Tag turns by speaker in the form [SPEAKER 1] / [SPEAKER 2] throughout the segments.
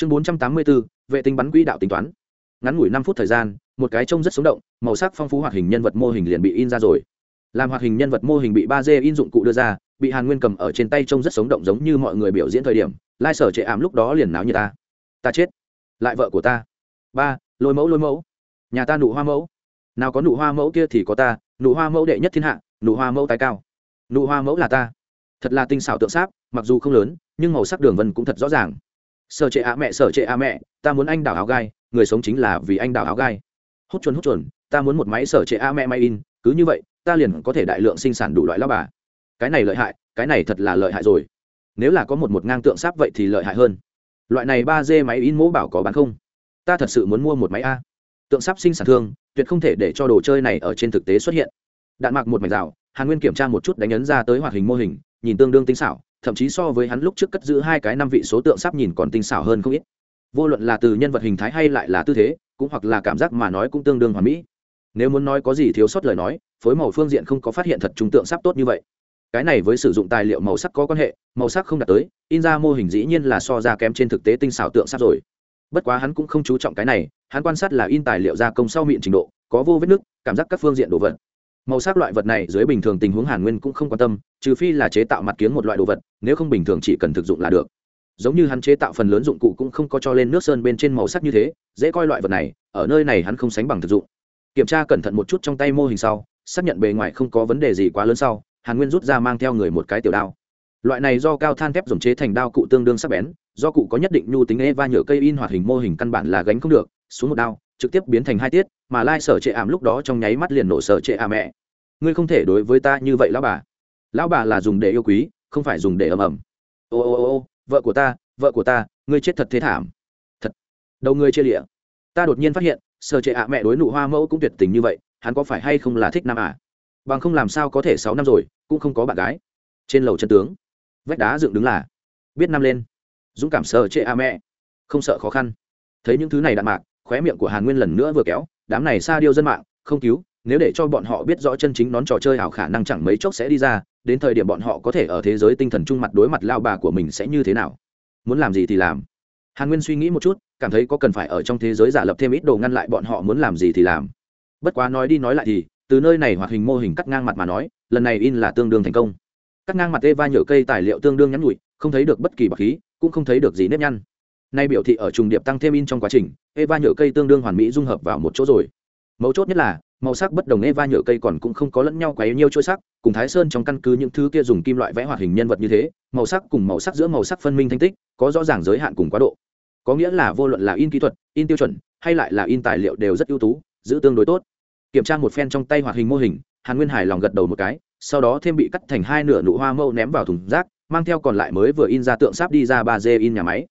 [SPEAKER 1] chương bốn trăm tám mươi bốn vệ tinh bắn quỹ đạo tính toán. Ngắn ngủi năm phút thời gian, một cái trông rất sống động, màu sắc phong phú hoạt hình nhân vật mô hình liền bị in ra rồi. Làm hoạt hình nhân vật mô hình bị ba d in dụng cụ đưa ra, bị hàn nguyên cầm ở trên tay trông rất sống động giống như mọi người biểu diễn thời điểm, lai sở trệ ảm lúc đó liền náo như ta. Ta chết. Lại vợ của ta. Ba, lôi mẫu lôi mẫu. Nhà ta nụ hoa mẫu. Nào có nụ hoa mẫu kia thì có ta, nụ hoa mẫu đệ nhất thiên hạ, nụ hoa mẫu tái cao. Nụ hoa mẫu là ta. Thật là tinh xảo tượng sáp, mặc dù không lớn, nhưng màu sắc đường vân cũng thật rõ ràng sở trệ ạ mẹ, sở trệ ạ mẹ, ta muốn anh đào áo gai, người sống chính là vì anh đào áo gai. Hút chuồn hút chuồn ta muốn một máy sở trệ a mẹ may in, cứ như vậy, ta liền có thể đại lượng sinh sản đủ loại lao bà. Cái này lợi hại, cái này thật là lợi hại rồi. Nếu là có một một ngang tượng sáp vậy thì lợi hại hơn. Loại này ba d máy in mẫu bảo có bán không? Ta thật sự muốn mua một máy a. Tượng sáp sinh sản thương tuyệt không thể để cho đồ chơi này ở trên thực tế xuất hiện. Đạn mặc một mảnh rào, hàn nguyên kiểm tra một chút đánh ấn ra tới hoạt hình mô hình, nhìn tương đương tinh xảo thậm chí so với hắn lúc trước cất giữ hai cái năm vị số tượng sắp nhìn còn tinh xảo hơn không ít. Vô luận là từ nhân vật hình thái hay lại là tư thế, cũng hoặc là cảm giác mà nói cũng tương đương hoàn mỹ. Nếu muốn nói có gì thiếu sót lời nói, phối màu phương diện không có phát hiện thật trung tượng sắp tốt như vậy. Cái này với sử dụng tài liệu màu sắc có quan hệ, màu sắc không đạt tới, in ra mô hình dĩ nhiên là so ra kém trên thực tế tinh xảo tượng sắp rồi. Bất quá hắn cũng không chú trọng cái này, hắn quan sát là in tài liệu gia công sau miệng trình độ, có vô vết nứt, cảm giác các phương diện đồ vật màu sắc loại vật này dưới bình thường tình huống hàn nguyên cũng không quan tâm, trừ phi là chế tạo mặt kiếng một loại đồ vật, nếu không bình thường chỉ cần thực dụng là được. Giống như hắn chế tạo phần lớn dụng cụ cũng không có cho lên nước sơn bên trên màu sắc như thế, dễ coi loại vật này, ở nơi này hắn không sánh bằng thực dụng. Kiểm tra cẩn thận một chút trong tay mô hình sau, xác nhận bề ngoài không có vấn đề gì quá lớn sau, hàn nguyên rút ra mang theo người một cái tiểu đao. Loại này do cao than thép dùng chế thành đao cụ tương đương sắc bén, do cụ có nhất định nhu tính e va nhựa cây in hoạt hình mô hình căn bản là gánh không được, xuống một đao, trực tiếp biến thành hai tiết mà lai sở trệ ảm lúc đó trong nháy mắt liền nổ sở trệ à mẹ. Ngươi không thể đối với ta như vậy, lão bà. Lão bà là dùng để yêu quý, không phải dùng để ầm ầm. Ô ô ô ô, vợ của ta, vợ của ta, ngươi chết thật thế thảm. Thật. Đầu ngươi chia lịa. Ta đột nhiên phát hiện, sở trệ ạ mẹ đối nụ hoa mẫu cũng tuyệt tình như vậy, hắn có phải hay không là thích nam à? Bằng không làm sao có thể sáu năm rồi, cũng không có bạn gái. Trên lầu chân tướng. Vách đá dựng đứng là, biết năm lên. Dũng cảm sợ trệ a mẹ. Không sợ khó khăn. Thấy những thứ này đạn mạc, khóe miệng của hàn nguyên lần nữa vừa kéo đám này xa điêu dân mạng, không cứu, nếu để cho bọn họ biết rõ chân chính nón trò chơi ảo khả năng chẳng mấy chốc sẽ đi ra, đến thời điểm bọn họ có thể ở thế giới tinh thần trung mặt đối mặt lao bà của mình sẽ như thế nào? Muốn làm gì thì làm. Hàn nguyên suy nghĩ một chút, cảm thấy có cần phải ở trong thế giới giả lập thêm ít đồ ngăn lại bọn họ muốn làm gì thì làm. Bất quá nói đi nói lại thì, từ nơi này hoạt hình mô hình cắt ngang mặt mà nói, lần này in là tương đương thành công. Cắt ngang mặt eva nhựa cây tài liệu tương đương nhắn nhụi không thấy được bất kỳ bậc khí, cũng không thấy được gì nếp nhăn nay biểu thị ở trùng điệp tăng thêm in trong quá trình, eva nhựa cây tương đương hoàn mỹ dung hợp vào một chỗ rồi. Mấu chốt nhất là, màu sắc bất đồng eva nhựa cây còn cũng không có lẫn nhau quá nhiều chuỗi sắc, cùng thái sơn trong căn cứ những thứ kia dùng kim loại vẽ hoạt hình nhân vật như thế, màu sắc cùng màu sắc giữa màu sắc phân minh thanh tích, có rõ ràng giới hạn cùng quá độ. Có nghĩa là vô luận là in kỹ thuật, in tiêu chuẩn, hay lại là in tài liệu đều rất ưu tú, giữ tương đối tốt. Kiểm tra một phen trong tay hoạt hình mô hình, hàn nguyên hải lòng gật đầu một cái, sau đó thêm bị cắt thành hai nửa nụ hoa mẫu ném vào thùng rác, mang theo còn lại mới vừa in ra tượng sáp đi ra ba d in nhà máy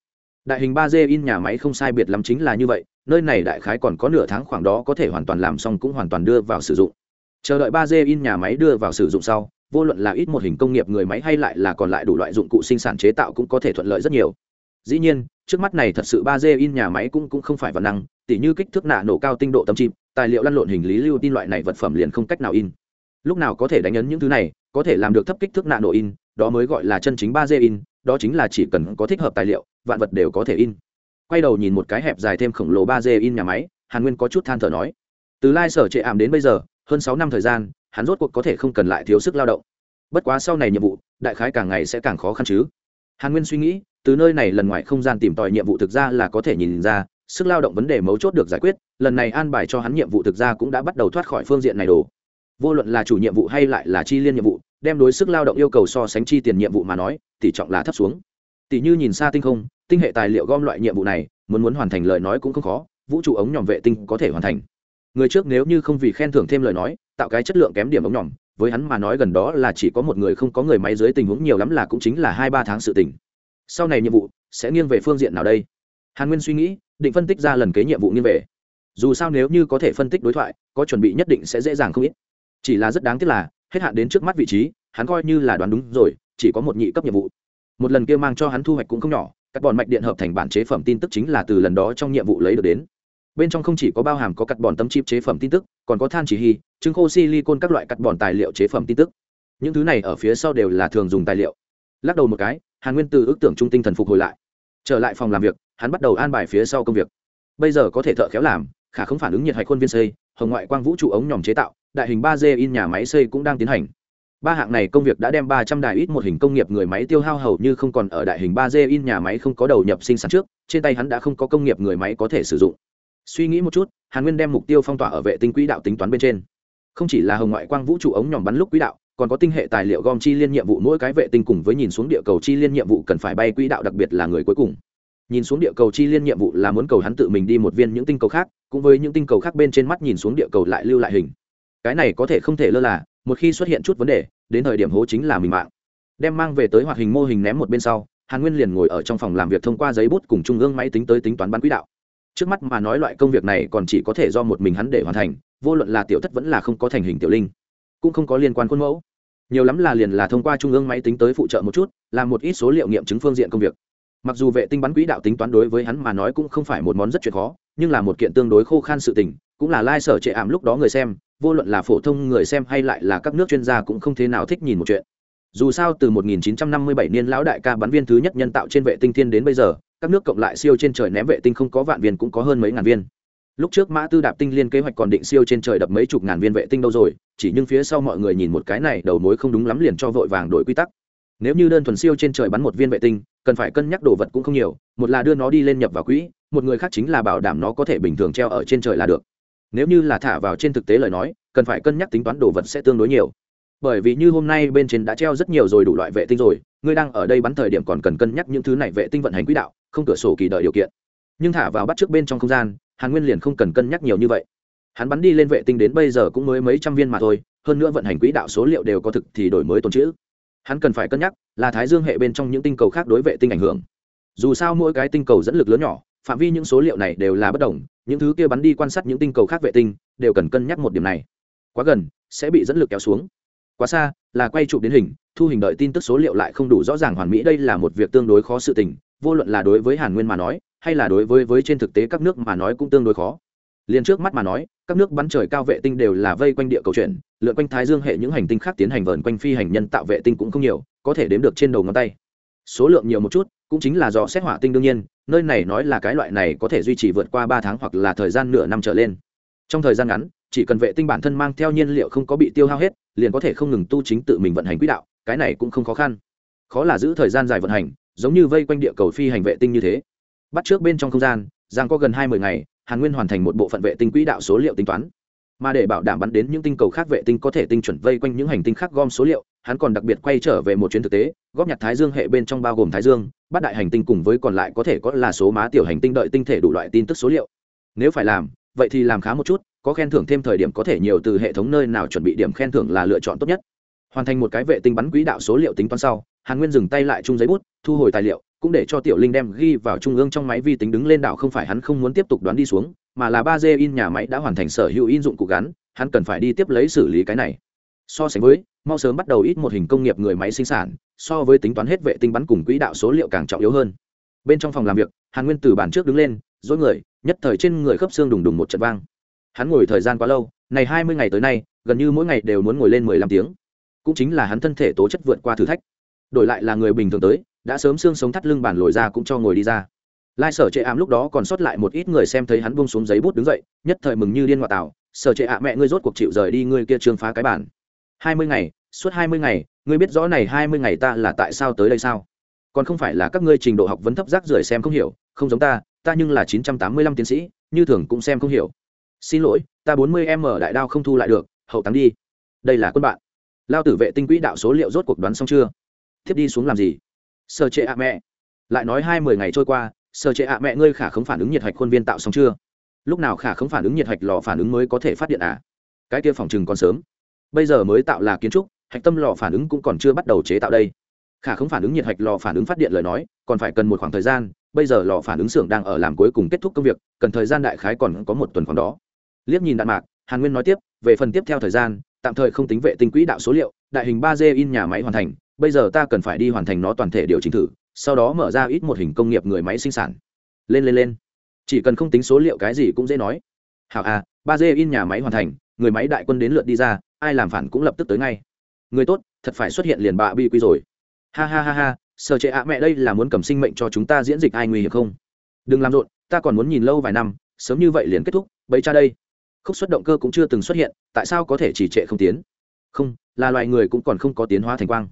[SPEAKER 1] đại hình ba d in nhà máy không sai biệt lắm chính là như vậy nơi này đại khái còn có nửa tháng khoảng đó có thể hoàn toàn làm xong cũng hoàn toàn đưa vào sử dụng. Chờ đợi ba d in nhà máy đưa vào sử dụng sau vô luận là ít một hình công nghiệp người máy hay lại là còn lại đủ loại dụng cụ sinh sản chế tạo cũng có thể thuận lợi rất nhiều. Dĩ nhiên trước mắt này thật sự ba d in nhà máy cũng cũng không phải vật năng tỉ như kích thước nạ nổ cao tinh độ tâm chìm, tài liệu lăn lộn hình lý lưu tin loại này vật phẩm liền không cách nào in. Lúc nào có thể đánh ấn những thứ này có thể làm được thấp kích thước nạ nổ in đó mới gọi là chân chính ba d in đó chính là chỉ cần có thích hợp tài liệu vạn vật đều có thể in. Quay đầu nhìn một cái hẹp dài thêm khổng lồ ba d in nhà máy, hàn nguyên có chút than thở nói. Từ lai sở trệ ảm đến bây giờ, hơn sáu năm thời gian, hắn rốt cuộc có thể không cần lại thiếu sức lao động. Bất quá sau này nhiệm vụ, đại khái càng ngày sẽ càng khó khăn chứ. Hàn nguyên suy nghĩ, từ nơi này lần ngoài không gian tìm tòi nhiệm vụ thực ra là có thể nhìn ra, sức lao động vấn đề mấu chốt được giải quyết, lần này an bài cho hắn nhiệm vụ thực ra cũng đã bắt đầu thoát khỏi phương diện này đồ. Vô luận là chủ nhiệm vụ hay lại là chi liên nhiệm vụ, đem đối sức lao động yêu cầu so sánh chi tiền nhiệm vụ mà nói, tỷ trọng là thấp xuống. Tỷ như nhìn xa tinh không tinh hệ tài liệu gom loại nhiệm vụ này, muốn muốn hoàn thành lời nói cũng không khó, vũ trụ ống nhòm vệ tinh có thể hoàn thành. Người trước nếu như không vì khen thưởng thêm lời nói, tạo cái chất lượng kém điểm ống nhòm, với hắn mà nói gần đó là chỉ có một người không có người máy dưới tình huống nhiều lắm là cũng chính là hai ba tháng sự tình. Sau này nhiệm vụ sẽ nghiêng về phương diện nào đây? Hàn nguyên suy nghĩ, định phân tích ra lần kế nhiệm vụ nghiêng về. Dù sao nếu như có thể phân tích đối thoại, có chuẩn bị nhất định sẽ dễ dàng không ít. Chỉ là rất đáng tiếc là, hết hạn đến trước mắt vị trí, hắn coi như là đoán đúng rồi, chỉ có một nhị cấp nhiệm vụ. Một lần kia mang cho hắn thu hoạch cũng không nhỏ các bọn mạch điện hợp thành bản chế phẩm tin tức chính là từ lần đó trong nhiệm vụ lấy được đến. Bên trong không chỉ có bao hàm có cắt bòn tấm chip chế phẩm tin tức, còn có than chỉ hy, trứng khô silicon các loại cắt bòn tài liệu chế phẩm tin tức. Những thứ này ở phía sau đều là thường dùng tài liệu. Lắc đầu một cái, hàn nguyên từ ước tưởng trung tinh thần phục hồi lại. Trở lại phòng làm việc, hắn bắt đầu an bài phía sau công việc. Bây giờ có thể thợ khéo làm, khả không phản ứng nhiệt hạch khuôn viên xây, hồng ngoại quang vũ trụ ống nhòm chế tạo, đại hình ba d in nhà máy xây cũng đang tiến hành ba hạng này công việc đã đem ba trăm đài ít một hình công nghiệp người máy tiêu hao hầu như không còn ở đại hình ba d in nhà máy không có đầu nhập sinh sản trước, trên tay hắn đã không có công nghiệp người máy có thể sử dụng. Suy nghĩ một chút, hàn nguyên đem mục tiêu phong tỏa ở vệ tinh quỹ đạo tính toán bên trên. Không chỉ là hồng ngoại quang vũ trụ ống nhòm bắn lúc quỹ đạo, còn có tinh hệ tài liệu gom chi liên nhiệm vụ mỗi cái vệ tinh cùng với nhìn xuống địa cầu chi liên nhiệm vụ cần phải bay quỹ đạo đặc biệt là người cuối cùng. Nhìn xuống địa cầu chi liên nhiệm vụ là muốn cầu hắn tự mình đi một viên những tinh cầu khác, cũng với những tinh cầu khác bên trên mắt nhìn xuống địa cầu lại lưu lại hình. Cái này có thể không thể lơ là, một khi xuất hiện chút vấn đề đến thời điểm hố chính là mình mạng. Đem mang về tới hoạt hình mô hình ném một bên sau, hàn nguyên liền ngồi ở trong phòng làm việc thông qua giấy bút cùng trung ương máy tính tới tính toán bán quỹ đạo. Trước mắt mà nói loại công việc này còn chỉ có thể do một mình hắn để hoàn thành, vô luận là tiểu thất vẫn là không có thành hình tiểu linh, cũng không có liên quan khuôn mẫu. Nhiều lắm là liền là thông qua trung ương máy tính tới phụ trợ một chút, làm một ít số liệu nghiệm chứng phương diện công việc. Mặc dù vệ tinh bắn quỹ đạo tính toán đối với hắn mà nói cũng không phải một món rất chuyện khó, nhưng là một kiện tương đối khô khan sự tình cũng là lai sở trệ ảm lúc đó người xem, vô luận là phổ thông người xem hay lại là các nước chuyên gia cũng không thế nào thích nhìn một chuyện. Dù sao từ 1957 niên lão đại ca bắn viên thứ nhất nhân tạo trên vệ tinh thiên đến bây giờ, các nước cộng lại siêu trên trời ném vệ tinh không có vạn viên cũng có hơn mấy ngàn viên. Lúc trước mã tư đạp tinh liên kế hoạch còn định siêu trên trời đập mấy chục ngàn viên vệ tinh đâu rồi, chỉ nhưng phía sau mọi người nhìn một cái này đầu mối không đúng lắm liền cho vội vàng đổi quy tắc. Nếu như đơn thuần siêu trên trời bắn một viên vệ tinh, cần phải cân nhắc đồ vật cũng không nhiều, một là đưa nó đi lên nhập vào quỹ, một người khác chính là bảo đảm nó có thể bình thường treo ở trên trời là được nếu như là thả vào trên thực tế lời nói, cần phải cân nhắc tính toán đồ vật sẽ tương đối nhiều. Bởi vì như hôm nay bên trên đã treo rất nhiều rồi đủ loại vệ tinh rồi, ngươi đang ở đây bắn thời điểm còn cần cân nhắc những thứ này vệ tinh vận hành quỹ đạo, không cửa sổ kỳ đợi điều kiện. Nhưng thả vào bắt trước bên trong không gian, hàn nguyên liền không cần cân nhắc nhiều như vậy. Hắn bắn đi lên vệ tinh đến bây giờ cũng mới mấy trăm viên mà thôi, hơn nữa vận hành quỹ đạo số liệu đều có thực thì đổi mới tồn chữ hắn cần phải cân nhắc là thái dương hệ bên trong những tinh cầu khác đối vệ tinh ảnh hưởng. Dù sao mỗi cái tinh cầu dẫn lực lớn nhỏ phạm vi những số liệu này đều là bất đồng, những thứ kia bắn đi quan sát những tinh cầu khác vệ tinh, đều cần cân nhắc một điểm này. Quá gần, sẽ bị dẫn lực kéo xuống. Quá xa, là quay chụp đến hình, thu hình đợi tin tức số liệu lại không đủ rõ ràng hoàn mỹ, đây là một việc tương đối khó sự tình, vô luận là đối với hàn nguyên mà nói, hay là đối với với trên thực tế các nước mà nói cũng tương đối khó. Liền trước mắt mà nói, các nước bắn trời cao vệ tinh đều là vây quanh địa cầu chuyển, lượn quanh thái dương hệ những hành tinh khác tiến hành vờn quanh phi hành nhân tạo vệ tinh cũng không nhiều, có thể đếm được trên đầu ngón tay số lượng nhiều một chút, cũng chính là do xét hỏa tinh đương nhiên, nơi này nói là cái loại này có thể duy trì vượt qua ba tháng hoặc là thời gian nửa năm trở lên. Trong thời gian ngắn, chỉ cần vệ tinh bản thân mang theo nhiên liệu không có bị tiêu hao hết, liền có thể không ngừng tu chính tự mình vận hành quỹ đạo, cái này cũng không khó khăn. Khó là giữ thời gian dài vận hành, giống như vây quanh địa cầu phi hành vệ tinh như thế. Bắt trước bên trong không gian giang có gần hai mươi ngày, hàn nguyên hoàn thành một bộ phận vệ tinh quỹ đạo số liệu tính toán. Mà để bảo đảm bắn đến những tinh cầu khác vệ tinh có thể tinh chuẩn vây quanh những hành tinh khác gom số liệu hắn còn đặc biệt quay trở về một chuyến thực tế, góp nhặt thái dương hệ bên trong bao gồm thái dương, bát đại hành tinh cùng với còn lại có thể có là số má tiểu hành tinh đợi tinh thể đủ loại tin tức số liệu. Nếu phải làm, vậy thì làm khá một chút, có khen thưởng thêm thời điểm có thể nhiều từ hệ thống nơi nào chuẩn bị điểm khen thưởng là lựa chọn tốt nhất. Hoàn thành một cái vệ tinh bắn quỹ đạo số liệu tính toán sau, hàn nguyên dừng tay lại chung giấy bút, thu hồi tài liệu, cũng để cho tiểu linh đem ghi vào trung ương trong máy vi tính đứng lên đảo không phải hắn không muốn tiếp tục đoán đi xuống, mà là ba d in nhà máy đã hoàn thành sở hữu in dụng cụ gắn, hắn cần phải đi tiếp lấy xử lý cái này. So sánh với mau sớm bắt đầu ít một hình công nghiệp người máy sinh sản, so với tính toán hết vệ tinh bắn cùng quỹ đạo số liệu càng trọng yếu hơn. Bên trong phòng làm việc, hàn nguyên từ bàn trước đứng lên, dối người, nhất thời trên người khớp xương đùng đùng một trận vang. Hắn ngồi thời gian quá lâu, này hai mươi ngày tới nay, gần như mỗi ngày đều muốn ngồi lên mười lăm tiếng. Cũng chính là hắn thân thể tố chất vượt qua thử thách. Đổi lại là người bình thường tới, đã sớm xương sống thắt lưng bản lồi ra cũng cho ngồi đi ra. Lai sở trệ ảm lúc đó còn sót lại một ít người xem thấy hắn buông xuống giấy bút đứng dậy, nhất thời mừng như điên ngoại tảo. Sở trệ ạ mẹ ngươi rốt cuộc chịu rời đi, ngươi kia trương phá cái bản hai mươi ngày, suốt hai mươi ngày, ngươi biết rõ này hai mươi ngày ta là tại sao tới đây sao? Còn không phải là các ngươi trình độ học vấn thấp rác rưởi xem không hiểu, không giống ta ta nhưng là chín trăm tám mươi lăm tiến sĩ, như thường cũng xem không hiểu. Xin lỗi, ta bốn mươi em đại đao không thu lại được, hậu tăng đi. Đây là quân bạn. Lao tử vệ tinh quỹ đạo số liệu rốt cuộc đoán xong chưa? Tiếp đi xuống làm gì? Sơ chế ạ mẹ. Lại nói hai mươi ngày trôi qua, sơ chế ạ mẹ ngươi khả không phản ứng nhiệt hạch khuôn viên tạo xong chưa? Lúc nào khả không phản ứng nhiệt hạch lò phản ứng mới có thể phát điện à? Cái kia phòng chừng còn sớm bây giờ mới tạo là kiến trúc, hạch tâm lò phản ứng cũng còn chưa bắt đầu chế tạo đây. Khả không phản ứng nhiệt hạch lò phản ứng phát điện lời nói, còn phải cần một khoảng thời gian, bây giờ lò phản ứng xưởng đang ở làm cuối cùng kết thúc công việc, cần thời gian đại khái còn có một tuần khoảng đó. Liếc nhìn đạn mạc, hàn nguyên nói tiếp, về phần tiếp theo thời gian, tạm thời không tính vệ tinh quỹ đạo số liệu, đại hình ba d in nhà máy hoàn thành, bây giờ ta cần phải đi hoàn thành nó toàn thể điều chỉnh thử, sau đó mở ra ít một hình công nghiệp người máy sinh sản. Lên lên lên. Chỉ cần không tính số liệu cái gì cũng dễ nói. Hảo à ba d in nhà máy hoàn thành, người máy đại quân đến lượt đi ra ai làm phản cũng lập tức tới ngay. Người tốt, thật phải xuất hiện liền bạ bi quy rồi. Ha ha ha ha sở trệ ạ mẹ đây là muốn cầm sinh mệnh cho chúng ta diễn dịch ai nguy hiểm không? Đừng làm rộn, ta còn muốn nhìn lâu vài năm, sớm như vậy liền kết thúc, bấy cha đây. Khúc xuất động cơ cũng chưa từng xuất hiện, tại sao có thể chỉ trệ không tiến? Không, là loài người cũng còn không có tiến hóa thành quang.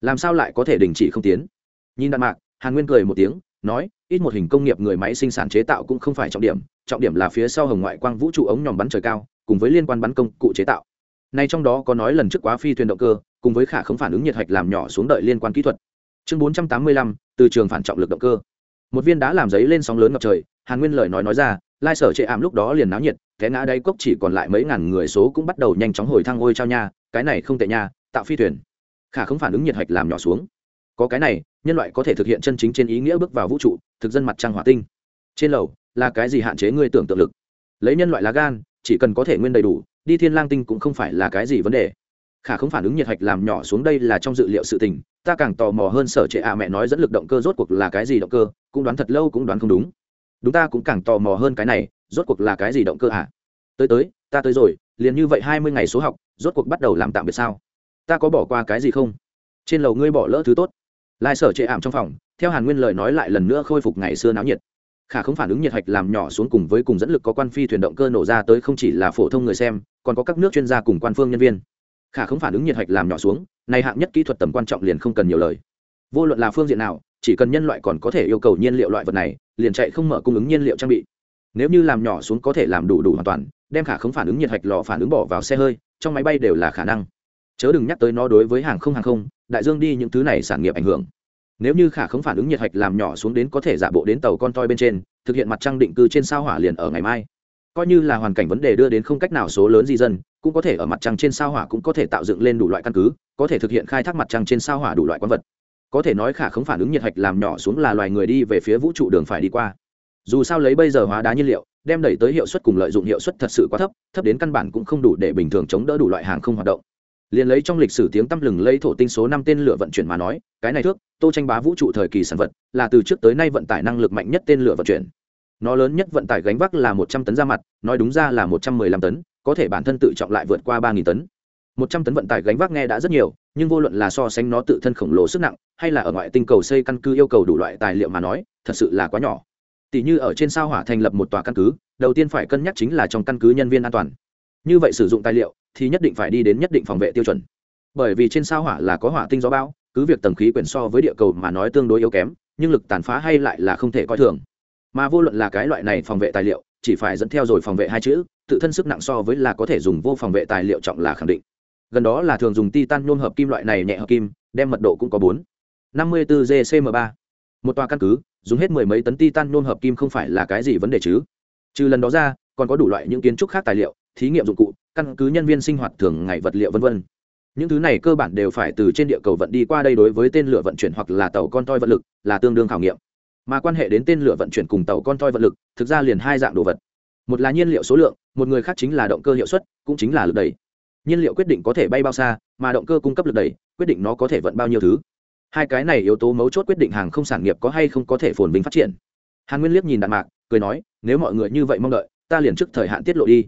[SPEAKER 1] Làm sao lại có thể đình chỉ không tiến? Nhìn đạn mạc, hàn nguyên cười một tiếng, nói, ít một hình công nghiệp người máy sinh sản chế tạo cũng không phải trọng điểm trọng điểm là phía sau hồng ngoại quang vũ trụ ống nhòm bắn trời cao, cùng với liên quan bắn công cụ chế tạo nay trong đó có nói lần trước quá phi thuyền động cơ, cùng với khả không phản ứng nhiệt hạch làm nhỏ xuống đợi liên quan kỹ thuật. Chương bốn trăm tám mươi lăm, từ trường phản trọng lực động cơ. Một viên đá làm giấy lên sóng lớn ngập trời, hàn nguyên lời nói nói ra, lai sở trệ ảm lúc đó liền náo nhiệt, té ngã đáy cốc chỉ còn lại mấy ngàn người số cũng bắt đầu nhanh chóng hồi thang ôi trao nha, cái này không tệ nha, tạo phi thuyền. Khả không phản ứng nhiệt hạch làm nhỏ xuống. Có cái này, nhân loại có thể thực hiện chân chính trên ý nghĩa bước vào vũ trụ, thực dân mặt trăng hỏa tinh. Trên lầu, là cái gì hạn chế ngươi tưởng tượng lực? Lấy nhân loại lá gan, chỉ cần có thể nguyên đầy đủ đi thiên lang tinh cũng không phải là cái gì vấn đề. Khả không phản ứng nhiệt hạch làm nhỏ xuống đây là trong dự liệu sự tình, ta càng tò mò hơn sở trệ ạ mẹ nói dẫn lực động cơ rốt cuộc là cái gì động cơ, cũng đoán thật lâu cũng đoán không đúng. Đúng ta cũng càng tò mò hơn cái này, rốt cuộc là cái gì động cơ ạ à? tới tới, ta tới rồi, liền như vậy hai mươi ngày số học, rốt cuộc bắt đầu làm tạm biệt sao? Ta có bỏ qua cái gì không? Trên lầu ngươi bỏ lỡ thứ tốt. Lai sở trệ ảm trong phòng, theo hàn nguyên lời nói lại lần nữa khôi phục ngày xưa náo nhiệt khả không phản ứng nhiệt hạch làm nhỏ xuống cùng với cùng dẫn lực có quan phi thuyền động cơ nổ ra tới không chỉ là phổ thông người xem, còn có các nước chuyên gia cùng quan phương nhân viên. khả không phản ứng nhiệt hạch làm nhỏ xuống, này hạng nhất kỹ thuật tầm quan trọng liền không cần nhiều lời. vô luận là phương diện nào, chỉ cần nhân loại còn có thể yêu cầu nhiên liệu loại vật này, liền chạy không mở cung ứng nhiên liệu trang bị. nếu như làm nhỏ xuống có thể làm đủ đủ hoàn toàn, đem khả không phản ứng nhiệt hạch lò phản ứng bỏ vào xe hơi, trong máy bay đều là khả năng. chớ đừng nhắc tới nó đối với hàng không hàng không, đại dương đi những thứ này sản nghiệp ảnh hưởng nếu như khả không phản ứng nhiệt hạch làm nhỏ xuống đến có thể giả bộ đến tàu con toi bên trên, thực hiện mặt trăng định cư trên sao hỏa liền ở ngày mai. Coi như là hoàn cảnh vấn đề đưa đến không cách nào số lớn di dân, cũng có thể ở mặt trăng trên sao hỏa cũng có thể tạo dựng lên đủ loại căn cứ, có thể thực hiện khai thác mặt trăng trên sao hỏa đủ loại quán vật. Có thể nói khả không phản ứng nhiệt hạch làm nhỏ xuống là loài người đi về phía vũ trụ đường phải đi qua. Dù sao lấy bây giờ hóa đá nhiên liệu, đem đẩy tới hiệu suất cùng lợi dụng hiệu suất thật sự quá thấp thấp đến căn bản cũng không đủ để bình thường chống đỡ đủ loại hàng không hoạt động liền lấy trong lịch sử tiếng tăm lừng lấy thổ tinh số năm tên lửa vận chuyển mà nói, cái này thước, tô tranh bá vũ trụ thời kỳ sản vật, là từ trước tới nay vận tải năng lực mạnh nhất tên lửa vận chuyển. Nó lớn nhất vận tải gánh vác là một trăm tấn ra mặt, nói đúng ra là một trăm mười lăm tấn, có thể bản thân tự trọng lại vượt qua ba nghìn tấn. Một trăm tấn vận tải gánh vác nghe đã rất nhiều, nhưng vô luận là so sánh nó tự thân khổng lồ sức nặng, hay là ở ngoại tinh cầu xây căn cứ yêu cầu đủ loại tài liệu mà nói, thật sự là quá nhỏ. Tỷ như ở trên sao hỏa thành lập một tòa căn cứ, đầu tiên phải cân nhắc chính là trong căn cứ nhân viên an toàn. Như vậy sử dụng tài liệu thì nhất định phải đi đến nhất định phòng vệ tiêu chuẩn. Bởi vì trên sao hỏa là có hỏa tinh gió bão, cứ việc tầng khí quyển so với địa cầu mà nói tương đối yếu kém, nhưng lực tàn phá hay lại là không thể coi thường. Mà vô luận là cái loại này phòng vệ tài liệu, chỉ phải dẫn theo rồi phòng vệ hai chữ, tự thân sức nặng so với là có thể dùng vô phòng vệ tài liệu trọng là khẳng định. Gần đó là thường dùng titan nhôm hợp kim loại này nhẹ hợp kim, đem mật độ cũng có bốn. Năm mươi bốn gcm ba. Một tòa căn cứ, dùng hết mười mấy tấn titan nhôm hợp kim không phải là cái gì vấn đề chứ? Trừ lần đó ra, còn có đủ loại những kiến trúc khác tài liệu, thí nghiệm dụng cụ căn cứ nhân viên sinh hoạt thường ngày vật liệu v v những thứ này cơ bản đều phải từ trên địa cầu vận đi qua đây đối với tên lửa vận chuyển hoặc là tàu con toi vận lực, là tương đương khảo nghiệm. Mà quan hệ đến tên lửa vận chuyển cùng tàu con toi vận lực, thực ra liền hai dạng đồ vật. Một là nhiên liệu số lượng, một người khác chính là động cơ hiệu suất, cũng chính là lực đẩy. Nhiên liệu quyết định có thể bay bao xa, mà động cơ cung cấp lực đẩy, quyết định nó có thể vận bao nhiêu thứ. Hai cái này yếu tố mấu chốt quyết định hàng không sản nghiệp có hay không có thể phồn vinh phát triển. Hàn nguyên liếc nhìn đạn mạc, cười nói, nếu mọi người như vậy mong đợi, ta liền trước thời hạn tiết lộ đi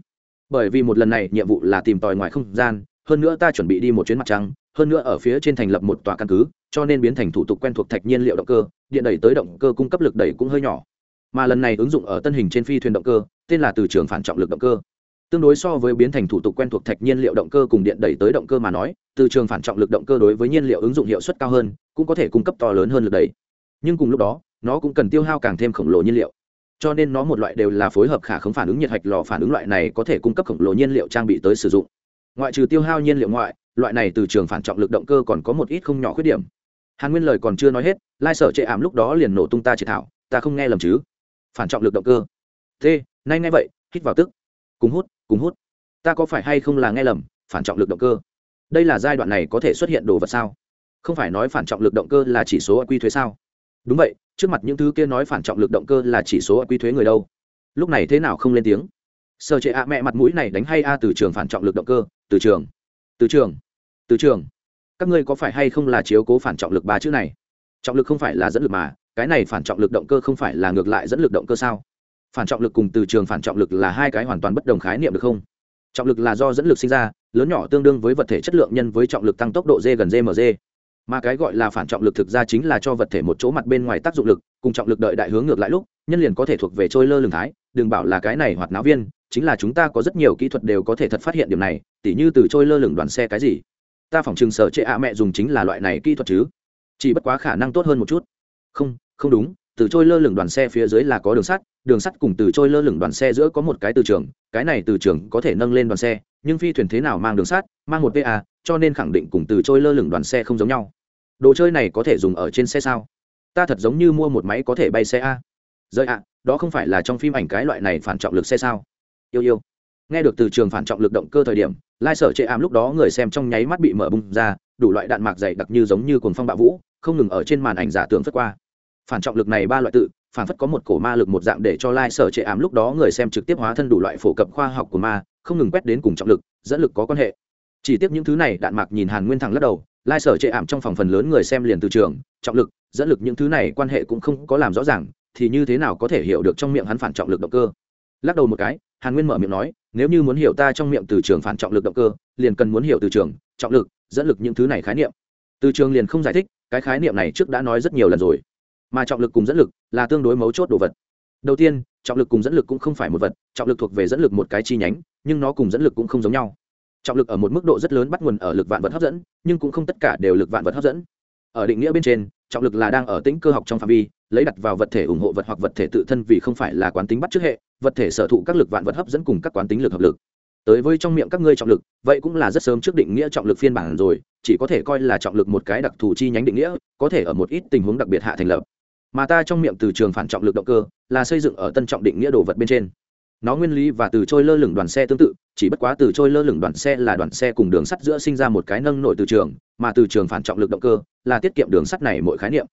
[SPEAKER 1] bởi vì một lần này nhiệm vụ là tìm tòi ngoài không gian, hơn nữa ta chuẩn bị đi một chuyến mặt trăng, hơn nữa ở phía trên thành lập một tòa căn cứ, cho nên biến thành thủ tục quen thuộc thạch nhiên liệu động cơ, điện đẩy tới động cơ cung cấp lực đẩy cũng hơi nhỏ. Mà lần này ứng dụng ở tân hình trên phi thuyền động cơ, tên là từ trường phản trọng lực động cơ. Tương đối so với biến thành thủ tục quen thuộc thạch nhiên liệu động cơ cùng điện đẩy tới động cơ mà nói, từ trường phản trọng lực động cơ đối với nhiên liệu ứng dụng hiệu suất cao hơn, cũng có thể cung cấp to lớn hơn lực đẩy. Nhưng cùng lúc đó, nó cũng cần tiêu hao càng thêm khổng lồ nhiên liệu cho nên nó một loại đều là phối hợp khả không phản ứng nhiệt hạch lò phản ứng loại này có thể cung cấp khổng lồ nhiên liệu trang bị tới sử dụng. Ngoại trừ tiêu hao nhiên liệu ngoại, loại này từ trường phản trọng lực động cơ còn có một ít không nhỏ khuyết điểm. Hàn nguyên lời còn chưa nói hết, lai sở chệ ảm lúc đó liền nổ tung ta chỉ thảo, ta không nghe lầm chứ? Phản trọng lực động cơ. T, nay nghe vậy, hít vào tức. Cùng hút cùng hút. Ta có phải hay không là nghe lầm, phản trọng lực động cơ? Đây là giai đoạn này có thể xuất hiện đồ vật sao? Không phải nói phản trọng lực động cơ là chỉ số quy thuế sao? Đúng vậy, trước mặt những thứ kia nói phản trọng lực động cơ là chỉ số quy thuế người đâu. Lúc này thế nào không lên tiếng. Sợ chế ạ mẹ mặt mũi này đánh hay a từ trường phản trọng lực động cơ, từ trường. Từ trường. Từ trường. Các ngươi có phải hay không là chiếu cố phản trọng lực ba chữ này? Trọng lực không phải là dẫn lực mà, cái này phản trọng lực động cơ không phải là ngược lại dẫn lực động cơ sao? Phản trọng lực cùng từ trường phản trọng lực là hai cái hoàn toàn bất đồng khái niệm được không? Trọng lực là do dẫn lực sinh ra, lớn nhỏ tương đương với vật thể chất lượng nhân với trọng lực tăng tốc độ g gần gmg mà cái gọi là phản trọng lực thực ra chính là cho vật thể một chỗ mặt bên ngoài tác dụng lực, cùng trọng lực đợi đại hướng ngược lại lúc, nhân liền có thể thuộc về trôi lơ lường thái, đừng bảo là cái này hoạt náo viên, chính là chúng ta có rất nhiều kỹ thuật đều có thể thật phát hiện điểm này, tỉ như từ trôi lơ lửng đoàn xe cái gì. Ta phỏng chừng sở trệ ạ mẹ dùng chính là loại này kỹ thuật chứ. Chỉ bất quá khả năng tốt hơn một chút. Không không đúng, từ trôi lơ lửng đoàn xe phía dưới là có đường sắt đường sắt cùng từ trôi lơ lửng đoàn xe giữa có một cái từ trường, cái này từ trường có thể nâng lên đoàn xe, nhưng phi thuyền thế nào mang đường sắt, mang một pa cho nên khẳng định cùng từ trôi lơ lửng đoàn xe không giống nhau đồ chơi này có thể dùng ở trên xe sao? Ta thật giống như mua một máy có thể bay xe a. Rời ạ, đó không phải là trong phim ảnh cái loại này phản trọng lực xe sao? Yêu yêu. Nghe được từ trường phản trọng lực động cơ thời điểm, lai sở chệ ảm lúc đó người xem trong nháy mắt bị mở bung ra, đủ loại đạn mạc dày đặc như giống như cồn phong bạo vũ, không ngừng ở trên màn ảnh giả tưởng phất qua. Phản trọng lực này ba loại tự, phản phất có một cổ ma lực một dạng để cho lai sở chệ ảm lúc đó người xem trực tiếp hóa thân đủ loại phổ cập khoa học của ma, không ngừng quét đến cùng trọng lực, dẫn lực có quan hệ. Chỉ tiếp những thứ này đạn mạc nhìn hàn nguyên thẳng lắc đầu lai sở chệ ảm trong phòng phần lớn người xem liền từ trường, trọng lực, dẫn lực những thứ này quan hệ cũng không có làm rõ ràng, thì như thế nào có thể hiểu được trong miệng hắn phản trọng lực động cơ? Lắc đầu một cái, hàn nguyên mở miệng nói, nếu như muốn hiểu ta trong miệng từ trường phản trọng lực động cơ, liền cần muốn hiểu từ trường, trọng lực, dẫn lực những thứ này khái niệm. Từ trường liền không giải thích, cái khái niệm này trước đã nói rất nhiều lần rồi. Mà trọng lực cùng dẫn lực là tương đối mấu chốt đồ vật. Đầu tiên, trọng lực cùng dẫn lực cũng không phải một vật, trọng lực thuộc về dẫn lực một cái chi nhánh, nhưng nó cùng dẫn lực cũng không giống nhau trọng lực ở một mức độ rất lớn bắt nguồn ở lực vạn vật hấp dẫn, nhưng cũng không tất cả đều lực vạn vật hấp dẫn. Ở định nghĩa bên trên, trọng lực là đang ở tính cơ học trong phạm vi, lấy đặt vào vật thể ủng hộ vật hoặc vật thể tự thân vì không phải là quán tính bắt trước hệ, vật thể sở thụ các lực vạn vật hấp dẫn cùng các quán tính lực hợp lực. Tới với trong miệng các ngươi trọng lực, vậy cũng là rất sớm trước định nghĩa trọng lực phiên bản rồi, chỉ có thể coi là trọng lực một cái đặc thù chi nhánh định nghĩa, có thể ở một ít tình huống đặc biệt hạ thành lập. Mà ta trong miệng từ trường phản trọng lực động cơ, là xây dựng ở tân trọng định nghĩa đồ vật bên trên nó nguyên lý và từ trôi lơ lửng đoàn xe tương tự, chỉ bất quá từ trôi lơ lửng đoàn xe là đoàn xe cùng đường sắt giữa sinh ra một cái nâng nổi từ trường, mà từ trường phản trọng lực động cơ là tiết kiệm đường sắt này mỗi khái niệm.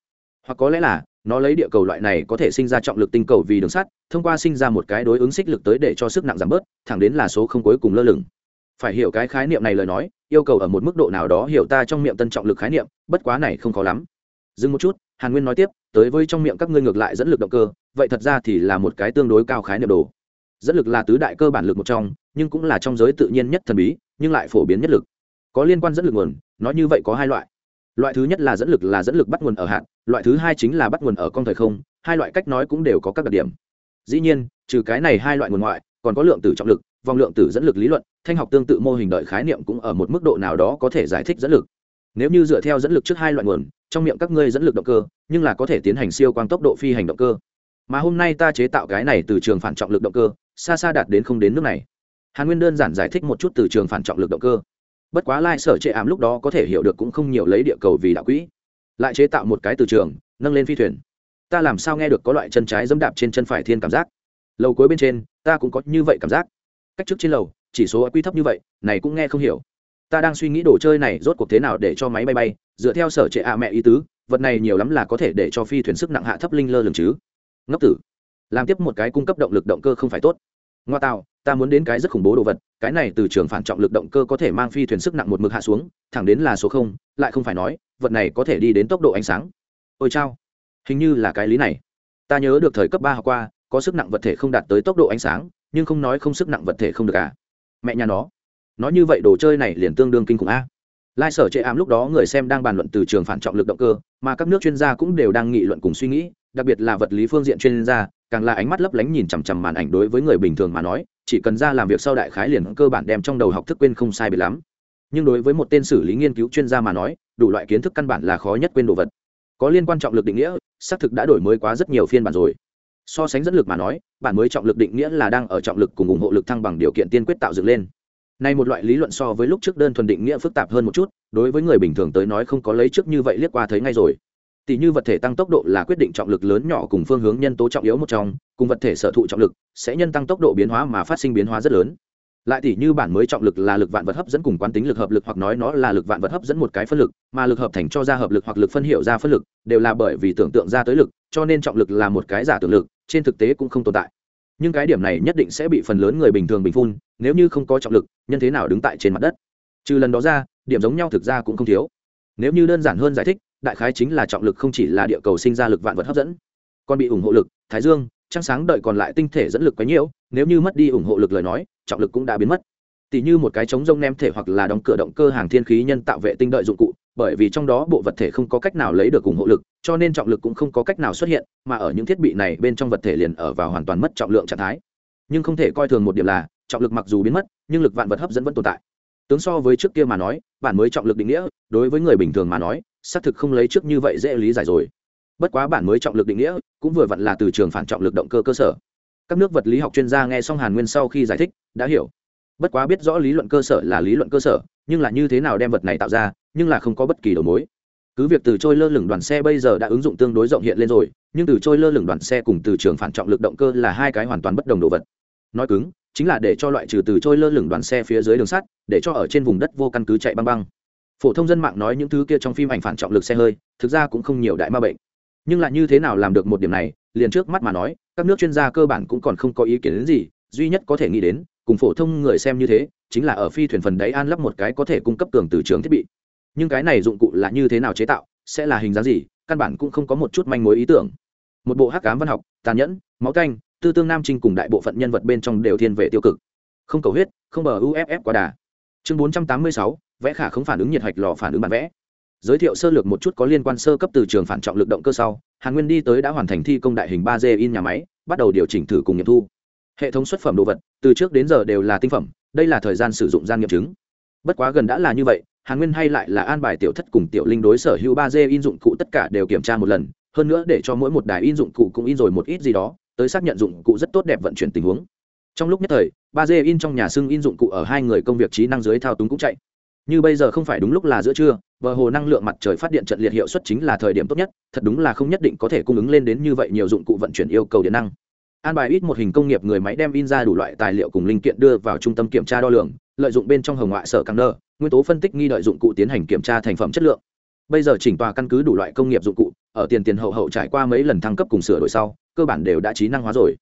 [SPEAKER 1] Hoặc có lẽ là, nó lấy địa cầu loại này có thể sinh ra trọng lực tinh cầu vì đường sắt, thông qua sinh ra một cái đối ứng xích lực tới để cho sức nặng giảm bớt, thẳng đến là số không cuối cùng lơ lửng. Phải hiểu cái khái niệm này lời nói, yêu cầu ở một mức độ nào đó hiểu ta trong miệng tân trọng lực khái niệm, bất quá này không khó lắm. Dừng một chút, hàn nguyên nói tiếp, tới với trong miệng các ngươi ngược lại dẫn lực động cơ, vậy thật ra thì là một cái tương đối cao khái niệm đồ dẫn lực là tứ đại cơ bản lực một trong, nhưng cũng là trong giới tự nhiên nhất thần bí, nhưng lại phổ biến nhất lực. Có liên quan dẫn lực nguồn, nói như vậy có hai loại. Loại thứ nhất là dẫn lực là dẫn lực bắt nguồn ở hạn, loại thứ hai chính là bắt nguồn ở con thời không, hai loại cách nói cũng đều có các đặc điểm. Dĩ nhiên, trừ cái này hai loại nguồn ngoại, còn có lượng tử trọng lực, vòng lượng tử dẫn lực lý luận, thanh học tương tự mô hình đợi khái niệm cũng ở một mức độ nào đó có thể giải thích dẫn lực. Nếu như dựa theo dẫn lực trước hai loại nguồn, trong miệng các ngươi dẫn lực động cơ, nhưng là có thể tiến hành siêu quang tốc độ phi hành động cơ. Mà hôm nay ta chế tạo cái này từ trường phản trọng lực động cơ xa xa đạt đến không đến nước này. Hàn nguyên đơn giản giải thích một chút từ trường phản trọng lực động cơ. Bất quá lai sở chệ ảm lúc đó có thể hiểu được cũng không nhiều lấy địa cầu vì đạo quỹ. Lại chế tạo một cái từ trường, nâng lên phi thuyền. Ta làm sao nghe được có loại chân trái dẫm đạp trên chân phải thiên cảm giác? Lầu cuối bên trên, ta cũng có như vậy cảm giác. Cách trước trên lầu, chỉ số quy thấp như vậy, này cũng nghe không hiểu. Ta đang suy nghĩ đồ chơi này rốt cuộc thế nào để cho máy bay bay, dựa theo sở trệ ạ mẹ ý tứ, vật này nhiều lắm là có thể để cho phi thuyền sức nặng hạ thấp linh lơ lường chứ. Ngốc tử làm tiếp một cái cung cấp động lực động cơ không phải tốt. Ngoa tạo, ta muốn đến cái rất khủng bố đồ vật, cái này từ trường phản trọng lực động cơ có thể mang phi thuyền sức nặng một mực hạ xuống, thẳng đến là số không, lại không phải nói, vật này có thể đi đến tốc độ ánh sáng. Ôi chao, hình như là cái lý này. Ta nhớ được thời cấp ba học qua, có sức nặng vật thể không đạt tới tốc độ ánh sáng, nhưng không nói không sức nặng vật thể không được à. Mẹ nhà nó, nói như vậy đồ chơi này liền tương đương kinh khủng a. Lai sở chệ ám lúc đó người xem đang bàn luận từ trường phản trọng lực động cơ, mà các nước chuyên gia cũng đều đang nghị luận cùng suy nghĩ, đặc biệt là vật lý phương diện chuyên gia càng là ánh mắt lấp lánh nhìn chằm chằm màn ảnh đối với người bình thường mà nói chỉ cần ra làm việc sau đại khái liền cơ bản đem trong đầu học thức quên không sai biệt lắm. Nhưng đối với một tên xử lý nghiên cứu chuyên gia mà nói đủ loại kiến thức căn bản là khó nhất quên đồ vật. Có liên quan trọng lực định nghĩa xác thực đã đổi mới quá rất nhiều phiên bản rồi. So sánh dẫn lực mà nói bản mới trọng lực định nghĩa là đang ở trọng lực cùng ủng hộ lực thăng bằng điều kiện tiên quyết tạo dựng lên. Nay một loại lý luận so với lúc trước đơn thuần định nghĩa phức tạp hơn một chút, đối với người bình thường tới nói không có lấy trước như vậy liếc qua thấy ngay rồi. Tỷ như vật thể tăng tốc độ là quyết định trọng lực lớn nhỏ cùng phương hướng nhân tố trọng yếu một trong, cùng vật thể sở thụ trọng lực sẽ nhân tăng tốc độ biến hóa mà phát sinh biến hóa rất lớn. Lại tỷ như bản mới trọng lực là lực vạn vật hấp dẫn cùng quán tính lực hợp lực hoặc nói nó là lực vạn vật hấp dẫn một cái phân lực, mà lực hợp thành cho ra hợp lực hoặc lực phân hiệu ra phân lực, đều là bởi vì tưởng tượng ra tới lực, cho nên trọng lực là một cái giả tưởng lực, trên thực tế cũng không tồn tại. Nhưng cái điểm này nhất định sẽ bị phần lớn người bình thường bình phun nếu như không có trọng lực nhân thế nào đứng tại trên mặt đất? Trừ lần đó ra điểm giống nhau thực ra cũng không thiếu. Nếu như đơn giản hơn giải thích đại khái chính là trọng lực không chỉ là địa cầu sinh ra lực vạn vật hấp dẫn, còn bị ủng hộ lực, thái dương, trăng sáng đợi còn lại tinh thể dẫn lực quấy nhiễu, nếu như mất đi ủng hộ lực lời nói, trọng lực cũng đã biến mất. Tỉ như một cái chống rông ném thể hoặc là đóng cửa động cơ hàng thiên khí nhân tạo vệ tinh đợi dụng cụ, bởi vì trong đó bộ vật thể không có cách nào lấy được ủng hộ lực, cho nên trọng lực cũng không có cách nào xuất hiện, mà ở những thiết bị này bên trong vật thể liền ở vào hoàn toàn mất trọng lượng trạng thái. Nhưng không thể coi thường một điểm là, trọng lực mặc dù biến mất, nhưng lực vạn vật hấp dẫn vẫn tồn tại. Tướng so với trước kia mà nói, bản mới trọng lực định nghĩa, đối với người bình thường mà nói xác thực không lấy trước như vậy dễ lý giải rồi. Bất quá bản mới trọng lực định nghĩa, cũng vừa vặn là từ trường phản trọng lực động cơ cơ sở. Các nước vật lý học chuyên gia nghe xong hàn nguyên sau khi giải thích, đã hiểu. Bất quá biết rõ lý luận cơ sở là lý luận cơ sở, nhưng là như thế nào đem vật này tạo ra, nhưng là không có bất kỳ đầu mối. Cứ việc từ trôi lơ lửng đoàn xe bây giờ đã ứng dụng tương đối rộng hiện lên rồi, nhưng từ trôi lơ lửng đoàn xe cùng từ trường phản trọng lực động cơ là hai cái hoàn toàn bất đồng đồ vật. Nói cứng, chính là để cho loại trừ từ trôi lơ lửng đoàn xe phía dưới đường sắt, để cho ở trên vùng đất vô căn cứ chạy băng băng phổ thông dân mạng nói những thứ kia trong phim ảnh phản trọng lực xe hơi, thực ra cũng không nhiều đại ma bệnh. Nhưng lại như thế nào làm được một điểm này, liền trước mắt mà nói, các nước chuyên gia cơ bản cũng còn không có ý kiến đến gì, duy nhất có thể nghĩ đến, cùng phổ thông người xem như thế, chính là ở phi thuyền phần đáy an lắp một cái có thể cung cấp cường từ trường thiết bị. Nhưng cái này dụng cụ là như thế nào chế tạo, sẽ là hình dáng gì, căn bản cũng không có một chút manh mối ý tưởng. Một bộ hắc cám văn học, tàn nhẫn, máu canh, tư tương nam trinh cùng đại bộ phận nhân vật bên trong đều thiên về tiêu cực. Không cầu huyết, không bờ uff quá đà. Chương bốn trăm tám mươi sáu vẽ khả không phản ứng nhiệt hạch lò phản ứng bản vẽ. Giới thiệu sơ lược một chút có liên quan sơ cấp từ trường phản trọng lực động cơ sau, hàn nguyên đi tới đã hoàn thành thi công đại hình ba d in nhà máy, bắt đầu điều chỉnh thử cùng nghiệm thu. Hệ thống xuất phẩm đồ vật, từ trước đến giờ đều là tinh phẩm, đây là thời gian sử dụng gian nghiệm chứng. Bất quá gần đã là như vậy, hàn nguyên hay lại là an bài tiểu thất cùng tiểu linh đối sở hữu ba d in dụng cụ tất cả đều kiểm tra một lần, hơn nữa để cho mỗi một đài in dụng cụ cũng in rồi một ít gì đó, tới xác nhận dụng cụ rất tốt đẹp vận chuyển tình huống. Trong lúc nhất thời, ba d in trong nhà xưng in dụng cụ ở hai người công việc trí năng dưới thao túng cũng chạy như bây giờ không phải đúng lúc là giữa trưa, bờ hồ năng lượng mặt trời phát điện trận liệt hiệu suất chính là thời điểm tốt nhất, thật đúng là không nhất định có thể cung ứng lên đến như vậy nhiều dụng cụ vận chuyển yêu cầu điện năng. An bài ít một hình công nghiệp người máy đem in ra đủ loại tài liệu cùng linh kiện đưa vào trung tâm kiểm tra đo lường, lợi dụng bên trong hồng ngoại sở căng nơ, nguyên tố phân tích nghi đợi dụng cụ tiến hành kiểm tra thành phẩm chất lượng. Bây giờ chỉnh tòa căn cứ đủ loại công nghiệp dụng cụ, ở tiền tiền hậu hậu trải qua mấy lần thăng cấp cùng sửa đổi sau, cơ bản đều đã trí năng hóa rồi.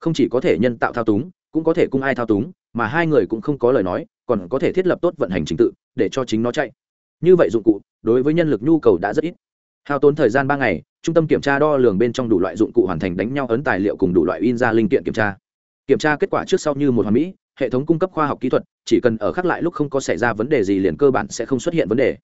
[SPEAKER 1] Không chỉ có thể nhân tạo thao túng, cũng có thể cung ai thao túng, mà hai người cũng không có lời nói còn có thể thiết lập tốt vận hành trình tự, để cho chính nó chạy. Như vậy dụng cụ, đối với nhân lực nhu cầu đã rất ít. Hao tốn thời gian ba ngày, trung tâm kiểm tra đo lường bên trong đủ loại dụng cụ hoàn thành đánh nhau ấn tài liệu cùng đủ loại in ra linh kiện kiểm tra. Kiểm tra kết quả trước sau như một hoàn mỹ, hệ thống cung cấp khoa học kỹ thuật, chỉ cần ở khắc lại lúc không có xảy ra vấn đề gì liền cơ bản sẽ không xuất hiện vấn đề.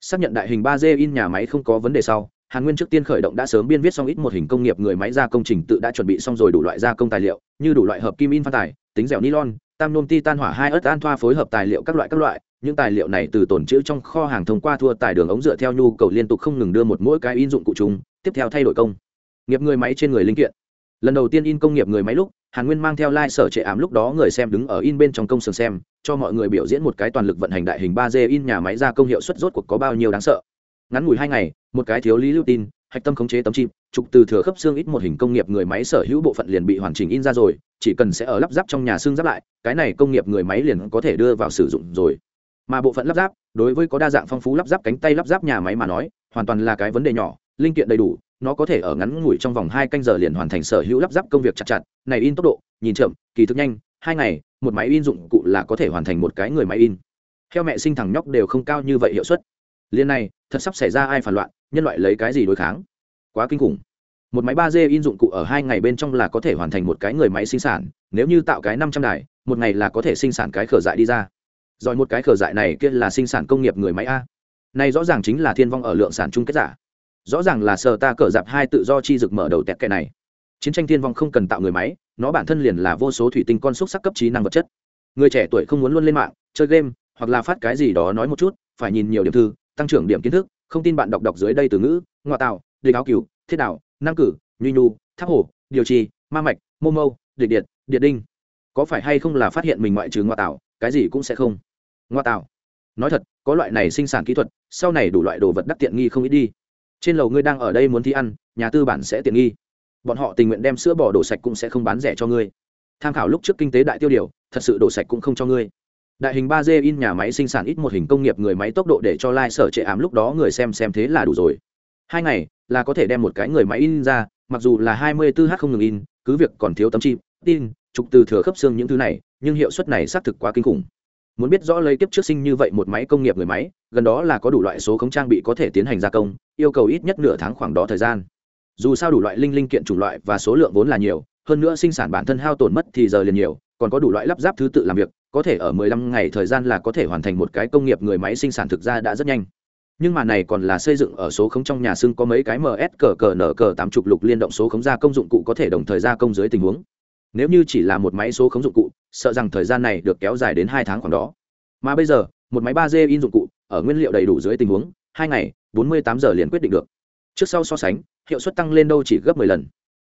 [SPEAKER 1] Xác nhận đại hình ba d in nhà máy không có vấn đề sau, hàn nguyên trước tiên khởi động đã sớm biên viết xong ít một hình công nghiệp người máy gia công trình tự đã chuẩn bị xong rồi đủ loại gia công tài liệu, như đủ loại hợp kim in phát tài, tính dẻo nylon tam nôm ti tan hỏa hai ớt an thoa phối hợp tài liệu các loại các loại, những tài liệu này từ tồn trữ trong kho hàng thông qua thua tài đường ống dựa theo nhu cầu liên tục không ngừng đưa một mỗi cái in dụng cụ chúng, tiếp theo thay đổi công. Nghiệp người máy trên người linh kiện. Lần đầu tiên in công nghiệp người máy lúc, hàn nguyên mang theo lai、like、sở trệ ám lúc đó người xem đứng ở in bên trong công sườn xem, cho mọi người biểu diễn một cái toàn lực vận hành đại hình ba d in nhà máy gia công hiệu suất rốt cuộc có bao nhiêu đáng sợ. Ngắn ngủi hai ngày, một cái thiếu lý lưu tin, hạch tâm khống chế tấm chip trục từ thừa khớp xương ít một hình công nghiệp người máy sở hữu bộ phận liền bị hoàn chỉnh in ra rồi, chỉ cần sẽ ở lắp ráp trong nhà xương giáp lại, cái này công nghiệp người máy liền có thể đưa vào sử dụng rồi. Mà bộ phận lắp ráp, đối với có đa dạng phong phú lắp ráp cánh tay lắp ráp nhà máy mà nói, hoàn toàn là cái vấn đề nhỏ, linh kiện đầy đủ, nó có thể ở ngắn ngủi trong vòng hai canh giờ liền hoàn thành sở hữu lắp ráp công việc chặt chặt, này in tốc độ, nhìn chậm, kỳ thực nhanh, hai ngày, một máy in dụng cụ là có thể hoàn thành một cái người máy in. Theo mẹ sinh thằng nhóc đều không cao như vậy hiệu suất. Liên này, thật sắp xảy ra ai phản loạn, nhân loại lấy cái gì đối kháng? Quá kinh khủng. Một máy ba d in dụng cụ ở hai ngày bên trong là có thể hoàn thành một cái người máy sinh sản, nếu như tạo cái năm trăm đài, một ngày là có thể sinh sản cái khở dại đi ra. Rồi một cái khở dại này kia là sinh sản công nghiệp người máy a. Này rõ ràng chính là thiên vong ở lượng sản chung kết giả. Rõ ràng là sờ ta cờ dạp hai tự do chi dực mở đầu tẹt kẻ này. Chiến tranh thiên vong không cần tạo người máy, nó bản thân liền là vô số thủy tinh con xúc sắc cấp trí năng vật chất. Người trẻ tuổi không muốn luôn lên mạng, chơi game, hoặc là phát cái gì đó nói một chút, phải nhìn nhiều điểm thư, tăng trưởng điểm kiến thức, không tin bạn đọc đọc dưới đây từ ngữ, ngoại tạo địch áo cửu, thiết đạo năng cử, nhuy nhu, tháp hổ, điều trì, ma mạch, mô mâu, địch điện điện đinh. Có phải hay không là phát hiện mình ngoại trừ ngoa tạo cái gì cũng sẽ không? Ngoa tạo nói thật, có loại này sinh sản kỹ thuật, sau này đủ loại đồ vật đắc tiện nghi không ít đi. Trên lầu ngươi đang ở đây muốn thi ăn, nhà tư bản sẽ tiện nghi. Bọn họ tình nguyện đem sữa bò đổ sạch cũng sẽ không bán rẻ cho ngươi. Tham khảo lúc trước kinh tế đại tiêu điều, thật sự đổ sạch cũng không cho ngươi. Đại hình ba d in nhà máy sinh sản ít một hình công nghiệp người máy tốc độ để cho lai、like、sở trệ ám lúc đó người xem xem thế là đủ rồi. Hai ngày là có thể đem một cái người máy in ra, mặc dù là hai mươi 24 h không ngừng in, cứ việc còn thiếu tấm chip, tin, trục từ thừa khớp xương những thứ này, nhưng hiệu suất này xác thực quá kinh khủng. Muốn biết rõ lấy kiếp trước sinh như vậy một máy công nghiệp người máy, gần đó là có đủ loại số khống trang bị có thể tiến hành gia công, yêu cầu ít nhất nửa tháng khoảng đó thời gian. Dù sao đủ loại linh linh kiện chủng loại và số lượng vốn là nhiều, hơn nữa sinh sản bản thân hao tổn mất thì giờ liền nhiều, còn có đủ loại lắp ráp thứ tự làm việc, có thể ở 15 ngày thời gian là có thể hoàn thành một cái công nghiệp người máy sinh sản thực ra đã rất nhanh nhưng mà này còn là xây dựng ở số khống trong nhà xưng có mấy cái ms cờ cờ nở cờ tám chục lục liên động số khống ra công dụng cụ có thể đồng thời gia công dưới tình huống. Nếu như chỉ là một máy số khống dụng cụ, sợ rằng thời gian này được kéo dài đến hai tháng khoảng đó. Mà bây giờ, một máy ba d in dụng cụ, ở nguyên liệu đầy đủ dưới tình huống, hai ngày, bốn mươi tám giờ liền quyết định được. Trước sau so sánh, hiệu suất tăng lên đâu chỉ gấp 10 lần.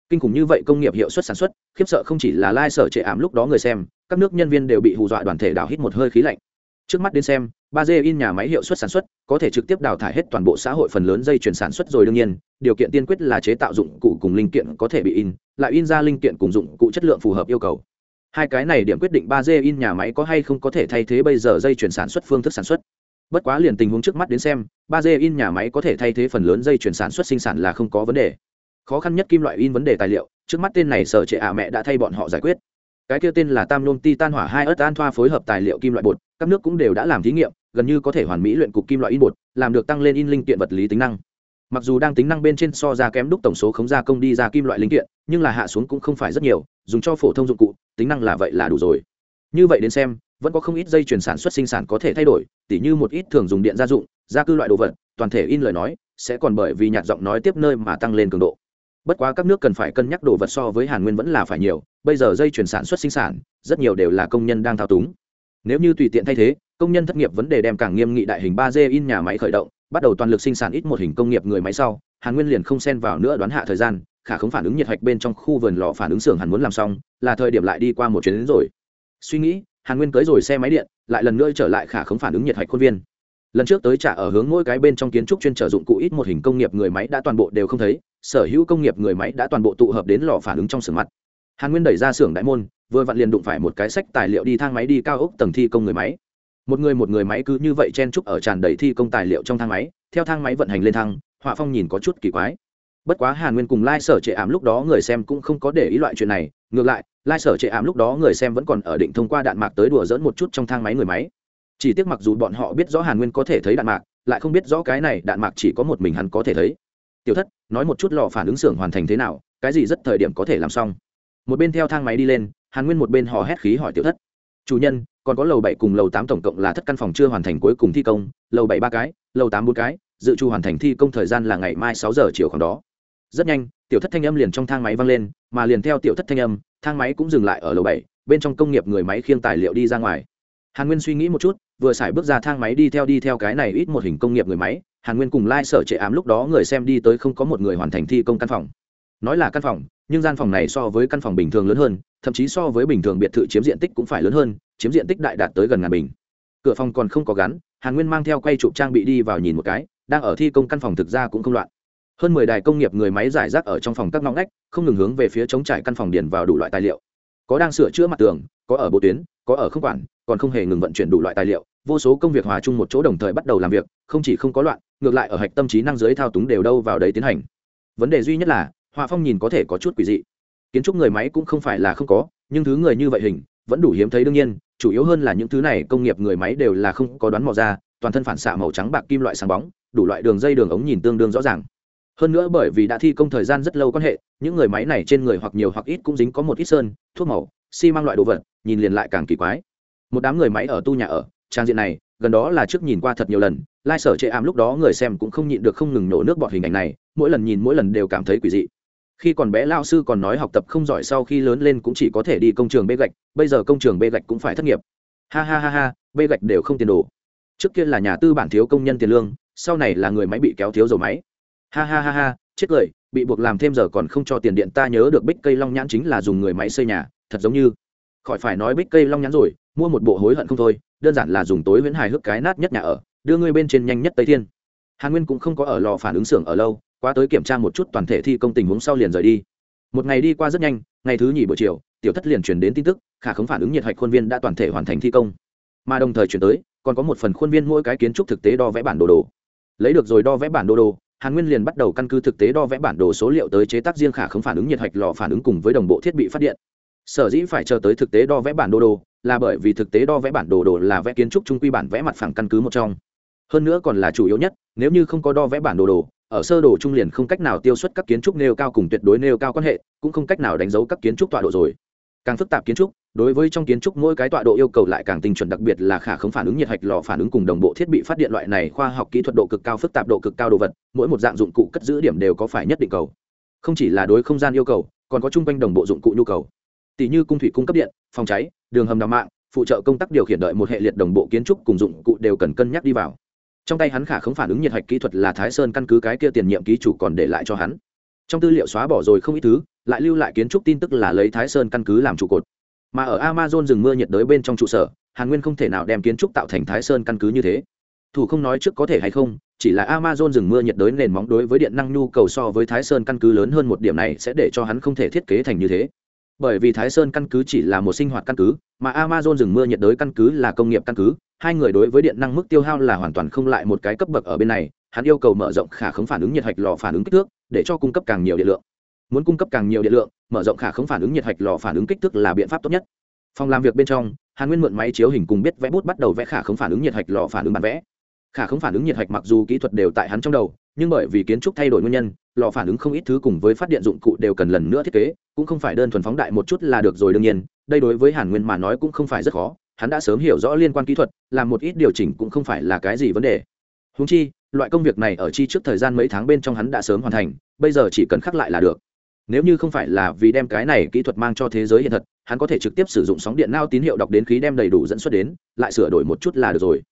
[SPEAKER 1] Kinh khủng như vậy công nghiệp hiệu suất sản xuất, khiếp sợ không chỉ là lai sở trệ ảm lúc đó người xem, các nước nhân viên đều bị hù dọa đoàn thể đào hít một hơi khí lạnh. Trước mắt đến xem ba d in nhà máy hiệu suất sản xuất, có thể trực tiếp đào thải hết toàn bộ xã hội phần lớn dây chuyển sản xuất rồi đương nhiên, điều kiện tiên quyết là chế tạo dụng cụ cùng linh kiện có thể bị in, lại in ra linh kiện cùng dụng cụ chất lượng phù hợp yêu cầu. Hai cái này điểm quyết định ba d in nhà máy có hay không có thể thay thế bây giờ dây chuyển sản xuất phương thức sản xuất. Bất quá liền tình huống trước mắt đến xem, ba d in nhà máy có thể thay thế phần lớn dây chuyển sản xuất sinh sản là không có vấn đề. Khó khăn nhất kim loại in vấn đề tài liệu, trước mắt tên này sở trệ ả mẹ đã thay bọn họ giải quyết. Cái kia tên là tam nôm titan hỏa hai ớt an thoa phối hợp tài liệu kim loại bột, các nước cũng đều đã làm thí nghiệm gần như có thể hoàn mỹ luyện cục kim loại in bột, làm được tăng lên in linh kiện vật lý tính năng. Mặc dù đang tính năng bên trên so ra kém đúc tổng số khống gia công đi ra kim loại linh kiện, nhưng là hạ xuống cũng không phải rất nhiều, dùng cho phổ thông dụng cụ, tính năng là vậy là đủ rồi. Như vậy đến xem, vẫn có không ít dây chuyển sản xuất sinh sản có thể thay đổi, tỉ như một ít thường dùng điện gia dụng, gia cư loại đồ vật, toàn thể in lời nói, sẽ còn bởi vì nhạt giọng nói tiếp nơi mà tăng lên cường độ. Bất quá các nước cần phải cân nhắc đồ vật so với hàn nguyên vẫn là phải nhiều, bây giờ dây chuyển sản xuất sinh sản, rất nhiều đều là công nhân đang thao túng. Nếu như tùy tiện thay thế công nhân thất nghiệp vấn đề đem càng nghiêm nghị đại hình ba d in nhà máy khởi động, bắt đầu toàn lực sinh sản ít một hình công nghiệp người máy sau, hàn nguyên liền không xen vào nữa đoán hạ thời gian, khả không phản ứng nhiệt hạch bên trong khu vườn lò phản ứng xưởng hàn muốn làm xong, là thời điểm lại đi qua một chuyến đến rồi. Suy nghĩ, hàn nguyên cưới rồi xe máy điện, lại lần nữa trở lại khả không phản ứng nhiệt hạch khuôn viên. Lần trước tới trả ở hướng mỗi cái bên trong kiến trúc chuyên trở dụng cụ ít một hình công nghiệp người máy đã toàn bộ đều không thấy, sở hữu công nghiệp người máy đã toàn bộ tụ hợp đến lò phản ứng trong xưởng mặt. Hàn nguyên đẩy ra xưởng đại môn, vừa vặn liền đụng phải một cái sách tài liệu đi thang máy đi cao ốc tầng thi công người máy một người một người máy cứ như vậy chen trúc ở tràn đầy thi công tài liệu trong thang máy, theo thang máy vận hành lên thang, họa phong nhìn có chút kỳ quái. Bất quá hàn nguyên cùng lai sở trệ ảm lúc đó người xem cũng không có để ý loại chuyện này, ngược lại, lai sở trệ ảm lúc đó người xem vẫn còn ở định thông qua đạn mạc tới đùa dỡn một chút trong thang máy người máy. Chỉ tiếc mặc dù bọn họ biết rõ hàn nguyên có thể thấy đạn mạc, lại không biết rõ cái này đạn mạc chỉ có một mình hắn có thể thấy. Tiểu thất, nói một chút lò phản ứng xưởng hoàn thành thế nào, cái gì rất thời điểm có thể làm xong. Một bên theo thang máy đi lên, hàn nguyên một bên hò hét khí hỏi tiểu thất. Chủ nhân còn có lầu bảy cùng lầu tám tổng cộng là thất căn phòng chưa hoàn thành cuối cùng thi công, lầu bảy ba cái, lầu tám bốn cái, dự trù hoàn thành thi công thời gian là ngày mai sáu giờ chiều khoảng đó. Rất nhanh, tiểu thất thanh âm liền trong thang máy vang lên, mà liền theo tiểu thất thanh âm, thang máy cũng dừng lại ở lầu bảy, bên trong công nghiệp người máy khiêng tài liệu đi ra ngoài. Hàn nguyên suy nghĩ một chút, vừa xài bước ra thang máy đi theo đi theo cái này ít một hình công nghiệp người máy, hàn nguyên cùng lai、like、sở trệ ám lúc đó người xem đi tới không có một người hoàn thành thi công căn phòng. Nói là căn phòng, nhưng gian phòng này so với căn phòng bình thường lớn hơn, thậm chí so với bình thường biệt thự chiếm diện tích cũng phải lớn hơn chiếm diện tích đại đạt tới gần ngàn bình. Cửa phòng còn không có gắn, hàn nguyên mang theo quay chụp trang bị đi vào nhìn một cái, đang ở thi công căn phòng thực ra cũng không loạn. Hơn mười đài công nghiệp người máy giải rác ở trong phòng các ngõ ngách, không ngừng hướng về phía chống trải căn phòng điền vào đủ loại tài liệu. Có đang sửa chữa mặt tường, có ở bộ tuyến, có ở không quản, còn không hề ngừng vận chuyển đủ loại tài liệu. Vô số công việc hòa chung một chỗ đồng thời bắt đầu làm việc, không chỉ không có loạn, ngược lại ở hạch tâm trí năng giới thao túng đều đâu vào đấy tiến hành. Vấn đề duy nhất là, họa phong nhìn có thể có chút quỷ dị. Kiến trúc người máy cũng không phải là không có, nhưng thứ người như vậy hình, vẫn đủ hiếm thấy đương nhiên chủ yếu hơn là những thứ này công nghiệp người máy đều là không có đoán mò ra, toàn thân phản xạ màu trắng bạc kim loại sáng bóng, đủ loại đường dây đường ống nhìn tương đương rõ ràng. Hơn nữa bởi vì đã thi công thời gian rất lâu quan hệ, những người máy này trên người hoặc nhiều hoặc ít cũng dính có một ít sơn, thuốc màu, xi mang loại đồ vật, nhìn liền lại càng kỳ quái. Một đám người máy ở tu nhà ở, trang diện này, gần đó là trước nhìn qua thật nhiều lần, lai sở chệ ảm lúc đó người xem cũng không nhịn được không ngừng nổ nước bọt hình ảnh này, mỗi lần nhìn mỗi lần đều cảm thấy quỷ dị khi còn bé lao sư còn nói học tập không giỏi sau khi lớn lên cũng chỉ có thể đi công trường bê gạch, bây giờ công trường bê gạch cũng phải thất nghiệp. Ha ha ha ha, bê gạch đều không tiền đồ. Trước kia là nhà tư bản thiếu công nhân tiền lương, sau này là người máy bị kéo thiếu dầu máy. Ha ha ha ha, chết cười, bị buộc làm thêm giờ còn không cho tiền điện ta nhớ được bích cây long nhãn chính là dùng người máy xây nhà, thật giống như. Khỏi phải nói bích cây long nhãn rồi, mua một bộ hối hận không thôi, đơn giản là dùng tối huyễn hài hước cái nát nhất nhà ở, đưa ngươi bên trên nhanh nhất tây thiên. Hàn nguyên cũng không có ở lò phản ứng xưởng ở lâu quá tới kiểm tra một chút toàn thể thi công tình huống sau liền rời đi. Một ngày đi qua rất nhanh, ngày thứ nhì buổi chiều, tiểu thất liền truyền đến tin tức, khả khống phản ứng nhiệt hạch khuôn viên đã toàn thể hoàn thành thi công. Mà đồng thời chuyển tới, còn có một phần khuôn viên mỗi cái kiến trúc thực tế đo vẽ bản đồ đồ. Lấy được rồi đo vẽ bản đồ đồ, hàn nguyên liền bắt đầu căn cứ thực tế đo vẽ bản đồ số liệu tới chế tác riêng khả khống phản ứng nhiệt hạch lò phản ứng cùng với đồng bộ thiết bị phát điện. Sở dĩ phải chờ tới thực tế đo vẽ bản đồ đồ, là bởi vì thực tế đo vẽ bản đồ đồ là vẽ kiến trúc trung quy bản vẽ mặt phẳng căn cứ một trong. Hơn nữa còn là chủ yếu nhất, nếu như không có đo vẽ bản đồ đồ ở sơ đồ trung liền không cách nào tiêu xuất các kiến trúc nêu cao cùng tuyệt đối nêu cao quan hệ, cũng không cách nào đánh dấu các kiến trúc tọa độ rồi. Càng phức tạp kiến trúc, đối với trong kiến trúc mỗi cái tọa độ yêu cầu lại càng tinh chuẩn, đặc biệt là khả không phản ứng nhiệt hạch lò phản ứng cùng đồng bộ thiết bị phát điện loại này khoa học kỹ thuật độ cực cao, phức tạp độ cực cao đồ vật, mỗi một dạng dụng cụ cất giữ điểm đều có phải nhất định cầu. Không chỉ là đối không gian yêu cầu, còn có chung quanh đồng bộ dụng cụ nhu cầu. Tỷ như cung thủy cung cấp điện, phòng cháy, đường hầm đào mạng, phụ trợ công tác điều khiển đợi một hệ liệt đồng bộ kiến trúc cùng dụng cụ đều cần cân nhắc đi vào trong tay hắn khả không phản ứng nhiệt hạch kỹ thuật là thái sơn căn cứ cái kia tiền nhiệm ký chủ còn để lại cho hắn. Trong tư liệu xóa bỏ rồi không ít thứ, lại lưu lại kiến trúc tin tức là lấy thái sơn căn cứ làm trụ cột. Mà ở amazon rừng mưa nhiệt đới bên trong trụ sở, hàn nguyên không thể nào đem kiến trúc tạo thành thái sơn căn cứ như thế. Thủ không nói trước có thể hay không, chỉ là amazon rừng mưa nhiệt đới nền móng đối với điện năng nhu cầu so với thái sơn căn cứ lớn hơn một điểm này sẽ để cho hắn không thể thiết kế thành như thế bởi vì thái sơn căn cứ chỉ là một sinh hoạt căn cứ, mà amazon rừng mưa nhiệt đới căn cứ là công nghiệp căn cứ, hai người đối với điện năng mức tiêu hao là hoàn toàn không lại một cái cấp bậc ở bên này, hắn yêu cầu mở rộng khả khống phản ứng nhiệt hạch lò phản ứng kích thước để cho cung cấp càng nhiều điện lượng. Muốn cung cấp càng nhiều điện lượng, mở rộng khả khống phản ứng nhiệt hạch lò phản ứng kích thước là biện pháp tốt nhất. Phòng làm việc bên trong, hàn nguyên mượn máy chiếu hình cùng biết vẽ bút bắt đầu vẽ khả khống phản ứng nhiệt hạch lò phản ứng bản vẽ. Khả không phản ứng nhiệt hạch mặc dù kỹ thuật đều tại hắn trong đầu nhưng bởi vì kiến trúc thay đổi nguyên nhân, lò phản ứng không ít thứ cùng với phát điện dụng cụ đều cần lần nữa thiết kế, cũng không phải đơn thuần phóng đại một chút là được rồi đương nhiên, đây đối với hàn nguyên mà nói cũng không phải rất khó, hắn đã sớm hiểu rõ liên quan kỹ thuật, làm một ít điều chỉnh cũng không phải là cái gì vấn đề. Húng chi, loại công việc này ở chi trước thời gian mấy tháng bên trong hắn đã sớm hoàn thành, bây giờ chỉ cần khắc lại là được. Nếu như không phải là vì đem cái này kỹ thuật mang cho thế giới hiện thật, hắn có thể trực tiếp sử dụng sóng điện nao tín hiệu đọc đến khí đem đầy đủ dẫn xuất đến, lại sửa đổi một chút là được rồi.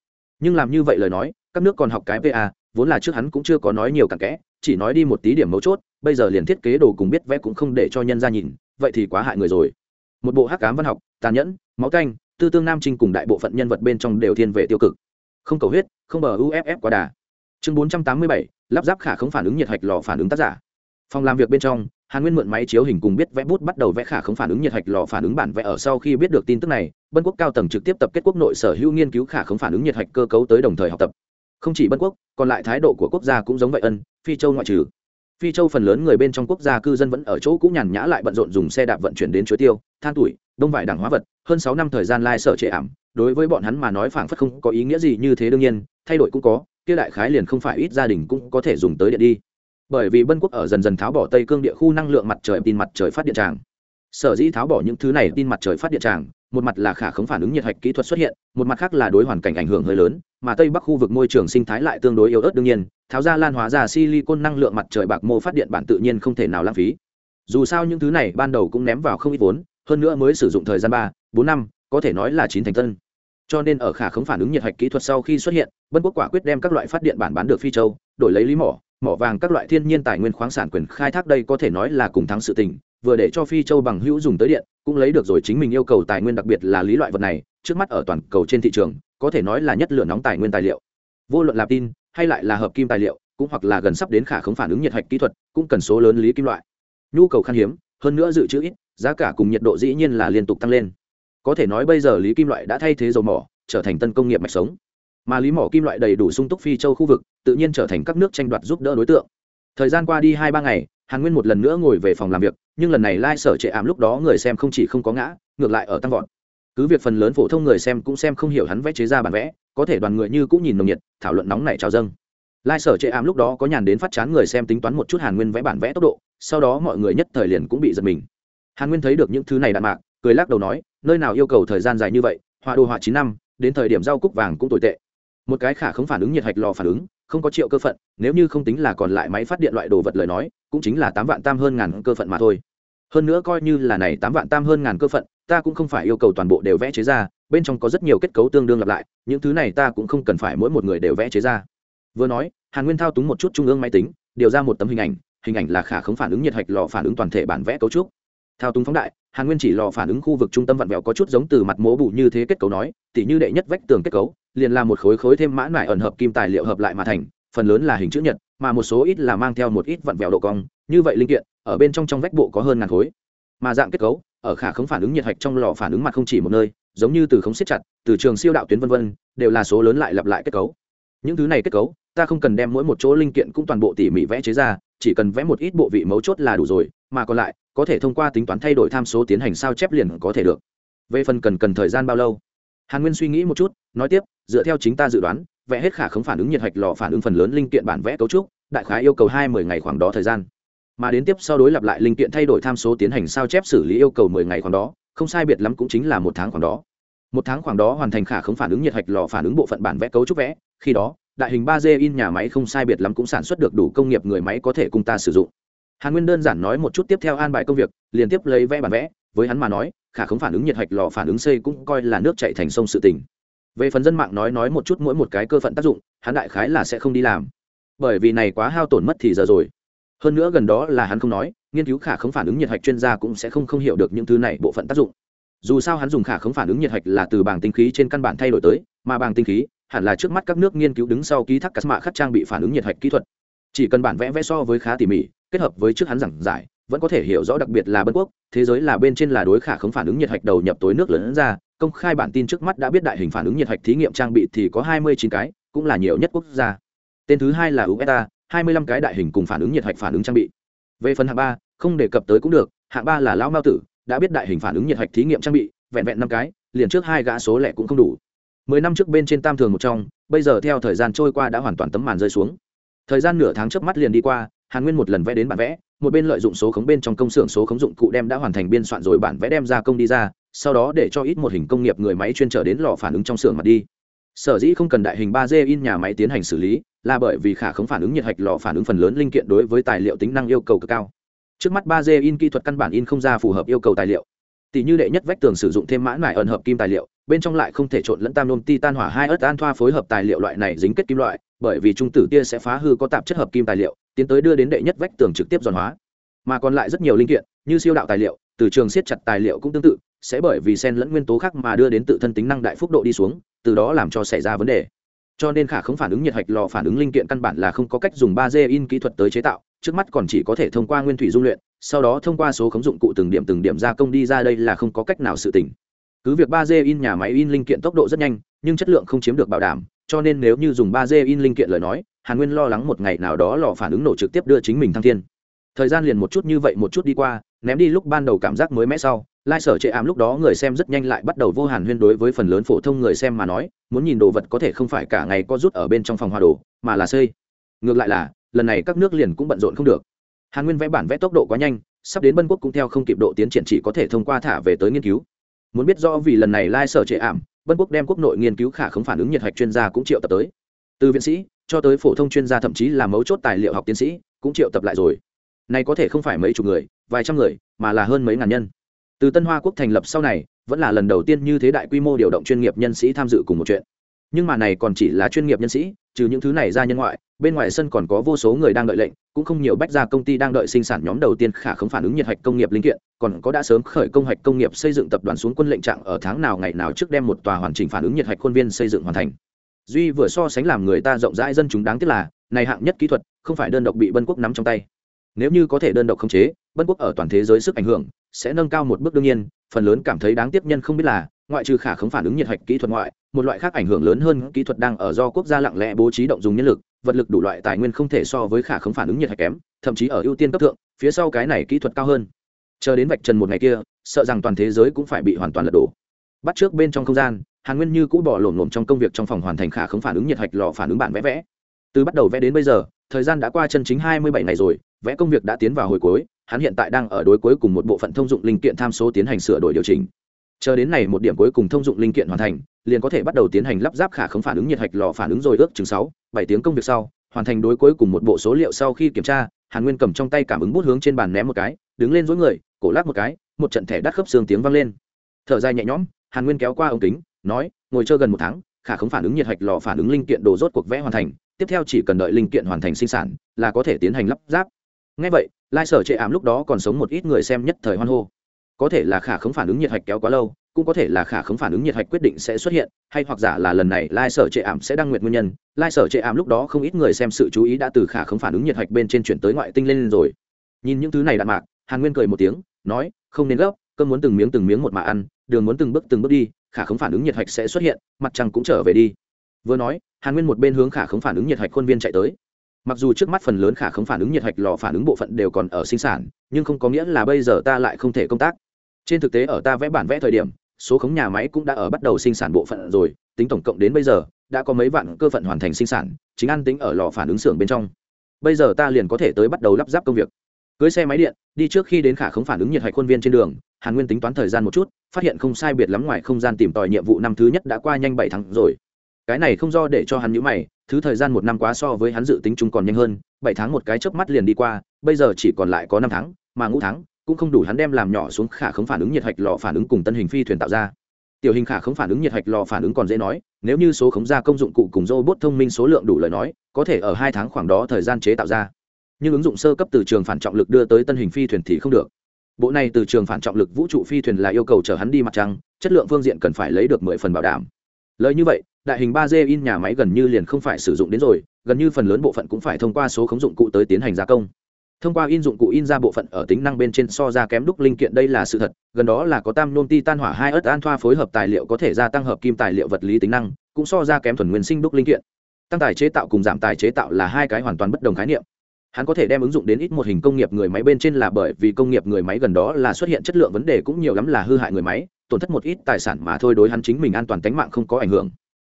[SPEAKER 1] Nhưng làm như vậy lời nói các nước còn học cái va vốn là trước hắn cũng chưa có nói nhiều cặn kẽ, chỉ nói đi một tí điểm mấu chốt, bây giờ liền thiết kế đồ cùng biết vẽ cũng không để cho nhân ra nhìn, vậy thì quá hại người rồi. Một bộ hắc cám văn học, tàn nhẫn, máu canh tư tương nam trinh cùng đại bộ phận nhân vật bên trong đều thiên về tiêu cực. Không cầu huyết, không bờ uff quá đà. Chương bốn trăm tám mươi bảy, lắp ráp khả không phản ứng nhiệt hạch lò phản ứng tác giả. Phòng làm việc bên trong, hàn nguyên mượn máy chiếu hình cùng biết vẽ bút bắt đầu vẽ khả không phản ứng nhiệt hạch lò phản ứng bản vẽ ở sau khi biết được tin tức này, bân quốc cao tầng trực tiếp tập kết quốc nội sở hữu nghiên cứu khả không phản ứng nhiệt hạch cơ cấu tới đồng thời học tập không chỉ bân quốc, còn lại thái độ của quốc gia cũng giống vậy ân, phi châu ngoại trừ. Phi châu phần lớn người bên trong quốc gia cư dân vẫn ở chỗ cũng nhàn nhã lại bận rộn dùng xe đạp vận chuyển đến chuối tiêu, than tuổi, đông vải đảng hóa vật, hơn sáu năm thời gian lai sở trệ ảm. Đối với bọn hắn mà nói phảng phất không có ý nghĩa gì như thế đương nhiên, thay đổi cũng có, kia đại khái liền không phải ít gia đình cũng có thể dùng tới điện đi. Bởi vì bân quốc ở dần dần tháo bỏ tây cương địa khu năng lượng mặt trời, tin mặt trời phát điện tràng. Sở dĩ tháo bỏ những thứ này, tin mặt trời phát điện tràng một mặt là khả khống phản ứng nhiệt hạch kỹ thuật xuất hiện, một mặt khác là đối hoàn cảnh ảnh hưởng hơi lớn, mà tây bắc khu vực môi trường sinh thái lại tương đối yếu ớt đương nhiên, tháo ra lan hóa ra silicon năng lượng mặt trời bạc mô phát điện bản tự nhiên không thể nào lãng phí. Dù sao những thứ này ban đầu cũng ném vào không ít vốn, hơn nữa mới sử dụng thời gian ba, bốn năm, có thể nói là chín thành tân cho nên ở khả khống phản ứng nhiệt hạch kỹ thuật sau khi xuất hiện bân quốc quả quyết đem các loại phát điện bản bán được phi châu, đổi lấy lý mỏ mỏ vàng các loại thiên nhiên tài nguyên khoáng sản quyền khai thác đây có thể nói là cùng thắng sự tình vừa để cho phi châu bằng hữu dùng tới điện, cũng lấy được rồi chính mình yêu cầu tài nguyên đặc biệt là lý loại vật này, trước mắt ở toàn cầu trên thị trường, có thể nói là nhất lửa nóng tài nguyên tài liệu. Vô luận là tin, hay lại là hợp kim tài liệu, cũng hoặc là gần sắp đến khả không phản ứng nhiệt hạch kỹ thuật, cũng cần số lớn lý kim loại. Nhu cầu khan hiếm, hơn nữa dự trữ ít, giá cả cùng nhiệt độ dĩ nhiên là liên tục tăng lên. Có thể nói bây giờ lý kim loại đã thay thế dầu mỏ, trở thành tân công nghiệp mạch sống. Mà lý mỏ kim loại đầy đủ sung túc phi châu khu vực, tự nhiên trở thành các nước tranh đoạt giúp đỡ đối tượng. Thời gian qua đi hai ba ngày, hàn nguyên một lần nữa ngồi về phòng làm việc nhưng lần này lai、like、sở trệ ảm lúc đó người xem không chỉ không có ngã, ngược lại ở tăng vọt. Cứ việc phần lớn phổ thông người xem cũng xem không hiểu hắn vẽ chế ra bản vẽ, có thể đoàn người như cũng nhìn nồng nhiệt, thảo luận nóng này trào dâng. Lai Sở trệ ảm lúc đó có nhàn đến phát chán người xem tính toán một chút hàn nguyên vẽ bản vẽ tốc độ, sau đó mọi người nhất thời liền cũng bị giật mình. Hàn nguyên thấy được những thứ này đạn mạc, cười lắc đầu nói, nơi nào yêu cầu thời gian dài như vậy, họa đồ họa chín năm, đến thời điểm giao cúc vàng cũng tồi tệ. Một cái khả không phản ứng nhiệt hạch lò phản ứng, không có triệu cơ phận, nếu như không tính là còn lại máy phát điện loại đồ vật lời nói, cũng chính là tám vạn tam hơn ngàn cơ phận mà thôi hơn nữa coi như là này tám vạn tam hơn ngàn cơ phận, ta cũng không phải yêu cầu toàn bộ đều vẽ chế ra, bên trong có rất nhiều kết cấu tương đương lặp lại, những thứ này ta cũng không cần phải mỗi một người đều vẽ chế ra. Vừa nói, hàn nguyên thao túng một chút trung ương máy tính, điều ra một tấm hình ảnh hình ảnh là khả không phản ứng nhiệt hạch lò phản ứng toàn thể bản vẽ cấu trúc. Thao túng phóng đại, hàn nguyên chỉ lò phản ứng khu vực trung tâm vặn vẹo có chút giống từ mặt mố bù như thế kết cấu nói, tỉ như đệ nhất vách tường kết cấu, liền là một khối khối thêm mã mải ẩn hợp kim tài liệu hợp lại mà thành, phần lớn là hình chữ nhật, mà một số ít là mang theo một ít vặn vẹo độ cong, như vậy linh kiện ở bên trong trong vách bộ có hơn ngàn khối. Mà dạng kết cấu, ở khả không phản ứng nhiệt hạch trong lò phản ứng mặt không chỉ một nơi, giống như từ không siết chặt, từ trường siêu đạo tuyến vân vân, đều là số lớn lại lặp lại kết cấu. Những thứ này kết cấu, ta không cần đem mỗi một chỗ linh kiện cũng toàn bộ tỉ mỉ vẽ chế ra, chỉ cần vẽ một ít bộ vị mấu chốt là đủ rồi, mà còn lại, có thể thông qua tính toán thay đổi tham số tiến hành sao chép liền có thể được. Về phần cần cần thời gian bao lâu? Hàn nguyên suy nghĩ một chút, nói tiếp, dựa theo chính ta dự đoán, vẽ hết khả không phản ứng nhiệt hạch lò phản ứng phần lớn linh kiện bản vẽ cấu trúc, đại khái yêu cầu hai mươi ngày khoảng đó thời gian mà đến tiếp sau đối lập lại linh kiện thay đổi tham số tiến hành sao chép xử lý yêu cầu mười ngày khoảng đó, không sai biệt lắm cũng chính là một tháng khoảng đó. Một tháng khoảng đó hoàn thành khả không phản ứng nhiệt hạch lò phản ứng bộ phận bản vẽ cấu trúc vẽ, khi đó, đại hình ba d in nhà máy không sai biệt lắm cũng sản xuất được đủ công nghiệp người máy có thể cùng ta sử dụng. Hàn nguyên đơn giản nói một chút tiếp theo an bài công việc, liên tiếp lấy vẽ bản vẽ, với hắn mà nói, khả không phản ứng nhiệt hạch lò phản ứng c cũng coi là nước chạy thành sông sự tình. Về phần dân mạng nói nói một chút mỗi một cái cơ phận tác dụng, hắn đại khái là sẽ không đi làm. Bởi vì này quá hao tổn mất thì giờ rồi hơn nữa gần đó là hắn không nói, nghiên cứu khả không phản ứng nhiệt hạch chuyên gia cũng sẽ không không hiểu được những thứ này bộ phận tác dụng. Dù sao hắn dùng khả không phản ứng nhiệt hạch là từ bảng tinh khí trên căn bản thay đổi tới, mà bảng tinh khí hẳn là trước mắt các nước nghiên cứu đứng sau ký thác cắt mạ khắc trang bị phản ứng nhiệt hạch kỹ thuật. Chỉ cần bản vẽ vẽ so với khá tỉ mỉ, kết hợp với trước hắn giảng giải, vẫn có thể hiểu rõ đặc biệt là bân quốc, thế giới là bên trên là đối khả không phản ứng nhiệt hạch đầu nhập tối nước lớn ra, công khai bản tin trước mắt đã biết đại hình phản ứng nhiệt hạch thí nghiệm trang bị thì có hai mươi chín cái, cũng là nhiều nhất quốc gia. Tên thứ hai là ueta hai mươi lăm cái đại hình cùng phản ứng nhiệt hạch phản ứng trang bị. Về phần hạng ba, không đề cập tới cũng được, hạng ba là lão mao tử, đã biết đại hình phản ứng nhiệt hạch thí nghiệm trang bị, vẹn vẹn năm cái, liền trước hai gã số lẻ cũng không đủ. Mười năm trước bên trên tam thường một trong, bây giờ theo thời gian trôi qua đã hoàn toàn tấm màn rơi xuống. Thời gian nửa tháng trước mắt liền đi qua, hàn nguyên một lần vẽ đến bản vẽ, một bên lợi dụng số khống bên trong công xưởng số khống dụng cụ đem đã hoàn thành biên soạn rồi bản vẽ đem ra công đi ra, sau đó để cho ít một hình công nghiệp người máy chuyên trở đến lò phản ứng trong xưởng mặt đi. Sở dĩ không cần đại hình ba d in nhà máy tiến hành xử lý là bởi vì khả không phản ứng nhiệt hạch lò phản ứng phần lớn linh kiện đối với tài liệu tính năng yêu cầu cực cao. Trước mắt ba d in kỹ thuật căn bản in không ra phù hợp yêu cầu tài liệu. Tỷ như đệ nhất vách tường sử dụng thêm mã nải ẩn hợp kim tài liệu, bên trong lại không thể trộn lẫn tam nôm ti tan hỏa hai ớt an thoa phối hợp tài liệu loại này dính kết kim loại, bởi vì trung tử tia sẽ phá hư có tạp chất hợp kim tài liệu, tiến tới đưa đến đệ nhất vách tường trực tiếp giòn hóa. Mà còn lại rất nhiều linh kiện, như siêu đạo tài liệu, từ trường siết chặt tài liệu cũng tương tự, sẽ bởi vì sen lẫn nguyên tố khác mà đưa đến tự thân tính năng đại phúc độ đi xuống, từ đó làm cho xảy ra vấn đề cho nên khả không phản ứng nhiệt hạch lò phản ứng linh kiện căn bản là không có cách dùng ba d in kỹ thuật tới chế tạo, trước mắt còn chỉ có thể thông qua nguyên thủy dung luyện, sau đó thông qua số khống dụng cụ từng điểm từng điểm gia công đi ra đây là không có cách nào sự tỉnh cứ việc ba d in nhà máy in linh kiện tốc độ rất nhanh, nhưng chất lượng không chiếm được bảo đảm, cho nên nếu như dùng ba d in linh kiện lời nói, hàn nguyên lo lắng một ngày nào đó lò phản ứng nổ trực tiếp đưa chính mình thăng thiên thời gian liền một chút như vậy một chút đi qua, ném đi lúc ban đầu cảm giác mới mẽ sau, lai sở chệ ảm lúc đó người xem rất nhanh lại bắt đầu vô hàn huyên đối với phần lớn phổ thông người xem mà nói, muốn nhìn đồ vật có thể không phải cả ngày có rút ở bên trong phòng hoa đồ, mà là xây. Ngược lại là, lần này các nước liền cũng bận rộn không được. Hàn nguyên vẽ bản vẽ tốc độ quá nhanh, sắp đến bân quốc cũng theo không kịp độ tiến triển chỉ có thể thông qua thả về tới nghiên cứu. Muốn biết rõ vì lần này lai sở chệ ảm, bân quốc đem quốc nội nghiên cứu khả không phản ứng nhiệt hạch chuyên gia cũng triệu tập tới. Từ viện sĩ cho tới phổ thông chuyên gia thậm chí là mấu chốt tài liệu học tiến sĩ cũng triệu tập lại rồi này có thể không phải mấy chục người, vài trăm người, mà là hơn mấy ngàn nhân. Từ tân hoa quốc thành lập sau này, vẫn là lần đầu tiên như thế đại quy mô điều động chuyên nghiệp nhân sĩ tham dự cùng một chuyện. Nhưng mà này còn chỉ là chuyên nghiệp nhân sĩ, trừ những thứ này ra nhân ngoại, bên ngoài sân còn có vô số người đang đợi lệnh, cũng không nhiều bách gia công ty đang đợi sinh sản nhóm đầu tiên khả không phản ứng nhiệt hạch công nghiệp linh kiện, còn có đã sớm khởi công hạch công nghiệp xây dựng tập đoàn xuống quân lệnh trạng ở tháng nào ngày nào trước đem một tòa hoàn chỉnh phản ứng nhiệt hạch khuôn viên xây dựng hoàn thành. Duy vừa so sánh làm người ta rộng rãi dân chúng đáng tiếc là, này hạng nhất kỹ thuật, không phải đơn độc bị bân quốc nắm trong tay nếu như có thể đơn độc khống chế bất quốc ở toàn thế giới sức ảnh hưởng sẽ nâng cao một bước đương nhiên, phần lớn cảm thấy đáng tiếc nhân không biết là, ngoại trừ khả không phản ứng nhiệt hạch kỹ thuật ngoại, một loại khác ảnh hưởng lớn hơn kỹ thuật đang ở do quốc gia lặng lẽ bố trí động dùng nhân lực, vật lực đủ loại tài nguyên không thể so với khả không phản ứng nhiệt hạch kém, thậm chí ở ưu tiên cấp thượng, phía sau cái này kỹ thuật cao hơn. Chờ đến vạch trần một ngày kia, sợ rằng toàn thế giới cũng phải bị hoàn toàn lật đổ. Bắt trước bên trong không gian, hàn nguyên như cũ bỏ lổm lổm trong công việc trong phòng hoàn thành khả không phản ứng nhiệt hạch lò phản ứng bản vẽ vẽ. Từ bắt đầu vẽ đến bây giờ, thời gian đã qua chân chính hai mươi bảy ngày rồi vẽ công việc đã tiến vào hồi cuối, hắn hiện tại đang ở đối cuối cùng một bộ phận thông dụng linh kiện tham số tiến hành sửa đổi điều chỉnh. Chờ đến này một điểm cuối cùng thông dụng linh kiện hoàn thành, liền có thể bắt đầu tiến hành lắp ráp khả không phản ứng nhiệt hạch lò phản ứng rồi ước chừng sáu, bảy tiếng công việc sau, hoàn thành đối cuối cùng một bộ số liệu sau khi kiểm tra, hàn nguyên cầm trong tay cảm ứng bút hướng trên bàn ném một cái, đứng lên dối người, cổ lắc một cái, một trận thẻ đắt khớp xương tiếng vang lên. Thở dài nhẹ nhõm, hàn nguyên kéo qua ống kính, nói, ngồi chơi gần một tháng, khả không phản ứng nhiệt hạch lò phản ứng linh kiện đồ rốt cuộc vẽ hoàn thành, tiếp theo chỉ cần đợi linh kiện hoàn thành sinh sản là có thể tiến hành lắp ráp ngay vậy, lai sở chệ ảm lúc đó còn sống một ít người xem nhất thời hoan hô. Có thể là khả không phản ứng nhiệt hạch kéo quá lâu, cũng có thể là khả không phản ứng nhiệt hạch quyết định sẽ xuất hiện, hay hoặc giả là lần này lai sở chệ ảm sẽ đăng nguyện nguyên nhân. Lai sở chệ ảm lúc đó không ít người xem sự chú ý đã từ khả không phản ứng nhiệt hạch bên trên chuyển tới ngoại tinh lên rồi. Nhìn những thứ này đạn mạc, hàn nguyên cười một tiếng, nói, không nên gấp, cơm muốn từng miếng từng miếng một mà ăn, đường muốn từng bước từng bước đi, khả không phản ứng nhiệt hạch sẽ xuất hiện, mặt trăng cũng trở về đi. Vừa nói, hàn nguyên một bên hướng khả không phản ứng nhiệt hạch khuôn viên chạy tới mặc dù trước mắt phần lớn khả không phản ứng nhiệt hạch lò phản ứng bộ phận đều còn ở sinh sản, nhưng không có nghĩa là bây giờ ta lại không thể công tác. Trên thực tế ở ta vẽ bản vẽ thời điểm, số khống nhà máy cũng đã ở bắt đầu sinh sản bộ phận rồi, tính tổng cộng đến bây giờ, đã có mấy vạn cơ phận hoàn thành sinh sản, chính ăn tính ở lò phản ứng xưởng bên trong. Bây giờ ta liền có thể tới bắt đầu lắp ráp công việc. Cưới xe máy điện, đi trước khi đến khả không phản ứng nhiệt hạch khuôn viên trên đường, hàn nguyên tính toán thời gian một chút, phát hiện không sai biệt lắm ngoài không gian tìm tòi nhiệm vụ năm thứ nhất đã qua nhanh bảy tháng rồi. Cái này không do để cho hắn nhữ mày thứ thời gian một năm quá so với hắn dự tính chung còn nhanh hơn, bảy tháng một cái chớp mắt liền đi qua, bây giờ chỉ còn lại có năm tháng, mà ngũ tháng cũng không đủ hắn đem làm nhỏ xuống khả không phản ứng nhiệt hạch lò phản ứng cùng tân hình phi thuyền tạo ra. Tiểu hình khả không phản ứng nhiệt hạch lò phản ứng còn dễ nói, nếu như số khống gia công dụng cụ cùng robot thông minh số lượng đủ lời nói, có thể ở hai tháng khoảng đó thời gian chế tạo ra. Nhưng ứng dụng sơ cấp từ trường phản trọng lực đưa tới tân hình phi thuyền thì không được. Bộ này từ trường phản trọng lực vũ trụ phi thuyền là yêu cầu chở hắn đi mặt trăng, chất lượng phương diện cần phải lấy được mười phần bảo đảm. Lời như vậy đại hình ba d in nhà máy gần như liền không phải sử dụng đến rồi, gần như phần lớn bộ phận cũng phải thông qua số khống dụng cụ tới tiến hành gia công. Thông qua in dụng cụ in ra bộ phận ở tính năng bên trên so ra kém đúc linh kiện đây là sự thật, gần đó là có tam nôn ti tan hỏa hai ớt an thoa phối hợp tài liệu có thể gia tăng hợp kim tài liệu vật lý tính năng, cũng so ra kém thuần nguyên sinh đúc linh kiện. Tăng tài chế tạo cùng giảm tài chế tạo là hai cái hoàn toàn bất đồng khái niệm. Hắn có thể đem ứng dụng đến ít một hình công nghiệp người máy bên trên là bởi vì công nghiệp người máy gần đó là xuất hiện chất lượng vấn đề cũng nhiều lắm là hư hại người máy, tổn thất một ít tài sản mà thôi đối hắn chính mình an toàn tính mạng không có ảnh hưởng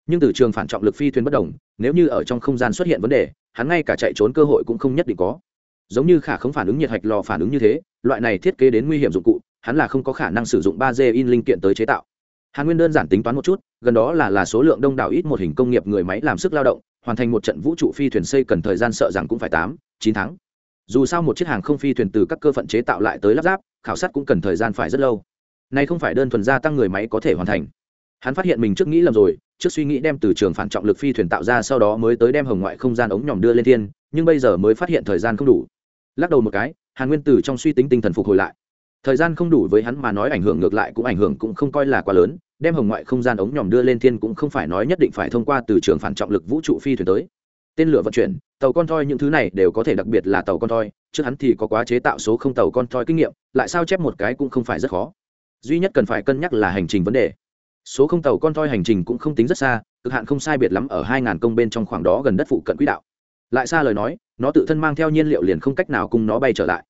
[SPEAKER 1] nhưng từ trường phản trọng lực phi thuyền bất đồng, nếu như ở trong không gian xuất hiện vấn đề, hắn ngay cả chạy trốn cơ hội cũng không nhất định có. Giống như khả không phản ứng nhiệt hạch lò phản ứng như thế, loại này thiết kế đến nguy hiểm dụng cụ, hắn là không có khả năng sử dụng ba d in linh kiện tới chế tạo. Hàn nguyên đơn giản tính toán một chút, gần đó là là số lượng đông đảo ít một hình công nghiệp người máy làm sức lao động, hoàn thành một trận vũ trụ phi thuyền xây cần thời gian sợ rằng cũng phải tám, chín tháng. Dù sao một chiếc hàng không phi thuyền từ các cơ phận chế tạo lại tới lắp ráp, khảo sát cũng cần thời gian phải rất lâu. Nay không phải đơn thuần gia tăng người máy có thể hoàn thành hắn phát hiện mình trước nghĩ lầm rồi, trước suy nghĩ đem từ trường phản trọng lực phi thuyền tạo ra sau đó mới tới đem hồng ngoại không gian ống nhòm đưa lên thiên, nhưng bây giờ mới phát hiện thời gian không đủ. Lắc đầu một cái, hàn nguyên tử trong suy tính tinh thần phục hồi lại. Thời gian không đủ với hắn mà nói ảnh hưởng ngược lại cũng ảnh hưởng cũng không coi là quá lớn, đem hồng ngoại không gian ống nhòm đưa lên thiên cũng không phải nói nhất định phải thông qua từ trường phản trọng lực vũ trụ phi thuyền tới. Tên lửa vận chuyển, tàu con thoi những thứ này đều có thể đặc biệt là tàu con thoi, trước hắn thì có quá chế tạo số không tàu con thoi kinh nghiệm, lại sao chép một cái cũng không phải rất khó. Duy nhất cần phải cân nhắc là hành trình vấn đề số không tàu con thoi hành trình cũng không tính rất xa, cực hạn không sai biệt lắm ở hai ngàn công bên trong khoảng đó gần đất phụ cận quỹ đạo. Lại xa lời nói, nó tự thân mang theo nhiên liệu liền không cách nào cùng nó bay trở lại.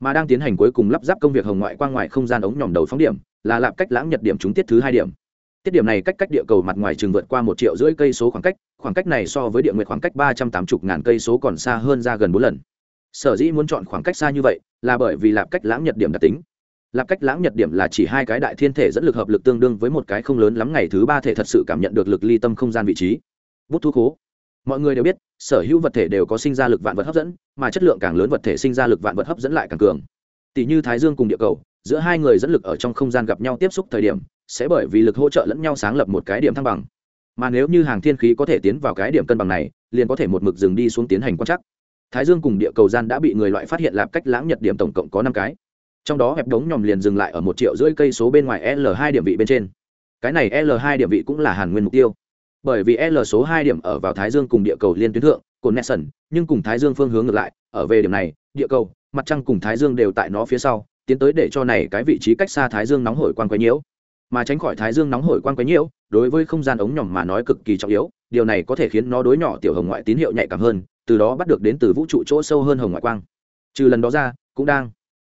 [SPEAKER 1] Mà đang tiến hành cuối cùng lắp ráp công việc hồng ngoại quang ngoại không gian ống nhòm đầu phóng điểm, là lạp cách lãng nhật điểm trúng tiết thứ hai điểm. Tiết điểm này cách cách địa cầu mặt ngoài trường vượt qua một triệu rưỡi cây số khoảng cách khoảng cách này so với địa nguyệt khoảng cách ba trăm tám mươi ngàn cây số còn xa hơn ra gần bốn lần. Sở dĩ muốn chọn khoảng cách xa như vậy, là bởi vì lạp cách lãng nhật điểm đặc tính lạp cách lãng nhật điểm là chỉ hai cái đại thiên thể dẫn lực hợp lực tương đương với một cái không lớn lắm ngày thứ ba thể thật sự cảm nhận được lực ly tâm không gian vị trí. Bút thu khố. Mọi người đều biết, sở hữu vật thể đều có sinh ra lực vạn vật hấp dẫn, mà chất lượng càng lớn vật thể sinh ra lực vạn vật hấp dẫn lại càng cường. Tỷ như thái dương cùng địa cầu, giữa hai người dẫn lực ở trong không gian gặp nhau tiếp xúc thời điểm, sẽ bởi vì lực hỗ trợ lẫn nhau sáng lập một cái điểm thăng bằng. Mà nếu như hàng thiên khí có thể tiến vào cái điểm cân bằng này, liền có thể một mực dừng đi xuống tiến hành quan trắc. Thái dương cùng địa cầu gian đã bị người loại phát hiện lạp cách lãng nhật điểm tổng cộng có năm cái trong đó hẹp đống nhòm liền dừng lại ở một triệu rưỡi cây số bên ngoài l hai điểm vị bên trên. Cái này l hai điểm vị cũng là hàn nguyên mục tiêu. Bởi vì l số hai điểm ở vào thái dương cùng địa cầu liên tuyến thượng, cồn nesson nhưng cùng thái dương phương hướng ngược lại, ở về điểm này, địa cầu, mặt trăng cùng thái dương đều tại nó phía sau, tiến tới để cho này cái vị trí cách xa thái dương nóng hổi quan quấy nhiễu. Mà tránh khỏi thái dương nóng hổi quan quấy nhiễu, đối với không gian ống nhỏm mà nói cực kỳ trọng yếu, điều này có thể khiến nó đối nhỏ tiểu hồng ngoại tín hiệu nhạy cảm hơn, từ đó bắt được đến từ vũ trụ chỗ sâu hơn hồng ngoại quang. Trừ lần đó ra, cũng đang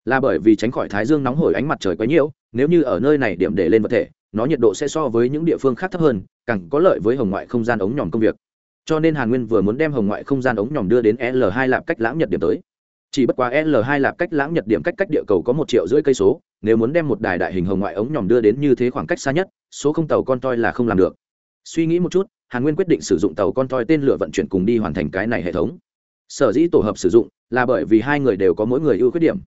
[SPEAKER 1] là bởi vì tránh khỏi thái dương nóng hổi ánh mặt trời quá nhiễu nếu như ở nơi này điểm để lên vật thể, nó nhiệt độ sẽ so với những địa phương khác thấp hơn, càng có lợi với hồng ngoại không gian ống nhòm công việc. Cho nên hàn nguyên vừa muốn đem hồng ngoại không gian ống nhòm đưa đến l 2 lạp cách lãng nhật điểm tới. Chỉ bất quá l 2 lạp cách lãng nhật điểm cách cách địa cầu có một triệu rưỡi cây số, nếu muốn đem một đài đại hình hồng ngoại ống nhòm đưa đến như thế khoảng cách xa nhất, số không tàu con toi là không làm được. Suy nghĩ một chút, hàn nguyên quyết định sử dụng tàu con toi tên lửa vận chuyển cùng đi hoàn thành cái này hệ thống. Sở dĩ tổ hợp sử dụng là bởi vì hai người đều có mỗi người ưu khuyết điểm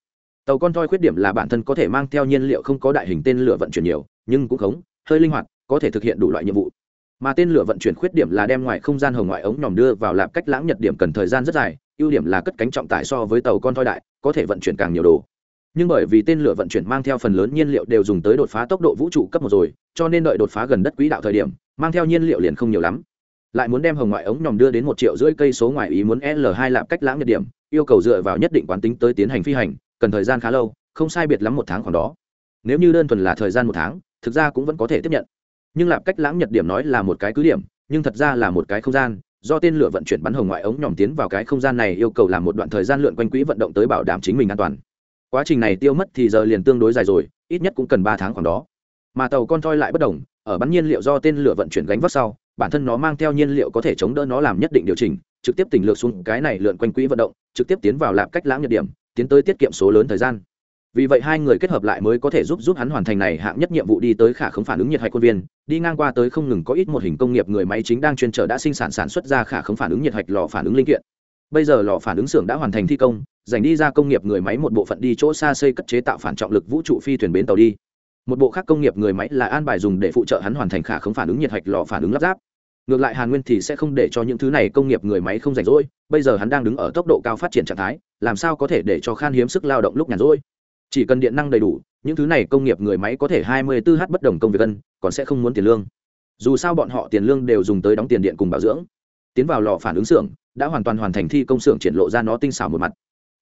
[SPEAKER 1] tàu con thoi khuyết điểm là bản thân có thể mang theo nhiên liệu không có đại hình tên lửa vận chuyển nhiều, nhưng cũng khống, hơi linh hoạt, có thể thực hiện đủ loại nhiệm vụ. Mà tên lửa vận chuyển khuyết điểm là đem ngoài không gian hồng ngoại ống nhòm đưa vào lạp cách lãng nhật điểm cần thời gian rất dài, ưu điểm là cất cánh trọng tải so với tàu con thoi đại, có thể vận chuyển càng nhiều đồ. Nhưng bởi vì tên lửa vận chuyển mang theo phần lớn nhiên liệu đều dùng tới đột phá tốc độ vũ trụ cấp một rồi, cho nên đợi đột phá gần đất quỹ đạo thời điểm, mang theo nhiên liệu liền không nhiều lắm. Lại muốn đem hồng ngoại ống nhòm đưa đến một triệu rưỡi cây số ngoài ý muốn l hai lạp cách lãng nhật điểm, yêu cầu dựa vào nhất định quán tính tới tiến hành phi hành cần thời gian khá lâu, không sai biệt lắm một tháng khoảng đó. Nếu như đơn thuần là thời gian một tháng, thực ra cũng vẫn có thể tiếp nhận. Nhưng lạp cách lãng nhật điểm nói là một cái cứ điểm, nhưng thật ra là một cái không gian, do tên lửa vận chuyển bắn hồng ngoại ống nhòm tiến vào cái không gian này yêu cầu làm một đoạn thời gian lượn quanh quỹ vận động tới bảo đảm chính mình an toàn. Quá trình này tiêu mất thì giờ liền tương đối dài rồi, ít nhất cũng cần ba tháng khoảng đó. Mà tàu con thoi lại bất đồng, ở bắn nhiên liệu do tên lửa vận chuyển gánh vác sau, bản thân nó mang theo nhiên liệu có thể chống đỡ nó làm nhất định điều chỉnh, trực tiếp tỉnh lược xuống cái này lượn quanh quỹ vận động, trực tiếp tiến vào lạp cách lãng nhật điểm tiến tới tiết kiệm số lớn thời gian. Vì vậy hai người kết hợp lại mới có thể giúp giúp hắn hoàn thành này hạng nhất nhiệm vụ đi tới khả không phản ứng nhiệt hạch quân viên, đi ngang qua tới không ngừng có ít một hình công nghiệp người máy chính đang chuyên trở đã sinh sản sản xuất ra khả không phản ứng nhiệt hạch lò phản ứng linh kiện. Bây giờ lò phản ứng xưởng đã hoàn thành thi công, dành đi ra công nghiệp người máy một bộ phận đi chỗ xa xây cất chế tạo phản trọng lực vũ trụ phi thuyền bến tàu đi. Một bộ khác công nghiệp người máy là an bài dùng để phụ trợ hắn hoàn thành khả không phản ứng nhiệt hạch lò phản ứng lắp ráp ngược lại hàn nguyên thì sẽ không để cho những thứ này công nghiệp người máy không rảnh rỗi, bây giờ hắn đang đứng ở tốc độ cao phát triển trạng thái, làm sao có thể để cho khan hiếm sức lao động lúc nhàn rỗi? Chỉ cần điện năng đầy đủ, những thứ này công nghiệp người máy có thể hai mươi 24 h bất đồng công việc cân còn sẽ không muốn tiền lương. Dù sao bọn họ tiền lương đều dùng tới đóng tiền điện cùng bảo dưỡng. Tiến vào lò phản ứng xưởng, đã hoàn toàn hoàn thành thi công xưởng triển lộ ra nó tinh xảo một mặt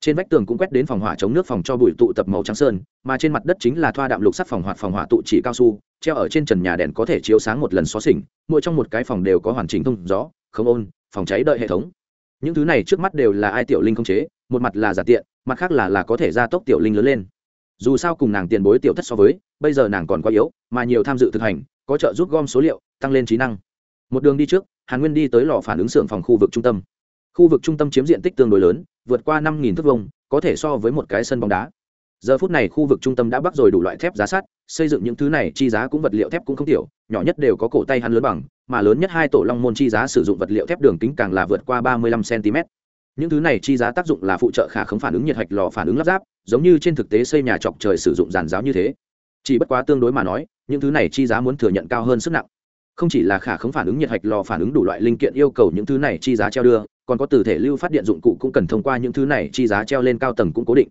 [SPEAKER 1] trên vách tường cũng quét đến phòng hỏa chống nước phòng cho bụi tụ tập màu trắng sơn, mà trên mặt đất chính là thoa đạm lục sắt phòng hoạt phòng hỏa tụ chỉ cao su, treo ở trên trần nhà đèn có thể chiếu sáng một lần xóa xỉnh mỗi trong một cái phòng đều có hoàn chỉnh thông gió, không ôn, phòng cháy đợi hệ thống. Những thứ này trước mắt đều là ai tiểu linh không chế, một mặt là giả tiện, mặt khác là là có thể gia tốc tiểu linh lớn lên. Dù sao cùng nàng tiền bối tiểu thất so với, bây giờ nàng còn quá yếu, mà nhiều tham dự thực hành, có trợ giúp gom số liệu, tăng lên trí năng. Một đường đi trước, hàn nguyên đi tới lò phản ứng xưởng phòng khu vực trung tâm khu vực trung tâm chiếm diện tích tương đối lớn, vượt qua năm thước vông có thể so với một cái sân bóng đá. Giờ phút này khu vực trung tâm đã bắt rồi đủ loại thép giá sắt, xây dựng những thứ này chi giá cũng vật liệu thép cũng không tiểu, nhỏ nhất đều có cổ tay hắn lớn bằng, mà lớn nhất hai tổ long môn chi giá sử dụng vật liệu thép đường kính càng là vượt qua ba mươi lăm cm những thứ này chi giá tác dụng là phụ trợ khả khống phản ứng nhiệt hạch lò phản ứng lắp ráp, giống như trên thực tế xây nhà chọc trời sử dụng giàn giáo như thế. Chỉ bất quá tương đối mà nói, những thứ này chi giá muốn thừa nhận cao hơn sức nặng không chỉ là khả không phản ứng nhiệt hạch lò phản ứng đủ loại linh kiện yêu cầu những thứ này chi giá treo đưa, còn có từ thể lưu phát điện dụng cụ cũng cần thông qua những thứ này chi giá treo lên cao tầng cũng cố định.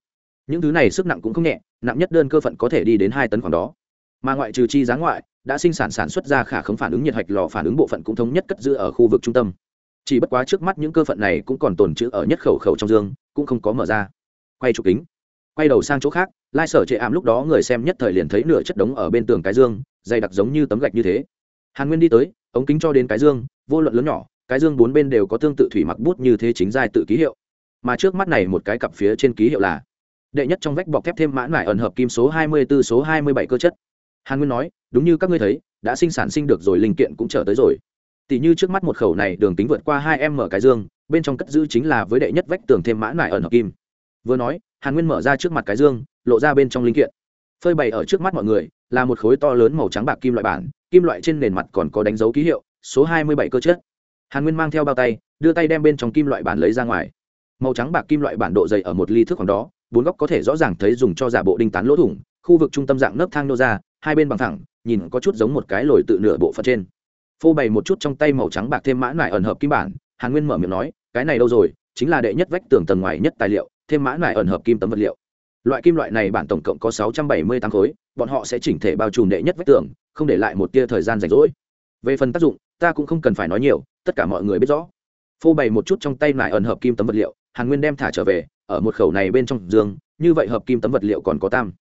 [SPEAKER 1] Những thứ này sức nặng cũng không nhẹ, nặng nhất đơn cơ phận có thể đi đến hai tấn khoảng đó. Mà ngoại trừ chi giá ngoại, đã sinh sản sản xuất ra khả không phản ứng nhiệt hạch lò phản ứng bộ phận cũng thống nhất cất giữ ở khu vực trung tâm. Chỉ bất quá trước mắt những cơ phận này cũng còn tồn trữ ở nhất khẩu khẩu trong dương, cũng không có mở ra. Quay chụp kính. Quay đầu sang chỗ khác, lai sở chệ ảm lúc đó người xem nhất thời liền thấy nửa chất đống ở bên tường cái dương, dày đặc giống như tấm gạch như thế hàn nguyên đi tới, ống kính cho đến cái dương, vô luận lớn nhỏ, cái dương bốn bên đều có tương tự thủy mặc bút như thế chính giai tự ký hiệu. Mà trước mắt này một cái cặp phía trên ký hiệu là đệ nhất trong vách bọc thép thêm mãn lại ẩn hợp kim số hai mươi 24 số hai mươi bảy cơ chất. Hàn nguyên nói, đúng như các ngươi thấy, đã sinh sản sinh được rồi linh kiện cũng trở tới rồi. Tỷ như trước mắt một khẩu này đường kính vượt qua hai m cái dương, bên trong cất giữ chính là với đệ nhất vách tường thêm mãn lại ẩn hợp kim. Vừa nói, hàn nguyên mở ra trước mặt cái dương, lộ ra bên trong linh kiện phơi bày ở trước mắt mọi người, là một khối to lớn màu trắng bạc kim loại bản, kim loại trên nền mặt còn có đánh dấu ký hiệu, số hai mươi bảy cơ chất. Hàn nguyên mang theo bao tay, đưa tay đem bên trong kim loại bản lấy ra ngoài. Màu trắng bạc kim loại bản độ dày ở một ly thước khoảng đó, bốn góc có thể rõ ràng thấy dùng cho giả bộ đinh tán lỗ thủng, khu vực trung tâm dạng nấc thang nô ra, hai bên bằng thẳng, nhìn có chút giống một cái lồi tự nửa bộ phận trên. Phô bày một chút trong tay màu trắng bạc thêm mã nải ẩn hợp kim bản, hàn nguyên mở miệng nói, cái này đâu rồi, chính là đệ nhất vách tường tầng ngoài nhất tài liệu, thêm mã nải ẩn hợp kim tấm vật liệu loại kim loại này bản tổng cộng có sáu trăm bảy mươi tám khối, bọn họ sẽ chỉnh thể bao trùm đệ nhất vách tường, không để lại một tia thời gian rảnh rỗi. Về phần tác dụng, ta cũng không cần phải nói nhiều, tất cả mọi người biết rõ. Phô bày một chút trong tay lại ẩn hợp kim tấm vật liệu, hàn nguyên đem thả trở về, ở một khẩu này bên trong giường, như vậy hợp kim tấm vật liệu còn có tam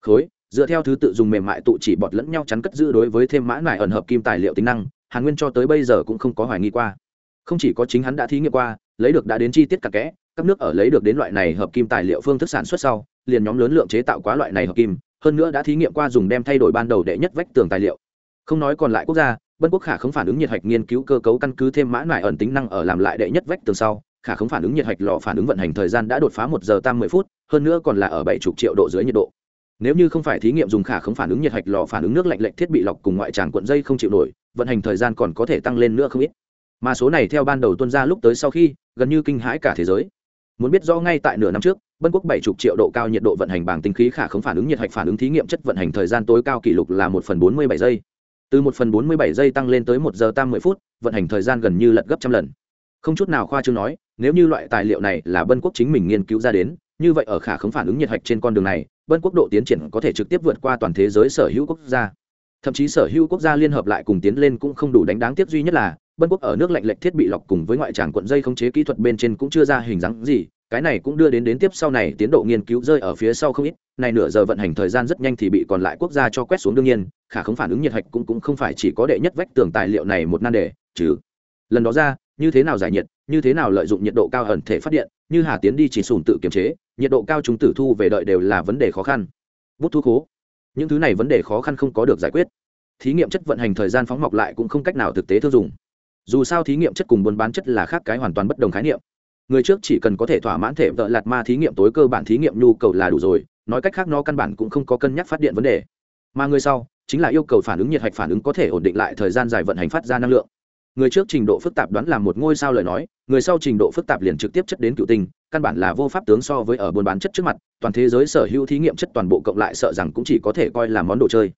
[SPEAKER 1] khối. Dựa theo thứ tự dùng mềm mại tụ chỉ bọt lẫn nhau chắn cất giữ đối với thêm mã nải ẩn hợp kim tài liệu tính năng, hàn nguyên cho tới bây giờ cũng không có hoài nghi qua. Không chỉ có chính hắn đã thí nghiệm qua, lấy được đã đến chi tiết cặn kẽ, các nước ở lấy được đến loại này hợp kim tài liệu phương thức sản xuất sau liền nhóm lớn lượng chế tạo quá loại này hợp kim, hơn nữa đã thí nghiệm qua dùng đem thay đổi ban đầu đệ nhất vách tường tài liệu. Không nói còn lại quốc gia bân quốc khả không phản ứng nhiệt hạch nghiên cứu cơ cấu căn cứ thêm mã nải ẩn tính năng ở làm lại đệ nhất vách tường sau, khả không phản ứng nhiệt hạch lò phản ứng vận hành thời gian đã đột phá một giờ tam mười phút, hơn nữa còn là ở bảy chục triệu độ dưới nhiệt độ. Nếu như không phải thí nghiệm dùng khả không phản ứng nhiệt hạch lò phản ứng nước lạnh lệnh thiết bị lọc cùng ngoại tràng cuộn dây không chịu nổi, vận hành thời gian còn có thể tăng lên nữa không ít. Mà số này theo ban đầu tuân ra lúc tới sau khi, gần như kinh hãi cả thế giới. Muốn biết rõ ngay tại nửa năm trước bân quốc bảy chục triệu độ cao nhiệt độ vận hành bằng tinh khí khả không phản ứng nhiệt hạch phản ứng thí nghiệm chất vận hành thời gian tối cao kỷ lục là một phần bốn mươi bảy giây. Từ một phần bốn mươi bảy giây tăng lên tới một giờ tam mười phút, vận hành thời gian gần như lật gấp trăm lần. Không chút nào khoa chương nói, nếu như loại tài liệu này là bân quốc chính mình nghiên cứu ra đến, như vậy ở khả không phản ứng nhiệt hạch trên con đường này, bân quốc độ tiến triển có thể trực tiếp vượt qua toàn thế giới sở hữu quốc gia. Thậm chí sở hữu quốc gia liên hợp lại cùng tiến lên cũng không đủ đánh đáng tiếc duy nhất là, bân quốc ở nước lạnh lệch thiết bị lọc cùng với ngoại tràng cuộn dây không chế kỹ thuật bên trên cũng chưa ra hình dáng gì cái này cũng đưa đến đến tiếp sau này tiến độ nghiên cứu rơi ở phía sau không ít, này nửa giờ vận hành thời gian rất nhanh thì bị còn lại quốc gia cho quét xuống đương nhiên, khả không phản ứng nhiệt hạch cũng cũng không phải chỉ có đệ nhất vách tường tài liệu này một nan đề chứ lần đó ra, như thế nào giải nhiệt, như thế nào lợi dụng nhiệt độ cao ẩn thể phát điện, như hà tiến đi chỉ sùn tự kiềm chế, nhiệt độ cao chúng tử thu về đợi đều là vấn đề khó khăn. Bút thu khố. Những thứ này vấn đề khó khăn không có được giải quyết. Thí nghiệm chất vận hành thời gian phóng mọc lại cũng không cách nào thực tế thương dùng dù sao thí nghiệm chất cùng buôn bán chất là khác cái hoàn toàn bất đồng khái niệm người trước chỉ cần có thể thỏa mãn thể vợ lạt ma thí nghiệm tối cơ bản thí nghiệm nhu cầu là đủ rồi, nói cách khác nó căn bản cũng không có cân nhắc phát điện vấn đề. Mà người sau, chính là yêu cầu phản ứng nhiệt hạch phản ứng có thể ổn định lại thời gian dài vận hành phát ra năng lượng. Người trước trình độ phức tạp đoán là một ngôi sao lời nói, người sau trình độ phức tạp liền trực tiếp chất đến cựu tinh, căn bản là vô pháp tướng so với ở buôn bán chất trước mặt, toàn thế giới sở hữu thí nghiệm chất toàn bộ cộng lại sợ rằng cũng chỉ có thể coi là món đồ chơi.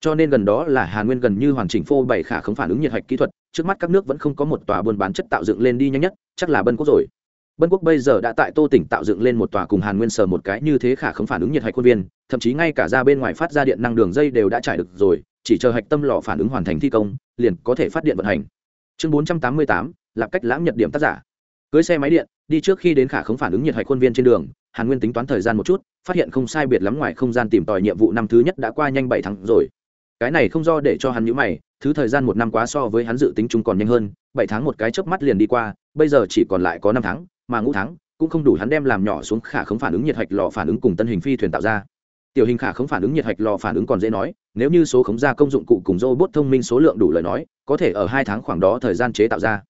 [SPEAKER 1] Cho nên gần đó là hàn nguyên gần như hoàn chỉnh phô bày khả không phản ứng nhiệt hạch kỹ thuật, trước mắt các nước vẫn không có một tòa buôn bán chất tạo dựng lên đi nhanh nhất, chắc là bân quốc rồi bân quốc bây giờ đã tại tô tỉnh tạo dựng lên một tòa cùng hàn nguyên sở một cái như thế khả không phản ứng nhiệt hạch khuôn viên, thậm chí ngay cả ra bên ngoài phát ra điện năng đường dây đều đã trải được rồi, chỉ chờ hạch tâm lò phản ứng hoàn thành thi công, liền có thể phát điện vận hành. Chương bốn trăm tám mươi tám là cách lãng nhật điểm tác giả. Cưới xe máy điện, đi trước khi đến khả không phản ứng nhiệt hạch khuôn viên trên đường, hàn nguyên tính toán thời gian một chút, phát hiện không sai biệt lắm ngoài không gian tìm tòi nhiệm vụ năm thứ nhất đã qua nhanh bảy tháng rồi. Cái này không do để cho hắn nhíu mày, thứ thời gian một năm quá so với hắn dự tính chung còn nhanh hơn, bảy tháng một cái chớp mắt liền đi qua, bây giờ chỉ còn lại có năm tháng mà ngũ tháng cũng không đủ hắn đem làm nhỏ xuống khả không phản ứng nhiệt hạch lò phản ứng cùng tân hình phi thuyền tạo ra. Tiểu hình khả không phản ứng nhiệt hạch lò phản ứng còn dễ nói, nếu như số khống gia công dụng cụ cùng robot thông minh số lượng đủ lời nói, có thể ở hai tháng khoảng đó thời gian chế tạo ra.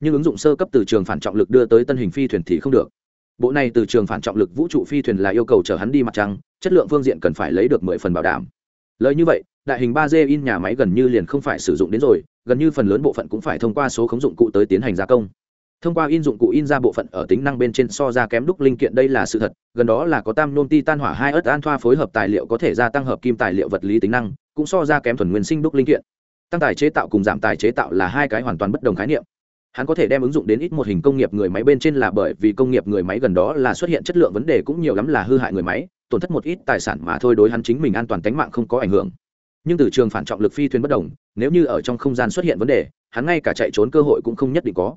[SPEAKER 1] Nhưng ứng dụng sơ cấp từ trường phản trọng lực đưa tới tân hình phi thuyền thì không được. Bộ này từ trường phản trọng lực vũ trụ phi thuyền là yêu cầu chở hắn đi mặt trăng, chất lượng phương diện cần phải lấy được mười phần bảo đảm. Lời như vậy, đại hình ba d in nhà máy gần như liền không phải sử dụng đến rồi, gần như phần lớn bộ phận cũng phải thông qua số khống dụng cụ tới tiến hành gia công thông qua in dụng cụ in ra bộ phận ở tính năng bên trên so ra kém đúc linh kiện đây là sự thật, gần đó là có tam nôn ti tan hỏa hai ớt an thoa phối hợp tài liệu có thể gia tăng hợp kim tài liệu vật lý tính năng, cũng so ra kém thuần nguyên sinh đúc linh kiện. Tăng tài chế tạo cùng giảm tài chế tạo là hai cái hoàn toàn bất đồng khái niệm. Hắn có thể đem ứng dụng đến ít một hình công nghiệp người máy bên trên là bởi vì công nghiệp người máy gần đó là xuất hiện chất lượng vấn đề cũng nhiều lắm là hư hại người máy, tổn thất một ít tài sản mà thôi đối hắn chính mình an toàn tính mạng không có ảnh hưởng. Nhưng từ trường phản trọng lực phi thuyền bất đồng, nếu như ở trong không gian xuất hiện vấn đề, hắn ngay cả chạy trốn cơ hội cũng không nhất định có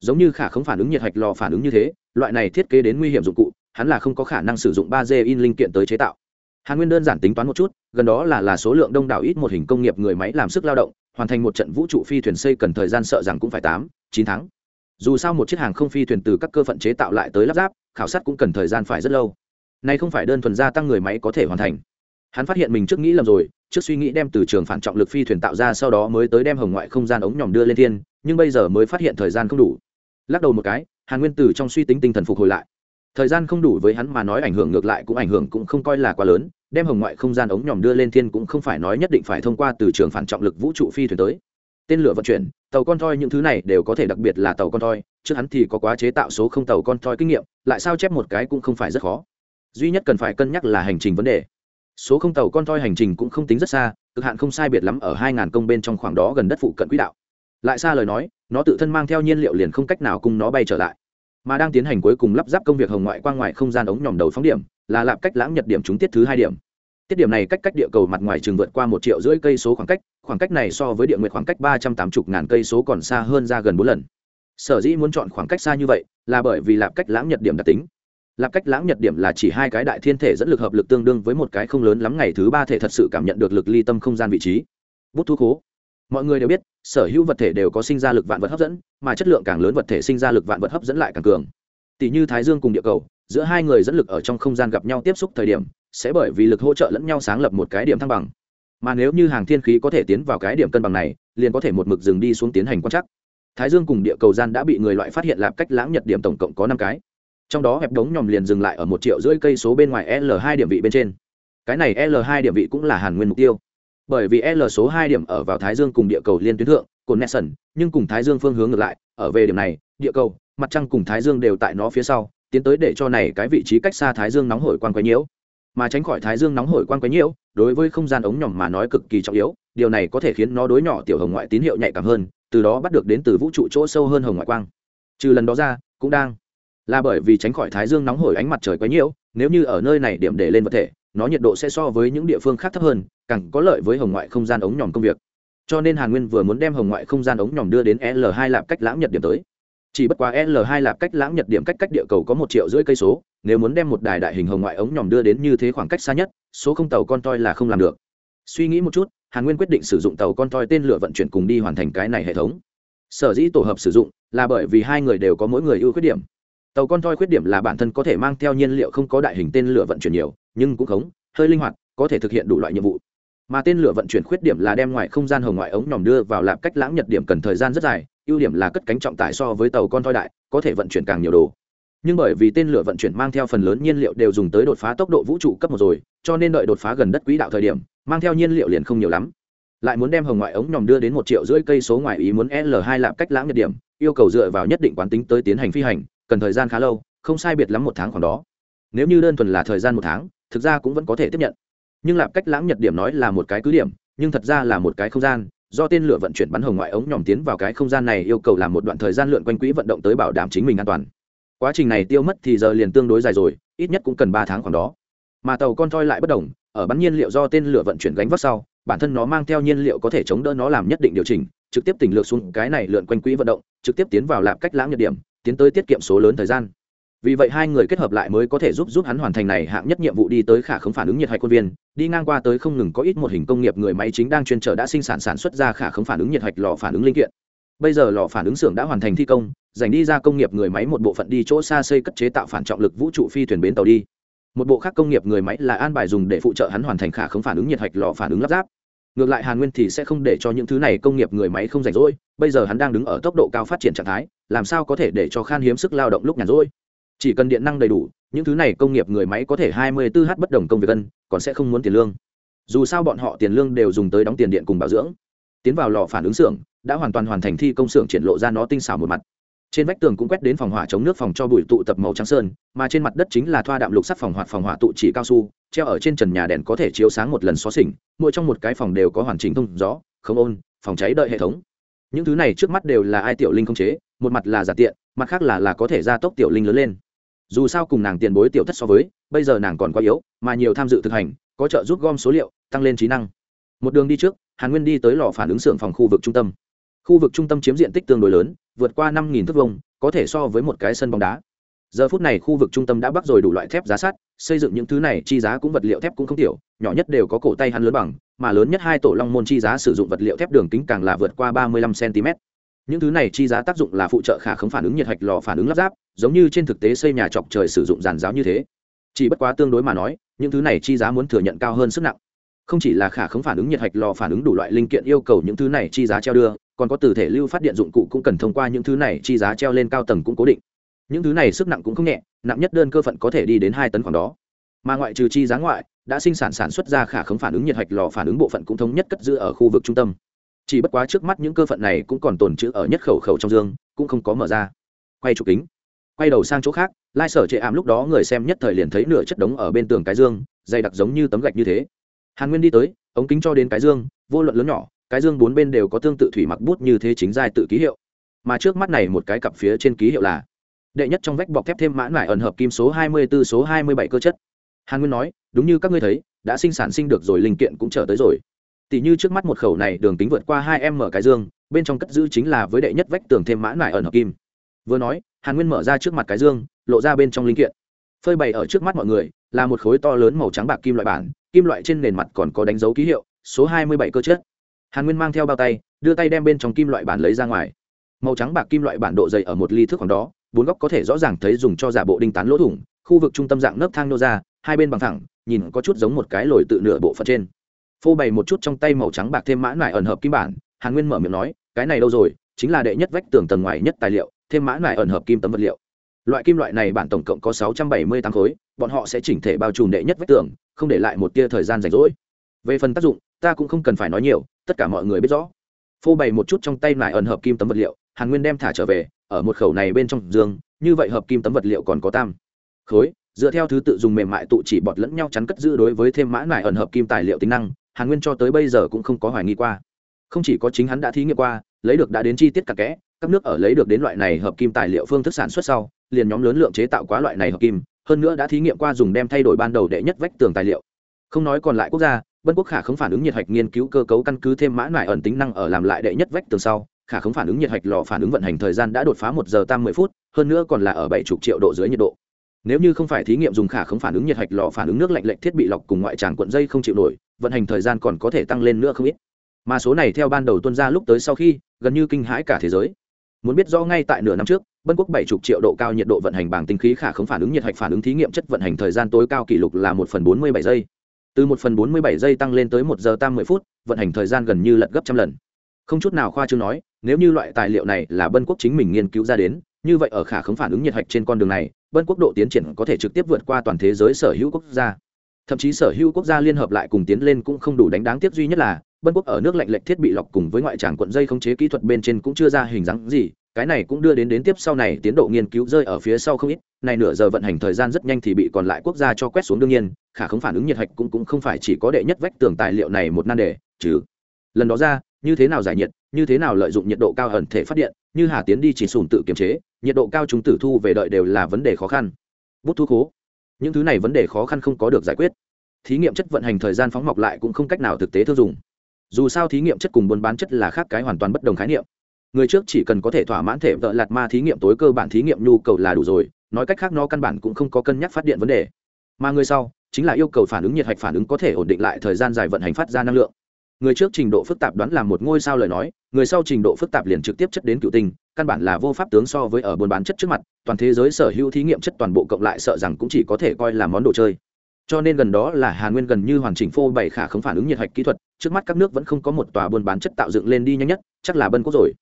[SPEAKER 1] giống như khả không phản ứng nhiệt hạch lò phản ứng như thế, loại này thiết kế đến nguy hiểm dụng cụ, hắn là không có khả năng sử dụng ba d in linh kiện tới chế tạo. Hàn nguyên đơn giản tính toán một chút, gần đó là là số lượng đông đảo ít một hình công nghiệp người máy làm sức lao động, hoàn thành một trận vũ trụ phi thuyền xây cần thời gian sợ rằng cũng phải tám, chín tháng. Dù sao một chiếc hàng không phi thuyền từ các cơ phận chế tạo lại tới lắp ráp, khảo sát cũng cần thời gian phải rất lâu. Nay không phải đơn thuần gia tăng người máy có thể hoàn thành. Hắn phát hiện mình trước nghĩ lầm rồi, trước suy nghĩ đem từ trường phản trọng lực phi thuyền tạo ra sau đó mới tới đem hồng ngoại không gian ống nhòm đưa lên thiên, nhưng bây giờ mới phát hiện thời gian không đủ lắc đầu một cái, hàn nguyên từ trong suy tính tinh thần phục hồi lại. Thời gian không đủ với hắn mà nói ảnh hưởng ngược lại cũng ảnh hưởng cũng không coi là quá lớn, đem hồng ngoại không gian ống nhòm đưa lên thiên cũng không phải nói nhất định phải thông qua từ trường phản trọng lực vũ trụ phi thuyền tới. Tên lửa vận chuyển, tàu con thoi những thứ này đều có thể đặc biệt là tàu con thoi, trước hắn thì có quá chế tạo số không tàu con thoi kinh nghiệm, lại sao chép một cái cũng không phải rất khó. Duy nhất cần phải cân nhắc là hành trình vấn đề. Số không tàu con thoi hành trình cũng không tính rất xa, cực hạn không sai biệt lắm ở hai ngàn công bên trong khoảng đó gần đất phụ cận quỹ đạo lại xa lời nói, nó tự thân mang theo nhiên liệu liền không cách nào cùng nó bay trở lại. Mà đang tiến hành cuối cùng lắp ráp công việc hồng ngoại quang ngoại không gian ống nhòm đầu phóng điểm, là lạp cách lãng nhật điểm trúng tiết thứ hai điểm. Tiết điểm này cách cách địa cầu mặt ngoài trường vượt qua một triệu rưỡi cây số khoảng cách khoảng cách này so với địa nguyệt khoảng cách ba trăm tám mươi ngàn cây số còn xa hơn ra gần bốn lần. Sở dĩ muốn chọn khoảng cách xa như vậy, là bởi vì lạp cách lãng nhật điểm đặc tính. Lạp cách lãng nhật điểm là chỉ hai cái đại thiên thể dẫn lực hợp lực tương đương với một cái không lớn lắm ngày thứ ba thể thật sự cảm nhận được lực ly tâm không gian vị trí. Bút thu khố mọi người đều biết, sở hữu vật thể đều có sinh ra lực vạn vật hấp dẫn, mà chất lượng càng lớn vật thể sinh ra lực vạn vật hấp dẫn lại càng cường. Tỷ như thái dương cùng địa cầu, giữa hai người dẫn lực ở trong không gian gặp nhau tiếp xúc thời điểm, sẽ bởi vì lực hỗ trợ lẫn nhau sáng lập một cái điểm thăng bằng. Mà nếu như hàng thiên khí có thể tiến vào cái điểm cân bằng này, liền có thể một mực dừng đi xuống tiến hành quan trắc. Thái dương cùng địa cầu gian đã bị người loại phát hiện lạp cách lãng nhật điểm tổng cộng có năm cái. Trong đó hẹp đống nhòm liền dừng lại ở một triệu rưỡi cây số bên ngoài l hai điểm vị bên trên. Cái này l hai điểm vị cũng là hàn nguyên mục tiêu bởi vì l số hai điểm ở vào thái dương cùng địa cầu liên tuyến thượng connection nhưng cùng thái dương phương hướng ngược lại, ở về điểm này, địa cầu, mặt trăng cùng thái dương đều tại nó phía sau, tiến tới để cho này cái vị trí cách xa thái dương nóng hổi quan quấy nhiễu. Mà tránh khỏi thái dương nóng hổi quan quấy nhiễu, đối với không gian ống nhỏ mà nói cực kỳ trọng yếu, điều này có thể khiến nó đối nhỏ tiểu hồng ngoại tín hiệu nhạy cảm hơn, từ đó bắt được đến từ vũ trụ chỗ sâu hơn hồng ngoại quang. Trừ lần đó ra, cũng đang là bởi vì tránh khỏi thái dương nóng hổi ánh mặt trời quấy nhiễu, nếu như ở nơi này điểm để lên vật thể nó nhiệt độ sẽ so với những địa phương khác thấp hơn, càng có lợi với hồng ngoại không gian ống nhòm công việc. Cho nên hàn nguyên vừa muốn đem hồng ngoại không gian ống nhòm đưa đến l 2 lạp cách lãng nhật điểm tới. Chỉ bất quá l 2 lạp cách lãng nhật điểm cách cách địa cầu có một triệu rưỡi cây số, nếu muốn đem một đài đại hình hồng ngoại ống nhòm đưa đến như thế khoảng cách xa nhất, số không tàu con toi là không làm được. Suy nghĩ một chút, hàn nguyên quyết định sử dụng tàu con toi tên lửa vận chuyển cùng đi hoàn thành cái này hệ thống. Sở dĩ tổ hợp sử dụng là bởi vì hai người đều có mỗi người ưu khuyết điểm tàu con thoi khuyết điểm là bản thân có thể mang theo nhiên liệu không có đại hình tên lửa vận chuyển nhiều, nhưng cũng khống, hơi linh hoạt, có thể thực hiện đủ loại nhiệm vụ. Mà tên lửa vận chuyển khuyết điểm là đem ngoài không gian hồng ngoại ống nhòm đưa vào lạp cách lãng nhật điểm cần thời gian rất dài, ưu điểm là cất cánh trọng tải so với tàu con thoi đại, có thể vận chuyển càng nhiều đồ. Nhưng bởi vì tên lửa vận chuyển mang theo phần lớn nhiên liệu đều dùng tới đột phá tốc độ vũ trụ cấp một rồi, cho nên đợi đột phá gần đất quỹ đạo thời điểm, mang theo nhiên liệu liền không nhiều lắm. Lại muốn đem hồng ngoại ống nhòm đưa đến một triệu rưỡi cây số ngoài ý muốn l hai lạp cách lãng nhật điểm, yêu cầu dựa vào nhất định quán tính tới tiến hành phi hành cần thời gian khá lâu, không sai biệt lắm một tháng khoảng đó. Nếu như đơn thuần là thời gian một tháng, thực ra cũng vẫn có thể tiếp nhận. Nhưng lạp cách lãng nhật điểm nói là một cái cứ điểm, nhưng thật ra là một cái không gian, do tên lửa vận chuyển bắn hồng ngoại ống nhòm tiến vào cái không gian này yêu cầu làm một đoạn thời gian lượn quanh quỹ vận động tới bảo đảm chính mình an toàn. Quá trình này tiêu mất thì giờ liền tương đối dài rồi, ít nhất cũng cần ba tháng khoảng đó. Mà tàu con toi lại bất đồng, ở bắn nhiên liệu do tên lửa vận chuyển gánh vác sau, bản thân nó mang theo nhiên liệu có thể chống đỡ nó làm nhất định điều chỉnh, trực tiếp tỉnh lược xuống cái này lượn quanh quỹ vận động, trực tiếp tiến vào lạp cách lãng nhật điểm tiến tới tiết kiệm số lớn thời gian. Vì vậy hai người kết hợp lại mới có thể giúp giúp hắn hoàn thành này hạng nhất nhiệm vụ đi tới khả không phản ứng nhiệt hạch quân viên, đi ngang qua tới không ngừng có ít một hình công nghiệp người máy chính đang chuyên trở đã sinh sản sản xuất ra khả không phản ứng nhiệt hạch lò phản ứng linh kiện. Bây giờ lò phản ứng xưởng đã hoàn thành thi công, dành đi ra công nghiệp người máy một bộ phận đi chỗ xa xây cất chế tạo phản trọng lực vũ trụ phi thuyền bến tàu đi. Một bộ khác công nghiệp người máy là an bài dùng để phụ trợ hắn hoàn thành khả không phản ứng nhiệt hạch lò phản ứng lắp ráp ngược lại hàn nguyên thì sẽ không để cho những thứ này công nghiệp người máy không rảnh rỗi, bây giờ hắn đang đứng ở tốc độ cao phát triển trạng thái, làm sao có thể để cho khan hiếm sức lao động lúc nhàn rỗi? Chỉ cần điện năng đầy đủ, những thứ này công nghiệp người máy có thể 24 h bất đồng công việc cân, còn sẽ không muốn tiền lương. Dù sao bọn họ tiền lương đều dùng tới đóng tiền điện cùng bảo dưỡng. Tiến vào lò phản ứng xưởng, đã hoàn toàn hoàn thành thi công xưởng triển lộ ra nó tinh xảo một mặt trên vách tường cũng quét đến phòng hỏa chống nước phòng cho bụi tụ tập màu trắng sơn, mà trên mặt đất chính là thoa đạm lục sắc phòng hoạt phòng hỏa tụ chỉ cao su, treo ở trên trần nhà đèn có thể chiếu sáng một lần xóa xỉnh mỗi trong một cái phòng đều có hoàn chỉnh thông gió, không ôn, phòng cháy đợi hệ thống. Những thứ này trước mắt đều là ai tiểu linh không chế, một mặt là giả tiện, mặt khác là là có thể gia tốc tiểu linh lớn lên. Dù sao cùng nàng tiền bối tiểu thất so với, bây giờ nàng còn quá yếu, mà nhiều tham dự thực hành, có trợ giúp gom số liệu, tăng lên trí năng. Một đường đi trước, hàn nguyên đi tới lò phản ứng xưởng phòng khu vực trung tâm. Khu vực trung tâm chiếm diện tích tương đối lớn vượt qua năm thước vông có thể so với một cái sân bóng đá. Giờ phút này khu vực trung tâm đã bắt rồi đủ loại thép giá sắt, xây dựng những thứ này chi giá cũng vật liệu thép cũng không tiểu, nhỏ nhất đều có cổ tay hắn lớn bằng, mà lớn nhất hai tổ long môn chi giá sử dụng vật liệu thép đường kính càng là vượt qua ba mươi lăm cm những thứ này chi giá tác dụng là phụ trợ khả không phản ứng nhiệt hạch lò phản ứng lắp ráp, giống như trên thực tế xây nhà chọc trời sử dụng giàn giáo như thế. Chỉ bất quá tương đối mà nói, những thứ này chi giá muốn thừa nhận cao hơn sức nặng không chỉ là khả không phản ứng nhiệt hạch lò phản ứng đủ loại linh kiện yêu cầu những thứ này chi giá treo đưa, còn có từ thể lưu phát điện dụng cụ cũng cần thông qua những thứ này chi giá treo lên cao tầng cũng cố định. Những thứ này sức nặng cũng không nhẹ, nặng nhất đơn cơ phận có thể đi đến hai tấn khoảng đó. Mà ngoại trừ chi giá ngoại, đã sinh sản sản xuất ra khả không phản ứng nhiệt hạch lò phản ứng bộ phận cũng thống nhất cất giữ ở khu vực trung tâm. Chỉ bất quá trước mắt những cơ phận này cũng còn tồn trữ ở nhất khẩu khẩu trong dương, cũng không có mở ra. Quay trục kính. Quay đầu sang chỗ khác, lai sở chệ ảm lúc đó người xem nhất thời liền thấy nửa chất đống ở bên tường cái dương, dày đặc giống như tấm gạch như thế hàn nguyên đi tới, ống kính cho đến cái dương, vô luận lớn nhỏ, cái dương bốn bên đều có tương tự thủy mặc bút như thế chính giai tự ký hiệu. Mà trước mắt này một cái cặp phía trên ký hiệu là đệ nhất trong vách bọc thép thêm mãn mải ẩn hợp kim số hai mươi 24 số hai mươi bảy cơ chất. Hàn nguyên nói, đúng như các ngươi thấy, đã sinh sản sinh được rồi linh kiện cũng trở tới rồi. Tỷ như trước mắt một khẩu này đường kính vượt qua hai em mở cái dương, bên trong cất giữ chính là với đệ nhất vách tường thêm mãn mải ẩn hợp kim. Vừa nói, hàn nguyên mở ra trước mặt cái dương, lộ ra bên trong linh kiện phơi bày ở trước mắt mọi người là một khối to lớn màu trắng bạc kim loại bản, kim loại trên nền mặt còn có đánh dấu ký hiệu, số hai mươi bảy cơ chất. Hàn nguyên mang theo bao tay, đưa tay đem bên trong kim loại bản lấy ra ngoài. Màu trắng bạc kim loại bản độ dày ở một ly thước khoảng đó, bốn góc có thể rõ ràng thấy dùng cho giả bộ đinh tán lỗ thủng, khu vực trung tâm dạng nấc thang nô ra, hai bên bằng thẳng, nhìn có chút giống một cái lồi tự nửa bộ phận trên. Phô bày một chút trong tay màu trắng bạc thêm mã nải ẩn hợp kim bản, hàn nguyên mở miệng nói, cái này đâu rồi, chính là đệ nhất vách tường tầng ngoài nhất tài liệu, thêm mã nải ẩn hợp kim tấm vật liệu loại kim loại này bản tổng cộng có sáu trăm bảy mươi tám khối, bọn họ sẽ chỉnh thể bao trùm đệ nhất vách tường, không để lại một tia thời gian rảnh rỗi. Về phần tác dụng, ta cũng không cần phải nói nhiều, tất cả mọi người biết rõ. Phô bày một chút trong tay nải ẩn hợp kim tấm vật liệu, hàn nguyên đem thả trở về, ở một khẩu này bên trong giường, như vậy hợp kim tấm vật liệu còn có tam khối. Dựa theo thứ tự dùng mềm mại tụ chỉ bọt lẫn nhau chắn cất giữ đối với thêm mã nải ẩn hợp kim tài liệu tính năng, hàn nguyên cho tới bây giờ cũng không có hoài nghi qua. Không chỉ có chính hắn đã thí nghiệm qua, lấy được đã đến chi tiết cả kẽ, các nước ở lấy được đến loại này hợp kim tài liệu phương thức sản xuất sau liền nhóm lớn lượng chế tạo quá loại này hợp kim, hơn nữa đã thí nghiệm qua dùng đem thay đổi ban đầu đệ nhất vách tường tài liệu. Không nói còn lại quốc gia, vân quốc khả không phản ứng nhiệt hạch nghiên cứu cơ cấu căn cứ thêm mã nải ẩn tính năng ở làm lại đệ nhất vách tường sau, khả không phản ứng nhiệt hạch lò phản ứng vận hành thời gian đã đột phá một giờ tam mười phút, hơn nữa còn là ở bảy chục triệu độ dưới nhiệt độ. Nếu như không phải thí nghiệm dùng khả không phản ứng nhiệt hạch lò phản ứng nước lạnh lệnh thiết bị lọc cùng ngoại tràng cuộn dây không chịu nổi, vận hành thời gian còn có thể tăng lên nữa không ít. Mà số này theo ban đầu tuân ra lúc tới sau khi, gần như kinh hãi cả thế giới. Muốn biết rõ ngay tại nửa năm trước bân quốc bảy chục triệu độ cao nhiệt độ vận hành bằng tinh khí khả không phản ứng nhiệt hạch phản ứng thí nghiệm chất vận hành thời gian tối cao kỷ lục là một phần bốn mươi bảy giây. Từ một phần bốn mươi bảy giây tăng lên tới một giờ tam mười phút, vận hành thời gian gần như lật gấp trăm lần. Không chút nào khoa chương nói, nếu như loại tài liệu này là bân quốc chính mình nghiên cứu ra đến, như vậy ở khả không phản ứng nhiệt hạch trên con đường này, bân quốc độ tiến triển có thể trực tiếp vượt qua toàn thế giới sở hữu quốc gia. Thậm chí sở hữu quốc gia liên hợp lại cùng tiến lên cũng không đủ đánh đáng tiếc duy nhất là, bân quốc ở nước lạnh lệch thiết bị lọc cùng với ngoại tràng cuộn dây khống chế kỹ thuật bên trên cũng chưa ra hình dáng gì cái này cũng đưa đến đến tiếp sau này tiến độ nghiên cứu rơi ở phía sau không ít, này nửa giờ vận hành thời gian rất nhanh thì bị còn lại quốc gia cho quét xuống đương nhiên, khả không phản ứng nhiệt hạch cũng cũng không phải chỉ có đệ nhất vách tường tài liệu này một nan đề, chứ. Lần đó ra, như thế nào giải nhiệt, như thế nào lợi dụng nhiệt độ cao ẩn thể phát điện, như hà tiến đi chỉ sùn tự kiềm chế, nhiệt độ cao chúng tử thu về đợi đều là vấn đề khó khăn. Bút thu cố những thứ này vấn đề khó khăn không có được giải quyết. Thí nghiệm chất vận hành thời gian phóng mọc lại cũng không cách nào thực tế thương dùng. Dù sao thí nghiệm chất cùng buôn bán chất là khác cái hoàn toàn bất đồng khái niệm người trước chỉ cần có thể thỏa mãn thể vợ lạt ma thí nghiệm tối cơ bản thí nghiệm nhu cầu là đủ rồi, nói cách khác nó căn bản cũng không có cân nhắc phát điện vấn đề. Mà người sau, chính là yêu cầu phản ứng nhiệt hạch phản ứng có thể ổn định lại thời gian dài vận hành phát ra năng lượng. Người trước trình độ phức tạp đoán là một ngôi sao lời nói, người sau trình độ phức tạp liền trực tiếp chất đến cựu tinh, căn bản là vô pháp tướng so với ở buôn bán chất trước mặt, toàn thế giới sở hữu thí nghiệm chất toàn bộ cộng lại sợ rằng cũng chỉ có thể coi là món đồ chơi. Cho nên gần đó là hà nguyên gần như hoàn chỉnh phô bày khả không phản ứng nhiệt hạch kỹ thuật, trước mắt các nước vẫn không có một tòa buôn bán chất tạo dựng lên đi nhanh nhất, chắc là bân quốc rồi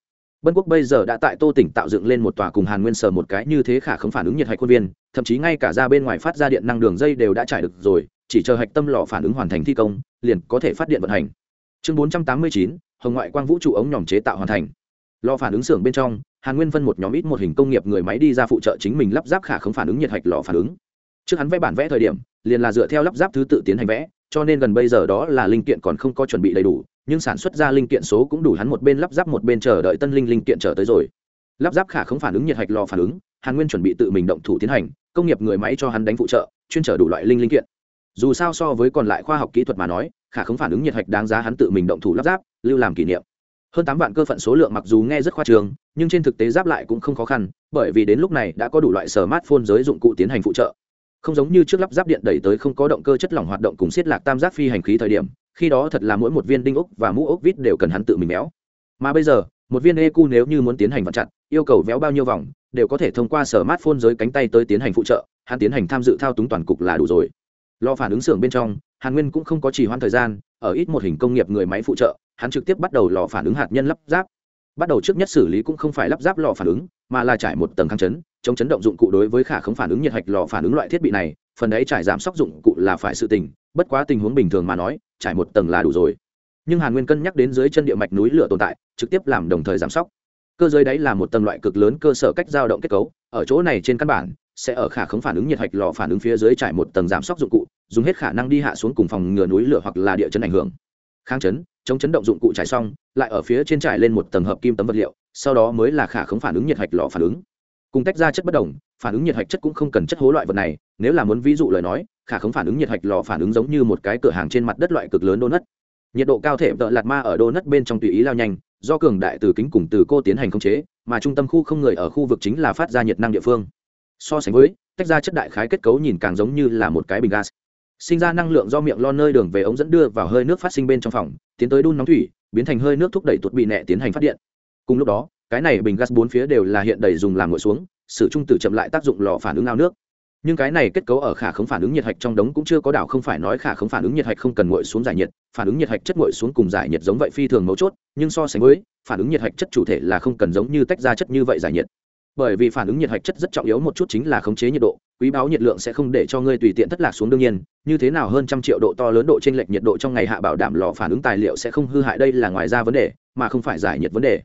[SPEAKER 1] bân quốc bây giờ đã tại tô tỉnh tạo dựng lên một tòa cùng hàn nguyên sở một cái như thế khả không phản ứng nhiệt hạch khuôn viên, thậm chí ngay cả ra bên ngoài phát ra điện năng đường dây đều đã trải được rồi, chỉ chờ hạch tâm lò phản ứng hoàn thành thi công, liền có thể phát điện vận hành. Chương bốn trăm tám mươi chín, hồng ngoại quang vũ trụ ống nhòm chế tạo hoàn thành. Lò phản ứng xưởng bên trong, hàn nguyên phân một nhóm ít một hình công nghiệp người máy đi ra phụ trợ chính mình lắp ráp khả không phản ứng nhiệt hạch lò phản ứng. Trước hắn vẽ bản vẽ thời điểm, liền là dựa theo lắp ráp thứ tự tiến hành vẽ, cho nên gần bây giờ đó là linh kiện còn không có chuẩn bị đầy đủ nhưng sản xuất ra linh kiện số cũng đủ hắn một bên lắp ráp một bên chờ đợi tân linh linh kiện trở tới rồi. Lắp ráp khả không phản ứng nhiệt hạch lò phản ứng, hàn nguyên chuẩn bị tự mình động thủ tiến hành, công nghiệp người máy cho hắn đánh phụ trợ, chuyên trở đủ loại linh linh kiện. Dù sao so với còn lại khoa học kỹ thuật mà nói, khả không phản ứng nhiệt hạch đáng giá hắn tự mình động thủ lắp ráp, lưu làm kỷ niệm. Hơn tám vạn cơ phận số lượng mặc dù nghe rất khoa trường, nhưng trên thực tế giáp lại cũng không khó khăn, bởi vì đến lúc này đã có đủ loại smartphone giới dụng cụ tiến hành phụ trợ. Không giống như trước lắp ráp điện đẩy tới không có động cơ chất lỏng hoạt động cùng xiết lạc tam giác phi hành khí thời điểm khi đó thật là mỗi một viên đinh ốc và mũ ốc vít đều cần hắn tự mình méo. Mà bây giờ, một viên eq nếu như muốn tiến hành vặn chặt, yêu cầu véo bao nhiêu vòng, đều có thể thông qua sở mát phôn giới cánh tay tới tiến hành phụ trợ, hắn tiến hành tham dự thao túng toàn cục là đủ rồi. Lo phản ứng xưởng bên trong, hàn nguyên cũng không có chỉ hoãn thời gian, ở ít một hình công nghiệp người máy phụ trợ, hắn trực tiếp bắt đầu lò phản ứng hạt nhân lắp ráp. Bắt đầu trước nhất xử lý cũng không phải lắp ráp lò phản ứng, mà là trải một tầng kháng chấn, chống chấn động dụng cụ đối với khả không phản ứng nhiệt hạch lò phản ứng loại thiết bị này, phần đấy trải giảm sóc dụng cụ là phải sự tình, bất quá tình huống bình thường mà nói trải một tầng là đủ rồi. Nhưng hàn nguyên cân nhắc đến dưới chân địa mạch núi lửa tồn tại, trực tiếp làm đồng thời giảm sóc. Cơ giới đấy là một tầng loại cực lớn cơ sở cách dao động kết cấu, ở chỗ này trên căn bản, sẽ ở khả không phản ứng nhiệt hạch lò phản ứng phía dưới trải một tầng giảm sóc dụng cụ, dùng hết khả năng đi hạ xuống cùng phòng ngừa núi lửa hoặc là địa chấn ảnh hưởng. Kháng chấn, chống chấn động dụng cụ trải xong, lại ở phía trên trải lên một tầng hợp kim tấm vật liệu, sau đó mới là khả không phản ứng nhiệt hạch lò phản ứng. Cùng tách ra chất bất đồng, phản ứng nhiệt hạch chất cũng không cần chất hố loại vật này, nếu là muốn ví dụ lời nói khả không phản ứng nhiệt hạch lò phản ứng giống như một cái cửa hàng trên mặt đất loại cực lớn đô nất nhiệt độ cao thể vợ lạt ma ở đô nất bên trong tùy ý lao nhanh, do cường đại từ kính cùng từ cô tiến hành khống chế, mà trung tâm khu không người ở khu vực chính là phát ra nhiệt năng địa phương. So sánh với, tách ra chất đại khái kết cấu nhìn càng giống như là một cái bình gas. Sinh ra năng lượng do miệng lo nơi đường về ống dẫn đưa vào hơi nước phát sinh bên trong phòng, tiến tới đun nóng thủy, biến thành hơi nước thúc đẩy tuột bị nẹ tiến hành phát điện. Cùng lúc đó, cái này bình gas bốn phía đều là hiện đầy dùng làm ngồi xuống sử trung tử chậm lại tác dụng lò phản ứng ao nước nhưng cái này kết cấu ở khả không phản ứng nhiệt hạch trong đống cũng chưa có đảo không phải nói khả không phản ứng nhiệt hạch không cần nguội xuống giải nhiệt, phản ứng nhiệt hạch chất nguội xuống cùng giải nhiệt giống vậy phi thường mấu chốt, nhưng so sánh với, phản ứng nhiệt hạch chất chủ thể là không cần giống như tách ra chất như vậy giải nhiệt. Bởi vì phản ứng nhiệt hạch chất rất trọng yếu một chút chính là khống chế nhiệt độ, quý báo nhiệt lượng sẽ không để cho ngươi tùy tiện thất lạc xuống đương nhiên, như thế nào hơn trăm triệu độ to lớn độ trên lệch nhiệt độ trong ngày hạ bảo đảm lò phản ứng tài liệu sẽ không hư hại đây là ngoài ra vấn đề, mà không phải giải nhiệt vấn đề.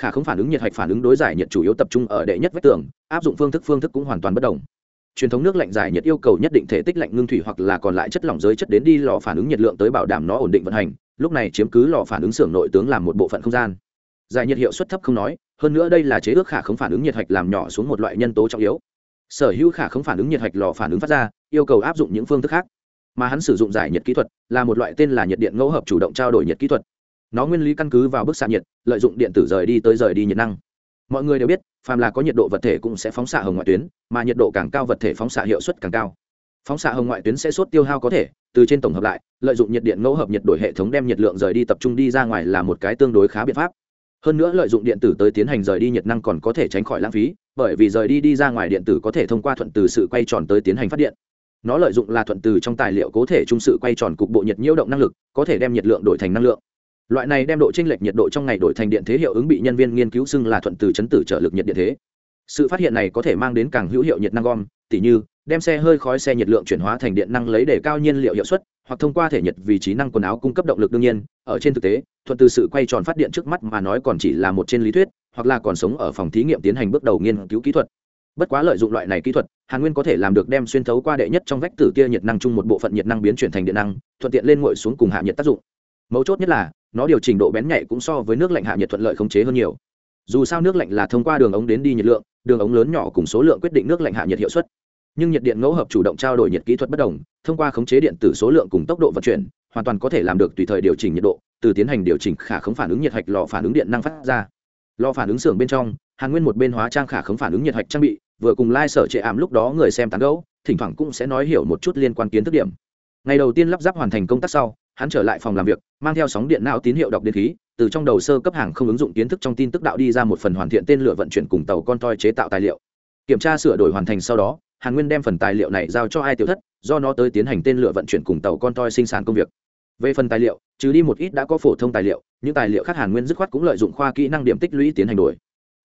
[SPEAKER 1] Khả không phản ứng nhiệt hạch phản ứng đối giải nhiệt chủ yếu tập trung ở đệ nhất vách tường, áp dụng phương thức phương thức cũng hoàn toàn bất đồng truyền thống nước lạnh giải nhiệt yêu cầu nhất định thể tích lạnh ngưng thủy hoặc là còn lại chất lỏng giới chất đến đi lò phản ứng nhiệt lượng tới bảo đảm nó ổn định vận hành, lúc này chiếm cứ lò phản ứng xưởng nội tướng làm một bộ phận không gian. Giải nhiệt hiệu suất thấp không nói, hơn nữa đây là chế ước khả không phản ứng nhiệt hạch làm nhỏ xuống một loại nhân tố trọng yếu. Sở hữu khả không phản ứng nhiệt hạch lò phản ứng phát ra, yêu cầu áp dụng những phương thức khác. Mà hắn sử dụng giải nhiệt kỹ thuật là một loại tên là nhiệt điện ngẫu hợp chủ động trao đổi nhiệt kỹ thuật. Nó nguyên lý căn cứ vào bức xạ nhiệt, lợi dụng điện tử rời đi tới rời đi nhiệt năng mọi người đều biết, phàm là có nhiệt độ vật thể cũng sẽ phóng xạ hồng ngoại tuyến, mà nhiệt độ càng cao vật thể phóng xạ hiệu suất càng cao. Phóng xạ hồng ngoại tuyến sẽ sốt tiêu hao có thể, từ trên tổng hợp lại, lợi dụng nhiệt điện ngẫu hợp nhiệt đổi hệ thống đem nhiệt lượng rời đi tập trung đi ra ngoài là một cái tương đối khá biện pháp. Hơn nữa lợi dụng điện tử tới tiến hành rời đi nhiệt năng còn có thể tránh khỏi lãng phí, bởi vì rời đi đi ra ngoài điện tử có thể thông qua thuận từ sự quay tròn tới tiến hành phát điện. Nó lợi dụng là thuận từ trong tài liệu cố thể trung sự quay tròn cục bộ nhiệt nhiễu động năng lực, có thể đem nhiệt lượng đổi thành năng lượng loại này đem độ chênh lệch nhiệt độ trong ngày đổi thành điện thế hiệu ứng bị nhân viên nghiên cứu xưng là thuận từ chấn tử trợ lực nhiệt điện thế. Sự phát hiện này có thể mang đến càng hữu hiệu nhiệt năng gom, tỉ như, đem xe hơi khói xe nhiệt lượng chuyển hóa thành điện năng lấy để cao nhiên liệu hiệu suất, hoặc thông qua thể nhiệt vì trí năng quần áo cung cấp động lực đương nhiên. Ở trên thực tế, thuận từ sự quay tròn phát điện trước mắt mà nói còn chỉ là một trên lý thuyết, hoặc là còn sống ở phòng thí nghiệm tiến hành bước đầu nghiên cứu kỹ thuật. Bất quá lợi dụng loại này kỹ thuật, hàn nguyên có thể làm được đem xuyên thấu qua đệ nhất trong vách tử kia nhiệt năng chung một bộ phận nhiệt năng biến chuyển thành điện năng, thuận tiện lên ngội xuống cùng hạ nhiệt tác dụng. Mấu chốt nhất là nó điều chỉnh độ bén nhạy cũng so với nước lạnh hạ nhiệt thuận lợi khống chế hơn nhiều. Dù sao nước lạnh là thông qua đường ống đến đi nhiệt lượng, đường ống lớn nhỏ cùng số lượng quyết định nước lạnh hạ nhiệt hiệu suất. Nhưng nhiệt điện ngẫu hợp chủ động trao đổi nhiệt kỹ thuật bất đồng, thông qua khống chế điện tử số lượng cùng tốc độ vận chuyển, hoàn toàn có thể làm được tùy thời điều chỉnh nhiệt độ, từ tiến hành điều chỉnh khả khống phản ứng nhiệt hạch lò phản ứng điện năng phát ra. Lò phản ứng xưởng bên trong, hàn nguyên một bên hóa trang khả khống phản ứng nhiệt hạch trang bị, vừa cùng lai、like、sở trệ ảm lúc đó người xem tán gẫu, thỉnh thoảng cũng sẽ nói hiểu một chút liên quan kiến thức điểm. Ngày đầu tiên lắp ráp hoàn thành công tác sau hắn trở lại phòng làm việc, mang theo sóng điện não tín hiệu đọc điện khí, từ trong đầu sơ cấp hàng không ứng dụng kiến thức trong tin tức đạo đi ra một phần hoàn thiện tên lửa vận chuyển cùng tàu con toi chế tạo tài liệu. Kiểm tra sửa đổi hoàn thành sau đó, hàn nguyên đem phần tài liệu này giao cho ai tiểu thất, do nó tới tiến hành tên lửa vận chuyển cùng tàu con toi sinh sản công việc. Về phần tài liệu, trừ đi một ít đã có phổ thông tài liệu, những tài liệu khác hàn nguyên dứt khoát cũng lợi dụng khoa kỹ năng điểm tích lũy tiến hành đổi.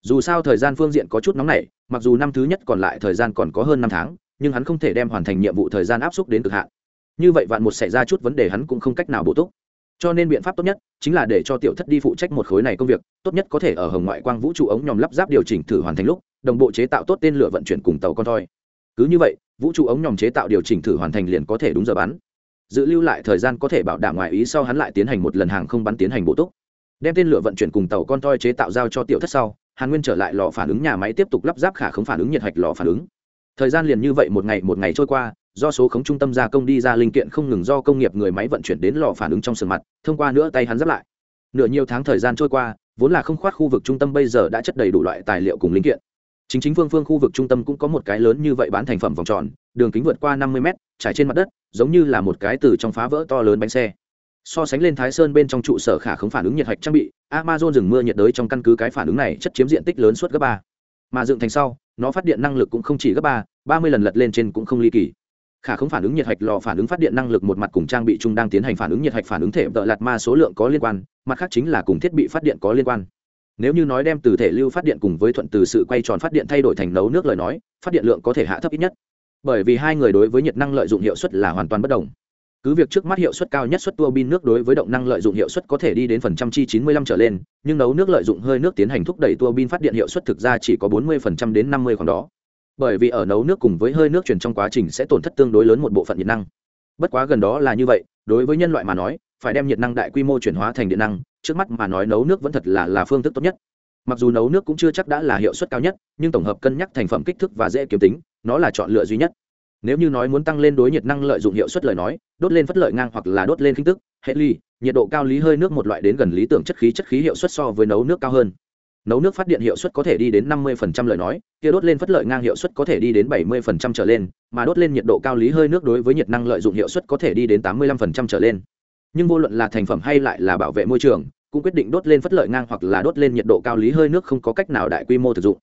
[SPEAKER 1] Dù sao thời gian phương diện có chút nóng nảy, mặc dù năm thứ nhất còn lại thời gian còn có hơn năm tháng, nhưng hắn không thể đem hoàn thành nhiệm vụ thời gian áp suất đến cực hạn như vậy vạn một xảy ra chút vấn đề hắn cũng không cách nào bổ túc. Cho nên biện pháp tốt nhất chính là để cho tiểu thất đi phụ trách một khối này công việc, tốt nhất có thể ở hồng ngoại quang vũ trụ ống nhòm lắp ráp điều chỉnh thử hoàn thành lúc, đồng bộ chế tạo tốt tên lửa vận chuyển cùng tàu con thoi. Cứ như vậy, vũ trụ ống nhòm chế tạo điều chỉnh thử hoàn thành liền có thể đúng giờ bắn. Dự lưu lại thời gian có thể bảo đảm ngoại ý sau hắn lại tiến hành một lần hàng không bắn tiến hành bổ túc. Đem tên lửa vận chuyển cùng tàu con toi chế tạo giao cho tiểu thất sau, hàn nguyên trở lại lò phản ứng nhà máy tiếp tục lắp ráp khả không phản ứng nhiệt hạch lò phản ứng. Thời gian liền như vậy một ngày một ngày trôi qua do số khống trung tâm gia công đi ra linh kiện không ngừng do công nghiệp người máy vận chuyển đến lò phản ứng trong sườn mặt, thông qua nữa tay hắn dắt lại. Nửa nhiều tháng thời gian trôi qua, vốn là không khoát khu vực trung tâm bây giờ đã chất đầy đủ loại tài liệu cùng linh kiện. Chính chính phương phương khu vực trung tâm cũng có một cái lớn như vậy bán thành phẩm vòng tròn, đường kính vượt qua năm mươi mét, trải trên mặt đất, giống như là một cái từ trong phá vỡ to lớn bánh xe. So sánh lên thái sơn bên trong trụ sở khả không phản ứng nhiệt hạch trang bị, amazon rừng mưa nhiệt đới trong căn cứ cái phản ứng này chất chiếm diện tích lớn suốt gấp ba. Mà dựng thành sau, nó phát điện năng lực cũng không chỉ gấp ba ba mươi lần lật lên trên cũng không ly kỳ khả không phản ứng nhiệt hạch lò phản ứng phát điện năng lực một mặt cùng trang bị chung đang tiến hành phản ứng nhiệt hạch phản ứng thể tợ lạt ma số lượng có liên quan, mặt khác chính là cùng thiết bị phát điện có liên quan. Nếu như nói đem từ thể lưu phát điện cùng với thuận từ sự quay tròn phát điện thay đổi thành nấu nước lời nói, phát điện lượng có thể hạ thấp ít nhất. Bởi vì hai người đối với nhiệt năng lợi dụng hiệu suất là hoàn toàn bất đồng. Cứ việc trước mắt hiệu suất cao nhất suất tua bin nước đối với động năng lợi dụng hiệu suất có thể đi đến phần trăm chi chín mươi lăm trở lên, nhưng nấu nước lợi dụng hơi nước tiến hành thúc đẩy tua bin phát điện hiệu suất thực ra chỉ có bốn mươi phần trăm đến năm mươi khoảng đó bởi vì ở nấu nước cùng với hơi nước chuyển trong quá trình sẽ tổn thất tương đối lớn một bộ phận nhiệt năng. Bất quá gần đó là như vậy, đối với nhân loại mà nói, phải đem nhiệt năng đại quy mô chuyển hóa thành điện năng, trước mắt mà nói nấu nước vẫn thật là là phương thức tốt nhất. Mặc dù nấu nước cũng chưa chắc đã là hiệu suất cao nhất, nhưng tổng hợp cân nhắc thành phẩm kích thước và dễ kiếm tính, nó là chọn lựa duy nhất. Nếu như nói muốn tăng lên đối nhiệt năng lợi dụng hiệu suất lời nói, đốt lên phất lợi ngang hoặc là đốt lên khinh tức, hệ ly, nhiệt độ cao lý hơi nước một loại đến gần lý tưởng chất khí chất khí hiệu suất so với nấu nước cao hơn nấu nước phát điện hiệu suất có thể đi đến năm mươi phần trăm lời nói, kia đốt lên phất lợi ngang hiệu suất có thể đi đến bảy mươi phần trăm trở lên, mà đốt lên nhiệt độ cao lý hơi nước đối với nhiệt năng lợi dụng hiệu suất có thể đi đến tám mươi lăm phần trăm trở lên. Nhưng vô luận là thành phẩm hay lại là bảo vệ môi trường, cũng quyết định đốt lên phất lợi ngang hoặc là đốt lên nhiệt độ cao lý hơi nước không có cách nào đại quy mô thực dụng.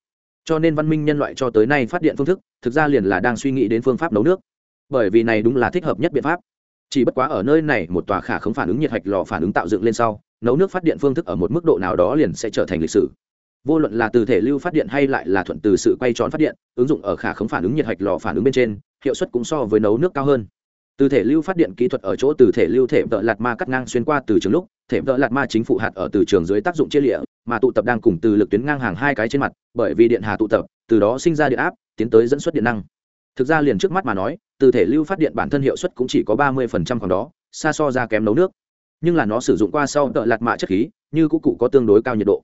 [SPEAKER 1] Cho nên văn minh nhân loại cho tới nay phát điện phương thức, thực ra liền là đang suy nghĩ đến phương pháp nấu nước. Bởi vì này đúng là thích hợp nhất biện pháp. Chỉ bất quá ở nơi này, một tòa khả không phản ứng nhiệt hạch lò phản ứng tạo dựng lên sau, nấu nước phát điện phương thức ở một mức độ nào đó liền sẽ trở thành lịch sử vô luận là từ thể lưu phát điện hay lại là thuận từ sự quay tròn phát điện, ứng dụng ở khả khống phản ứng nhiệt hạch lò phản ứng bên trên, hiệu suất cũng so với nấu nước cao hơn. Từ thể lưu phát điện kỹ thuật ở chỗ từ thể lưu thể vợ lạt ma cắt ngang xuyên qua từ trường lúc, thể vợ lạt ma chính phụ hạt ở từ trường dưới tác dụng chia lịa, mà tụ tập đang cùng từ lực tuyến ngang hàng hai cái trên mặt, bởi vì điện hà tụ tập, từ đó sinh ra điện áp, tiến tới dẫn xuất điện năng. Thực ra liền trước mắt mà nói, từ thể lưu phát điện bản thân hiệu suất cũng chỉ có ba mươi phần trăm còn đó, xa so ra kém nấu nước. Nhưng là nó sử dụng qua sau tợ lạt mạ chất khí, như cũ cụ có tương đối cao nhiệt độ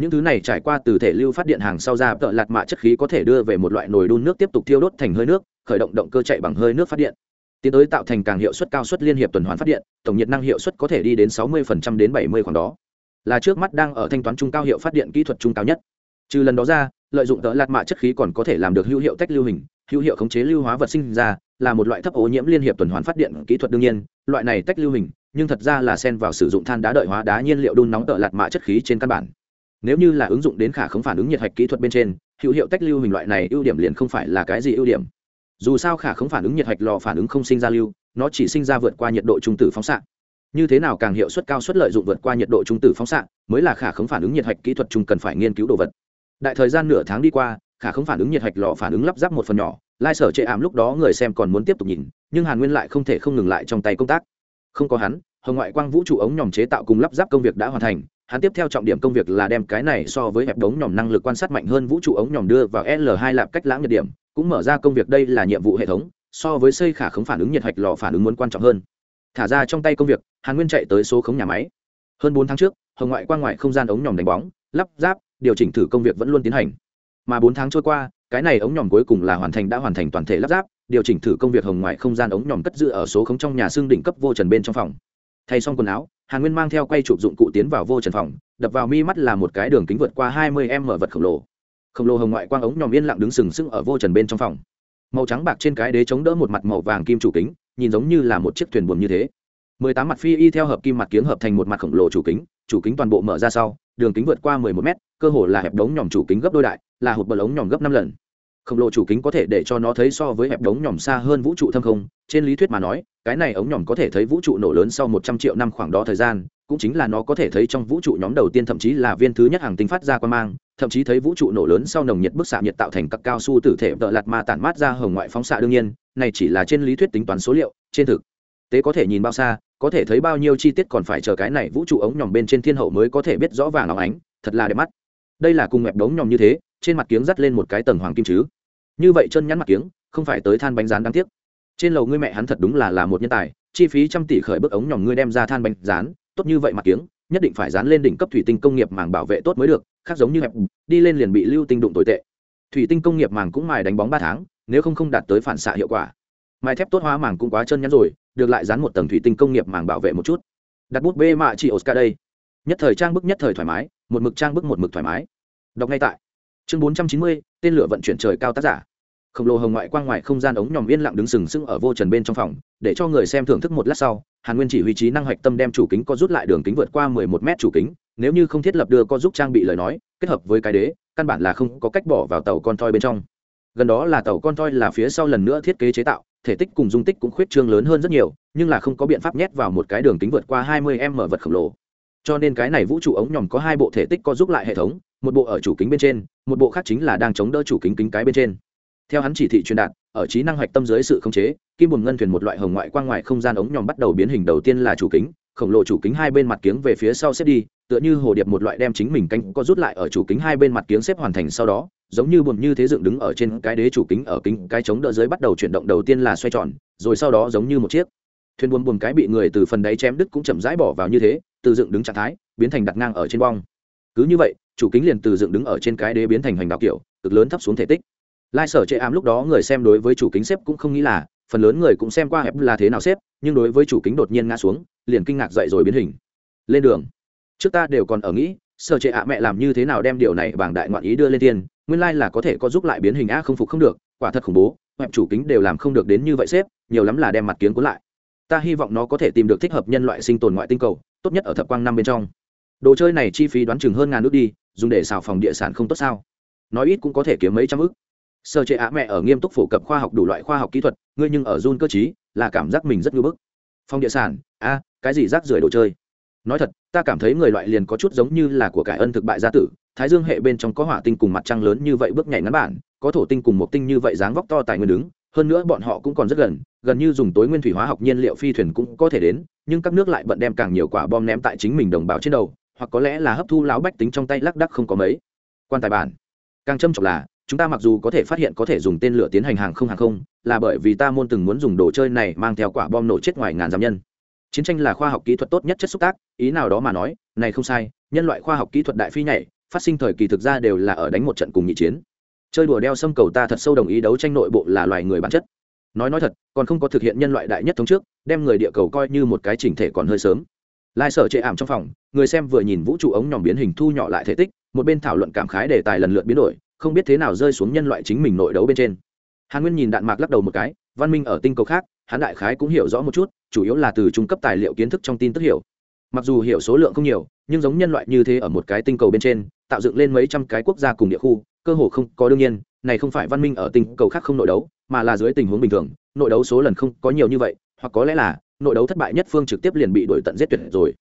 [SPEAKER 1] những thứ này trải qua từ thể lưu phát điện hàng sau ra, tợ lạt mạ chất khí có thể đưa về một loại nồi đun nước tiếp tục thiêu đốt thành hơi nước, khởi động động cơ chạy bằng hơi nước phát điện. Tiến tới tạo thành càng hiệu suất cao suất liên hiệp tuần hoàn phát điện, tổng nhiệt năng hiệu suất có thể đi đến sáu mươi đến bảy mươi khoảng đó. Là trước mắt đang ở thanh toán trung cao hiệu phát điện kỹ thuật trung cao nhất. Trừ lần đó ra, lợi dụng tợ lạt mạ chất khí còn có thể làm được hữu hiệu tách lưu hình, hữu hiệu khống chế lưu hóa vật sinh ra, là một loại thấp ô nhiễm liên hiệp tuần hoàn phát điện kỹ thuật đương nhiên, loại này tách lưu hình, nhưng thật ra là xen vào sử dụng than đá đợi hóa đá nhiên liệu đun nóng tợ lạt mạ chất khí trên căn bản nếu như là ứng dụng đến khả không phản ứng nhiệt hạch kỹ thuật bên trên, hữu hiệu tách lưu hình loại này ưu điểm liền không phải là cái gì ưu điểm. Dù sao khả không phản ứng nhiệt hạch lò phản ứng không sinh ra lưu, nó chỉ sinh ra vượt qua nhiệt độ trung tử phóng xạ. Như thế nào càng hiệu suất cao suất lợi dụng vượt qua nhiệt độ trung tử phóng xạ, mới là khả không phản ứng nhiệt hạch kỹ thuật chung cần phải nghiên cứu đồ vật. Đại thời gian nửa tháng đi qua, khả không phản ứng nhiệt hạch lò phản ứng lắp ráp một phần nhỏ, lai sở chệ ảm lúc đó người xem còn muốn tiếp tục nhìn, nhưng hàn nguyên lại không thể không ngừng lại trong tay công tác. Không có hắn, hồng ngoại quang vũ trụ ống nhòm chế tạo cùng lắp ráp công việc đã hoàn thành hắn tiếp theo trọng điểm công việc là đem cái này so với hẹp đống nhòm năng lực quan sát mạnh hơn vũ trụ ống nhòm đưa vào l 2 lạp cách lãng nhiệt điểm, cũng mở ra công việc đây là nhiệm vụ hệ thống, so với xây khả khống phản ứng nhiệt hạch lò phản ứng muốn quan trọng hơn. Thả ra trong tay công việc, hàn nguyên chạy tới số khống nhà máy. Hơn bốn tháng trước, hồng ngoại quang ngoại không gian ống nhòm đánh bóng, lắp ráp, điều chỉnh thử công việc vẫn luôn tiến hành. Mà bốn tháng trôi qua, cái này ống nhòm cuối cùng là hoàn thành đã hoàn thành toàn thể lắp ráp, điều chỉnh thử công việc hồng ngoại không gian ống nhòm cất giữ ở số khống trong nhà xương đỉnh cấp vô trần bên trong phòng. Thay xong quần áo hàn nguyên mang theo quay chụp dụng cụ tiến vào vô trần phòng, đập vào mi mắt là một cái đường kính vượt qua hai mươi m vật khổng lồ. Khổng lồ hồng ngoại quang ống nhòm yên lặng đứng sừng sững ở vô trần bên trong phòng. Màu trắng bạc trên cái đế chống đỡ một mặt màu vàng kim chủ kính, nhìn giống như là một chiếc thuyền buồm như thế. mười tám mặt phi y theo hợp kim mặt kiếng hợp thành một mặt khổng lồ chủ kính chủ kính toàn bộ mở ra sau, đường kính vượt qua mười một mét, cơ hồ là hẹp đống nhòm chủ kính gấp đôi đại, là hộp bờ ống nhòm gấp năm lần. Khổng lồ chủ kính có thể để cho nó thấy so với hẹp đống nhòm xa hơn vũ trụ thâm không, trên lý thuyết mà nói cái này ống nhòm có thể thấy vũ trụ nổ lớn sau một trăm triệu năm khoảng đó thời gian, cũng chính là nó có thể thấy trong vũ trụ nhóm đầu tiên thậm chí là viên thứ nhất hàng tinh phát ra quan mang, thậm chí thấy vũ trụ nổ lớn sau nồng nhiệt bức xạ nhiệt tạo thành các cao su tử thể vợ lạt ma tản mát ra hồng ngoại phóng xạ đương nhiên, này chỉ là trên lý thuyết tính toán số liệu, trên thực tế có thể nhìn bao xa, có thể thấy bao nhiêu chi tiết còn phải chờ cái này vũ trụ ống nhòm bên trên thiên hậu mới có thể biết rõ vàng óng ánh, thật là đẹp mắt. Đây là cùng mẹp đống nhòm như thế, trên mặt kiếng dắt lên một cái tầng hoàng kim chứ. Như vậy chân nhắn mặt kiếng, không phải tới than bánh rán đáng tiếc trên lầu ngươi mẹ hắn thật đúng là là một nhân tài, chi phí trăm tỷ khởi bức ống nhòm ngươi đem ra than bánh rán, tốt như vậy mặt kiếng, nhất định phải dán lên đỉnh cấp thủy tinh công nghiệp màng bảo vệ tốt mới được, khác giống như hẹp, đi lên liền bị lưu tinh đụng tồi tệ. Thủy tinh công nghiệp màng cũng mài đánh bóng ba tháng, nếu không không đạt tới phản xạ hiệu quả. Mài thép tốt hóa màng cũng quá chân nhắn rồi, được lại dán một tầng thủy tinh công nghiệp màng bảo vệ một chút. Đặt bút bê mạ chị oscar đây. Nhất thời trang bức nhất thời thoải mái, một mực trang bức một mực thoải mái. Đọc ngay tại. Chương bốn trăm chín mươi, tên lửa vận chuyển trời cao tác giả khổng lồ hồng ngoại quang ngoại không gian ống nhòm yên lặng đứng sừng sững ở vô trần bên trong phòng, để cho người xem thưởng thức một lát sau, hàn nguyên chỉ huy trí năng hoạch tâm đem chủ kính có rút lại đường kính vượt qua mười một mét chủ kính, nếu như không thiết lập đưa có giúp trang bị lời nói, kết hợp với cái đế, căn bản là không có cách bỏ vào tàu con toi bên trong. Gần đó là tàu con toi là phía sau lần nữa thiết kế chế tạo, thể tích cùng dung tích cũng khuyết trương lớn hơn rất nhiều, nhưng là không có biện pháp nhét vào một cái đường kính vượt qua hai mươi m vật khổng lồ. Cho nên cái này vũ trụ ống nhòm có hai bộ thể tích có giúp lại hệ thống, một bộ ở chủ kính bên trên, một bộ khác chính là đang chống đỡ chủ kính kính cái bên trên theo hắn chỉ thị truyền đạt, ở trí năng hoạch tâm dưới sự khống chế, kim bùn ngân thuyền một loại hồng ngoại quang ngoại không gian ống nhòm bắt đầu biến hình đầu tiên là chủ kính, khổng lồ chủ kính hai bên mặt kiếng về phía sau xếp đi, tựa như hồ điệp một loại đem chính mình canh có rút lại ở chủ kính hai bên mặt kiếng xếp hoàn thành sau đó, giống như buồn như thế dựng đứng ở trên cái đế chủ kính ở kính cái chống đỡ dưới bắt đầu chuyển động đầu tiên là xoay tròn, rồi sau đó giống như một chiếc thuyền buồn buồn cái bị người từ phần đáy chém đứt cũng chậm rãi bỏ vào như thế, từ dựng đứng trạng thái, biến thành đặt ngang ở trên bong. Cứ như vậy, chủ kính liền từ dựng đứng ở trên cái đế biến thành hành đạo kiểu, cực lớn thấp xuống thể tích lai sở chệ ám lúc đó người xem đối với chủ kính xếp cũng không nghĩ là, phần lớn người cũng xem qua hẹp là thế nào xếp, nhưng đối với chủ kính đột nhiên ngã xuống, liền kinh ngạc dậy rồi biến hình. Lên đường. Trước ta đều còn ở nghĩ, sở trệ ạ mẹ làm như thế nào đem điều này bằng đại ngoạn ý đưa lên tiền, nguyên lai là có thể có giúp lại biến hình a, không phục không được, quả thật khủng bố, hẹp chủ kính đều làm không được đến như vậy xếp, nhiều lắm là đem mặt kiến cuốn lại. Ta hy vọng nó có thể tìm được thích hợp nhân loại sinh tồn ngoại tinh cầu, tốt nhất ở thập quang năm bên trong. Đồ chơi này chi phí đoán chừng hơn ngàn nước đi, dùng để xào phòng địa sản không tốt sao? Nói ít cũng có thể kiếm mấy trăm ức sơ chế á mẹ ở nghiêm túc phổ cập khoa học đủ loại khoa học kỹ thuật, ngươi nhưng ở run cơ chí là cảm giác mình rất ngưỡng bức. Phong địa sản, a, cái gì rác rưởi đồ chơi? Nói thật, ta cảm thấy người loại liền có chút giống như là của cải ân thực bại gia tử, thái dương hệ bên trong có hỏa tinh cùng mặt trăng lớn như vậy bước nhảy ngắn bản, có thổ tinh cùng một tinh như vậy dáng vóc to tài nguyên đứng, hơn nữa bọn họ cũng còn rất gần gần như dùng tối nguyên thủy hóa học nhiên liệu phi thuyền cũng có thể đến, nhưng các nước lại bận đem càng nhiều quả bom ném tại chính mình đồng bào trên đầu, hoặc có lẽ là hấp thu láo bách tính trong tay lác đắc không có mấy. Quan tài bản, càng trâm trọng là chúng ta mặc dù có thể phát hiện có thể dùng tên lửa tiến hành hàng không hàng không, là bởi vì ta môn từng muốn dùng đồ chơi này mang theo quả bom nổ chết ngoài ngàn giam nhân. Chiến tranh là khoa học kỹ thuật tốt nhất chất xúc tác, ý nào đó mà nói, này không sai, nhân loại khoa học kỹ thuật đại phi nhảy, phát sinh thời kỳ thực ra đều là ở đánh một trận cùng nhị chiến. Chơi đùa đeo xâm cầu ta thật sâu đồng ý đấu tranh nội bộ là loài người bản chất. Nói nói thật, còn không có thực hiện nhân loại đại nhất thống trước, đem người địa cầu coi như một cái chỉnh thể còn hơi sớm. Lai sở chệ ảm trong phòng, người xem vừa nhìn vũ trụ ống nhòm biến hình thu nhỏ lại thể tích, một bên thảo luận cảm khái đề tài lần lượt biến đổi không biết thế nào rơi xuống nhân loại chính mình nội đấu bên trên. Hàn nguyên nhìn đạn mạc lắc đầu một cái, văn minh ở tinh cầu khác, hắn đại khái cũng hiểu rõ một chút, chủ yếu là từ trung cấp tài liệu kiến thức trong tin tức hiểu. Mặc dù hiểu số lượng không nhiều, nhưng giống nhân loại như thế ở một cái tinh cầu bên trên, tạo dựng lên mấy trăm cái quốc gia cùng địa khu, cơ hồ không có đương nhiên, này không phải văn minh ở tinh cầu khác không nội đấu, mà là dưới tình huống bình thường, nội đấu số lần không có nhiều như vậy, hoặc có lẽ là, nội đấu thất bại nhất phương trực tiếp liền bị đổi tận giết tuyệt rồi.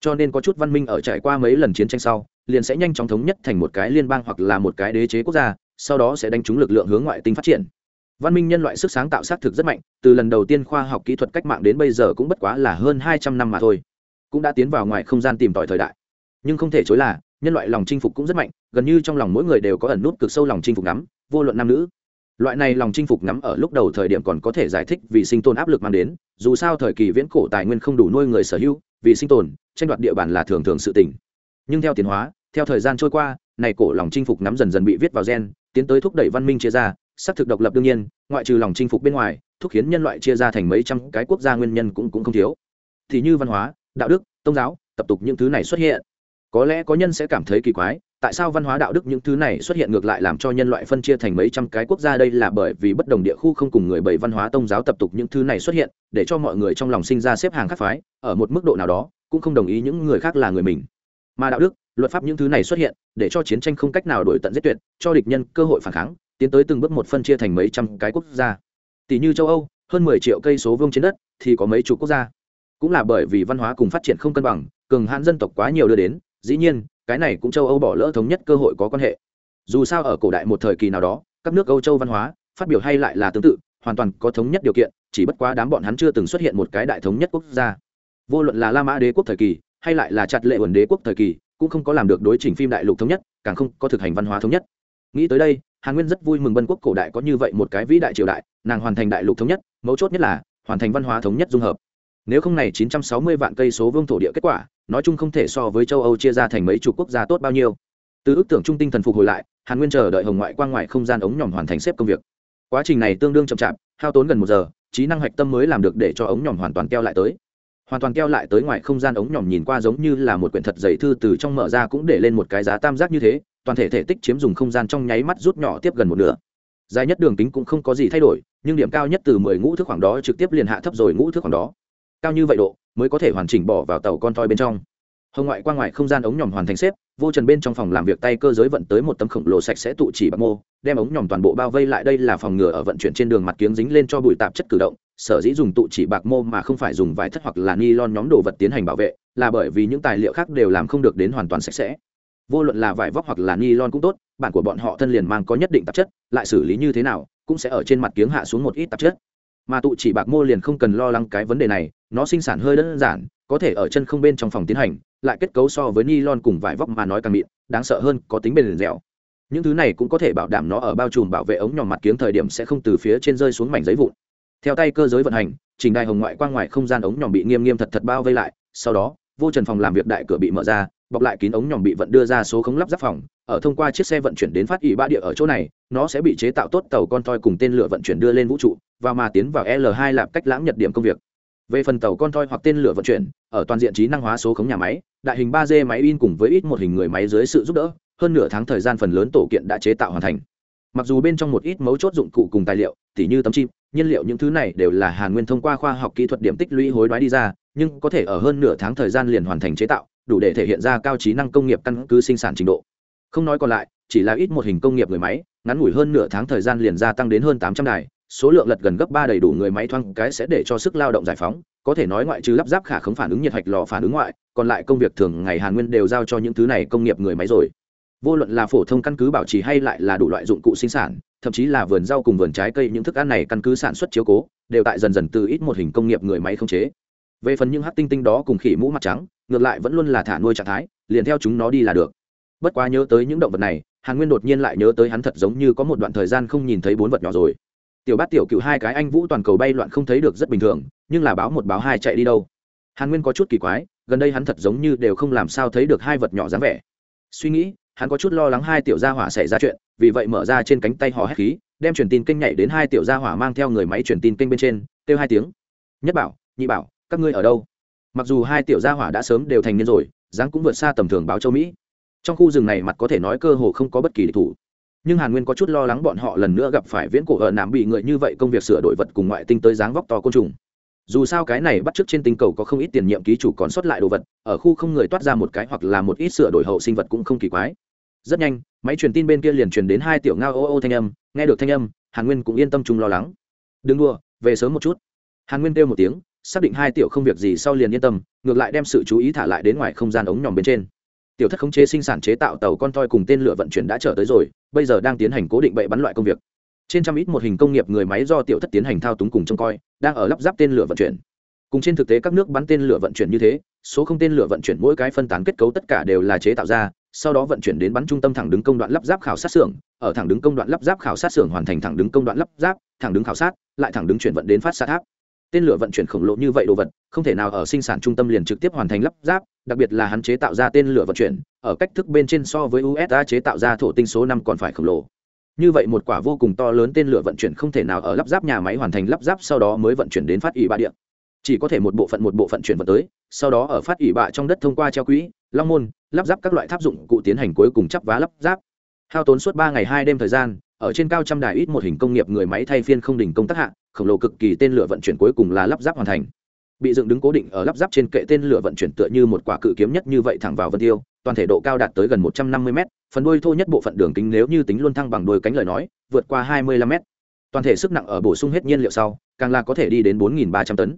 [SPEAKER 1] Cho nên có chút văn minh ở trải qua mấy lần chiến tranh sau liền sẽ nhanh chóng thống nhất thành một cái liên bang hoặc là một cái đế chế quốc gia, sau đó sẽ đánh trúng lực lượng hướng ngoại tinh phát triển. Văn minh nhân loại sức sáng tạo xác thực rất mạnh, từ lần đầu tiên khoa học kỹ thuật cách mạng đến bây giờ cũng bất quá là hơn hai trăm năm mà thôi. Cũng đã tiến vào ngoài không gian tìm tòi thời đại. Nhưng không thể chối là, nhân loại lòng chinh phục cũng rất mạnh, gần như trong lòng mỗi người đều có ẩn nút cực sâu lòng chinh phục ngắm, vô luận nam nữ. Loại này lòng chinh phục ngắm ở lúc đầu thời điểm còn có thể giải thích vì sinh tồn áp lực mang đến, dù sao thời kỳ viễn cổ tài nguyên không đủ nuôi người sở hữu, vì sinh tồn, tranh đoạt địa bàn là thường thường sự tỉnh nhưng theo tiến hóa theo thời gian trôi qua, này cổ lòng chinh phục nắm dần dần bị viết vào gen, tiến tới thúc đẩy văn minh chia ra, xác thực độc lập đương nhiên, ngoại trừ lòng chinh phục bên ngoài, thúc khiến nhân loại chia ra thành mấy trăm cái quốc gia nguyên nhân cũng cũng không thiếu. Thì như văn hóa, đạo đức, tôn giáo, tập tục những thứ này xuất hiện. Có lẽ có nhân sẽ cảm thấy kỳ quái, tại sao văn hóa đạo đức những thứ này xuất hiện ngược lại làm cho nhân loại phân chia thành mấy trăm cái quốc gia đây là bởi vì bất đồng địa khu không cùng người bày văn hóa tôn giáo tập tục những thứ này xuất hiện, để cho mọi người trong lòng sinh ra xếp hàng khác phái, ở một mức độ nào đó, cũng không đồng ý những người khác là người mình. Mà đạo đức luật pháp những thứ này xuất hiện, để cho chiến tranh không cách nào đổi tận giết tuyệt, cho địch nhân cơ hội phản kháng, tiến tới từng bước một phân chia thành mấy trăm cái quốc gia. Tỷ như châu âu, hơn mười triệu cây số vương trên đất thì có mấy chục quốc gia. Cũng là bởi vì văn hóa cùng phát triển không cân bằng, cường hãn dân tộc quá nhiều đưa đến, dĩ nhiên, cái này cũng châu âu bỏ lỡ thống nhất cơ hội có quan hệ. Dù sao ở cổ đại một thời kỳ nào đó, các nước âu châu văn hóa, phát biểu hay lại là tương tự, hoàn toàn có thống nhất điều kiện, chỉ bất quá đám bọn hắn chưa từng xuất hiện một cái đại thống nhất quốc gia. Vô luận là la mã đế quốc thời kỳ, hay lại là chặt lệ ẩn đế quốc thời kỳ cũng không có làm được đối chỉnh phim đại lục thống nhất, càng không có thực hành văn hóa thống nhất. Nghĩ tới đây, hàn nguyên rất vui mừng bân quốc cổ đại có như vậy một cái vĩ đại triều đại, nàng hoàn thành đại lục thống nhất, mấu chốt nhất là hoàn thành văn hóa thống nhất dung hợp. Nếu không này 960 vạn cây số vương thổ địa kết quả, nói chung không thể so với châu âu chia ra thành mấy chục quốc gia tốt bao nhiêu. Từ ước tưởng trung tinh thần phục hồi lại, hàn nguyên chờ đợi hồng ngoại quang ngoại không gian ống nhòm hoàn thành xếp công việc. Quá trình này tương đương chậm chạp, hao tốn gần một giờ, trí năng hạch tâm mới làm được để cho ống nhòm hoàn toàn keo lại tới hoàn toàn keo lại tới ngoài không gian ống nhòm nhìn qua giống như là một quyển thật dày thư từ trong mở ra cũng để lên một cái giá tam giác như thế, toàn thể thể tích chiếm dùng không gian trong nháy mắt rút nhỏ tiếp gần một nửa. Dài nhất đường kính cũng không có gì thay đổi, nhưng điểm cao nhất từ mười ngũ thước khoảng đó trực tiếp liền hạ thấp rồi ngũ thước khoảng đó. Cao như vậy độ, mới có thể hoàn chỉnh bỏ vào tàu con thoi bên trong. Hồng ngoại qua ngoài không gian ống nhòm hoàn thành xếp, vô trần bên trong phòng làm việc tay cơ giới vận tới một tấm khổng lồ sạch sẽ tụ chỉ bạc mô, đem ống nhòm toàn bộ bao vây lại đây là phòng ngừa ở vận chuyển trên đường mặt kiếng dính lên cho bụi tạp chất cử động sở dĩ dùng tụ chỉ bạc mô mà không phải dùng vải thất hoặc là ni lon nhóm đồ vật tiến hành bảo vệ, là bởi vì những tài liệu khác đều làm không được đến hoàn toàn sạch sẽ. Vô luận là vải vóc hoặc là ni lon cũng tốt, bản của bọn họ thân liền mang có nhất định tạp chất, lại xử lý như thế nào, cũng sẽ ở trên mặt kiếng hạ xuống một ít tạp chất. Mà tụ chỉ bạc mô liền không cần lo lắng cái vấn đề này, nó sinh sản hơi đơn giản, có thể ở chân không bên trong phòng tiến hành, lại kết cấu so với ni lon cùng vải vóc mà nói càng mịn, đáng sợ hơn có tính bền dẻo. Những thứ này cũng có thể bảo đảm nó ở bao trùm bảo vệ ống nhòm mặt kiếng thời điểm sẽ không từ phía trên rơi xuống mảnh giấy vụn theo tay cơ giới vận hành, trình đài hồng ngoại quang ngoài không gian ống nhòm bị nghiêm nghiêm thật thật bao vây lại, sau đó, vô trần phòng làm việc đại cửa bị mở ra, bọc lại kín ống nhòm bị vận đưa ra số khống lắp ráp phòng, ở thông qua chiếc xe vận chuyển đến phát ỉ ba địa ở chỗ này, nó sẽ bị chế tạo tốt tàu con toi cùng tên lửa vận chuyển đưa lên vũ trụ, và mà tiến vào l 2 làm cách lãng nhật điểm công việc. Về phần tàu con toi hoặc tên lửa vận chuyển, ở toàn diện trí năng hóa số khống nhà máy, đại hình ba d máy in cùng với ít một hình người máy dưới sự giúp đỡ, hơn nửa tháng thời gian phần lớn tổ kiện đã chế tạo hoàn thành mặc dù bên trong một ít mấu chốt dụng cụ cùng tài liệu, tỉ như tấm chim, nhiên liệu những thứ này đều là hàn nguyên thông qua khoa học kỹ thuật điểm tích lũy hối đoái đi ra, nhưng có thể ở hơn nửa tháng thời gian liền hoàn thành chế tạo, đủ để thể hiện ra cao trí năng công nghiệp căn cứ sinh sản trình độ. Không nói còn lại, chỉ là ít một hình công nghiệp người máy, ngắn ngủi hơn nửa tháng thời gian liền gia tăng đến hơn tám trăm đài, số lượng lật gần gấp ba đầy đủ người máy thoang cái sẽ để cho sức lao động giải phóng, có thể nói ngoại trừ lắp ráp khả không phản ứng nhiệt hạch lò phản ứng ngoại, còn lại công việc thường ngày hàn nguyên đều giao cho những thứ này công nghiệp người máy rồi vô luận là phổ thông căn cứ bảo trì hay lại là đủ loại dụng cụ sinh sản, thậm chí là vườn rau cùng vườn trái cây, những thức ăn này căn cứ sản xuất chiếu cố, đều tại dần dần từ ít một hình công nghiệp người máy không chế. Về phần những hát tinh tinh đó cùng khỉ mũ mặt trắng, ngược lại vẫn luôn là thả nuôi trạng thái, liền theo chúng nó đi là được. Bất quá nhớ tới những động vật này, hàn nguyên đột nhiên lại nhớ tới hắn thật giống như có một đoạn thời gian không nhìn thấy bốn vật nhỏ rồi. Tiểu bát tiểu cựu hai cái anh vũ toàn cầu bay loạn không thấy được rất bình thường, nhưng là báo một báo hai chạy đi đâu. Hàn nguyên có chút kỳ quái, gần đây hắn thật giống như đều không làm sao thấy được hai vật nhỏ dáng vẻ. Suy nghĩ hắn có chút lo lắng hai tiểu gia hỏa xảy ra chuyện, vì vậy mở ra trên cánh tay hò hét khí, đem truyền tin kênh nhảy đến hai tiểu gia hỏa mang theo người máy truyền tin kênh bên trên, kêu hai tiếng. Nhất bảo, nhị bảo, các ngươi ở đâu? Mặc dù hai tiểu gia hỏa đã sớm đều thành niên rồi, dáng cũng vượt xa tầm thường báo châu mỹ. Trong khu rừng này mặt có thể nói cơ hồ không có bất kỳ địch thủ. Nhưng hàn nguyên có chút lo lắng bọn họ lần nữa gặp phải viễn cổ ở nạm bị người như vậy công việc sửa đổi vật cùng ngoại tinh tới dáng vóc to côn trùng. Dù sao cái này bắt t r ư ớ c trên tinh cầu có không ít tiền nhiệm ký chủ còn sót lại đồ vật, ở khu không người toát ra một cái hoặc là một ít sửa đổi hậu sinh vật cũng không kỳ quái rất nhanh, máy truyền tin bên kia liền truyền đến hai tiểu ngao ô ô thanh âm, nghe được thanh âm, hàn nguyên cũng yên tâm chung lo lắng. Đừng đua về sớm một chút. Hàn nguyên kêu một tiếng, xác định hai tiểu không việc gì sau liền yên tâm, ngược lại đem sự chú ý thả lại đến ngoài không gian ống nhòm bên trên. Tiểu thất khống chế sinh sản chế tạo tàu con toi cùng tên lửa vận chuyển đã trở tới rồi, bây giờ đang tiến hành cố định bậy bắn loại công việc. Trên trăm ít một hình công nghiệp người máy do tiểu thất tiến hành thao túng cùng trông coi, đang ở lắp ráp tên lửa vận chuyển cùng trên thực tế các nước bắn tên lửa vận chuyển như thế, số không tên lửa vận chuyển mỗi cái phân tán kết cấu tất cả đều là chế tạo ra, sau đó vận chuyển đến bắn trung tâm thẳng đứng công đoạn lắp ráp khảo sát xưởng, ở thẳng đứng công đoạn lắp ráp khảo sát xưởng hoàn thành thẳng đứng công đoạn lắp ráp, thẳng đứng khảo sát, lại thẳng đứng chuyển vận đến phát xạ tháp. Tên lửa vận chuyển khổng lồ như vậy đồ vật, không thể nào ở sinh sản trung tâm liền trực tiếp hoàn thành lắp ráp, đặc biệt là hắn chế tạo ra tên lửa vận chuyển, ở cách thức bên trên so với usa chế tạo ra thổ tinh số năm còn phải khổng lồ. Như vậy một quả vô cùng to lớn tên lửa vận chuyển không thể nào ở lắp ráp nhà máy hoàn thành lắp ráp sau đó mới vận chuyển đến phát ỉ ba điện chỉ có thể một bộ phận một bộ phận chuyển vận tới, sau đó ở phát ỉ bạ trong đất thông qua treo quỹ, long môn, lắp ráp các loại tháp dụng cụ tiến hành cuối cùng chắp vá lắp ráp. Hao tốn suốt ba ngày hai đêm thời gian, ở trên cao trăm đài ít một hình công nghiệp người máy thay phiên không đỉnh công tác hạ, khổng lồ cực kỳ tên lửa vận chuyển cuối cùng là lắp ráp hoàn thành. Bị dựng đứng cố định ở lắp ráp trên kệ tên lửa vận chuyển tựa như một quả cự kiếm nhất như vậy thẳng vào vân tiêu, toàn thể độ cao đạt tới gần một trăm năm mươi m phần đuôi thô nhất bộ phận đường kính nếu như tính luôn thăng bằng đuôi cánh lời nói, vượt qua hai mươi lăm m toàn thể sức nặng ở bổ sung hết nhiên liệu sau, càng là có thể đi đến bốn ba trăm tấn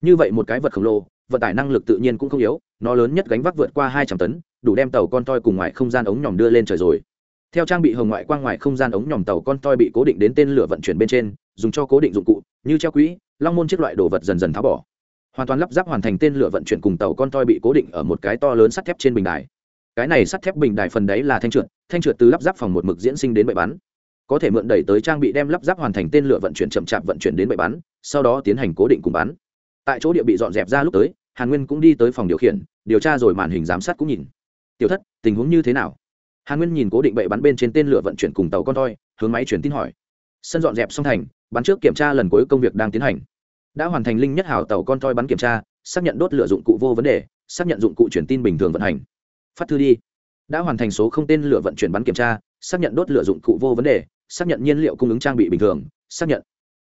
[SPEAKER 1] như vậy một cái vật khổng lồ, vận tải năng lực tự nhiên cũng không yếu, nó lớn nhất gánh vác vượt qua hai trăm tấn, đủ đem tàu con toi cùng ngoài không gian ống nhòm đưa lên trời rồi. Theo trang bị hồng ngoại quang ngoài không gian ống nhòm tàu con toi bị cố định đến tên lửa vận chuyển bên trên, dùng cho cố định dụng cụ, như treo quỹ, long môn chiếc loại đồ vật dần dần tháo bỏ. Hoàn toàn lắp ráp hoàn thành tên lửa vận chuyển cùng tàu con toi bị cố định ở một cái to lớn sắt thép trên bình đài. Cái này sắt thép bình đài phần đấy là thanh trượt thanh trượt từ lắp ráp phòng một mực diễn sinh đến bệ bắn. Có thể mượn đẩy tới trang bị đem lắp ráp hoàn thành tên lửa vận chuyển chậm chạp vận chuyển đến bệ bắn, sau đó tiến hành cố định cùng bắn tại chỗ địa bị dọn dẹp ra lúc tới, hàn nguyên cũng đi tới phòng điều khiển, điều tra rồi màn hình giám sát cũng nhìn. Tiểu thất, tình huống như thế nào? Hàn nguyên nhìn cố định bậy bắn bên trên tên lửa vận chuyển cùng tàu con toi hướng máy truyền tin hỏi. Sân dọn dẹp xong thành, bắn trước kiểm tra lần cuối công việc đang tiến hành. Đã hoàn thành linh nhất hảo tàu con toi bắn kiểm tra, xác nhận đốt lửa dụng cụ vô vấn đề, xác nhận dụng cụ truyền tin bình thường vận hành. Phát thư đi. Đã hoàn thành số không tên lửa vận chuyển bắn kiểm tra, xác nhận đốt lửa dụng cụ vô vấn đề, xác nhận nhiên liệu cung ứng trang bị bình thường, xác nhận.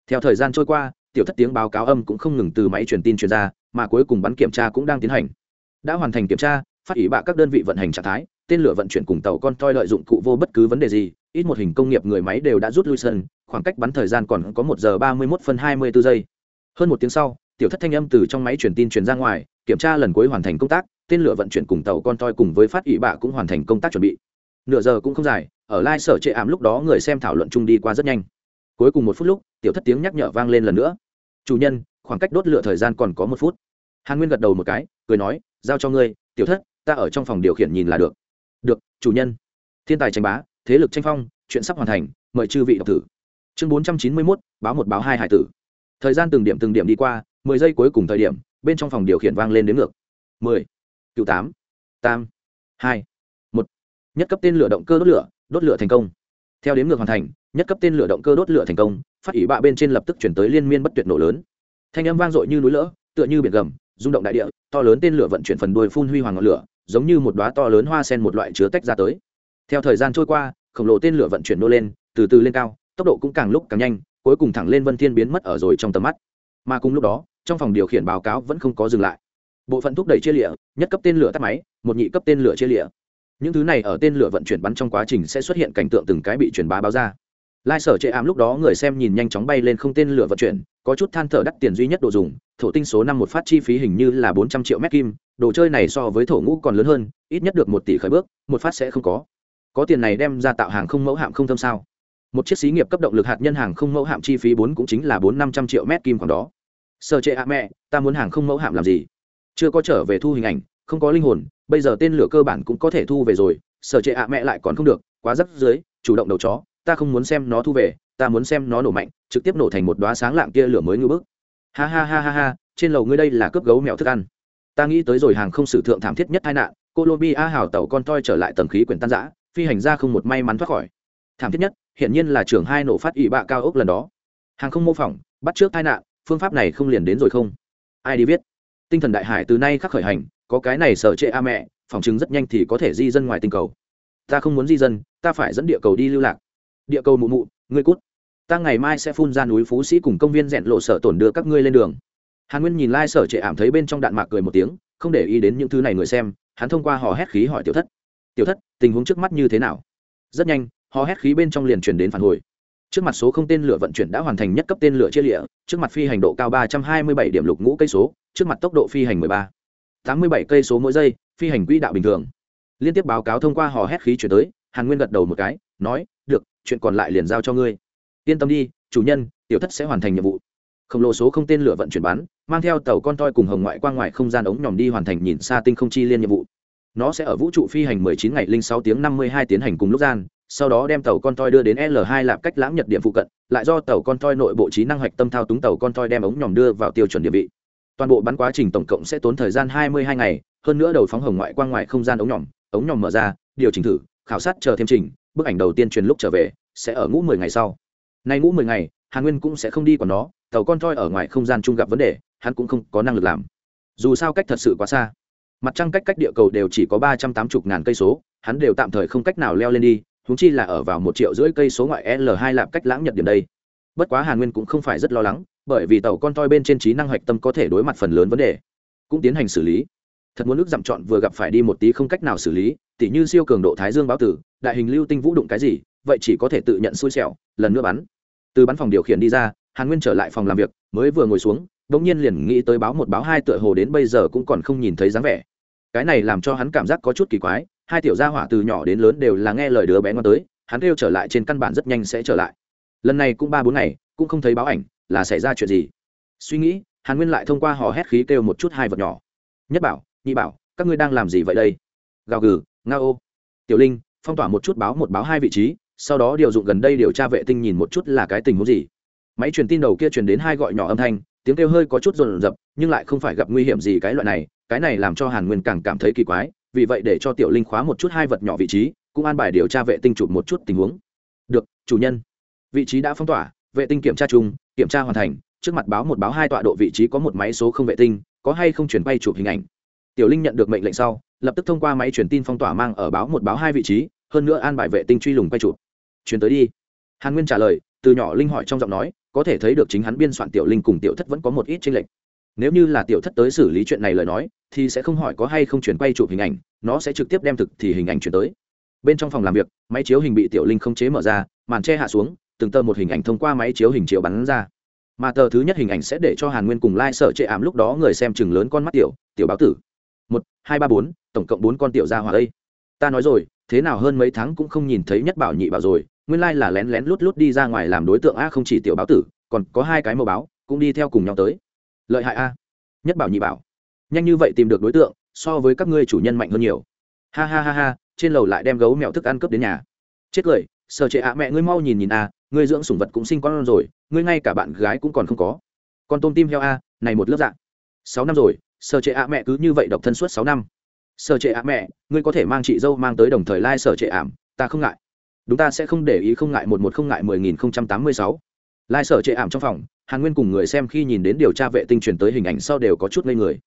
[SPEAKER 1] Theo thời gian trôi qua tiểu thất tiếng báo cáo âm cũng không ngừng từ máy truyền tin truyền ra, mà cuối cùng bắn kiểm tra cũng đang tiến hành. Đã hoàn thành kiểm tra, phát ủy bạ các đơn vị vận hành trạng thái, tên lửa vận chuyển cùng tàu con toi lợi dụng cụ vô bất cứ vấn đề gì, ít một hình công nghiệp người máy đều đã rút lui sân, khoảng cách bắn thời gian còn có một giờ ba mươi mốt phân hai mươi bốn giây. Hơn một tiếng sau, tiểu thất thanh âm từ trong máy truyền tin truyền ra ngoài, kiểm tra lần cuối hoàn thành công tác, tên lửa vận chuyển cùng tàu con toi cùng với phát ủy bạ cũng hoàn thành công tác chuẩn bị. Nửa giờ cũng không dài, ở lai sở chệ ảm lúc đó người xem thảo luận chung đi qua rất nhanh. Cuối cùng một phút lúc, tiểu thất tiếng nhắc nhở vang lên lần nữa chủ nhân, khoảng cách đốt lửa thời gian còn có một phút. Hàn nguyên gật đầu một cái, cười nói, giao cho ngươi, tiểu thất, ta ở trong phòng điều khiển nhìn là được. Được, chủ nhân. Thiên tài tranh bá, thế lực tranh phong, chuyện sắp hoàn thành, mời chư vị đọc thử. Chương bốn trăm chín mươi mốt, báo một báo hai hải tử. Thời gian từng điểm từng điểm đi qua, mười giây cuối cùng thời điểm, bên trong phòng điều khiển vang lên đến ngược. Mười, cựu tám, tam, hai, một. Nhất cấp tên lửa động cơ đốt lửa đốt lửa thành công. Theo đến ngược hoàn thành, nhất cấp tên lửa động cơ đốt lửa thành công phát ỉ bạ bên trên lập tức chuyển tới liên miên bất tuyệt nổ lớn. Thanh âm vang dội như núi lỡ, tựa như biển gầm, rung động đại địa, to lớn tên lửa vận chuyển phần đuôi phun huy hoàng ngọn lửa, giống như một đoá to lớn hoa sen một loại chứa tách ra tới. Theo thời gian trôi qua, khổng lồ tên lửa vận chuyển nô lên, từ từ lên cao, tốc độ cũng càng lúc càng nhanh, cuối cùng thẳng lên vân thiên biến mất ở rồi trong tầm mắt. Mà cùng lúc đó, trong phòng điều khiển báo cáo vẫn không có dừng lại. Bộ phận thúc đẩy chia lịa, nhất cấp tên lửa tắt máy, một nhị cấp tên lửa chia lịa. Những thứ này ở tên lửa vận chuyển bắn trong quá trình sẽ xuất hiện cảnh tượng từng cái bị truyền bá báo ra lai sở chệ ám lúc đó người xem nhìn nhanh chóng bay lên không tên lửa vận chuyển, có chút than thở đắt tiền duy nhất đồ dùng, thổ tinh số năm một phát chi phí hình như là bốn trăm triệu mét kim, đồ chơi này so với thổ ngũ còn lớn hơn, ít nhất được một tỷ khởi bước, một phát sẽ không có. Có tiền này đem ra tạo hàng không mẫu hạm không thâm sao? Một chiếc xí nghiệp cấp động lực hạt nhân hàng không mẫu hạm chi phí bốn cũng chính là bốn năm trăm triệu mét kim khoảng đó. Sở trệ ạ mẹ, ta muốn hàng không mẫu hạm làm gì? Chưa có trở về thu hình ảnh, không có linh hồn, bây giờ tên lửa cơ bản cũng có thể thu về rồi, sở trệ ạ mẹ lại còn không được, quá rắc dưới chủ động đầu chó ta không muốn xem nó thu về, ta muốn xem nó nổ mạnh, trực tiếp nổ thành một đoá sáng lạng kia lửa mới ngư bức. Ha ha ha ha ha, trên lầu ngươi đây là cướp gấu mèo thức ăn. Ta nghĩ tới rồi hàng không sử thượng thảm thiết nhất tai nạn, colombia hào tàu con toi trở lại tầng khí quyển tan giã phi hành gia không một may mắn thoát khỏi. Thảm thiết nhất, hiển nhiên là trưởng hai nổ phát ỵ bạ cao ốc lần đó. Hàng không mô phỏng, bắt trước tai nạn, phương pháp này không liền đến rồi không? Ai đi viết? Tinh thần đại hải từ nay khắc khởi hành, có cái này sở trệ a mẹ, phòng chứng rất nhanh thì có thể di dân ngoài tinh cầu. Ta không muốn di dân, ta phải dẫn địa cầu đi lưu lạc địa cầu mụ mụ, ngươi cút. Ta ngày mai sẽ phun ra núi phú sĩ cùng công viên rèn lộ sở tổn đưa các ngươi lên đường. Hàn nguyên nhìn lai、like、sở trệ ảm thấy bên trong đạn mạc cười một tiếng, không để ý đến những thứ này người xem, hắn thông qua hò hét khí hỏi tiểu thất. Tiểu thất, tình huống trước mắt như thế nào? Rất nhanh, hò hét khí bên trong liền truyền đến phản hồi. Trước mặt số không tên lửa vận chuyển đã hoàn thành nhất cấp tên lửa chia lịa, trước mặt phi hành độ cao ba trăm hai mươi bảy điểm lục ngũ cây số, trước mặt tốc độ phi hành mười ba. tám mươi bảy cây số mỗi giây, phi hành quỹ đạo bình thường. Liên tiếp báo cáo thông qua hò hét khí chuyển tới, hàn nguyên gật đầu một cái, nói chuyện còn lại liền giao cho ngươi. Yên tâm đi, chủ nhân, tiểu thất sẽ hoàn thành nhiệm vụ. Khổng lồ số không tên lửa vận chuyển bắn, mang theo tàu con toi cùng hồng ngoại quang ngoại không gian ống nhòm đi hoàn thành nhìn xa tinh không chi liên nhiệm vụ. Nó sẽ ở vũ trụ phi hành 19 ngày linh 6 tiếng 52 tiến hành cùng lúc gian, sau đó đem tàu con toi đưa đến l 2 lạp cách lãng nhật điểm phụ cận, lại do tàu con toi nội bộ trí năng hoạch tâm thao túng tàu con toi đem ống nhòm đưa vào tiêu chuẩn địa vị. Toàn bộ bắn quá trình tổng cộng sẽ tốn thời gian 22 ngày, hơn nữa đầu phóng hồng ngoại quang ngoại không gian ống nhòm ống nhòm mở ra, điều chỉnh thử, khảo sát chờ thêm trình bức ảnh đầu tiên truyền lúc trở về, sẽ ở ngũ 10 ngày sau. Nay ngũ 10 ngày, hàn nguyên cũng sẽ không đi còn nó, tàu con toi ở ngoài không gian chung gặp vấn đề, hắn cũng không có năng lực làm. Dù sao cách thật sự quá xa. Mặt trăng cách cách địa cầu đều chỉ có ba trăm tám mươi ngàn cây số, hắn đều tạm thời không cách nào leo lên đi húng chi là ở vào một triệu rưỡi cây số ngoại l hai lạp cách lãng nhật điểm đây. Bất quá hàn nguyên cũng không phải rất lo lắng, bởi vì tàu con toi bên trên trí năng hoạch tâm có thể đối mặt phần lớn vấn đề, cũng tiến hành xử lý thật muốn nước dặm chọn vừa gặp phải đi một tí không cách nào xử lý, tỉ như siêu cường độ thái dương báo tử, đại hình lưu tinh vũ đụng cái gì, vậy chỉ có thể tự nhận xui xẻo, lần nữa bắn. Từ bắn phòng điều khiển đi ra, hàn nguyên trở lại phòng làm việc, mới vừa ngồi xuống đ ỗ n g nhiên liền nghĩ tới báo một báo hai tựa hồ đến bây giờ cũng còn không nhìn thấy dáng vẻ. Cái này làm cho hắn cảm giác có chút kỳ quái, hai tiểu gia hỏa từ nhỏ đến lớn đều là nghe lời đứa bé ngon tới, hắn kêu trở lại trên căn bản rất nhanh sẽ trở lại. Lần này cũng ba bốn ngày, cũng không thấy báo ảnh, là xảy ra chuyện gì? Suy nghĩ, hàn nguyên lại thông qua hò hét khí kêu một chút hai vật nhỏ. Nhất bảo nhị bảo, các ngươi đang làm gì vậy đây? Gào gừ, nga ô. Tiểu linh, phong tỏa một chút báo một báo hai vị trí, sau đó điều dụng gần đây điều tra vệ tinh nhìn một chút là cái tình huống gì. Máy truyền tin đầu kia truyền đến hai gọi nhỏ âm thanh, tiếng kêu hơi có chút rồn rập, nhưng lại không phải gặp nguy hiểm gì cái loại này, cái này làm cho hàn nguyên càng cảm thấy kỳ quái, vì vậy để cho tiểu linh khóa một chút hai vật nhỏ vị trí, cũng an bài điều tra vệ tinh chụp một chút tình huống. Được, chủ nhân. Vị trí đã phong tỏa, vệ tinh kiểm tra chung, kiểm tra hoàn thành, trước mặt báo một báo hai tọa độ vị trí có một máy số không vệ tinh, có hay không chuyển bay chụp hình ảnh tiểu linh nhận được mệnh lệnh sau, lập tức thông qua máy truyền tin phong tỏa mang ở báo một báo hai vị trí, hơn nữa an bài vệ tinh truy lùng quay chụp. Chuyển tới đi. Hàn nguyên trả lời, từ nhỏ linh hỏi trong giọng nói, có thể thấy được chính hắn biên soạn tiểu linh cùng tiểu thất vẫn có một ít tranh lệch. Nếu như là tiểu thất tới xử lý chuyện này lời nói, thì sẽ không hỏi có hay không chuyển quay chụp hình ảnh, nó sẽ trực tiếp đem thực thì hình ảnh chuyển tới. Bên trong phòng làm việc, máy chiếu hình bị tiểu linh không chế mở ra, màn che hạ xuống, từng tờ một hình ảnh thông qua máy chiếu hình chiếu bắn ra. Mà tờ thứ nhất hình ảnh sẽ để cho hàn nguyên cùng lai、like、sợ chệ ảm lúc đó người xem chừng lớn con mắt tiểu tiểu báo tử một, hai, ba, bốn, tổng cộng bốn con tiểu gia hỏa đây. Ta nói rồi, thế nào hơn mấy tháng cũng không nhìn thấy nhất bảo nhị bảo rồi, nguyên lai là lén lén lút lút đi ra ngoài làm đối tượng a không chỉ tiểu báo tử, còn có hai cái màu báo, cũng đi theo cùng nhau tới. Lợi hại a. Nhất bảo nhị bảo. Nhanh như vậy tìm được đối tượng, so với các ngươi chủ nhân mạnh hơn nhiều. Ha ha ha ha, trên lầu lại đem gấu mèo thức ăn cướp đến nhà. Chết cười sợ trệ ạ, mẹ ngươi mau nhìn nhìn a, ngươi dưỡng sủng vật cũng sinh con rồi, ngươi ngay cả bạn gái cũng còn không có. Con tôm tim heo a, này một lớp dạng sáu năm rồi sở trệ ạ mẹ cứ như vậy độc thân suốt sáu năm. Sở trệ ạ mẹ, ngươi có thể mang chị dâu mang tới đồng thời lai、like、sở trệ ảm, ta không ngại. Đúng ta sẽ không để ý không ngại một một không ngại mười nghìn không trăm tám mươi sáu. Lai、like、sở trệ ảm trong phòng, hàn nguyên cùng người xem khi nhìn đến điều tra vệ tinh truyền tới hình ảnh sau đều có chút ngây người.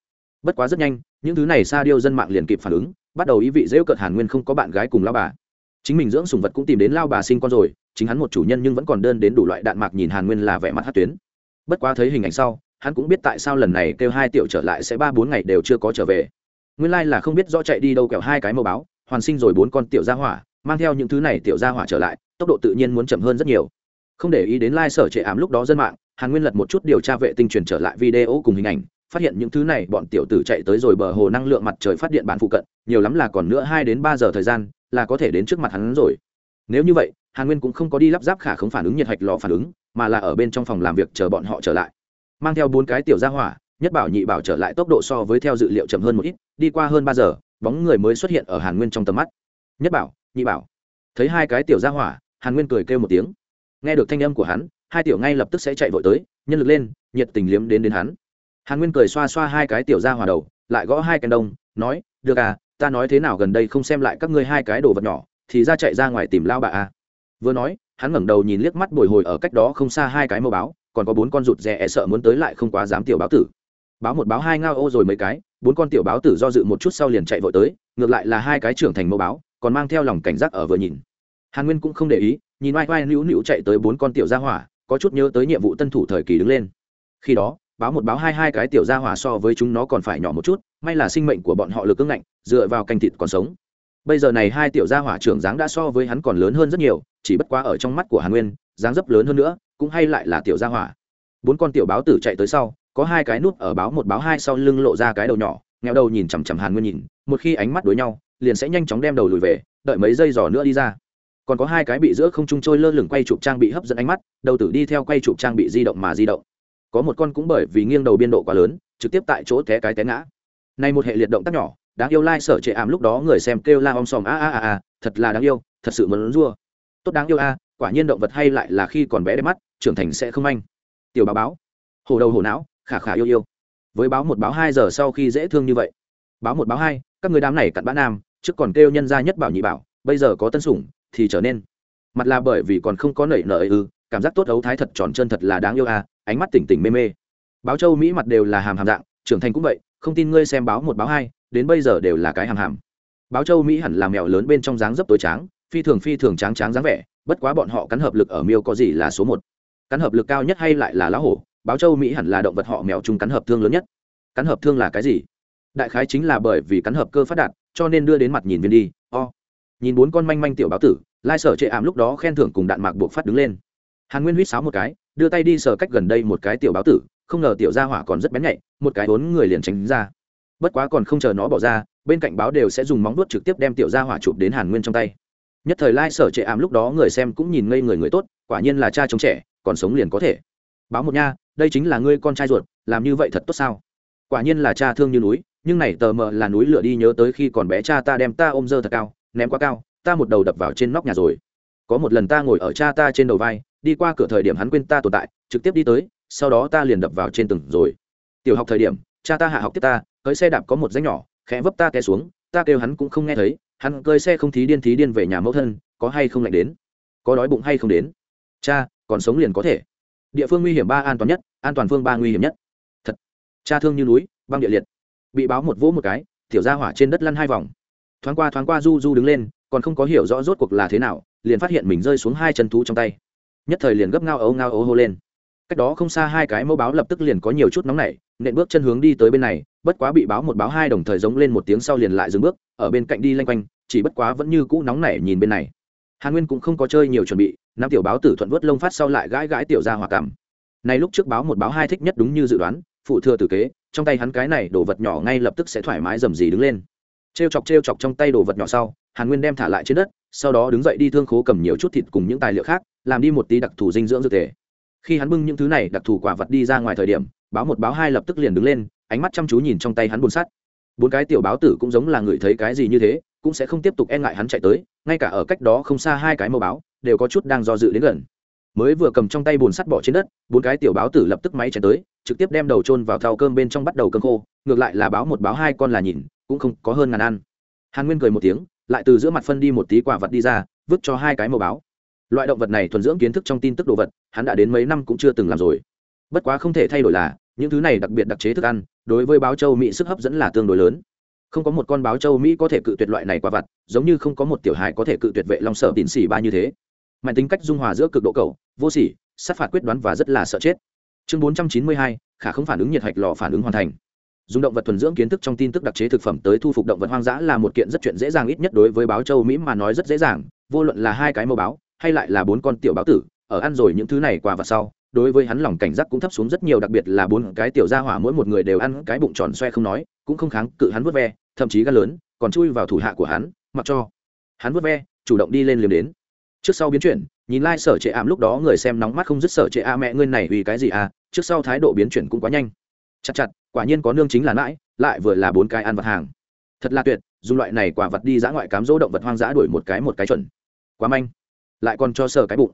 [SPEAKER 1] Bất quá rất nhanh, những thứ này xa điêu dân mạng liền kịp phản ứng, bắt đầu ý vị dễu cợt hàn nguyên không có bạn gái cùng lao bà. Chính mình dưỡng sùng vật cũng tìm đến lao bà sinh con rồi, chính hắn một chủ nhân nhưng vẫn còn đơn đến đủ loại đạn mạc nhìn hàn nguyên là vẻ mặt hát tuyến. Bất quá thấy hình ảnh sau hắn cũng biết tại sao lần này kêu hai tiểu trở lại sẽ ba bốn ngày đều chưa có trở về. Nguyên lai là không biết rõ chạy đi đâu kẹo hai cái màu báo, hoàn sinh rồi bốn con tiểu gia hỏa, mang theo những thứ này tiểu gia hỏa trở lại, tốc độ tự nhiên muốn chậm hơn rất nhiều. Không để ý đến lai、like、sở trệ ám lúc đó dân mạng, hàn nguyên lật một chút điều tra vệ tinh truyền trở lại video cùng hình ảnh, phát hiện những thứ này bọn tiểu tử chạy tới rồi bờ hồ năng lượng mặt trời phát điện bản phụ cận, nhiều lắm là còn nữa hai đến ba giờ thời gian, là có thể đến trước mặt hắn rồi. Nếu như vậy, hàn nguyên cũng không có đi lắp ráp khả không phản ứng nhiệt hạch lò phản ứng, mà là ở bên trong phòng làm việc chờ bọn họ trở lại mang theo bốn cái tiểu gia hỏa, nhất bảo nhị bảo trở lại tốc độ so với theo dự liệu chậm hơn một ít, đi qua hơn ba giờ, bóng người mới xuất hiện ở hàn nguyên trong tầm mắt. Nhất bảo, nhị bảo. Thấy hai cái tiểu ra hỏa, hàn nguyên cười kêu một tiếng. Nghe được thanh âm của hắn, hai tiểu ngay lập tức sẽ chạy vội tới, nhân lực lên, nhiệt tình liếm đến đến hắn. Hàn nguyên cười xoa xoa hai cái tiểu ra hỏa đầu, lại gõ hai cái đông nói, được à ta nói thế nào gần đây không xem lại các ngươi hai cái đồ vật nhỏ, thì ra chạy ra ngoài tìm lao bà à. Vừa nói, hắn ngẩng đầu nhìn liếc mắt bồi hồi ở cách đó không xa hai cái màu báo còn có bốn con rụt rè e sợ muốn tới lại không quá dám tiểu báo tử. Báo một báo hai ngao ô rồi mấy cái, bốn con tiểu báo tử do dự một chút sau liền chạy vội tới, ngược lại là hai cái trưởng thành mẫu báo, còn mang theo lòng cảnh giác ở vừa nhìn. Hàn nguyên cũng không để ý, nhìn oai oai nữu nữu chạy tới bốn con tiểu gia hỏa, có chút nhớ tới nhiệm vụ tân thủ thời kỳ đứng lên. Khi đó, báo một báo hai hai cái tiểu gia hỏa so với chúng nó còn phải nhỏ một chút, may là sinh mệnh của bọn họ lực ưng ngạnh, dựa vào canh thịt còn sống. Bây giờ này hai tiểu gia hỏa trưởng dáng đã so với hắn còn lớn hơn rất nhiều, chỉ bất quá ở trong mắt của hàn nguyên dáng dấp lớn hơn nữa, cũng hay lại là tiểu gia hỏa. Bốn con tiểu báo tử chạy tới sau, có hai cái nút ở báo một báo hai sau lưng lộ ra cái đầu nhỏ nghèo đầu nhìn chằm chằm hàn nguyên nhìn, một khi ánh mắt đối nhau, liền sẽ nhanh chóng đem đầu lùi về, đợi mấy giây giò nữa đi ra. Còn có hai cái bị giữa không trung trôi lơ lửng quay chụp trang bị hấp dẫn ánh mắt, đầu tử đi theo quay chụp trang bị di động mà di động. Có một con cũng bởi vì nghiêng đầu biên độ quá lớn, trực tiếp tại chỗ té cái té ngã. Này một hệ liệt động tác nhỏ, đáng yêu lai、like、sở trệ ảm lúc đó người xem kêu la om sòm a a a a, thật là đáng yêu, thật sự muốn rua tốt đáng yêu a quả nhiên động vật hay lại là khi còn bé đẹp mắt trưởng thành sẽ không anh tiểu báo báo hồ đầu hồ não khả khả yêu yêu. Với báo một báo hai giờ sau khi dễ thương như vậy. Báo một báo hai các người đám này cặn bã nam trước còn kêu nhân gia nhất bảo nhị bảo bây giờ có tân sủng thì trở nên. Mặt là bởi vì còn không có nảy nở ư cảm giác tốt ấu thái thật tròn chân thật là đáng yêu à, ánh mắt tỉnh tỉnh mê mê. Báo châu mỹ mặt đều là hàm hàm dạng trưởng thành cũng vậy không tin ngươi xem báo một báo hai đến bây giờ đều là cái hàm hàm. Báo châu mỹ hẳn là mèo lớn bên trong dáng dấp tối tráng phi thường phi thường tráng tráng dáng vẻ, bất quá bọn họ cắn hợp lực ở miêu có gì là số một. Cắn hợp lực cao nhất hay lại là lá hổ, báo châu mỹ hẳn là động vật họ mèo chung cắn hợp thương lớn nhất. Cắn hợp thương là cái gì? Đại khái chính là bởi vì cắn hợp cơ phát đạt, cho nên đưa đến mặt nhìn viên đi, o、oh. nhìn bốn con manh manh tiểu báo tử, lai sở chệ ảm lúc đó khen thưởng cùng đạn mạc buộc phát đứng lên. Hàn nguyên huýt sáo một cái, đưa tay đi sờ cách gần đây một cái tiểu báo tử, không ngờ tiểu gia hỏa còn rất bén nhạy, một cái bốn người liền tránh ra. Bất quá còn không chờ nó bỏ ra, bên cạnh báo đều sẽ dùng móng vuốt trực tiếp đem tiểu gia hỏa chụp đến hàn nguyên trong tay nhất thời lai sở trệ ảm lúc đó người xem cũng nhìn ngây người người tốt, quả nhiên là cha chống trẻ, còn sống liền có thể. Báo một nha, đây chính là ngươi con trai ruột, làm như vậy thật tốt sao? Quả nhiên là cha thương như núi, nhưng này tờ mờ là núi lửa đi nhớ tới khi còn bé cha ta đem ta ôm dơ thật cao, ném quá cao, ta một đầu đập vào trên nóc nhà rồi. Có một lần ta ngồi ở cha ta trên đầu vai, đi qua cửa thời điểm hắn quên ta tồn tại, trực tiếp đi tới, sau đó ta liền đập vào trên tường rồi. Tiểu học thời điểm, cha ta hạ học tiếp ta, cưới xe đạp có một danh nhỏ, khẽ vấp ta té xuống, ta kêu hắn cũng không nghe thấy hắn cơi xe không thí điên thí điên về nhà mẫu thân, có hay không lạnh đến? Có đói bụng hay không đến? Cha, còn sống liền có thể. Địa phương nguy hiểm ba an toàn nhất, an toàn phương ba nguy hiểm nhất. Thật. Cha thương như núi, băng địa liệt. Bị báo một vỗ một cái, tiểu ra hỏa trên đất lăn hai vòng. Thoáng qua thoáng qua du du đứng lên, còn không có hiểu rõ rốt cuộc là thế nào, liền phát hiện mình rơi xuống hai chân thú trong tay. Nhất thời liền gấp ngao ấu ngao ấu hô lên. Cách đó không xa hai cái mẫu báo lập tức liền có nhiều chút nóng nảy, nện bước chân hướng đi tới bên này bất quá bị báo một báo hai đồng thời giống lên một tiếng sau liền lại dừng bước, ở bên cạnh đi lanh quanh, chỉ bất quá vẫn như cũ nóng nảy nhìn bên này. Hàn nguyên cũng không có chơi nhiều chuẩn bị, năm tiểu báo tử thuận vớt lông phát sau lại gãi gãi tiểu ra hòa cảm. Này lúc trước báo một báo hai thích nhất đúng như dự đoán, phụ thừa tử kế, trong tay hắn cái này đồ vật nhỏ ngay lập tức sẽ thoải mái dầm dì đứng lên. Trêu chọc trêu chọc trong tay đồ vật nhỏ sau, hàn nguyên đem thả lại trên đất, sau đó đứng dậy đi thương khố cầm nhiều chút thịt cùng những tài liệu khác, làm đi một tí đặc thù dinh dưỡng dược thể. Khi hắn bưng những thứ này đặc thù quả vật đi ra ngoài thời điểm, báo một báo hai lập tức liền đứng lên ánh mắt chăm chú nhìn trong tay hắn buồn sắt. Bốn cái tiểu báo tử cũng giống là người thấy cái gì như thế, cũng sẽ không tiếp tục e ngại hắn chạy tới, ngay cả ở cách đó không xa hai cái màu báo, đều có chút đang do dự đến gần. Mới vừa cầm trong tay bùn sắt bỏ trên đất, bốn cái tiểu báo tử lập tức máy chạy tới, trực tiếp đem đầu trôn vào thau cơm bên trong bắt đầu cơm khô, ngược lại là báo một báo hai con là nhìn, cũng không có hơn ngàn ăn. Hàn nguyên cười một tiếng, lại từ giữa mặt phân đi một tí quả vật đi ra, vứt cho hai cái màu báo. Loại động vật này thuần dưỡng kiến thức trong tin tức đồ vật, hắn đã đến mấy năm cũng chưa từng làm rồi. Bất quá không thể thay đổi là những thứ này đặc biệt đặc chế thức ăn, đối với báo châu mỹ sức hấp dẫn là tương đối lớn. Không có một con báo châu mỹ có thể cự tuyệt loại này quả vặt, giống như không có một tiểu hài có thể cự tuyệt vệ long sợ tín xỉ ba như thế. Mạnh tính cách dung hòa giữa cực độ cầu, vô sỉ, sát phạt quyết đoán và rất là sợ chết. Chương bốn trăm chín mươi hai, khả không phản ứng nhiệt hạch lò phản ứng hoàn thành. Dùng động vật thuần dưỡng kiến thức trong tin tức đặc chế thực phẩm tới thu phục động vật hoang dã là một kiện rất chuyện dễ dàng ít nhất đối với báo châu mỹ mà nói rất dễ dàng, vô luận là hai cái màu báo, hay lại là bốn con tiểu báo tử, ở ăn rồi những thứ này qua vặt sau đối với hắn lòng cảnh giác cũng thấp xuống rất nhiều, đặc biệt là bốn cái tiểu gia hỏa, mỗi một người đều ăn cái bụng tròn xoe không nói, cũng không kháng cự hắn vớt ve, thậm chí gan lớn, còn chui vào thủ hạ của hắn, mặc cho hắn vớt ve, chủ động đi lên liềm đến. Trước sau biến chuyển, nhìn lai、like、sở trệ ảm lúc đó người xem nóng mắt không dứt sở trệ a, mẹ ngươi này vì cái gì à? Trước sau thái độ biến chuyển cũng quá nhanh. Chặt chặt, quả nhiên có nương chính là mãi lại vừa là bốn cái ăn vật hàng. Thật là tuyệt, dùng loại này quả vật đi dã ngoại cám dỗ động vật hoang dã đuổi một cái một cái chuẩn. Quá manh. Lại còn cho sở cái bụng.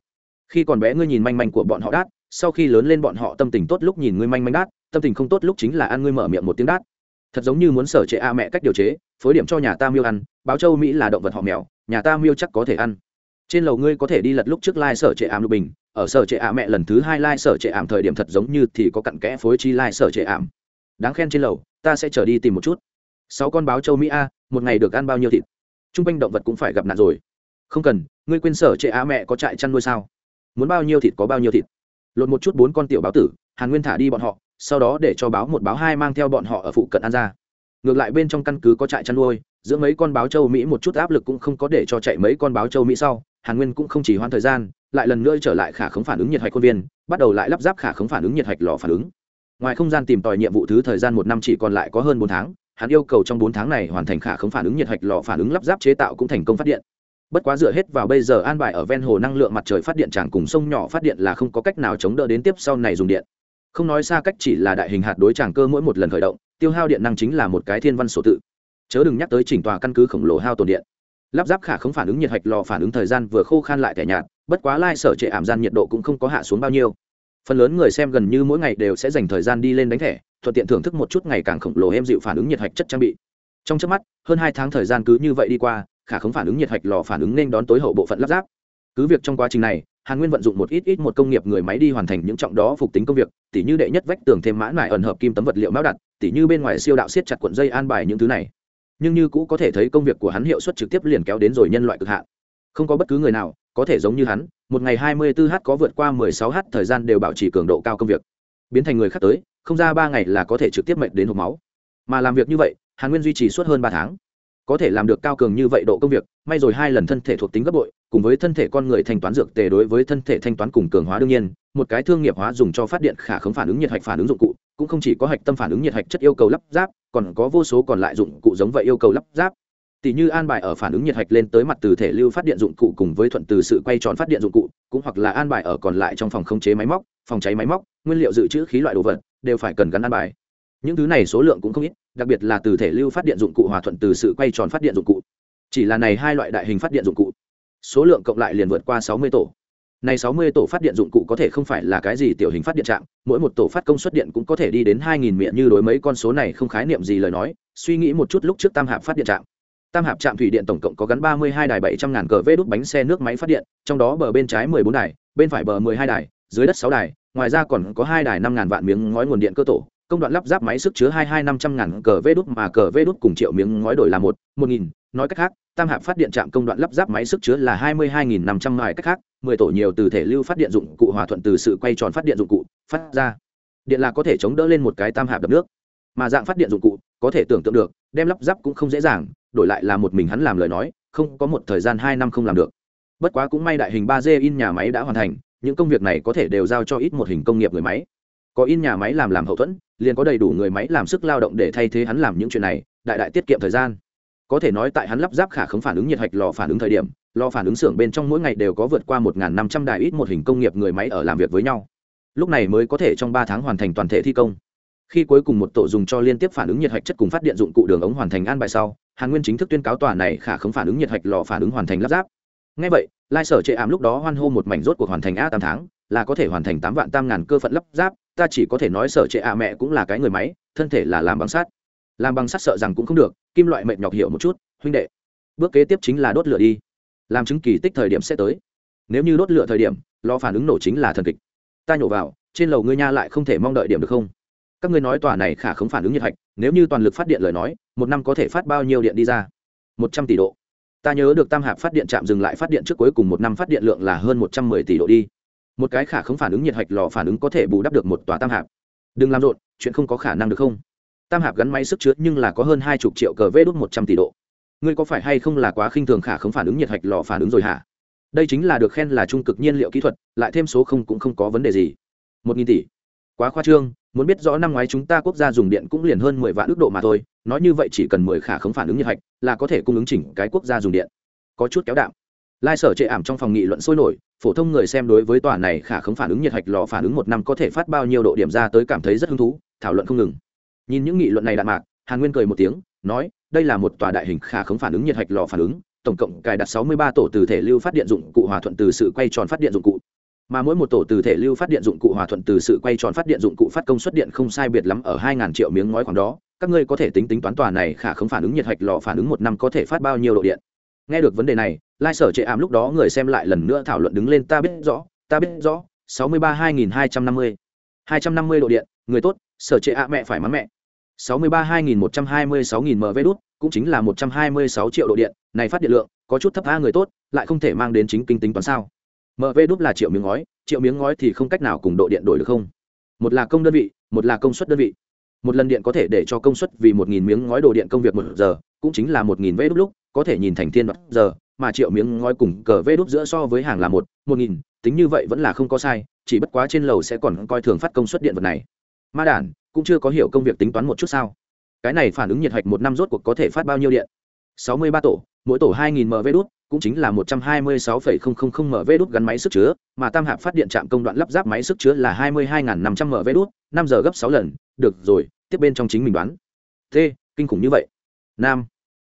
[SPEAKER 1] Khi còn bé ngươi nhìn manh manh của bọn họ đát sau khi lớn lên bọn họ tâm tình tốt lúc nhìn ngươi manh manh đát, tâm tình không tốt lúc chính là ăn ngươi mở miệng một tiếng đát. Thật giống như muốn sở trệ a mẹ cách điều chế, phối điểm cho nhà ta miêu ăn, báo châu mỹ là động vật họ mèo, nhà ta miêu chắc có thể ăn. Trên lầu ngươi có thể đi lật lúc trước lai、like、sở trệ ảm lục bình, ở sở trệ ả mẹ lần thứ hai lai、like、sở trệ ảm thời điểm thật giống như thì có cặn kẽ phối chi lai、like、sở trệ ảm. Đáng khen trên lầu, ta sẽ trở đi tìm một chút. Sáu con báo châu mỹ a, một ngày được ăn bao nhiêu thịt? T r u n g quanh động vật cũng phải gặp nạn rồi. Không cần, ngươi quên sở trệ á mẹ có trại chăn nuôi sao? Muốn bao nhiêu thịt có bao nhiêu thịt? Lột một chút bốn con tiểu báo tử, hàn nguyên thả đi bọn họ, sau đó để cho báo một báo hai mang theo bọn họ ở phụ cận ăn ra. Ngược lại bên trong căn cứ có trại chăn nuôi, giữa mấy con báo châu mỹ một chút áp lực cũng không có để cho chạy mấy con báo châu mỹ sau, hàn nguyên cũng không chỉ hoãn thời gian, lại lần nữa trở lại khả khống phản ứng nhiệt hạch khuôn viên, bắt đầu lại lắp ráp khả khống phản ứng nhiệt hạch lò phản ứng. Ngoài không gian tìm tòi nhiệm vụ thứ thời gian một năm chỉ còn lại có hơn bốn tháng, hắn yêu cầu trong bốn tháng này hoàn thành khả khống phản ứng nhiệt hạch lò phản ứng lắp ráp chế tạo cũng thành công phát điện bất quá dựa hết vào bây giờ an bài ở ven hồ năng lượng mặt trời phát điện tràng cùng sông nhỏ phát điện là không có cách nào chống đỡ đến tiếp sau này dùng điện. Không nói xa cách chỉ là đại hình hạt đối tràng cơ mỗi một lần khởi động, tiêu hao điện năng chính là một cái thiên văn sổ tự. Chớ đừng nhắc tới chỉnh tòa căn cứ khổng lồ hao tồn điện. Lắp ráp khả không phản ứng nhiệt hạch lò phản ứng thời gian vừa khô khan lại tẻ nhạt, bất quá lai sở trệ ảm gian nhiệt độ cũng không có hạ xuống bao nhiêu. Phần lớn người xem gần như mỗi ngày đều sẽ dành thời gian đi lên đánh thẻ, thuận tiện thưởng thức một chút ngày càng khổng lồ em dịu phản ứng nhiệt hạch chất trang bị. Trong trước mắt, hơn hai tháng thời gian cứ như vậy đi qua khả không phản ứng nhiệt hạch lò phản ứng nên đón tối hậu bộ phận lắp ráp. Cứ việc trong quá trình này, hàn nguyên vận dụng một ít ít một công nghiệp người máy đi hoàn thành những trọng đó phục tính công việc, tỉ như đệ nhất vách tường thêm mã nải ẩn hợp kim tấm vật liệu mão đặt, tỉ như bên ngoài siêu đạo siết chặt cuộn dây an bài những thứ này. Nhưng như cũ có thể thấy công việc của hắn hiệu suất trực tiếp liền kéo đến rồi nhân loại cực hạn. Không có bất cứ người nào có thể giống như hắn, một ngày hai mươi 24 h có vượt qua mười sáu h thời gian đều bảo trì cường độ cao công việc. Biến thành người khác tới, không ra ba ngày là có thể trực tiếp mệnh đến hộp máu. Mà làm việc như vậy, hàn nguyên duy trì suốt hơn ba tháng có thể làm được cao cường như vậy độ công việc, may rồi hai lần thân thể thuộc tính gấp bội, cùng với thân thể con người thanh toán dược tề đối với thân thể thanh toán cùng cường hóa đương nhiên, một cái thương nghiệp hóa dùng cho phát điện khả không phản ứng nhiệt hạch phản ứng dụng cụ, cũng không chỉ có hạch tâm phản ứng nhiệt hạch chất yêu cầu lắp ráp, còn có vô số còn lại dụng cụ giống vậy yêu cầu lắp ráp. Tỷ như an bài ở phản ứng nhiệt hạch lên tới mặt từ thể lưu phát điện dụng cụ cùng với thuận từ sự quay tròn phát điện dụng cụ, cũng hoặc là an bài ở còn lại trong phòng khống chế máy móc, phòng cháy máy móc, nguyên liệu dự trữ khí loại đồ vật, đều phải cần gắn an bài những thứ này số lượng cũng không ít, đặc biệt là từ thể lưu phát điện dụng cụ hòa thuận từ sự quay tròn phát điện dụng cụ. Chỉ là này hai loại đại hình phát điện dụng cụ, số lượng cộng lại liền vượt qua sáu mươi tổ. Này sáu mươi tổ phát điện dụng cụ có thể không phải là cái gì tiểu hình phát điện trạm, mỗi một tổ phát công suất điện cũng có thể đi đến hai nghìn miệng như đối mấy con số này không khái niệm gì lời nói, suy nghĩ một chút lúc trước tam hạp phát điện trạm. Tam hạp trạm thủy điện tổng cộng có gắn ba mươi hai đài bảy trăm ngàn cờ vê đốt bánh xe nước máy phát điện, trong đó bờ bên trái mười bốn đài, bên phải bờ mười hai đài, dưới đất sáu đài, ngoài ra còn có hai đài năm ngàn vạn miếng ngói nguồn điện cơ tổ công đoạn lắp ráp máy sức chứa hai hai năm trăm ngàn cờ vê đốt mà cờ vê đốt cùng triệu miếng ngói đổi là một một nghìn. Nói cách khác, tam hạp phát điện trạm công đoạn lắp ráp máy sức chứa là hai mươi hai nghìn năm trăm mài cách khác, mười tổ nhiều từ thể lưu phát điện dụng cụ hòa thuận từ sự quay tròn phát điện dụng cụ, phát ra. Điện là có thể chống đỡ lên một cái tam hạp đập nước. Mà dạng phát điện dụng cụ, có thể tưởng tượng được, đem lắp ráp cũng không dễ dàng, đổi lại là một mình hắn làm lời nói, không có một thời gian hai năm không làm được. Bất quá cũng may đại hình ba d in nhà máy đã hoàn thành, những công việc này có thể đều giao cho ít một hình công nghiệp người máy. Có in nhà máy làm làm hậu thuẫn liền có đầy đủ người máy làm sức lao động để thay thế hắn làm những chuyện này, đại đại tiết kiệm thời gian. Có thể nói tại hắn lắp ráp khả không phản ứng nhiệt hạch lò phản ứng thời điểm, lò phản ứng xưởng bên trong mỗi ngày đều có vượt qua một năm trăm đài ít một hình công nghiệp người máy ở làm việc với nhau. Lúc này mới có thể trong ba tháng hoàn thành toàn thể thi công. Khi cuối cùng một tổ dùng cho liên tiếp phản ứng nhiệt hạch chất cùng phát điện dụng cụ đường ống hoàn thành an bài sau, hàn nguyên chính thức tuyên cáo tòa này khả không phản ứng nhiệt hạch lò phản ứng hoàn thành lắp ráp. Ngay vậy, lai sở chệ ảm lúc đó hoan hô một mảnh rốt cuộc hoàn thành a tám tháng là có thể hoàn thành tám vạn tam ngàn cơ phận lắp ráp, ta chỉ có thể nói sở trệ ạ mẹ cũng là cái người máy, thân thể là làm bằng sắt. Làm bằng sắt sợ rằng cũng không được, kim loại mệnh nhọc hiểu một chút, huynh đệ. Bước kế tiếp chính là đốt lửa đi. Làm chứng kỳ tích thời điểm sẽ tới. Nếu như đốt lửa thời điểm lo phản ứng nổ chính là thần kịch. Ta nhổ vào, trên lầu ngươi nha lại không thể mong đợi điểm được không? Các ngươi nói tòa này khả không phản ứng nhiệt hạch, nếu như toàn lực phát điện lời nói, một năm có thể phát bao nhiêu điện đi ra? Một trăm tỷ độ. Ta nhớ được tam hạp phát điện chạm dừng lại phát điện trước cuối cùng một năm phát điện lượng là hơn một trăm mười tỷ độ đi một cái khả không phản ứng nhiệt hạch lò phản ứng có thể bù đắp được một tòa tam hạp. Đừng làm rộn, chuyện không có khả năng được không? Tam hạp gắn máy sức chứa nhưng là có hơn hai chục triệu cờ vê đốt một trăm tỷ độ. Ngươi có phải hay không là quá khinh thường khả không phản ứng nhiệt hạch lò phản ứng rồi hả? Đây chính là được khen là trung cực nhiên liệu kỹ thuật, lại thêm số không cũng không có vấn đề gì. Một nghìn tỷ. Quá khoa trương, muốn biết rõ năm ngoái chúng ta quốc gia dùng điện cũng liền hơn mười vạn ước độ mà thôi, nói như vậy chỉ cần mười khả không phản ứng nhiệt hạch là có thể cung ứng chỉnh cái quốc gia dùng điện. Có chút kéo đạm. Lai sở chệ ảm trong phòng nghị luận sôi nổi phổ thông người xem đối với tòa này khả không phản ứng nhiệt hạch lò phản ứng một năm có thể phát bao nhiêu độ điểm ra tới cảm thấy rất hứng thú, thảo luận không ngừng. Nhìn những nghị luận này đạn mạc, hàn nguyên cười một tiếng, nói, đây là một tòa đại hình khả không phản ứng nhiệt hạch lò phản ứng, tổng cộng cài đặt sáu mươi ba tổ từ thể lưu phát điện dụng cụ hòa thuận từ sự quay tròn phát điện dụng cụ. Mà mỗi một tổ từ thể lưu phát điện dụng cụ hòa thuận từ sự quay tròn phát điện dụng cụ phát công suất điện không sai biệt lắm ở hai ngàn triệu miếng ngói khoảng đó, các ngươi có thể tính tính toán tòa này khả không phản ứng nhiệt hạch lò phản ứng một năm có thể phát bao nhiêu độ điện. Nghe được vấn đề này lai sở trệ ảm lúc đó người xem lại lần nữa thảo luận đứng lên, ta biết rõ, ta biết rõ, sáu mươi ba hai nghìn hai trăm năm mươi, hai trăm năm mươi độ điện, người tốt, sở trệ ạ mẹ phải mắng mẹ. sáu mươi ba hai nghìn một trăm hai mươi sáu nghìn mv đút, cũng chính là một trăm hai mươi sáu triệu độ điện, này phát điện lượng, có chút thấp a người tốt, lại không thể mang đến chính kinh tính toán sao. Mv đút là triệu miếng ngói, triệu miếng ngói thì không cách nào cùng độ điện đổi được không? Một là công đơn vị, một là công suất đơn vị một lần điện có thể để cho công suất vì một nghìn miếng ngói đồ điện công việc một giờ, cũng chính là một nghìn vê đúc lúc, có thể nhìn thành thiên đoạt giờ, mà triệu miếng ngói cùng cờ vê đúc giữa so với hàng là một một nghìn, tính như vậy vẫn là không có sai, chỉ bất quá trên lầu sẽ còn coi thường phát công suất điện vật này. Ma đản, cũng chưa có hiểu công việc tính toán một chút sao? Cái này phản ứng nhiệt hạch một năm rốt cuộc có thể phát bao nhiêu điện? Sáu mươi ba tổ, mỗi tổ hai nghìn mv đút cũng chính là một trăm hai mươi sáu phẩy không không không mv đút gắn máy sức chứa, mà tam hạp phát điện trạm công đoạn lắp ráp máy sức chứa là hai mươi hai năm trăm mv đút năm giờ gấp sáu lần. Được rồi tiếp bên trong chính mình đoán. T, kinh khủng như vậy. Nam,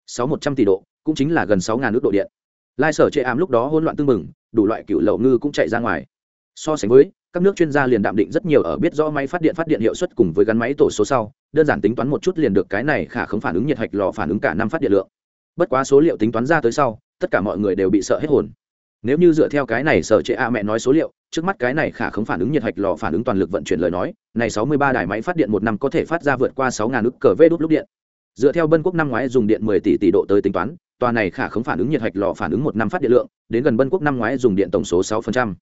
[SPEAKER 1] sáu một trăm tỷ độ, cũng chính là gần sáu ngàn nước độ điện. Lai sở chệ ám lúc đó hỗn loạn tương mừng đủ loại cựu lậu ngư cũng chạy ra ngoài. So sánh với, các nước chuyên gia liền đạm định rất nhiều ở biết rõ máy phát điện phát điện hiệu suất cùng với gắn máy tổ số sau, đơn giản tính toán một chút liền được cái này khả không phản ứng nhiệt hạch lò phản ứng cả năm phát điện lượng. Bất quá số liệu tính toán ra tới sau, tất cả mọi người đều bị sợ hết hồn. Nếu như dựa theo cái này sở trệ a mẹ nói số liệu trước mắt cái này khả không phản ứng nhiệt hạch lò phản ứng toàn lực vận chuyển lời nói, này sáu mươi ba đài máy phát điện một năm có thể phát ra vượt qua sáu ngàn ức cờ vê đốt lúc điện. Dựa theo bân quốc năm ngoái dùng điện mười tỷ tỷ độ tới tính toán, tòa này khả không phản ứng nhiệt hạch lò phản ứng một năm phát điện lượng, đến gần bân quốc năm ngoái dùng điện tổng số sáu phần trăm.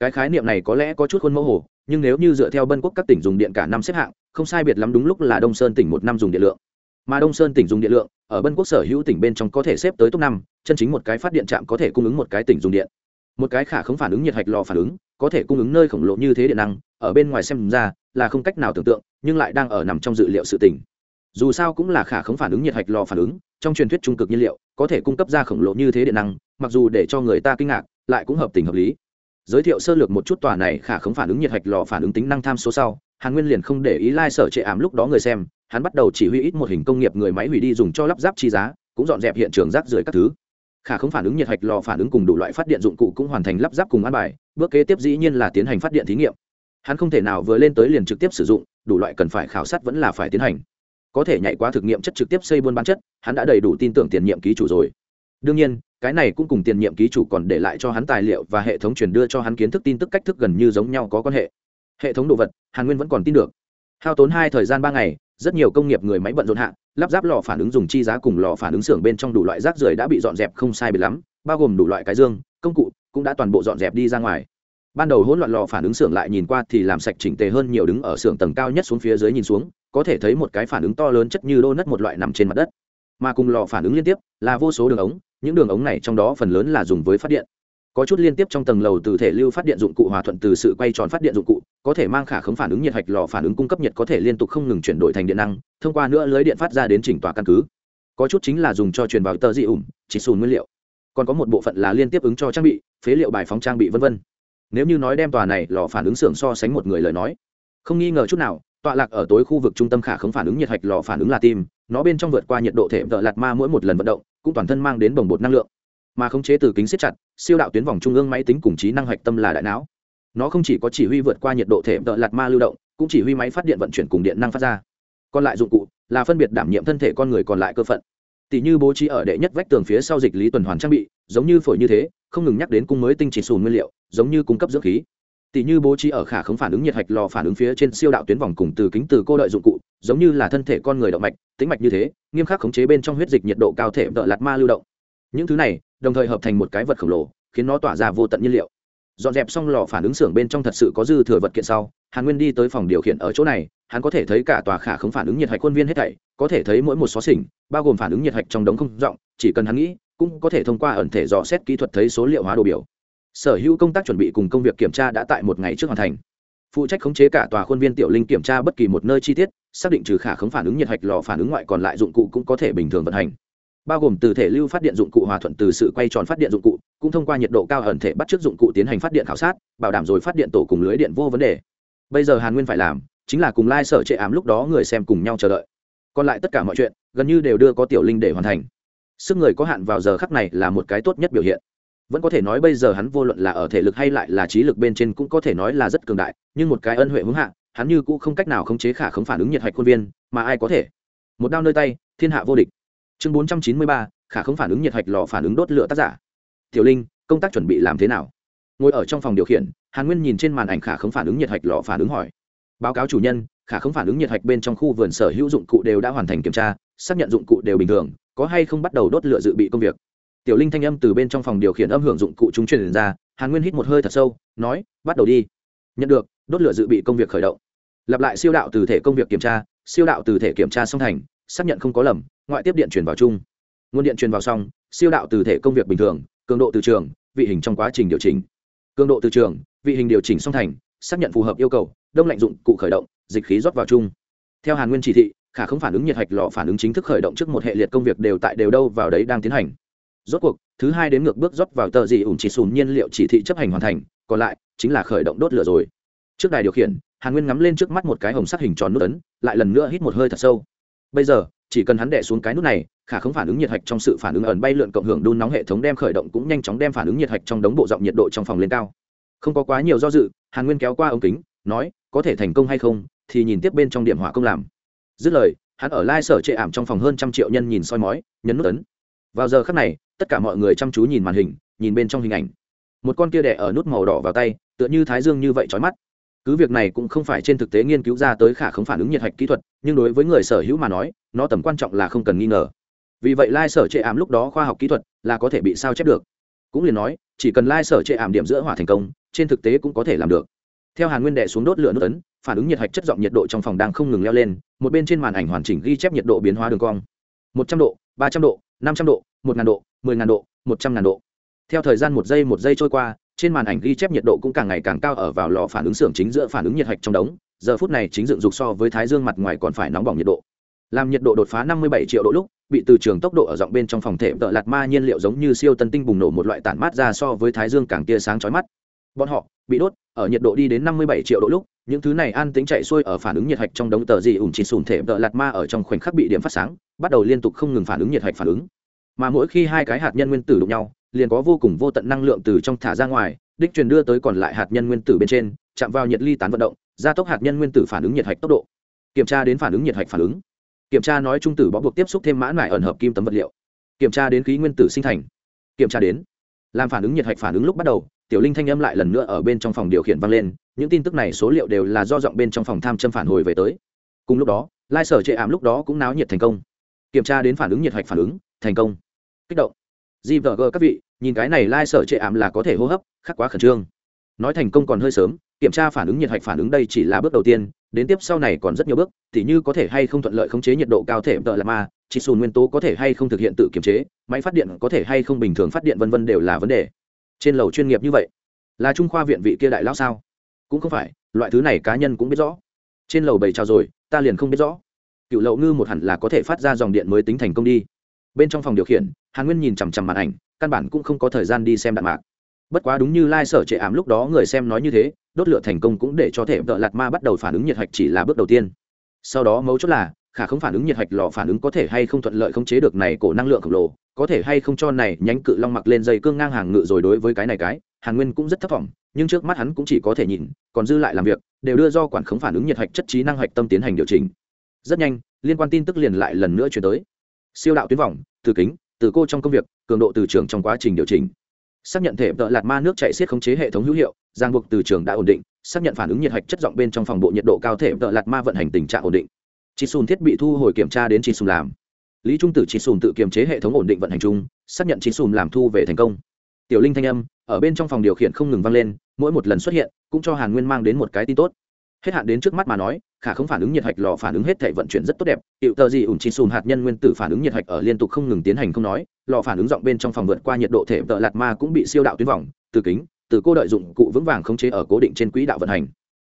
[SPEAKER 1] Cái khái niệm này có lẽ có chút khuôn mẫu hồ, nhưng nếu như dựa theo bân quốc các tỉnh dùng điện cả năm xếp hạng, không sai biệt lắm đúng lúc là đông sơn tỉnh một năm dùng điện lượng. Mà đông sơn tỉnh dùng điện lượng, ở bân quốc sở hữu tỉnh bên trong có thể xếp tới top năm, chân chính một cái phát điện trạm có thể cung ứng một cái tỉnh dùng điện. Một cái khả không phản ứng nhiệt hạch lò phản ứng có thể cung ứng nơi khổng lồ như thế điện năng, ở bên ngoài xem ra là không cách nào tưởng tượng, nhưng lại đang ở nằm trong dự liệu sự tình. Dù sao cũng là khả không phản ứng nhiệt hạch lò phản ứng, trong truyền thuyết trung cực nhiên liệu, có thể cung cấp ra khổng lồ như thế điện năng, mặc dù để cho người ta kinh ngạc, lại cũng hợp tình hợp lý. Giới thiệu sơ lược một chút tòa này khả không phản ứng nhiệt hạch lò phản ứng tính năng tham số sau, hàn nguyên liền không để ý lai、like、sở trệ ảm lúc đó người xem, hắn bắt đầu chỉ huy ít một hình công nghiệp người máy hủy đi dùng cho lắp ráp chi giá, cũng dọn dẹp hiện trường rác rưởi các thứ khả không phản ứng nhiệt hạch lò phản ứng cùng đủ loại phát điện dụng cụ cũng hoàn thành lắp ráp cùng ăn bài, bước kế tiếp dĩ nhiên là tiến hành phát điện thí nghiệm. Hắn không thể nào vừa lên tới liền trực tiếp sử dụng, đủ loại cần phải khảo sát vẫn là phải tiến hành. Có thể nhảy qua thực nghiệm chất trực tiếp xây buôn bán chất, hắn đã đầy đủ tin tưởng tiền nhiệm ký chủ rồi. Đương nhiên, cái này cũng cùng tiền nhiệm ký chủ còn để lại cho hắn tài liệu và hệ thống truyền đưa cho hắn kiến thức tin tức cách thức gần như giống nhau có quan hệ. Hệ thống đồ vật, hàn nguyên vẫn còn tin được. Hao tốn hai thời gian ba ngày rất nhiều công nghiệp người máy bận rộn hạ, lắp ráp lò phản ứng dùng chi giá cùng lò phản ứng xưởng bên trong đủ loại rác rưởi đã bị dọn dẹp không sai biệt lắm, bao gồm đủ loại cái dương, công cụ cũng đã toàn bộ dọn dẹp đi ra ngoài. Ban đầu hỗn loạn lò phản ứng xưởng lại nhìn qua thì làm sạch chỉnh tề hơn nhiều đứng ở xưởng tầng cao nhất xuống phía dưới nhìn xuống, có thể thấy một cái phản ứng to lớn chất như đô nất một loại nằm trên mặt đất. Mà cùng lò phản ứng liên tiếp là vô số đường ống, những đường ống này trong đó phần lớn là dùng với phát điện có chút liên tiếp trong tầng lầu từ thể lưu phát điện dụng cụ hòa thuận từ sự quay tròn phát điện dụng cụ, có thể mang khả khống phản ứng nhiệt hạch lò phản ứng cung cấp nhiệt có thể liên tục không ngừng chuyển đổi thành điện năng, thông qua nữa lưới điện phát ra đến chỉnh tòa căn cứ. Có chút chính là dùng cho truyền vào tờ dị ủng, chỉ xùn nguyên liệu. Còn có một bộ phận là liên tiếp ứng cho trang bị, phế liệu bài phóng trang bị v v nếu như nói đem tòa này lò phản ứng xưởng so sánh một người lời nói, không nghi ngờ chút nào, tọa lạc ở tối khu vực trung tâm khả không phản ứng nhiệt hạch lò phản ứng là tim, nó bên trong vượt qua nhiệt độ thể vợ lạt ma mỗi một lần vận động, cũng toàn thân mang đến bồng bột năng lượng mà khống chế từ kính siết chặt, siêu đạo tuyến vòng trung ương máy tính cùng trí năng hạch tâm là đại não. Nó không chỉ có chỉ huy vượt qua nhiệt độ thể vợ lạt ma lưu động, cũng chỉ huy máy phát điện vận chuyển cùng điện năng phát ra. Còn lại dụng cụ là phân biệt đảm nhiệm thân thể con người còn lại cơ phận. Tỷ như bố trí ở đệ nhất vách tường phía sau dịch lý tuần hoàn trang bị, giống như phổi như thế, không ngừng nhắc đến cung mới tinh chỉ sùn nguyên liệu, giống như cung cấp dưỡng khí. Tỷ như bố trí ở khả không phản ứng nhiệt hạch lò phản ứng phía trên siêu đạo tuyến vòng cùng từ kính từ cô đợi dụng cụ, giống như là thân thể con người động mạch, tính mạch như thế, nghiêm khắc khống chế bên trong huyết dịch nhiệt độ cao thể vợ lạt ma lưu động. Những thứ này đồng thời hợp thành một cái vật khổng lồ, khiến nó tỏa ra vô tận nhiên liệu. Dọn dẹp xong lò phản ứng xưởng bên trong thật sự có dư thừa vật kiện sau, hàn nguyên đi tới phòng điều khiển ở chỗ này, hắn có thể thấy cả tòa khả không phản ứng nhiệt hạch quân viên hết thảy, có thể thấy mỗi một xó xỉnh, bao gồm phản ứng nhiệt hạch trong đống không rộng, chỉ cần hắn nghĩ, cũng có thể thông qua ẩn thể dò xét kỹ thuật thấy số liệu hóa đồ biểu. Sở hữu công tác chuẩn bị cùng công việc kiểm tra đã tại một ngày trước hoàn thành. Phụ trách khống chế cả tòa khuôn viên tiểu linh kiểm tra bất kỳ một nơi chi tiết, xác định trừ khả khống phản ứng nhiệt hạch lò phản ứng ngoại còn lại dụng cụ cũng có thể bình thường vận hành bao gồm từ thể lưu phát điện dụng cụ hòa thuận từ sự quay tròn phát điện dụng cụ, cũng thông qua nhiệt độ cao ẩn thể bắt chước dụng cụ tiến hành phát điện khảo sát, bảo đảm rồi phát điện tổ cùng lưới điện vô vấn đề. Bây giờ hàn nguyên phải làm, chính là cùng lai、like、sở trệ ám lúc đó người xem cùng nhau chờ đợi. Còn lại tất cả mọi chuyện, gần như đều đưa có tiểu linh để hoàn thành. Sức người có hạn vào giờ khắc này là một cái tốt nhất biểu hiện. Vẫn có thể nói bây giờ hắn vô luận là ở thể lực hay lại là trí lực bên trên cũng có thể nói là rất cường đại, nhưng một cái ân huệ hướng hạ, hắn như cũ không cách nào khống chế khả không phản ứng nhiệt hạch khuôn viên, mà ai có thể? Một đao nơi tay, thiên hạ vô địch chương bốn trăm chín mươi ba, khả không phản ứng nhiệt hạch lò phản ứng đốt lửa tác giả. Tiểu linh, công tác chuẩn bị làm thế nào? Ngồi ở trong phòng điều khiển, hàn nguyên nhìn trên màn ảnh khả không phản ứng nhiệt hạch lò phản ứng hỏi. Báo cáo chủ nhân, khả không phản ứng nhiệt hạch bên trong khu vườn sở hữu dụng cụ đều đã hoàn thành kiểm tra, xác nhận dụng cụ đều bình thường, có hay không bắt đầu đốt lửa dự bị công việc. Tiểu linh thanh âm từ bên trong phòng điều khiển âm hưởng dụng cụ chúng truyền ra, hàn nguyên hít một hơi thật sâu, nói, bắt đầu đi. Nhận được, đốt lửa dự bị công việc khởi động. Lặp lại siêu đạo từ thể công việc kiểm tra, siêu đạo từ thể kiểm tra song thành xác nhận không có lầm, ngoại tiếp điện truyền vào chung. Nguồn điện truyền vào xong, siêu đạo từ thể công việc bình thường, cường độ từ trường, vị hình trong quá trình điều chỉnh. Cường độ từ trường, vị hình điều chỉnh song thành, xác nhận phù hợp yêu cầu, đông lạnh dụng cụ khởi động, dịch khí rót vào chung. Theo hàn nguyên chỉ thị, khả không phản ứng nhiệt hạch lò phản ứng chính thức khởi động trước một hệ liệt công việc đều tại đều đâu vào đấy đang tiến hành. Rốt cuộc, thứ hai đến ngược bước rót vào tờ gì ủng chỉ sùn nhiên liệu chỉ thị chấp hành hoàn thành, còn lại chính là khởi động đốt lửa rồi. Trước đài điều khiển, hàn nguyên ngắm lên trước mắt một cái hồng sắc hình tròn nút ấn, lại lần nữa hít một hơi thật sâu bây giờ, chỉ cần hắn đẻ xuống cái nút này, khả không phản ứng nhiệt hạch trong sự phản ứng ẩn bay lượn cộng hưởng đun nóng hệ thống đem khởi động cũng nhanh chóng đem phản ứng nhiệt hạch trong đống bộ giọng nhiệt độ trong phòng lên cao. Không có quá nhiều do dự, hàn nguyên kéo qua ống kính, nói, có thể thành công hay không, thì nhìn tiếp bên trong điểm hỏa công làm. Dứt lời, hắn ở lai sở trệ ảm trong phòng hơn trăm triệu nhân nhìn soi mói, nhấn nút ấn. Vào giờ khắc này, tất cả mọi người chăm chú nhìn màn hình, nhìn bên trong hình ảnh. Một con kia đẻ ở nút màu đỏ vào tay, tựa như thái dương như vậy trói mắt cứ việc này cũng không phải trên thực tế nghiên cứu ra tới khả không phản ứng nhiệt hạch kỹ thuật, nhưng đối với người sở hữu mà nói, nó tầm quan trọng là không cần nghi ngờ. Vì vậy lai sở chệ ảm lúc đó khoa học kỹ thuật là có thể bị sao chép được. Cũng liền nói, chỉ cần lai sở chệ ảm điểm giữa hỏa thành công, trên thực tế cũng có thể làm được. Theo hàn nguyên đệ xuống đốt lửa nước ấn, phản ứng nhiệt hạch chất giọng nhiệt độ trong phòng đang không ngừng leo lên, một bên trên màn ảnh hoàn chỉnh ghi chép nhiệt độ biến hóa đường cong. Một trăm độ, ba trăm độ, năm trăm độ, một ngàn độ, mười ngàn độ, một trăm ngàn độ. Theo thời gian một giây một giây trôi qua trên màn ảnh ghi chép nhiệt độ cũng càng ngày càng cao ở vào lò phản ứng xưởng chính giữa phản ứng nhiệt hạch trong đống, giờ phút này chính dựng dục so với thái dương mặt ngoài còn phải nóng bỏng nhiệt độ. Làm nhiệt độ đột phá 57 triệu độ lúc, bị từ trường tốc độ ở giọng bên trong phòng thể tợ lạt ma nhiên liệu giống như siêu tân tinh bùng nổ một loại tản mát ra so với thái dương càng tia sáng chói mắt. Bọn họ, bị đốt, ở nhiệt độ đi đến 57 triệu độ lúc, những thứ này an tính chạy xuôi ở phản ứng nhiệt hạch trong đống tờ gì ủng chỉ sùn thể tợ lạt ma ở trong khoảnh khắc bị điểm phát sáng, bắt đầu liên tục không ngừng phản ứng nhiệt hạch phản ứng. Mà mỗi khi hai cái hạt nhân nguyên tử đụng nhau liền có vô cùng vô tận năng lượng từ trong thả ra ngoài, đích truyền đưa tới còn lại hạt nhân nguyên tử bên trên, chạm vào nhiệt ly tán vận động, gia tốc hạt nhân nguyên tử phản ứng nhiệt hạch tốc độ. Kiểm tra đến phản ứng nhiệt hạch phản ứng. Kiểm tra nói trung tử bó buộc tiếp xúc thêm mã lại ẩn hợp kim tấm vật liệu. Kiểm tra đến khí nguyên tử sinh thành. Kiểm tra đến, làm phản ứng nhiệt hạch phản ứng lúc bắt đầu, tiểu linh thanh âm lại lần nữa ở bên trong phòng điều khiển vang lên, những tin tức này số liệu đều là do giọng bên trong phòng tham châm phản hồi về tới. Cùng lúc đó, lai sở chệ ảm lúc đó cũng náo nhiệt thành công. Kiểm tra đến phản ứng nhiệt hạch phản ứng, thành công. Kích động di vợ gờ các vị, nhìn cái này lai sở trệ ảm là có thể hô hấp, khắc quá khẩn trương. Nói thành công còn hơi sớm, kiểm tra phản ứng nhiệt hạch phản ứng đây chỉ là bước đầu tiên, đến tiếp sau này còn rất nhiều bước, tỉ như có thể hay không thuận lợi khống chế nhiệt độ cao thể tợ là ma, chỉ xù nguyên tố có thể hay không thực hiện tự kiểm chế, máy phát điện có thể hay không bình thường phát điện vân vân đều là vấn đề. Trên lầu chuyên nghiệp như vậy, là trung khoa viện vị kia đại lão sao? Cũng không phải, loại thứ này cá nhân cũng biết rõ. Trên lầu bảy trao rồi, ta liền không biết rõ. Cựu lậu ngư một hẳn là có thể phát ra dòng điện mới tính thành công đi. Bên trong phòng điều khiển hàn nguyên nhìn chằm chằm màn ảnh, căn bản cũng không có thời gian đi xem đạn mạc. Bất quá đúng như lai sở trệ ảm lúc đó người xem nói như thế, đốt lửa thành công cũng để cho thể vợ lạt ma bắt đầu phản ứng nhiệt hạch chỉ là bước đầu tiên. Sau đó mấu chốt là, khả không phản ứng nhiệt hạch lò phản ứng có thể hay không thuận lợi khống chế được này cổ năng lượng khổng lồ, có thể hay không cho này nhánh cự long mặc lên dây cương ngang hàng ngự rồi đối với cái này cái, hàn nguyên cũng rất thất vọng, nhưng trước mắt hắn cũng chỉ có thể nhìn, còn dư lại làm việc, đều đưa do quản khống phản ứng nhiệt hạch chất trí năng hạch tâm tiến hành điều chỉnh. Rất nhanh, liên quan tin tức liền lại lần nữa chuyển tới. Siêu đạo tuyến vòng, từ kính từ cô trong công việc, cường độ từ trường trong quá trình điều chỉnh. Xác nhận thể vợ lạt ma nước chạy xiết khống chế hệ thống hữu hiệu giang buộc từ trường đã ổn định, xác nhận phản ứng nhiệt hạch chất giọng bên trong phòng bộ nhiệt độ cao thể vợ lạt ma vận hành tình trạng ổn định. Chị xùn thiết bị thu hồi kiểm tra đến chị xùn làm. Lý trung tử chị xùn tự kiềm chế hệ thống ổn định vận hành chung, xác nhận chị xùn làm thu về thành công. Tiểu linh thanh âm, ở bên trong phòng điều khiển không ngừng vang lên, mỗi một lần xuất hiện, cũng cho hàn nguyên mang đến một cái tin tốt hết hạn đến trước mắt mà nói, khả không phản ứng nhiệt hạch lò phản ứng hết thể vận chuyển rất tốt đẹp. Hiệu tờ gì ủn chi xùm hạt nhân nguyên tử phản ứng nhiệt hạch ở liên tục không ngừng tiến hành không nói, lò phản ứng rộng bên trong phòng vượt qua nhiệt độ thể tợ lạt ma cũng bị siêu đạo tuyến vòng, từ kính, từ cô đợi dụng cụ vững vàng khống chế ở cố định trên quỹ đạo vận hành.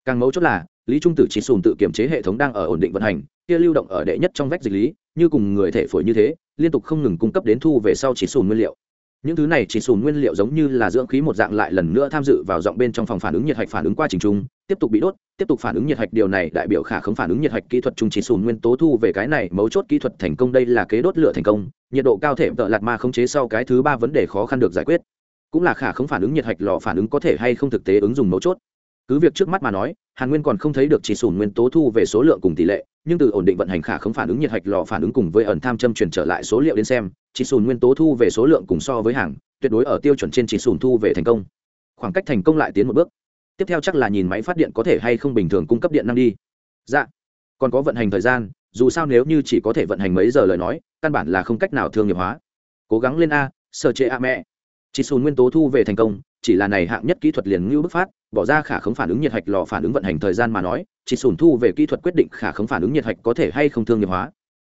[SPEAKER 1] Càng mấu chốt là, lý trung tử chỉ xùm tự kiểm chế hệ thống đang ở ổn định vận hành, kia lưu động ở đệ nhất trong vách dịch lý, như cùng người thể phổi như thế, liên tục không ngừng cung cấp đến thu về sau chỉ xùm nguyên liệu những thứ này chỉ sùn nguyên liệu giống như là dưỡng khí một dạng lại lần nữa tham dự vào giọng bên trong phòng phản ứng nhiệt hạch phản ứng qua trình trung, tiếp tục bị đốt, tiếp tục phản ứng nhiệt hạch, điều này đại biểu khả không phản ứng nhiệt hạch kỹ thuật trung chỉ sùn nguyên tố thu về cái này mấu chốt kỹ thuật thành công đây là kế đốt lửa thành công, nhiệt độ cao thể tợ lạt ma khống chế sau cái thứ ba vấn đề khó khăn được giải quyết. Cũng là khả không phản ứng nhiệt hạch lò phản ứng có thể hay không thực tế ứng dụng mấu chốt. Cứ việc trước mắt mà nói, hàn nguyên còn không thấy được chỉ sùn nguyên tố thu về số lượng cùng tỷ lệ nhưng từ ổn định vận hành khả không phản ứng nhiệt hạch lò phản ứng cùng với ẩn tham châm truyền trở lại số liệu đến xem, chỉ sùn nguyên tố thu về số lượng cùng so với hàng, tuyệt đối ở tiêu chuẩn trên chỉ sùn thu về thành công. Khoảng cách thành công lại tiến một bước. Tiếp theo chắc là nhìn máy phát điện có thể hay không bình thường cung cấp điện năng đi. Dạ. Còn có vận hành thời gian, dù sao nếu như chỉ có thể vận hành mấy giờ lời nói, căn bản là không cách nào thương nghiệp hóa. Cố gắng lên a sở chế a mẹ. Chỉ sùn nguyên tố thu về thành công, chỉ là này hạng nhất kỹ thuật liền ngưu bức phát bỏ ra khả không phản ứng nhiệt hạch lò phản ứng vận hành thời gian mà nói, chỉ sùn thu về kỹ thuật quyết định khả không phản ứng nhiệt hạch có thể hay không thương nghiệp hóa.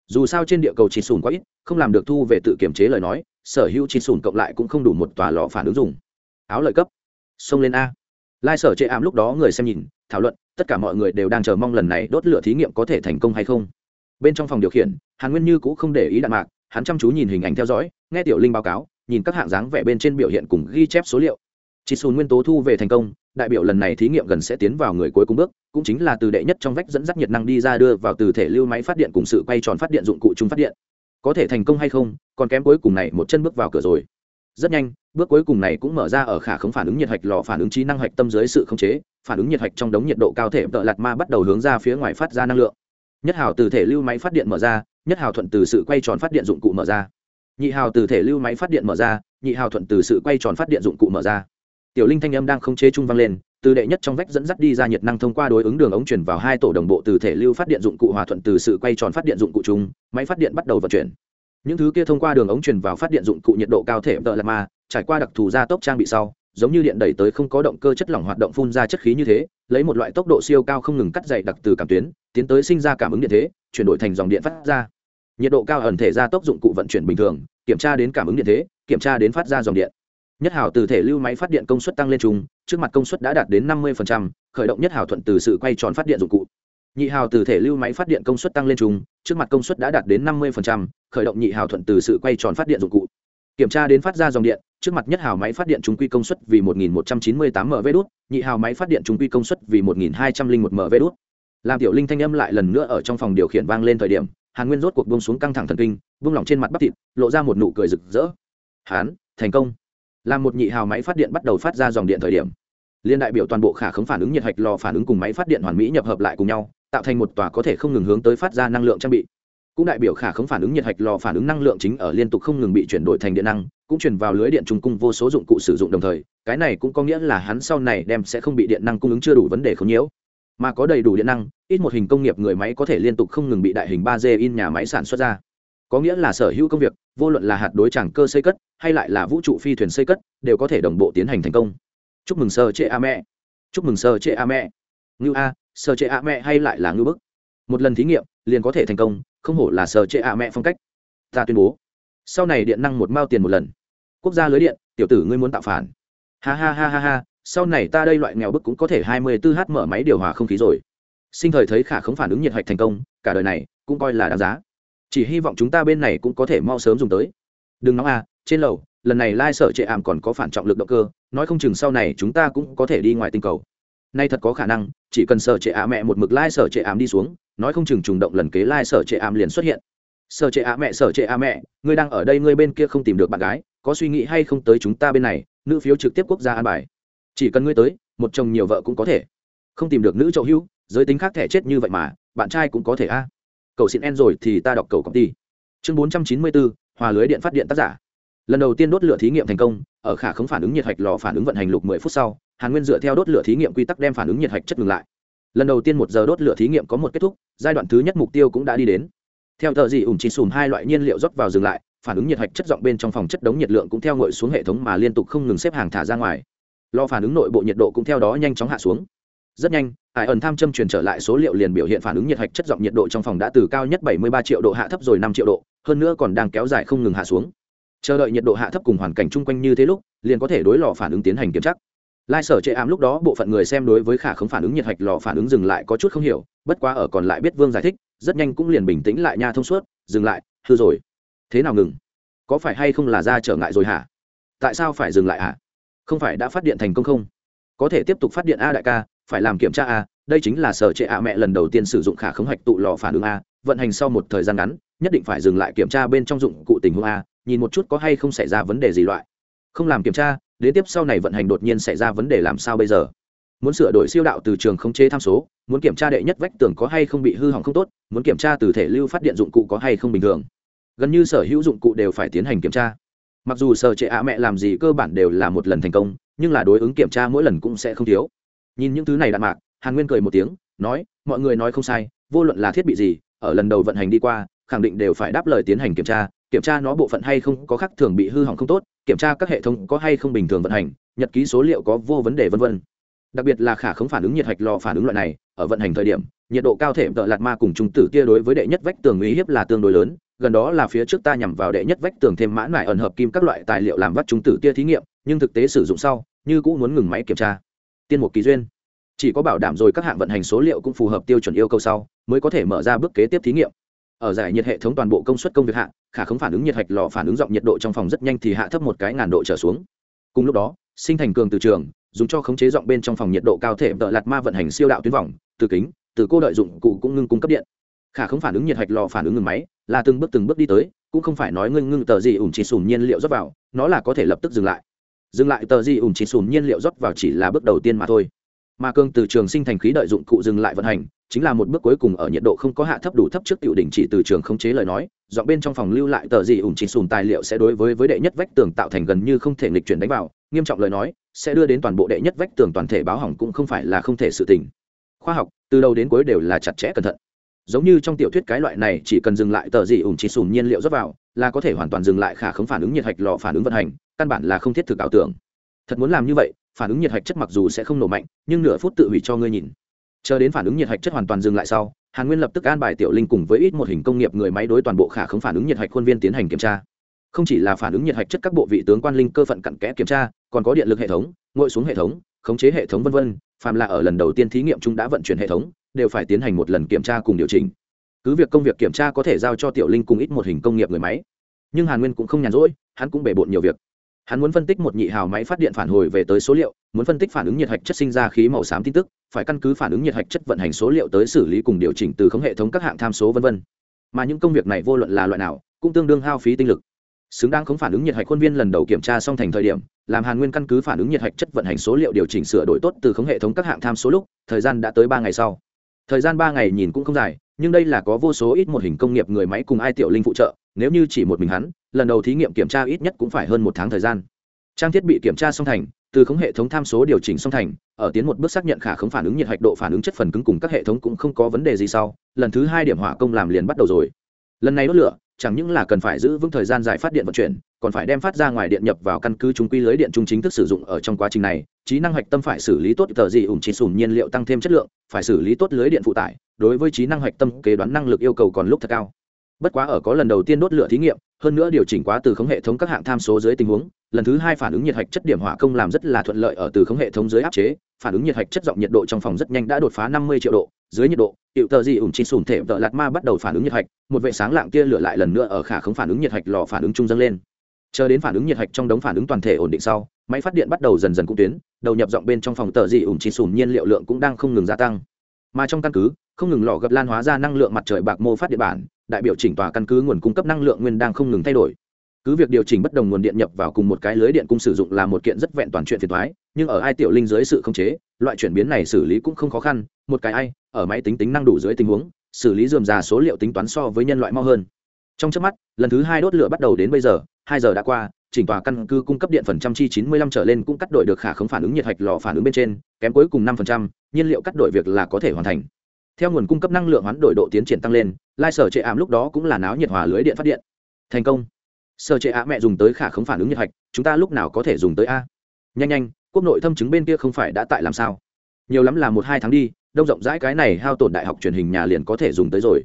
[SPEAKER 1] Dù sao trên địa cầu chỉ sùn quá ít, không làm được thu về tự kiểm chế lời nói, sở hữu chỉ sùn cộng lại cũng không đủ một tòa lò phản ứng dùng. Áo lợi cấp. Xông lên a. Lai sở chệ ảm lúc đó người xem nhìn, thảo luận, tất cả mọi người đều đang chờ mong lần này đốt lửa thí nghiệm có thể thành công hay không. Bên trong phòng điều khiển, hàn nguyên như cũng không để ý đạn mạc, hắn chăm chú nhìn hình ảnh theo dõi, nghe tiểu linh báo cáo, nhìn các hạng dáng vẻ bên trên biểu hiện cùng ghi chép số liệu. Chỉ sùn nguyên tố thu về thành công đại biểu lần này thí nghiệm gần sẽ tiến vào người cuối cùng bước, cũng chính là từ đệ nhất trong vách dẫn dắt nhiệt năng đi ra đưa vào từ thể lưu máy phát điện cùng sự quay tròn phát điện dụng cụ chung phát điện. Có thể thành công hay không, còn kém cuối cùng này một chân bước vào cửa rồi. Rất nhanh, bước cuối cùng này cũng mở ra ở khả không phản ứng nhiệt hạch lò phản ứng trí năng hạch tâm dưới sự khống chế, phản ứng nhiệt hạch trong đống nhiệt độ cao thể tợ lạt ma bắt đầu hướng ra phía ngoài phát ra năng lượng. Nhất hào từ thể lưu máy phát điện mở ra, nhất hào thuận từ sự quay tròn phát điện dụng cụ mở ra. Nhị hào từ thể lưu máy phát điện mở ra, nhị hào thuận từ sự quay tròn phát điện dụng cụ mở ra tiểu linh thanh âm đang không chế trung vang lên, từ đệ nhất trong vách dẫn dắt đi ra nhiệt năng thông qua đối ứng đường ống chuyển vào hai tổ đồng bộ từ thể lưu phát điện dụng cụ hòa thuận từ sự quay tròn phát điện dụng cụ chúng máy phát điện bắt đầu vận chuyển. Những thứ kia thông qua đường ống truyền vào phát điện dụng cụ nhiệt độ cao thể tợ là ma, trải qua đặc thù gia tốc trang bị sau, giống như điện đẩy tới không có động cơ chất lỏng hoạt động phun ra chất khí như thế, lấy một loại tốc độ siêu cao không ngừng cắt dày đặc từ cảm tuyến, tiến tới sinh ra cảm ứng điện thế, chuyển đổi thành dòng điện phát ra. Nhiệt độ cao ẩn thể gia tốc dụng cụ vận chuyển bình thường, kiểm tra đến cảm ứng điện thế, kiểm tra đến phát ra dòng điện nhất hảo từ thể lưu máy phát điện công suất tăng lên trùng, trước mặt công suất đã đạt đến năm mươi khởi động nhất hảo thuận từ sự quay tròn phát điện dụng cụ. Nhị hào từ thể lưu máy phát điện công suất tăng lên trùng, trước mặt công suất đã đạt đến năm mươi khởi động nhị hào thuận từ sự quay tròn phát điện dụng cụ. Kiểm tra đến phát ra dòng điện trước mặt nhất hào máy phát điện trung quy công suất vì 1198 mv đút nhị hào máy phát điện trung quy công suất vì 1201 mv đút làm tiểu linh thanh âm lại lần nữa ở trong phòng điều khiển vang lên thời điểm hàn nguyên rốt cuộc buông xuống căng thẳng thần kinh bông lỏng trên mặt bắp thịt lộ ra một nụ cười rực rỡ. Hán thành công làm một nhị hào máy phát điện bắt đầu phát ra dòng điện thời điểm. Liên đại biểu toàn bộ khả khống phản ứng nhiệt hạch lò phản ứng cùng máy phát điện hoàn mỹ nhập hợp lại cùng nhau, tạo thành một tòa có thể không ngừng hướng tới phát ra năng lượng trang bị. Cũng đại biểu khả không phản ứng nhiệt hạch lò phản ứng năng lượng chính ở liên tục không ngừng bị chuyển đổi thành điện năng, cũng chuyển vào lưới điện trung cung vô số dụng cụ sử dụng đồng thời, cái này cũng có nghĩa là hắn sau này đem sẽ không bị điện năng cung ứng chưa đủ vấn đề không nhiễu. Mà có đầy đủ điện năng, ít một hình công nghiệp người máy có thể liên tục không ngừng bị đại hình ba d in nhà máy sản xuất ra có nghĩa là sở hữu công việc, vô luận là hạt đối tràng cơ xây cất, hay lại là vũ trụ phi thuyền xây cất, đều có thể đồng bộ tiến hành thành công. Chúc mừng sơ chệ a mẹ. Chúc mừng sơ chệ a mẹ. Ngưu a, sơ chệ a mẹ hay lại là ngưu bức? Một lần thí nghiệm, liền có thể thành công, không hổ là sơ chệ a mẹ phong cách. Ta tuyên bố, sau này điện năng một mao tiền một lần. Quốc gia lưới điện, tiểu tử ngươi muốn tạo phản. Ha ha ha ha ha, sau này ta đây loại nghèo bức cũng có thể hai mươi 24 h mở máy điều hòa không khí rồi. Sinh thời thấy khả không phản ứng nhiệt hạch thành công, cả đời này, cũng coi là đáng giá chỉ hy vọng chúng ta bên này cũng có thể mau sớm dùng tới. Đừng nóng à, trên lầu lần này lai sở trệ ảm còn có phản trọng lực động cơ nói không chừng sau này chúng ta cũng có thể đi ngoài tinh cầu. Nay thật có khả năng chỉ cần sở trệ ả mẹ một mực lai sở trệ ảm đi xuống nói không chừng trùng động lần kế lai sở trệ ảm liền xuất hiện. Sở trệ ả mẹ sở trệ ả mẹ ngươi đang ở đây ngươi bên kia không tìm được bạn gái có suy nghĩ hay không tới chúng ta bên này nữ phiếu trực tiếp quốc gia an bài. Chỉ cần ngươi tới một chồng nhiều vợ cũng có thể. Không tìm được nữ châu hữu giới tính khác thẻ chết như vậy mà bạn trai cũng có thể a cầu xin en rồi thì ta đọc cầu công ty. Chương bốn trăm chín mươi bốn hòa lưới điện phát điện tác giả. Lần đầu tiên đốt lửa thí nghiệm thành công, ở khả không phản ứng nhiệt hạch lò phản ứng vận hành lục mười phút sau, hàn nguyên dựa theo đốt lửa thí nghiệm quy tắc đem phản ứng nhiệt hạch chất ngừng lại. Lần đầu tiên một giờ đốt lửa thí nghiệm có một kết thúc, giai đoạn thứ nhất mục tiêu cũng đã đi đến. Theo tờ gì ủng chỉ sùm hai loại nhiên liệu rót vào dừng lại, phản ứng nhiệt hạch chất giọng bên trong phòng chất đống nhiệt lượng cũng theo ngội xuống hệ thống mà liên tục không ngừng xếp hàng thả ra ngoài. Lo phản ứng nội bộ nhiệt độ cũng theo đó nhanh chóng hạ xuống rất nhanh, ải ẩn tham châm truyền trở lại số liệu liền biểu hiện phản ứng nhiệt hạch chất giọng nhiệt độ trong phòng đã từ cao nhất 73 triệu độ hạ thấp rồi 5 triệu độ, hơn nữa còn đang kéo dài không ngừng hạ xuống. Chờ đợi nhiệt độ hạ thấp cùng hoàn cảnh chung quanh như thế lúc, liền có thể đối lò phản ứng tiến hành kiểm tra. Lai sở chệ ám lúc đó bộ phận người xem đối với khả không phản ứng nhiệt hạch lò phản ứng dừng lại có chút không hiểu, bất quá ở còn lại biết vương giải thích, rất nhanh cũng liền bình tĩnh lại nha thông suốt, dừng lại, hư rồi. Thế nào ngừng? Có phải hay không là ra trở ngại rồi hả? Tại sao phải dừng lại hả? Không phải đã phát điện thành công không? Có thể tiếp tục phát điện a đại ca phải làm kiểm tra a, đây chính là sở trệ ạ mẹ lần đầu tiên sử dụng khả không hạch tụ lò phản ứng a, vận hành sau một thời gian ngắn, nhất định phải dừng lại kiểm tra bên trong dụng cụ tình huống a, nhìn một chút có hay không xảy ra vấn đề gì loại. Không làm kiểm tra, đến tiếp sau này vận hành đột nhiên xảy ra vấn đề làm sao bây giờ? Muốn sửa đổi siêu đạo từ trường không chế tham số, muốn kiểm tra đệ nhất vách tường có hay không bị hư hỏng không tốt, muốn kiểm tra từ thể lưu phát điện dụng cụ có hay không bình thường. Gần như sở hữu dụng cụ đều phải tiến hành kiểm tra. Mặc dù sở trệ ạ mẹ làm gì cơ bản đều là một lần thành công, nhưng là đối ứng kiểm tra mỗi lần cũng sẽ không thiếu nhìn những thứ này đạn mạc, hàn nguyên cười một tiếng, nói, mọi người nói không sai, vô luận là thiết bị gì, ở lần đầu vận hành đi qua, khẳng định đều phải đáp lời tiến hành kiểm tra. Kiểm tra nó bộ phận hay không có khác thường bị hư hỏng không tốt, kiểm tra các hệ thống có hay không bình thường vận hành, nhật ký số liệu có vô vấn đề vân vân. Đặc biệt là khả không phản ứng nhiệt hạch lò phản ứng loại này, ở vận hành thời điểm, nhiệt độ cao thể tợ lạt ma cùng trung tử kia đối với đệ nhất vách tường uy hiếp là tương đối lớn, gần đó là phía trước ta nhằm vào đệ nhất vách tường thêm mãn lại ẩn hợp kim các loại tài liệu làm vắt trung tử tia thí nghiệm, nhưng thực tế sử dụng sau, như cũng muốn ngừng máy kiểm tra tiên một kỳ duyên. Chỉ có bảo đảm rồi các hạng vận hành số liệu cũng phù hợp tiêu chuẩn yêu cầu sau, mới có thể mở ra bước kế tiếp thí nghiệm. Ở giải nhiệt hệ thống toàn bộ công suất công việc hạ, khả không phản ứng nhiệt hạch lò phản ứng giọng nhiệt độ trong phòng rất nhanh thì hạ thấp một cái ngàn độ trở xuống. Cùng lúc đó, sinh thành cường từ trường, dùng cho khống chế giọng bên trong phòng nhiệt độ cao thể tợ lạt ma vận hành siêu đạo tuyến vòng, từ kính, từ cô đợi dụng cụ cũng ngưng cung cấp điện. Khả không phản ứng nhiệt hạch lò phản ứng ngừng máy, là từng bước từng bước đi tới, cũng không phải nói ngưng ngưng tờ gì ủng chỉ sùn nhiên liệu rót vào, nó là có thể lập tức dừng lại dừng lại tờ gì ủng chỉ sùn nhiên liệu rót vào chỉ là bước đầu tiên mà thôi. Mà cương từ trường sinh thành khí đợi dụng cụ dừng lại vận hành, chính là một bước cuối cùng ở nhiệt độ không có hạ thấp đủ thấp trước tiểu đỉnh chỉ từ trường không chế lời nói, dọn bên trong phòng lưu lại tờ gì ủng chỉ sùn tài liệu sẽ đối với với đệ nhất vách tường tạo thành gần như không thể nghịch chuyển đánh vào, nghiêm trọng lời nói, sẽ đưa đến toàn bộ đệ nhất vách tường toàn thể báo hỏng cũng không phải là không thể sự tình. Khoa học, từ đầu đến cuối đều là chặt chẽ cẩn thận. Giống như trong tiểu thuyết cái loại này chỉ cần dừng lại tờ gì ủng chỉ sùn nhiên liệu rót vào, là có thể hoàn toàn dừng lại khả không phản ứng nhiệt hạch lò phản ứng vận hành căn bản là không thiết thực ảo tưởng. Thật muốn làm như vậy, phản ứng nhiệt hạch chất mặc dù sẽ không nổ mạnh, nhưng nửa phút tự hủy cho ngươi nhìn. Chờ đến phản ứng nhiệt hạch chất hoàn toàn dừng lại sau, hàn nguyên lập tức an bài tiểu linh cùng với ít một hình công nghiệp người máy đối toàn bộ khả không phản ứng nhiệt hạch khuôn viên tiến hành kiểm tra. Không chỉ là phản ứng nhiệt hạch chất các bộ vị tướng quan linh cơ phận cặn kẽ kiểm tra, còn có điện lực hệ thống, ngội xuống hệ thống, khống chế hệ thống v v phàm là ở lần đầu tiên thí nghiệm chúng đã vận chuyển hệ thống, đều phải tiến hành một lần kiểm tra cùng điều chỉnh. Cứ việc công việc kiểm tra có thể giao cho tiểu linh cùng ít một hình công nghiệp người máy, nhưng hàn nguyên cũng không nhàn rỗi, hắn cũng bể bộn nhiều việc hắn muốn phân tích một nhị hào máy phát điện phản hồi về tới số liệu, muốn phân tích phản ứng nhiệt hạch chất sinh ra khí màu xám tin tức, phải căn cứ phản ứng nhiệt hạch chất vận hành số liệu tới xử lý cùng điều chỉnh từ khống hệ thống các hạng tham số v v mà những công việc này vô luận là loại nào, cũng tương đương hao phí tinh lực. Xứng đáng không phản ứng nhiệt hạch khuôn viên lần đầu kiểm tra xong thành thời điểm, làm hàn nguyên căn cứ phản ứng nhiệt hạch chất vận hành số liệu điều chỉnh sửa đổi tốt từ khống hệ thống các hạng tham số lúc, thời gian đã tới ba ngày sau. Thời gian ba ngày nhìn cũng không dài, nhưng đây là có vô số ít một hình công nghiệp người máy cùng ai tiểu linh phụ trợ, nếu như chỉ một mình hắn lần đầu thí nghiệm kiểm tra ít nhất cũng phải hơn một tháng thời gian. Trang thiết bị kiểm tra song thành, từ khống hệ thống tham số điều chỉnh song thành, ở tiến một bước xác nhận khả khống phản ứng nhiệt hạch độ phản ứng chất phần cứng cùng các hệ thống cũng không có vấn đề gì sau, lần thứ hai điểm hỏa công làm liền bắt đầu rồi. Lần này đốt lửa, chẳng những là cần phải giữ vững thời gian dài phát điện vận chuyển, còn phải đem phát ra ngoài điện nhập vào căn cứ chúng quy lưới điện trung chính thức sử dụng ở trong quá trình này, trí năng hạch tâm phải xử lý tốt tờ gì ủng chỉ sùn nhiên liệu tăng thêm chất lượng, phải xử lý tốt lưới điện phụ tải, đối với trí năng hạch tâm kế đoán năng lực yêu cầu còn lúc thật cao bất quá ở có lần đầu tiên đốt lửa thí nghiệm, hơn nữa điều chỉnh quá từ khống hệ thống các hạng tham số dưới tình huống, lần thứ hai phản ứng nhiệt hạch chất điểm hỏa công làm rất là thuận lợi ở từ khống hệ thống dưới áp chế, phản ứng nhiệt hạch chất giọng nhiệt độ trong phòng rất nhanh đã đột phá năm mươi triệu độ, dưới nhiệt độ hiệu tờ gì ủng chi sùn thể vợ lạt ma bắt đầu phản ứng nhiệt hạch, một vệ sáng lạng kia lửa lại lần nữa ở khả không phản ứng nhiệt hạch lò phản ứng trung dâng lên. Chờ đến phản ứng nhiệt hạch trong đống phản ứng toàn thể ổn định sau, máy phát điện bắt đầu dần dần cũng tuyến, đầu nhập giọng bên trong phòng tờ dị ủng chi sùn nhiên liệu lượng cũng đang không ngừng gia tăng. Mà trong căn cứ, không ngừng lò gập lan hóa ra năng lượng mặt trời bạc mô phát điện bản đại biểu chỉnh tòa căn cứ nguồn cung cấp năng lượng nguyên đang không ngừng thay đổi. Cứ việc điều chỉnh bất đồng nguồn điện nhập vào cùng một cái lưới điện cung sử dụng là một kiện rất vẹn toàn chuyện phiền thoái nhưng ở ai tiểu linh dưới sự khống chế, loại chuyển biến này xử lý cũng không khó khăn, một cái ai, ở máy tính tính năng đủ dưới tình huống, xử lý dườm già số liệu tính toán so với nhân loại mau hơn. Trong trước mắt, lần thứ hai đốt lửa bắt đầu đến bây giờ, hai giờ đã qua, chỉnh tòa căn cứ cung cấp điện phần trăm chi chín mươi lăm trở lên cũng cắt đổi được khả không phản ứng nhiệt hạch lò phản ứng bên trên, kém cuối cùng năm phần trăm, nhiên liệu cắt đổi việc là có thể hoàn thành theo nguồn cung cấp năng lượng hoán đổi độ tiến triển tăng lên, lai sở trệ ảm lúc đó cũng là náo nhiệt hòa lưới điện phát điện. Thành công. Sở trệ ạ mẹ dùng tới khả không phản ứng nhiệt hạch, chúng ta lúc nào có thể dùng tới a? Nhanh nhanh, quốc nội thâm chứng bên kia không phải đã tại làm sao? Nhiều lắm là một hai tháng đi, đông rộng rãi cái này hao tổn đại học truyền hình nhà liền có thể dùng tới rồi.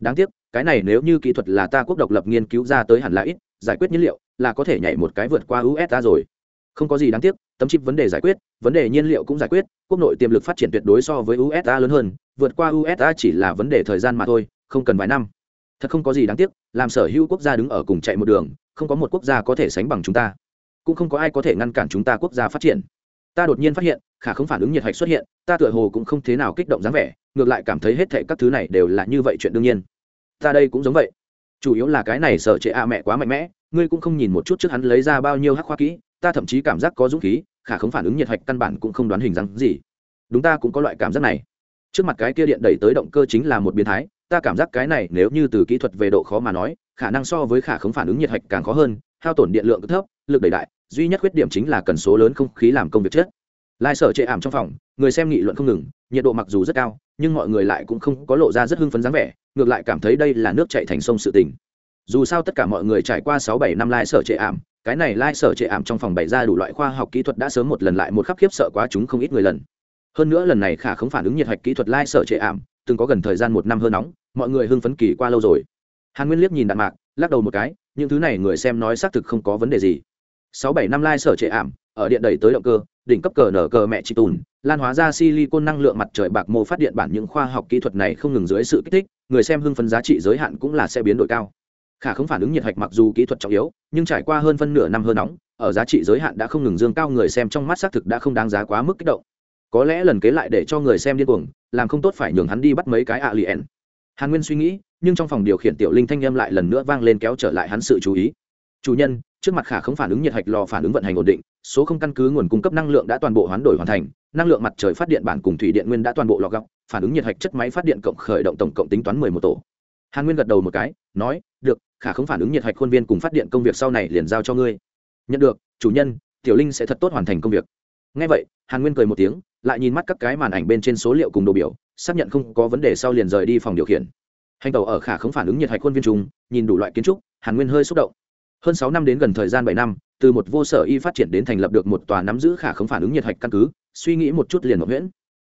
[SPEAKER 1] Đáng tiếc, cái này nếu như kỹ thuật là ta quốc độc lập nghiên cứu ra tới hẳn là ít, giải quyết nhiên liệu là có thể nhảy một cái vượt qua usa rồi. Không có gì đáng tiếc, tấm chip vấn đề giải quyết, vấn đề nhiên liệu cũng giải quyết, quốc nội tiềm lực phát triển tuyệt đối so với usa lớn hơn vượt qua usa chỉ là vấn đề thời gian mà thôi, không cần vài năm. Thật không có gì đáng tiếc, làm sở hữu quốc gia đứng ở cùng chạy một đường, không có một quốc gia có thể sánh bằng chúng ta. Cũng không có ai có thể ngăn cản chúng ta quốc gia phát triển. Ta đột nhiên phát hiện, khả không phản ứng nhiệt hạch xuất hiện, ta tựa hồ cũng không thế nào kích động dáng vẻ, ngược lại cảm thấy hết thệ các thứ này đều là như vậy chuyện đương nhiên. Ta đây cũng giống vậy. Chủ yếu là cái này sợ trệ a mẹ quá mạnh mẽ, ngươi cũng không nhìn một chút trước hắn lấy ra bao nhiêu hắc khoa kỹ, ta thậm chí cảm giác có dũng khí, khả không phản ứng nhiệt hạch căn bản cũng không đoán hình dáng gì. Đúng ta cũng có loại cảm giác này trước mặt cái kia điện đẩy tới động cơ chính là một biến thái, ta cảm giác cái này nếu như từ kỹ thuật về độ khó mà nói, khả năng so với khả không phản ứng nhiệt hạch càng khó hơn, hao tổn điện lượng thấp, lực đẩy đại, duy nhất khuyết điểm chính là cần số lớn không khí làm công việc chết. Lai sở chệ ảm trong phòng, người xem nghị luận không ngừng, nhiệt độ mặc dù rất cao, nhưng mọi người lại cũng không có lộ ra rất hưng phấn dáng vẻ, ngược lại cảm thấy đây là nước chạy thành sông sự tình. Dù sao tất cả mọi người trải qua sáu bảy năm lai sở chệ ảm, cái này lai sở chệ ảm trong phòng bày ra đủ loại khoa học kỹ thuật đã sớm một lần lại một khắc khiếp sợ quá chúng không ít người lần hơn nữa lần này khả không phản ứng nhiệt hạch kỹ thuật lai sở trệ ảm, từng có gần thời gian một năm hơn nóng, mọi người hưng phấn kỳ qua lâu rồi. Hàn nguyên liếc nhìn đạn mạc, lắc đầu một cái, những thứ này người xem nói xác thực không có vấn đề gì. Sáu bảy năm lai sở trệ ảm, ở điện đẩy tới động cơ, đỉnh cấp cờ nở cờ mẹ chị tùn, lan hóa ra silicon năng lượng mặt trời bạc mô phát điện bản những khoa học kỹ thuật này không ngừng dưới sự kích thích, người xem hưng phấn giá trị giới hạn cũng là sẽ biến đổi cao. Khả không phản ứng nhiệt hạch mặc dù kỹ thuật trọng yếu, nhưng trải qua hơn phân nửa năm hơn nóng, ở giá trị giới hạn đã không ngừng dương cao, người xem trong mắt xác thực đã không đáng giá quá mức kích động có lẽ lần kế lại để cho người xem điên cuồng, làm không tốt phải nhường hắn đi bắt mấy cái ạ lì liền hàn nguyên suy nghĩ, nhưng trong phòng điều khiển tiểu linh thanh âm lại lần nữa vang lên kéo trở lại hắn sự chú ý. Chủ nhân, trước mặt khả không phản ứng nhiệt hạch lò phản ứng vận hành ổn định, số không căn cứ nguồn cung cấp năng lượng đã toàn bộ hoán đổi hoàn thành, năng lượng mặt trời phát điện bản cùng thủy điện nguyên đã toàn bộ lò gọc phản ứng nhiệt hạch chất máy phát điện cộng khởi động tổng cộng tính toán mười một tổ. Hàn nguyên gật đầu một cái, nói, được, khả không phản ứng nhiệt hạch khuôn viên cùng phát điện công việc sau này liền giao cho ngươi. Nhận được, chủ nhân, tiểu linh sẽ thật tốt hoàn thành công việc. Ngay vậy, hàn nguyên cười một tiếng lại nhìn mắt các cái màn ảnh bên trên số liệu cùng đồ biểu, xác nhận không có vấn đề sau liền rời đi phòng điều khiển. Hành tàu ở khả không phản ứng nhiệt hạch khuôn viên trung, nhìn đủ loại kiến trúc, hàn nguyên hơi xúc động. Hơn sáu năm đến gần thời gian bảy năm, từ một vô sở y phát triển đến thành lập được một tòa nắm giữ khả không phản ứng nhiệt hạch căn cứ, suy nghĩ một chút liền một nguyễn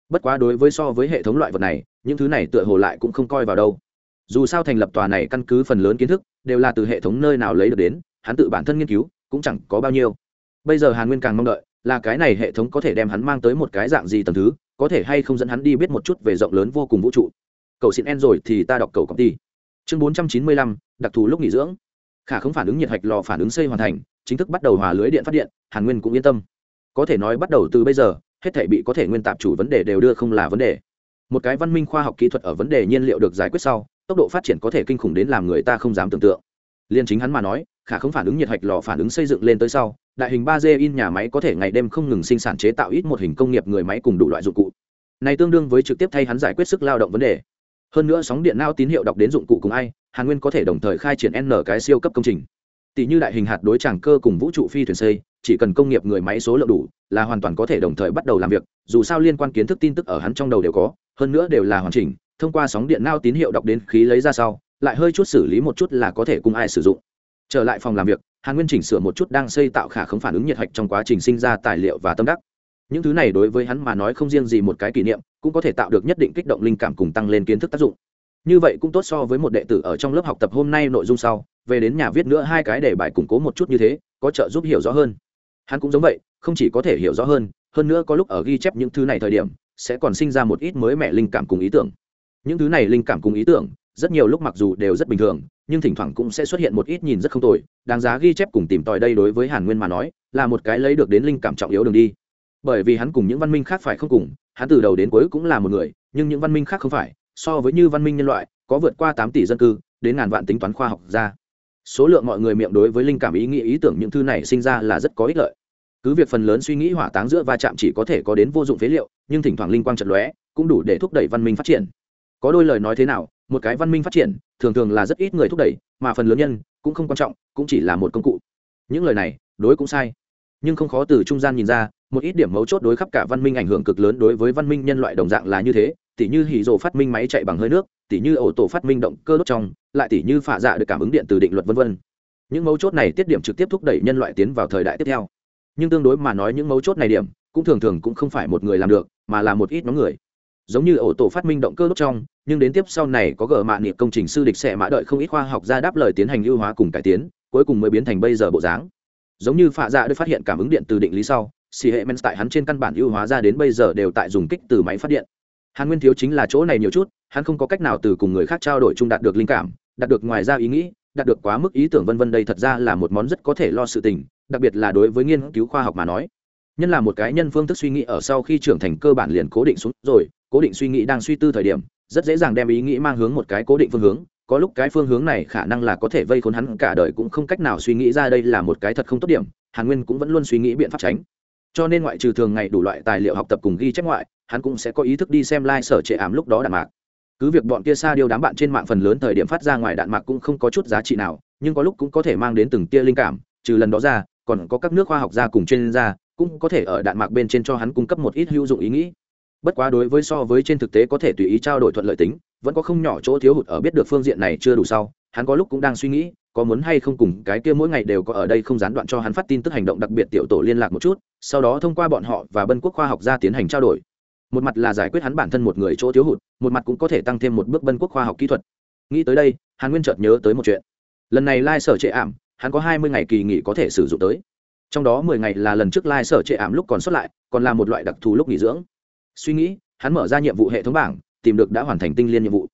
[SPEAKER 1] bất quá đối với so với hệ thống loại vật này, những thứ này tựa hồ lại cũng không coi vào đâu. Dù sao thành lập tòa này căn cứ phần lớn kiến thức, đều là từ hệ thống nơi nào lấy được đến, hắn tự bản thân nghiên cứu, cũng chẳng có bao nhiêu. Bây giờ hàn nguyên càng mong đợi là cái này hệ thống có thể đem hắn mang tới một cái dạng gì tầm thứ, có thể hay không dẫn hắn đi biết một chút về rộng lớn vô cùng vũ trụ. Cầu xin en rồi thì ta đọc cầu công ty. Chương bốn trăm chín mươi lăm, đặc thù lúc nghỉ dưỡng. Khả không phản ứng nhiệt hạch lò phản ứng xây hoàn thành, chính thức bắt đầu hòa lưới điện phát điện, hàn nguyên cũng yên tâm. Có thể nói bắt đầu từ bây giờ, hết thể bị có thể nguyên tạp chủ vấn đề đều đưa không là vấn đề. Một cái văn minh khoa học kỹ thuật ở vấn đề nhiên liệu được giải quyết sau, tốc độ phát triển có thể kinh khủng đến làm người ta không dám tưởng tượng liên chính hắn mà nói, khả không phản ứng nhiệt hạch lò phản ứng xây dựng lên tới sau, đại hình ba d in nhà máy có thể ngày đêm không ngừng sinh sản chế tạo ít một hình công nghiệp người máy cùng đủ loại dụng cụ. Này tương đương với trực tiếp thay hắn giải quyết sức lao động vấn đề. Hơn nữa sóng điện nao tín hiệu đọc đến dụng cụ cùng ai, hàn nguyên có thể đồng thời khai triển n cái siêu cấp công trình. Tỷ như đại hình hạt đối tràng cơ cùng vũ trụ phi thuyền xây, chỉ cần công nghiệp người máy số lượng đủ, là hoàn toàn có thể đồng thời bắt đầu làm việc, dù sao liên quan kiến thức tin tức ở hắn trong đầu đều có, hơn nữa đều là hoàn chỉnh, thông qua sóng điện nao tín hiệu đọc đến khí lấy ra sau lại hơi chút xử lý một chút là có thể cùng ai sử dụng. Trở lại phòng làm việc, hàn nguyên chỉnh sửa một chút đang xây tạo khả không phản ứng nhiệt hạch trong quá trình sinh ra tài liệu và tâm đắc. Những thứ này đối với hắn mà nói không riêng gì một cái kỷ niệm, cũng có thể tạo được nhất định kích động linh cảm cùng tăng lên kiến thức tác dụng. Như vậy cũng tốt so với một đệ tử ở trong lớp học tập hôm nay nội dung sau, về đến nhà viết nữa hai cái để bài củng cố một chút như thế, có trợ giúp hiểu rõ hơn. Hắn cũng giống vậy, không chỉ có thể hiểu rõ hơn hơn nữa có lúc ở ghi chép những thứ này thời điểm, sẽ còn sinh ra một ít mới mẻ linh cảm cùng ý tưởng. Những thứ này linh cảm cùng ý tưởng rất nhiều lúc mặc dù đều rất bình thường, nhưng thỉnh thoảng cũng sẽ xuất hiện một ít nhìn rất không tồi, đáng giá ghi chép cùng tìm tòi đây đối với hàn nguyên mà nói, là một cái lấy được đến linh cảm trọng yếu đường đi. Bởi vì hắn cùng những văn minh khác phải không cùng, hắn từ đầu đến cuối cũng là một người, nhưng những văn minh khác không phải, so với như văn minh nhân loại, có vượt qua tám tỷ dân cư, đến ngàn vạn tính toán khoa học ra. Số lượng mọi người miệng đối với linh cảm ý nghĩ ý tưởng những thứ này sinh ra là rất có ích lợi. Cứ việc phần lớn suy nghĩ hỏa táng giữa va chạm chỉ có thể có đến vô dụng phế liệu, nhưng thỉnh thoảng linh quang trận lóe, cũng đủ để thúc đẩy văn minh phát triển. Có đôi lời nói thế nào một cái văn minh phát triển, thường thường là rất ít người thúc đẩy, mà phần lớn nhân cũng không quan trọng, cũng chỉ là một công cụ. Những lời này, đối cũng sai. Nhưng không khó từ trung gian nhìn ra, một ít điểm mấu chốt đối khắp cả văn minh ảnh hưởng cực lớn đối với văn minh nhân loại đồng dạng là như thế. Tỉ như hỉ rồ phát minh máy chạy bằng hơi nước, tỉ như ổ tổ phát minh động cơ đốt trong, lại tỉ như phạ dạ được cảm ứng điện từ định luật vân vân. Những mấu chốt này tiết điểm trực tiếp thúc đẩy nhân loại tiến vào thời đại tiếp theo. Nhưng tương đối mà nói những mấu chốt này điểm, cũng thường thường cũng không phải một người làm được, mà là một ít nhóm người. Giống như ổ tổ phát minh động cơ đốt trong nhưng đến tiếp sau này có gờ mạ niệm công trình sư địch sẽ mã đợi không ít khoa học ra đáp lời tiến hành ưu hóa cùng cải tiến, cuối cùng mới biến thành bây giờ bộ dáng. Giống như phạ dạ được phát hiện cảm ứng điện từ định lý sau xì hệ men tại hắn trên căn bản ưu hóa ra đến bây giờ đều tại dùng kích từ máy phát điện. Hàn nguyên thiếu chính là chỗ này nhiều chút, hắn không có cách nào từ cùng người khác trao đổi chung đạt được linh cảm, đạt được ngoài ra ý nghĩ, đạt được quá mức ý tưởng vân vân đây thật ra là một món rất có thể lo sự tình, đặc biệt là đối với nghiên cứu khoa học mà nói. Nhân là một cái nhân phương thức suy nghĩ ở sau khi trưởng thành cơ bản liền cố định xuống rồi, cố định suy nghĩ đang suy tư thời điểm rất dễ dàng đem ý nghĩ mang hướng một cái cố định phương hướng, có lúc cái phương hướng này khả năng là có thể vây khốn hắn cả đời cũng không cách nào suy nghĩ ra đây là một cái thật không tốt điểm, hàn nguyên cũng vẫn luôn suy nghĩ biện pháp tránh. Cho nên ngoại trừ thường ngày đủ loại tài liệu học tập cùng ghi chép ngoại, hắn cũng sẽ có ý thức đi xem lai、like、sở trệ ảm lúc đó đạn mạc. Cứ việc bọn kia xa điêu đám bạn trên mạng phần lớn thời điểm phát ra ngoài đạn mạc cũng không có chút giá trị nào, nhưng có lúc cũng có thể mang đến từng tia linh cảm, trừ lần đó ra, còn có các nước khoa học gia cùng chuyên gia cũng có thể ở đạn mạc bên trên cho hắn cung cấp một ít hữu dụng ý nghĩ bất quá đối với so với trên thực tế có thể tùy ý trao đổi thuận lợi tính, vẫn có không nhỏ chỗ thiếu hụt ở biết được phương diện này chưa đủ sau, hắn có lúc cũng đang suy nghĩ, có muốn hay không cùng cái kia mỗi ngày đều có ở đây không gián đoạn cho hắn phát tin tức hành động đặc biệt tiểu tổ liên lạc một chút, sau đó thông qua bọn họ và bân quốc khoa học gia tiến hành trao đổi. Một mặt là giải quyết hắn bản thân một người chỗ thiếu hụt, một mặt cũng có thể tăng thêm một bước bân quốc khoa học kỹ thuật. Nghĩ tới đây hắn nguyên chợt nhớ tới một chuyện. Lần này lai、like、sở trệ ảm, hắn có hai mươi ngày kỳ nghỉ có thể sử dụng tới. Trong đó mười ngày là lần trước lai、like、sở trệ ảm lúc còn xuất lại, còn là một loại đặc thù lúc nghỉ dưỡng suy nghĩ hắn mở ra nhiệm vụ hệ thống bảng tìm được đã hoàn thành tinh liên nhiệm vụ.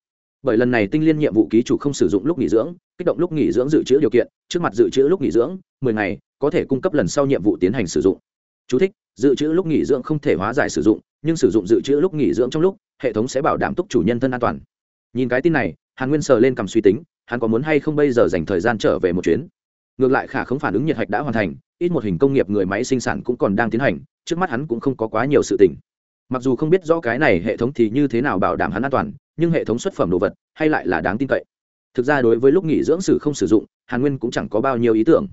[SPEAKER 1] Bởi lần này tinh liên nhiệm vụ ký chủ không sử dụng lúc nghỉ dưỡng kích động lúc nghỉ dưỡng dự trữ điều kiện trước mặt dự trữ lúc nghỉ dưỡng mười ngày có thể cung cấp lần sau nhiệm vụ tiến hành sử dụng. Chú thích, dự trữ lúc nghỉ dưỡng không thể hóa giải sử dụng nhưng sử dụng dự trữ lúc nghỉ dưỡng trong lúc hệ thống sẽ bảo đảm túc chủ nhân thân an toàn. Nhìn cái tin này hàn nguyên sờ lên cầm suy tính hắn có muốn hay không bây giờ dành thời gian trở về một chuyến? Ngược lại khả không phản ứng nhiệt hạch đã hoàn thành ít một hình công nghiệp người máy sinh sản cũng còn đang tiến hành trước mắt hắn cũng không có quá nhiều sự tình mặc dù không biết rõ cái này hệ thống thì như thế nào bảo đảm hắn an toàn, nhưng hệ thống xuất phẩm đồ vật hay lại là đáng tin cậy. Thực ra đối với lúc nghỉ dưỡng sử không sử dụng, hàn nguyên cũng chẳng có bao nhiêu ý tưởng.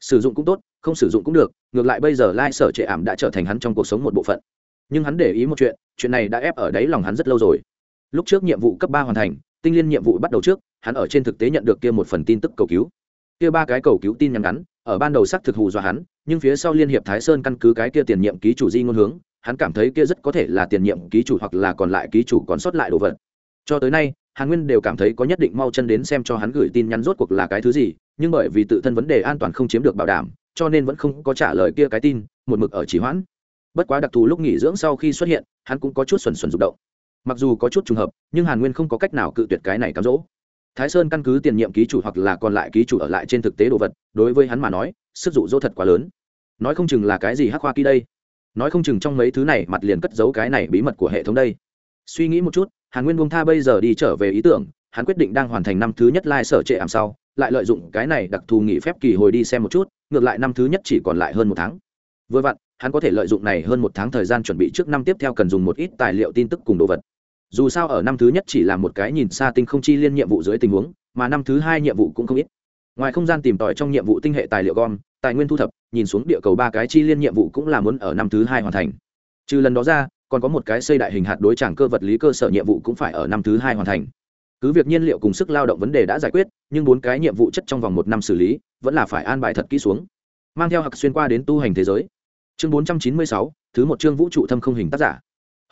[SPEAKER 1] Sử dụng cũng tốt, không sử dụng cũng được, ngược lại bây giờ lai sở trệ ảm đã trở thành hắn trong cuộc sống một bộ phận. Nhưng hắn để ý một chuyện chuyện này đã ép ở đáy lòng hắn rất lâu rồi. Lúc trước nhiệm vụ cấp ba hoàn thành, tinh liên nhiệm vụ bắt đầu trước, hắn ở trên thực tế nhận được kia một phần tin tức cầu cứu. Kia ba cái cầu cứu tin nhắn ngắn, ở ban đầu xác thực hù dọa hắn, nhưng phía sau liên hiệp thái sơn căn cứ cái kia tiền nhiệm ký chủ di ngôn hướng hắn cảm thấy kia rất có thể là tiền nhiệm ký chủ hoặc là còn lại ký chủ còn sót lại đồ vật. Cho tới nay, hàn nguyên đều cảm thấy có nhất định mau chân đến xem cho hắn gửi tin nhắn rốt cuộc là cái thứ gì, nhưng bởi vì tự thân vấn đề an toàn không chiếm được bảo đảm, cho nên vẫn không có trả lời kia cái tin, một mực ở chỉ hoãn. Bất quá đặc thù lúc nghỉ dưỡng sau khi xuất hiện, hắn cũng có chút xuẩn xuẩn rụng động. Mặc dù có chút trùng hợp, nhưng hàn nguyên không có cách nào cự tuyệt cái này cám dỗ. Thái sơn căn cứ tiền nhiệm ký chủ hoặc là còn lại ký chủ ở lại trên thực tế đồ vật, đối với hắn mà nói, sức dụ dỗ thật quá lớn. Nói không chừng là cái gì hắc hoa ký đây nói không chừng trong mấy thứ này mặt liền cất giấu cái này bí mật của hệ thống đây. Suy nghĩ một chút, hàn nguyên buông tha bây giờ đi trở về ý tưởng, hắn quyết định đang hoàn thành năm thứ nhất lai、like、sở trệ ảm sau, lại lợi dụng cái này đặc thù nghỉ phép kỳ hồi đi xem một chút, ngược lại năm thứ nhất chỉ còn lại hơn một tháng. Vừa vặn, hắn có thể lợi dụng này hơn một tháng thời gian chuẩn bị trước năm tiếp theo cần dùng một ít tài liệu tin tức cùng đồ vật. Dù sao ở năm thứ nhất chỉ là một cái nhìn xa tinh không chi liên nhiệm vụ dưới tình huống, mà năm thứ hai nhiệm vụ cũng không ít. Ngoài không gian tìm tòi trong nhiệm vụ tinh hệ tài liệu gom, tài nguyên thu thập nhìn xuống địa cầu ba cái chi liên nhiệm vụ cũng là muốn ở năm thứ hai hoàn thành. Trừ lần đó ra, còn có một cái xây đại hình hạt đối tràng cơ vật lý cơ sở nhiệm vụ cũng phải ở năm thứ hai hoàn thành. Cứ việc nhiên liệu cùng sức lao động vấn đề đã giải quyết, nhưng bốn cái nhiệm vụ chất trong vòng một năm xử lý, vẫn là phải an bài thật kỹ xuống. Mang theo hạc xuyên qua đến tu hành thế giới. Chương bốn trăm chín mươi sáu, thứ một chương vũ trụ thâm không hình tác giả.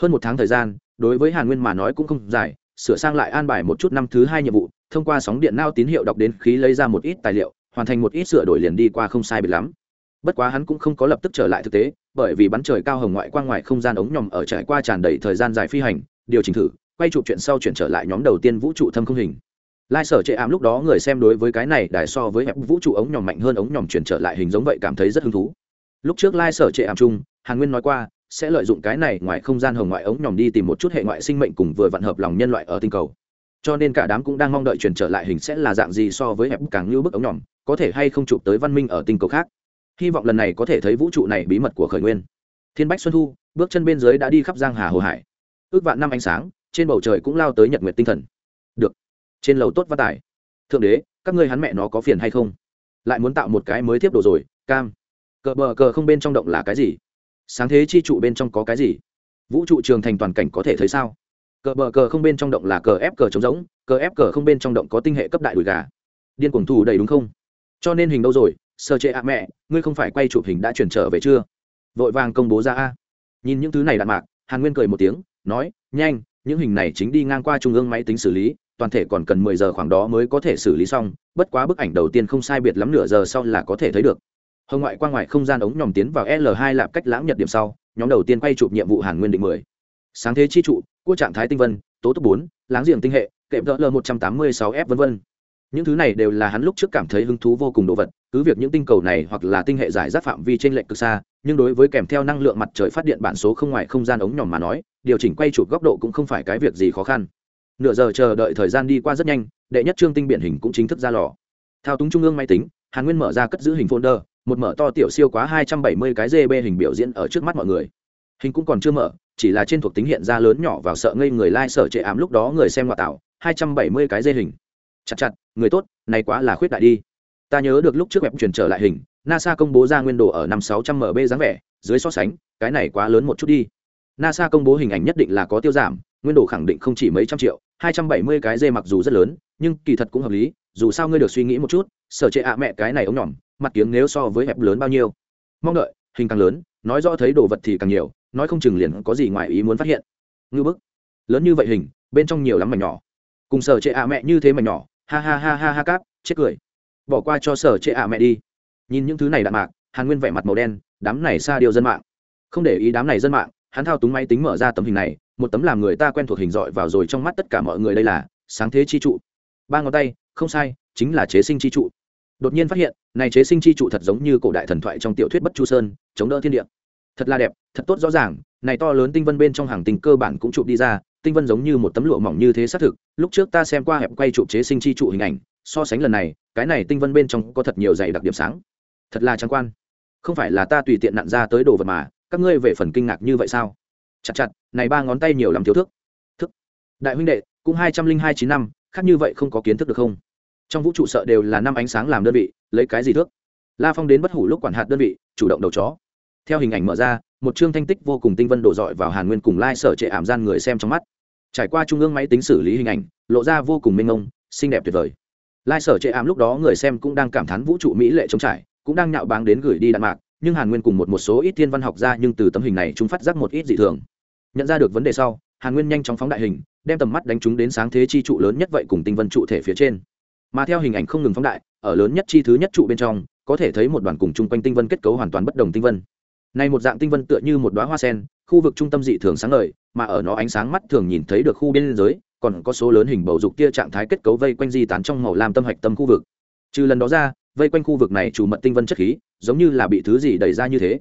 [SPEAKER 1] Hơn một tháng thời gian, đối với hàn nguyên mà nói cũng không dài, sửa sang lại an bài một chút năm thứ hai nhiệm vụ, thông qua sóng điện nao tín hiệu đọc đến khí lấy ra một ít tài liệu, hoàn thành một ít sửa đổi liền đi qua không sai biệt lắm bất quá hắn cũng không có lập tức trở lại thực tế, bởi vì bắn trời cao hồng ngoại quang ngoài không gian ống nhòm ở trải qua tràn đầy thời gian dài phi hành, điều chỉnh thử, quay chụp chuyện sau chuyển trở lại nhóm đầu tiên vũ trụ thâm không hình. Lai sở chệ ám lúc đó người xem đối với cái này đài so với hẹp vũ trụ ống nhòm mạnh hơn ống nhòm chuyển trở lại hình giống vậy cảm thấy rất hứng thú. Lúc trước lai sở chệ ảm chung, hàn nguyên nói qua, sẽ lợi dụng cái này ngoài không gian hồng ngoại ống nhòm đi tìm một chút hệ ngoại sinh mệnh cùng vừa vạn hợp lòng nhân loại ở tinh cầu. Cho nên cả đám cũng đang mong đợi chuyển trở lại hình sẽ là dạng gì so với hẹp càng như bức ống nhòm, có thể hay không chụp tới văn minh ở tinh cầu khác hy vọng lần này có thể thấy vũ trụ này bí mật của khởi nguyên. Thiên bách xuân thu, bước chân bên dưới đã đi khắp giang hà hồ hải. Ước vạn năm ánh sáng, trên bầu trời cũng lao tới nhật nguyệt tinh thần. Được. Trên lầu tốt văn tài. Thượng đế, các ngươi hắn mẹ nó có phiền hay không? Lại muốn tạo một cái mới tiếp đồ rồi, cam. Cờ bờ cờ không bên trong động là cái gì? Sáng thế chi trụ bên trong có cái gì? Vũ trụ trường thành toàn cảnh có thể thấy sao? Cờ bờ cờ không bên trong động là cờ ép cờ trống rỗng, cờ ép cờ không bên trong động có tinh hệ cấp đại đùi gà. Điên cuồng thù đầy đúng không? Cho nên hình đâu rồi? Sơ chế ạ, mẹ, ngươi không phải quay chụp hình đã chuyển trở về chưa? Vội vàng công bố ra a. Nhìn những thứ này đạn mạc, hàn nguyên cười một tiếng, nói, nhanh, những hình này chính đi ngang qua trung ương máy tính xử lý, toàn thể còn cần mười giờ khoảng đó mới có thể xử lý xong, bất quá bức ảnh đầu tiên không sai biệt lắm nửa giờ sau là có thể thấy được. Hồng ngoại qua ngoài không gian ống nhòm tiến vào l 2 lạp cách lãng nhật điểm sau, nhóm đầu tiên quay chụp nhiệm vụ hàn nguyên định mười. Sáng thế chi trụ, cua trạng thái tinh vân, tố tốc bốn, láng giềng tinh hệ kệm đỡ l một trăm tám mươi sáu f v v những thứ này đều là hắn lúc trước cảm thấy hứng thú vô cùng đồ vật, cứ việc những tinh cầu này hoặc là tinh hệ giải rác phạm vi trên lệnh cực xa, nhưng đối với kèm theo năng lượng mặt trời phát điện bản số không ngoài không gian ống nhỏ mà nói, điều chỉnh quay chụp góc độ cũng không phải cái việc gì khó khăn. Nửa giờ chờ đợi thời gian đi qua rất nhanh, đệ nhất trương tinh biển hình cũng chính thức ra lò. Thao túng trung ương máy tính, hàn nguyên mở ra cất giữ hình folder, một mở to tiểu siêu quá hai trăm bảy mươi cái gb hình biểu diễn ở trước mắt mọi người. Hình cũng còn chưa mở, chỉ là trên thuộc tính hiện ra lớn nhỏ vào sợ ngây người lai、like、sở trệ ám lúc đó người xem ngoại tạo, hai trăm bảy mươi cái dê hình chặt chặt, người tốt, này quá là khuyết đại đi. Ta nhớ được lúc trước web truyền trở lại hình, nasa công bố ra nguyên đồ ở năm sáu trăm mb dáng vẻ, dưới so sánh, cái này quá lớn một chút đi. Nasa công bố hình ảnh nhất định là có tiêu giảm, nguyên đồ khẳng định không chỉ mấy trăm triệu, hai trăm bảy mươi cái dê mặc dù rất lớn, nhưng kỳ thật cũng hợp lý, dù sao ngươi được suy nghĩ một chút, sở trệ ạ mẹ cái này ống nhỏm mặt kiếng nếu so với hẹp lớn bao nhiêu. Mong đợi, hình càng lớn, nói rõ thấy đồ vật thì càng nhiều, nói không chừng liền có gì ngoài ý muốn phát hiện. Ngư bức. Lớn như vậy hình, bên trong nhiều lắm mảnh nhỏ cùng sở trệ ạ mẹ như thế mà nhỏ, ha ha ha ha ha cáp, chết cười. Bỏ qua cho sở trệ ạ mẹ đi. Nhìn những thứ này đạn mạc, hàn nguyên vẻ mặt màu đen, đám này xa điều dân mạng. Không để ý đám này dân mạng, hắn thao túng máy tính mở ra tấm hình này, một tấm làm người ta quen thuộc hình dọi vào rồi trong mắt tất cả mọi người đây là, sáng thế chi trụ. Ba ngón tay, không sai, chính là chế sinh chi trụ. Đột nhiên phát hiện, này chế sinh chi trụ thật giống như cổ đại thần thoại trong tiểu thuyết bất chu sơn, chống đỡ thiên địa. Thật là đẹp, thật tốt rõ ràng, này to lớn tinh vân bên trong hàng tình cơ bản cũng chụp đi ra tinh vân giống như một tấm lụa mỏng như thế xác thực, lúc trước ta xem qua hẹp quay trụ chế sinh chi trụ hình ảnh, so sánh lần này, cái này tinh vân bên trong có thật nhiều dày đặc điểm sáng. Thật là trắng quan. Không phải là ta tùy tiện nặn ra tới đồ vật mà, các ngươi về phần kinh ngạc như vậy sao? Chặt chặt, này ba ngón tay nhiều làm thiếu thức thức. Đại huynh đệ, cũng hai trăm linh hai chín năm, khác như vậy không có kiến thức được không? Trong vũ trụ sợ đều là năm ánh sáng làm đơn vị, lấy cái gì thước? La phong đến bất hủ lúc quản hạt đơn vị, chủ động đầu chó theo hình ảnh mở ra, một chương thanh tích vô cùng tinh vân đổ dọi vào hàn nguyên cùng lai sở trệ ảm gian người xem trong mắt. Trải qua trung ương máy tính xử lý hình ảnh, lộ ra vô cùng mênh mông, xinh đẹp tuyệt vời. Lai sở trệ ảm lúc đó người xem cũng đang cảm thán vũ trụ mỹ lệ trống trải, cũng đang nhạo báng đến gửi đi đạn mạc, nhưng hàn nguyên cùng một một số ít thiên văn học ra nhưng từ tấm hình này chúng phát giác một ít dị thường. Nhận ra được vấn đề sau, hàn nguyên nhanh chóng phóng đại hình, đem tầm mắt đánh chúng đến sáng thế chi trụ lớn nhất vậy cùng tinh vân trụ thể phía trên. Mà theo hình ảnh không ngừng phóng đại, ở lớn nhất chi thứ nhất trụ bên trong, có thể thấy một đoàn cùng chung quanh tinh vân kết cấu hoàn toàn bất đồng tinh vân này một dạng tinh vân tựa như một đóa hoa sen, khu vực trung tâm dị thường sáng ngời, mà ở nó ánh sáng mắt thường nhìn thấy được khu biên giới, còn có số lớn hình bầu dục tia trạng thái kết cấu vây quanh di tán trong màu lam tâm hạch tâm khu vực. Trừ lần đó ra, vây quanh khu vực này chủ mật tinh vân chất khí, giống như là bị thứ gì đẩy ra như thế.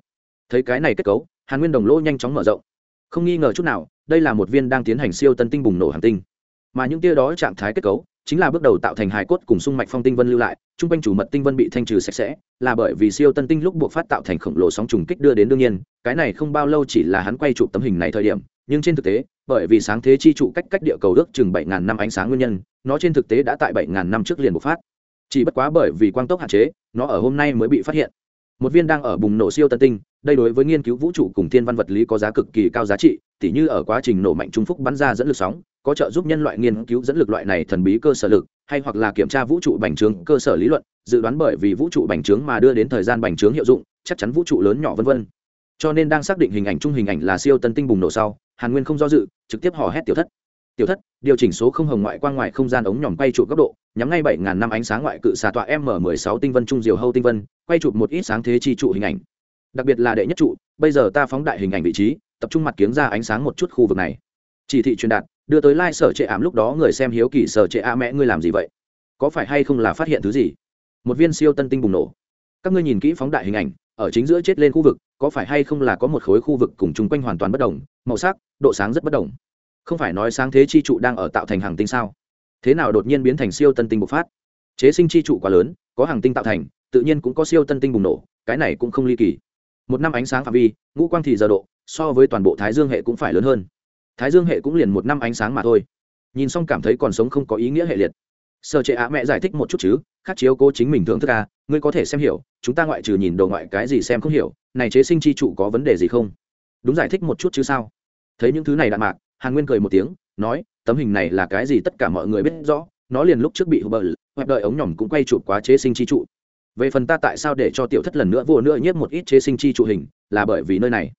[SPEAKER 1] Thấy cái này kết cấu, hàn nguyên đồng lỗ nhanh chóng mở rộng. Không nghi ngờ chút nào, đây là một viên đang tiến hành siêu tân tinh bùng nổ hàng tinh. Mà những tia đó trạng thái kết cấu chính là bước đầu tạo thành hài cốt cùng sung mạch phong tinh vân lưu lại, chung quanh chủ mật tinh vân bị thanh trừ sạch sẽ, là bởi vì siêu tân tinh lúc buộc phát tạo thành khổng lồ sóng trùng kích đưa đến đương nhiên, cái này không bao lâu chỉ là hắn quay chụp tấm hình này thời điểm, nhưng trên thực tế, bởi vì sáng thế chi trụ cách cách địa cầu ước chừng bảy ngàn năm ánh sáng nguyên nhân, nó trên thực tế đã tại bảy ngàn năm trước liền bộc phát. Chỉ bất quá bởi vì quang tốc hạn chế, nó ở hôm nay mới bị phát hiện. Một viên đang ở bùng nổ siêu tân tinh, đây đối với nghiên cứu vũ trụ cùng thiên văn vật lý có giá cực kỳ cao giá trị, tỉ như ở quá trình nổ mạnh trung phúc bắn ra dẫn lực sóng có trợ giúp nhân loại nghiên cứu dẫn lực loại này thần bí cơ sở lực, hay hoặc là kiểm tra vũ trụ bành trướng cơ sở lý luận, dự đoán bởi vì vũ trụ bành trướng mà đưa đến thời gian bành trướng hiệu dụng, chắc chắn vũ trụ lớn nhỏ vân vân. Cho nên đang xác định hình ảnh chung hình ảnh là siêu tân tinh bùng nổ sau, hàn nguyên không do dự, trực tiếp hò hét tiểu thất. Tiểu thất, điều chỉnh số không hồng ngoại quang ngoại không gian ống nhòm quay trụ góc độ, nhắm ngay bảy ngàn năm ánh sáng ngoại cự xà tọa m mười sáu tinh vân trung diều hâu tinh vân, quay chụp một ít sáng thế chi trụ hình ảnh. Đặc biệt là đệ nhất trụ, bây giờ ta phóng đại hình ảnh vị trí, tập trung mặt kiếng ra ánh sáng một chút khu vực này. Chỉ thị truyền đạt đưa tới lai、like、sở trệ ảm lúc đó người xem hiếu kỳ sở trệ a mẹ, ngươi làm gì vậy? Có phải hay không là phát hiện thứ gì? Một viên siêu tân tinh bùng nổ. Các ngươi nhìn kỹ phóng đại hình ảnh, ở chính giữa chết lên khu vực, có phải hay không là có một khối khu vực cùng chung quanh hoàn toàn bất đồng, màu sắc, độ sáng rất bất đồng. Không phải nói sáng thế chi trụ đang ở tạo thành hàng tinh sao? Thế nào đột nhiên biến thành siêu tân tinh bộc phát? Chế sinh chi trụ quá lớn, có hàng tinh tạo thành, tự nhiên cũng có siêu tân tinh bùng nổ, cái này cũng không ly kỳ. Một năm ánh sáng phạm vi, ngũ quang thì giờ độ, so với toàn bộ thái dương hệ cũng phải lớn hơn thái dương hệ cũng liền một năm ánh sáng mà thôi. Nhìn xong cảm thấy còn sống không có ý nghĩa hệ liệt. Sở trệ à mẹ giải thích một chút chứ khắc chiếu cố chính mình thưởng thức à ngươi có thể xem hiểu, chúng ta ngoại trừ nhìn đồ ngoại cái gì xem không hiểu, này chế sinh chi trụ có vấn đề gì không? Đúng giải thích một chút chứ sao? Thấy những thứ này đạn mạc, hàn nguyên cười một tiếng, nói, tấm hình này là cái gì tất cả mọi người biết rõ, nó liền lúc trước bị hụt bờ hoặc đợi ống nhỏm cũng quay chụp quá chế sinh chi trụ. Về phần ta tại sao để cho tiểu thất lần nữa vua nữa nhất một ít chế sinh chi trụ hình, là bởi vì nơi này.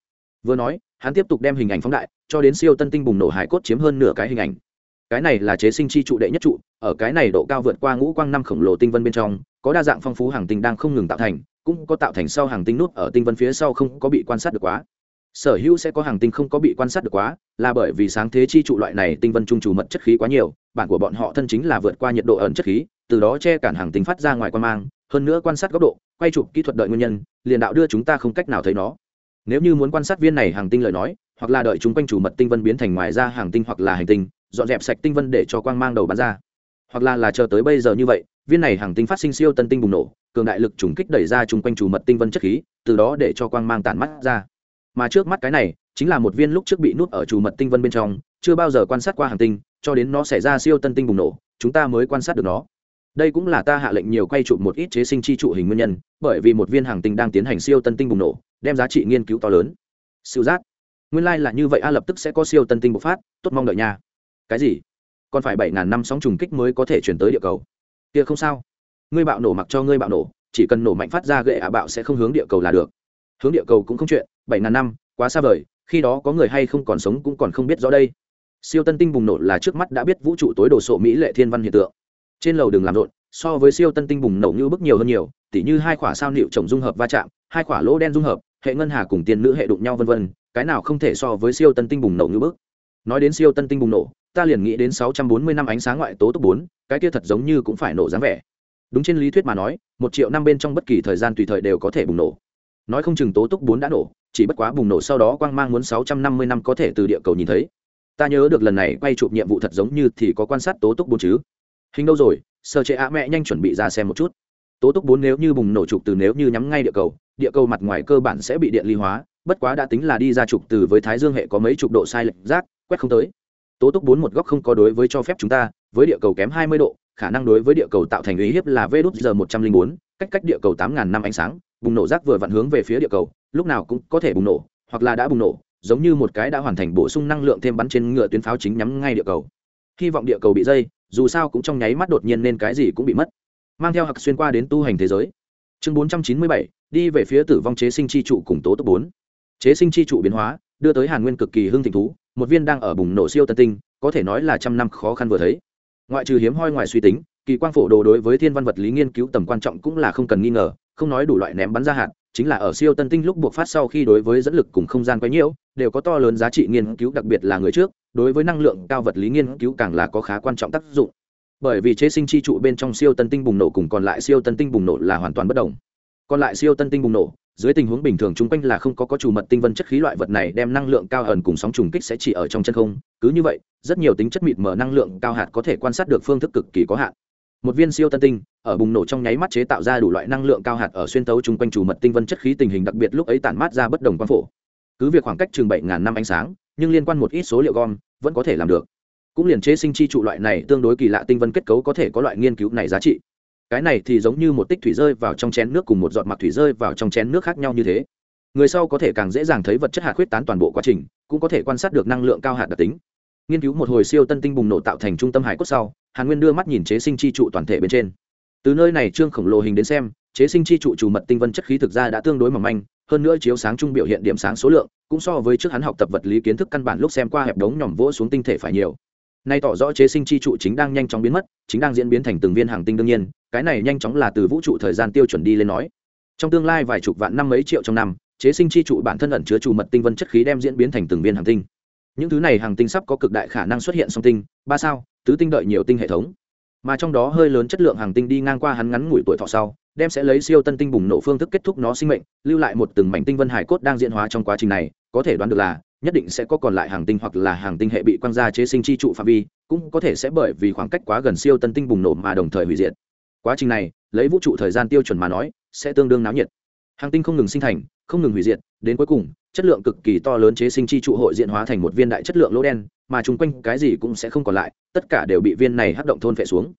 [SPEAKER 1] Vừa nói, hắn tiếp tục đem hình ảnh phóng đại cho đến siêu tân tinh bùng nổ hải cốt chiếm hơn nửa cái hình ảnh. Cái này là chế sinh chi trụ đệ nhất trụ, ở cái này độ cao vượt qua ngũ quang năm khổng lồ tinh vân bên trong, có đa dạng phong phú hàng tinh đang không ngừng tạo thành, cũng có tạo thành sau hàng tinh nút ở tinh vân phía sau không có bị quan sát được quá. Sở hữu sẽ có hàng tinh không có bị quan sát được quá, là bởi vì sáng thế chi trụ loại này tinh vân trung chủ mật chất khí quá nhiều, bản của bọn họ thân chính là vượt qua nhiệt độ ẩn chất khí, từ đó che cản hàng tinh phát ra ngoài quan mang, hơn nữa quan sát góc độ, quay chụp kỹ thuật đợi nguyên nhân, liền đạo đưa chúng ta không cách nào thấy nó. Nếu như muốn quan sát viên này hàng tinh lời nói hoặc là đợi chúng quanh chủ mật tinh vân biến thành ngoài ra hàng tinh hoặc là hành tinh, dọn dẹp sạch tinh vân để cho quang mang đầu bán ra. Hoặc là là chờ tới bây giờ như vậy, viên này hàng tinh phát sinh siêu tân tinh bùng nổ, cường đại lực trùng kích đẩy ra chung quanh chủ mật tinh vân chất khí, từ đó để cho quang mang tản mắt ra. Mà trước mắt cái này, chính là một viên lúc trước bị nút ở chủ mật tinh vân bên trong, chưa bao giờ quan sát qua hàng tinh, cho đến nó xảy ra siêu tân tinh bùng nổ, chúng ta mới quan sát được nó. Đây cũng là ta hạ lệnh nhiều quay chụp một ít chế sinh chi trụ hình nguyên nhân, bởi vì một viên hàng tinh đang tiến hành siêu tân tinh bùng nổ, đem giá trị nghiên cứu to lớn. Siêu giác nguyên lai、like、là như vậy, a lập tức sẽ có siêu tân tinh bộc phát, tốt mong đợi nha. Cái gì? Còn phải bảy ngàn năm sóng trùng kích mới có thể chuyển tới địa cầu. Kia không sao. Ngươi bạo nổ mặc cho ngươi bạo nổ, chỉ cần nổ mạnh phát ra gậy ạ bạo sẽ không hướng địa cầu là được. Hướng địa cầu cũng không chuyện, bảy ngàn năm, quá xa vời, khi đó có người hay không còn sống cũng còn không biết rõ đây. Siêu tân tinh bùng nổ là trước mắt đã biết vũ trụ tối đồ sộ mỹ lệ thiên văn hiện tượng. Trên lầu đường làm rộn, so với siêu tân tinh bùng nổ như bức nhiều hơn nhiều, tỉ như hai quả sao nịu trồng dung hợp va chạm, hai quả lỗ đen dung hợp, hệ ngân hà cùng tiền nữ hệ đụng nhau vân vân cái nào không thể so với siêu tân tinh bùng nổ như bước nói đến siêu tân tinh bùng nổ, ta liền nghĩ đến sáu trăm bốn mươi năm ánh sáng ngoại tố tốc bốn, cái kia thật giống như cũng phải nổ dáng vẻ. Đúng trên lý thuyết mà nói, một triệu năm bên trong bất kỳ thời gian tùy thời đều có thể bùng nổ. Nói không chừng tố túc bốn đã nổ, chỉ bất quá bùng nổ sau đó quang mang muốn sáu trăm năm mươi năm có thể từ địa cầu nhìn thấy. Ta nhớ được lần này quay chụp nhiệm vụ thật giống như thì có quan sát tố túc bốn chứ. Hình đâu rồi sơ chế á mẹ nhanh chuẩn bị ra xem một chút. Tố túc bốn nếu như bùng nổ trục từ nếu như nhắm ngay địa cầu địa cầu mặt ngoài cơ bản sẽ bị điện ly hóa bất quá đã tính là đi ra trục từ với thái dương hệ có mấy chục độ sai lệch rác, quét không tới. Tố túc bốn một góc không có đối với cho phép chúng ta, với địa cầu kém hai mươi độ, khả năng đối với địa cầu tạo thành uy hiếp là v đốt giờ một trăm linh bốn, cách cách địa cầu tám ngàn năm ánh sáng, bùng nổ rác vừa vặn hướng về phía địa cầu, lúc nào cũng có thể bùng nổ, hoặc là đã bùng nổ, giống như một cái đã hoàn thành bổ sung năng lượng thêm bắn trên ngựa tuyến pháo chính nhắm ngay địa cầu. Hy vọng địa cầu bị dây, dù sao cũng trong nháy mắt đột nhiên nên cái gì cũng bị mất. Mang theo hặc xuyên qua đến tu hành thế giới. Chương bốn trăm chín mươi bảy, đi về phía tử vong chế sinh chi trụ cùng tố tốc bốn chế sinh chi trụ biến hóa, đưa tới hàn nguyên cực kỳ hưng thịnh thú, một viên đang ở bùng nổ siêu tân tinh, có thể nói là trăm năm khó khăn vừa thấy. Ngoại trừ hiếm hoi ngoài suy tính, kỳ quang phổ đồ đối với thiên văn vật lý nghiên cứu tầm quan trọng cũng là không cần nghi ngờ, không nói đủ loại ném bắn ra hạn chính là ở siêu tân tinh lúc buộc phát sau khi đối với dẫn lực cùng không gian quấy nhiễu, đều có to lớn giá trị nghiên cứu, đặc biệt là người trước, đối với năng lượng cao vật lý nghiên cứu càng là có khá quan trọng tác dụng. Bởi vì chế sinh chi trụ bên trong siêu tân tinh bùng nổ cùng còn lại siêu tân tinh bùng nổ là hoàn toàn bất đồng. Còn lại siêu tân tinh bùng nổ dưới tình huống bình thường chung quanh là không có có chủ mật tinh vân chất khí loại vật này đem năng lượng cao ẩn cùng sóng trùng kích sẽ chỉ ở trong chân không. Cứ như vậy, rất nhiều tính chất mịt mở năng lượng cao hạt có thể quan sát được phương thức cực kỳ có hạn. Một viên siêu tân tinh, ở bùng nổ trong nháy mắt chế tạo ra đủ loại năng lượng cao hạt ở xuyên tấu chung quanh chủ mật tinh vân chất khí tình hình đặc biệt lúc ấy tản mát ra bất đồng quan phổ. Cứ việc khoảng cách chừng bảy ngàn năm ánh sáng, nhưng liên quan một ít số liệu gom, vẫn có thể làm được. Cũng liền chế sinh chi trụ loại này tương đối kỳ lạ tinh vân kết cấu có thể có loại nghiên cứu này giá trị cái này thì giống như một tích thủy rơi vào trong chén nước cùng một giọt mặc thủy rơi vào trong chén nước khác nhau như thế. Người sau có thể càng dễ dàng thấy vật chất hạt khuyết tán toàn bộ quá trình, cũng có thể quan sát được năng lượng cao hạt đặc tính. Nghiên cứu một hồi siêu tân tinh bùng nổ tạo thành trung tâm hải cốt sau, hàn nguyên đưa mắt nhìn chế sinh chi trụ toàn thể bên trên. Từ nơi này trương khổng lồ hình đến xem, chế sinh chi trụ chủ mật tinh vân chất khí thực ra đã tương đối mỏng manh, hơn nữa chiếu sáng trung biểu hiện điểm sáng số lượng, cũng so với trước hắn học tập vật lý kiến thức căn bản lúc xem qua hẹp đống nhỏm vỗ xuống tinh thể phải nhiều nay tỏ rõ chế sinh chi trụ chính đang nhanh chóng biến mất, chính đang diễn biến thành từng viên hàng tinh đương nhiên, cái này nhanh chóng là từ vũ trụ thời gian tiêu chuẩn đi lên nói. Trong tương lai vài chục vạn năm mấy triệu trong năm, chế sinh chi trụ bản thân ẩn chứa trụ mật tinh vân chất khí đem diễn biến thành từng viên hàng tinh. Những thứ này hàng tinh sắp có cực đại khả năng xuất hiện song tinh, ba sao, tứ tinh đợi nhiều tinh hệ thống. Mà trong đó hơi lớn chất lượng hàng tinh đi ngang qua hắn ngắn ngủi tuổi thọ sau, đem sẽ lấy siêu tân tinh bùng nổ phương thức kết thúc nó sinh mệnh, lưu lại một từng mảnh tinh vân hải cốt đang diễn hóa trong quá trình này, có thể đoán được là nhất định sẽ có còn lại hàng tinh hoặc là hàng tinh hệ bị quăng ra chế sinh chi trụ phạm vi, cũng có thể sẽ bởi vì khoảng cách quá gần siêu tân tinh bùng nổ mà đồng thời hủy diệt. Quá trình này, lấy vũ trụ thời gian tiêu chuẩn mà nói, sẽ tương đương náo nhiệt. Hàng tinh không ngừng sinh thành, không ngừng hủy diệt, đến cuối cùng, chất lượng cực kỳ to lớn chế sinh chi trụ hội diện hóa thành một viên đại chất lượng lỗ đen, mà chung quanh cái gì cũng sẽ không còn lại, tất cả đều bị viên này hắc động thôn phệ xuống.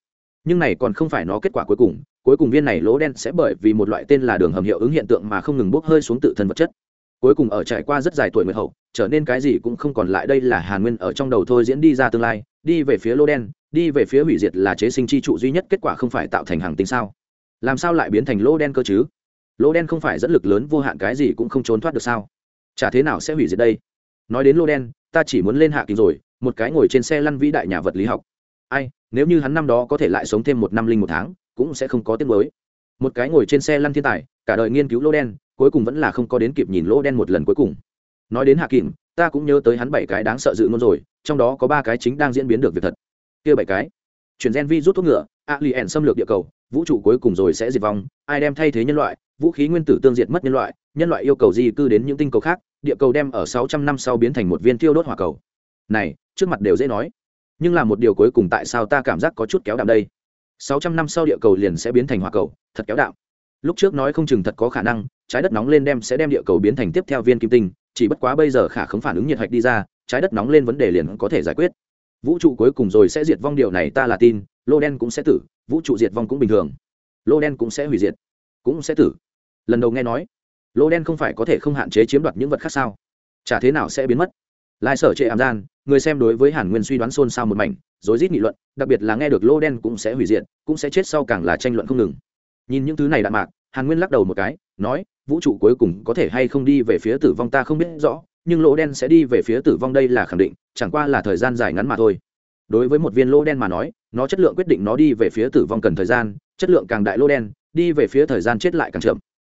[SPEAKER 1] Nhưng này còn không phải nó kết quả cuối cùng cuối cùng viên này lỗ đen sẽ bởi vì một loại tên là đường hầm hiệu ứng hiện tượng mà không ngừng bốc hơi xuống tự thân vật chất. Cuối cùng ở trải qua rất dài tuổi nguyệt hậu trở nên cái gì cũng không còn lại đây là hàn nguyên ở trong đầu thôi diễn đi ra tương lai, đi về phía lô đen, đi về phía hủy diệt là chế sinh chi trụ duy nhất, kết quả không phải tạo thành hàng tính sao? Làm sao lại biến thành lô đen cơ chứ? Lô đen không phải dẫn lực lớn vô hạn cái gì cũng không trốn thoát được sao? Chả thế nào sẽ hủy diệt đây? Nói đến lô đen, ta chỉ muốn lên hạ kỳ rồi, một cái ngồi trên xe lăn vĩ đại nhà vật lý học. Ai, nếu như hắn năm đó có thể lại sống thêm một năm linh một tháng, cũng sẽ không có tiết mới một cái ngồi trên xe lăn thiên tài, cả đời nghiên cứu lô đen, cuối cùng vẫn là không có đến kịp nhìn lô đen một lần cuối cùng nói đến hạ kìm ta cũng nhớ tới hắn bảy cái đáng sợ dự ngôn rồi, trong đó có ba cái chính đang diễn biến được việc thật. Kia bảy cái. Chuyển gen vi rút thuốc ngựa a li ẩn xâm lược địa cầu, vũ trụ cuối cùng rồi sẽ diệt vong, ai đem thay thế nhân loại, vũ khí nguyên tử tương diệt mất nhân loại nhân loại yêu cầu di cư đến những tinh cầu khác, địa cầu đem ở sáu trăm năm sau biến thành một viên tiêu đốt hỏa cầu. Này, trước mặt đều dễ nói. Nhưng là một điều cuối cùng tại sao ta cảm giác có chút kéo đạm đây? Sáu trăm năm sau địa cầu liền sẽ biến thành hỏa cầu, thật kéo đạm. Lúc trước nói không chừng thật có khả năng, trái đất nóng lên đem sẽ đem địa cầu biến thành tiếp theo viên kim tinh chỉ bất quá bây giờ khả không phản ứng nhiệt hạch đi ra, trái đất nóng lên vấn đề liền có thể giải quyết. Vũ trụ cuối cùng rồi sẽ diệt vong, điều này ta là tin, lô đen cũng sẽ tử, vũ trụ diệt vong cũng bình thường. Lô đen cũng sẽ hủy diệt, cũng sẽ tử. Lần đầu nghe nói, lô đen không phải có thể không hạn chế chiếm đoạt những vật khác sao? Chả thế nào sẽ biến mất? Lai sở trệ ảm gian, người xem đối với hàn nguyên suy đoán xôn xao một mảnh, rối rít nghị luận, đặc biệt là nghe được lô đen cũng sẽ hủy diệt, cũng sẽ chết sau càng là tranh luận không ngừng. Nhìn những thứ này đạn mạc hàn nguyên lắc đầu một cái, nói, vũ trụ cuối cùng có thể hay không đi về phía tử vong ta không biết rõ, nhưng lỗ đen sẽ đi về phía tử vong đây là khẳng định, chẳng qua là thời gian dài ngắn mà thôi. Đối với một viên lỗ đen mà nói, nó chất lượng quyết định nó đi về phía tử vong cần thời gian, chất lượng càng đại lỗ đen, đi về phía thời gian chết lại càng chậm.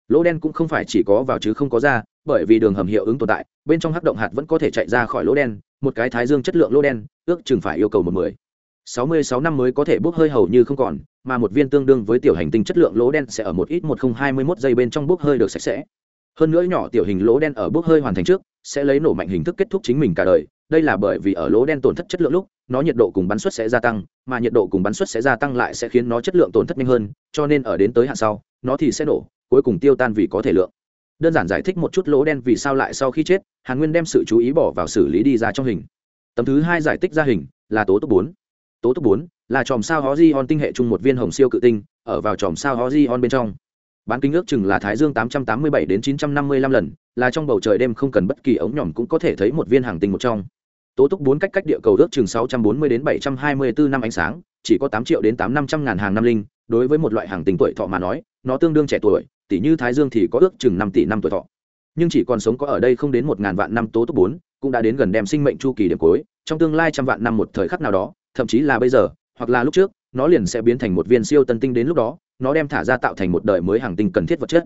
[SPEAKER 1] Lỗ đen cũng không phải chỉ có vào chứ không có ra, bởi vì đường hầm hiệu ứng tồn tại, bên trong hắc động hạt vẫn có thể chạy ra khỏi lỗ đen, một cái thái dương chất lượng lỗ đen, ước chừng phải yêu cầu một mười sáu mươi sáu năm mới có thể bốc hơi hầu như không còn, mà một viên tương đương với tiểu hành tinh chất lượng lỗ đen sẽ ở một ít một không hai mươi mốt giây bên trong bốc hơi được sạch sẽ. Hơn nữa nhỏ tiểu hình lỗ đen ở bốc hơi hoàn thành trước, sẽ lấy nổ mạnh hình thức kết thúc chính mình cả đời. Đây là bởi vì ở lỗ đen tổn thất chất lượng lúc, nó nhiệt độ cùng bắn suất sẽ gia tăng, mà nhiệt độ cùng bắn suất sẽ gia tăng lại sẽ khiến nó chất lượng tổn thất nhanh hơn, cho nên ở đến tới hạn sau, nó thì sẽ nổ, cuối cùng tiêu tan vì có thể lượng. Đơn giản giải thích một chút lỗ đen vì sao lại sau khi chết, hàn nguyên đem sự chú ý bỏ vào xử lý đi ra trong hình. Tấm thứ hai giải tích ra hình là tố tốc bốn tố Túc bốn, là chòm sao hó di hon tinh hệ chung một viên hồng siêu cự tinh, ở vào chòm sao hó di hon bên trong. Bán kính ước chừng là thái dương 887 đến 955 lần, là trong bầu trời đêm không cần bất kỳ ống nhỏm cũng có thể thấy một viên hàng tinh một trong. Tố túc bốn cách cách địa cầu ước chừng 640 đến 724 năm ánh sáng, chỉ có 8 triệu đến 8 năm trăm ngàn hàng năm linh, đối với một loại hàng tinh tuổi thọ mà nói, nó tương đương trẻ tuổi tỷ như thái dương thì có ước chừng 5 tỷ năm tuổi thọ. Nhưng chỉ còn sống có ở đây không đến một ngàn vạn năm tố túc bốn, cũng đã đến gần đem sinh mệnh chu kỳ điểm cuối, trong tương lai trăm vạn năm một thời khắc nào đó thậm chí là bây giờ, hoặc là lúc trước, nó liền sẽ biến thành một viên siêu tân tinh đến lúc đó, nó đem thả ra tạo thành một đời mới hàng tinh cần thiết vật chất.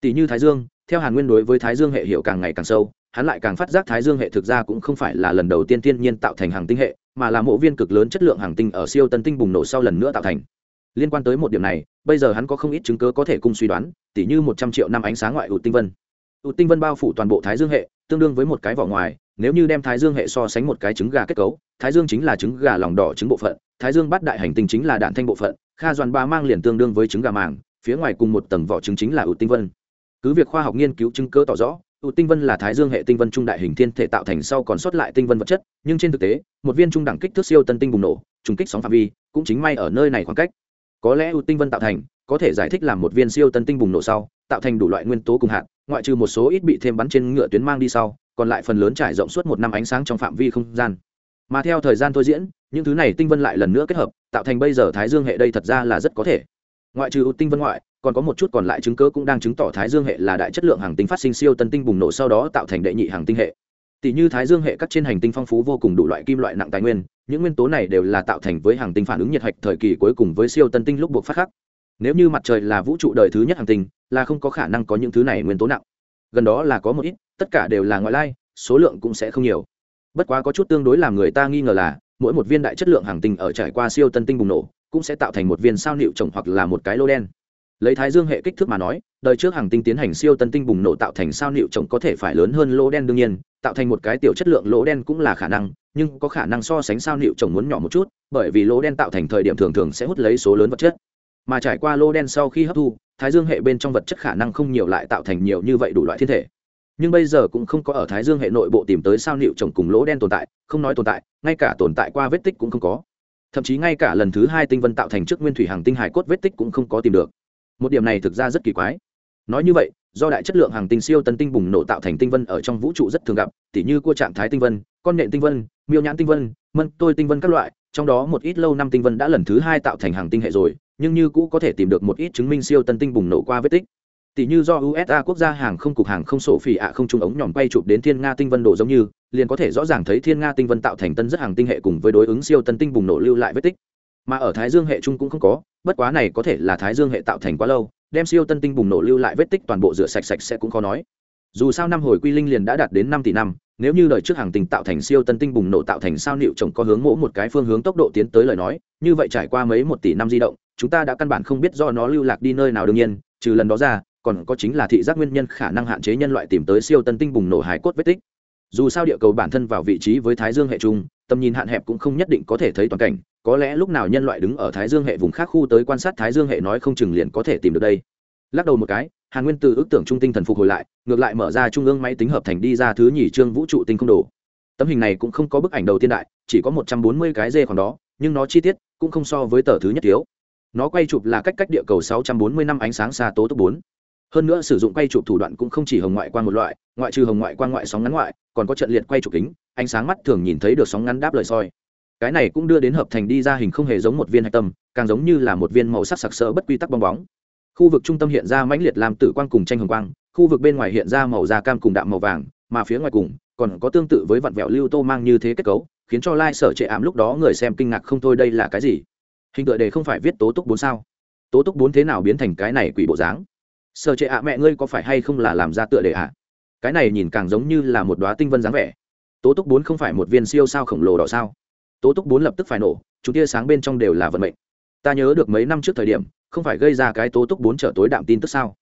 [SPEAKER 1] Tỷ như thái dương, theo hàn nguyên đối với thái dương hệ hiệu càng ngày càng sâu, hắn lại càng phát giác thái dương hệ thực ra cũng không phải là lần đầu tiên Thiên nhiên tạo thành hàng tinh hệ, mà là mộ viên cực lớn chất lượng hàng tinh ở siêu tân tinh bùng nổ sau lần nữa tạo thành. Liên quan tới một điểm này, bây giờ hắn có không ít chứng cứ có thể cung suy đoán, tỷ như một trăm triệu năm ánh sáng ngoại ụt tinh vân. Ụt tinh vân bao phủ toàn bộ thái dương hệ, tương đương với một cái vỏ ngoài nếu như đem thái dương hệ so sánh một cái trứng gà kết cấu, thái dương chính là trứng gà lòng đỏ trứng bộ phận, thái dương bắt đại hành tinh chính là đạn thanh bộ phận, kha doan ba mang liền tương đương với trứng gà màng, phía ngoài cùng một tầng vỏ trứng chính là ưu tinh vân. Cứ việc khoa học nghiên cứu chứng cơ tỏ rõ, ưu tinh vân là thái dương hệ tinh vân trung đại hình thiên thể tạo thành sau còn sót lại tinh vân vật chất, nhưng trên thực tế, một viên trung đẳng kích thước siêu tân tinh bùng nổ, trùng kích sóng phạm vi, cũng chính may ở nơi này khoảng cách. Có lẽ ưu tinh vân tạo thành, có thể giải thích làm một viên siêu tân tinh bùng nổ sau, tạo thành đủ loại nguyên tố cùng hạt, ngoại trừ một số ít bị thêm bắn trên ngựa tuyến mang đi sau còn lại phần lớn trải rộng suốt một năm ánh sáng trong phạm vi không gian. Mà theo thời gian thôi diễn, những thứ này tinh vân lại lần nữa kết hợp, tạo thành bây giờ thái dương hệ đây thật ra là rất có thể. Ngoại trừ tinh vân ngoại, còn có một chút còn lại chứng cơ cũng đang chứng tỏ thái dương hệ là đại chất lượng hàng tinh phát sinh siêu tân tinh bùng nổ sau đó tạo thành đệ nhị hàng tinh hệ. Tỷ như thái dương hệ các trên hành tinh phong phú vô cùng đủ loại kim loại nặng tài nguyên, những nguyên tố này đều là tạo thành với hàng tinh phản ứng nhiệt hạch thời kỳ cuối cùng với siêu tân tinh lúc buộc phát khắc. Nếu như mặt trời là vũ trụ đời thứ nhất hàng tinh, là không có khả năng có những thứ này nguyên tố nặng gần đó là có một ít, tất cả đều là ngoại lai, số lượng cũng sẽ không nhiều. Bất quá có chút tương đối làm người ta nghi ngờ là, mỗi một viên đại chất lượng hàng tinh ở trải qua siêu tân tinh bùng nổ, cũng sẽ tạo thành một viên sao nịu trồng hoặc là một cái lô đen. Lấy thái dương hệ kích thước mà nói, đời trước hàng tinh tiến hành siêu tân tinh bùng nổ tạo thành sao nịu trồng có thể phải lớn hơn lỗ đen đương nhiên, tạo thành một cái tiểu chất lượng lỗ đen cũng là khả năng, nhưng có khả năng so sánh sao nịu trồng muốn nhỏ một chút, bởi vì lỗ đen tạo thành thời điểm thường thường sẽ hút lấy số lớn vật chất mà trải qua lỗ đen sau khi hấp thu, thái dương hệ bên trong vật chất khả năng không nhiều lại tạo thành nhiều như vậy đủ loại thiên thể. Nhưng bây giờ cũng không có ở thái dương hệ nội bộ tìm tới sao nịu trồng cùng lỗ đen tồn tại, không nói tồn tại, ngay cả tồn tại qua vết tích cũng không có. Thậm chí ngay cả lần thứ hai tinh vân tạo thành trước nguyên thủy hàng tinh hải cốt vết tích cũng không có tìm được. Một điểm này thực ra rất kỳ quái. Nói như vậy, do đại chất lượng hàng tinh siêu tân tinh bùng nổ tạo thành tinh vân ở trong vũ trụ rất thường gặp, tỉ như cua trạng thái tinh vân, con nện tinh vân, miêu nhãn tinh vân, mân, tôi tinh vân các loại, trong đó một ít lâu năm tinh vân đã lần thứ hai tạo thành hàng tinh hệ rồi nhưng như cũ có thể tìm được một ít chứng minh siêu tân tinh bùng nổ qua vết tích. Tỷ như do usa quốc gia hàng không cục hàng không sổ phỉ ạ không trung ống nhỏm quay chụp đến thiên nga tinh vân độ giống như, liền có thể rõ ràng thấy thiên nga tinh vân tạo thành tân rất hàng tinh hệ cùng với đối ứng siêu tân tinh bùng nổ lưu lại vết tích. Mà ở thái dương hệ trung cũng không có, bất quá này có thể là thái dương hệ tạo thành quá lâu, đem siêu tân tinh bùng nổ lưu lại vết tích toàn bộ rửa sạch sạch sẽ cũng khó nói. Dù sao năm hồi quy linh liền đã đạt đến năm tỷ năm nếu như đời trước hàng tinh tạo thành siêu tân tinh bùng nổ tạo thành sao nịu chồng có hướng mỗ một cái phương hướng tốc độ tiến tới lời nói, như vậy trải qua mấy một tỷ năm di động, chúng ta đã căn bản không biết do nó lưu lạc đi nơi nào đương nhiên, trừ lần đó ra, còn có chính là thị giác nguyên nhân khả năng hạn chế nhân loại tìm tới siêu tân tinh bùng nổ hải cốt vết tích. Dù sao địa cầu bản thân vào vị trí với thái dương hệ trung, tầm nhìn hạn hẹp cũng không nhất định có thể thấy toàn cảnh, có lẽ lúc nào nhân loại đứng ở thái dương hệ vùng khác khu tới quan sát thái dương hệ nói không chừng liền có thể tìm được đây. Lắc đầu một cái hàn nguyên từ ước tưởng trung tinh thần phục hồi lại, ngược lại mở ra trung ương máy tính hợp thành đi ra thứ nhì trương vũ trụ tinh không đồ. Tấm hình này cũng không có bức ảnh đầu tiên đại, chỉ có một trăm bốn mươi cái dê còn đó, nhưng nó chi tiết cũng không so với tờ thứ nhất thiếu. Nó quay chụp là cách cách địa cầu sáu trăm bốn mươi năm ánh sáng xa tố tốc bốn. Hơn nữa sử dụng quay chụp thủ đoạn cũng không chỉ hồng ngoại quan một loại, ngoại trừ hồng ngoại quan ngoại sóng ngắn ngoại, còn có trận liệt quay chụp kính, ánh sáng mắt thường nhìn thấy được sóng ngắn đáp lời soi. Cái này cũng đưa đến hợp thành đi ra hình không hề giống một viên hạch tâm, càng giống như là một viên màu sắc sặc sỡ bất quy tắc bong bóng khu vực trung tâm hiện ra mãnh liệt làm tử quang cùng tranh hồng quang, khu vực bên ngoài hiện ra màu da cam cùng đạm màu vàng, mà phía ngoài cùng còn có tương tự với vặn vẹo lưu tô mang như thế kết cấu, khiến cho lai、like、sở trệ ảm lúc đó người xem kinh ngạc không thôi đây là cái gì? Hình tựa đề không phải viết tố túc bốn sao? Tố túc bốn thế nào biến thành cái này quỷ bộ dáng? Sở trệ ạ mẹ ngươi có phải hay không là làm ra tựa đề ạ cái này nhìn càng giống như là một đoá tinh vân dáng vẻ. Tố túc bốn không phải một viên siêu sao khổng lồ đỏ sao? Tố túc bốn lập tức phải nổ chúng tia sáng bên trong đều là vận mệnh. Ta nhớ được mấy năm trước thời điểm không phải gây ra cái tố túc bốn trở tối đạm tin tức sao?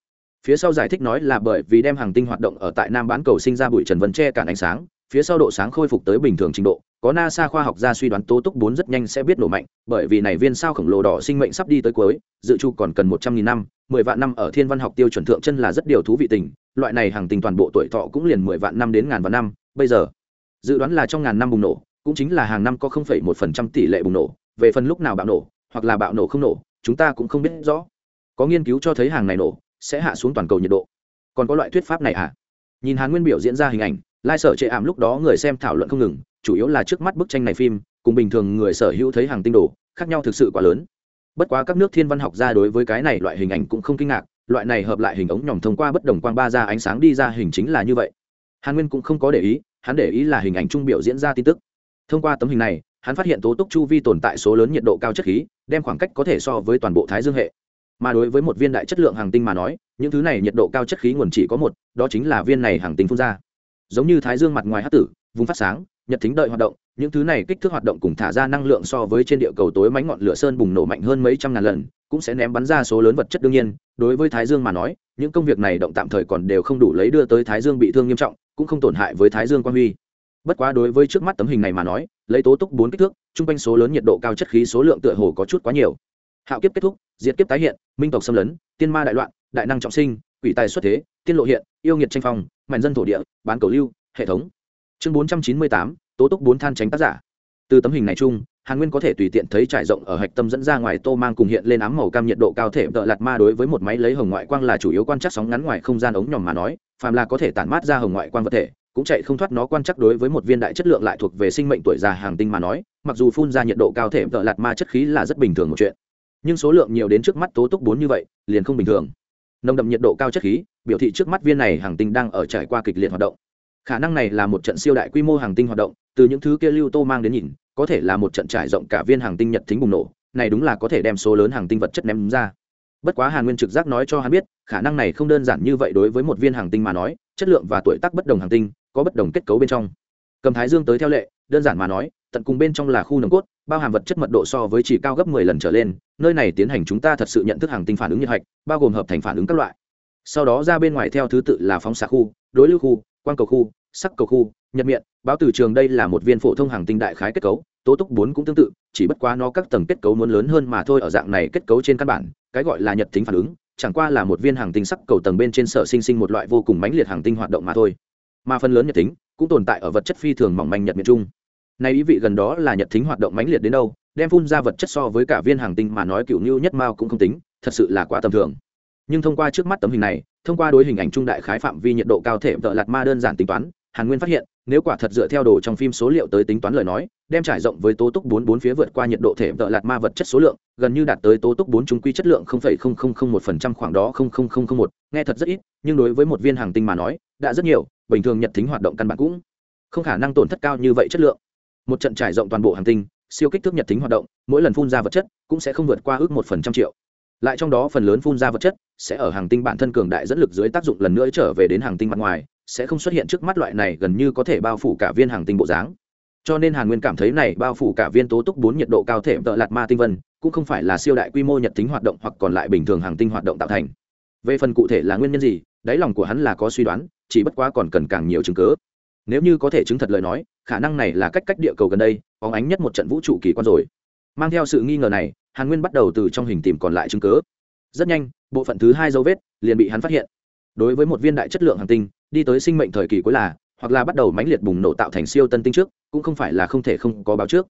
[SPEAKER 1] Phía sau giải thích nói là bởi vì đem hàng tinh hoạt động ở tại nam bán cầu sinh ra bụi trần vân che cản ánh sáng, phía sau độ sáng khôi phục tới bình thường trình độ, có nasa khoa học gia suy đoán tố túc bốn rất nhanh sẽ biết nổ mạnh, bởi vì này viên sao khổng lồ đỏ sinh mệnh sắp đi tới cuối, dự trù còn cần một trăm nghìn năm, mười vạn năm ở thiên văn học tiêu chuẩn thượng chân là rất điều thú vị tình, loại này hàng tinh toàn bộ tuổi thọ cũng liền mười vạn năm đến ngàn vạn năm, bây giờ, dự đoán là trong ngàn năm bùng nổ, cũng chính là hàng năm có không phẩy một phần trăm tỷ lệ bùng nổ, về phần lúc nào bạo nổ, hoặc là bạo nổ không nổ chúng ta cũng không biết rõ. Có nghiên cứu cho thấy hàng này nổ, sẽ hạ xuống toàn cầu nhiệt độ. Còn có loại thuyết pháp này à nhìn hàn nguyên biểu diễn ra hình ảnh, lai sở chệ ảm lúc đó người xem thảo luận không ngừng, chủ yếu là trước mắt bức tranh này phim, cùng bình thường người sở hữu thấy hàng tinh đồ, khác nhau thực sự quá lớn. Bất quá các nước thiên văn học ra đối với cái này loại hình ảnh cũng không kinh ngạc, loại này hợp lại hình ống nhòm thông qua bất đồng quang ba ra ánh sáng đi ra hình chính là như vậy. Hàn nguyên cũng không có để ý, hắn để ý là hình ảnh trung biểu diễn ra tin tức. Thông qua tấm hình này hắn phát hiện tố túc chu vi tồn tại số lớn nhiệt độ cao chất khí, đem khoảng cách có thể so với toàn bộ thái dương hệ. Mà đối với một viên đại chất lượng hàng tinh mà nói, những thứ này nhiệt độ cao chất khí nguồn chỉ có một, đó chính là viên này hàng tinh phun ra. Giống như thái dương mặt ngoài hát tử, vùng phát sáng, nhật thính đợi hoạt động, những thứ này kích thước hoạt động cùng thả ra năng lượng so với trên địa cầu tối mánh ngọn lửa sơn bùng nổ mạnh hơn mấy trăm ngàn lần, cũng sẽ ném bắn ra số lớn vật chất đương nhiên. Đối với thái dương mà nói, những công việc này động tạm thời còn đều không đủ lấy đưa tới thái dương bị thương nghiêm trọng, cũng không tổn hại với thái dương quan huy bất quá đối với trước mắt tấm hình này mà nói, lấy tố túc bốn kích thước, chung quanh số lớn nhiệt độ cao chất khí số lượng tựa hồ có chút quá nhiều. Hạo kiếp kết thúc, diệt kiếp tái hiện, minh tộc xâm lấn, tiên ma đại loạn, đại năng trọng sinh, quỷ tài xuất thế, tiên lộ hiện, yêu nghiệt tranh phong mạnh dân thổ địa, bán cầu lưu, hệ thống. Chương bốn trăm chín mươi tám, tố túc bốn than tránh tác giả. Từ tấm hình này chung, hàn nguyên có thể tùy tiện thấy trải rộng ở hạch tâm dẫn ra ngoài tô mang cùng hiện lên ám màu cam nhiệt độ cao thể tợ lạt ma đối với một máy lấy hồng ngoại quang là chủ yếu quan trắc sóng ngắn ngoài không gian ống nhòm mà nói, phàm là có thể tản mát ra hồng ngoại quang vật thể cũng chạy không thoát nó quan chắc đối với một viên đại chất lượng lại thuộc về sinh mệnh tuổi già hàng tinh mà nói, mặc dù phun ra nhiệt độ cao thể tợ lạt ma chất khí là rất bình thường một chuyện. Nhưng số lượng nhiều đến trước mắt tố túc bốn như vậy, liền không bình thường. Nồng đậm nhiệt độ cao chất khí, biểu thị trước mắt viên này hàng tinh đang ở trải qua kịch liệt hoạt động. Khả năng này là một trận siêu đại quy mô hàng tinh hoạt động, từ những thứ kia lưu tô mang đến nhìn, có thể là một trận trải rộng cả viên hàng tinh nhật thính bùng nổ, này đúng là có thể đem số lớn hàng tinh vật chất ném ra. Bất quá hàn nguyên trực giác nói cho hắn biết, khả năng này không đơn giản như vậy đối với một viên hàng tinh mà nói, chất lượng và tuổi tác bất đồng hàng tinh có bất đồng kết cấu bên trong. Cầm thái dương tới theo lệ, đơn giản mà nói, tận cùng bên trong là khu nồng cốt, bao hàm vật chất mật độ so với chỉ cao gấp 10 lần trở lên, nơi này tiến hành chúng ta thật sự nhận thức hàng tinh phản ứng nhiệt hạch, bao gồm hợp thành phản ứng các loại. Sau đó ra bên ngoài theo thứ tự là phóng xạ khu, đối lưu khu, quang cầu khu, sắc cầu khu, nhật miệng, báo từ trường đây là một viên phổ thông hàng tinh đại khái kết cấu, tố túc bốn cũng tương tự, chỉ bất quá nó các tầng kết cấu muốn lớn hơn mà thôi ở dạng này kết cấu trên căn bản, cái gọi là nhật tính phản ứng, chẳng qua là một viên hàng tinh sắc cầu tầng bên trên sở sinh sinh một loại vô cùng mãnh liệt hàng tinh hoạt động mà thôi mà phần lớn nhật tính cũng tồn tại ở vật chất phi thường mỏng manh nhật miền trung. Nay ý vị gần đó là nhật tính hoạt động mãnh liệt đến đâu, đem phun ra vật chất so với cả viên hàng tinh mà nói cựu như nhất mao cũng không tính, thật sự là quá tầm thường. Nhưng thông qua trước mắt tấm hình này, thông qua đối hình ảnh trung đại khái phạm vi nhiệt độ cao thể vợ lạt ma đơn giản tính toán, hàn nguyên phát hiện nếu quả thật dựa theo đồ trong phim số liệu tới tính toán lời nói, đem trải rộng với tố túc bốn bốn phía vượt qua nhiệt độ thể vợ lạt ma vật chất số lượng, gần như đạt tới tố túc bốn trung quy chất lượng một phần trăm khoảng đó một. Nghe thật rất ít, nhưng đối với một viên hàng tinh mà nói, đã rất nhiều, bình thường nhật tính hoạt động căn bản cũng không khả năng tổn thất cao như vậy chất lượng. Một trận trải rộng toàn bộ hàng tinh, siêu kích thước nhật tính hoạt động, mỗi lần phun ra vật chất cũng sẽ không vượt qua ước một phần trăm triệu. Lại trong đó phần lớn phun ra vật chất sẽ ở hàng tinh bản thân cường đại dẫn lực dưới tác dụng lần nữa trở về đến hàng tinh mặt ngoài sẽ không xuất hiện trước mắt loại này gần như có thể bao phủ cả viên hàng tinh bộ dáng. Cho nên hàn nguyên cảm thấy này bao phủ cả viên tố túc bốn nhiệt độ cao thể tợ lạt ma tinh vân, cũng không phải là siêu đại quy mô nhật tính hoạt động hoặc còn lại bình thường hàng tinh hoạt động tạo thành. Về phần cụ thể là nguyên nhân gì, đáy lòng của hắn là có suy đoán, chỉ bất quá còn cần càng nhiều chứng cứ. Nếu như có thể chứng thật lời nói, khả năng này là cách cách địa cầu gần đây, có ánh nhất một trận vũ trụ kỳ quan rồi. Mang theo sự nghi ngờ này, hàn nguyên bắt đầu từ trong hình tìm còn lại chứng cứ. Rất nhanh, bộ phận thứ hai dấu vết liền bị hắn phát hiện. Đối với một viên đại chất lượng hàng tinh đi tới sinh mệnh thời kỳ cuối là, hoặc là bắt đầu mãnh liệt bùng nổ tạo thành siêu tân tinh trước, cũng không phải là không thể không có báo trước.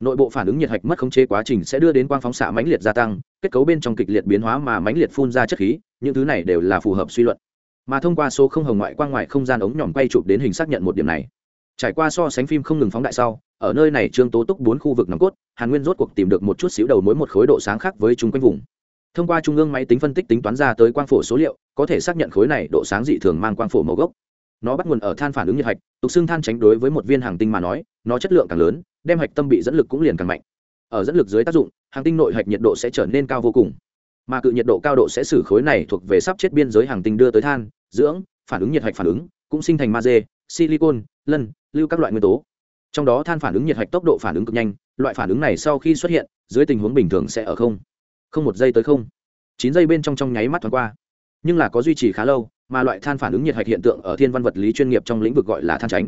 [SPEAKER 1] Nội bộ phản ứng nhiệt hạch mất khống chế quá trình sẽ đưa đến quang phóng xạ mãnh liệt gia tăng, kết cấu bên trong kịch liệt biến hóa mà mãnh liệt phun ra chất khí, những thứ này đều là phù hợp suy luận. Mà thông qua số không hồng ngoại quang ngoại không gian ống nhỏm quay chụp đến hình xác nhận một điểm này. Trải qua so sánh phim không ngừng phóng đại sau, ở nơi này trương tố túc bốn khu vực nòng cốt, hàn nguyên rốt cuộc tìm được một chút xíu đầu mối một khối độ sáng khác với chung quanh vùng thông qua trung ương máy tính phân tích tính toán ra tới quang phổ số liệu, có thể xác nhận khối này độ sáng dị thường mang quang phổ màu gốc. Nó bắt nguồn ở than phản ứng nhiệt hạch, tục xương than tránh đối với một viên hàng tinh mà nói, nó chất lượng càng lớn, đem hạch tâm bị dẫn lực cũng liền càng mạnh. Ở dẫn lực dưới tác dụng, hàng tinh nội hạch nhiệt độ sẽ trở nên cao vô cùng. Mà cự nhiệt độ cao độ sẽ xử khối này thuộc về sắp chết biên giới hàng tinh đưa tới than, dưỡng, phản ứng nhiệt hạch phản ứng, cũng sinh thành magie, silicon, lân, lưu các loại nguyên tố. Trong đó than phản ứng nhiệt hạch tốc độ phản ứng cực nhanh, loại phản ứng này sau khi xuất hiện, dưới tình huống bình thường sẽ ở không không một giây tới không. Chín giây bên trong trong nháy mắt thoáng qua. Nhưng là có duy trì khá lâu, mà loại than phản ứng nhiệt hạch hiện tượng ở thiên văn vật lý chuyên nghiệp trong lĩnh vực gọi là than tránh.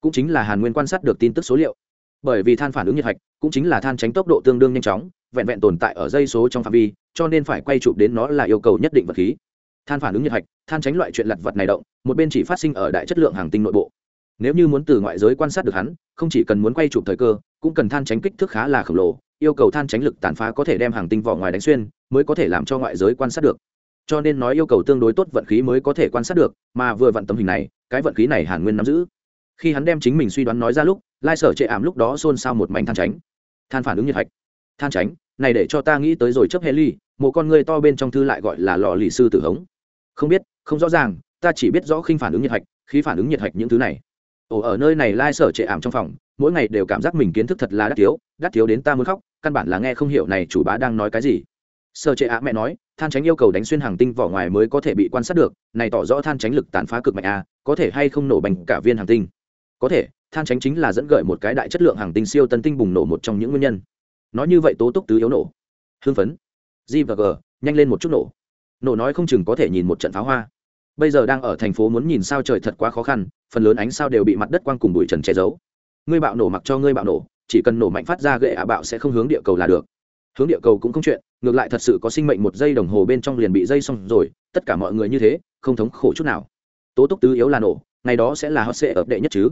[SPEAKER 1] Cũng chính là hàn nguyên quan sát được tin tức số liệu. Bởi vì than phản ứng nhiệt hạch cũng chính là than tránh tốc độ tương đương nhanh chóng, vẹn vẹn tồn tại ở dây số trong phạm vi, cho nên phải quay chụp đến nó là yêu cầu nhất định vật khí. Than phản ứng nhiệt hạch, than tránh loại chuyện lặt vật này động, một bên chỉ phát sinh ở đại chất lượng hàng tinh nội bộ. Nếu như muốn từ ngoại giới quan sát được hắn, không chỉ cần muốn quay chụp thời cơ, cũng cần than tránh kích thước khá là khổng lồ yêu cầu than tránh lực tàn phá có thể đem hàng tinh vỏ ngoài đánh xuyên, mới có thể làm cho ngoại giới quan sát được. Cho nên nói yêu cầu tương đối tốt vận khí mới có thể quan sát được, mà vừa vận tấm hình này, cái vận khí này hàn nguyên nắm giữ. Khi hắn đem chính mình suy đoán nói ra lúc, lai sở chệ ảm lúc đó xôn xao một mảnh than tránh. Than phản ứng nhiệt hạch. Than tránh, này để cho ta nghĩ tới rồi chấp hệ ly, một con người to bên trong thư lại gọi là lò lì sư tử hống. Không biết, không rõ ràng, ta chỉ biết rõ khinh phản ứng nhiệt hạch khi phản ứng nhiệt hạch những thứ này ổ ở nơi này lai sở trệ ảm trong phòng, mỗi ngày đều cảm giác mình kiến thức thật là đắt thiếu đắt thiếu đến ta muốn khóc, căn bản là nghe không hiểu này chủ bá đang nói cái gì. Sở trệ ạ mẹ nói, than tránh yêu cầu đánh xuyên hàng tinh vỏ ngoài mới có thể bị quan sát được, này tỏ rõ than tránh lực tàn phá cực mạnh a có thể hay không nổ bành cả viên hàng tinh? Có thể, than tránh chính là dẫn gợi một cái đại chất lượng hàng tinh siêu tân tinh bùng nổ một trong những nguyên nhân. Nói như vậy tố túc tứ yếu nổ. Hương phấn. G và g, nhanh lên một chút nổ. Nổ nói không chừng có thể nhìn một trận pháo hoa bây giờ đang ở thành phố muốn nhìn sao trời thật quá khó khăn, phần lớn ánh sao đều bị mặt đất quang cùng bụi trần che giấu. Ngươi bạo nổ mặc cho ngươi bạo nổ, chỉ cần nổ mạnh phát ra gậy ạ bạo sẽ không hướng địa cầu là được. Hướng địa cầu cũng không chuyện, ngược lại thật sự có sinh mệnh một giây đồng hồ bên trong liền bị dây xong rồi, tất cả mọi người như thế, không thống khổ chút nào. Tố túc tứ yếu là nổ, ngày đó sẽ là hot sệ ập đệ nhất chứ.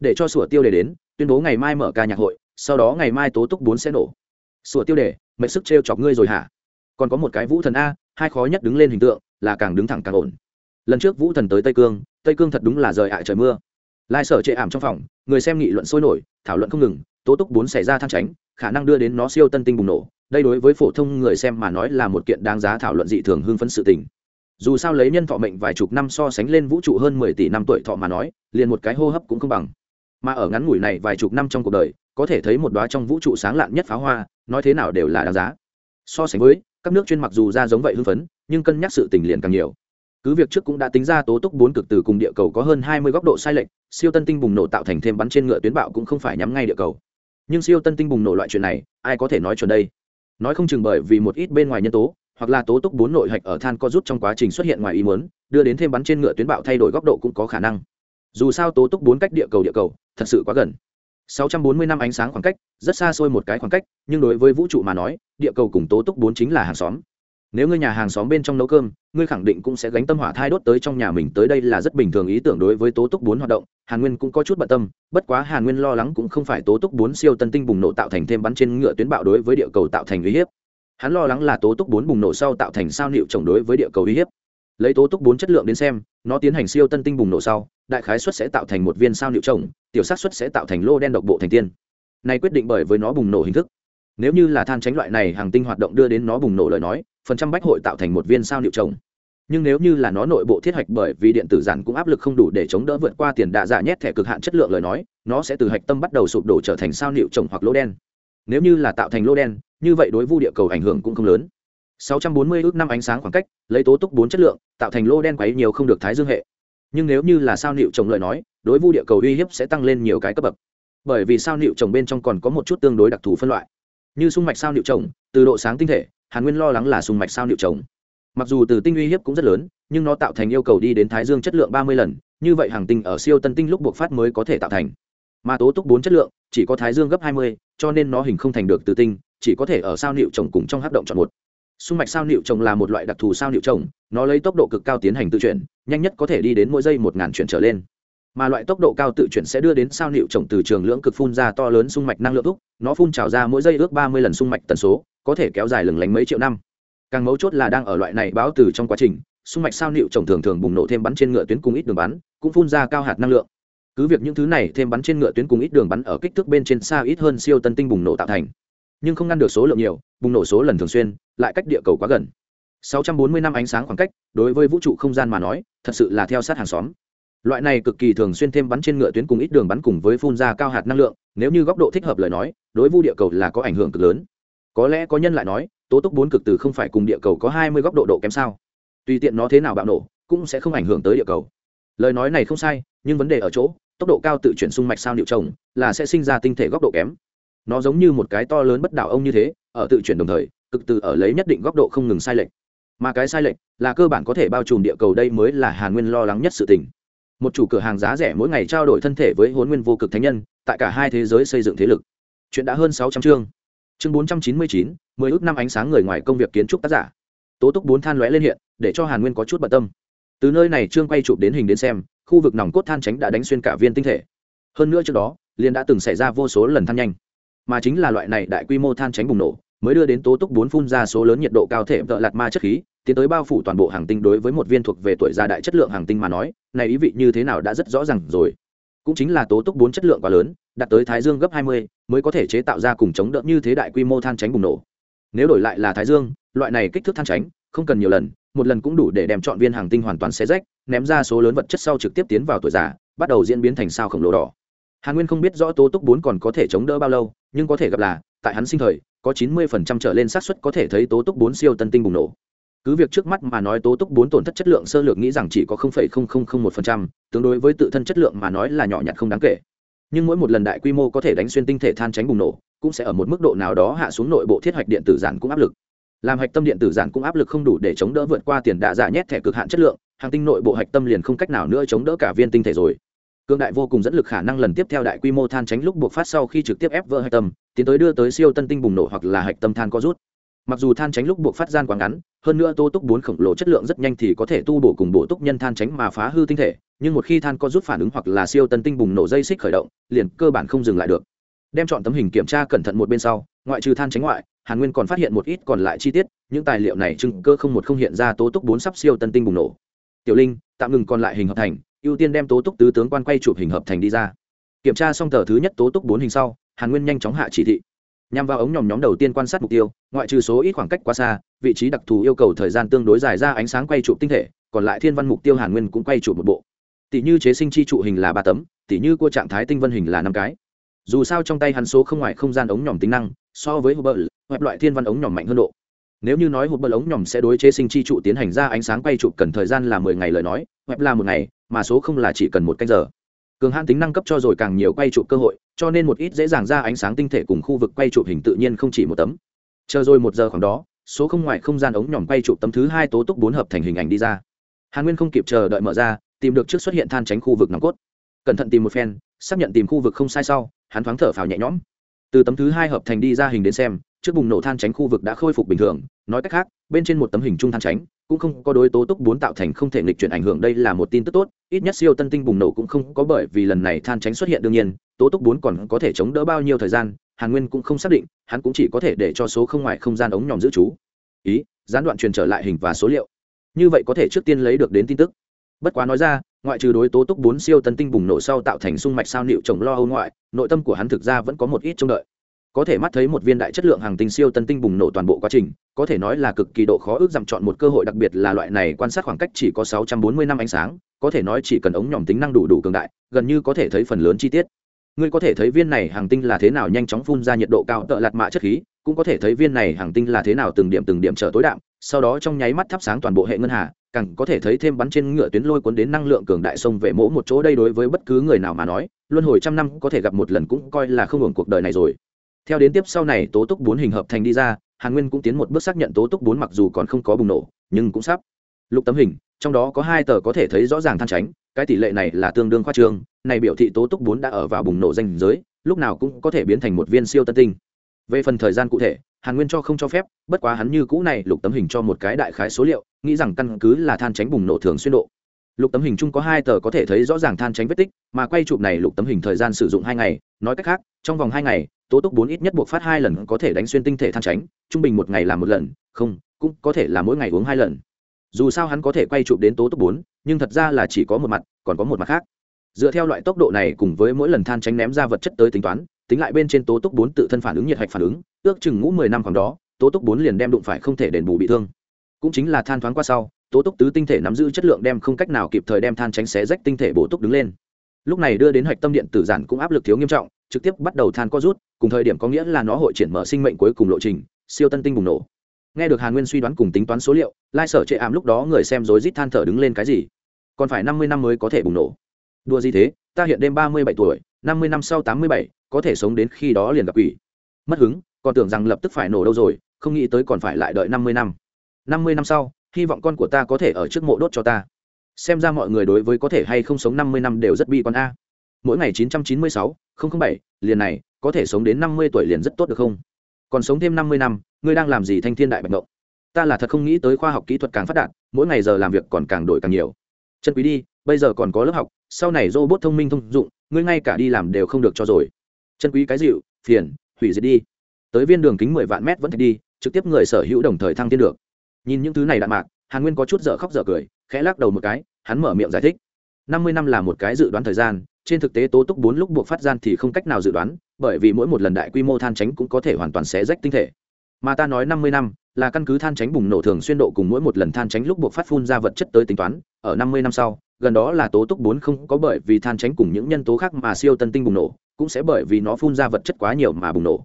[SPEAKER 1] Để cho sủa tiêu đề đến, tuyên bố ngày mai mở ca nhạc hội, sau đó ngày mai tố túc bốn sẽ nổ. Sủa tiêu đề, mệt sức t chọc ngươi rồi hả? Còn có một cái vũ thần a, hai khó nhất đứng lên hình tượng, là càng đứng thẳng càng ổn lần trước vũ thần tới tây cương tây cương thật đúng là rời hại trời mưa. Lai sở chệ ảm trong phòng, người xem nghị luận sôi nổi, thảo luận không ngừng, tố túc bốn xảy ra thăng tránh, khả năng đưa đến nó siêu tân tinh bùng nổ. Đây đối với phổ thông người xem mà nói là một kiện đáng giá thảo luận dị thường hưng phấn sự tình. Dù sao lấy nhân thọ mệnh vài chục năm so sánh lên vũ trụ hơn mười tỷ năm tuổi thọ mà nói, liền một cái hô hấp cũng không bằng. Mà ở ngắn ngủi này vài chục năm trong cuộc đời, có thể thấy một đoá trong vũ trụ sáng lạn nhất pháo hoa, nói thế nào đều là đáng giá. So sánh với, các nước chuyên mặc dù ra giống vậy hưng phấn, nhưng cân nhắc sự tình liền càng nhiều cứ việc trước cũng đã tính ra tố túc bốn cực từ cùng địa cầu có hơn hai mươi góc độ sai lệch, siêu tân tinh bùng nổ tạo thành thêm bắn trên ngựa tuyến bạo cũng không phải nhắm ngay địa cầu. Nhưng siêu tân tinh bùng nổ loại chuyện này, ai có thể nói chuẩn đây? Nói không chừng bởi vì một ít bên ngoài nhân tố, hoặc là tố túc bốn nội hạch ở than co rút trong quá trình xuất hiện ngoài ý muốn, đưa đến thêm bắn trên ngựa tuyến bạo thay đổi góc độ cũng có khả năng. Dù sao tố túc bốn cách địa cầu địa cầu, thật sự quá gần. 640 năm ánh sáng khoảng cách, rất xa xôi một cái khoảng cách, nhưng đối với vũ trụ mà nói, địa cầu cùng tố túc bốn chính là hàng xóm nếu ngươi nhà hàng xóm bên trong nấu cơm, ngươi khẳng định cũng sẽ gánh tâm hỏa thai đốt tới trong nhà mình tới đây là rất bình thường ý tưởng đối với tố túc bốn hoạt động. Hàn nguyên cũng có chút bận tâm, bất quá hàn nguyên lo lắng cũng không phải tố túc bốn siêu tân tinh bùng nổ tạo thành thêm bắn trên ngựa tuyến bạo đối với địa cầu tạo thành uy hiếp. Hắn lo lắng là tố túc bốn bùng nổ sau tạo thành sao liệu chống đối với địa cầu uy hiếp. Lấy tố túc bốn chất lượng đến xem, nó tiến hành siêu tân tinh bùng nổ sau, đại khái suất sẽ tạo thành một viên sao liệu trồng tiểu sát suất sẽ tạo thành lô đen độc bộ thành tiên. Này quyết định bởi với nó bùng nổ hình thức. Nếu như là than tránh loại này, hàng tinh hoạt động đưa đến nó bùng nổ lời nói phần trăm bách hội tạo thành một viên sao liệu trồng. Nhưng nếu như là nó nội bộ thiết hạch bởi vì điện tử giản cũng áp lực không đủ để chống đỡ vượt qua tiền đạ giả nhét thẻ cực hạn chất lượng lời nói, nó sẽ từ hạch tâm bắt đầu sụp đổ trở thành sao liệu trồng hoặc lỗ đen. Nếu như là tạo thành lỗ đen, như vậy đối vu địa cầu ảnh hưởng cũng không lớn. 640 ước năm ánh sáng khoảng cách, lấy tố túc bốn chất lượng, tạo thành lỗ đen quấy nhiều không được thái dương hệ. Nhưng nếu như là sao liệu trồng lời nói, đối vu địa cầu uy hiếp sẽ tăng lên nhiều cái cấp bậc. Bởi vì sao liệu trồng bên trong còn có một chút tương đối đặc thù phân loại. Như sung mạch sao liệu trồng, từ độ sáng tinh thể hàn nguyên lo lắng là xung mạch sao niệu trồng mặc dù từ tinh uy hiếp cũng rất lớn, nhưng nó tạo thành yêu cầu đi đến thái dương chất lượng ba mươi lần, như vậy hàng tinh ở siêu tân tinh lúc buộc phát mới có thể tạo thành. Mà tố túc bốn chất lượng, chỉ có thái dương gấp hai mươi, cho nên nó hình không thành được từ tinh, chỉ có thể ở sao niệu trồng cùng trong hát động chọn một. Sung mạch sao niệu trồng là một loại đặc thù sao niệu trồng nó lấy tốc độ cực cao tiến hành tự chuyển, nhanh nhất có thể đi đến mỗi giây một ngàn chuyển trở lên. Mà loại tốc độ cao tự chuyển sẽ đưa đến sao niệu trồng từ trường lưỡng cực phun ra to lớn sung mạch năng lượng thúc, nó phun trào ra mỗi giây ước ba mươi lần sung mạch tần số có thể kéo dài lừng lánh mấy triệu năm. Càng mấu chốt là đang ở loại này báo từ trong quá trình sung mạch sao nịu trồng thường thường bùng nổ thêm bắn trên ngựa tuyến cùng ít đường bắn, cũng phun ra cao hạt năng lượng. Cứ việc những thứ này thêm bắn trên ngựa tuyến cùng ít đường bắn ở kích thước bên trên xa ít hơn siêu tân tinh bùng nổ tạo thành. Nhưng không ngăn được số lượng nhiều, bùng nổ số lần thường xuyên, lại cách địa cầu quá gần. 640 năm ánh sáng khoảng cách, đối với vũ trụ không gian mà nói, thật sự là theo sát hàng xóm. Loại này cực kỳ thường xuyên thêm bắn trên ngựa tuyến cùng ít đường bắn cùng với phun ra cao hạt năng lượng, nếu như góc độ thích hợp lời nói, đối vu địa cầu là có ảnh hưởng cực lớn có lẽ có nhân lại nói, tố túc bốn cực từ không phải cùng địa cầu có hai mươi góc độ độ kém sao? Tùy tiện nó thế nào bạo nổ, cũng sẽ không ảnh hưởng tới địa cầu. Lời nói này không sai, nhưng vấn đề ở chỗ, tốc độ cao tự chuyển sung mạch sao điệu trồng là sẽ sinh ra tinh thể góc độ kém. Nó giống như một cái to lớn bất đảo ông như thế, ở tự chuyển đồng thời, cực từ ở lấy nhất định góc độ không ngừng sai lệch. Mà cái sai lệch, là cơ bản có thể bao trùm địa cầu đây mới là hàn nguyên lo lắng nhất sự tình. Một chủ cửa hàng giá rẻ mỗi ngày trao đổi thân thể với huấn nguyên vô cực thánh nhân, tại cả hai thế giới xây dựng thế lực. Chuyện đã hơn sáu trăm chương chương bốn trăm chín mươi chín, mười ước năm ánh sáng người ngoài công việc kiến trúc tác giả. Tố túc bốn than lóe lên hiện, để cho hàn nguyên có chút bận tâm. Từ nơi này trương quay chụp đến hình đến xem, khu vực nòng cốt than tránh đã đánh xuyên cả viên tinh thể. Hơn nữa trước đó liên đã từng xảy ra vô số lần than nhanh. Mà chính là loại này đại quy mô than tránh bùng nổ, mới đưa đến tố túc bốn phun ra số lớn nhiệt độ cao thể vợ lạt ma chất khí, tiến tới bao phủ toàn bộ hàng tinh đối với một viên thuộc về tuổi già đại chất lượng hàng tinh mà nói, này ý vị như thế nào đã rất rõ ràng rồi. Cũng chính là tố túc bốn chất lượng quá lớn đạt tới thái dương gấp hai mươi mới có thể chế tạo ra cùng chống đỡ như thế đại quy mô than tránh bùng nổ. Nếu đổi lại là thái dương, loại này kích thước than tránh, không cần nhiều lần, một lần cũng đủ để đem chọn viên hàng tinh hoàn toàn xé rách, ném ra số lớn vật chất sau trực tiếp tiến vào tuổi già, bắt đầu diễn biến thành sao khổng lồ đỏ. Hàn nguyên không biết rõ tố túc bốn còn có thể chống đỡ bao lâu, nhưng có thể gặp là, tại hắn sinh thời, có chín mươi phần trăm trở lên xác suất có thể thấy tố túc bốn siêu tân tinh bùng nổ. Cứ việc trước mắt mà nói tố túc bốn tổn thất chất lượng sơ lược nghĩ rằng chỉ có một phần trăm, tương đối với tự thân chất lượng mà nói là nhỏ nhặt không đáng kể nhưng mỗi một lần đại quy mô có thể đánh xuyên tinh thể than tránh bùng nổ, cũng sẽ ở một mức độ nào đó hạ xuống nội bộ thiết hoạch điện tử giản cũng áp lực. Làm hạch tâm điện tử giản cũng áp lực không đủ để chống đỡ vượt qua tiền đạ giả nhét thẻ cực hạn chất lượng, hàng tinh nội bộ hạch tâm liền không cách nào nữa chống đỡ cả viên tinh thể rồi. Cương đại vô cùng dẫn lực khả năng lần tiếp theo đại quy mô than tránh lúc buộc phát sau khi trực tiếp ép vỡ hạch tâm, tiến tới đưa tới siêu tân tinh bùng nổ hoặc là hạch tâm than có rút. Mặc dù than tránh lúc buộc phát gian quá ngắn hơn nữa tô túc bốn khổng lồ chất lượng rất nhanh thì có thể tu bổ cùng bổ túc nhân than tránh mà phá hư tinh thể, nhưng một khi than có rút phản ứng hoặc là siêu tân tinh bùng nổ dây xích khởi động, liền cơ bản không dừng lại được. Đem chọn tấm hình kiểm tra cẩn thận một bên sau, ngoại trừ than tránh ngoại, hàn nguyên còn phát hiện một ít còn lại chi tiết, những tài liệu này chứng cơ không một không hiện ra tố túc bốn sắp siêu tân tinh bùng nổ. Tiểu linh, tạm ngừng còn lại hình hợp thành, ưu tiên đem tố túc tứ tướng quan quay chụp hình hợp thành đi ra. Kiểm tra xong tờ thứ nhất tố túc bốn hình sau, hàn nguyên nhanh chóng hạ chỉ thị. Nhằm vào ống nhòm nhóm đầu tiên quan sát mục tiêu, ngoại trừ số ít khoảng cách quá xa vị trí đặc thù yêu cầu thời gian tương đối dài ra ánh sáng quay chụp tinh thể, còn lại thiên văn mục tiêu hàn nguyên cũng quay chụp một bộ. Tỷ như chế sinh chi trụ hình là ba tấm, tỷ như cua trạng thái tinh vân hình là năm cái. Dù sao trong tay hắn số không ngoài không gian ống nhòm tính năng, so với hộp bờ hoặc loại thiên văn ống nhòm mạnh hơn độ. Nếu như nói hộp bờ ống nhòm sẽ đối chế sinh chi trụ tiến hành ra ánh sáng quay chụp cần thời gian là mười ngày lời nói, hoặc là một ngày, mà số không là chỉ cần một canh giờ. Cường hãn tính năng cấp cho rồi càng nhiều quay chụp cơ hội, cho nên một ít dễ dàng ra ánh sáng tinh thể cùng khu vực quay chụp hình tự nhiên không chỉ một tấm. Chờ rồi một giờ khoảng đó số không ngoài không gian ống nhòm quay chụp tấm thứ hai tố túc bốn hợp thành hình ảnh đi ra. Hàn nguyên không kịp chờ đợi mở ra, tìm được trước xuất hiện than tránh khu vực nòng cốt. Cẩn thận tìm một phen, xác nhận tìm khu vực không sai sau, hắn thoáng thở phào nhẹ nhõm. Từ tấm thứ hai hợp thành đi ra hình đến xem, trước bùng nổ than tránh khu vực đã khôi phục bình thường, nói cách khác, bên trên một tấm hình trung than tránh, cũng không có đối tố túc bốn tạo thành không thể nghịch chuyển ảnh hưởng, đây là một tin tức tốt, ít nhất siêu tân tinh bùng nổ cũng không có bởi vì lần này than tránh xuất hiện đương nhiên, tố túc bốn còn có thể chống đỡ bao nhiêu thời gian hàn nguyên cũng không xác định, hắn cũng chỉ có thể để cho số không ngoài không gian ống nhòm giữ chú. Ý, gián đoạn truyền trở lại hình và số liệu. Như vậy có thể trước tiên lấy được đến tin tức. Bất quá nói ra, ngoại trừ đối tố túc bốn siêu tân tinh bùng nổ sau tạo thành sung mạch sao nịu trồng lo âu ngoại, nội tâm của hắn thực ra vẫn có một ít trông đợi. Có thể mắt thấy một viên đại chất lượng hàng tinh siêu tân tinh bùng nổ toàn bộ quá trình, có thể nói là cực kỳ độ khó ước giảm chọn một cơ hội đặc biệt là loại này quan sát khoảng cách chỉ có 640 năm ánh sáng, có thể nói chỉ cần ống nhòm tính năng đủ đủ cường đại, gần như có thể thấy phần lớn chi tiết ngươi có thể thấy viên này hàng tinh là thế nào nhanh chóng phun ra nhiệt độ cao tợ lạt mạ chất khí, cũng có thể thấy viên này hàng tinh là thế nào từng điểm từng điểm trở tối đạm, sau đó trong nháy mắt thắp sáng toàn bộ hệ ngân hà, càng có thể thấy thêm bắn trên ngựa tuyến lôi cuốn đến năng lượng cường đại sông về mỗi một chỗ đây đối với bất cứ người nào mà nói, luân hồi trăm năm có thể gặp một lần cũng coi là không hưởng cuộc đời này rồi. Theo đến tiếp sau này, tố túc bốn hình hợp thành đi ra, hàn nguyên cũng tiến một bước xác nhận tố túc bốn mặc dù còn không có bùng nổ, nhưng cũng sắp lục tấm hình, trong đó có hai tờ có thể thấy rõ ràng than tránh cái tỷ lệ này là tương đương khoa trương, này biểu thị tố túc bốn đã ở vào bùng nổ danh giới, lúc nào cũng có thể biến thành một viên siêu tân tinh. Về phần thời gian cụ thể, hàn nguyên cho không cho phép, bất quá hắn như cũ này lục tấm hình cho một cái đại khái số liệu, nghĩ rằng căn cứ là than tránh bùng nổ thường xuyên độ. Lục tấm hình chung có hai tờ có thể thấy rõ ràng than tránh vết tích, mà quay chụp này lục tấm hình thời gian sử dụng hai ngày, nói cách khác, trong vòng hai ngày, tố túc bốn ít nhất buộc phát hai lần có thể đánh xuyên tinh thể than tránh, trung bình một ngày làm một lần, không, cũng có thể là mỗi ngày uống hai lần dù sao hắn có thể quay chụp đến tố túc bốn, nhưng thật ra là chỉ có một mặt, còn có một mặt khác. Dựa theo loại tốc độ này cùng với mỗi lần than tránh ném ra vật chất tới tính toán, tính lại bên trên tố túc bốn tự thân phản ứng nhiệt hạch phản ứng, ước chừng ngũ mười năm khoảng đó, tố túc bốn liền đem đụng phải không thể đền bù bị thương. Cũng chính là than thoáng qua sau, tố túc tứ tinh thể nắm giữ chất lượng đem không cách nào kịp thời đem than tránh xé rách tinh thể bổ túc đứng lên. Lúc này đưa đến hạch tâm điện tử giản cũng áp lực thiếu nghiêm trọng, trực tiếp bắt đầu than co rút, cùng thời điểm có nghĩa là nó hội triển mở sinh mệnh cuối cùng lộ trình, siêu tân tinh bùng nổ nghe được hàn nguyên suy đoán cùng tính toán số liệu, lai sở chệ ảm lúc đó người xem rối rít than thở đứng lên cái gì? Còn phải năm mươi năm mới có thể bùng nổ. Đùa gì thế? Ta hiện đêm ba mươi bảy tuổi, năm mươi năm sau tám mươi bảy, có thể sống đến khi đó liền gặp quỷ. Mất hứng, còn tưởng rằng lập tức phải nổ đâu rồi, không nghĩ tới còn phải lại đợi năm mươi năm. Năm mươi năm sau, hy vọng con của ta có thể ở trước mộ đốt cho ta. Xem ra mọi người đối với có thể hay không sống năm mươi năm đều rất bi quan a. Mỗi ngày chín trăm chín mươi sáu bảy, liền này, có thể sống đến năm mươi tuổi liền rất tốt được không? Còn sống thêm năm mươi năm ngươi đang làm gì thanh thiên đại bạch ngộng ta là thật không nghĩ tới khoa học kỹ thuật càng phát đạt, mỗi ngày giờ làm việc còn càng đổi càng nhiều. Chân quý đi, bây giờ còn có lớp học, sau này robot thông minh thông dụng, ngươi ngay cả đi làm đều không được cho rồi. Chân quý cái dịu, phiền, hủy diệt đi. Tới viên đường kính mười vạn mét vẫn thạch đi, trực tiếp người sở hữu đồng thời thăng tiên được. Nhìn những thứ này đạn mạc, hàn nguyên có chút dở khóc dở cười, khẽ lắc đầu một cái, hắn mở miệng giải thích. Năm mươi năm là một cái dự đoán thời gian, trên thực tế tố túc bốn lúc buộc phát gian thì không cách nào dự đoán, bởi vì mỗi một lần đại quy mô than tránh cũng có thể hoàn toàn xé rách tinh thể mà ta nói năm mươi năm, là căn cứ than tránh bùng nổ thường xuyên độ cùng mỗi một lần than tránh lúc buộc phát phun ra vật chất tới tính toán, ở năm mươi năm sau, gần đó là tố túc bốn không có bởi vì than tránh cùng những nhân tố khác mà siêu tân tinh bùng nổ, cũng sẽ bởi vì nó phun ra vật chất quá nhiều mà bùng nổ.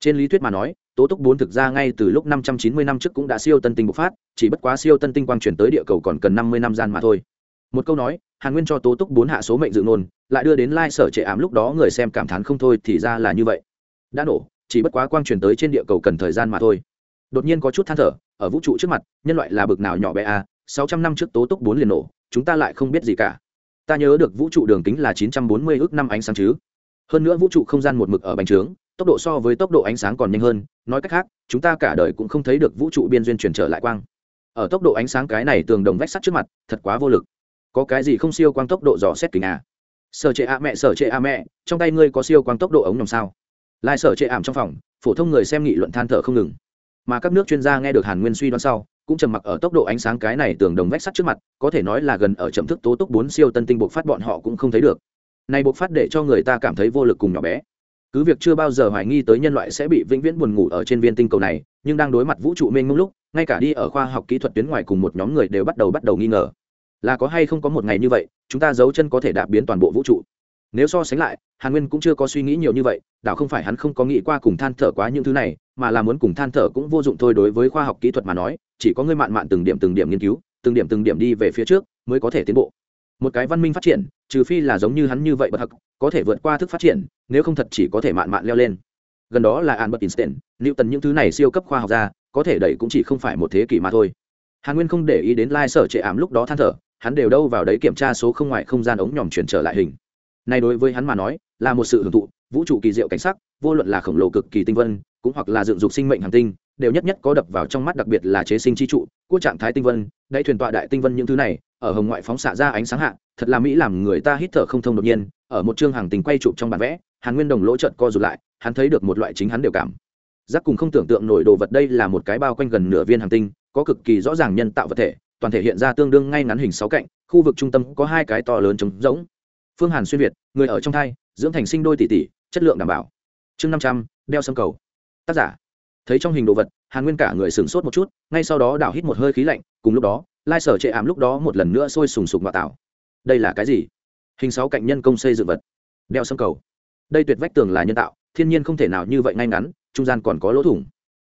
[SPEAKER 1] Trên lý thuyết mà nói, tố túc bốn thực ra ngay từ lúc năm trăm chín mươi năm trước cũng đã siêu tân tinh bộc phát, chỉ bất quá siêu tân tinh quang chuyển tới địa cầu còn cần năm mươi năm gian mà thôi. Một câu nói, hàn nguyên cho tố túc bốn hạ số mệnh dự nôn lại đưa đến lai sở trệ ám lúc đó người xem cảm thán không thôi thì ra là như vậy. Đã nổ chỉ bất quá quang truyền tới trên địa cầu cần thời gian mà thôi. Đột nhiên có chút than thở ở vũ trụ trước mặt nhân loại là bực nào nhỏ bé a à, sáu trăm năm trước tố túc bốn liền nổ chúng ta lại không biết gì cả. Ta nhớ được vũ trụ đường kính là chín trăm bốn mươi ước năm ánh sáng chứ. Hơn nữa vũ trụ không gian một mực ở bành trướng tốc độ so với tốc độ ánh sáng còn nhanh hơn nói cách khác chúng ta cả đời cũng không thấy được vũ trụ biên duyên chuyển trở lại quang. Ở tốc độ ánh sáng cái này tường đồng vách sắt trước mặt thật quá vô lực. Có cái gì không siêu quang tốc độ dò xét kính à? Sở trệ a mẹ sở trệ a mẹ trong tay ngươi có siêu quang tốc độ ống nhòm sao? Lai sở chệ ảm trong phòng, phổ thông người xem nghị luận than thở không ngừng. Mà các nước chuyên gia nghe được hàn nguyên suy đoán sau, cũng trầm mặc ở tốc độ ánh sáng cái này tường đồng vách sắt trước mặt, có thể nói là gần ở chậm thức tố tốc bốn siêu tân tinh bộc phát bọn họ cũng không thấy được. Này bộc phát để cho người ta cảm thấy vô lực cùng nhỏ bé. Cứ việc chưa bao giờ hoài nghi tới nhân loại sẽ bị vĩnh viễn buồn ngủ ở trên viên tinh cầu này, nhưng đang đối mặt vũ trụ mênh mông lúc, ngay cả đi ở khoa học kỹ thuật tuyến ngoài cùng một nhóm người đều bắt đầu bắt đầu nghi ngờ. Là có hay không có một ngày như vậy, chúng ta giấu chân có thể đạp biến toàn bộ vũ trụ nếu so sánh lại, hàn nguyên cũng chưa có suy nghĩ nhiều như vậy, đảo không phải hắn không có nghĩ qua cùng than thở quá những thứ này, mà là muốn cùng than thở cũng vô dụng thôi đối với khoa học kỹ thuật mà nói, chỉ có người mạn mạn từng điểm từng điểm nghiên cứu, từng điểm từng điểm đi về phía trước mới có thể tiến bộ. Một cái văn minh phát triển, trừ phi là giống như hắn như vậy bất hắc, có thể vượt qua thức phát triển, nếu không thật chỉ có thể mạn mạn leo lên. Gần đó là albert einstein, newton những thứ này siêu cấp khoa học ra có thể đẩy cũng chỉ không phải một thế kỷ mà thôi. Hàn nguyên không để ý đến lai、like、sở trệ ảm lúc đó than thở, hắn đều đâu vào đấy kiểm tra số không ngoại không gian ống nhòm chuyển trở lại hình này đối với hắn mà nói, là một sự hưởng thụ, vũ trụ kỳ diệu cảnh sắc, vô luận là khổng lồ cực kỳ tinh vân, cũng hoặc là dựng dục sinh mệnh hành tinh, đều nhất nhất có đập vào trong mắt đặc biệt là chế sinh chi trụ, của trạng thái tinh vân đáy thuyền tọa đại tinh vân những thứ này, ở hồng ngoại phóng xạ ra ánh sáng hạ, thật là mỹ làm người ta hít thở không thông đột nhiên, ở một chương hàng tình quay chụp trong bản vẽ, hàn nguyên đồng lỗ chợt co rụt lại, hắn thấy được một loại chính hắn đều cảm. Giác cùng không tưởng tượng nổi đồ vật đây là một cái bao quanh gần nửa viên hành tinh, có cực kỳ rõ ràng nhân tạo vật thể, toàn thể hiện ra tương đương ngay ngắn hình sáu cạnh, khu vực trung tâm có hai cái to lớn trống rỗng phương hàn xuyên việt, người ở trong thai, dưỡng thành sinh đôi tỷ tỷ, chất lượng đảm bảo. Chương năm trăm, đeo sâm cầu. Tác giả, thấy trong hình đồ vật, hàn nguyên cả người sửng sốt một chút, ngay sau đó đảo hít một hơi khí lạnh, cùng lúc đó, lai sở chệ ảm lúc đó một lần nữa sôi sùng sục vào tạo. Đây là cái gì? Hình sáu cạnh nhân công xây dựng vật. Đeo sâm cầu. Đây tuyệt vách tường là nhân tạo, thiên nhiên không thể nào như vậy ngay ngắn, trung gian còn có lỗ thủng.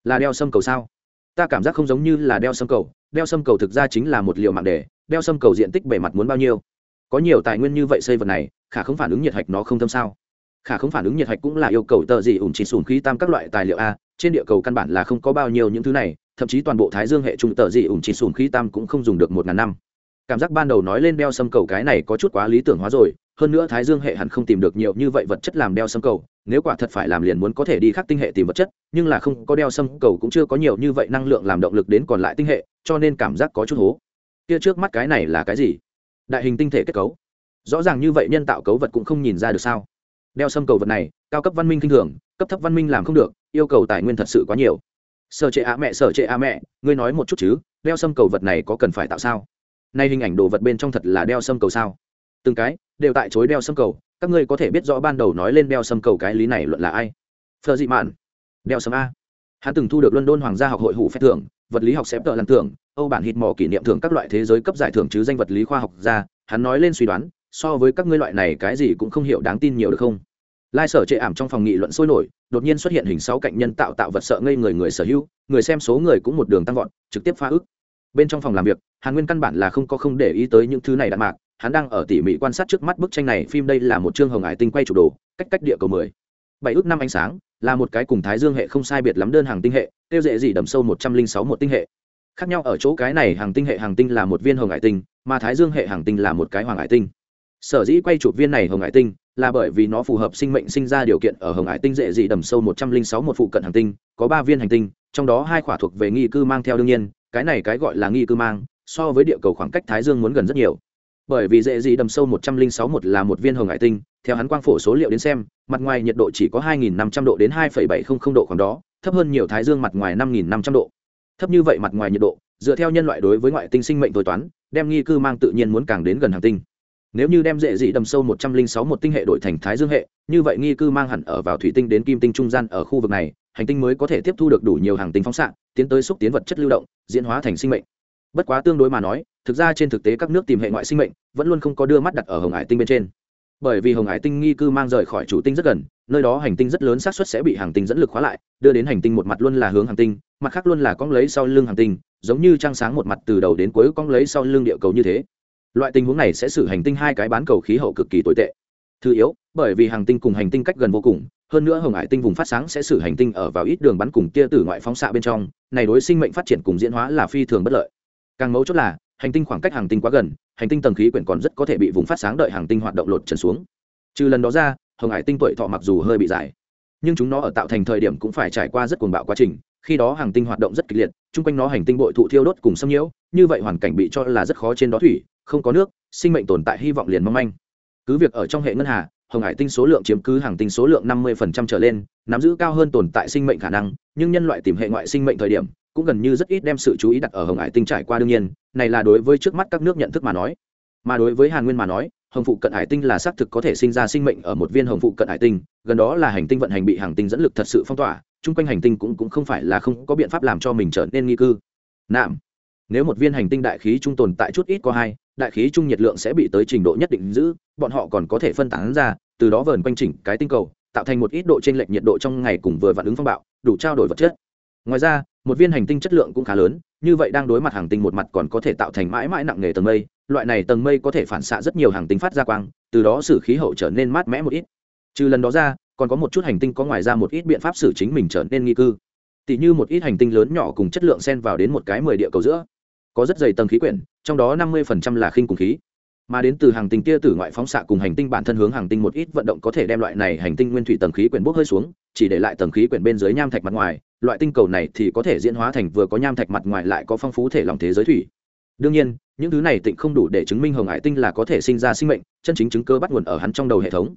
[SPEAKER 1] Là đeo sâm cầu sao? Ta cảm giác không giống như là đeo sâm cầu. Đeo sâm cầu thực ra chính là một liệu mạng đề. Đeo sâm cầu diện tích bề mặt muốn bao nhiêu? Có nhiều tài nguyên như vậy xây vật này, khả không phản ứng nhiệt hạch nó không thâm sao? Khả không phản ứng nhiệt hạch cũng là yêu cầu tờ gì ủng chỉ sùn khí tam các loại tài liệu a, trên địa cầu căn bản là không có bao nhiêu những thứ này, thậm chí toàn bộ thái dương hệ trung tờ gì ủng chỉ sùn khí tam cũng không dùng được một ngàn năm. Cảm giác ban đầu nói lên đeo sâm cầu cái này có chút quá lý tưởng hóa rồi, hơn nữa thái dương hệ hẳn không tìm được nhiều như vậy vật chất làm đeo sâm cầu, nếu quả thật phải làm liền muốn có thể đi khắc tinh hệ tìm vật chất, nhưng là không có đeo sâm cầu cũng chưa có nhiều như vậy năng lượng làm động lực đến còn lại tinh hệ, cho nên cảm giác có chút hố. Kia trước mắt cái này là cái gì? Đại hình tinh thể kết cấu. Rõ ràng như vậy nhân tạo cấu vật cũng không nhìn ra được sao. Đeo sâm cầu vật này, cao cấp văn minh kinh thường, cấp thấp văn minh làm không được, yêu cầu tài nguyên thật sự quá nhiều. Sở trệ a mẹ, sở trệ a mẹ, ngươi nói một chút chứ, đeo sâm cầu vật này có cần phải tạo sao? Nay hình ảnh đồ vật bên trong thật là đeo sâm cầu sao? Từng cái, đều tại chối đeo sâm cầu, các ngươi có thể biết rõ ban đầu nói lên đeo sâm cầu cái lý này luận là ai? Phờ dị mạn. Đeo sâm a. Hắn từng thu được luân đôn hoàng gia học hội hủ phép thưởng, vật lý học xếp tợ làm thưởng âu bản hít mò kỷ niệm thưởng các loại thế giới cấp giải thưởng chứ danh vật lý khoa học ra, hắn nói lên suy đoán, so với các ngươi loại này cái gì cũng không hiểu đáng tin nhiều được không? Lai sở trệ ảm trong phòng nghị luận sôi nổi, đột nhiên xuất hiện hình sáu cạnh nhân tạo tạo vật sợ ngây người người sở hữu, người xem số người cũng một đường tăng vọt, trực tiếp phá ức. Bên trong phòng làm việc, hàn nguyên căn bản là không có không để ý tới những thứ này đạn mạc, hắn đang ở tỉ mỉ quan sát trước mắt bức tranh này, phim đây là một chương hồng ải tinh quay chụp đồ, cách cách địa cầu mười. Bảy ước năm ánh sáng, là một cái cùng thái dương hệ không sai biệt lắm đơn hàng tinh hệ, tiêu dễ gì đầm sâu một trăm linh sáu một tinh hệ khác nhau ở chỗ cái này hàng tinh hệ hàng tinh là một viên hồng hải tinh, mà thái dương hệ hàng tinh là một cái hoàng hải tinh. Sở dĩ quay chụp viên này hồng hải tinh là bởi vì nó phù hợp sinh mệnh sinh ra điều kiện ở hồng hải tinh dễ dị đầm sâu một trăm linh sáu một phụ cận hành tinh, có ba viên hành tinh, trong đó hai khỏa thuộc về nghi cư mang theo đương nhiên, cái này cái gọi là nghi cư mang, so với địa cầu khoảng cách thái dương muốn gần rất nhiều. Bởi vì dễ dị đầm sâu một trăm linh sáu một là một viên hồng hải tinh, theo hắn quang phổ số liệu đến xem, mặt ngoài nhiệt độ chỉ có hai nghìn năm trăm độ đến hai phẩy bảy không không độ khoảng đó, thấp hơn nhiều thái dương mặt ngoài năm nghìn năm trăm độ thấp như vậy mặt ngoài nhiệt độ, dựa theo nhân loại đối với ngoại tinh sinh mệnh tối toán, đem nghi cư mang tự nhiên muốn càng đến gần hàng tinh. Nếu như đem dễ dị đầm sâu một trăm linh sáu một tinh hệ đổi thành thái dương hệ, như vậy nghi cư mang hẳn ở vào thủy tinh đến kim tinh trung gian ở khu vực này, hành tinh mới có thể tiếp thu được đủ nhiều hàng tinh phóng xạ, tiến tới xúc tiến vật chất lưu động, diễn hóa thành sinh mệnh. Bất quá tương đối mà nói, thực ra trên thực tế các nước tìm hệ ngoại sinh mệnh, vẫn luôn không có đưa mắt đặt ở hồng hải tinh bên trên bởi vì hồng hải tinh nghi cư mang rời khỏi chủ tinh rất gần, nơi đó hành tinh rất lớn xác suất sẽ bị hàng tinh dẫn lực khóa lại, đưa đến hành tinh một mặt luôn là hướng hàng tinh, mặt khác luôn là cong lấy sau lưng hàng tinh, giống như trăng sáng một mặt từ đầu đến cuối cong lấy sau lưng địa cầu như thế. Loại tình huống này sẽ xử hành tinh hai cái bán cầu khí hậu cực kỳ tồi tệ. Thứ yếu, bởi vì hàng tinh cùng hành tinh cách gần vô cùng, hơn nữa hồng hải tinh vùng phát sáng sẽ xử hành tinh ở vào ít đường bắn cùng tia tử ngoại phóng xạ bên trong, này đối sinh mệnh phát triển cùng diễn hóa là phi thường bất lợi. Càng mấu chốt là hành tinh khoảng cách hàng tinh quá gần, hành tinh tầng khí quyển còn rất có thể bị vùng phát sáng đợi hàng tinh hoạt động lột trần xuống. Trừ lần đó ra, hồng hải tinh tuổi thọ mặc dù hơi bị dài nhưng chúng nó ở tạo thành thời điểm cũng phải trải qua rất cuồng bạo quá trình, khi đó hàng tinh hoạt động rất kịch liệt, chung quanh nó hành tinh bội thụ thiêu đốt cùng xâm nhiễu, như vậy hoàn cảnh bị cho là rất khó trên đó thủy, không có nước, sinh mệnh tồn tại hy vọng liền mong manh. Cứ việc ở trong hệ ngân hà, hồng hải tinh số lượng chiếm cứ hàng tinh số lượng năm mươi trở lên, nắm giữ cao hơn tồn tại sinh mệnh khả năng, nhưng nhân loại tìm hệ ngoại sinh mệnh thời điểm cũng gần như rất ít đem sự chú ý đặt ở hồng hải tinh trải qua đương nhiên này là đối với trước mắt các nước nhận thức mà nói. Mà đối với hàn nguyên mà nói hồng phụ cận hải tinh là xác thực có thể sinh ra sinh mệnh ở một viên hồng phụ cận hải tinh gần đó là hành tinh vận hành bị hàng tinh dẫn lực thật sự phong tỏa chung quanh hành tinh cũng, cũng không phải là không có biện pháp làm cho mình trở nên nghi cư. Nạm nếu một viên hành tinh đại khí trung tồn tại chút ít có hai đại khí trung nhiệt lượng sẽ bị tới trình độ nhất định giữ bọn họ còn có thể phân tán ra từ đó vờn quanh chỉnh cái tinh cầu tạo thành một ít độ trên lệch nhiệt độ trong ngày cùng vừa vặn ứng phong bạo đủ trao đổi vật chất. Ngoài ra một viên hành tinh chất lượng cũng khá lớn, như vậy đang đối mặt hàng tinh một mặt còn có thể tạo thành mãi mãi nặng nề tầng mây, loại này tầng mây có thể phản xạ rất nhiều hàng tinh phát ra quang, từ đó xử khí hậu trở nên mát mẻ một ít. Trừ lần đó ra, còn có một chút hành tinh có ngoài ra một ít biện pháp xử chính mình trở nên nghi cư. Tỷ như một ít hành tinh lớn nhỏ cùng chất lượng xen vào đến một cái mười địa cầu giữa. Có rất dày tầng khí quyển, trong đó năm mươi là khinh cùng khí. Mà đến từ hàng tinh kia từ ngoại phóng xạ cùng hành tinh bản thân hướng hàng tinh một ít vận động có thể đem loại này hành tinh nguyên thủy tầng khí quyển bốc hơi xuống, chỉ để lại tầng khí quyển bên dưới nham thạch mặt ngoài loại tinh cầu này thì có thể diễn hóa thành vừa có nham thạch mặt ngoài lại có phong phú thể lòng thế giới thủy. Đương nhiên, những thứ này tịnh không đủ để chứng minh hồng hải tinh là có thể sinh ra sinh mệnh, chân chính chứng cơ bắt nguồn ở hắn trong đầu hệ thống.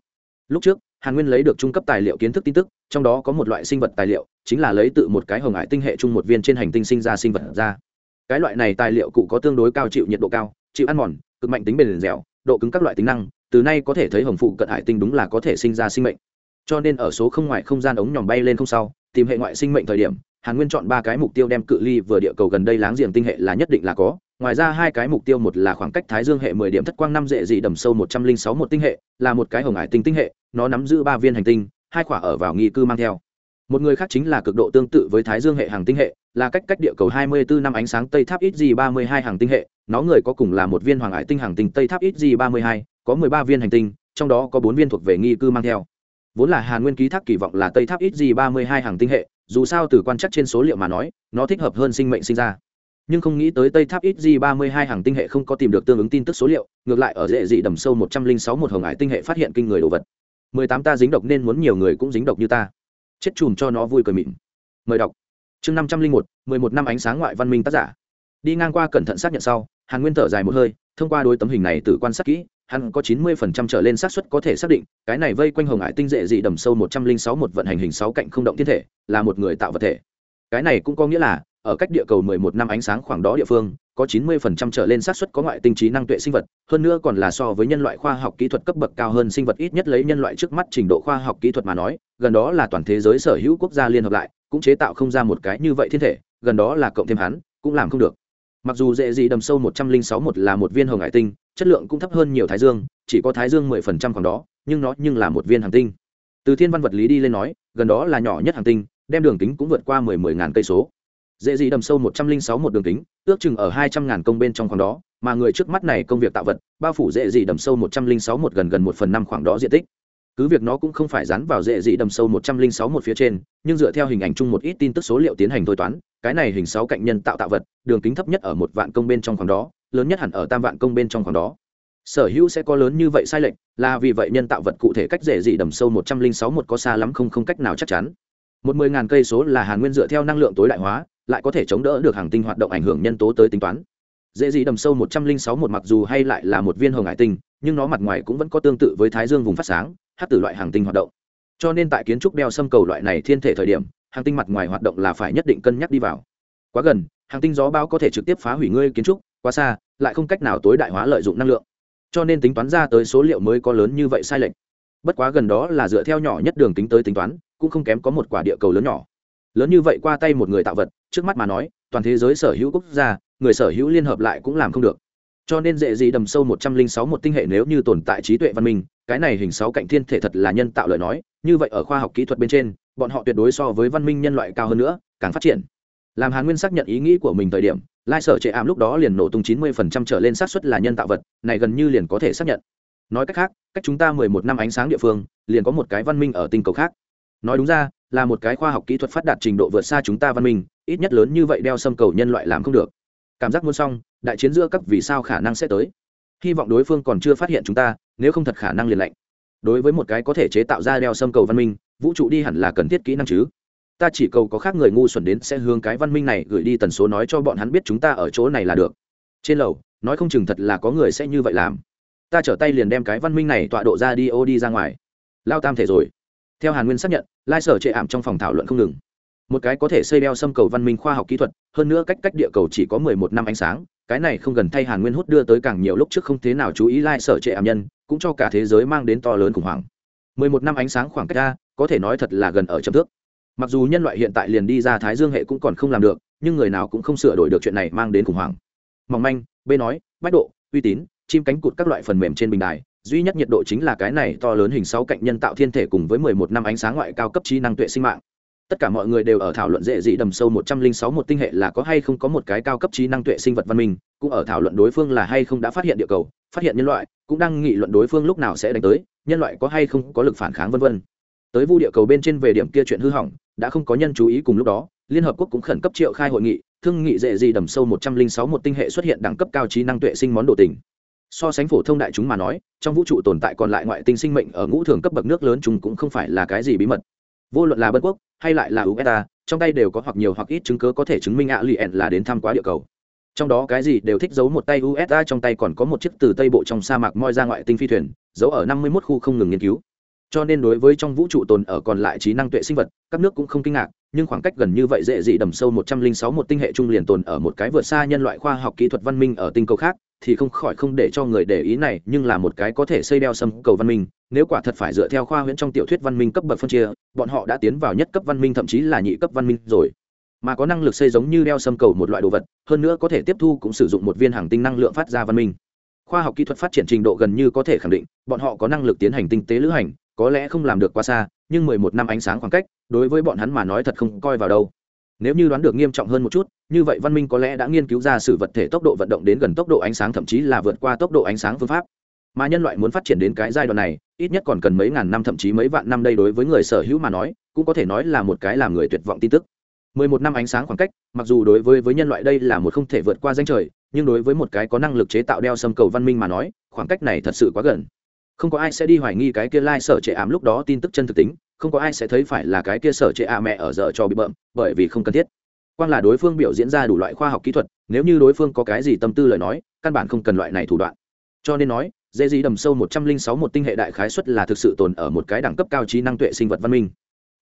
[SPEAKER 1] Lúc trước, hàn nguyên lấy được trung cấp tài liệu kiến thức tin tức, trong đó có một loại sinh vật tài liệu, chính là lấy tự một cái hồng hải tinh hệ chung một viên trên hành tinh sinh ra sinh vật ra. Cái loại này tài liệu cụ có tương đối cao chịu nhiệt độ cao, chịu ăn mòn, cực mạnh tính bền dẻo, độ cứng các loại tính năng, từ nay có thể thấy hồng phụ cận hải tinh đúng là có thể sinh ra sinh mệnh. Cho nên ở số không ngoài không gian ống nhòm bay lên không sau tìm hệ ngoại sinh mệnh thời điểm hàn nguyên chọn ba cái mục tiêu đem cự ly vừa địa cầu gần đây láng giềng tinh hệ là nhất định là có. Ngoài ra hai cái mục tiêu một là khoảng cách thái dương hệ mười điểm thất quang năm dễ dị đầm sâu một trăm linh sáu một tinh hệ là một cái hồng hải tinh tinh hệ nó nắm giữ ba viên hành tinh hai quả ở vào nghi cư mang theo. Một người khác chính là cực độ tương tự với thái dương hệ hàng tinh hệ là cách cách địa cầu 24 năm ánh sáng tây tháp ít gì 32 hàng tinh hệ nó người có cùng là một viên hoàng hải tinh hàng tinh tây tháp ít gì 32, có 13 viên hành tinh trong đó có bốn viên thuộc về nghi cư mang theo vốn là hàn nguyên ký thác kỳ vọng là tây tháp ít gì 32 hàng tinh hệ, dù sao từ quan chắc trên số liệu mà nói, nó thích hợp hơn sinh mệnh sinh ra. Nhưng không nghĩ tới tây tháp ít g 32 hàng tinh hệ không có tìm được tương ứng tin tức số liệu, ngược lại ở dễ dị đầm sâu 106 một hồng hải tinh hệ phát hiện kinh người đồ vật. 18 ta dính độc nên muốn nhiều người cũng dính độc như ta. Chết chùm cho nó vui cười mịn. Mời đọc. Chương năm trăm linh một, mười một năm ánh sáng ngoại văn minh tác giả. Đi ngang qua cẩn thận xác nhận sau, hàn nguyên thở dài một hơi, thông qua đôi tấm hình này từ quan sát kỹ hắn có chín mươi phần trăm trở lên xác suất có thể xác định, cái này vây quanh hồng hải tinh dễ dị đầm sâu một trăm linh sáu một vận hành hình sáu cạnh không động thiên thể, là một người tạo vật thể. Cái này cũng có nghĩa là, ở cách địa cầu mười một năm ánh sáng khoảng đó địa phương, có chín mươi phần trăm trở lên xác suất có ngoại tinh trí năng tuệ sinh vật, hơn nữa còn là so với nhân loại khoa học kỹ thuật cấp bậc cao hơn sinh vật ít nhất lấy nhân loại trước mắt trình độ khoa học kỹ thuật mà nói, gần đó là toàn thế giới sở hữu quốc gia liên hợp lại, cũng chế tạo không ra một cái như vậy thiên thể, gần đó là cộng thêm hắn, cũng làm không được mặc dù dễ gì đầm sâu một trăm linh sáu một là một viên hồng hải tinh, chất lượng cũng thấp hơn nhiều thái dương, chỉ có thái dương mười phần trăm khoảng đó, nhưng nó nhưng là một viên hàng tinh. Từ thiên văn vật lý đi lên nói, gần đó là nhỏ nhất hàng tinh, đem đường kính cũng vượt qua mười mười ngàn cây số. Dễ gì đầm sâu một trăm linh sáu một đường kính, ước chừng ở hai trăm ngàn công bên trong khoảng đó, mà người trước mắt này công việc tạo vật, bao phủ dễ gì đầm sâu một trăm linh sáu một gần gần một phần năm khoảng đó diện tích cứ việc nó cũng không phải dán vào dễ dị đầm sâu một trăm linh sáu một phía trên, nhưng dựa theo hình ảnh chung một ít tin tức số liệu tiến hành thôi toán, cái này hình sáu cạnh nhân tạo tạo vật, đường kính thấp nhất ở một vạn công bên trong khoảng đó, lớn nhất hẳn ở tam vạn công bên trong khoảng đó. Sở hữu sẽ có lớn như vậy sai lệch, là vì vậy nhân tạo vật cụ thể cách dễ dị đầm sâu một trăm linh sáu một có xa lắm không không cách nào chắc chắn. Một mười ngàn cây số là hàn nguyên dựa theo năng lượng tối đại hóa, lại có thể chống đỡ được hàng tinh hoạt động ảnh hưởng nhân tố tới tính toán. Dễ dị đầm sâu một trăm linh sáu một mặc dù hay lại là một viên hồng hải tinh, nhưng nó mặt ngoài cũng vẫn có tương tự với thái dương vùng phát sáng hát từ loại hàng tinh hoạt động. Cho nên tại kiến trúc đeo xâm cầu loại này thiên thể thời điểm, hàng tinh mặt ngoài hoạt động là phải nhất định cân nhắc đi vào. Quá gần, hàng tinh gió bão có thể trực tiếp phá hủy ngươi kiến trúc, quá xa, lại không cách nào tối đại hóa lợi dụng năng lượng. Cho nên tính toán ra tới số liệu mới có lớn như vậy sai lệch. Bất quá gần đó là dựa theo nhỏ nhất đường tính tới tính toán, cũng không kém có một quả địa cầu lớn nhỏ. Lớn như vậy qua tay một người tạo vật, trước mắt mà nói, toàn thế giới sở hữu quốc gia, người sở hữu liên hợp lại cũng làm không được. Cho nên dễ gì đầm sâu một trăm linh sáu một tinh hệ nếu như tồn tại trí tuệ văn minh cái này hình sáu cạnh thiên thể thật là nhân tạo lời nói, như vậy ở khoa học kỹ thuật bên trên, bọn họ tuyệt đối so với văn minh nhân loại cao hơn nữa, càng phát triển. Làm hàn nguyên xác nhận ý nghĩ của mình thời điểm, lai sở trệ ảm lúc đó liền nổ tung chín mươi phần trăm trở lên xác suất là nhân tạo vật, này gần như liền có thể xác nhận. Nói cách khác, cách chúng ta mười một năm ánh sáng địa phương, liền có một cái văn minh ở tinh cầu khác. Nói đúng ra, là một cái khoa học kỹ thuật phát đạt trình độ vượt xa chúng ta văn minh, ít nhất lớn như vậy đeo xâm cầu nhân loại làm không được. Cảm giác muôn xong, đại chiến giữa cấp vì sao khả năng sẽ tới hy vọng đối phương còn chưa phát hiện chúng ta, nếu không thật khả năng liền lạnh. Đối với một cái có thể chế tạo ra đeo xâm cầu văn minh, vũ trụ đi hẳn là cần thiết kỹ năng chứ. Ta chỉ cầu có khác người ngu xuẩn đến sẽ hướng cái văn minh này gửi đi tần số nói cho bọn hắn biết chúng ta ở chỗ này là được. Trên lầu, nói không chừng thật là có người sẽ như vậy làm. Ta trở tay liền đem cái văn minh này tọa độ ra đi ô đi ra ngoài. Lao tam thể rồi. Theo hàn nguyên xác nhận, lai sở chệ ảm trong phòng thảo luận không ngừng. Một cái có thể xây đeo xâm cầu văn minh khoa học kỹ thuật, hơn nữa cách cách địa cầu chỉ có mười một năm ánh sáng cái này không gần thay hàn nguyên hút đưa tới càng nhiều lúc trước không thế nào chú ý lai、like、sở trệ ảm nhân, cũng cho cả thế giới mang đến to lớn khủng hoảng. Mười một năm ánh sáng khoảng cách ra, có thể nói thật là gần ở chấm thước. Mặc dù nhân loại hiện tại liền đi ra thái dương hệ cũng còn không làm được, nhưng người nào cũng không sửa đổi được chuyện này mang đến khủng hoảng. Mỏng manh b nói, bách độ, uy tín, chim cánh cụt các loại phần mềm trên bình đài, duy nhất nhiệt độ chính là cái này to lớn hình sáu cạnh nhân tạo thiên thể cùng với mười một năm ánh sáng ngoại cao cấp trí năng tuệ sinh mạng tất cả mọi người đều ở thảo luận dễ dị đầm sâu một trăm linh sáu một tinh hệ là có hay không có một cái cao cấp trí năng tuệ sinh vật văn minh, cũng ở thảo luận đối phương là hay không đã phát hiện địa cầu, phát hiện nhân loại, cũng đang nghị luận đối phương lúc nào sẽ đánh tới, nhân loại có hay không có lực phản kháng vân vân. Tới vu địa cầu bên trên về điểm kia chuyện hư hỏng, đã không có nhân chú ý cùng lúc đó, liên hợp quốc cũng khẩn cấp triệu khai hội nghị, thương nghị dễ dị đầm sâu một trăm linh sáu một tinh hệ xuất hiện đẳng cấp cao trí năng tuệ sinh món đồ tình. So sánh phổ thông đại chúng mà nói, trong vũ trụ tồn tại còn lại ngoại tinh sinh mệnh ở ngũ thường cấp bậc nước lớn chúng cũng không phải là cái gì bí mật vô luận là bân quốc hay lại là usa trong tay đều có hoặc nhiều hoặc ít chứng cứ có thể chứng minh ạ lì ẹn là đến thăm quá địa cầu. Trong đó cái gì đều thích giấu một tay usa trong tay còn có một chiếc từ tây bộ trong sa mạc moi ra ngoại tinh phi thuyền, giấu ở năm mươi 51 khu không ngừng nghiên cứu. Cho nên đối với trong vũ trụ tồn ở còn lại trí năng tuệ sinh vật, các nước cũng không kinh ngạc, nhưng khoảng cách gần như vậy dễ dị đầm sâu một trăm linh sáu một tinh hệ trung liền tồn ở một cái vượt xa nhân loại khoa học kỹ thuật văn minh ở tinh cầu khác, thì không khỏi không để cho người để ý này, nhưng là một cái có thể xây đeo sâm cầu văn minh nếu quả thật phải dựa theo khoa huyễn trong tiểu thuyết văn minh cấp bậc phân chia, bọn họ đã tiến vào nhất cấp văn minh thậm chí là nhị cấp văn minh rồi. Mà có năng lực xây giống như đeo xâm cầu một loại đồ vật, hơn nữa có thể tiếp thu cũng sử dụng một viên hàng tinh năng lượng phát ra văn minh. Khoa học kỹ thuật phát triển trình độ gần như có thể khẳng định, bọn họ có năng lực tiến hành tinh tế lữ hành, có lẽ không làm được quá xa, nhưng mười một năm ánh sáng khoảng cách, đối với bọn hắn mà nói thật không coi vào đâu. Nếu như đoán được nghiêm trọng hơn một chút, như vậy văn minh có lẽ đã nghiên cứu ra sự vật thể tốc độ vận động đến gần tốc độ ánh sáng, thậm chí là vượt qua tốc độ ánh sáng phương pháp mà nhân loại muốn phát triển đến cái giai đoạn này, ít nhất còn cần mấy ngàn năm, thậm chí mấy vạn năm đây đối với người sở hữu mà nói, cũng có thể nói là một cái làm người tuyệt vọng tin tức. Mười một năm ánh sáng khoảng cách, mặc dù đối với với nhân loại đây là một không thể vượt qua danh trời, nhưng đối với một cái có năng lực chế tạo đeo xâm cầu văn minh mà nói, khoảng cách này thật sự quá gần. Không có ai sẽ đi hoài nghi cái kia lai sở trệ ám lúc đó tin tức chân thực tính, không có ai sẽ thấy phải là cái kia sở trệ ạ mẹ ở giờ cho bị bợm, bởi vì không cần thiết. Quan là đối phương biểu diễn ra đủ loại khoa học kỹ thuật, nếu như đối phương có cái gì tâm tư lời nói, căn bản không cần loại này thủ đoạn. Cho nên nói dễ gì đầm sâu một trăm linh sáu một tinh hệ đại khái xuất là thực sự tồn ở một cái đẳng cấp cao trí năng tuệ sinh vật văn minh.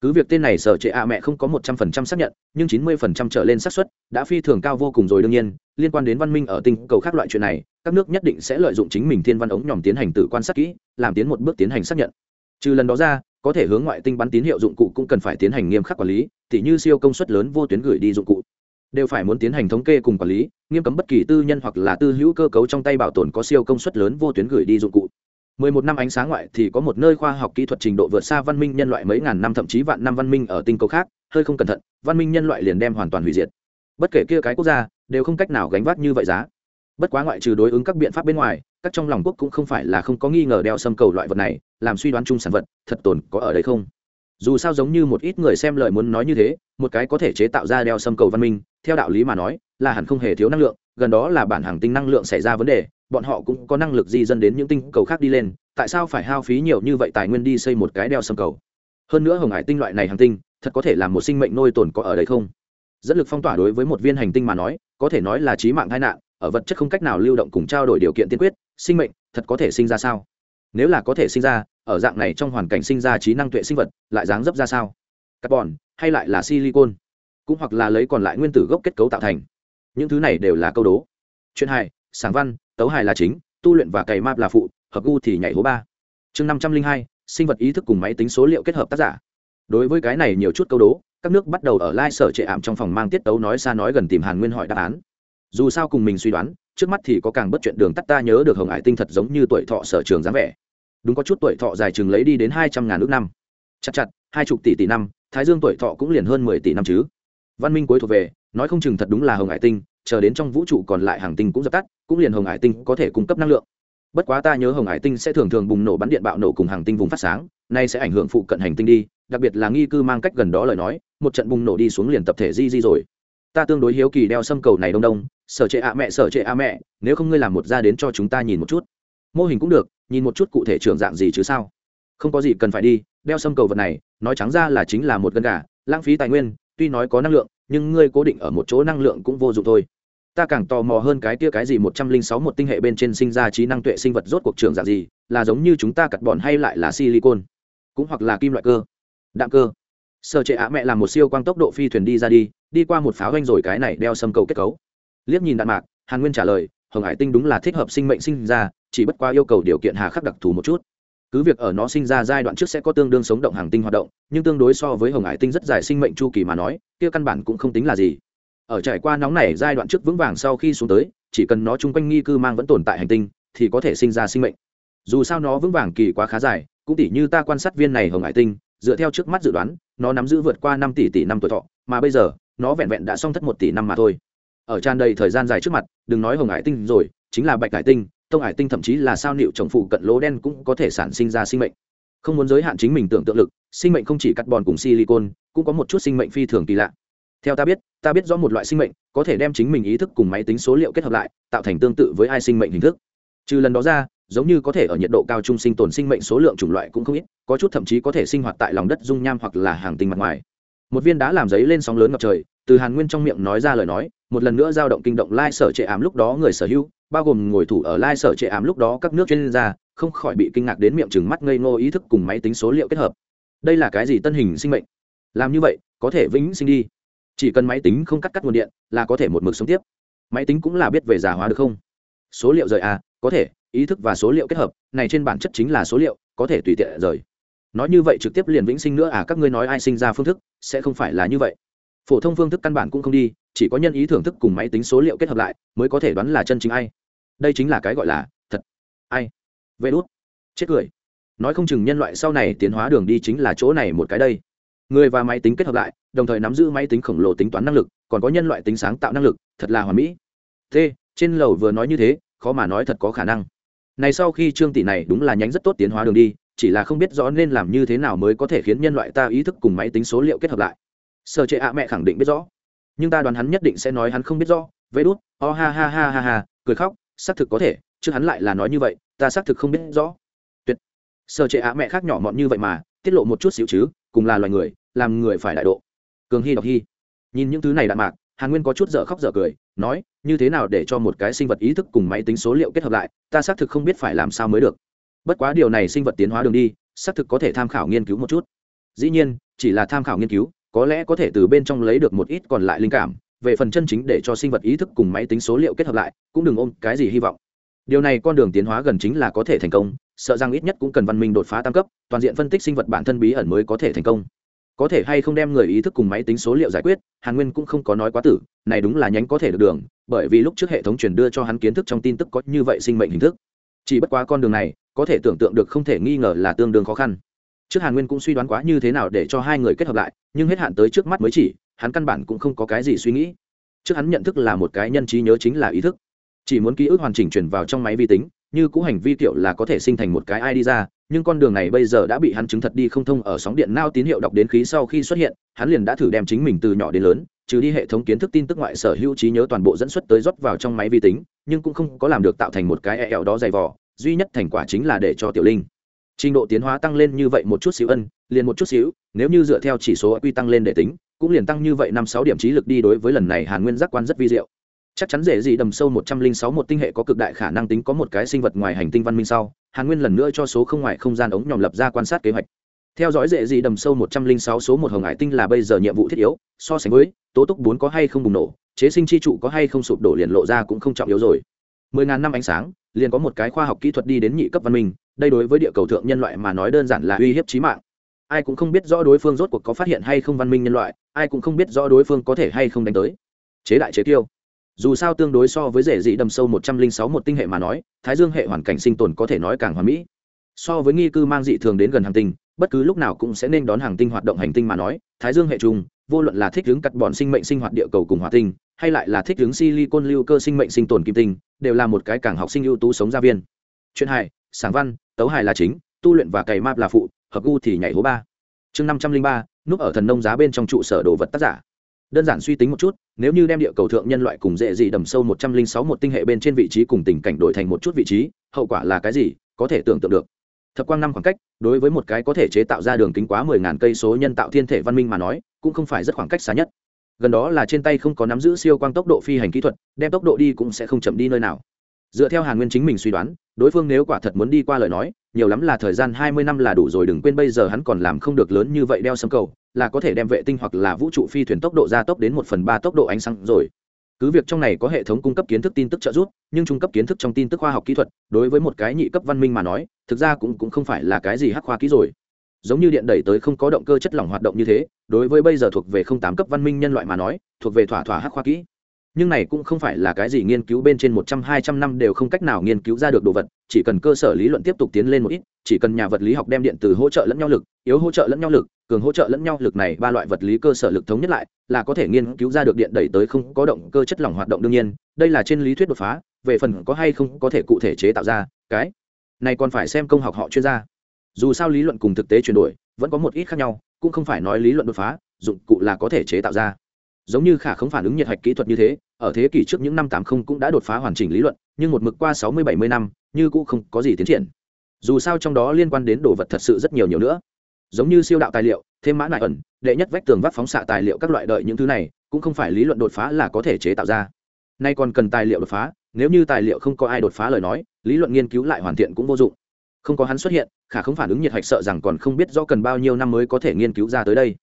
[SPEAKER 1] Cứ việc tên này sở trệ ạ mẹ không có một trăm phần trăm xác nhận, nhưng chín mươi phần trăm trở lên xác suất đã phi thường cao vô cùng rồi đương nhiên, liên quan đến văn minh ở tinh cầu khác loại chuyện này, các nước nhất định sẽ lợi dụng chính mình thiên văn ống nhòm tiến hành tự quan sát kỹ, làm tiến một bước tiến hành xác nhận. Trừ lần đó ra, có thể hướng ngoại tinh bắn tín hiệu dụng cụ cũng cần phải tiến hành nghiêm khắc quản lý, tỉ như siêu công suất lớn vô tuyến gửi đi dụng cụ đều phải muốn tiến hành thống kê cùng quản lý, nghiêm cấm bất kỳ tư nhân hoặc là tư hữu cơ cấu trong tay bảo tồn có siêu công suất lớn vô tuyến gửi đi dụng cụ. 11 năm ánh sáng ngoại thì có một nơi khoa học kỹ thuật trình độ vượt xa văn minh nhân loại mấy ngàn năm thậm chí vạn năm văn minh ở tinh cầu khác, hơi không cẩn thận, văn minh nhân loại liền đem hoàn toàn hủy diệt. Bất kể kia cái quốc gia, đều không cách nào gánh vác như vậy giá. Bất quá ngoại trừ đối ứng các biện pháp bên ngoài, các trong lòng quốc cũng không phải là không có nghi ngờ đeo xâm cầu loại vật này, làm suy đoán chung sản vật, thật tồn có ở đây không? Dù sao giống như một ít người xem lời muốn nói như thế, một cái có thể chế tạo ra đeo xâm cầu văn minh, theo đạo lý mà nói, là hẳn không hề thiếu năng lượng, gần đó là bản hàng tinh năng lượng xảy ra vấn đề, bọn họ cũng có năng lực di dân đến những tinh cầu khác đi lên, tại sao phải hao phí nhiều như vậy tài nguyên đi xây một cái đeo xâm cầu? Hơn nữa hồng hải tinh loại này hàng tinh, thật có thể làm một sinh mệnh nuôi tồn có ở đây không? Dẫn lực phong tỏa đối với một viên hành tinh mà nói, có thể nói là trí mạng tai nạn, ở vật chất không cách nào lưu động cùng trao đổi điều kiện tiên quyết, sinh mệnh thật có thể sinh ra sao? Nếu là có thể sinh ra ở dạng này trong hoàn cảnh sinh ra trí năng tuệ sinh vật, lại dáng dấp ra sao? Carbon, hay lại là silicon? Cũng hoặc là lấy còn lại nguyên tử gốc kết cấu tạo thành. Những thứ này đều là câu đố. Chuyện hài sáng văn, tấu hài là chính, tu luyện và cày map là phụ, hợp gu thì nhảy hố ba. Chương năm trăm linh hai, sinh vật ý thức cùng máy tính số liệu kết hợp tác giả. Đối với cái này nhiều chút câu đố, các nước bắt đầu ở lai sở trệ ảm trong phòng mang tiết tấu nói xa nói gần tìm hàn nguyên hỏi đáp án. Dù sao cùng mình suy đoán, trước mắt thì có càng bất chuyện đường tắt ta nhớ được hồng hải tinh thật giống như tuổi thọ sở trường dáng vẻ đúng có chút tuổi thọ dài chừng lấy đi đến hai trăm ngàn ước năm. Chặt chặt, hai chục tỷ tỷ năm, thái dương tuổi thọ cũng liền hơn mười tỷ năm chứ. Văn minh cuối thuộc về, nói không chừng thật đúng là hồng hải tinh, chờ đến trong vũ trụ còn lại hàng tinh cũng dập tắt, cũng liền hồng hải tinh có thể cung cấp năng lượng. Bất quá ta nhớ hồng hải tinh sẽ thường thường bùng nổ bắn điện bạo nổ cùng hàng tinh vùng phát sáng, nay sẽ ảnh hưởng phụ cận hành tinh đi, đặc biệt là nghi cư mang cách gần đó lời nói, một trận bùng nổ đi xuống liền tập thể di di rồi. Ta tương đối hiếu kỳ đeo xâm cầu này đông đông, sở trệ ạ mẹ, sở trệ ạ mẹ, nếu không ngươi làm một ra đến cho chúng ta nhìn một chút mô hình cũng được, nhìn một chút cụ thể trường dạng gì chứ sao. Không có gì cần phải đi, đeo xâm cầu vật này, nói trắng ra là chính là một gân gà, lãng phí tài nguyên, tuy nói có năng lượng, nhưng ngươi cố định ở một chỗ năng lượng cũng vô dụng thôi. Ta càng tò mò hơn cái kia cái gì một trăm linh sáu một tinh hệ bên trên sinh ra trí năng tuệ sinh vật rốt cuộc trường dạng gì, là giống như chúng ta cặt bọn hay lại là silicon, cũng hoặc là kim loại cơ, đạm cơ. Sở trệ ạ mẹ làm một siêu quang tốc độ phi thuyền đi ra đi đi qua một pháo ranh rồi cái này đeo xâm cầu kết cấu. Liếc nhìn đạn mạc, hàn nguyên trả lời hồng hải tinh đúng là thích hợp sinh mệnh sinh ra, chỉ bất qua yêu cầu điều kiện hà khắc đặc thù một chút. Cứ việc ở nó sinh ra giai đoạn trước sẽ có tương đương sống động hàng tinh hoạt động, nhưng tương đối so với hồng hải tinh rất dài sinh mệnh chu kỳ mà nói, kia căn bản cũng không tính là gì. Ở trải qua nóng này giai đoạn trước vững vàng sau khi xuống tới, chỉ cần nó chung quanh nghi cư mang vẫn tồn tại hành tinh, thì có thể sinh ra sinh mệnh. Dù sao nó vững vàng kỳ quá khá dài, cũng tỉ như ta quan sát viên này hồng hải tinh, dựa theo trước mắt dự đoán, nó nắm giữ vượt qua năm tỷ tỷ năm tuổi thọ, mà bây giờ, nó vẹn vẹn đã xong thất một tỷ năm mà thôi ở tràn đầy thời gian dài trước mặt, đừng nói hồng hải tinh rồi, chính là bạch hải tinh, tông hải tinh thậm chí là sao nịu trồng phụ cận lỗ đen cũng có thể sản sinh ra sinh mệnh. Không muốn giới hạn chính mình tưởng tượng lực, sinh mệnh không chỉ cắt bòn cùng silicon, cũng có một chút sinh mệnh phi thường kỳ lạ. Theo ta biết ta biết rõ một loại sinh mệnh, có thể đem chính mình ý thức cùng máy tính số liệu kết hợp lại, tạo thành tương tự với ai sinh mệnh hình thức. Trừ lần đó ra, giống như có thể ở nhiệt độ cao trung sinh tồn sinh mệnh số lượng chủng loại cũng không ít, có chút thậm chí có thể sinh hoạt tại lòng đất dung nham hoặc là hàng tinh mặt ngoài. Một viên đá làm giấy lên sóng lớn ngập trời từ hàn nguyên trong miệng nói ra lời nói, một lần nữa giao động kinh động lai sở trệ ám lúc đó người sở hữu, bao gồm ngồi thủ ở lai sở trệ ám lúc đó các nước chuyên gia, không khỏi bị kinh ngạc đến miệng chừng mắt ngây ngô ý thức cùng máy tính số liệu kết hợp. Đây là cái gì tân hình sinh mệnh? Làm như vậy, có thể vĩnh sinh đi. Chỉ cần máy tính không cắt cắt nguồn điện, là có thể một mực sống tiếp. Máy tính cũng là biết về giả hóa được không? Số liệu rời à có thể, ý thức và số liệu kết hợp, này trên bản chất chính là số liệu, có thể tùy tiện rời. Nói như vậy trực tiếp liền vĩnh sinh nữa à các ngươi nói ai sinh ra phương thức, sẽ không phải là như vậy phổ thông phương thức căn bản cũng không đi, chỉ có nhân ý thưởng thức cùng máy tính số liệu kết hợp lại, mới có thể đoán là chân chính ai. Đây chính là cái gọi là thật ai. Vê đốt chết cười. Nói không chừng nhân loại sau này tiến hóa đường đi chính là chỗ này một cái đây. Người và máy tính kết hợp lại, đồng thời nắm giữ máy tính khổng lồ tính toán năng lực, còn có nhân loại tính sáng tạo năng lực, thật là hoàn mỹ. T trên lầu vừa nói như thế, khó mà nói thật có khả năng. Này sau khi trương tỷ này đúng là nhánh rất tốt tiến hóa đường đi, chỉ là không biết rõ nên làm như thế nào mới có thể khiến nhân loại ta ý thức cùng máy tính số liệu kết hợp lại sở trệ ạ mẹ khẳng định biết rõ. Nhưng ta đoán hắn nhất định sẽ nói hắn không biết rõ. Vê đút, o ha ha ha ha ha, cười khóc, xác thực có thể, chứ hắn lại là nói như vậy, ta xác thực không biết rõ. Tuyệt. Sở trệ ạ mẹ khác nhỏ mọn như vậy mà, tiết lộ một chút xíu chứ, cùng là loài người, làm người phải đại độ. Cường hy đọc hy. Nhìn những thứ này đạn mạc, hàn nguyên có chút dở khóc dở cười, nói, như thế nào để cho một cái sinh vật ý thức cùng máy tính số liệu kết hợp lại, ta xác thực không biết phải làm sao mới được. Bất quá điều này sinh vật tiến hóa đường đi, xác thực có thể tham khảo nghiên cứu một chút. Dĩ nhiên, chỉ là tham khảo nghiên cứu có lẽ có thể từ bên trong lấy được một ít còn lại linh cảm, về phần chân chính để cho sinh vật ý thức cùng máy tính số liệu kết hợp lại, cũng đừng ôm cái gì hy vọng. Điều này con đường tiến hóa gần chính là có thể thành công, sợ rằng ít nhất cũng cần văn minh đột phá tam cấp, toàn diện phân tích sinh vật bản thân bí ẩn mới có thể thành công. Có thể hay không đem người ý thức cùng máy tính số liệu giải quyết, hàn nguyên cũng không có nói quá tử, này đúng là nhánh có thể được đường, bởi vì lúc trước hệ thống truyền đưa cho hắn kiến thức trong tin tức có như vậy sinh mệnh hình thức. Chỉ bất quá con đường này, có thể tưởng tượng được không thể nghi ngờ là tương đương khó khăn trước hàn nguyên cũng suy đoán quá như thế nào để cho hai người kết hợp lại, nhưng hết hạn tới trước mắt mới chỉ, hắn căn bản cũng không có cái gì suy nghĩ. Trước hắn nhận thức là một cái nhân trí nhớ chính là ý thức. Chỉ muốn ký ức hoàn chỉnh chuyển vào trong máy vi tính, như cũ hành vi kiểu là có thể sinh thành một cái ai đi ra, nhưng con đường này bây giờ đã bị hắn chứng thật đi không thông ở sóng điện nao tín hiệu đọc đến khí sau khi xuất hiện, hắn liền đã thử đem chính mình từ nhỏ đến lớn, trừ đi hệ thống kiến thức tin tức ngoại sở hữu trí nhớ toàn bộ dẫn xuất tới rót vào trong máy vi tính, nhưng cũng không có làm được tạo thành một cái e ẹo đó dày vỏ duy nhất thành quả chính là để cho tiểu linh trình độ tiến hóa tăng lên như vậy một chút xíu ân, liền một chút xíu, nếu như dựa theo chỉ số quy tăng lên để tính, cũng liền tăng như vậy năm sáu điểm trí lực đi đối với lần này hàn nguyên giác quan rất vi diệu. Chắc chắn dễ gì đầm sâu một trăm linh sáu một tinh hệ có cực đại khả năng tính có một cái sinh vật ngoài hành tinh văn minh sau, hàn nguyên lần nữa cho số không ngoài không gian ống nhòm lập ra quan sát kế hoạch. Theo dõi dễ gì đầm sâu một trăm linh sáu số một hồng hải tinh là bây giờ nhiệm vụ thiết yếu, so sánh với, tố túc bốn có hay không bùng nổ, chế sinh chi trụ có hay không sụp đổ liền lộ ra cũng không trọng yếu rồi. Mười ngàn năm ánh sáng, liền có một cái khoa học kỹ thuật đi đến nhị cấp văn minh đây đối với địa cầu thượng nhân loại mà nói đơn giản là uy hiếp chí mạng. Ai cũng không biết rõ đối phương rốt cuộc có phát hiện hay không văn minh nhân loại, ai cũng không biết rõ đối phương có thể hay không đánh tới. Chế đại chế tiêu dù sao tương đối so với rể dị đầm sâu một trăm linh sáu một tinh hệ mà nói, thái dương hệ hoàn cảnh sinh tồn có thể nói càng hoàn mỹ. So với nghi cư mang dị thường đến gần hàng tinh, bất cứ lúc nào cũng sẽ nên đón hàng tinh hoạt động hành tinh mà nói, thái dương hệ trùng, vô luận là thích ứng cắt bọn sinh mệnh sinh hoạt địa cầu cùng hỏa tinh, hay lại là thích ứng silicon lưu cơ sinh mệnh sinh tồn kim tinh, đều là một cái càng học sinh ưu tú sống gia viên. Chuyện hài sáng văn, tấu hài là chính, tu luyện và cày map là phụ, hợp gu thì nhảy hố ba. Chương năm trăm linh ba, núp ở thần nông giá bên trong trụ sở đồ vật tác giả. Đơn giản suy tính một chút, nếu như đem địa cầu thượng nhân loại cùng dễ dị đầm sâu một trăm linh sáu một tinh hệ bên trên vị trí cùng tình cảnh đổi thành một chút vị trí, hậu quả là cái gì, có thể tưởng tượng được. Thập quang năm khoảng cách, đối với một cái có thể chế tạo ra đường kính quá mười ngàn cây số nhân tạo thiên thể văn minh mà nói, cũng không phải rất khoảng cách xa nhất. Gần đó là trên tay không có nắm giữ siêu quang tốc độ phi hành kỹ thuật, đem tốc độ đi cũng sẽ không chậm đi nơi nào. Dựa theo hàn nguyên chính mình suy đoán đối phương nếu quả thật muốn đi qua lời nói nhiều lắm là thời gian hai mươi năm là đủ rồi đừng quên bây giờ hắn còn làm không được lớn như vậy đeo sâm cầu là có thể đem vệ tinh hoặc là vũ trụ phi thuyền tốc độ gia tốc đến một phần ba tốc độ ánh sáng rồi. Cứ việc trong này có hệ thống cung cấp kiến thức tin tức trợ giúp nhưng trung cấp kiến thức trong tin tức khoa học kỹ thuật đối với một cái nhị cấp văn minh mà nói thực ra cũng, cũng không phải là cái gì hắc khoa kỹ rồi. Giống như điện đẩy tới không có động cơ chất lỏng hoạt động như thế đối với bây giờ thuộc về không tám cấp văn minh nhân loại mà nói thuộc về thỏa thỏa hắc khoa kỹ nhưng này cũng không phải là cái gì nghiên cứu bên trên một trăm, hai trăm năm đều không cách nào nghiên cứu ra được đồ vật, chỉ cần cơ sở lý luận tiếp tục tiến lên một ít, chỉ cần nhà vật lý học đem điện từ hỗ trợ lẫn nhau lực, yếu hỗ trợ lẫn nhau lực, cường hỗ trợ lẫn nhau lực này ba loại vật lý cơ sở lực thống nhất lại, là có thể nghiên cứu ra được điện đẩy tới không có động cơ chất lỏng hoạt động đương nhiên, đây là trên lý thuyết đột phá, về phần có hay không có thể cụ thể chế tạo ra, cái này còn phải xem công học họ chuyên gia. Dù sao lý luận cùng thực tế chuyển đổi vẫn có một ít khác nhau, cũng không phải nói lý luận đột phá, dụng cụ là có thể chế tạo ra. Giống như khả không phản ứng nhiệt hạch kỹ thuật như thế ở thế kỷ trước những năm tám không cũng đã đột phá hoàn chỉnh lý luận, nhưng một mực qua sáu mươi bảy mươi năm, như cũng không có gì tiến triển. Dù sao trong đó liên quan đến đồ vật thật sự rất nhiều nhiều nữa. Giống như siêu đạo tài liệu, thêm mã nại ẩn, đệ nhất vách tường vắt phóng xạ tài liệu các loại đợi những thứ này, cũng không phải lý luận đột phá là có thể chế tạo ra. Nay còn cần tài liệu đột phá, nếu như tài liệu không có ai đột phá lời nói, lý luận nghiên cứu lại hoàn thiện cũng vô dụng. Không có hắn xuất hiện, khả không phản ứng nhiệt hạch sợ rằng còn không biết do cần bao nhiêu năm mới có thể nghiên cứu ra tới đây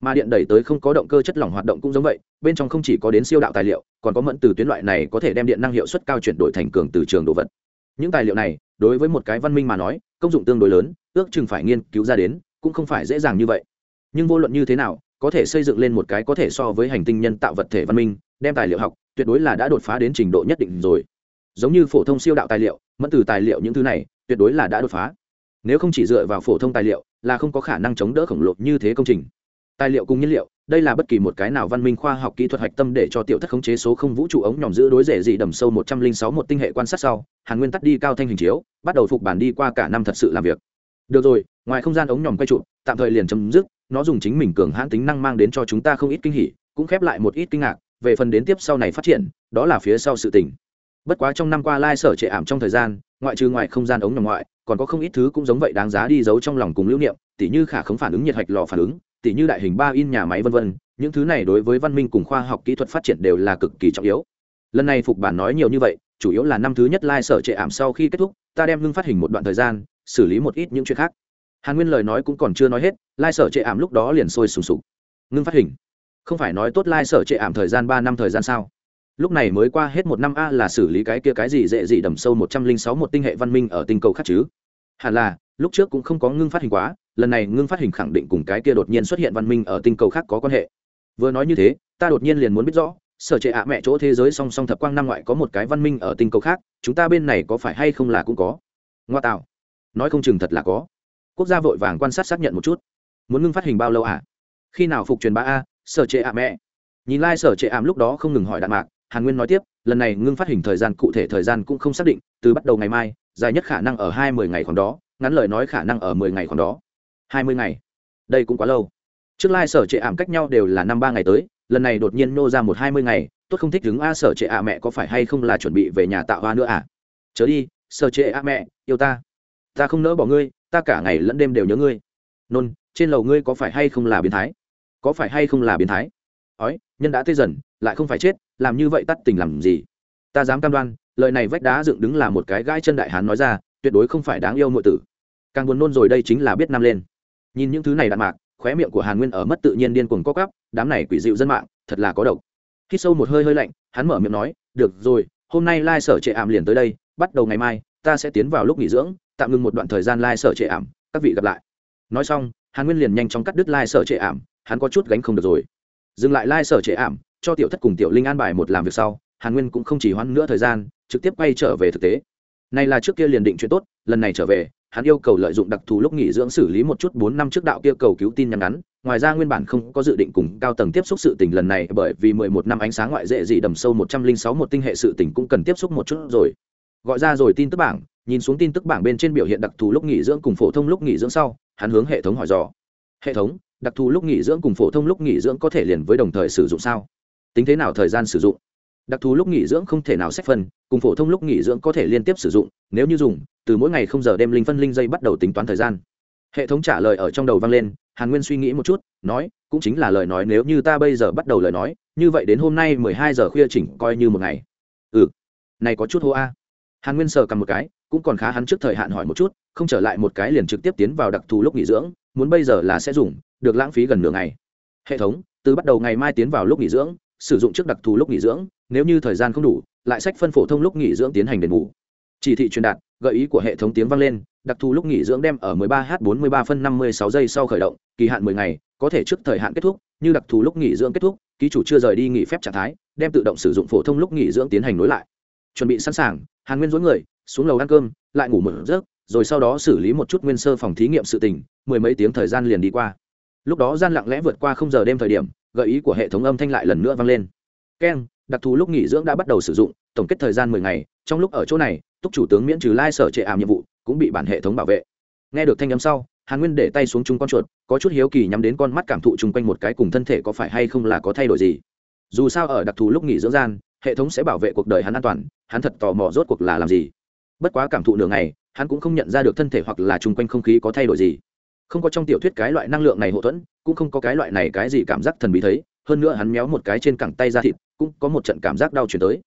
[SPEAKER 1] mà điện đẩy tới không có động cơ chất lỏng hoạt động cũng giống vậy, bên trong không chỉ có đến siêu đạo tài liệu, còn có mẫn từ tuyến loại này có thể đem điện năng hiệu suất cao chuyển đổi thành cường từ trường đồ vật. Những tài liệu này, đối với một cái văn minh mà nói, công dụng tương đối lớn, ước chừng phải nghiên cứu ra đến, cũng không phải dễ dàng như vậy. Nhưng vô luận như thế nào, có thể xây dựng lên một cái có thể so với hành tinh nhân tạo vật thể văn minh, đem tài liệu học, tuyệt đối là đã đột phá đến trình độ nhất định rồi. Giống như phổ thông siêu đạo tài liệu, mẫn từ tài liệu những thứ này, tuyệt đối là đã đột phá. Nếu không chỉ dựa vào phổ thông tài liệu, là không có khả năng chống đỡ khổng lồ như thế công trình tài liệu cùng nhiên liệu, đây là bất kỳ một cái nào văn minh khoa học kỹ thuật hạch tâm để cho tiểu thất khống chế số không vũ trụ ống nhòm giữ đối rể dị đầm sâu một trăm linh sáu một tinh hệ quan sát sau, hàn nguyên tắt đi cao thanh hình chiếu, bắt đầu phục bản đi qua cả năm thật sự làm việc. Được rồi, ngoài không gian ống nhòm quay trụ, tạm thời liền chấm dứt, nó dùng chính mình cường hãn tính năng mang đến cho chúng ta không ít kinh hỉ, cũng khép lại một ít kinh ngạc, về phần đến tiếp sau này phát triển, đó là phía sau sự tình. Bất quá trong năm qua lai sở trệ ảm trong thời gian, ngoại trừ ngoài không gian ống nhòm ngoại, còn có không ít thứ cũng giống vậy đáng giá đi giấu trong lòng cùng lưu niệm, tỉ như khả không phản ứng nhiệt hạch lò phản ứng tỉ như đại hình ba in nhà máy vân vân, những thứ này đối với văn minh cùng khoa học kỹ thuật phát triển đều là cực kỳ trọng yếu. Lần này phục bản nói nhiều như vậy, chủ yếu là năm thứ nhất lai sở trệ ảm sau khi kết thúc, ta đem ngưng phát hình một đoạn thời gian, xử lý một ít những chuyện khác. Hàn nguyên lời nói cũng còn chưa nói hết, lai sở trệ ảm lúc đó liền sôi sùng sục. Ngưng phát hình. Không phải nói tốt lai sở trệ ảm thời gian ba năm thời gian sao? Lúc này mới qua hết một năm a là xử lý cái kia cái gì dễ dị đầm sâu một trăm linh sáu một tinh hệ văn minh ở tinh cầu khác chứ? Hẳn là, lúc trước cũng không có ngưng phát hình quá lần này ngưng phát hình khẳng định cùng cái kia đột nhiên xuất hiện văn minh ở tinh cầu khác có quan hệ. Vừa nói như thế, ta đột nhiên liền muốn biết rõ, sở trệ ạ mẹ chỗ thế giới song song thập quang năm ngoại có một cái văn minh ở tinh cầu khác, chúng ta bên này có phải hay không là cũng có. Ngoa tạo. Nói không chừng thật là có. Quốc gia vội vàng quan sát xác nhận một chút. Muốn ngưng phát hình bao lâu ạ? À? khi nào phục truyền ba a, sở trệ ạ mẹ? Nhìn lai、like、sở trệ ảm lúc đó không ngừng hỏi đạn mạc, hàn nguyên nói tiếp, lần này ngưng phát hình thời gian cụ thể thời gian cũng không xác định, từ bắt đầu ngày mai, dài nhất khả năng ở hai mươi ngày khoảng đó, ngắn lời nói khả năng ở mười ngày khoảng đó hai mươi ngày. Đây cũng quá lâu. Trước lai、like、sở trệ ảm cách nhau đều là năm ba ngày tới, lần này đột nhiên nô ra một hai mươi ngày, tốt không thích đứng a sở trệ ạ mẹ có phải hay không là chuẩn bị về nhà tạo hoa nữa à? Chớ đi, sở trệ ạ mẹ, yêu ta. Ta không nỡ bỏ ngươi, ta cả ngày lẫn đêm đều nhớ ngươi. Nôn, trên lầu ngươi có phải hay không là biến thái? Có phải hay không là biến thái? Ói, nhân đã tê dần, lại không phải chết, làm như vậy tắt tình làm gì? Ta dám cam đoan, lời này vách đá dựng đứng là một cái gai chân đại hán nói ra, tuyệt đối không phải đáng yêu nội tử. Càng buồn nôn rồi đây chính là biết năm lên nhìn những thứ này đạn mạc, khóe miệng của hàn nguyên ở mất tự nhiên điên cuồng co cắp đám này quỷ dịu dân mạng, thật là có độc. Khi sâu một hơi hơi lạnh, hắn mở miệng nói, được rồi, hôm nay lai sở trệ ảm liền tới đây, bắt đầu ngày mai, ta sẽ tiến vào lúc nghỉ dưỡng, tạm ngừng một đoạn thời gian lai sở trệ ảm, các vị gặp lại. Nói xong, hàn nguyên liền nhanh chóng cắt đứt lai sở trệ ảm, hắn có chút gánh không được rồi. Dừng lại lai sở trệ ảm, cho tiểu thất cùng tiểu linh an bài một làm việc sau, hàn nguyên cũng không chỉ hoãn nữa thời gian, trực tiếp quay trở về thực tế. Này là trước kia liền định chuyện tốt, lần này trở về hắn yêu cầu lợi dụng đặc thù lúc nghỉ dưỡng xử lý một chút bốn năm trước đạo kia cầu cứu tin nhắn ngắn. Ngoài ra nguyên bản không có dự định cùng cao tầng tiếp xúc sự tình lần này, bởi vì mười một năm ánh sáng ngoại dễ dị đầm sâu một trăm linh sáu một tinh hệ sự tình cũng cần tiếp xúc một chút rồi. Gọi ra rồi tin tức bảng, nhìn xuống tin tức bảng bên trên biểu hiện đặc thù lúc nghỉ dưỡng cùng phổ thông lúc nghỉ dưỡng sau, hắn hướng hệ thống hỏi dò. Hệ thống, đặc thù lúc nghỉ dưỡng cùng phổ thông lúc nghỉ dưỡng có thể liền với đồng thời sử dụng sao? Tính thế nào thời gian sử dụng? Đặc thù lúc nghỉ dưỡng không thể nào xét phân, cùng phổ thông lúc nghỉ dưỡng có thể liên tiếp sử dụng, nếu như dùng, từ mỗi ngày không giờ đem linh phân linh dây bắt đầu tính toán thời gian. Hệ thống trả lời ở trong đầu vang lên, hàn nguyên suy nghĩ một chút, nói, cũng chính là lời nói nếu như ta bây giờ bắt đầu lời nói, như vậy đến hôm nay mười hai giờ khuya chỉnh coi như một ngày. Ừ này có chút hô a. Hàn nguyên sờ cầm một cái, cũng còn khá hắn trước thời hạn hỏi một chút, không trở lại một cái liền trực tiếp tiến vào đặc thù lúc nghỉ dưỡng, muốn bây giờ là sẽ dùng, được lãng phí gần nửa ngày. Hệ thống, từ bắt đầu ngày mai tiến vào lúc nghỉ dưỡng, sử dụng trước đặc thù lúc nghỉ dưỡng nếu như thời gian không đủ, lại sách phân phổ thông lúc nghỉ dưỡng tiến hành đền bù. Chỉ thị truyền đạt, gợi ý của hệ thống tiếng vang lên, đặc thù lúc nghỉ dưỡng đem ở 13 h 43 phân 56 giây sau khởi động, kỳ hạn 10 ngày, có thể trước thời hạn kết thúc, như đặc thù lúc nghỉ dưỡng kết thúc, ký chủ chưa rời đi nghỉ phép trạng thái, đem tự động sử dụng phổ thông lúc nghỉ dưỡng tiến hành nối lại. Chuẩn bị sẵn sàng, hàn nguyên dối người, xuống lầu ăn cơm, lại ngủ một giấc, rồi sau đó xử lý một chút nguyên sơ phòng thí nghiệm sự tình, mười mấy tiếng thời gian liền đi qua. Lúc đó gian lặng lẽ vượt qua không giờ đêm thời điểm, gợi ý của hệ thống âm thanh lại lần nữa vang lên. Keng đặc thù lúc nghỉ dưỡng đã bắt đầu sử dụng, tổng kết thời gian mười ngày, trong lúc ở chỗ này, túc chủ tướng miễn trừ lai sở trệ ảm nhiệm vụ, cũng bị bản hệ thống bảo vệ. Nghe được thanh âm sau, hàn nguyên để tay xuống chung con chuột, có chút hiếu kỳ nhắm đến con mắt cảm thụ chung quanh một cái cùng thân thể có phải hay không là có thay đổi gì. Dù sao ở đặc thù lúc nghỉ dưỡng gian, hệ thống sẽ bảo vệ cuộc đời hắn an toàn, hắn thật tò mò rốt cuộc là làm gì. Bất quá cảm thụ nửa ngày, hắn cũng không nhận ra được thân thể hoặc là chung quanh không khí có thay đổi gì. Không có trong tiểu thuyết cái loại năng lượng này hậu thuẫn, cũng không có cái loại này cái gì cảm giác thần bí thấy, hơn nữa hắn méo một cái trên cẳng tay ra thịt cũng có một trận cảm giác đau chuyển tới.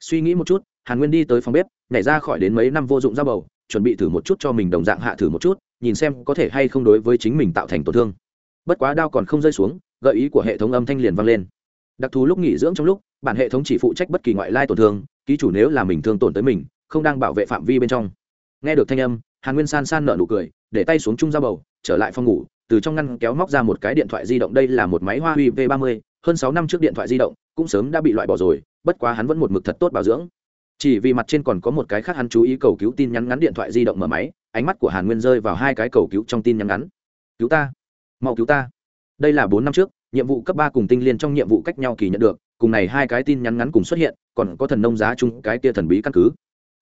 [SPEAKER 1] Suy nghĩ một chút, hàn nguyên đi tới phòng bếp, nhảy ra khỏi đến mấy năm vô dụng dao bầu, chuẩn bị thử một chút cho mình đồng dạng hạ thử một chút, nhìn xem có thể hay không đối với chính mình tạo thành tổn thương. Bất quá đao còn không rơi xuống, gợi ý của hệ thống âm thanh liền vang lên. Đặc thù lúc nghỉ dưỡng trong lúc, bản hệ thống chỉ phụ trách bất kỳ ngoại lai tổn thương, ký chủ nếu là mình thương tổn tới mình, không đang bảo vệ phạm vi bên trong. Nghe được thanh âm, hàn nguyên san san nở nụ cười, để tay xuống chung ra bầu, trở lại phòng ngủ, từ trong ngăn kéo móc ra một cái điện thoại di động, đây là một máy hoa huy v ba mươi hơn sáu năm trước điện thoại di động cũng sớm đã bị loại bỏ rồi, bất quá hắn vẫn một mực thật tốt bảo dưỡng. Chỉ vì mặt trên còn có một cái khác hắn chú ý cầu cứu tin nhắn ngắn điện thoại di động mở máy, ánh mắt của hàn nguyên rơi vào hai cái cầu cứu trong tin nhắn ngắn. Cứu ta, mau cứu ta. Đây là bốn năm trước, nhiệm vụ cấp ba cùng tinh liên trong nhiệm vụ cách nhau kỳ nhận được, cùng này hai cái tin nhắn ngắn cùng xuất hiện, còn có thần nông giá chung cái kia thần bí căn cứ.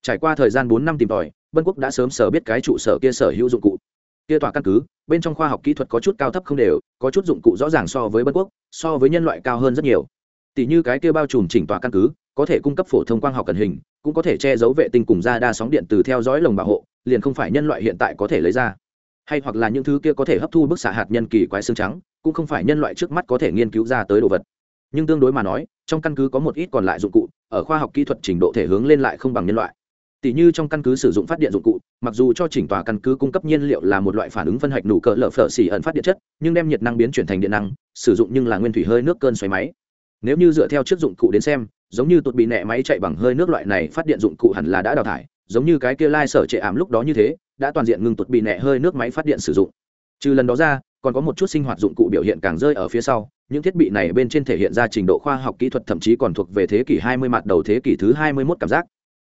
[SPEAKER 1] Trải qua thời gian bốn năm tìm tòi bân quốc đã sớm sở biết cái trụ sở kia sở hữu dụng cụ kia tòa căn cứ, bên trong khoa học kỹ thuật có chút cao thấp không đều, có chút dụng cụ rõ ràng so với bất quốc, so với nhân loại cao hơn rất nhiều. Tỷ như cái kia bao trùm chỉnh tòa căn cứ, có thể cung cấp phổ thông quang học cần hình, cũng có thể che giấu vệ tinh cùng ra đa sóng điện từ theo dõi lồng bảo hộ, liền không phải nhân loại hiện tại có thể lấy ra. Hay hoặc là những thứ kia có thể hấp thu bức xạ hạt nhân kỳ quái xương trắng, cũng không phải nhân loại trước mắt có thể nghiên cứu ra tới đồ vật. Nhưng tương đối mà nói, trong căn cứ có một ít còn lại dụng cụ, ở khoa học kỹ thuật trình độ thể hướng lên lại không bằng nhân loại tỷ như trong căn cứ sử dụng phát điện dụng cụ, mặc dù cho chỉnh tòa căn cứ cung cấp nhiên liệu là một loại phản ứng phân hạch nụ cỡ lở phở xỉ ẩn phát điện chất, nhưng đem nhiệt năng biến chuyển thành điện năng, sử dụng nhưng là nguyên thủy hơi nước cơn xoáy máy. Nếu như dựa theo chiếc dụng cụ đến xem, giống như tụt bị nẹ máy chạy bằng hơi nước loại này phát điện dụng cụ hẳn là đã đào thải, giống như cái kia lai sở trệ ảm lúc đó như thế, đã toàn diện ngừng tụt bị nẹ hơi nước máy phát điện sử dụng. Trừ lần đó ra, còn có một chút sinh hoạt dụng cụ biểu hiện càng rơi ở phía sau, những thiết bị này bên trên thể hiện ra trình độ khoa học kỹ thuật thậm chí còn thuộc về thế kỷ 20 mặt đầu thế kỷ thứ 21 cảm giác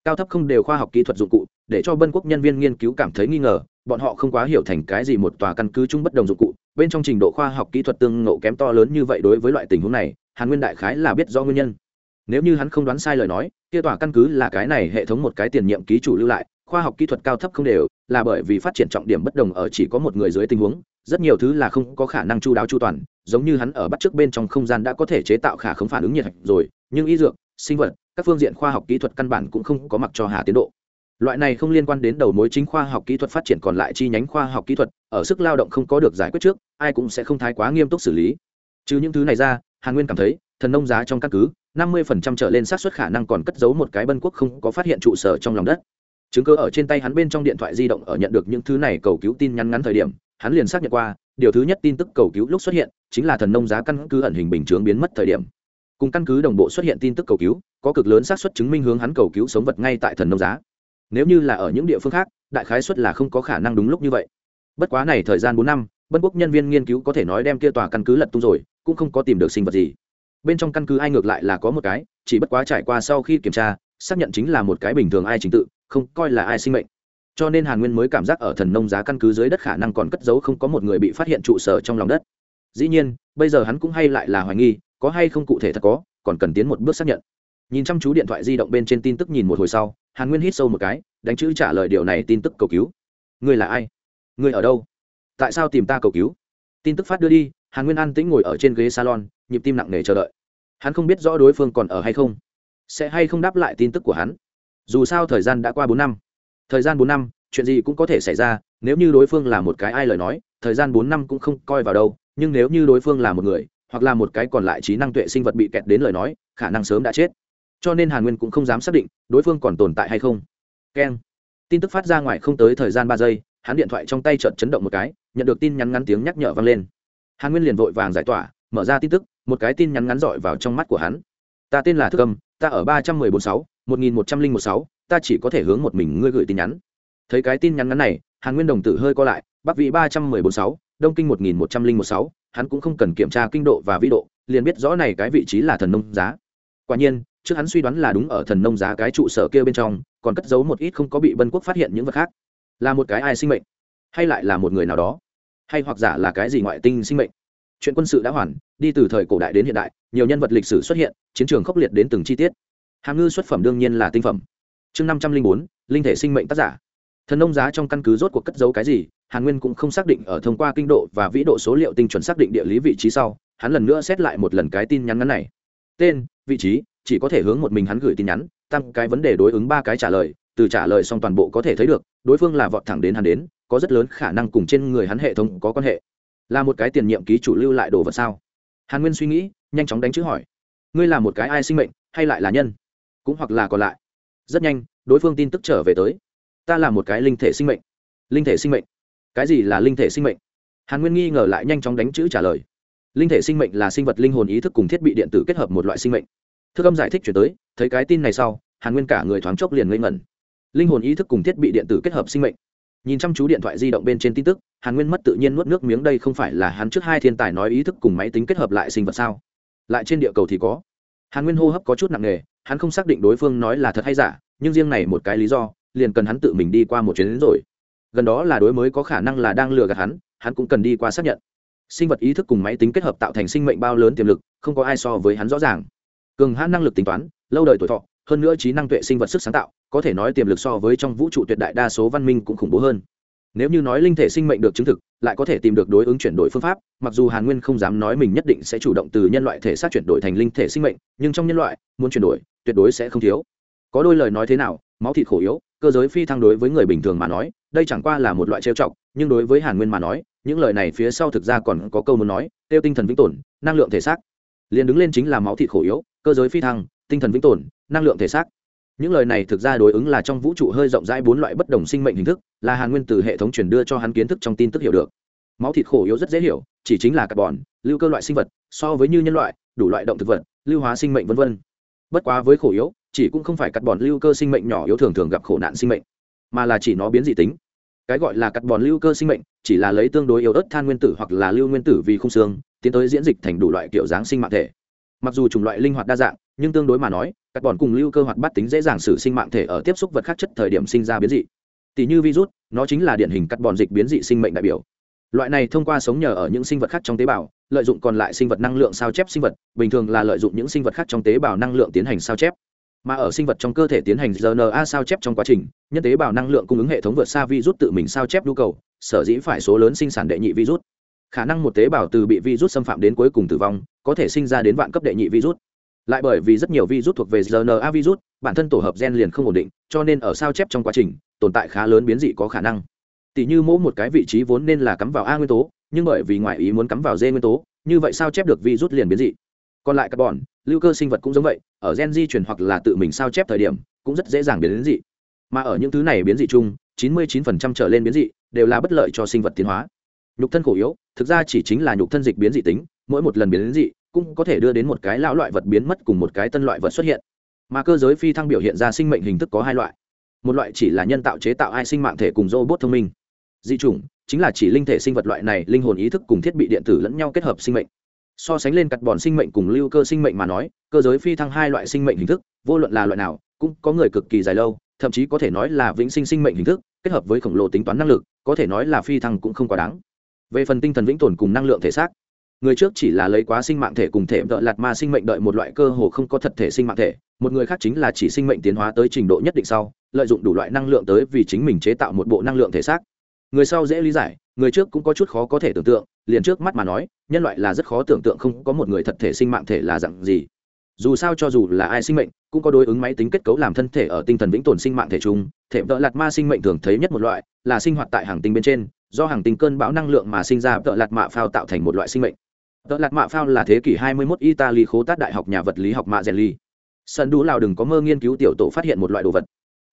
[SPEAKER 1] cao thấp không đều khoa học kỹ thuật dụng cụ, để cho bân quốc nhân viên nghiên cứu cảm thấy nghi ngờ, bọn họ không quá hiểu thành cái gì một tòa căn cứ chung bất đồng dụng cụ, bên trong trình độ khoa học kỹ thuật tương ngộ kém to lớn như vậy đối với loại tình huống này, hàn nguyên đại khái là biết do nguyên nhân. Nếu như hắn không đoán sai lời nói, kia tòa căn cứ là cái này hệ thống một cái tiền nhiệm ký chủ lưu lại, khoa học kỹ thuật cao thấp không đều, là bởi vì phát triển trọng điểm bất đồng ở chỉ có một người dưới tình huống, rất nhiều thứ là không có khả năng chu đáo chu toàn, giống như hắn ở bắt trước bên trong không gian đã có thể chế tạo khả không phản ứng nhiệt hạch rồi, nhưng y dược, sinh vật các phương diện khoa học kỹ thuật căn bản cũng không có mặc cho hà tiến độ. Loại này không liên quan đến đầu mối chính khoa học kỹ thuật phát triển còn lại chi nhánh khoa học kỹ thuật, ở sức lao động không có được giải quyết trước, ai cũng sẽ không thái quá nghiêm túc xử lý. Chứ những thứ này ra hàn nguyên cảm thấy, thần nông giá trong căn cứ, năm mươi phần trăm trở lên xác suất khả năng còn cất giấu một cái bân quốc không có phát hiện trụ sở trong lòng đất. Chứng cơ ở trên tay hắn bên trong điện thoại di động ở nhận được những thứ này cầu cứu tin nhắn ngắn thời điểm, hắn liền xác nhận qua, điều thứ nhất tin tức cầu cứu lúc xuất hiện, chính là thần nông giá căn cứ ẩn hình bình chướng biến mất thời điểm cùng căn cứ đồng bộ xuất hiện tin tức cầu cứu, có cực lớn xác suất chứng minh hướng hắn cầu cứu sống vật ngay tại thần nông giá. Nếu như là ở những địa phương khác, đại khái suất là không có khả năng đúng lúc như vậy. Bất quá này thời gian bốn năm, bân quốc nhân viên nghiên cứu có thể nói đem kia tòa căn cứ lật tung rồi, cũng không có tìm được sinh vật gì. Bên trong căn cứ ai ngược lại là có một cái, chỉ bất quá trải qua sau khi kiểm tra, xác nhận chính là một cái bình thường ai trình tự, không coi là ai sinh mệnh. Cho nên hàn nguyên mới cảm giác ở thần nông giá căn cứ dưới đất khả năng còn cất giấu không có một người bị phát hiện trụ sở trong lòng đất. Dĩ nhiên, bây giờ hắn cũng hay lại là hoài nghi có hay không cụ thể thật có, còn cần tiến một bước xác nhận. Nhìn chăm chú điện thoại di động bên trên tin tức nhìn một hồi sau, hàn nguyên hít sâu một cái, đánh chữ trả lời điều này tin tức cầu cứu. Người là ai? Người ở đâu? Tại sao tìm ta cầu cứu? Tin tức phát đưa đi, hàn nguyên an tĩnh ngồi ở trên ghế salon, nhịp tim nặng nề chờ đợi. Hắn không biết rõ đối phương còn ở hay không. Sẽ hay không đáp lại tin tức của hắn? Dù sao thời gian đã qua bốn năm. Thời gian bốn năm, chuyện gì cũng có thể xảy ra, nếu như đối phương là một cái ai lời nói, thời gian bốn năm cũng không coi vào đâu, nhưng nếu như đối phương là một người hoặc là một cái còn lại trí năng tuệ sinh vật bị kẹt đến lời nói, khả năng sớm đã chết. Cho nên hàn nguyên cũng không dám xác định đối phương còn tồn tại hay không. Keng tin tức phát ra ngoài không tới thời gian ba giây, hắn điện thoại trong tay chợt chấn động một cái, nhận được tin nhắn ngắn tiếng nhắc nhở vang lên. Hàn nguyên liền vội vàng giải tỏa, mở ra tin tức, một cái tin nhắn ngắn dọi vào trong mắt của hắn. Ta tên là thức âm, ta ở ba trăm mười bốn sáu, một nghìn một trăm linh một sáu, ta chỉ có thể hướng một mình ngươi gửi tin nhắn. Thấy cái tin nhắn ngắn này, hàn nguyên đồng tử hơi co lại, bắc vị ba trăm mười bốn sáu, đông kinh một nghìn một trăm linh một sáu hắn cũng không cần kiểm tra kinh độ và vĩ độ, liền biết rõ này cái vị trí là thần nông giá. Quả nhiên, trước hắn suy đoán là đúng ở thần nông giá cái trụ sở kia bên trong, còn cất giấu một ít không có bị bân quốc phát hiện những vật khác. Là một cái ai sinh mệnh? Hay lại là một người nào đó? Hay hoặc giả là cái gì ngoại tinh sinh mệnh? Chuyện quân sự đã hoàn, đi từ thời cổ đại đến hiện đại, nhiều nhân vật lịch sử xuất hiện, chiến trường khốc liệt đến từng chi tiết. Hàm ngư xuất phẩm đương nhiên là tinh phẩm. Chương năm trăm linh bốn, linh thể sinh mệnh tác giả thần nông giá trong căn cứ rốt cuộc cất giấu cái gì, hàn nguyên cũng không xác định ở thông qua kinh độ và vĩ độ số liệu tinh chuẩn xác định địa lý vị trí sau, hắn lần nữa xét lại một lần cái tin nhắn ngắn này. Tên, vị trí, chỉ có thể hướng một mình hắn gửi tin nhắn, tăng cái vấn đề đối ứng ba cái trả lời, từ trả lời xong toàn bộ có thể thấy được, đối phương là vọt thẳng đến hắn đến, có rất lớn khả năng cùng trên người hắn hệ thống có quan hệ. Là một cái tiền nhiệm ký chủ lưu lại đồ vật sao? Hàn nguyên suy nghĩ, nhanh chóng đánh chữ hỏi. Ngươi là một cái ai sinh mệnh, hay lại là nhân? Cũng hoặc là còn lại. Rất nhanh, đối phương tin tức trở về tới ta là một cái linh thể sinh mệnh. Linh thể sinh mệnh? Cái gì là linh thể sinh mệnh? Hàn nguyên nghi ngờ lại nhanh chóng đánh chữ trả lời. Linh thể sinh mệnh là sinh vật linh hồn ý thức cùng thiết bị điện tử kết hợp một loại sinh mệnh. Thức âm giải thích chuyển tới, thấy cái tin này sau, hàn nguyên cả người thoáng chốc liền ngây ngẩn. Linh hồn ý thức cùng thiết bị điện tử kết hợp sinh mệnh. Nhìn chăm chú điện thoại di động bên trên tin tức, hàn nguyên mất tự nhiên nuốt nước miếng đây không phải là hắn trước hai thiên tài nói ý thức cùng máy tính kết hợp lại sinh vật sao? Lại trên địa cầu thì có. Hàn nguyên hô hấp có chút nặng nề, hắn không xác định đối phương nói là thật hay giả, nhưng riêng này một cái lý do liền cần hắn tự mình đi qua một chuyến đến rồi. Gần đó là đối mới có khả năng là đang lừa gạt hắn hắn cũng cần đi qua xác nhận. Sinh vật ý thức cùng máy tính kết hợp tạo thành sinh mệnh bao lớn tiềm lực, không có ai so với hắn rõ ràng. Cường hãn năng lực tính toán, lâu đời tuổi thọ, hơn nữa trí năng tuệ sinh vật sức sáng tạo, có thể nói tiềm lực so với trong vũ trụ tuyệt đại đa số văn minh cũng khủng bố hơn. Nếu như nói linh thể sinh mệnh được chứng thực, lại có thể tìm được đối ứng chuyển đổi phương pháp, mặc dù hàn nguyên không dám nói mình nhất định sẽ chủ động từ nhân loại thể xác chuyển đổi thành linh thể sinh mệnh, nhưng trong nhân loại, muốn chuyển đổi, tuyệt đối sẽ không thiếu. Có đôi lời nói thế nào, máu thịt khổ yếu cơ giới phi thăng đối với người bình thường mà nói, đây chẳng qua là một loại trêu chọc, nhưng đối với hàn nguyên mà nói, những lời này phía sau thực ra còn có câu muốn nói, tiêu tinh thần vĩnh tồn, năng lượng thể xác. Liền đứng lên chính là máu thịt khổ yếu, cơ giới phi thăng, tinh thần vĩnh tồn, năng lượng thể xác. Những lời này thực ra đối ứng là trong vũ trụ hơi rộng rãi bốn loại bất đồng sinh mệnh hình thức, là hàn nguyên từ hệ thống truyền đưa cho hắn kiến thức trong tin tức hiểu được. Máu thịt khổ yếu rất dễ hiểu, chỉ chính là carbon, lưu cơ loại sinh vật, so với như nhân loại, đủ loại động thực vật, lưu hóa sinh mệnh v v bất quá với khổ yếu chỉ cũng không phải carbon lưu cơ sinh mệnh nhỏ yếu thường thường gặp khổ nạn sinh mệnh, mà là chỉ nó biến dị tính. Cái gọi là carbon lưu cơ sinh mệnh chỉ là lấy tương đối yếu ớt than nguyên tử hoặc là lưu nguyên tử vì khung xương, tiến tới diễn dịch thành đủ loại kiểu dáng sinh mạng thể. Mặc dù chủng loại linh hoạt đa dạng, nhưng tương đối mà nói, cắt bọn cùng lưu cơ hoạt bát tính dễ dàng xử sinh mạng thể ở tiếp xúc vật khác chất thời điểm sinh ra biến dị. Tỷ như virus, nó chính là điển hình cắt bọn dịch biến dị sinh mệnh đại biểu. Loại này thông qua sống nhờ ở những sinh vật khác trong tế bào, lợi dụng còn lại sinh vật năng lượng sao chép sinh vật, bình thường là lợi dụng những sinh vật khác trong tế bào năng lượng tiến hành sao chép mà ở sinh vật trong cơ thể tiến hành rna sao chép trong quá trình, nhân tế bào năng lượng cung ứng hệ thống vượt xa virus tự mình sao chép nhu cầu, sở dĩ phải số lớn sinh sản đệ nhị virus. Khả năng một tế bào từ bị virus xâm phạm đến cuối cùng tử vong, có thể sinh ra đến vạn cấp đệ nhị virus. Lại bởi vì rất nhiều virus thuộc về rna virus, bản thân tổ hợp gen liền không ổn định, cho nên ở sao chép trong quá trình, tồn tại khá lớn biến dị có khả năng. Tỷ như mỗi một cái vị trí vốn nên là cắm vào a nguyên tố, nhưng bởi vì ngoại ý muốn cắm vào d nguyên tố, như vậy sao chép được virus liền biến dị còn lại carbon, lưu cơ sinh vật cũng giống vậy, ở gen di chuyển hoặc là tự mình sao chép thời điểm, cũng rất dễ dàng biến dị. Mà ở những thứ này biến dị chung 99% trở lên biến dị đều là bất lợi cho sinh vật tiến hóa. Nhục thân khổ yếu, thực ra chỉ chính là nhục thân dịch biến dị tính, mỗi một lần biến dị cũng có thể đưa đến một cái lão loại vật biến mất cùng một cái tân loại vật xuất hiện. Mà cơ giới phi thăng biểu hiện ra sinh mệnh hình thức có hai loại. Một loại chỉ là nhân tạo chế tạo ai sinh mạng thể cùng robot thông minh. Di chủng chính là chỉ linh thể sinh vật loại này linh hồn ý thức cùng thiết bị điện tử lẫn nhau kết hợp sinh mệnh so sánh lên cặt bòn sinh mệnh cùng lưu cơ sinh mệnh mà nói, cơ giới phi thăng hai loại sinh mệnh hình thức, vô luận là loại nào, cũng có người cực kỳ dài lâu, thậm chí có thể nói là vĩnh sinh sinh mệnh hình thức, kết hợp với khổng lồ tính toán năng lực, có thể nói là phi thăng cũng không quá đáng. Về phần tinh thần vĩnh tồn cùng năng lượng thể xác, người trước chỉ là lấy quá sinh mạng thể cùng thể đợi lạt ma sinh mệnh đợi một loại cơ hồ không có thật thể sinh mạng thể, một người khác chính là chỉ sinh mệnh tiến hóa tới trình độ nhất định sau, lợi dụng đủ loại năng lượng tới vì chính mình chế tạo một bộ năng lượng thể xác. Người sau dễ lý giải, người trước cũng có chút khó có thể tưởng tượng liền trước mắt mà nói, nhân loại là rất khó tưởng tượng không có một người thật thể sinh mạng thể là dạng gì. Dù sao cho dù là ai sinh mệnh, cũng có đối ứng máy tính kết cấu làm thân thể ở tinh thần vĩnh tồn sinh mạng thể chung, thể vợ lạt ma sinh mệnh thường thấy nhất một loại, là sinh hoạt tại hàng tinh bên trên, do hàng tinh cơn bão năng lượng mà sinh ra vợ lạt mạ phao tạo thành một loại sinh mệnh. Vợ lạt mạ phao là thế kỷ 21 italy khố tát đại học nhà vật lý học mạ rèn ly sân đũ lào đừng có mơ nghiên cứu tiểu tổ phát hiện một loại đồ vật.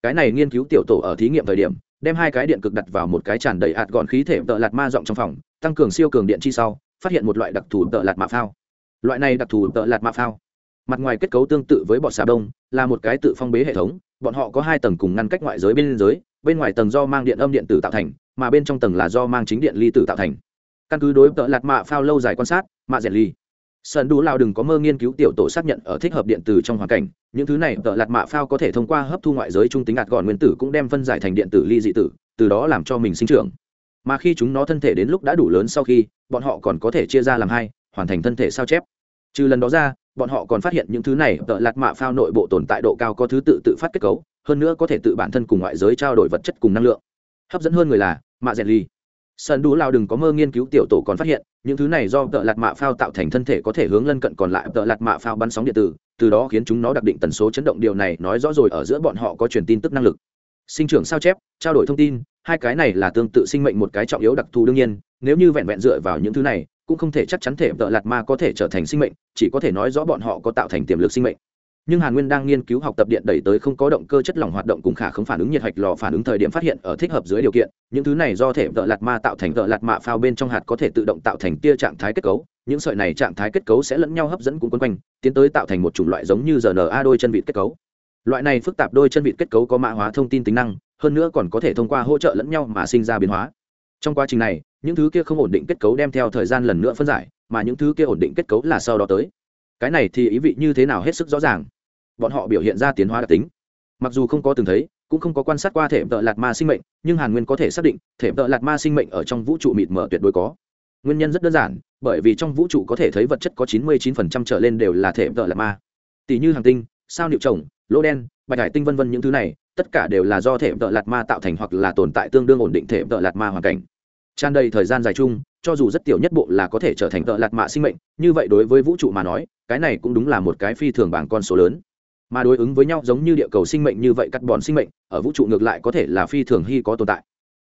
[SPEAKER 1] Cái này nghiên cứu tiểu tổ ở thí nghiệm thời điểm đem hai cái điện cực đặt vào một cái tràn đầy ạt gọn khí thể tợ lạt ma rộng trong phòng, tăng cường siêu cường điện chi sau, phát hiện một loại đặc thù tợ lạt mạ phao. Loại này đặc thù tợ lạt mạ phao, mặt ngoài kết cấu tương tự với bọt xà đông là một cái tự phong bế hệ thống, bọn họ có hai tầng cùng ngăn cách ngoại giới bên giới bên ngoài tầng do mang điện âm điện tử tạo thành, mà bên trong tầng là do mang chính điện ly tử tạo thành. Căn cứ đối tợ lạt mạ phao lâu dài quan sát, mạ rèn ly sơn đủ lao đừng có mơ nghiên cứu tiểu tổ xác nhận ở thích hợp điện tử trong hoàn cảnh, những thứ này tợ lạt mạ phao có thể thông qua hấp thu ngoại giới trung tính ạt gọn nguyên tử cũng đem phân giải thành điện tử ly dị tử, từ đó làm cho mình sinh trưởng. Mà khi chúng nó thân thể đến lúc đã đủ lớn sau khi, bọn họ còn có thể chia ra làm hai, hoàn thành thân thể sao chép. Trừ lần đó ra, bọn họ còn phát hiện những thứ này tợ lạt mạ phao nội bộ tồn tại độ cao có thứ tự tự phát kết cấu, hơn nữa có thể tự bản thân cùng ngoại giới trao đổi vật chất cùng năng lượng. Hấp dẫn hơn người là, mạ rèn ly sơn đủ lao đừng có mơ nghiên cứu tiểu tổ còn phát hiện, những thứ này do tợ lạt mạ phao tạo thành thân thể có thể hướng lân cận còn lại tợ lạt mạ phao bắn sóng điện tử, từ đó khiến chúng nó đặc định tần số chấn động. Điều này nói rõ rồi, ở giữa bọn họ có truyền tin tức năng lực. Sinh trưởng sao chép, trao đổi thông tin, hai cái này là tương tự sinh mệnh một cái trọng yếu đặc thù đương nhiên, nếu như vẹn vẹn dựa vào những thứ này, cũng không thể chắc chắn thể tợ lạt ma có thể trở thành sinh mệnh, chỉ có thể nói rõ bọn họ có tạo thành tiềm lực sinh mệnh nhưng hàn nguyên đang nghiên cứu học tập điện đẩy tới không có động cơ chất lỏng hoạt động cùng khả không phản ứng nhiệt hạch lò phản ứng thời điểm phát hiện ở thích hợp dưới điều kiện, những thứ này do thể vợ lạt ma tạo thành vợ lạt mạ phao bên trong hạt có thể tự động tạo thành tia trạng thái kết cấu, những sợi này trạng thái kết cấu sẽ lẫn nhau hấp dẫn cùng quấn quanh, tiến tới tạo thành một chủng loại giống như rna đôi chân vịt kết cấu. Loại này phức tạp đôi chân vịt kết cấu có mã hóa thông tin tính năng, hơn nữa còn có thể thông qua hỗ trợ lẫn nhau mà sinh ra biến hóa. Trong quá trình này, những thứ kia không ổn định kết cấu đem theo thời gian lần nữa phân giải, mà những thứ kia ổn định kết cấu là sau đó tới. Cái này thì ý vị như thế nào hết sức rõ ràng bọn họ biểu hiện ra tiến hóa đặc tính. Mặc dù không có từng thấy, cũng không có quan sát qua thể tợ lạt ma sinh mệnh, nhưng hàn nguyên có thể xác định, thể tợ lạt ma sinh mệnh ở trong vũ trụ mịt mờ tuyệt đối có. Nguyên nhân rất đơn giản, bởi vì trong vũ trụ có thể thấy vật chất có 99% trở lên đều là thể tợ lạt ma. Tỷ như hàng tinh, sao niệu trồng lỗ đen, bạch hải tinh vân vân những thứ này, tất cả đều là do thể tợ lạt ma tạo thành hoặc là tồn tại tương đương ổn định thể tợ lạt ma hoàn cảnh. Tràn đầy thời gian dài chung, cho dù rất tiểu nhất bộ là có thể trở thành tợ lạt mạ sinh mệnh, như vậy đối với vũ trụ mà nói, cái này cũng đúng là một cái phi thường bảng con số lớn mà đối ứng với nhau giống như địa cầu sinh mệnh như vậy cắt bòn sinh mệnh, ở vũ trụ ngược lại có thể là phi thường hy có tồn tại.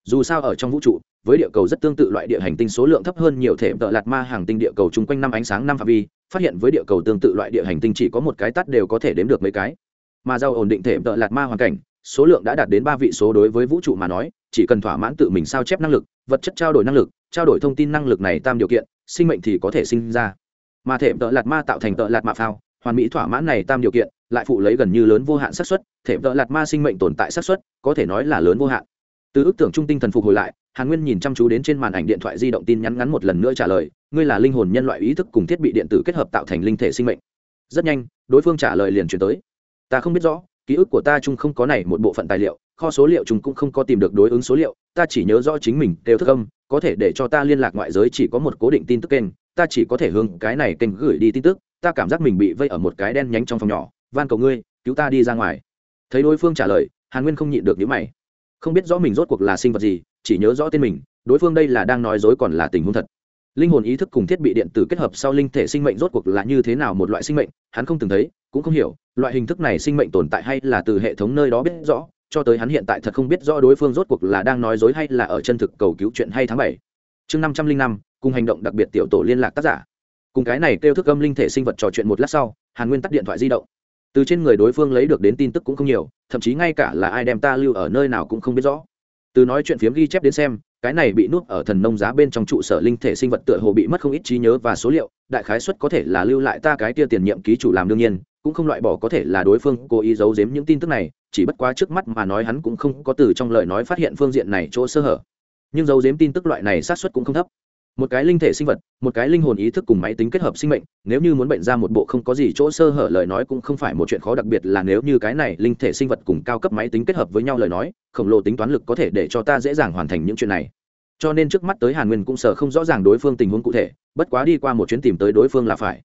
[SPEAKER 1] Dù sao ở trong vũ trụ, với địa cầu rất tương tự loại địa hành tinh số lượng thấp hơn nhiều thể tợ lạt ma hàng tinh địa cầu chung quanh năm ánh sáng năm phạm vi, phát hiện với địa cầu tương tự loại địa hành tinh chỉ có một cái tắt đều có thể đếm được mấy cái. Mà do ổn định thể tợ lạt ma hoàn cảnh, số lượng đã đạt đến ba vị số đối với vũ trụ mà nói, chỉ cần thỏa mãn tự mình sao chép năng lực, vật chất trao đổi năng lực, trao đổi thông tin năng lực này tam điều kiện, sinh mệnh thì có thể sinh ra. Mà thể tợ lạt ma tạo thành tợ lạt ma phao, hoàn mỹ thỏa mãn này tam điều kiện lại phụ lấy gần như lớn vô hạn xác suất, thể vợ lạt ma sinh mệnh tồn tại xác suất, có thể nói là lớn vô hạn. Từ ước tưởng trung tinh thần phục hồi lại, hàn nguyên nhìn chăm chú đến trên màn ảnh điện thoại di động tin nhắn ngắn một lần nữa trả lời, ngươi là linh hồn nhân loại ý thức cùng thiết bị điện tử kết hợp tạo thành linh thể sinh mệnh. Rất nhanh, đối phương trả lời liền chuyển tới. Ta không biết rõ, ký ức của ta chung không có này một bộ phận tài liệu, kho số liệu chúng cũng không có tìm được đối ứng số liệu, ta chỉ nhớ rõ chính mình đều thức âm, có thể để cho ta liên lạc ngoại giới chỉ có một cố định tin tức kênh, ta chỉ có thể hướng cái này kênh gửi đi tin tức, ta cảm giác mình bị vây ở một cái đen nhánh trong phòng nhỏ van cầu ngươi, cứu ta đi ra ngoài. Thấy đối phương trả lời, hàn nguyên không nhịn được những mày. Không biết rõ mình rốt cuộc là sinh vật gì, chỉ nhớ rõ tên mình, đối phương đây là đang nói dối còn là tình huống thật. Linh hồn ý thức cùng thiết bị điện tử kết hợp sau linh thể sinh mệnh rốt cuộc là như thế nào một loại sinh mệnh, hắn không từng thấy, cũng không hiểu, loại hình thức này sinh mệnh tồn tại hay là từ hệ thống nơi đó biết rõ, cho tới hắn hiện tại thật không biết rõ đối phương rốt cuộc là đang nói dối hay là ở chân thực cầu cứu chuyện hay tháng bảy. Chương năm trăm linh năm, cùng hành động đặc biệt tiểu tổ liên lạc tác giả. Cùng cái này kêu thức âm linh thể sinh vật trò chuyện một lát sau, hàn nguyên tắt điện thoại di động từ trên người đối phương lấy được đến tin tức cũng không nhiều, thậm chí ngay cả là ai đem ta lưu ở nơi nào cũng không biết rõ. Từ nói chuyện phiếm ghi chép đến xem, cái này bị nuốt ở thần nông giá bên trong trụ sở linh thể sinh vật tựa hồ bị mất không ít trí nhớ và số liệu, đại khái suất có thể là lưu lại ta cái tia tiền nhiệm ký chủ làm đương nhiên, cũng không loại bỏ có thể là đối phương cố ý giấu giếm những tin tức này, chỉ bất quá trước mắt mà nói hắn cũng không có từ trong lời nói phát hiện phương diện này chỗ sơ hở. Nhưng giấu giếm tin tức loại này sát suất cũng không thấp một cái linh thể sinh vật, một cái linh hồn ý thức cùng máy tính kết hợp sinh mệnh, nếu như muốn bệnh ra một bộ không có gì chỗ sơ hở lời nói cũng không phải một chuyện khó, đặc biệt là nếu như cái này linh thể sinh vật cùng cao cấp máy tính kết hợp với nhau lời nói, khổng lồ tính toán lực có thể để cho ta dễ dàng hoàn thành những chuyện này. Cho nên trước mắt tới hàn nguyên cũng sợ không rõ ràng đối phương tình huống cụ thể, bất quá đi qua một chuyến tìm tới đối phương là phải.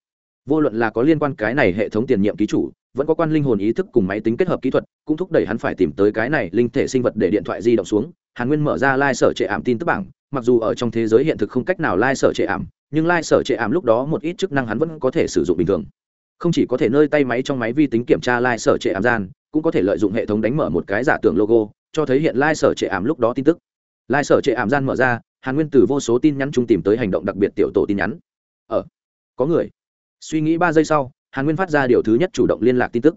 [SPEAKER 1] Vô luận là có liên quan cái này hệ thống tiền nhiệm ký chủ, vẫn có quan linh hồn ý thức cùng máy tính kết hợp kỹ thuật, cũng thúc đẩy hắn phải tìm tới cái này linh thể sinh vật để điện thoại di động xuống. Hàn nguyên mở ra lai、like、sở trệ ảm tin tức bảng mặc dù ở trong thế giới hiện thực không cách nào lai、like、sở trệ ảm nhưng lai、like、sở trệ ảm lúc đó một ít chức năng hắn vẫn có thể sử dụng bình thường. Không chỉ có thể nơi tay máy trong máy vi tính kiểm tra lai、like、sở trệ ảm gian cũng có thể lợi dụng hệ thống đánh mở một cái giả tưởng logo cho thấy hiện lai、like、sở trệ ảm lúc đó tin tức. Lai、like、sở trệ ảm gian mở ra hàn nguyên từ vô số tin nhắn chung tìm tới hành động đặc biệt tiểu tổ tin nhắn. Ở ờ, có người. Suy nghĩ ba giây sau hàn nguyên phát ra điều thứ nhất chủ động liên lạc tin tức.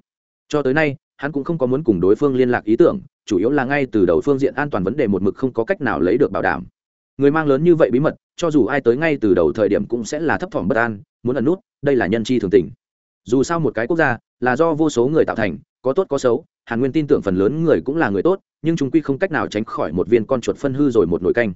[SPEAKER 1] Cho tới nay hắn cũng không có muốn cùng đối phương liên lạc ý tưởng chủ yếu là ngay từ đầu phương diện an toàn vấn đề một mực không có cách nào lấy được bảo đảm người mang lớn như vậy bí mật, cho dù ai tới ngay từ đầu thời điểm cũng sẽ là thấp thỏm bất an, muốn ẩn nút, đây là nhân chi thường tình. Dù sao một cái quốc gia là do vô số người tạo thành, có tốt có xấu, hàn nguyên tin tưởng phần lớn người cũng là người tốt, nhưng chúng quy không cách nào tránh khỏi một viên con chuột phân hư rồi một nồi canh.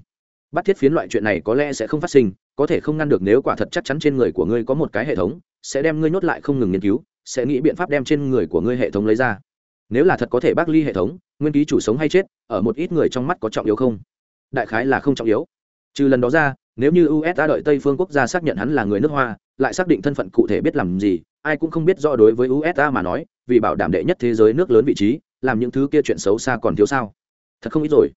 [SPEAKER 1] Bắt thiết phiến loại chuyện này có lẽ sẽ không phát sinh, có thể không ngăn được nếu quả thật chắc chắn trên người của ngươi có một cái hệ thống, sẽ đem ngươi nhốt lại không ngừng nghiên cứu, sẽ nghĩ biện pháp đem trên người của ngươi hệ thống lấy ra. Nếu là thật có thể bác ly hệ thống, nguyên ký chủ sống hay chết, ở một ít người trong mắt có trọng yếu không? Đại khái là không trọng yếu trừ lần đó ra, nếu như usa đợi tây phương quốc gia xác nhận hắn là người nước hoa, lại xác định thân phận cụ thể biết làm gì, ai cũng không biết rõ đối với usa mà nói, vì bảo đảm đệ nhất thế giới nước lớn vị trí, làm những thứ kia chuyện xấu xa còn thiếu sao. Thật không ít rồi.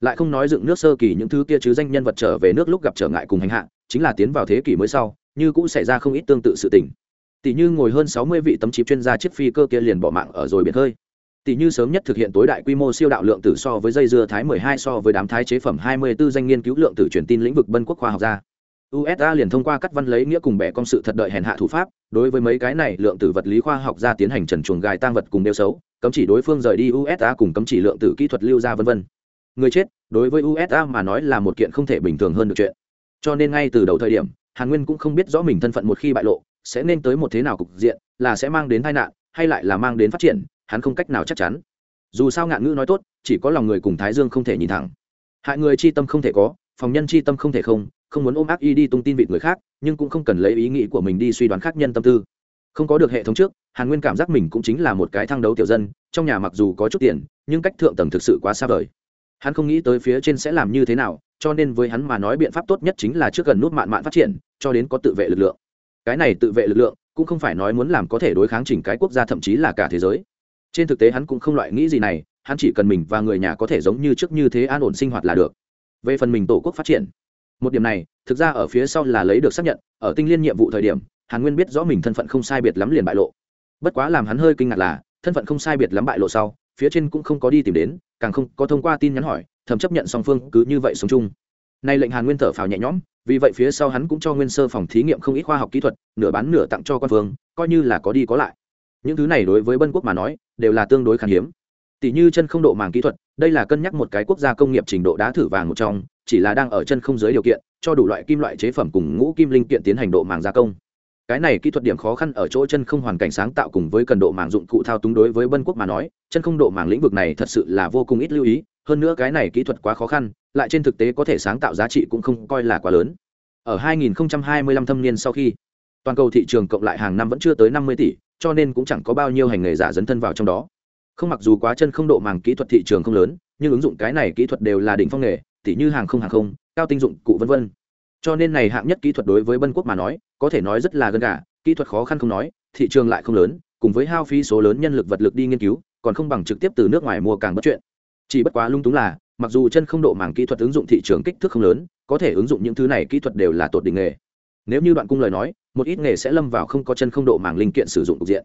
[SPEAKER 1] Lại không nói dựng nước sơ kỳ những thứ kia chứ danh nhân vật trở về nước lúc gặp trở ngại cùng hành hạ, chính là tiến vào thế kỷ mới sau, như cũng xảy ra không ít tương tự sự tình. Tỷ như ngồi hơn sáu mươi vị tấm chip chuyên gia chiếc phi cơ kia liền bỏ mạng ở rồi biển hơi tỷ như sớm nhất thực hiện tối đại quy mô siêu đạo lượng tử so với dây dưa thái 12 so với đám thái chế phẩm 24 danh nghiên cứu lượng tử truyền tin lĩnh vực bân quốc khoa học gia USA liền thông qua cắt văn lấy nghĩa cùng bẻ công sự thật đợi hèn hạ thủ pháp, đối với mấy cái này lượng tử vật lý khoa học gia tiến hành trần chuồng gài tang vật cùng đeo xấu, cấm chỉ đối phương rời đi USA cùng cấm chỉ lượng tử kỹ thuật lưu ra vân vân. Người chết, đối với USA mà nói là một kiện không thể bình thường hơn được chuyện. Cho nên ngay từ đầu thời điểm, Hàn Nguyên cũng không biết rõ mình thân phận một khi bại lộ, sẽ nên tới một thế nào cục diện, là sẽ mang đến tai nạn, hay lại là mang đến phát triển, hắn không cách nào chắc chắn. Dù sao ngạn ngữ nói tốt, chỉ có lòng người cùng thái dương không thể nhìn thẳng. Hại người chi tâm không thể có, phòng nhân chi tâm không thể không không muốn ôm ác y đi tung tin vịt người khác, nhưng cũng không cần lấy ý nghĩ của mình đi suy đoán khác nhân tâm tư. Không có được hệ thống trước, hàn nguyên cảm giác mình cũng chính là một cái thăng đấu tiểu dân, trong nhà mặc dù có chút tiền, nhưng cách thượng tầng thực sự quá xa vời. Hắn không nghĩ tới phía trên sẽ làm như thế nào, cho nên với hắn mà nói biện pháp tốt nhất chính là trước gần nút mạn mạn phát triển, cho đến có tự vệ lực lượng. Cái này tự vệ lực lượng, cũng không phải nói muốn làm có thể đối kháng chỉnh cái quốc gia thậm chí là cả thế giới trên thực tế hắn cũng không loại nghĩ gì này, hắn chỉ cần mình và người nhà có thể giống như trước như thế an ổn sinh hoạt là được. Về phần mình tổ quốc phát triển, một điểm này, thực ra ở phía sau là lấy được xác nhận, ở tinh liên nhiệm vụ thời điểm, hàn nguyên biết rõ mình thân phận không sai biệt lắm liền bại lộ. Bất quá làm hắn hơi kinh ngạc là, thân phận không sai biệt lắm bại lộ sau, phía trên cũng không có đi tìm đến, càng không có thông qua tin nhắn hỏi thầm chấp nhận song phương cứ như vậy sống chung. Nay lệnh hàn nguyên thở phào nhẹ nhõm, vì vậy phía sau hắn cũng cho nguyên sơ phòng thí nghiệm không ít khoa học kỹ thuật, nửa bán nửa tặng cho quan phương, coi như là có đi có lại. Những thứ này đối với bân quốc mà nói đều là tương đối khan hiếm. Tỷ như chân không độ màng kỹ thuật, đây là cân nhắc một cái quốc gia công nghiệp trình độ đá thử vàng một trong, chỉ là đang ở chân không giới điều kiện, cho đủ loại kim loại chế phẩm cùng ngũ kim linh kiện tiến hành độ màng gia công. Cái này kỹ thuật điểm khó khăn ở chỗ chân không hoàn cảnh sáng tạo cùng với cần độ màng dụng cụ thao túng đối với bân quốc mà nói, chân không độ màng lĩnh vực này thật sự là vô cùng ít lưu ý, hơn nữa cái này kỹ thuật quá khó khăn, lại trên thực tế có thể sáng tạo giá trị cũng không coi là quá lớn. Ở 2025 thâm niên sau khi, toàn cầu thị trường cộng lại hàng năm vẫn chưa tới 50 tỷ cho nên cũng chẳng có bao nhiêu hành nghề giả dấn thân vào trong đó. Không mặc dù quá chân không độ màng kỹ thuật thị trường không lớn, nhưng ứng dụng cái này kỹ thuật đều là đỉnh phong nghề, tỉ như hàng không hàng không, cao tinh dụng, cụ vân vân. Cho nên này hạng nhất kỹ thuật đối với bân quốc mà nói, có thể nói rất là gần cả kỹ thuật khó khăn không nói, thị trường lại không lớn, cùng với hao phí số lớn nhân lực vật lực đi nghiên cứu, còn không bằng trực tiếp từ nước ngoài mua càng bất chuyện. Chỉ bất quá lung túng là, mặc dù chân không độ mảng kỹ thuật ứng dụng thị trường kích thước không lớn, có thể ứng dụng những thứ này kỹ thuật đều là tột đỉnh nghề. Nếu như đoạn cung lời nói một ít nghề sẽ lâm vào không có chân không độ mảng linh kiện sử dụng cục diện.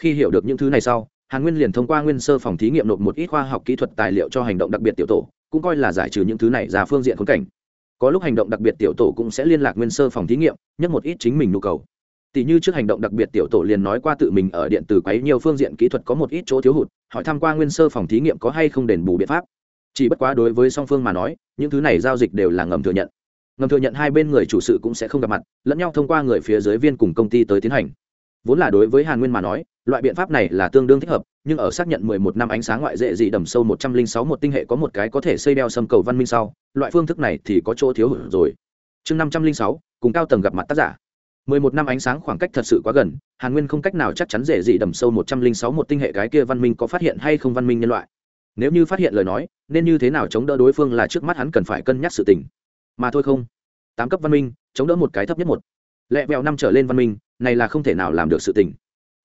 [SPEAKER 1] Khi hiểu được những thứ này sau, hàn nguyên liền thông qua nguyên sơ phòng thí nghiệm nộp một ít khoa học kỹ thuật tài liệu cho hành động đặc biệt tiểu tổ, cũng coi là giải trừ những thứ này ra phương diện khốn cảnh. Có lúc hành động đặc biệt tiểu tổ cũng sẽ liên lạc nguyên sơ phòng thí nghiệm nhất một ít chính mình nhu cầu. Tỷ như trước hành động đặc biệt tiểu tổ liền nói qua tự mình ở điện tử quấy nhiều phương diện kỹ thuật có một ít chỗ thiếu hụt, hỏi tham qua nguyên sơ phòng thí nghiệm có hay không đền bù biện pháp. Chỉ bất quá đối với song phương mà nói, những thứ này giao dịch đều là ngầm thừa nhận ngầm thừa nhận hai bên người chủ sự cũng sẽ không gặp mặt lẫn nhau thông qua người phía dưới viên cùng công ty tới tiến hành. Vốn là đối với hàn nguyên mà nói loại biện pháp này là tương đương thích hợp nhưng ở xác nhận 11 năm ánh sáng ngoại dễ dị đầm sâu 106 một tinh hệ có một cái có thể xây đeo sâm cầu văn minh sau loại phương thức này thì có chỗ thiếu hụt rồi. Chương 506, cùng cao tầng gặp mặt tác giả. 11 năm ánh sáng khoảng cách thật sự quá gần hàn nguyên không cách nào chắc chắn dễ dị đầm sâu 106 một tinh hệ cái kia văn minh có phát hiện hay không văn minh nhân loại. Nếu như phát hiện lời nói nên như thế nào chống đỡ đối phương là trước mắt hắn cần phải cân nhắc sự tình mà thôi không. Tám cấp văn minh, chống đỡ một cái thấp nhất một. Lẹ vẹo năm trở lên văn minh, này là không thể nào làm được sự tình.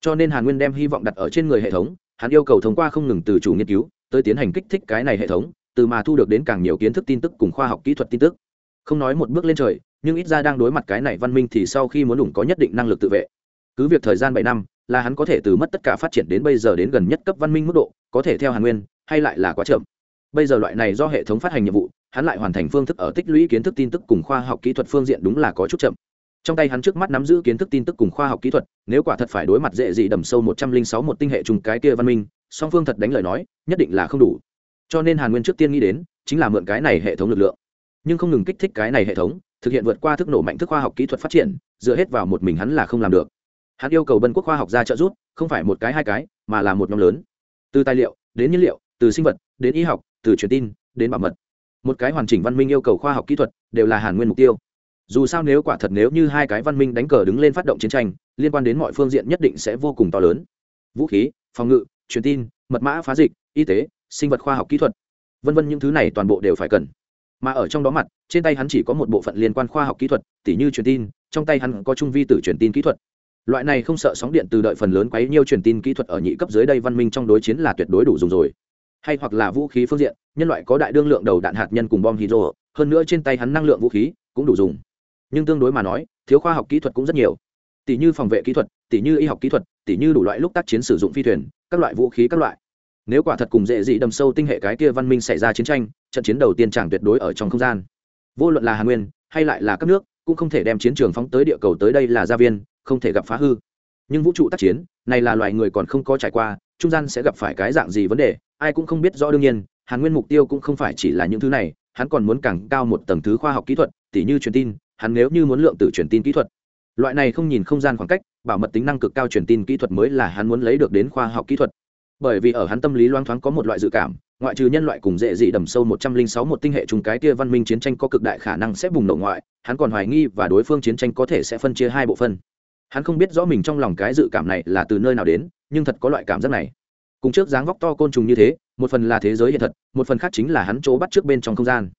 [SPEAKER 1] Cho nên hàn nguyên đem hy vọng đặt ở trên người hệ thống, hắn yêu cầu thông qua không ngừng từ chủ nghiên cứu tới tiến hành kích thích cái này hệ thống, từ mà thu được đến càng nhiều kiến thức tin tức cùng khoa học kỹ thuật tin tức. Không nói một bước lên trời, nhưng ít ra đang đối mặt cái này văn minh thì sau khi muốn đủ có nhất định năng lực tự vệ. Cứ việc thời gian bảy năm, là hắn có thể từ mất tất cả phát triển đến bây giờ đến gần nhất cấp văn minh mức độ, có thể theo hàn nguyên, hay lại là quá chậm. Bây giờ loại này do hệ thống phát hành nhiệm vụ hắn lại hoàn thành phương thức ở tích lũy kiến thức tin tức cùng khoa học kỹ thuật phương diện đúng là có chút chậm. Trong tay hắn trước mắt nắm giữ kiến thức tin tức cùng khoa học kỹ thuật, nếu quả thật phải đối mặt dễ gì đầm sâu một trăm linh sáu một tinh hệ trùng cái kia văn minh, song phương thật đánh lời nói, nhất định là không đủ. Cho nên hàn nguyên trước tiên nghĩ đến, chính là mượn cái này hệ thống lực lượng. Nhưng không ngừng kích thích cái này hệ thống, thực hiện vượt qua thức nổ mạnh thức khoa học kỹ thuật phát triển, dựa hết vào một mình hắn là không làm được. Hắn yêu cầu bân quốc khoa học ra trợ giúp, không phải một cái hai cái, mà là một nhóm lớn. Từ tài liệu, đến nhiên liệu, từ sinh vật, đến y học, từ truyền tin, đến bảo mật một cái hoàn chỉnh văn minh yêu cầu khoa học kỹ thuật đều là hàn nguyên mục tiêu. Dù sao nếu quả thật nếu như hai cái văn minh đánh cờ đứng lên phát động chiến tranh, liên quan đến mọi phương diện nhất định sẽ vô cùng to lớn. Vũ khí, phòng ngự, truyền tin, mật mã phá dịch, y tế, sinh vật khoa học kỹ thuật, vân vân những thứ này toàn bộ đều phải cần. Mà ở trong đó mặt, trên tay hắn chỉ có một bộ phận liên quan khoa học kỹ thuật, tỉ như truyền tin, trong tay hắn có trung vi tử truyền tin kỹ thuật. Loại này không sợ sóng điện từ đợi phần lớn quấy nhiêu truyền tin kỹ thuật ở nhị cấp dưới đây văn minh trong đối chiến là tuyệt đối đủ dùng rồi hay hoặc là vũ khí phương diện, nhân loại có đại đương lượng đầu đạn hạt nhân cùng bom hydro, hơn nữa trên tay hắn năng lượng vũ khí cũng đủ dùng. Nhưng tương đối mà nói, thiếu khoa học kỹ thuật cũng rất nhiều. Tỷ như phòng vệ kỹ thuật tỷ như y học kỹ thuật tỷ như đủ loại lúc tác chiến sử dụng phi thuyền, các loại vũ khí các loại. Nếu quả thật cùng dễ dị đâm sâu tinh hệ cái kia văn minh xảy ra chiến tranh, trận chiến đầu tiên chẳng tuyệt đối ở trong không gian. Vô luận là hà nguyên, hay lại là các nước, cũng không thể đem chiến trường phóng tới địa cầu tới đây là gia viên, không thể gặp phá hư. Nhưng vũ trụ tác chiến, này là loài người còn không có trải qua trung gian sẽ gặp phải cái dạng gì vấn đề, ai cũng không biết rõ đương nhiên, hàn nguyên mục tiêu cũng không phải chỉ là những thứ này, hắn còn muốn càng cao một tầng thứ khoa học kỹ thuật, tỉ như truyền tin, hắn nếu như muốn lượng tử truyền tin kỹ thuật. Loại này không nhìn không gian khoảng cách, bảo mật tính năng cực cao truyền tin kỹ thuật mới là hắn muốn lấy được đến khoa học kỹ thuật. Bởi vì ở hắn tâm lý loang thoáng có một loại dự cảm, ngoại trừ nhân loại cùng dễ dị đầm sâu một trăm linh sáu một tinh hệ trùng cái kia văn minh chiến tranh có cực đại khả năng sẽ bùng nổ ngoại, hắn còn hoài nghi và đối phương chiến tranh có thể sẽ phân chia hai bộ phân hắn không biết rõ mình trong lòng cái dự cảm này là từ nơi nào đến, nhưng thật có loại cảm giác này. Cùng trước dáng vóc to côn trùng như thế, một phần là thế giới hiện thật, một phần khác chính là hắn chỗ bắt trước bên trong không gian.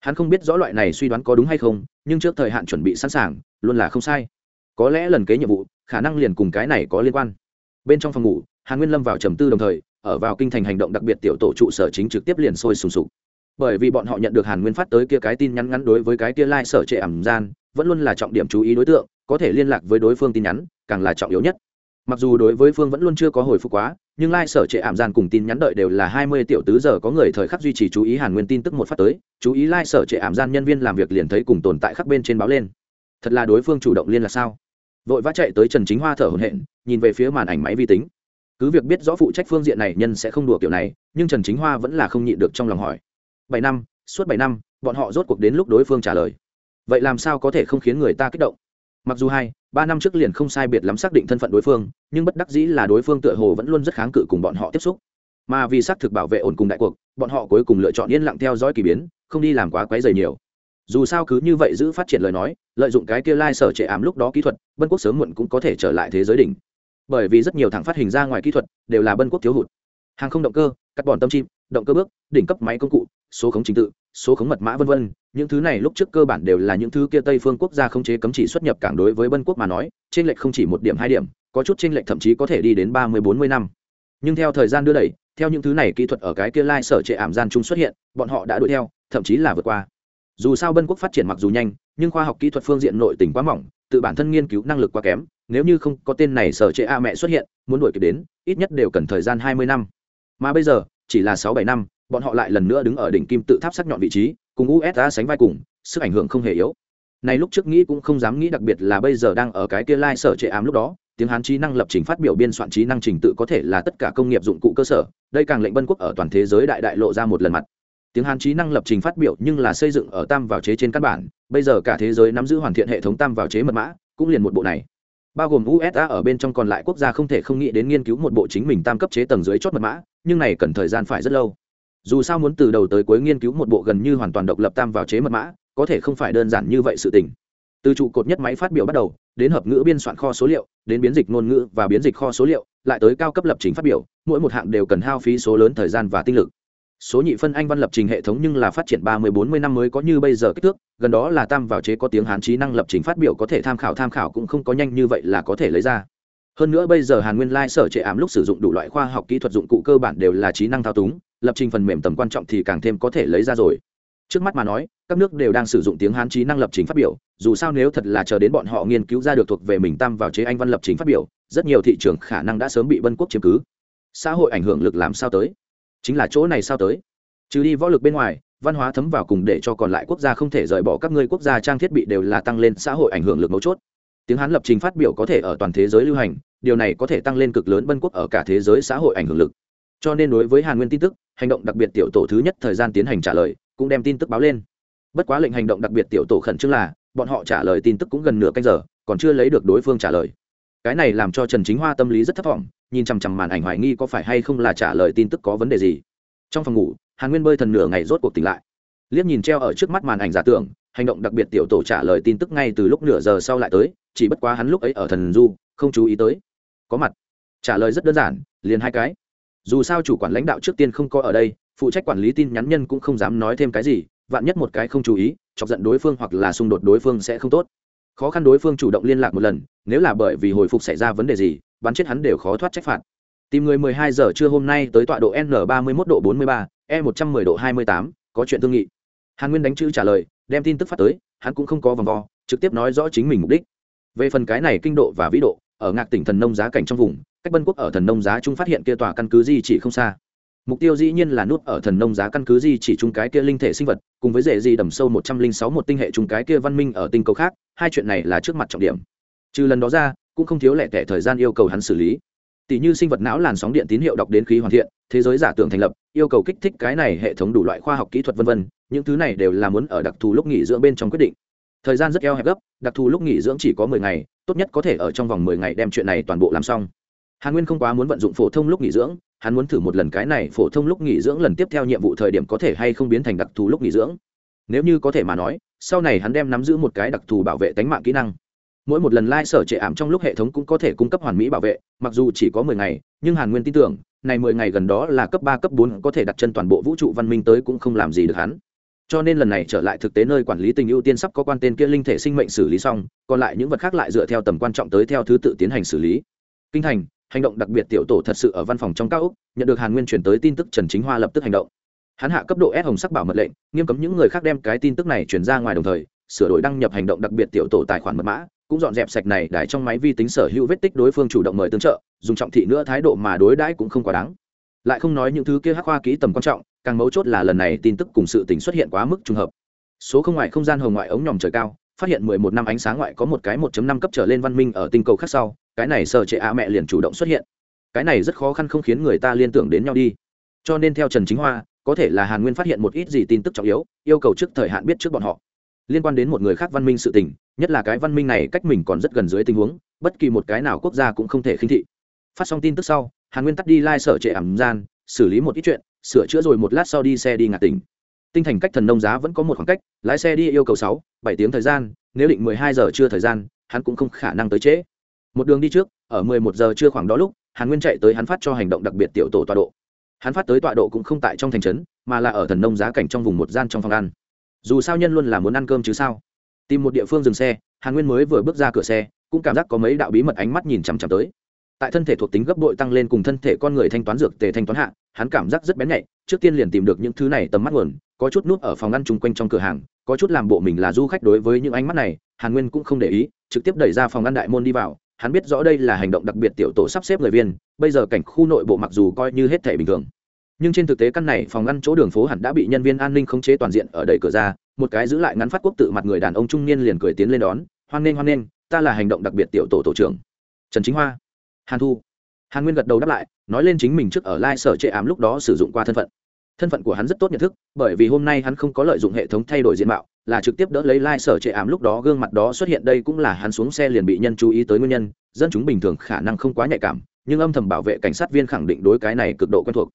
[SPEAKER 1] Hắn không biết rõ loại này suy đoán có đúng hay không, nhưng trước thời hạn chuẩn bị sẵn sàng, luôn là không sai. Có lẽ lần kế nhiệm vụ, khả năng liền cùng cái này có liên quan. Bên trong phòng ngủ, hàn nguyên lâm vào trầm tư đồng thời, ở vào kinh thành hành động đặc biệt tiểu tổ trụ sở chính trực tiếp liền sôi sùng sục bởi vì bọn họ nhận được hàn nguyên phát tới kia cái tin nhắn ngắn đối với cái kia lai、like、sở trệ ẩm gian, vẫn luôn là trọng điểm chú ý đối tượng, có thể liên lạc với đối phương tin nhắn, càng là trọng yếu nhất. Mặc dù đối với phương vẫn luôn chưa có hồi phục quá, nhưng lai、like、sở trệ ảm gian cùng tin nhắn đợi đều là hai mươi tiểu tứ giờ có người thời khắc duy trì chú ý hàn nguyên tin tức một phát tới, chú ý lai、like、sở trệ ảm gian nhân viên làm việc liền thấy cùng tồn tại khắc bên trên báo lên. Thật là đối phương chủ động liên là sao? Vội vã chạy tới trần chính hoa thở hồn hện nhìn về phía màn ảnh máy vi tính. Cứ việc biết rõ phụ trách phương diện này nhân sẽ không đùa kiểu này, nhưng trần chính hoa vẫn là không nhịn được trong lòng hỏi bảy năm, suốt bảy năm, bọn họ rốt cuộc đến lúc đối phương trả lời. Vậy làm sao có thể không khiến người ta kích động? Mặc dù hai, ba năm trước liền không sai biệt lắm xác định thân phận đối phương, nhưng bất đắc dĩ là đối phương tựa hồ vẫn luôn rất kháng cự cùng bọn họ tiếp xúc. Mà vì xác thực bảo vệ ổn cùng đại cuộc, bọn họ cuối cùng lựa chọn yên lặng theo dõi k ỳ biến, không đi làm quá quấy dày nhiều. Dù sao cứ như vậy giữ phát triển lời nói, lợi dụng cái kia lai、like、sở trệ ảm lúc đó kỹ thuật, bân quốc sớm muộn cũng có thể trở lại thế giới đỉnh. Bởi vì rất nhiều thằng phát hình ra ngoài kỹ thuật đều là bân quốc thiếu hụt hàng không động cơ, cắt bòn tâm chim, động cơ bước, đỉnh cấp máy công cụ, số khống trình tự, số khống mật mã vân vân. Những thứ này lúc trước cơ bản đều là những thứ kia tây phương quốc gia không chế cấm chỉ xuất nhập cảng đối với bân quốc mà nói trên lệch không chỉ một điểm hai điểm, có chút trên lệch thậm chí có thể đi đến ba mươi, bốn mươi năm. Nhưng theo thời gian đưa đẩy, theo những thứ này kỹ thuật ở cái kia lai sở trệ ảm gian chung xuất hiện, bọn họ đã đuổi theo, thậm chí là vượt qua. Dù sao bân quốc phát triển mặc dù nhanh, nhưng khoa học kỹ thuật phương diện nội tỉnh quá mỏng, tự bản thân nghiên cứu năng lực quá kém, nếu như không có tên này sở trệ a mẹ xuất hiện, muốn đuổi kịp đến, ít nhất đều cần thời gian hai mươi năm mà bây giờ, chỉ là sáu bảy năm, bọn họ lại lần nữa đứng ở đỉnh kim tự tháp sắc nhọn vị trí, cùng usa sánh vai cùng, sức ảnh hưởng không hề yếu. Này lúc trước nghĩ cũng không dám nghĩ đặc biệt là bây giờ đang ở cái kia lai sở trệ ám lúc đó, tiếng hán trí năng lập trình phát biểu biên soạn trí năng trình tự có thể là tất cả công nghiệp dụng cụ cơ sở, đây càng lệnh bân quốc ở toàn thế giới đại đại lộ ra một lần mặt. Tiếng hán trí năng lập trình phát biểu nhưng là xây dựng ở tam vào chế trên căn bản, bây giờ cả thế giới nắm giữ hoàn thiện hệ thống tam vào chế mật mã, cũng liền một bộ này. Bao gồm usa ở bên trong còn lại quốc gia không thể không nghĩ đến nghiên cứu một bộ chính mình tam cấp chế tầng dưới chốt mật mã nhưng này cần thời gian phải rất lâu. Dù sao muốn từ đầu tới cuối nghiên cứu một bộ gần như hoàn toàn độc lập tam vào chế mật mã, có thể không phải đơn giản như vậy sự tình. Từ trụ cột nhất máy phát biểu bắt đầu, đến hợp ngữ biên soạn kho số liệu, đến biến dịch ngôn ngữ và biến dịch kho số liệu, lại tới cao cấp lập trình phát biểu, mỗi một hạng đều cần hao phí số lớn thời gian và tinh lực. Số nhị phân anh văn lập trình hệ thống nhưng là phát triển ba mươi bốn mươi năm mới có như bây giờ kích thước, gần đó là tam vào chế có tiếng hán trí năng lập trình phát biểu có thể tham khảo tham khảo cũng không có nhanh như vậy là có thể lấy ra hơn nữa bây giờ hàn nguyên lai sở trệ ảm lúc sử dụng đủ loại khoa học kỹ thuật dụng cụ cơ bản đều là trí năng thao túng, lập trình phần mềm tầm quan trọng thì càng thêm có thể lấy ra rồi. Trước mắt mà nói, các nước đều đang sử dụng tiếng hán trí năng lập trình phát biểu, dù sao nếu thật là chờ đến bọn họ nghiên cứu ra được thuộc về mình tam vào chế anh văn lập trình phát biểu, rất nhiều thị trường khả năng đã sớm bị vân quốc chiếm cứ. Xã hội ảnh hưởng lực làm sao tới? Chính là chỗ này sao tới? Trừ đi võ lực bên ngoài, văn hóa thấm vào cùng để cho còn lại quốc gia không thể rời bỏ các ngươi quốc gia trang thiết bị đều là tăng lên xã hội ảnh hưởng lực mấu chốt tiếng hán lập trình phát biểu có thể ở toàn thế giới lưu hành, điều này có thể tăng lên cực lớn bân quốc ở cả thế giới xã hội ảnh hưởng lực. Cho nên đối với hàn nguyên tin tức, hành động đặc biệt tiểu tổ thứ nhất thời gian tiến hành trả lời, cũng đem tin tức báo lên. Bất quá lệnh hành động đặc biệt tiểu tổ khẩn trương là, bọn họ trả lời tin tức cũng gần nửa canh giờ, còn chưa lấy được đối phương trả lời. Cái này làm cho trần chính hoa tâm lý rất thất vọng, nhìn chằm chằm màn ảnh hoài nghi có phải hay không là trả lời tin tức có vấn đề gì. Trong phòng ngủ, hàn nguyên bơi thần nửa ngày rốt cuộc tỉnh lại. Liếc nhìn treo ở trước mắt màn ảnh giả tưởng hành động đặc biệt tiểu tổ trả lời tin tức ngay từ lúc nửa giờ sau lại tới chỉ bất quá hắn lúc ấy ở thần du không chú ý tới. Có mặt. Trả lời rất đơn giản liền hai cái. Dù sao chủ quản lãnh đạo trước tiên không có ở đây phụ trách quản lý tin nhắn nhân cũng không dám nói thêm cái gì vạn nhất một cái không chú ý chọc giận đối phương hoặc là xung đột đối phương sẽ không tốt. Khó khăn đối phương chủ động liên lạc một lần nếu là bởi vì hồi phục xảy ra vấn đề gì bắn chết hắn đều khó thoát trách phạt. Tìm người 12 giờ trưa hôm nay tới tọa độ n 31 độ 43, e 110 độ 28, có chuyện thương nghị. Hàn nguyên đánh chữ trả lời đem tin tức phát tới, hắn cũng không có vòng vo, trực tiếp nói rõ chính mình mục đích. Về phần cái này kinh độ và vĩ độ, ở ngạc tỉnh thần nông giá cảnh trong vùng, cách bân quốc ở thần nông giá trung phát hiện kia tòa căn cứ di chỉ không xa. Mục tiêu dĩ nhiên là nút ở thần nông giá căn cứ di chỉ chung cái kia linh thể sinh vật, cùng với rễ di đầm sâu một trăm linh sáu một tinh hệ chung cái kia văn minh ở tinh cầu khác, hai chuyện này là trước mặt trọng điểm. Trừ lần đó ra, cũng không thiếu lẻ tẻ thời gian yêu cầu hắn xử lý. Tỷ như sinh vật não làn sóng điện tín hiệu đọc đến khí hoàn thiện, thế giới giả tưởng thành lập yêu cầu kích thích cái này hệ thống đủ loại khoa học kỹ thuật vân vân, những thứ này đều là muốn ở đặc thù lúc nghỉ dưỡng bên trong quyết định. Thời gian rất eo hẹp gấp, đặc thù lúc nghỉ dưỡng chỉ có mười ngày, tốt nhất có thể ở trong vòng mười ngày đem chuyện này toàn bộ làm xong. Hàn nguyên không quá muốn vận dụng phổ thông lúc nghỉ dưỡng, hắn muốn thử một lần cái này phổ thông lúc nghỉ dưỡng lần tiếp theo nhiệm vụ thời điểm có thể hay không biến thành đặc thù lúc nghỉ dưỡng. Nếu như có thể mà nói, sau này hắn đem nắm giữ một cái đặc thù bảo vệ tính mạng kỹ năng. Mỗi một lần lai sở trệ ảm trong lúc hệ thống cũng có thể cung cấp hoàn mỹ bảo vệ, mặc dù chỉ có mười ngày, nhưng hàn nguyên tin tưởng này mười ngày gần đó là cấp ba, cấp bốn có thể đặt chân toàn bộ vũ trụ văn minh tới cũng không làm gì được hắn. Cho nên lần này trở lại thực tế nơi quản lý tình ưu tiên sắp có quan tên kia linh thể sinh mệnh xử lý xong, còn lại những vật khác lại dựa theo tầm quan trọng tới theo thứ tự tiến hành xử lý. Kinh thành, hành động đặc biệt tiểu tổ thật sự ở văn phòng trong cao úc nhận được hàn nguyên chuyển tới tin tức trần chính hoa lập tức hành động. Hắn hạ cấp độ s hồng sắc bảo mật lệnh, nghiêm cấm những người khác đem cái tin tức này chuyển ra ngoài đồng thời, sửa đổi đăng nhập hành động đặc biệt tiểu tổ tài khoản mật mã cũng dọn dẹp sạch này đài trong máy vi tính sở hữu vết tích đối phương chủ động mời tương trợ, dùng trọng thị nữa thái độ mà đối đãi cũng không quá đáng. Lại không nói những thứ kia hắc hoa kỹ tầm quan trọng, càng mấu chốt là lần này tin tức cùng sự tình xuất hiện quá mức trùng hợp. Số không ngoại không gian hồng ngoại ống nhòm trời cao, phát hiện mười một năm ánh sáng ngoại có một cái một năm cấp trở lên văn minh ở tinh cầu khác sau, cái này sở trệ ạ mẹ liền chủ động xuất hiện. Cái này rất khó khăn không khiến người ta liên tưởng đến nhau đi. Cho nên theo trần chính hoa, có thể là hàn nguyên phát hiện một ít gì tin tức trọng yếu, yêu cầu trước thời hạn biết trước bọn họ liên quan đến một người khác văn minh sự tình, nhất là cái văn minh này cách mình còn rất gần dưới tình huống, bất kỳ một cái nào quốc gia cũng không thể khinh thị. Phát xong tin tức sau, hàn nguyên tắt đi lai、like、sở trệ ẩm gian, xử lý một ít chuyện, sửa chữa rồi một lát sau đi xe đi ngạt tỉnh. Tinh thành cách thần nông giá vẫn có một khoảng cách, lái xe đi yêu cầu sáu, bảy tiếng thời gian, nếu định mười hai giờ trưa thời gian, hắn cũng không khả năng tới trễ. Một đường đi trước, ở mười một giờ trưa khoảng đó lúc, hàn nguyên chạy tới hắn phát cho hành động đặc biệt tiểu tổ tọa độ. Hắn phát tới tọa độ cũng không tại trong thành trấn, mà là ở thần nông giá cảnh trong vùng một gian trong phòng ăn dù sao nhân luôn là muốn ăn cơm chứ sao? Tìm một địa phương dừng xe, hàn nguyên mới vừa bước ra cửa xe, cũng cảm giác có mấy đạo bí mật ánh mắt nhìn chằm chằm tới. Tại thân thể thuộc tính gấp bội tăng lên cùng thân thể con người thanh toán dược tề thanh toán hạ, hắn cảm giác rất bén nhạy, trước tiên liền tìm được những thứ này tầm mắt nguồn, có chút nút ở phòng ăn chung quanh trong cửa hàng, có chút làm bộ mình là du khách đối với những ánh mắt này, hàn nguyên cũng không để ý, trực tiếp đẩy ra phòng ăn đại môn đi vào, hắn biết rõ đây là hành động đặc biệt tiểu tổ sắp xếp người viên, bây giờ cảnh khu nội bộ mặc dù coi như hết thể bình thường nhưng trên thực tế căn này phòng ngăn chỗ đường phố hẳn đã bị nhân viên an ninh khống chế toàn diện ở đầy cửa ra, một cái giữ lại ngắn phát quốc tự mặt người đàn ông trung niên liền cười tiến lên đón, hoan nghênh hoan nghênh, ta là hành động đặc biệt tiểu tổ tổ trưởng. Trần chính hoa, hàn thu, hàn nguyên gật đầu đáp lại, nói lên chính mình trước ở lai sở chệ ám lúc đó sử dụng qua thân phận. Thân phận của hắn rất tốt nhận thức, bởi vì hôm nay hắn không có lợi dụng hệ thống thay đổi diện mạo, là trực tiếp đỡ lấy lai sở chệ ám lúc đó gương mặt đó xuất hiện đây cũng là hắn xuống xe liền bị nhân chú ý tới nguyên nhân, dân chúng bình thường khả năng không quá nhạy cảm, nhưng âm thầm bảo vệ cảnh sát viên khẳng định đối cái này cực độ quen thuộc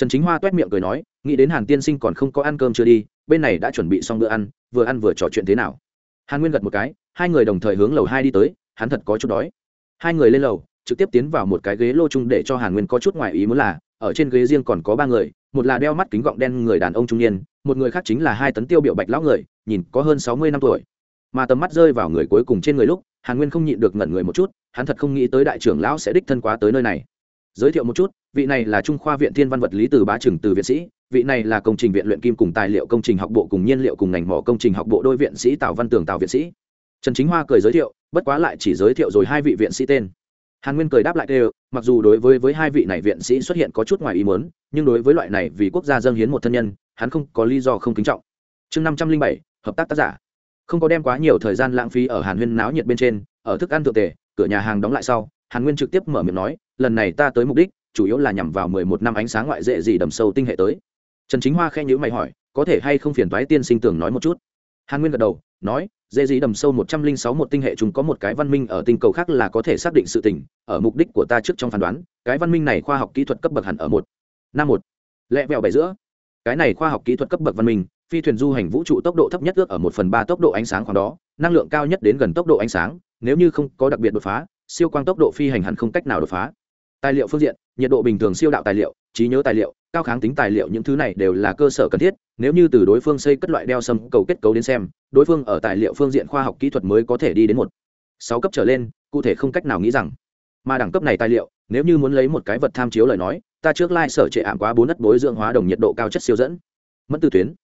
[SPEAKER 1] trần chính hoa t u é t miệng cười nói, nghĩ đến hàn tiên sinh còn không có ăn cơm chưa đi, bên này đã chuẩn bị xong bữa ăn, vừa ăn vừa trò chuyện thế nào. Hàn nguyên gật một cái, hai người đồng thời hướng lầu hai đi tới, hắn thật có chút đói. Hai người lên lầu, trực tiếp tiến vào một cái ghế lô chung để cho hàn nguyên có chút ngoài ý muốn là, ở trên ghế riêng còn có ba người, một là đeo mắt kính gọng đen người đàn ông trung niên, một người khác chính là hai tấn tiêu biểu bạch lão người, nhìn có hơn sáu mươi năm tuổi. Mà tầm mắt rơi vào người cuối cùng trên người lúc, hàn nguyên không nhịn được ngẩn người một chút, hắn thật không nghĩ tới đại trưởng lão sẽ đích thân quá tới nơi này giới thiệu một chút, vị này là trung khoa viện thiên văn vật lý từ bá trường từ viện sĩ, vị này là công trình viện luyện kim cùng tài liệu công trình học bộ cùng nhiên liệu cùng ngành mỏ công trình học bộ đôi viện sĩ tào văn tường tào viện sĩ. Trần chính hoa cười giới thiệu, bất quá lại chỉ giới thiệu rồi hai vị viện sĩ tên. Hàn nguyên cười đáp lại đều, mặc dù đối với với hai vị này viện sĩ xuất hiện có chút ngoài ý muốn, nhưng đối với loại này vì quốc gia dâng hiến một thân nhân, hắn không có lý do không kính trọng. Chương năm trăm linh bảy, hợp tác tác giả. Không có đem quá nhiều thời gian lãng phí ở hàn huyên náo nhiệt bên trên, ở thức ăn thượng tề, cửa nhà hàng đóng lại sau, hàn nguyên trực tiếp mở miệng nói lần này ta tới mục đích, chủ yếu là nhằm vào mười một năm ánh sáng ngoại dễ gì đầm sâu tinh hệ tới. Trần chính hoa khen nhữ mày hỏi, có thể hay không phiền thoái tiên sinh tưởng nói một chút? Hàn nguyên gật đầu, nói, dễ dĩ đầm sâu một trăm linh sáu một tinh hệ chúng có một cái văn minh ở tinh cầu khác là có thể xác định sự tỉnh ở mục đích của ta trước trong phán đoán, cái văn minh này khoa học kỹ thuật cấp bậc hẳn ở một, năm một. Lẹ vẹo bảy giữa. Cái này khoa học kỹ thuật cấp bậc văn minh, phi thuyền du hành vũ trụ tốc độ thấp nhất ước ở một phần ba tốc độ ánh sáng khoảng đó, năng lượng cao nhất đến gần tốc độ ánh sáng, nếu như không có đặc biệt đột phá, siêu quang tốc độ phi hành hẳn không cách nào đột phá tài liệu phương diện, nhiệt độ bình thường siêu đạo tài liệu, trí nhớ tài liệu, cao kháng tính tài liệu những thứ này đều là cơ sở cần thiết, nếu như từ đối phương xây cất loại đeo sâm cầu kết cấu đến xem, đối phương ở tài liệu phương diện khoa học kỹ thuật mới có thể đi đến một, sáu cấp trở lên, cụ thể không cách nào nghĩ rằng. Mà đẳng cấp này tài liệu, nếu như muốn lấy một cái vật tham chiếu lời nói, ta trước lai、like、sở trệ ảm quá bốn đất bối dưỡng hóa đồng nhiệt độ cao chất siêu dẫn. Mất từ tuyến.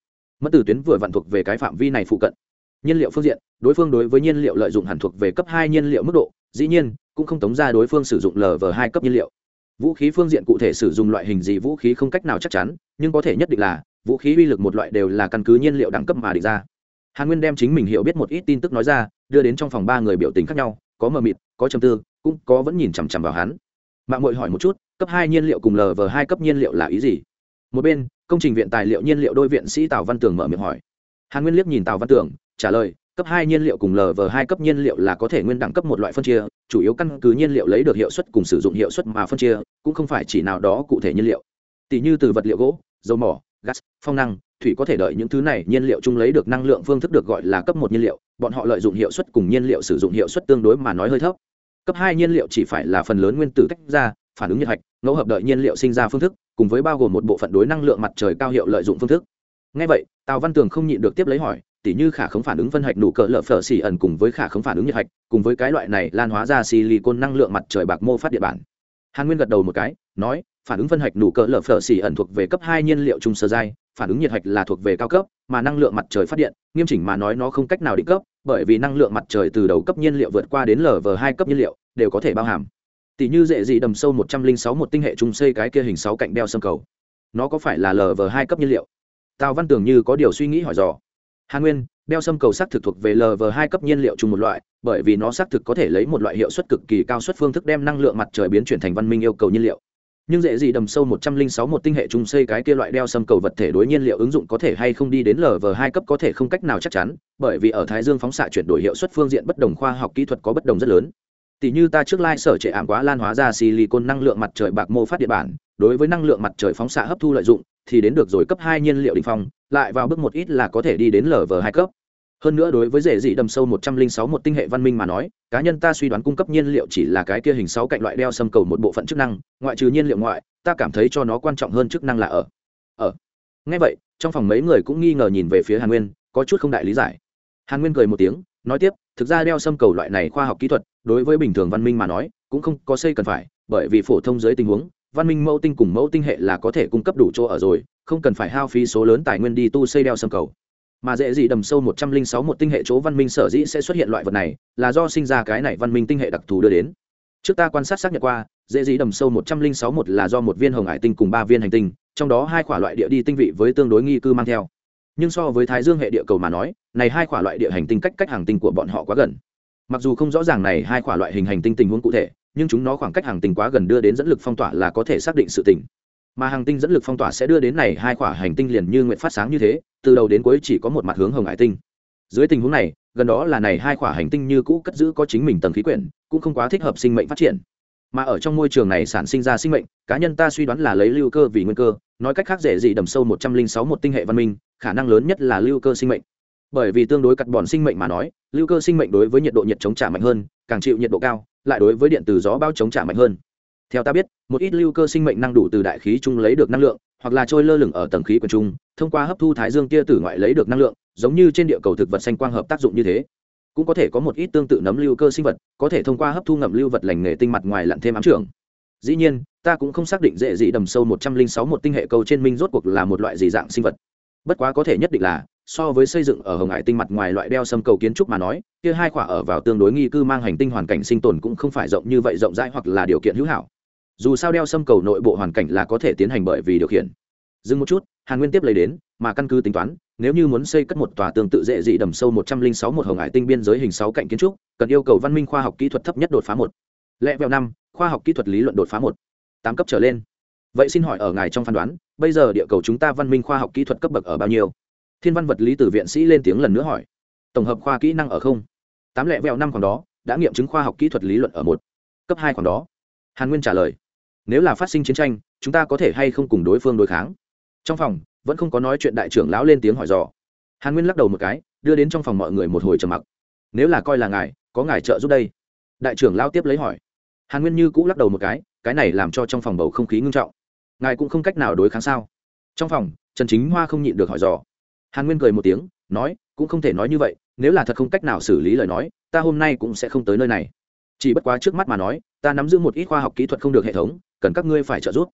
[SPEAKER 1] Mất từ tuyến vừa vặn thuộc về cái phạm vi này phụ cận. Nhiên liệu phương diện, đối phương đối với nhiên liệu lợi dụng hẳn thuộc về cấp hai nhiên liệu mức độ dĩ nhiên, cũng không tống ra đối phương sử dụng lv hai cấp nhiên liệu. Vũ khí phương diện cụ thể sử dụng loại hình gì vũ khí không cách nào chắc chắn, nhưng có thể nhất định là, vũ khí uy lực một loại đều là căn cứ nhiên liệu đẳng cấp mà định ra. Hàn nguyên đem chính mình hiểu biết một ít tin tức nói ra, đưa đến trong phòng ba người biểu tình khác nhau, có mờ mịt, có trầm tư, cũng có vẫn nhìn chằm chằm vào hắn. Mạng mội hỏi một chút, cấp hai nhiên liệu cùng lv hai cấp nhiên liệu là ý gì? Một bên, công trình viện tài liệu nhiên liệu đôi viện sĩ tào văn tường mở miệng hỏi. Hàn nguyên liếc nhìn tào văn tường, trả lời cấp hai nhiên liệu cùng lv hai cấp nhiên liệu là có thể nguyên đẳng cấp một loại phân chia, chủ yếu căn cứ nhiên liệu lấy được hiệu suất cùng sử dụng hiệu suất mà phân chia, cũng không phải chỉ nào đó cụ thể nhiên liệu. Tỷ như từ vật liệu gỗ, dầu mỏ, gas, phong năng, thủy có thể đợi những thứ này nhiên liệu chung lấy được năng lượng phương thức được gọi là cấp một nhiên liệu, bọn họ lợi dụng hiệu suất cùng nhiên liệu sử dụng hiệu suất tương đối mà nói hơi thấp. Cấp hai nhiên liệu chỉ phải là phần lớn nguyên tử tách ra, phản ứng nhiệt hạch, ngẫu hợp đợi nhiên liệu sinh ra phương thức, cùng với bao gồm một bộ phận đối năng lượng mặt trời cao hiệu lợi dụng phương thức. Ngay vậy, tào văn tường không nhịn được tiếp lấy hỏi tỉ như khả không phản ứng phân hạch nụ cỡ lợ phở xỉ ẩn cùng với khả không phản ứng nhiệt hạch, cùng với cái loại này lan hóa ra silicon năng lượng mặt trời bạc mô phát địa bản. Hàn nguyên gật đầu một cái, nói, phản ứng phân hạch nụ cỡ lở phở xỉ ẩn thuộc về cấp hai nhiên liệu trung sơ giai, phản ứng nhiệt hạch là thuộc về cao cấp, mà năng lượng mặt trời phát điện, nghiêm chỉnh mà nói nó không cách nào định cấp, bởi vì năng lượng mặt trời từ đầu cấp nhiên liệu vượt qua đến lv hai cấp nhiên liệu, đều có thể bao hàm. Tỷ như dễ dị đầm sâu một trăm linh sáu một tinh hệ trung xây cái kia hình sáu cạnh đeo sâm cầu. Nó có phải là lv hai cấp nhiên liệu? Tào văn tưởng như có điều suy nghĩ hỏi dò hà nguyên, đeo sâm cầu xác thực thuộc về lv hai cấp nhiên liệu chung một loại, bởi vì nó xác thực có thể lấy một loại hiệu suất cực kỳ cao suất phương thức đem năng lượng mặt trời biến chuyển thành văn minh yêu cầu nhiên liệu. Nhưng dễ gì đầm sâu một trăm linh sáu một tinh hệ chung xây cái kia loại đeo sâm cầu vật thể đối nhiên liệu ứng dụng có thể hay không đi đến lv hai cấp có thể không cách nào chắc chắn, bởi vì ở thái dương phóng xạ chuyển đổi hiệu suất phương diện bất đồng khoa học kỹ thuật có bất đồng rất lớn. Tỷ như ta trước lai sở trệ ảm quá lan hóa ra silicon năng lượng mặt trời bạc mô phát địa bản đối với năng lượng mặt trời phóng xạ hấp thu lợi dụng, thì đến được rồi cấp hai nhiên liệu đ ỉ n h phong, lại vào bước một ít là có thể đi đến lv hai cấp. Hơn nữa đối với rễ dị đầm sâu một trăm linh sáu một tinh hệ văn minh mà nói, cá nhân ta suy đoán cung cấp nhiên liệu chỉ là cái kia hình sáu cạnh loại đeo xâm cầu một bộ phận chức năng, ngoại trừ nhiên liệu ngoại, ta cảm thấy cho nó quan trọng hơn chức năng là ở. Ở. Ngay vậy, trong phòng mấy người cũng nghi ngờ nhìn về phía hàn nguyên, có chút không đại lý giải. Hàn nguyên cười một tiếng, nói tiếp, thực ra đeo xâm cầu loại này khoa học kỹ thuật, đối với bình thường văn minh mà nói, cũng không có xây cần phải, bởi vì phổ thông dưới tình huống văn minh mẫu tinh cùng mẫu tinh hệ là có thể cung cấp đủ chỗ ở rồi, không cần phải hao phí số lớn tài nguyên đi tu xây đeo sâm cầu. Mà dễ gì đầm sâu một trăm linh sáu một tinh hệ chỗ văn minh sở dĩ sẽ xuất hiện loại vật này, là do sinh ra cái này văn minh tinh hệ đặc thù đưa đến. Trước ta quan sát xác nhận qua, dễ dĩ đầm sâu một trăm linh sáu một là do một viên hồng hải tinh cùng ba viên hành tinh, trong đó hai quả loại địa đi tinh vị với tương đối nghi cư mang theo. Nhưng so với thái dương hệ địa cầu mà nói, này hai quả loại địa hành tinh cách cách hàng tinh của bọn họ quá gần. Mặc dù không rõ ràng này hai quả loại hình hành tinh tình huống cụ thể nhưng chúng nó khoảng cách hàng tinh quá gần đưa đến dẫn lực phong tỏa là có thể xác định sự tỉnh mà hàng tinh dẫn lực phong tỏa sẽ đưa đến này hai quả hành tinh liền như nguyện phát sáng như thế, từ đầu đến cuối chỉ có một mặt hướng hồng hải tinh. Dưới tình huống này, gần đó là này hai quả hành tinh như cũ cất giữ có chính mình tầng khí quyển, cũng không quá thích hợp sinh mệnh phát triển. Mà ở trong môi trường này sản sinh ra sinh mệnh, cá nhân ta suy đoán là lấy lưu cơ vì nguyên cơ, nói cách khác dễ gì đầm sâu một trăm linh sáu một tinh hệ văn minh, khả năng lớn nhất là lưu cơ sinh mệnh. Bởi vì tương đối cắt bòn sinh mệnh mà nói, lưu cơ sinh mệnh đối với nhiệt độ nhiệt chống trả mạnh hơn, càng chịu nhiệt độ cao lại đối với điện từ gió bao chống trả mạnh hơn. Theo ta biết, một ít lưu cơ sinh mệnh năng đủ từ đại khí chung lấy được năng lượng, hoặc là trôi lơ lửng ở tầng khí quần trung, thông qua hấp thu thái dương tia tử ngoại lấy được năng lượng, giống như trên địa cầu thực vật xanh quang hợp tác dụng như thế. Cũng có thể có một ít tương tự nấm lưu cơ sinh vật, có thể thông qua hấp thu ngậm lưu vật lành nghề tinh mặt ngoài lặn thêm ám trưởng. Dĩ nhiên, ta cũng không xác định dễ dị đầm sâu một trăm linh sáu một tinh hệ câu trên minh rốt cuộc là một loại gì dạng sinh vật. Bất quá có thể nhất định là so với xây dựng ở hồng hải tinh mặt ngoài loại đeo sâm cầu kiến trúc mà nói, kia hai quả ở vào tương đối nghi cư mang hành tinh hoàn cảnh sinh tồn cũng không phải rộng như vậy rộng rãi hoặc là điều kiện hữu hảo. Dù sao đeo sâm cầu nội bộ hoàn cảnh là có thể tiến hành bởi vì điều khiển. Dừng một chút, hàn nguyên tiếp lấy đến, mà căn cứ tính toán, nếu như muốn xây cất một tòa tương tự dễ dị đầm sâu một trăm linh sáu một hồng hải tinh biên giới hình sáu cạnh kiến trúc, cần yêu cầu văn minh khoa học kỹ thuật thấp nhất đột phá một. Lẽ vẹo năm, khoa học kỹ thuật lý luận đột phá một. Tám cấp trở lên. Vậy xin hỏi ở ngài trong phán đoán, bây giờ địa cầu chúng ta văn minh khoa học kỹ thuật cấp bậc ở bao nhiêu? Thiên văn vật lý từ viện sĩ lên tiếng lần nữa hỏi. Tổng hợp khoa kỹ năng ở không? Tám lẻ vẹo năm khoảng đó, đã nghiệm chứng khoa học kỹ thuật lý luận ở một. Cấp hai khoảng đó. Hàn nguyên trả lời. Nếu là phát sinh chiến tranh, chúng ta có thể hay không cùng đối phương đối kháng? Trong phòng, vẫn không có nói chuyện đại trưởng lão lên tiếng hỏi dò. Hàn nguyên lắc đầu một cái, đưa đến trong phòng mọi người một hồi trầm mặc. Nếu là coi là ngài, có ngài trợ giúp đây? Đại trưởng lão tiếp lấy hỏi. Hàn nguyên như cũ lắc đầu một cái cái này làm cho trong phòng bầu không khí ngưng trọng. Ngài cũng không cách nào đối kháng sao? Trong phòng, trần chính hoa không nhịn được hỏi dò hàn nguyên cười một tiếng, nói, cũng không thể nói như vậy, nếu là thật không cách nào xử lý lời nói, ta hôm nay cũng sẽ không tới nơi này. Chỉ bất quá trước mắt mà nói, ta nắm giữ một ít khoa học kỹ thuật không được hệ thống, cần các ngươi phải trợ giúp.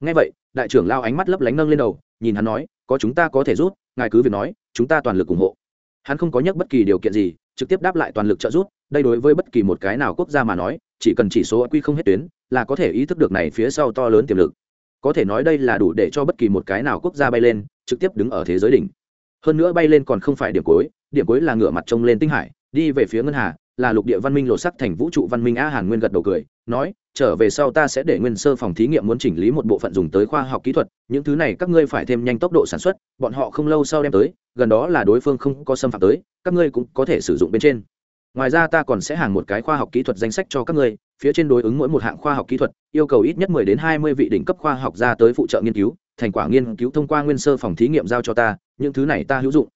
[SPEAKER 1] Ngay vậy, đại trưởng lao ánh mắt lấp lánh nâng lên đầu, nhìn hắn nói, có chúng ta có thể giúp, ngài cứ việc nói, chúng ta toàn lực ủng hộ. Hắn không có nhắc bất kỳ điều kiện gì, trực tiếp đáp lại toàn lực trợ giúp, đây đối với bất kỳ một cái nào quốc gia mà nói, chỉ cần chỉ số quy không hết tuyến, là có thể ý thức được này phía sau to lớn tiềm lực. Có thể nói đây là đủ để cho bất kỳ một cái nào quốc gia bay lên, trực tiếp đứng ở thế giới đỉnh hơn nữa bay lên còn không phải điểm cuối điểm cuối là ngửa mặt trông lên tinh hải, đi về phía ngân hà, là lục địa văn minh lộ sắc thành vũ trụ văn minh a hàn nguyên gật đầu cười, nói, trở về sau ta sẽ để nguyên sơ phòng thí nghiệm muốn chỉnh lý một bộ phận dùng tới khoa học kỹ thuật, những thứ này các ngươi phải thêm nhanh tốc độ sản xuất, bọn họ không lâu sau đem tới, gần đó là đối phương không có xâm phạm tới, các ngươi cũng có thể sử dụng bên trên. Ngoài ra ta còn sẽ hàng một cái khoa học kỹ thuật danh sách cho các ngươi, phía trên đối ứng mỗi một hạng khoa học kỹ thuật, yêu cầu ít nhất mười đến hai mươi vị đỉnh cấp khoa học ra tới phụ trợ nghiên cứu, thành quả nghiên cứu thông qua nguyên sơ phòng thí nghiệm giao cho ta những thứ này ta hữu dụng.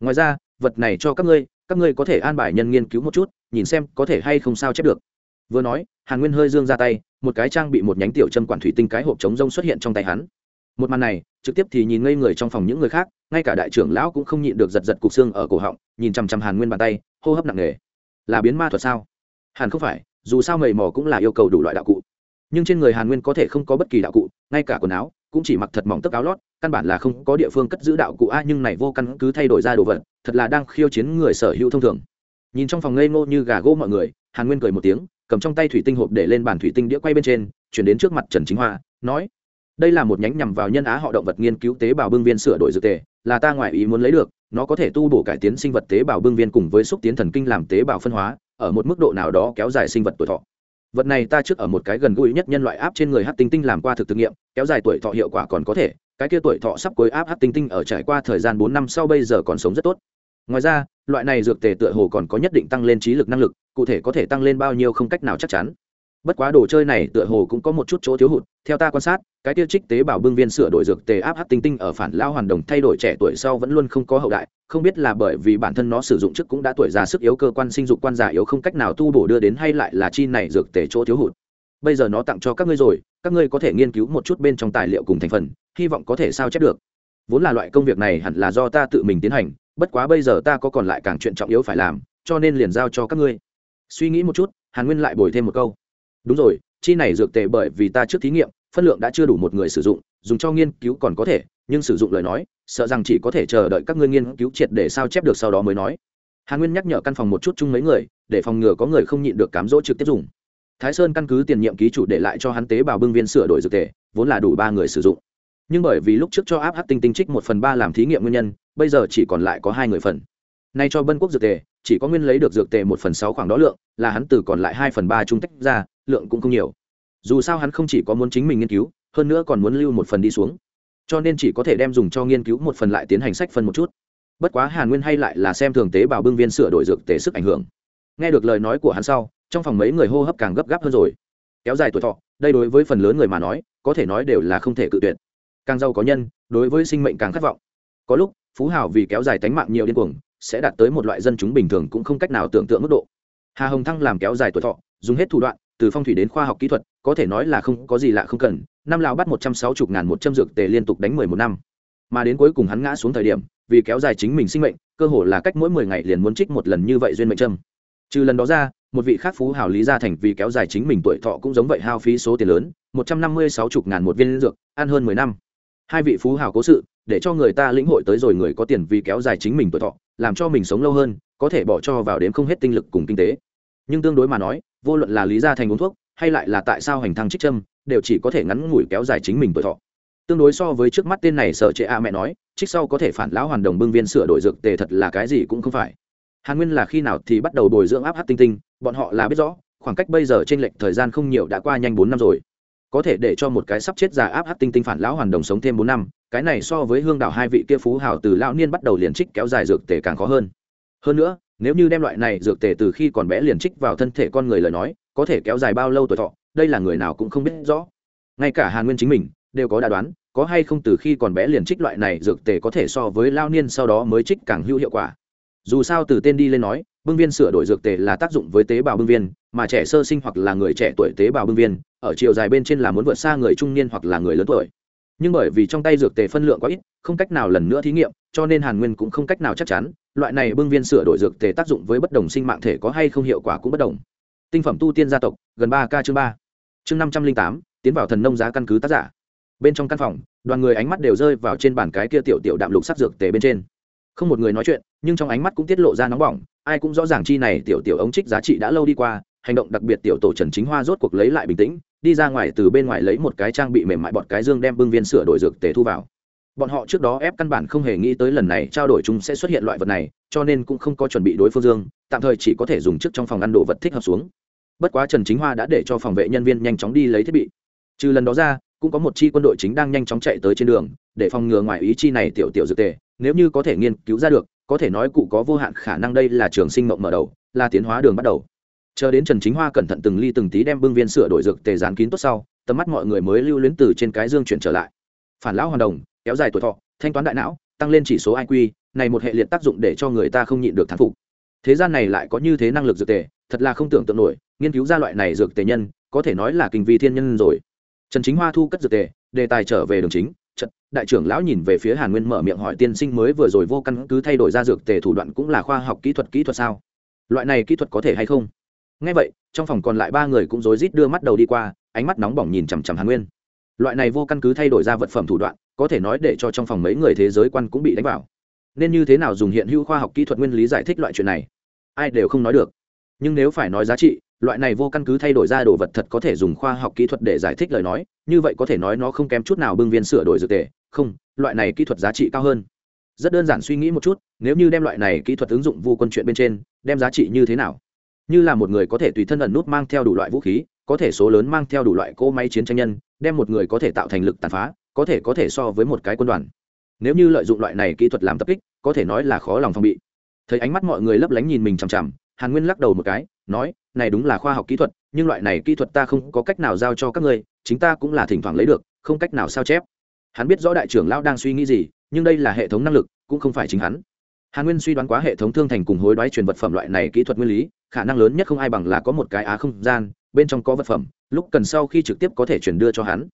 [SPEAKER 1] Ngoài ra, vật này cho các ngươi các ngươi có thể an bài nhân nghiên cứu một chút, nhìn xem có thể hay không sao chép được. Vừa nói, hàn nguyên hơi dương ra tay, một cái trang bị một nhánh tiểu châm quản thủy tinh cái hộp chống rông xuất hiện trong tay hắn. Một màn này, trực tiếp thì nhìn ngây người trong phòng những người khác, ngay cả đại trưởng lão cũng không nhịn được giật giật cục xương ở cổ họng, nhìn chằm chằm hàn nguyên bàn tay, hô hấp nặng nề. Là biến ma thuật sao? Hàn không phải, dù sao mầy mò cũng là yêu cầu đủ loại đạo cụ. Nhưng trên người hàn nguyên có thể không có bất kỳ đạo cụ, ngay cả quần áo cũng chỉ mặc thật mỏng tấc áo lót, căn bản là không có địa phương cất giữ đạo cụ a, nhưng này vô căn cứ thay đổi ra đồ vật, thật là đang khiêu chiến người sở hữu thông thường. Nhìn trong phòng ngây ngô như gà gỗ mọi người, hàn nguyên cười một tiếng, cầm trong tay thủy tinh hộp để lên bàn thủy tinh đĩa quay bên trên, chuyển đến trước mặt trần chính hoa, nói, đây là một nhánh nhằm vào nhân á họ động vật nghiên cứu tế bào bưng viên sửa đổi dược tề, là ta ngoại ý muốn lấy được, nó có thể tu bổ cải tiến sinh vật tế bào bưng viên cùng với xúc tiến thần kinh làm tế bào phân hóa, ở một mức độ nào đó kéo dài sinh vật tuổi thọ vật này ta trước ở một cái gần gũi nhất nhân loại áp trên người hát tinh tinh làm qua thực thực nghiệm, kéo dài tuổi thọ hiệu quả còn có thể, cái kia tuổi thọ sắp cuối áp hát tinh tinh ở trải qua thời gian bốn năm sau bây giờ còn sống rất tốt. Ngoài ra, loại này dược tề tựa hồ còn có nhất định tăng lên trí lực năng lực, cụ thể có thể tăng lên bao nhiêu không cách nào chắc chắn. Bất quá đồ chơi này tựa hồ cũng có một chút chỗ thiếu hụt, theo ta quan sát, cái tiêu trích tế bào bưng viên sửa đổi dược tề áp hát tinh tinh ở phản lao hoàn đồng thay đổi trẻ tuổi sau vẫn luôn không có hậu đại không biết là bởi vì bản thân nó sử dụng trước cũng đã tuổi già sức yếu cơ quan sinh dục quan giả yếu không cách nào tu bổ đưa đến hay lại là chi này dược tể chỗ thiếu hụt. Bây giờ nó tặng cho các ngươi rồi, các ngươi có thể nghiên cứu một chút bên trong tài liệu cùng thành phần, hy vọng có thể sao chép được. Vốn là loại công việc này hẳn là do ta tự mình tiến hành, bất quá bây giờ ta có còn lại càng chuyện trọng yếu phải làm, cho nên liền giao cho các ngươi. Suy nghĩ một chút, hàn nguyên lại bồi thêm một câu. Đúng rồi, chi này dược tệ bởi vì ta trước thí nghiệm phân lượng đã chưa đủ một người sử dụng, dùng cho nghiên cứu còn có thể, nhưng sử dụng lời nói, sợ rằng chỉ có thể chờ đợi các ngươi nghiên cứu triệt để sao chép được sau đó mới nói. Hàn nguyên nhắc nhở căn phòng một chút chung mấy người, để phòng ngừa có người không nhịn được cám dỗ trực tiếp dùng. Thái sơn căn cứ tiền nhiệm ký chủ để lại cho hắn tế bào bưng viên sửa đổi dược tề, vốn là đủ ba người sử dụng. Nhưng bởi vì lúc trước cho áp hát tinh tinh trích một phần ba làm thí nghiệm nguyên nhân, bây giờ chỉ còn lại có hai người phần. Nay cho bân quốc dược tề, chỉ có nguyên lấy được dược tề một phần sáu khoảng đó lượng, là hắn từ còn lại hai phần ba trung tách ra, lượng cũng không nhiều dù sao hắn không chỉ có muốn chính mình nghiên cứu, hơn nữa còn muốn lưu một phần đi xuống. Cho nên chỉ có thể đem dùng cho nghiên cứu một phần lại tiến hành sách phân một chút. Bất quá hàn nguyên hay lại là xem thường tế bào bưng viên sửa đổi dược tề sức ảnh hưởng. Nghe được lời nói của hắn sau, trong phòng mấy người hô hấp càng gấp gáp hơn rồi. Kéo dài tuổi thọ, đây đối với phần lớn người mà nói, có thể nói đều là không thể cự tuyệt. Càng giàu có nhân, đối với sinh mệnh càng khát vọng. Có lúc, phú hào vì kéo dài tánh mạng nhiều điên cuồng, sẽ đạt tới một loại dân chúng bình thường cũng không cách nào tưởng tượng mức độ. Hà hồng thăng làm kéo dài tuổi thọ, dùng hết thủ đoạn từ phong thủy đến khoa học kỹ thuật, có thể nói là không có gì lạ không cần. Năm lão bắt một trăm sáu mươi ngàn một trăm dược tề liên tục đánh mười một năm. Mà đến cuối cùng hắn ngã xuống thời điểm, vì kéo dài chính mình sinh mệnh, cơ hồ là cách mỗi mười ngày liền muốn trích một lần như vậy duyên mệnh trâm trừ lần đó ra, một vị khác phú hào lý gia thành vì kéo dài chính mình tuổi thọ cũng giống vậy hao phí số tiền lớn, một trăm năm mươi sáu chục ngàn một viên dược, ăn hơn mười năm. Hai vị phú hào cố sự, để cho người ta lĩnh hội tới rồi người có tiền vì kéo dài chính mình tuổi thọ, làm cho mình sống lâu hơn, có thể bỏ cho vào đến không hết tinh lực cùng kinh tế nhưng tương đối mà nói, vô luận là lý gia thành uống thuốc, hay lại là tại sao hành thăng trích châm, đều chỉ có thể ngắn ngủi kéo dài chính mình tuổi thọ. Tương đối so với trước mắt tên này sợ trệ a mẹ nói, trích sau có thể phản lão hoàn đồng bưng viên sửa đổi dược tề thật là cái gì cũng không phải. Hàn nguyên là khi nào thì bắt đầu bồi dưỡng áp hát tinh tinh, bọn họ là biết rõ, khoảng cách bây giờ trên lệnh thời gian không nhiều đã qua nhanh bốn năm rồi. Có thể để cho một cái sắp chết già áp hát tinh tinh phản lão hoàn đồng sống thêm bốn năm, cái này so với hương đảo hai vị kia phú hào từ lão niên bắt đầu liền trích kéo dài dược tề càng khó hơn. Hơn nữa nếu như đem loại này dược tề từ khi còn bé liền trích vào thân thể con người lời nói, có thể kéo dài bao lâu tuổi thọ, đây là người nào cũng không biết rõ. Ngay cả hàn nguyên chính mình, đều có đã đoán, có hay không từ khi còn bé liền trích loại này dược tề có thể so với lao niên sau đó mới trích càng hữu hiệu quả. Dù sao từ tên đi lên nói, bưng viên sửa đổi dược tề là tác dụng với tế bào bưng viên, mà trẻ sơ sinh hoặc là người trẻ tuổi tế bào bưng viên, ở chiều dài bên trên là muốn vượt xa người trung niên hoặc là người lớn tuổi nhưng bởi vì trong tay dược tề phân lượng quá ít, không cách nào lần nữa thí nghiệm, cho nên hàn nguyên cũng không cách nào chắc chắn, loại này bưng viên sửa đổi dược tề tác dụng với bất đồng sinh mạng thể có hay không hiệu quả cũng bất đồng. Tinh phẩm tu tiên gia tộc, gần ba k chương ba. Chương năm trăm linh tám, tiến vào thần nông giá căn cứ tác giả. Bên trong căn phòng, đoàn người ánh mắt đều rơi vào trên bàn cái kia tiểu tiểu đạm lục sắc dược tề bên trên. Không một người nói chuyện, nhưng trong ánh mắt cũng tiết lộ ra nóng bỏng, ai cũng rõ ràng chi này tiểu tiểu ống trích giá trị đã lâu đi qua, hành động đặc biệt tiểu tổ trần chính hoa rốt cuộc lấy lại bình tĩnh đi ra ngoài từ bên ngoài lấy một cái trang bị mềm mại bọt cái dương đem bưng viên sửa đổi dược tề thu vào. Bọn họ trước đó ép căn bản không hề nghĩ tới lần này trao đổi chúng sẽ xuất hiện loại vật này, cho nên cũng không có chuẩn bị đối phương dương, tạm thời chỉ có thể dùng trước trong phòng ăn đồ vật thích hợp xuống. Bất quá trần chính hoa đã để cho phòng vệ nhân viên nhanh chóng đi lấy thiết bị. Trừ lần đó ra, cũng có một chi quân đội chính đang nhanh chóng chạy tới trên đường, để phòng ngừa ngoài ý chi này tiểu tiểu dược tề, nếu như có thể nghiên cứu ra được, có thể nói cụ có vô hạn khả năng đây là trường sinh mộng mở đầu, là tiến hóa đường bắt đầu chờ đến trần chính hoa cẩn thận từng ly từng tí đem bưng viên sửa đổi dược tề dán kín tốt sau, tầm mắt mọi người mới lưu luyến từ trên cái dương chuyển trở lại. Phản lão hoàn đồng, kéo dài tuổi thọ, thanh toán đại não, tăng lên chỉ số iq này một hệ liệt tác dụng để cho người ta không nhịn được thán phục. Thế gian này lại có như thế năng lực dược tề, thật là không tưởng tượng nổi, nghiên cứu ra loại này dược tề nhân, có thể nói là kinh vi thiên nhân rồi. Trần chính hoa thu cất dược tề, đề tài trở về đường chính trận đại trưởng lão nhìn về phía hàn nguyên mở miệng hỏi tiên sinh mới vừa rồi vô căn cứ thay đổi ra dược tề thủ đoạn cũng là khoa học kỹ thuật kỹ thuật sao? Loại này kỹ thuật có thể hay không? Ngay vậy, trong phòng còn lại ba người cũng rối rít đưa mắt đầu đi qua, ánh mắt nóng bỏng nhìn chằm chằm hàn nguyên. Loại này vô căn cứ thay đổi ra vật phẩm thủ đoạn, có thể nói để cho trong phòng mấy người thế giới quan cũng bị đánh vào. Nên như thế nào dùng hiện hữu khoa học kỹ thuật nguyên lý giải thích loại chuyện này? Ai đều không nói được. Nhưng nếu phải nói giá trị, loại này vô căn cứ thay đổi ra đồ vật thật có thể dùng khoa học kỹ thuật để giải thích lời nói, như vậy có thể nói nó không kém chút nào bưng viên sửa đổi dược tề. Không, loại này kỹ thuật giá trị cao hơn. Rất đơn giản suy nghĩ một chút, nếu như đem loại này kỹ thuật ứng dụng vô quân chuyện bên trên, đem giá trị như thế nào? Như là một người có thể tùy thân ẩn nút mang theo đủ loại vũ khí, có thể số lớn mang theo đủ loại cỗ máy chiến tranh nhân, đem một người có thể tạo thành lực tàn phá, có thể có thể so với một cái quân đoàn. Nếu như lợi dụng loại này kỹ thuật làm tập kích, có thể nói là khó lòng phòng bị. Thấy ánh mắt mọi người lấp lánh nhìn mình chằm chằm, hàn nguyên lắc đầu một cái, nói, này đúng là khoa học kỹ thuật, nhưng loại này kỹ thuật ta không có cách nào giao cho các ngươi, chính ta cũng là thỉnh thoảng lấy được, không cách nào sao chép. Hắn biết rõ đại trưởng lão đang suy nghĩ gì, nhưng đây là hệ thống năng lực, cũng không phải chính hắn hàn nguyên suy đoán quá hệ thống thương thành cùng hối đoái truyền vật phẩm loại này kỹ thuật nguyên lý, khả năng lớn nhất không ai bằng là có một cái á không gian, bên trong có vật phẩm, lúc cần sau khi trực tiếp có thể chuyển đưa cho hắn.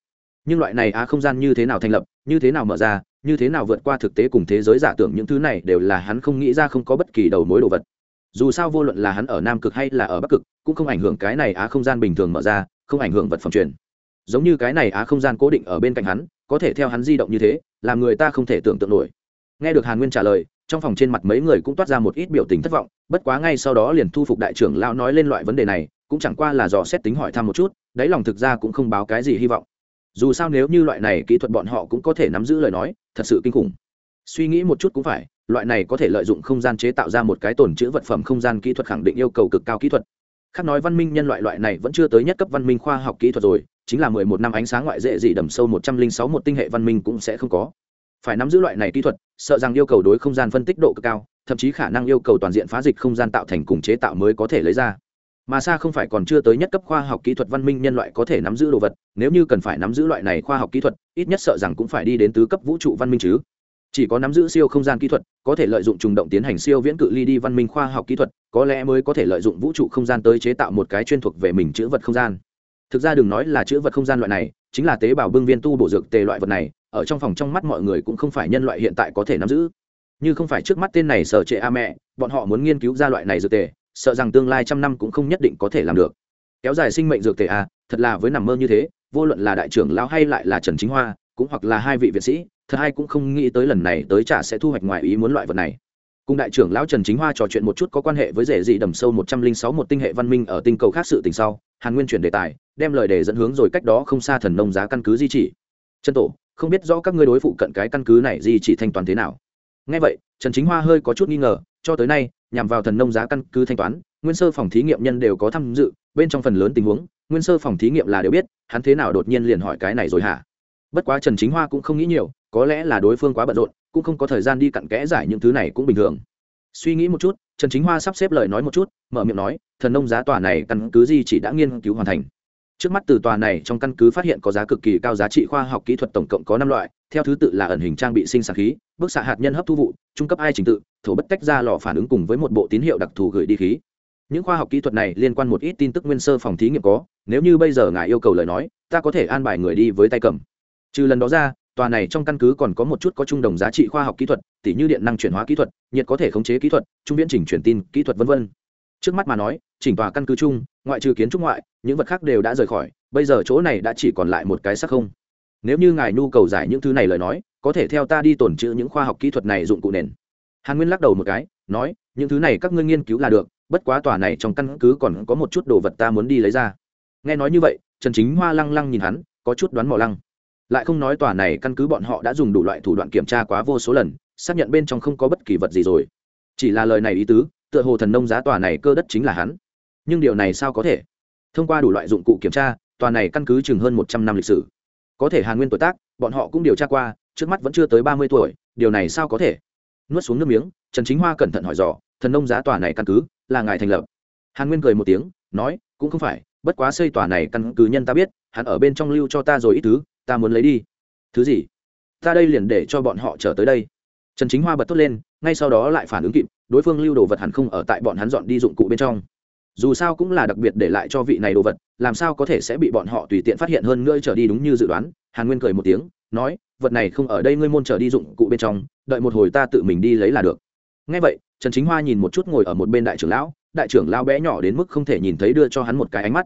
[SPEAKER 1] Nhưng loại này á không gian như thế nào thành lập, như thế nào mở ra, như thế nào vượt qua thực tế cùng thế giới giả tưởng những thứ này đều là hắn không nghĩ ra không có bất kỳ đầu mối đồ vật. Dù sao vô luận là hắn ở nam cực hay là ở bắc cực, cũng không ảnh hưởng cái này á không gian bình thường mở ra, không ảnh hưởng vật phẩm truyền. Giống như cái này á không gian cố định ở bên cạnh hắn, có thể theo hắn di động như thế, làm người ta không thể tưởng tượng nổi. Nghe được hàn nguyên trả lời trong phòng trên mặt mấy người cũng toát ra một ít biểu tình thất vọng, bất quá ngay sau đó liền thu phục đại trưởng lão nói lên loại vấn đề này, cũng chẳng qua là dò xét tính hỏi thăm một chút, đáy lòng thực ra cũng không báo cái gì hy vọng. Dù sao nếu như loại này kỹ thuật bọn họ cũng có thể nắm giữ lời nói, thật sự kinh khủng. Suy nghĩ một chút cũng phải, loại này có thể lợi dụng không gian chế tạo ra một cái tồn chữ vật phẩm không gian kỹ thuật khẳng định yêu cầu cực cao kỹ thuật. Khác nói văn minh nhân loại loại này vẫn chưa tới nhất cấp văn minh khoa học kỹ thuật rồi, chính là mười một năm ánh sáng ngoại dễ dị đầm sâu một trăm linh sáu một tinh hệ văn minh cũng sẽ không có phải nắm giữ loại này kỹ thuật, sợ rằng yêu cầu đối không gian phân tích độ cực cao, thậm chí khả năng yêu cầu toàn diện phá dịch không gian tạo thành cùng chế tạo mới có thể lấy ra. Mà xa không phải còn chưa tới nhất cấp khoa học kỹ thuật văn minh nhân loại có thể nắm giữ đồ vật, nếu như cần phải nắm giữ loại này khoa học kỹ thuật, ít nhất sợ rằng cũng phải đi đến tứ cấp vũ trụ văn minh chứ. Chỉ có nắm giữ siêu không gian kỹ thuật, có thể lợi dụng trùng động tiến hành siêu viễn cự ly đi văn minh khoa học kỹ thuật, có lẽ mới có thể lợi dụng vũ trụ không gian tới chế tạo một cái chuyên thuộc về mình chữ vật không gian. Thực ra đừng nói là chữ vật không gian loại này, chính là tế bào bưng viên tu bổ dược tề loại vật này ở trong phòng trong mắt mọi người cũng không phải nhân loại hiện tại có thể nắm giữ. Như không phải trước mắt tên này sở trệ a mẹ, bọn họ muốn nghiên cứu ra loại này dược tề, sợ rằng tương lai trăm năm cũng không nhất định có thể làm được. Kéo dài sinh mệnh dược tề a thật là với nằm mơ như thế, vô luận là đại trưởng lão hay lại là trần chính hoa, cũng hoặc là hai vị viện sĩ, thật hai cũng không nghĩ tới lần này tới trả sẽ thu hoạch ngoài ý muốn loại vật này. Cùng đại trưởng lão trần chính hoa trò chuyện một chút có quan hệ với rể dị đầm sâu một trăm linh sáu một tinh hệ văn minh ở tinh cầu khác sự tình sau, hàn nguyên chuyển đề tài, đem lời đề dẫn hướng rồi cách đó không xa thần nông giá căn cứ di chỉ. Chân tổ không biết rõ các ngươi đối phụ cận cái căn cứ này gì chỉ thanh toán thế nào. Ngay vậy, trần chính hoa hơi có chút nghi ngờ, cho tới nay, nhằm vào thần nông giá căn cứ thanh toán, nguyên sơ phòng thí nghiệm nhân đều có tham dự, bên trong phần lớn tình huống, nguyên sơ phòng thí nghiệm là đều biết, hắn thế nào đột nhiên liền hỏi cái này rồi hả? Bất quá trần chính hoa cũng không nghĩ nhiều, có lẽ là đối phương quá bận rộn, cũng không có thời gian đi cặn kẽ giải những thứ này cũng bình thường. Suy nghĩ một chút, trần chính hoa sắp xếp lời nói một chút, mở miệng nói, thần nông giá tòa này căn cứ gì chỉ đã nghiên cứu hoàn thành? Trước mắt từ tòa này trong căn cứ phát hiện có giá cực kỳ cao giá trị khoa học kỹ thuật tổng cộng có năm loại, theo thứ tự là ẩn hình trang bị sinh sản khí, bức xạ hạt nhân hấp thu vụ, trung cấp ai trình tự, thổ bất tách ra lò phản ứng cùng với một bộ tín hiệu đặc thù gửi đi khí. Những khoa học kỹ thuật này liên quan một ít tin tức nguyên sơ phòng thí nghiệm có, nếu như bây giờ ngài yêu cầu lời nói, ta có thể an bài người đi với tay cầm. Trừ lần đó ra, tòa này trong căn cứ còn có một chút có trung đồng giá trị khoa học kỹ thuật, tỉ như điện năng chuyển hóa kỹ thuật, nhiệt có thể khống chế kỹ thuật, trung viễn chỉnh truyền tin kỹ thuật v v trước mắt mà nói, chỉnh tòa căn cứ chung, ngoại trừ kiến trúc ngoại, những vật khác đều đã rời khỏi, bây giờ chỗ này đã chỉ còn lại một cái sắc không. Nếu như ngài nhu cầu giải những thứ này lời nói, có thể theo ta đi tổn trữ những khoa học kỹ thuật này dụng cụ nền. Hàn nguyên lắc đầu một cái, nói, những thứ này các ngươi nghiên cứu là được, bất quá tòa này trong căn cứ còn có một chút đồ vật ta muốn đi lấy ra. Nghe nói như vậy, trần chính hoa lăng lăng nhìn hắn, có chút đoán mò lăng. Lại không nói tòa này căn cứ bọn họ đã dùng đủ loại thủ đoạn kiểm tra quá vô số lần, xác nhận bên trong không có bất kỳ vật gì rồi. Chỉ là lời này ý tứ tựa hồ thần nông giá tòa này cơ đất chính là hắn. Nhưng điều này sao có thể? Thông qua đủ loại dụng cụ kiểm tra, tòa này căn cứ chừng hơn một trăm năm lịch sử. Có thể hàn nguyên tuổi tác, bọn họ cũng điều tra qua, trước mắt vẫn chưa tới ba mươi tuổi, điều này sao có thể? Nuốt xuống nước miếng, trần chính hoa cẩn thận hỏi dò, thần nông giá tòa này căn cứ là ngài thành lập? Hàn nguyên cười một tiếng, nói, cũng không phải, bất quá xây tòa này căn cứ nhân ta biết, hắn ở bên trong lưu cho ta rồi ít thứ, ta muốn lấy đi. Thứ gì? Ta đây liền để cho bọn họ trở tới đây trần chính hoa bật tốt lên, ngay sau đó lại phản ứng kịp, đối phương lưu đồ vật hẳn không ở tại bọn hắn dọn đi dụng cụ bên trong. Dù sao cũng là đặc biệt để lại cho vị này đồ vật, làm sao có thể sẽ bị bọn họ tùy tiện phát hiện hơn nữa trở đi đúng như dự đoán, hàn nguyên cười một tiếng, nói, vật này không ở đây ngươi môn trở đi dụng cụ bên trong, đợi một hồi ta tự mình đi lấy là được. Ngay vậy, trần chính hoa nhìn một chút ngồi ở một bên đại trưởng lão, đại trưởng lão bé nhỏ đến mức không thể nhìn thấy đưa cho hắn một cái ánh mắt.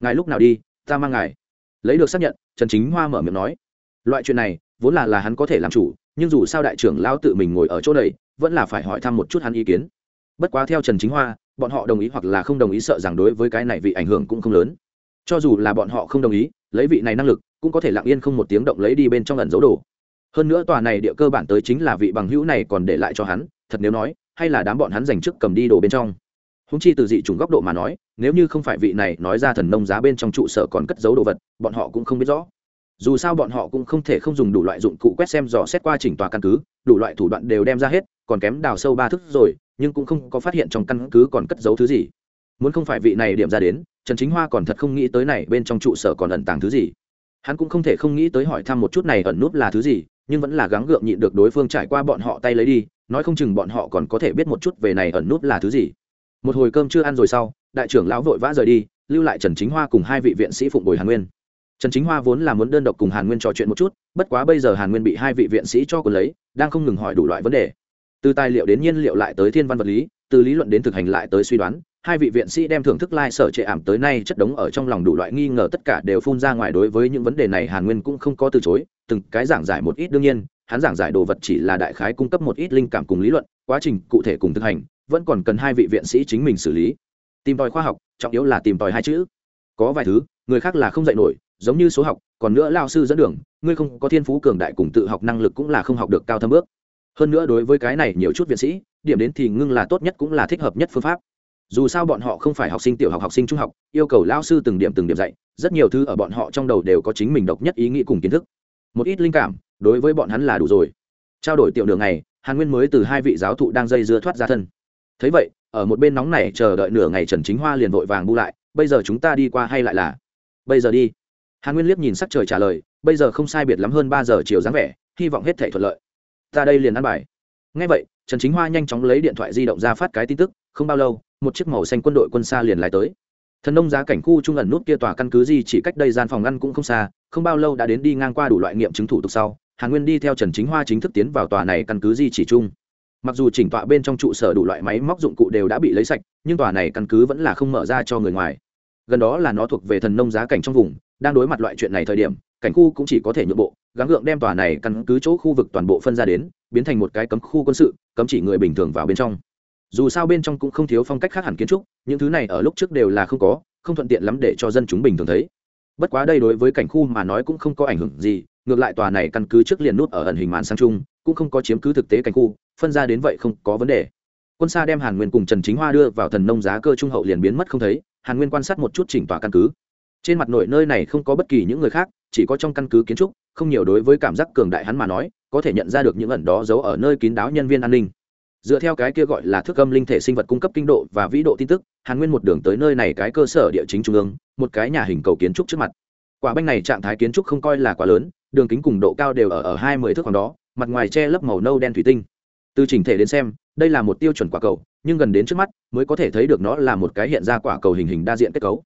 [SPEAKER 1] Ngài lúc nào đi, ta mang ngài. Lấy được xác nhận, trần chính hoa mở miệng nói, loại chuyện này, vốn là là hắn có thể làm chủ nhưng dù sao đại trưởng lão tự mình ngồi ở chỗ này, vẫn là phải hỏi thăm một chút hắn ý kiến. Bất quá theo trần chính hoa, bọn họ đồng ý hoặc là không đồng ý sợ rằng đối với cái này vị ảnh hưởng cũng không lớn. Cho dù là bọn họ không đồng ý, lấy vị này năng lực, cũng có thể lặng yên không một tiếng động lấy đi bên trong ẩn dấu đồ. Hơn nữa tòa này địa cơ bản tới chính là vị bằng hữu này còn để lại cho hắn, thật nếu nói, hay là đám bọn hắn dành trước cầm đi đồ bên trong. Húng chi từ dị chủng góc độ mà nói, nếu như không phải vị này nói ra thần nông giá bên trong trụ sở còn cất giấu đồ vật, bọn họ cũng không biết rõ dù sao bọn họ cũng không thể không dùng đủ loại dụng cụ quét xem dò xét qua chỉnh tòa căn cứ, đủ loại thủ đoạn đều đem ra hết, còn kém đào sâu ba thức rồi, nhưng cũng không có phát hiện trong căn cứ còn cất giấu thứ gì. Muốn không phải vị này điểm ra đến, trần chính hoa còn thật không nghĩ tới này bên trong trụ sở còn ẩn tàng thứ gì. Hắn cũng không thể không nghĩ tới hỏi thăm một chút này ẩn núp là thứ gì, nhưng vẫn là gắng gượng nhịn được đối phương trải qua bọn họ tay lấy đi, nói không chừng bọn họ còn có thể biết một chút về này ẩn nút là thứ gì. Một hồi cơm chưa ăn rồi sau, đại trưởng lão vội vã rời đi, lưu lại trần chính hoa cùng hai vị viện sĩ phụng bồi hàn nguyên trần chính hoa vốn là muốn đơn độc cùng hàn nguyên trò chuyện một chút, bất quá bây giờ hàn nguyên bị hai vị viện sĩ cho cuốn lấy, đang không ngừng hỏi đủ loại vấn đề. Từ tài liệu đến nhiên liệu lại tới thiên văn vật lý, từ lý luận đến thực hành lại tới suy đoán, hai vị viện sĩ đem thưởng thức lai sở trệ ảm tới nay chất đống ở trong lòng đủ loại nghi ngờ tất cả đều phun ra ngoài đối với những vấn đề này hàn nguyên cũng không có từ chối, từng cái giảng giải một ít đương nhiên, hắn giảng giải đồ vật chỉ là đại khái cung cấp một ít linh cảm cùng lý luận, quá trình cụ thể cùng thực hành, vẫn còn cần hai vị viện sĩ chính mình xử lý. Tìm tòi khoa học, trọng yếu là tìm tòi hai chữ. Có vài thứ, người khác là không dạy nổi giống như số học, còn nữa lao sư dẫn đường, ngươi không có thiên phú cường đại cùng tự học năng lực cũng là không học được cao thâm bước. Hơn nữa đối với cái này nhiều chút viện sĩ, điểm đến thì ngưng là tốt nhất cũng là thích hợp nhất phương pháp. Dù sao bọn họ không phải học sinh tiểu học học sinh trung học, yêu cầu lao sư từng điểm từng điểm dạy, rất nhiều thứ ở bọn họ trong đầu đều có chính mình độc nhất ý nghĩ cùng kiến thức. Một ít linh cảm, đối với bọn hắn là đủ rồi. Trao đổi tiểu đường này, hàn nguyên mới từ hai vị giáo thụ đang dây dưa thoát ra thân. Thấy vậy, ở một bên nóng này chờ đợi nửa ngày trần chính hoa liền vội vàng bu lại, bây giờ chúng ta đi qua hay lại là? Bây giờ đi hàn nguyên liếc nhìn sắc trời trả lời, bây giờ không sai biệt lắm hơn ba giờ chiều dáng vẻ, hy vọng hết thể thuận lợi. Ta đây liền ăn bài. Ngay vậy, trần chính hoa nhanh chóng lấy điện thoại di động ra phát cái tin tức, không bao lâu, một chiếc màu xanh quân đội quân xa liền lại tới. Thần nông giá cảnh khu trung ẩn nút kia tòa căn cứ gì chỉ cách đây gian phòng ngăn cũng không xa, không bao lâu đã đến đi ngang qua đủ loại nghiệm chứng thủ tục sau, hàn nguyên đi theo trần chính hoa chính thức tiến vào tòa này căn cứ di chỉ chung. Mặc dù chỉnh tọa bên trong trụ sở đủ loại máy móc dụng cụ đều đã bị lấy sạch, nhưng tòa này căn cứ vẫn là không mở ra cho người ngoài. Gần đó là nó thuộc về thần nông giá cảnh trong vùng đang đối mặt loại chuyện này thời điểm, cảnh khu cũng chỉ có thể nhượng bộ, gắng gượng đem tòa này căn cứ chỗ khu vực toàn bộ phân ra đến, biến thành một cái cấm khu quân sự, cấm chỉ người bình thường vào bên trong. Dù sao bên trong cũng không thiếu phong cách khác hẳn kiến trúc, những thứ này ở lúc trước đều là không có, không thuận tiện lắm để cho dân chúng bình thường thấy. Bất quá đây đối với cảnh khu mà nói cũng không có ảnh hưởng gì, ngược lại tòa này căn cứ trước liền nút ở ẩn hình màn sang chung cũng không có chiếm cứ thực tế cảnh khu, phân ra đến vậy không có vấn đề. Quân xa đem hàn nguyên cùng trần chính hoa đưa vào thần nông giá cơ trung hậu liền biến mất không thấy, hàn nguyên quan sát một chút chỉnh tòa căn cứ trên mặt nội nơi này không có bất kỳ những người khác, chỉ có trong căn cứ kiến trúc, không nhiều đối với cảm giác cường đại hắn mà nói, có thể nhận ra được những ẩn đó giấu ở nơi kín đáo nhân viên an ninh. Dựa theo cái kia gọi là thước âm linh thể sinh vật cung cấp kinh độ và vĩ độ tin tức, hàn nguyên một đường tới nơi này cái cơ sở địa chính trung ương, một cái nhà hình cầu kiến trúc trước mặt. Quả banh này trạng thái kiến trúc không coi là quá lớn, đường kính cùng độ cao đều ở ở hai mươi thước khoảng đó, mặt ngoài che lớp màu nâu đen thủy tinh. Từ chỉnh thể đến xem, đây là một tiêu chuẩn quả cầu, nhưng gần đến trước mắt, mới có thể thấy được nó là một cái hiện ra quả cầu hình hình đa diện kết cấu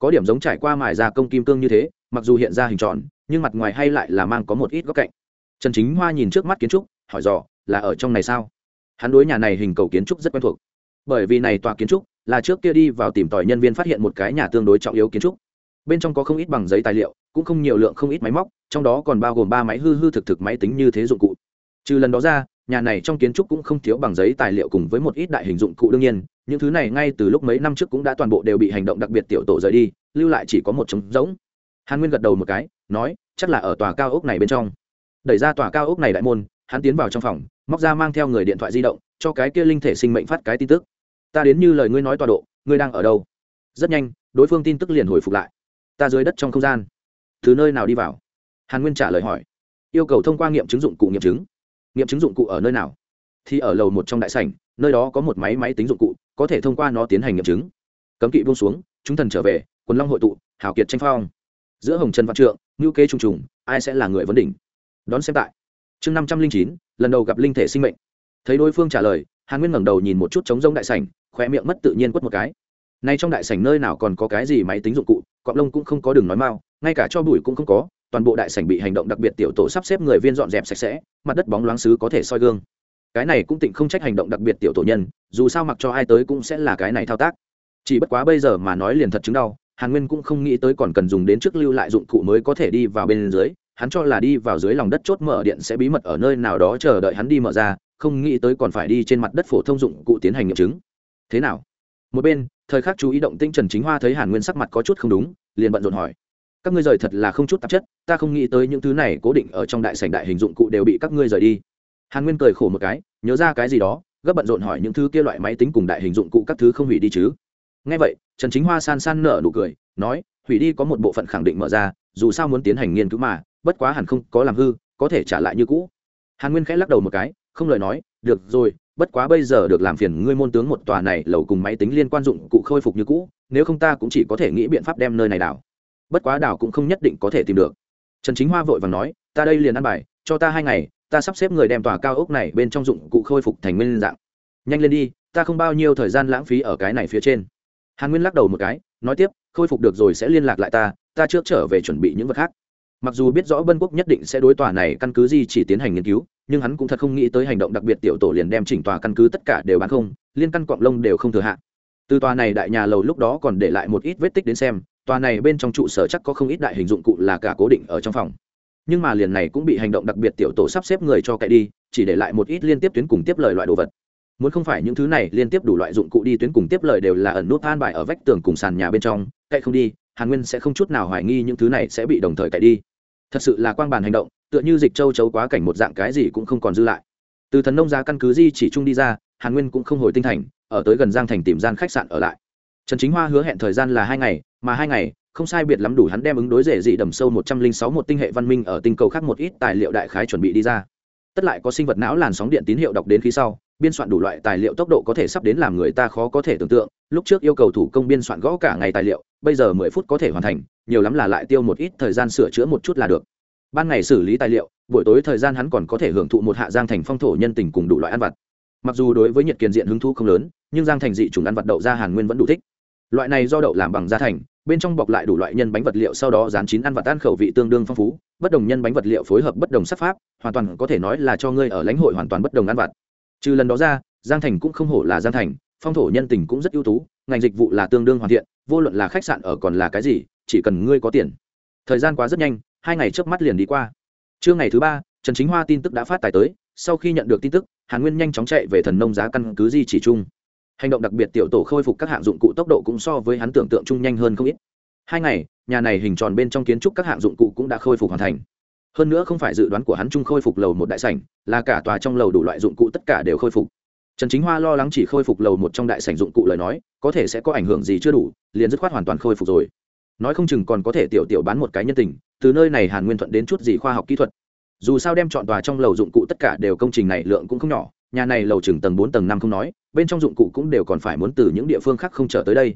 [SPEAKER 1] có điểm giống trải qua mài ra công kim cương như thế, mặc dù hiện ra hình tròn, nhưng mặt ngoài hay lại là mang có một ít góc cạnh. Trần chính hoa nhìn trước mắt kiến trúc, hỏi dò, là ở trong này sao? Hắn đối nhà này hình cầu kiến trúc rất quen thuộc. Bởi vì này tòa kiến trúc là trước kia đi vào tìm tòi nhân viên phát hiện một cái nhà tương đối trọng yếu kiến trúc. Bên trong có không ít bằng giấy tài liệu, cũng không nhiều lượng không ít máy móc, trong đó còn bao gồm ba máy hư hư thực thực máy tính như thế dụng cụ. Trừ lần đó ra, nhà này trong kiến trúc cũng không thiếu bằng giấy tài liệu cùng với một ít đại hình dụng cụ đương nhiên những thứ này ngay từ lúc mấy năm trước cũng đã toàn bộ đều bị hành động đặc biệt tiểu tổ rời đi, lưu lại chỉ có một trống rỗng. Hàn nguyên gật đầu một cái, nói, chắc là ở tòa cao ốc này bên trong. Đẩy ra tòa cao ốc này đại môn, hắn tiến vào trong phòng, móc ra mang theo người điện thoại di động, cho cái kia linh thể sinh mệnh phát cái tin tức. Ta đến như lời ngươi nói tọa độ, ngươi đang ở đâu? Rất nhanh, đối phương tin tức liền hồi phục lại. Ta dưới đất trong không gian. Từ nơi nào đi vào? Hàn nguyên trả lời hỏi. Yêu cầu thông qua nghiệm chứng dụng cụ nghiệm chứng. Nghiệm chứng dụng cụ ở nơi nào? Thì ở lầu một trong đại sảnh, nơi đó có một máy máy tính dụng cụ, có thể thông qua nó tiến hành nghiệm chứng. Cấm kỵ buông xuống, chúng thần trở về, quần long hội tụ hảo kiệt tranh phong. Giữa hồng trần văn trượng ngữ kế trùng trùng, ai sẽ là người vấn đỉnh? Đón xem tại. Chương năm trăm linh chín, lần đầu gặp linh thể sinh mệnh. Thấy đối phương trả lời, hàn nguyên ngẩng đầu nhìn một chút trống rông đại sảnh khỏe miệng mất tự nhiên quất một cái. Nay trong đại sảnh nơi nào còn có cái gì máy tính dụng cụ, cọp lông cũng không có đường nói mau, ngay cả cho bụi cũng không có, toàn bộ đại sảnh bị hành động đặc biệt tiểu tổ sắp xếp người viên dọn dẹp sạch sẽ, mặt đất bóng loáng xứ có thể soi gương cái này cũng tịnh không trách hành động đặc biệt tiểu tổ nhân, dù sao mặc cho ai tới cũng sẽ là cái này thao tác. Chỉ bất quá bây giờ mà nói liền thật chứng đau, hàn nguyên cũng không nghĩ tới còn cần dùng đến trước lưu lại dụng cụ mới có thể đi vào bên dưới, hắn cho là đi vào dưới lòng đất chốt mở điện sẽ bí mật ở nơi nào đó chờ đợi hắn đi mở ra, không nghĩ tới còn phải đi trên mặt đất phổ thông dụng cụ tiến hành nghiệm chứng. Thế nào? Một bên, thời khắc chú ý động tinh trần chính hoa thấy hàn nguyên sắc mặt có chút không đúng, liền bận rộn hỏi. Các ngươi rời thật là không chút tạp chất, ta không nghĩ tới những thứ này cố định ở trong đại sảnh đại hình dụng cụ đều bị các ngươi rời đi hàn nguyên cười khổ một cái, nhớ ra cái gì đó, gấp bận rộn hỏi những thứ kia loại máy tính cùng đại hình dụng cụ các thứ không hủy đi chứ. Ngay vậy, trần chính hoa san san nở nụ cười, nói, hủy đi có một bộ phận khẳng định mở ra, dù sao muốn tiến hành nghiên cứu mà, bất quá hẳn không có làm hư, có thể trả lại như cũ. Hàn nguyên khẽ lắc đầu một cái, không lời nói, được rồi, bất quá bây giờ được làm phiền ngươi môn tướng một tòa này lầu cùng máy tính liên quan dụng cụ khôi phục như cũ, nếu không ta cũng chỉ có thể nghĩ biện pháp đem nơi này đảo bất quá đảo cũng không nhất định có thể tìm được. Trần chính hoa vội và nói, ta đây liền ăn bài, cho ta hai ngày ta sắp xếp người đem tòa cao ốc này bên trong dụng cụ khôi phục thành nguyên dạng. Nhanh lên đi, ta không bao nhiêu thời gian lãng phí ở cái này phía trên. Hàn nguyên lắc đầu một cái, nói tiếp, khôi phục được rồi sẽ liên lạc lại ta ta trước trở về chuẩn bị những vật khác. Mặc dù biết rõ bân quốc nhất định sẽ đối tòa này căn cứ gì chỉ tiến hành nghiên cứu, nhưng hắn cũng thật không nghĩ tới hành động đặc biệt tiểu tổ liền đem chỉnh tòa căn cứ tất cả đều bán không, liên căn cọng lông đều không thừa hạn từ tòa này đại nhà lầu lúc đó còn để lại một ít vết tích đến xem, tòa này bên trong trụ sở chắc có không ít đại hình dụng cụ là cả cố định ở trong phòng nhưng mà liền này cũng bị hành động đặc biệt tiểu tổ sắp xếp người cho cậy đi, chỉ để lại một ít liên tiếp tuyến cùng tiếp lời loại đồ vật. Muốn không phải những thứ này liên tiếp đủ loại dụng cụ đi tuyến cùng tiếp lời đều là ẩn nút an bài ở vách tường cùng sàn nhà bên trong, cậy không đi, hàn nguyên sẽ không chút nào hoài nghi những thứ này sẽ bị đồng thời cậy đi. Thật sự là quang bàn hành động, tựa như dịch châu chấu quá cảnh một dạng cái gì cũng không còn dư lại. Từ thần nông ra căn cứ di chỉ trung đi ra, hàn nguyên cũng không hồi tinh thành, ở tới gần giang thành tìm gian khách sạn ở lại. Trần chính hoa hứa hẹn thời gian là hai ngày, mà hai ngày không sai biệt lắm đủ hắn đem ứng đối rể dị đầm sâu một trăm linh sáu một tinh hệ văn minh ở tinh cầu khác một ít tài liệu đại khái chuẩn bị đi ra. Tất lại có sinh vật não làn sóng điện tín hiệu đọc đến khí sau, biên soạn đủ loại tài liệu tốc độ có thể sắp đến làm người ta khó có thể tưởng tượng. Lúc trước yêu cầu thủ công biên soạn gõ cả ngày tài liệu, bây giờ mười phút có thể hoàn thành, nhiều lắm là lại tiêu một ít thời gian sửa chữa một chút là được. Ban ngày xử lý tài liệu, buổi tối thời gian hắn còn có thể hưởng thụ một hạ giang thành phong thổ nhân tình cùng đủ loại ăn vặt. Mặc dù đối với nhiệt kiền diện hứng thú không lớn, nhưng giang thành dị chủng ăn vặt đậu ra hàn nguyên vẫn đủ thích. Loại này do đậu làm bằng da thành bên trong bọc lại đủ loại nhân bánh vật liệu, sau đó dán chín ăn và tan khẩu vị tương đương phong phú, bất đồng nhân bánh vật liệu phối hợp bất đồng sắc pháp, hoàn toàn có thể nói là cho ngươi ở lãnh hội hoàn toàn bất đồng ăn vặt. Trừ lần đó ra, giang thành cũng không hổ là giang thành, phong thổ nhân tình cũng rất ưu tú, ngành dịch vụ là tương đương hoàn thiện, vô luận là khách sạn ở còn là cái gì, chỉ cần ngươi có tiền. Thời gian quá rất nhanh, hai ngày trước mắt liền đi qua. Trưa ngày thứ ba, trần chính hoa tin tức đã phát tài tới, sau khi nhận được tin tức, hàn nguyên nhanh chóng chạy về thần nông giá căn cứ di chỉ chung hành động đặc biệt tiểu tổ khôi phục các hạng dụng cụ tốc độ cũng so với hắn tưởng tượng chung nhanh hơn không ít. Hai ngày, nhà này hình tròn bên trong kiến trúc các hạng dụng cụ cũng đã khôi phục hoàn thành. Hơn nữa không phải dự đoán của hắn chung khôi phục lầu một đại sảnh, là cả tòa trong lầu đủ loại dụng cụ tất cả đều khôi phục. Trần chính hoa lo lắng chỉ khôi phục lầu một trong đại sảnh dụng cụ lời nói, có thể sẽ có ảnh hưởng gì chưa đủ, liền dứt khoát hoàn toàn khôi phục rồi. Nói không chừng còn có thể tiểu tiểu bán một cái nhân tình, từ nơi này hàn nguyên thuận đến chút gì khoa học kỹ thuật. Dù sao đem chọn tòa trong lầu dụng cụ tất cả đều công trình này lượng cũng không nhỏ nhà này lầu chừng tầng bốn tầng năm không nói, bên trong dụng cụ cũng đều còn phải muốn từ những địa phương khác không trở tới đây.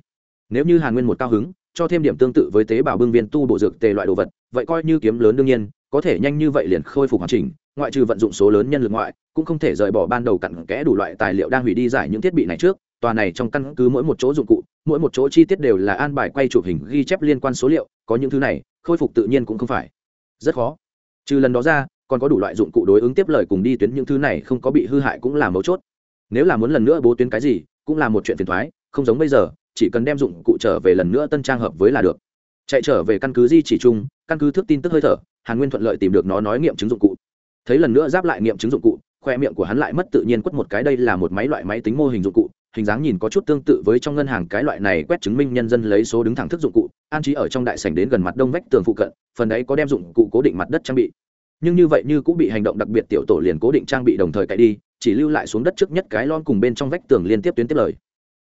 [SPEAKER 1] Nếu như hàn nguyên một cao hứng, cho thêm điểm tương tự với tế bào bưng viên tu bộ dược tề loại đồ vật, vậy coi như kiếm lớn đương nhiên, có thể nhanh như vậy liền khôi phục hoàn chỉnh, ngoại trừ vận dụng số lớn nhân lực ngoại, cũng không thể rời bỏ ban đầu cặn kẽ đủ loại tài liệu đang hủy đi giải những thiết bị này trước, tòa này trong căn cứ mỗi một chỗ dụng cụ, mỗi một chỗ chi tiết đều là an bài quay chụp hình ghi chép liên quan số liệu, có những thứ này, khôi phục tự nhiên cũng không phải. Rất khó. Trừ lần đó ra còn có đủ loại dụng cụ đối ứng tiếp lời cùng đi tuyến những thứ này không có bị hư hại cũng là mấu chốt. Nếu là muốn lần nữa bố tuyến cái gì, cũng là một chuyện phiền thoái, không giống bây giờ, chỉ cần đem dụng cụ trở về lần nữa tân trang hợp với là được. Chạy trở về căn cứ di chỉ chung, căn cứ thước tin tức hơi thở, hàn nguyên thuận lợi tìm được nó nói nghiệm chứng dụng cụ. Thấy lần nữa giáp lại nghiệm chứng dụng cụ, khoe miệng của hắn lại mất tự nhiên quất một cái đây là một máy loại máy tính mô hình dụng cụ, hình dáng nhìn có chút tương tự với trong ngân hàng cái loại này quét chứng minh nhân dân lấy số đứng thẳng thức dụng cụ, an trí ở trong đại sảnh đến gần mặt đông vách tường phụ cận, phần đấy có đem dụng cụ cố định mặt đất trang bị nhưng như vậy như cũng bị hành động đặc biệt tiểu tổ liền cố định trang bị đồng thời cậy đi, chỉ lưu lại xuống đất trước nhất cái lon cùng bên trong vách tường liên tiếp tuyến tiếp lời.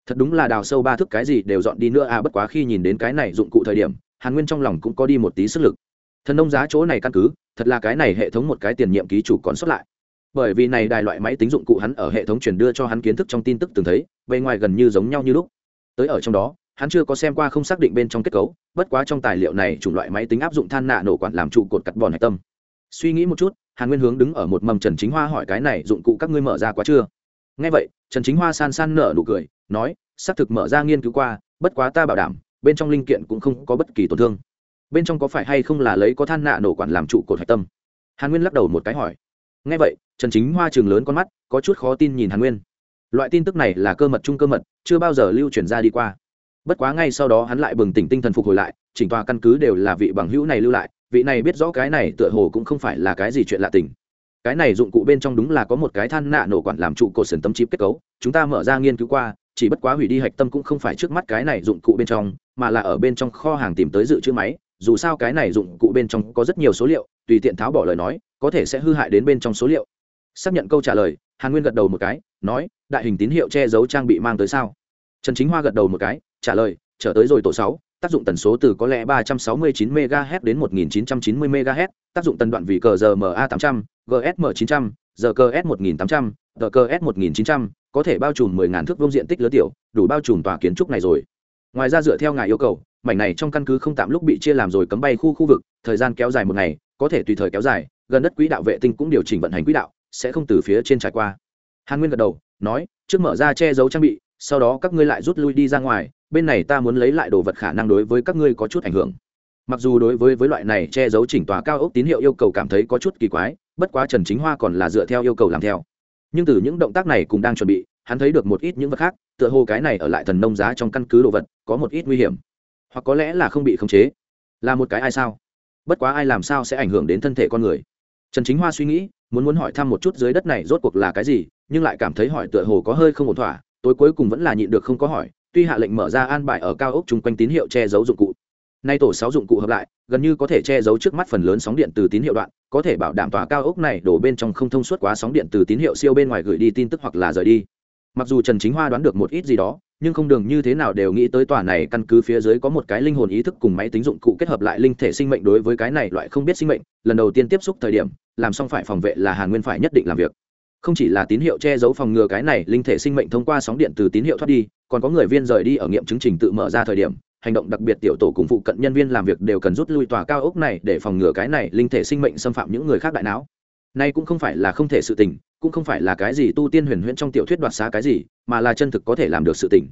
[SPEAKER 1] Thật đúng là đào sâu ba thước cái gì đều dọn đi nữa à bất quá khi nhìn đến cái này dụng cụ thời điểm, hàn nguyên trong lòng cũng có đi một tí sức lực. Thần nông giá chỗ này căn cứ, thật là cái này hệ thống một cái tiền nhiệm ký chủ còn xuất lại. Bởi vì này đài loại máy tính dụng cụ hắn ở hệ thống truyền đưa cho hắn kiến thức trong tin tức từng thấy, bề ngoài gần như giống nhau như lúc. Tới ở trong đó, hắn chưa có xem qua không xác định bên trong kết cấu, bất quá trong tài liệu này chủng loại máy tính áp dụng than nạ nổ quản làm trụ cột cắt bòn hạch tâm suy nghĩ một chút, hàn nguyên hướng đứng ở một mầm trần chính hoa hỏi cái này, dụng cụ các ngươi mở ra quá chưa? Nghe vậy, trần chính hoa san san nở nụ cười, nói, xác thực mở ra nghiên cứu qua, bất quá ta bảo đảm, bên trong linh kiện cũng không có bất kỳ tổn thương. Bên trong có phải hay không là lấy có than nạ nổ quản làm trụ cột hạch tâm? Hàn nguyên lắc đầu một cái hỏi. Ngay vậy, trần chính hoa trường lớn con mắt, có chút khó tin nhìn hàn nguyên. Loại tin tức này là cơ mật chung cơ mật, chưa bao giờ lưu truyền ra đi qua. Bất quá ngay sau đó hắn lại bừng tỉnh tinh thần phục hồi lại, chỉnh tòa căn cứ đều là vị bằng hữu này lưu lại vị này biết rõ cái này tựa hồ cũng không phải là cái gì chuyện lạ tình. Cái này dụng cụ bên trong đúng là có một cái than nạ nổ quản làm trụ cột sườn tâm chip kết cấu, chúng ta mở ra nghiên cứu qua, chỉ bất quá hủy đi hạch tâm cũng không phải trước mắt cái này dụng cụ bên trong, mà là ở bên trong kho hàng tìm tới dự trữ máy, dù sao cái này dụng cụ bên trong có rất nhiều số liệu, tùy tiện tháo bỏ lời nói, có thể sẽ hư hại đến bên trong số liệu. Xác nhận câu trả lời, hàn nguyên gật đầu một cái, nói, đại hình tín hiệu che giấu trang bị mang tới sao? Trần chính hoa gật đầu một cái, trả lời, trở tới rồi tổ sáu tác dụng tần số từ có lẽ 369 MHz đến 1990 MHz, tác dụng tần đoạn vì cờ giờ MA 800, GSM 900, giờ cờ S 1800, giờ cờ S 1900, có thể bao trùm 10.000 thước vuông diện tích lớn tiểu, đủ bao trùm tòa kiến trúc này rồi. Ngoài ra dựa theo ngài yêu cầu, mảnh này trong căn cứ không tạm lúc bị chia làm rồi cấm bay khu khu vực, thời gian kéo dài một ngày, có thể tùy thời kéo dài, gần đất quỹ đạo vệ tinh cũng điều chỉnh vận hành quỹ đạo sẽ không từ phía trên trải qua hàn nguyên gật đầu nói trước mở ra che giấu trang bị sau đó các ngươi lại rút lui đi ra ngoài bên này ta muốn lấy lại đồ vật khả năng đối với các ngươi có chút ảnh hưởng. Mặc dù đối với với loại này che giấu chỉnh tòa cao ốc tín hiệu yêu cầu cảm thấy có chút kỳ quái, bất quá trần chính hoa còn là dựa theo yêu cầu làm theo. Nhưng từ những động tác này cũng đang chuẩn bị, hắn thấy được một ít những vật khác, tựa hồ cái này ở lại thần nông giá trong căn cứ đồ vật, có một ít nguy hiểm. Hoặc có lẽ là không bị khống chế. Là một cái ai sao? Bất quá ai làm sao sẽ ảnh hưởng đến thân thể con người? Trần chính hoa suy nghĩ, muốn muốn hỏi thăm một chút dưới đất này rốt cuộc là cái gì, nhưng lại cảm thấy hỏi tựa hồ có hơi không ổn thỏa, tối cuối cùng vẫn là nhịn được không có hỏi tuy hạ lệnh mở ra an bài ở cao ốc chung quanh tín hiệu che giấu dụng cụ. Nay tổ sáu dụng cụ hợp lại, gần như có thể che giấu trước mắt phần lớn sóng điện từ tín hiệu đoạn, có thể bảo đảm tòa cao ốc này đổ bên trong không thông suốt quá sóng điện từ tín hiệu siêu bên ngoài gửi đi tin tức hoặc là rời đi. Mặc dù trần chính hoa đoán được một ít gì đó, nhưng không đường như thế nào đều nghĩ tới tòa này căn cứ phía dưới có một cái linh hồn ý thức cùng máy tính dụng cụ kết hợp lại linh thể sinh mệnh đối với cái này loại không biết sinh mệnh, lần đầu tiên tiếp xúc thời điểm, làm xong phải phòng vệ là hàn nguyên phải nhất định làm việc không chỉ là tín hiệu che giấu phòng ngừa cái này, linh thể sinh mệnh thông qua sóng điện từ tín hiệu thoát đi, còn có người viên rời đi ở nghiệm chứng trình tự mở ra thời điểm, hành động đặc biệt tiểu tổ cùng phụ cận nhân viên làm việc đều cần rút lui tòa cao ốc này để phòng ngừa cái này, linh thể sinh mệnh xâm phạm những người khác đại não. Nay cũng không phải là không thể sự tình, cũng không phải là cái gì tu tiên huyền huyễn trong tiểu thuyết đoạt xá cái gì, mà là chân thực có thể làm được sự tình.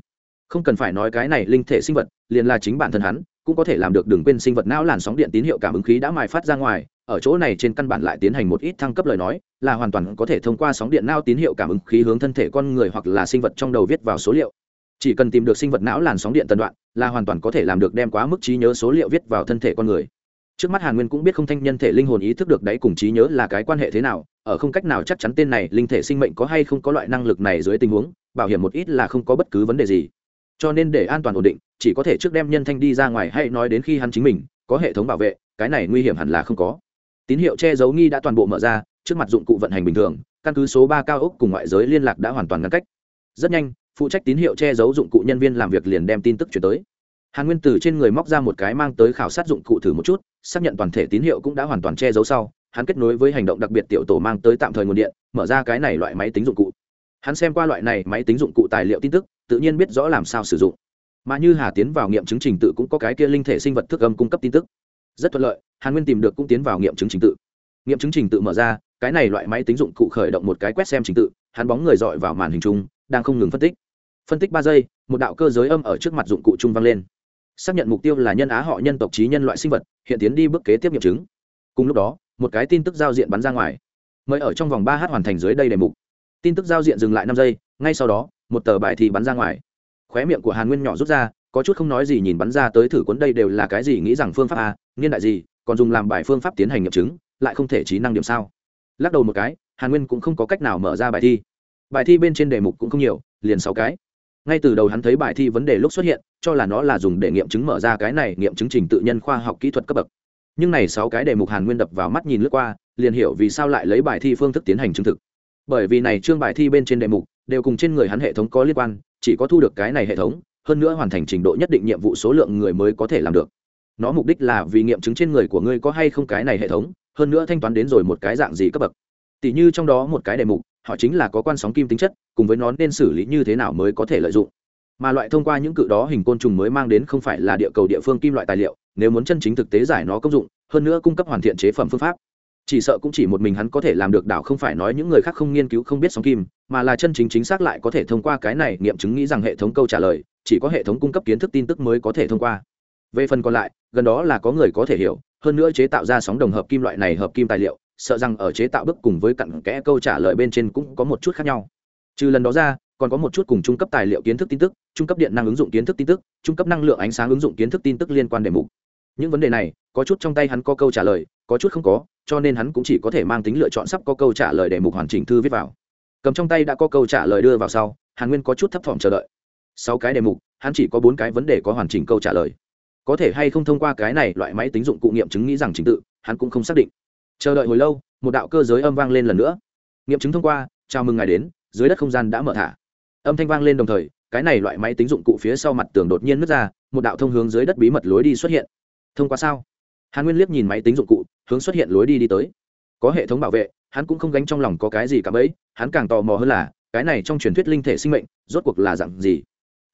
[SPEAKER 1] Không cần phải nói cái này linh thể sinh vật, liền là chính bản thân hắn, cũng có thể làm được đừng quên sinh vật não làn sóng điện tín hiệu cảm ứng khí đã mài phát ra ngoài ở chỗ này trên căn bản lại tiến hành một ít thăng cấp lời nói, là hoàn toàn có thể thông qua sóng điện não tín hiệu cảm ứng khí hướng thân thể con người hoặc là sinh vật trong đầu viết vào số liệu. Chỉ cần tìm được sinh vật não làn sóng điện tần đoạn, là hoàn toàn có thể làm được đem quá mức trí nhớ số liệu viết vào thân thể con người. Trước mắt hàn nguyên cũng biết không thanh nhân thể linh hồn ý thức được đấy cùng trí nhớ là cái quan hệ thế nào, ở không cách nào chắc chắn tên này linh thể sinh mệnh có hay không có loại năng lực này dưới tình huống, bảo hiểm một ít là không có bất cứ vấn đề gì. Cho nên để an toàn ổn định, chỉ có thể trước đem nhân thanh đi ra ngoài hay nói đến khi hắn chính mình, có hệ thống bảo vệ, cái này nguy hiểm hẳn là không có tín hiệu che giấu nghi đã toàn bộ mở ra, trước mặt dụng cụ vận hành bình thường, căn cứ số ba cao ốc cùng ngoại giới liên lạc đã hoàn toàn ngăn cách. Rất nhanh, phụ trách tín hiệu che giấu dụng cụ nhân viên làm việc liền đem tin tức chuyển tới. Hàn nguyên tử trên người móc ra một cái mang tới khảo sát dụng cụ thử một chút, xác nhận toàn thể tín hiệu cũng đã hoàn toàn che giấu sau, hắn kết nối với hành động đặc biệt tiểu tổ mang tới tạm thời nguồn điện, mở ra cái này loại máy tính dụng cụ. Hắn xem qua loại này máy tính dụng cụ tài liệu tin tức, tự nhiên biết rõ làm sao sử dụng. Mà như hà tiến vào nghiệm chứng trình tự cũng có cái kia linh thể sinh vật thức âm cung cấp tin tức rất thuận lợi, hàn nguyên tìm được cũng tiến vào nghiệm chứng trình tự. Nghiệm chứng trình tự mở ra, cái này loại máy tính dụng cụ khởi động một cái quét xem trình tự, hắn bóng người dọi vào màn hình chung, đang không ngừng phân tích. Phân tích ba giây, một đạo cơ giới âm ở trước mặt dụng cụ trung vang lên. Xác nhận mục tiêu là nhân á họ nhân tộc trí nhân loại sinh vật, hiện tiến đi bước kế tiếp nghiệm chứng. Cùng lúc đó, một cái tin tức giao diện bắn ra ngoài. Mới ở trong vòng ba h hoàn thành dưới đây đề mục. Tin tức giao diện dừng lại năm giây, ngay sau đó, một tờ bài thì bắn ra ngoài. Khóe miệng của hàn nguyên nhỏ rút ra có chút không nói gì nhìn bắn ra tới thử cuốn đây đều là cái gì nghĩ rằng phương pháp a, niên đại gì, còn dùng làm bài phương pháp tiến hành nghiệm chứng, lại không thể trí năng điểm sao? Lắc đầu một cái, hàn nguyên cũng không có cách nào mở ra bài thi. Bài thi bên trên đề mục cũng không nhiều, liền sáu cái. Ngay từ đầu hắn thấy bài thi vấn đề lúc xuất hiện, cho là nó là dùng để nghiệm chứng mở ra cái này nghiệm chứng trình tự nhân khoa học kỹ thuật cấp bậc. Nhưng này sáu cái đề mục hàn nguyên đập vào mắt nhìn lướt qua, liền hiểu vì sao lại lấy bài thi phương thức tiến hành chứng thực. Bởi vì này chương bài thi bên trên đề mục đều cùng trên người hắn hệ thống có liên quan, chỉ có thu được cái này hệ thống hơn nữa hoàn thành trình độ nhất định nhiệm vụ số lượng người mới có thể làm được. Nó mục đích là vì nghiệm chứng trên người của ngươi có hay không cái này hệ thống, hơn nữa thanh toán đến rồi một cái dạng gì cấp bậc. Tỷ như trong đó một cái đề mục, họ chính là có quan sóng kim tính chất, cùng với nó nên xử lý như thế nào mới có thể lợi dụng. Mà loại thông qua những cự đó hình côn trùng mới mang đến không phải là địa cầu địa phương kim loại tài liệu, nếu muốn chân chính thực tế giải nó công dụng, hơn nữa cung cấp hoàn thiện chế phẩm phương pháp. Chỉ sợ cũng chỉ một mình hắn có thể làm được đảo không phải nói những người khác không nghiên cứu không biết sóng kim, mà là chân chính chính xác lại có thể thông qua cái này nghiệm chứng nghĩ rằng hệ thống câu trả lời chỉ có hệ thống cung cấp kiến thức tin tức mới có thể thông qua. Về phần còn lại, gần đó là có người có thể hiểu, hơn nữa chế tạo ra sóng đồng hợp kim loại này hợp kim tài liệu, sợ rằng ở chế tạo bước cùng với cặn kẽ câu trả lời bên trên cũng có một chút khác nhau. Trừ lần đó ra, còn có một chút cùng trung cấp tài liệu kiến thức tin tức, trung cấp điện năng ứng dụng kiến thức tin tức, trung cấp năng lượng ánh sáng ứng dụng kiến thức tin tức liên quan đề mục. Những vấn đề này, có chút trong tay hắn có câu trả lời, có chút không có, cho nên hắn cũng chỉ có thể mang tính lựa chọn sắp có câu trả lời đề mục hoàn chỉnh thư viết vào. Cầm trong tay đã có câu trả lời đưa vào sau, hàn nguyên có chút thấp thỏm chờ đợi sáu cái đề mục, hắn chỉ có bốn cái vấn đề có hoàn chỉnh câu trả lời. Có thể hay không thông qua cái này loại máy tính dụng cụ nghiệm chứng nghĩ rằng trình tự, hắn cũng không xác định. Chờ đợi hồi lâu, một đạo cơ giới âm vang lên lần nữa. Nghiệm chứng thông qua, chào mừng ngài đến, dưới đất không gian đã mở thả. Âm thanh vang lên đồng thời, cái này loại máy tính dụng cụ phía sau mặt tường đột nhiên nứt ra, một đạo thông hướng dưới đất bí mật lối đi xuất hiện. Thông qua sao? Hàn nguyên liếc nhìn máy tính dụng cụ, hướng xuất hiện lối đi đi tới. Có hệ thống bảo vệ, hắn cũng không gánh trong lòng có cái gì cả bấy, hắn càng tò mò hơn là, cái này trong truyền thuyết linh thể sinh mệnh, rốt cuộc là dạng gì?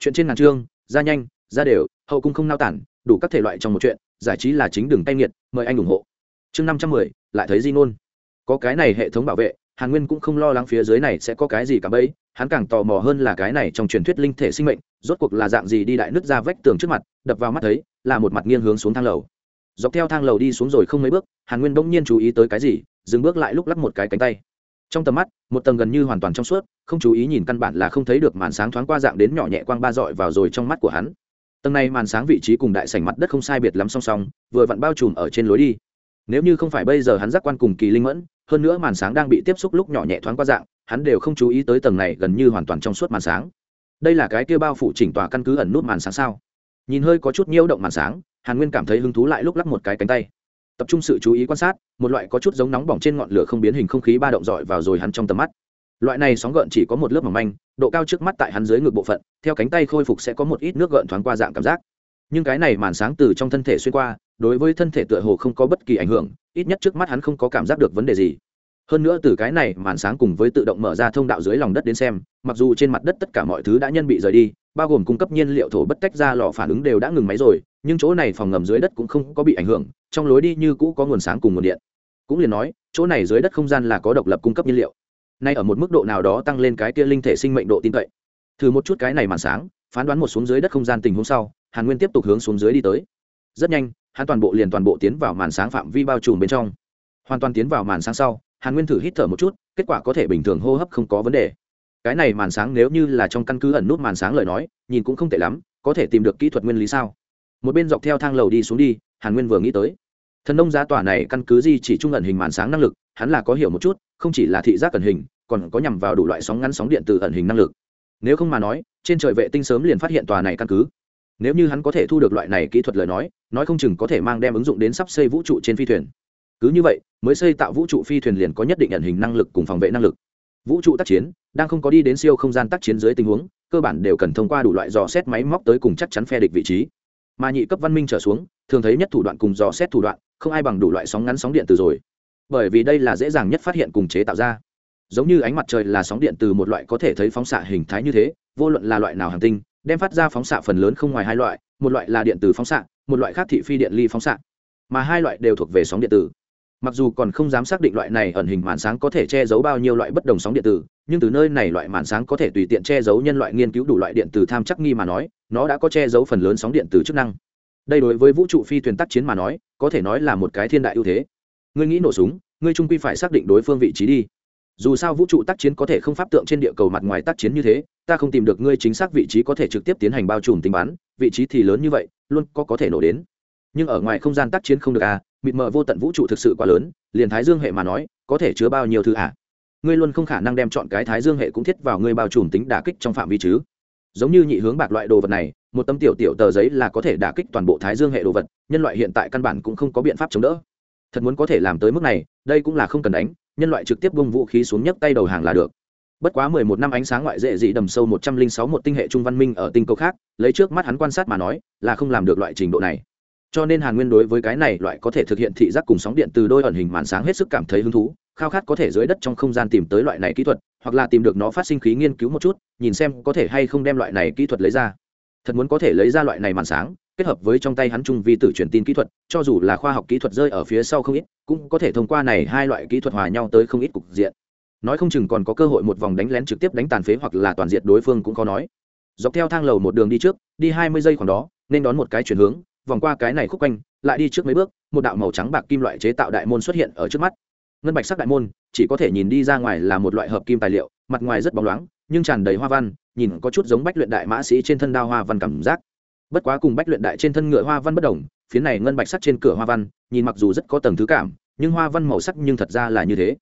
[SPEAKER 1] Chuyện trên ngàn chương ra nhanh, ra đều, hậu cung không nao tản, đủ các thể loại trong một chuyện, giải trí là chính đường tay nghiệt, mời anh ủng hộ. Chương năm trăm mười, lại thấy di nôn có cái này hệ thống bảo vệ, hàn nguyên cũng không lo lắng phía dưới này sẽ có cái gì cả bấy, hắn càng tò mò hơn là cái này trong truyền thuyết linh thể sinh mệnh, rốt cuộc là dạng gì đi đại nước ra vách tường trước mặt, đập vào mắt thấy, là một mặt nghiêng hướng xuống thang lầu. Dọc theo thang lầu đi xuống rồi không mấy bước, hàn nguyên bỗng nhiên chú ý tới cái gì, dừng bước lại lúc lắp một cái cánh tay trong tầm mắt, một tầng gần như hoàn toàn trong suốt, không chú ý nhìn căn bản là không thấy được màn sáng thoáng qua dạng đến nhỏ nhẹ quang ba dọi vào rồi trong mắt của hắn. Tầng này màn sáng vị trí cùng đại sảnh mặt đất không sai biệt lắm song song, vừa vặn bao trùm ở trên lối đi. Nếu như không phải bây giờ hắn giác quan cùng kỳ linh mẫn, hơn nữa màn sáng đang bị tiếp xúc lúc nhỏ nhẹ thoáng qua dạng, hắn đều không chú ý tới tầng này gần như hoàn toàn trong suốt màn sáng. Đây là cái kia bao phủ chỉnh tòa căn cứ ẩn nút màn sáng sao? Nhìn hơi có chút nhiễu động màn sáng, hàn nguyên cảm thấy hứng thú lại lúc lắc một cái cánh tay tập trung sự chú ý quan sát, một loại có chút giống nóng bỏng trên ngọn lửa không biến hình không khí ba động dọi vào rồi hắn trong tầm mắt. Loại này sóng gợn chỉ có một lớp mỏng manh, độ cao trước mắt tại hắn dưới ngực bộ phận, theo cánh tay khôi phục sẽ có một ít nước gợn thoáng qua dạng cảm giác. Nhưng cái này màn sáng từ trong thân thể xuyên qua, đối với thân thể tựa hồ không có bất kỳ ảnh hưởng, ít nhất trước mắt hắn không có cảm giác được vấn đề gì. Hơn nữa từ cái này màn sáng cùng với tự động mở ra thông đạo dưới lòng đất đến xem, mặc dù trên mặt đất tất cả mọi thứ đã nhân bị rời đi, bao gồm cung cấp nhiên liệu thổ bất tách ra lò phản ứng đều đã ngừng máy rồi nhưng chỗ này phòng ngầm dưới đất cũng không có bị ảnh hưởng, trong lối đi như cũ có nguồn sáng cùng nguồn điện. Cũng liền nói, chỗ này dưới đất không gian là có độc lập cung cấp nhiên liệu. Nay ở một mức độ nào đó tăng lên cái kia linh thể sinh mệnh độ tin cậy. Thử một chút cái này màn sáng, phán đoán một xuống dưới đất không gian tình huống sau, hàn nguyên tiếp tục hướng xuống dưới đi tới. Rất nhanh, hắn toàn bộ liền toàn bộ tiến vào màn sáng phạm vi bao trùm bên trong. Hoàn toàn tiến vào màn sáng sau, hàn nguyên thử hít thở một chút, kết quả có thể bình thường hô hấp không có vấn đề. Cái này màn sáng nếu như là trong căn cứ ẩn nút màn sáng lời nói, nhìn cũng không tệ lắm, có thể tìm được kỹ thuật nguyên lý sao? Một bên dọc theo thang lầu đi xuống đi, hàn nguyên vừa nghĩ tới. Thần nông giá tỏa này căn cứ gì chỉ trung ẩn hình màn sáng năng lực, hắn là có hiểu một chút, không chỉ là thị giác ẩn hình, còn có nhằm vào đủ loại sóng ngắn sóng điện từ ẩn hình năng lực. Nếu không mà nói, trên trời vệ tinh sớm liền phát hiện tòa này căn cứ. Nếu như hắn có thể thu được loại này kỹ thuật lời nói nói không chừng có thể mang đem ứng dụng đến sắp xây vũ trụ trên phi thuyền. Cứ như vậy, mới xây tạo vũ trụ phi thuyền liền có nhất định ẩn hình năng lực cùng phòng vệ năng lực. Vũ trụ tác chiến, đang không có đi đến siêu không gian tác chiến dưới tình huống, cơ bản đều cần thông qua đủ loại dò xét máy móc tới cùng chắc chắn phe địch vị trí mà nhị cấp văn minh trở xuống, thường thấy nhất thủ đoạn cùng dò xét thủ đoạn, không ai bằng đủ loại sóng ngắn sóng điện từ rồi. Bởi vì đây là dễ dàng nhất phát hiện cùng chế tạo ra. Giống như ánh mặt trời là sóng điện từ một loại có thể thấy phóng xạ hình thái như thế, vô luận là loại nào hành tinh, đem phát ra phóng xạ phần lớn không ngoài hai loại, một loại là điện từ phóng xạ, một loại khác thị phi điện ly phóng xạ. Mà hai loại đều thuộc về sóng điện tử mặc dù còn không dám xác định loại này ẩn hình màn sáng có thể che giấu bao nhiêu loại bất đồng sóng điện tử nhưng từ nơi này loại màn sáng có thể tùy tiện che giấu nhân loại nghiên cứu đủ loại điện tử tham chắc nghi mà nói, nó đã có che giấu phần lớn sóng điện từ chức năng. Đây đối với vũ trụ phi thuyền tác chiến mà nói, có thể nói là một cái thiên đại ưu thế. Ngươi nghĩ nổ súng, ngươi trung quy phải xác định đối phương vị trí đi. Dù sao vũ trụ tác chiến có thể không pháp tượng trên địa cầu mặt ngoài tác chiến như thế, ta không tìm được ngươi chính xác vị trí có thể trực tiếp tiến hành bao trùm tính bắn, vị trí thì lớn như vậy, luôn có có thể nổ đến. Nhưng ở ngoài không gian tác chiến không được à mịt mờ vô tận vũ trụ thực sự quá lớn, liền thái dương hệ mà nói, có thể chứa bao nhiêu thứ à? Ngươi luôn không khả năng đem chọn cái thái dương hệ cũng thiết vào ngươi bao trùm tính đả kích trong phạm vi chứ. Giống như nhị hướng bạc loại đồ vật này, một tấm tiểu tiểu tờ giấy là có thể đả kích toàn bộ thái dương hệ đồ vật, nhân loại hiện tại căn bản cũng không có biện pháp chống đỡ. Thật muốn có thể làm tới mức này, đây cũng là không cần đánh, nhân loại trực tiếp bung vũ khí xuống nhấc tay đầu hàng là được. Bất quá mười một năm ánh sáng ngoại dễ dị đầm sâu một trăm linh sáu một tinh hệ trung văn minh ở tinh cầu khác, lấy trước mắt hắn quan sát mà nói, là không làm được loại trình độ này. Cho nên hàn nguyên đối với cái này loại có thể thực hiện thị giác cùng sóng điện từ đôi ẩn hình màn sáng hết sức cảm thấy hứng thú khao khát có thể dưới đất trong không gian tìm tới loại này kỹ thuật, hoặc là tìm được nó phát sinh khí nghiên cứu một chút, nhìn xem có thể hay không đem loại này kỹ thuật lấy ra. Thật muốn có thể lấy ra loại này màn sáng, kết hợp với trong tay hắn trung vi tử truyền tin kỹ thuật, cho dù là khoa học kỹ thuật rơi ở phía sau không ít, cũng có thể thông qua này hai loại kỹ thuật hòa nhau tới không ít cục diện. Nói không chừng còn có cơ hội một vòng đánh lén trực tiếp đánh tàn phế hoặc là toàn diện đối phương cũng khó nói. Dọc theo thang lầu một đường đi trước, đi hai mươi giây khoảng đó, nên đón một cái chuyển hướng, vòng qua cái này khúc quanh, lại đi trước mấy bước, một đạo màu trắng bạc kim loại chế tạo đại môn xuất hiện ở trước mắt ngân bạch sắc đại môn, chỉ có thể nhìn đi ra ngoài là một loại hợp kim tài liệu, mặt ngoài rất bóng loáng, nhưng tràn đầy hoa văn, nhìn có chút giống bách luyện đại mã sĩ trên thân đao hoa văn cảm giác. Bất quá cùng bách luyện đại trên thân ngựa hoa văn bất đồng, phía này ngân bạch sắc trên cửa hoa văn, nhìn mặc dù rất có tầng thứ cảm, nhưng hoa văn màu sắc nhưng thật ra là như thế.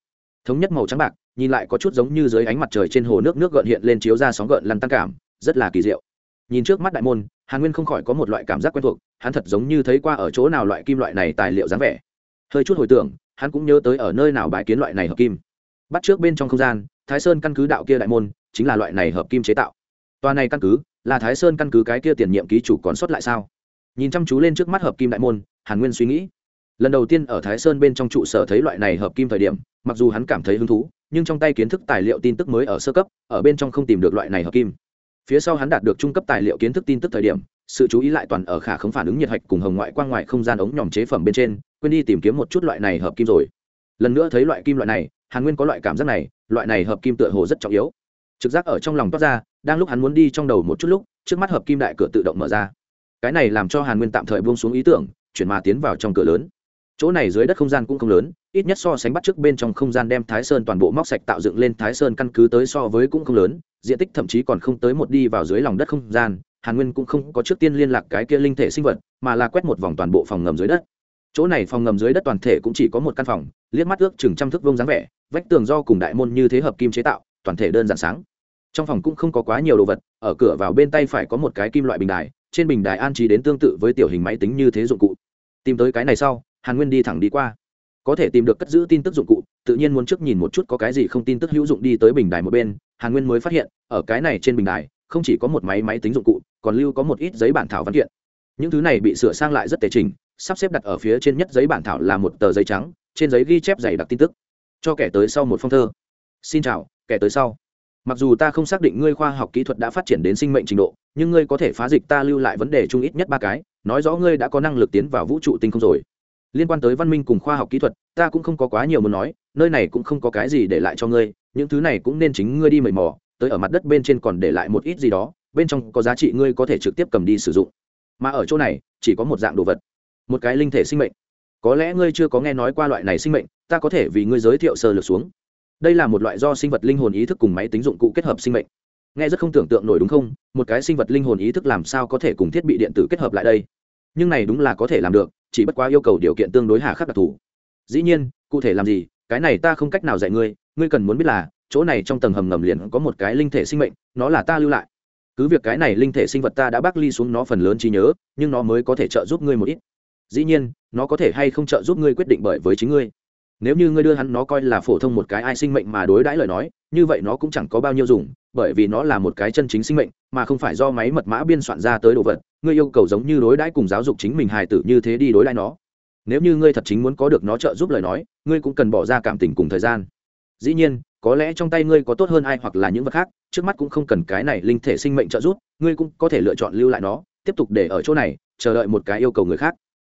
[SPEAKER 1] Thống nhất màu trắng bạc, nhìn lại có chút giống như dưới ánh mặt trời trên hồ nước nước gợn hiện lên chiếu ra sóng gợn lăn tăng cảm, rất là kỳ diệu. Nhìn trước mắt đại môn, hàn nguyên không khỏi có một loại cảm giác quen thuộc, hắn thật giống như thấy qua ở chỗ nào loại kim loại này tài liệu dáng vẻ. Hơi chút hồi tưởng hắn cũng nhớ tới ở nơi nào bài kiến loại này hợp kim. Bắt trước bên trong không gian, thái sơn căn cứ đạo kia đại môn, chính là loại này hợp kim chế tạo. Tòa này căn cứ, là thái sơn căn cứ cái kia tiền nhiệm ký chủ còn sót lại sao? Nhìn chăm chú lên trước mắt hợp kim đại môn, hàn nguyên suy nghĩ. Lần đầu tiên ở thái sơn bên trong trụ sở thấy loại này hợp kim thời điểm, mặc dù hắn cảm thấy hứng thú, nhưng trong tay kiến thức tài liệu tin tức mới ở sơ cấp, ở bên trong không tìm được loại này hợp kim. Phía sau hắn đạt được trung cấp tài liệu kiến thức tin tức thời điểm sự chú ý lại toàn ở khả không phản ứng nhiệt hạch cùng hồng ngoại quang ngoại không gian ống nhòm chế phẩm bên trên, quên đi tìm kiếm một chút loại này hợp kim rồi. Lần nữa thấy loại kim loại này, hàn nguyên có loại cảm giác này, loại này hợp kim tựa hồ rất trọng yếu. Trực giác ở trong lòng toát ra, đang lúc hắn muốn đi trong đầu một chút lúc, trước mắt hợp kim đại cửa tự động mở ra. Cái này làm cho hàn nguyên tạm thời buông xuống ý tưởng, chuyển mà tiến vào trong cửa lớn. Chỗ này dưới đất không gian cũng không lớn, ít nhất so sánh bắt trước bên trong không gian đem thái sơn toàn bộ móc sạch tạo dựng lên thái sơn căn cứ tới so với cũng không lớn, diện tích thậm chí còn không tới một đi vào dưới lòng đất không gian hàn nguyên cũng không có trước tiên liên lạc cái kia linh thể sinh vật, mà là quét một vòng toàn bộ phòng ngầm dưới đất. Chỗ này phòng ngầm dưới đất toàn thể cũng chỉ có một căn phòng, liếc mắt ước chừng trăm thước vông dáng vẻ, vách tường do cùng đại môn như thế hợp kim chế tạo, toàn thể đơn giản sáng. Trong phòng cũng không có quá nhiều đồ vật, ở cửa vào bên tay phải có một cái kim loại bình đài, trên bình đài an trí đến tương tự với tiểu hình máy tính như thế dụng cụ. Tìm tới cái này sau, hàn nguyên đi thẳng đi qua. Có thể tìm được cất giữ tin tức dụng cụ, tự nhiên muốn trước nhìn một chút có cái gì không tin tức hữu dụng đi tới bình đài một bên, hàn nguyên mới phát hiện, ở cái này trên bình đài không chỉ có một máy máy tính dụng cụ, còn lưu có một ít giấy bản thảo văn kiện. Những thứ này bị sửa sang lại rất tề trình, sắp xếp đặt ở phía trên nhất giấy bản thảo là một tờ giấy trắng, trên giấy ghi chép dày đặc tin tức. Cho kẻ tới sau một phong thơ. Xin chào, kẻ tới sau. Mặc dù ta không xác định ngươi khoa học kỹ thuật đã phát triển đến sinh mệnh trình độ, nhưng ngươi có thể phá dịch ta lưu lại vấn đề chung ít nhất ba cái, nói rõ ngươi đã có năng lực tiến vào vũ trụ tinh không rồi. Liên quan tới văn minh cùng khoa học kỹ thuật, ta cũng không có quá nhiều muốn nói, nơi này cũng không có cái gì để lại cho ngươi, những thứ này cũng nên chính ngươi đi mời mò tới ở mặt đất bên trên còn để lại một ít gì đó, bên trong có giá trị ngươi có thể trực tiếp cầm đi sử dụng. Mà ở chỗ này, chỉ có một dạng đồ vật, một cái linh thể sinh mệnh. Có lẽ ngươi chưa có nghe nói qua loại này sinh mệnh, ta có thể vì ngươi giới thiệu sơ lược xuống. Đây là một loại do sinh vật linh hồn ý thức cùng máy tính dụng cụ kết hợp sinh mệnh. Nghe rất không tưởng tượng nổi đúng không? Một cái sinh vật linh hồn ý thức làm sao có thể cùng thiết bị điện tử kết hợp lại đây? Nhưng này đúng là có thể làm được, chỉ bất quá yêu cầu điều kiện tương đối hà khắc đặc thù. Dĩ nhiên, cụ thể làm gì, cái này ta không cách nào dạy ngươi ngươi cần muốn biết là chỗ này trong tầng hầm ngầm liền có một cái linh thể sinh mệnh, nó là ta lưu lại. Cứ việc cái này linh thể sinh vật ta đã bác ly xuống nó phần lớn trí nhớ, nhưng nó mới có thể trợ giúp ngươi một ít. Dĩ nhiên, nó có thể hay không trợ giúp ngươi quyết định bởi với chính ngươi. Nếu như ngươi đưa hắn nó coi là phổ thông một cái ai sinh mệnh mà đối đãi lời nói, như vậy nó cũng chẳng có bao nhiêu dùng, bởi vì nó là một cái chân chính sinh mệnh, mà không phải do máy mật mã biên soạn ra tới đồ vật. Ngươi yêu cầu giống như đối đãi cùng giáo dục chính mình hài tử như thế đi đối đãi nó. Nếu như ngươi thật chính muốn có được nó trợ giúp lời nói, ngươi cũng cần bỏ ra cảm tình cùng thời gian. Dĩ nhiên có lẽ trong tay ngươi có tốt hơn ai hoặc là những vật khác, trước mắt cũng không cần cái này linh thể sinh mệnh trợ giúp, ngươi cũng có thể lựa chọn lưu lại nó, tiếp tục để ở chỗ này, chờ đợi một cái yêu cầu người khác.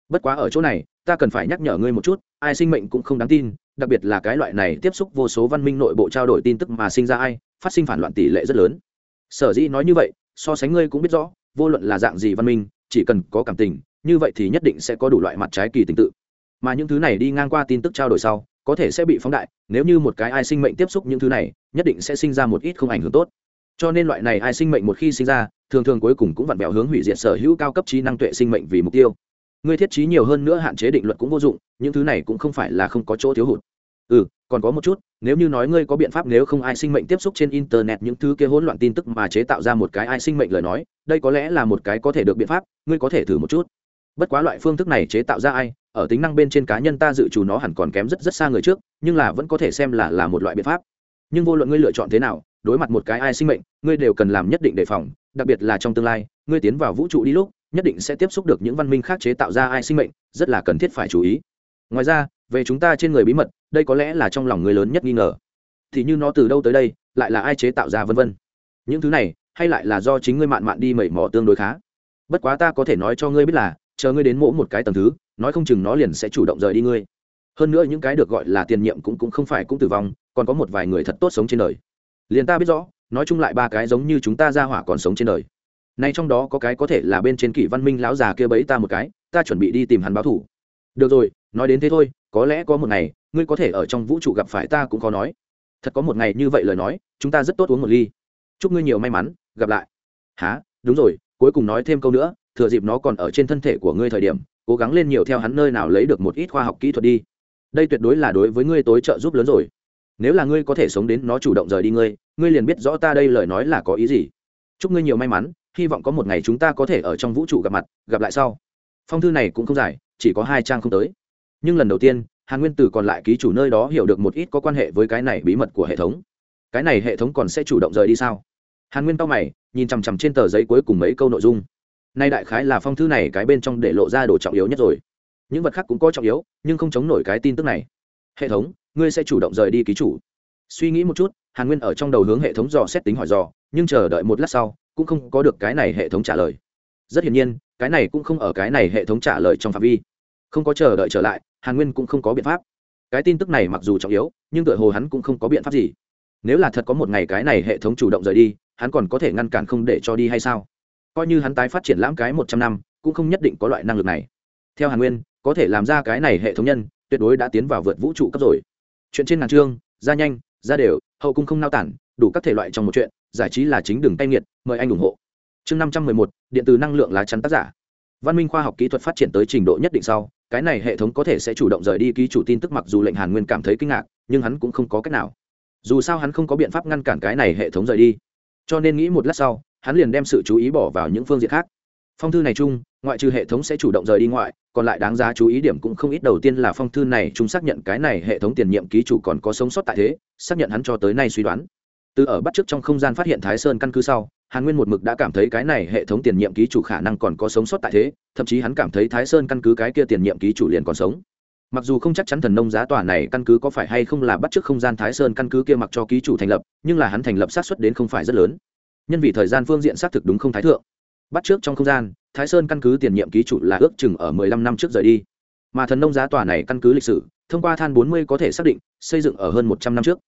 [SPEAKER 1] Bất quá ở chỗ này, ta cần phải nhắc nhở ngươi một chút, ai sinh mệnh cũng không đáng tin, đặc biệt là cái loại này tiếp xúc vô số văn minh nội bộ trao đổi tin tức mà sinh ra ai, phát sinh phản loạn tỷ lệ rất lớn. Sở dĩ nói như vậy, so sánh ngươi cũng biết rõ, vô luận là dạng gì văn minh, chỉ cần có cảm tình, như vậy thì nhất định sẽ có đủ loại mặt trái kỳ tình tự. Mà những thứ này đi ngang qua tin tức trao đổi sau có thể sẽ bị phóng đại, nếu như một cái ai sinh mệnh tiếp xúc những thứ này, nhất định sẽ sinh ra một ít không ảnh hưởng tốt. Cho nên loại này ai sinh mệnh một khi sinh ra, thường thường cuối cùng cũng vặn vẹo hướng hủy diệt sở hữu cao cấp trí năng tuệ sinh mệnh vì mục tiêu. Ngươi thiết trí nhiều hơn nữa hạn chế định luật cũng vô dụng, những thứ này cũng không phải là không có chỗ thiếu hụt. Ừ còn có một chút, nếu như nói ngươi có biện pháp nếu không ai sinh mệnh tiếp xúc trên internet những thứ kia hỗn loạn tin tức mà chế tạo ra một cái ai sinh mệnh lời nói, đây có lẽ là một cái có thể được biện pháp, ngươi có thể thử một chút. Bất quá loại phương thức này chế tạo ra ai ở tính năng bên trên cá nhân ta dự trù nó hẳn còn kém rất rất xa người trước, nhưng là vẫn có thể xem là là một loại biện pháp. Nhưng vô luận ngươi lựa chọn thế nào, đối mặt một cái ai sinh mệnh, ngươi đều cần làm nhất định đề phòng, đặc biệt là trong tương lai, ngươi tiến vào vũ trụ đi lúc, nhất định sẽ tiếp xúc được những văn minh khác chế tạo ra ai sinh mệnh, rất là cần thiết phải chú ý. Ngoài ra, về chúng ta trên người bí mật, đây có lẽ là trong lòng người lớn nhất nghi ngờ. Thì như nó từ đâu tới đây, lại là ai chế tạo ra vân vân? Những thứ này, hay lại là do chính ngươi mạn mạn đi mẩy mò tương đối khá? Bất quá ta có thể nói cho ngươi biết là chờ ngươi đến mỗi một cái tầng thứ, nói không chừng nó liền sẽ chủ động rời đi ngươi. Hơn nữa những cái được gọi là tiền nhiệm cũng cũng không phải cũng tử vong, còn có một vài người thật tốt sống trên đời. Liền ta biết rõ, nói chung lại ba cái giống như chúng ta ra hỏa còn sống trên đời. Nay trong đó có cái có thể là bên trên kỷ văn minh lão già kia bấy ta một cái, ta chuẩn bị đi tìm hắn báo thủ được rồi, nói đến thế thôi, có lẽ có một ngày, ngươi có thể ở trong vũ trụ gặp phải ta cũng có nói. Thật có một ngày như vậy lời nói, chúng ta rất tốt uống một ly. Chúc ngươi nhiều may mắn, gặp lại. Há đúng rồi, cuối cùng nói thêm câu nữa thừa dịp nó còn ở trên thân thể của ngươi thời điểm, cố gắng lên nhiều theo hắn nơi nào lấy được một ít khoa học kỹ thuật đi. Đây tuyệt đối là đối với ngươi tối trợ giúp lớn rồi. Nếu là ngươi có thể sống đến nó chủ động rời đi ngươi ngươi liền biết rõ ta đây lời nói là có ý gì. Chúc ngươi nhiều may mắn, hy vọng có một ngày chúng ta có thể ở trong vũ trụ gặp mặt, gặp lại sau. Phong thư này cũng không dài, chỉ có hai trang không tới. Nhưng lần đầu tiên, hàn nguyên Tử còn lại ký chủ nơi đó hiểu được một ít có quan hệ với cái này bí mật của hệ thống. Cái này hệ thống còn sẽ chủ động rời đi sao? Hàn nguyên tao mày, nhìn chằm chằm trên tờ giấy cuối cùng mấy câu nội dung nay đại khái là phong thư này cái bên trong để lộ ra đồ trọng yếu nhất rồi. Những vật khác cũng có trọng yếu, nhưng không chống nổi cái tin tức này. Hệ thống, ngươi sẽ chủ động rời đi ký chủ. Suy nghĩ một chút, hàn nguyên ở trong đầu hướng hệ thống dò xét tính hỏi dò, nhưng chờ đợi một lát sau, cũng không có được cái này hệ thống trả lời. Rất hiển nhiên, cái này cũng không ở cái này hệ thống trả lời trong phạm vi. Không có chờ đợi trở lại, hàn nguyên cũng không có biện pháp. Cái tin tức này mặc dù trọng yếu, nhưng tựa hồ hắn cũng không có biện pháp gì. Nếu là thật có một ngày cái này hệ thống chủ động rời đi, hắn còn có thể ngăn cản không để cho đi hay sao? Coi như hắn tái phát triển lãm cái một trăm năm, cũng không nhất định có loại năng lực này. Theo hàn nguyên, có thể làm ra cái này hệ thống nhân, tuyệt đối đã tiến vào vượt vũ trụ cấp rồi. Chuyện trên ngàn chương, ra nhanh, ra đều, hậu cung không nao tản, đủ các thể loại trong một chuyện, giải trí là chính đường tay nghiệt, mời anh ủng hộ. Chương năm trăm mười một, điện từ năng lượng lá chắn tác giả. Văn minh khoa học kỹ thuật phát triển tới trình độ nhất định sau, cái này hệ thống có thể sẽ chủ động rời đi ký chủ tin tức mặc dù lệnh hàn nguyên cảm thấy kinh ngạc, nhưng hắn cũng không có cách nào. Dù sao hắn không có biện pháp ngăn cản cái này hệ thống rời đi. Cho nên nghĩ một lát sau hắn liền đem sự chú ý bỏ vào những phương diện khác. Phong thư này chung, ngoại trừ hệ thống sẽ chủ động rời đi ngoại, còn lại đáng giá chú ý điểm cũng không ít. Đầu tiên là phong thư này chúng xác nhận cái này hệ thống tiền nhiệm ký chủ còn có sống sót tại thế, xác nhận hắn cho tới nay suy đoán. Từ ở bắt trước trong không gian phát hiện thái sơn căn cứ sau, hàn nguyên một mực đã cảm thấy cái này hệ thống tiền nhiệm ký chủ khả năng còn có sống sót tại thế, thậm chí hắn cảm thấy thái sơn căn cứ cái kia tiền nhiệm ký chủ liền còn sống. Mặc dù không chắc chắn thần nông giá tòa này căn cứ có phải hay không là bắt trước không gian thái sơn căn cứ kia mặc cho ký chủ thành lập, nhưng là hắn thành lập sát xuất đến không phải rất lớn nhân vì thời gian phương diện xác thực đúng không thái thượng. Bắt trước trong không gian, thái sơn căn cứ tiền nhiệm ký chủ là ước chừng ở mười lăm năm trước rời đi. Mà thần nông giá tòa này căn cứ lịch sử, thông qua than bốn mươi có thể xác định, xây dựng ở hơn một trăm năm trước.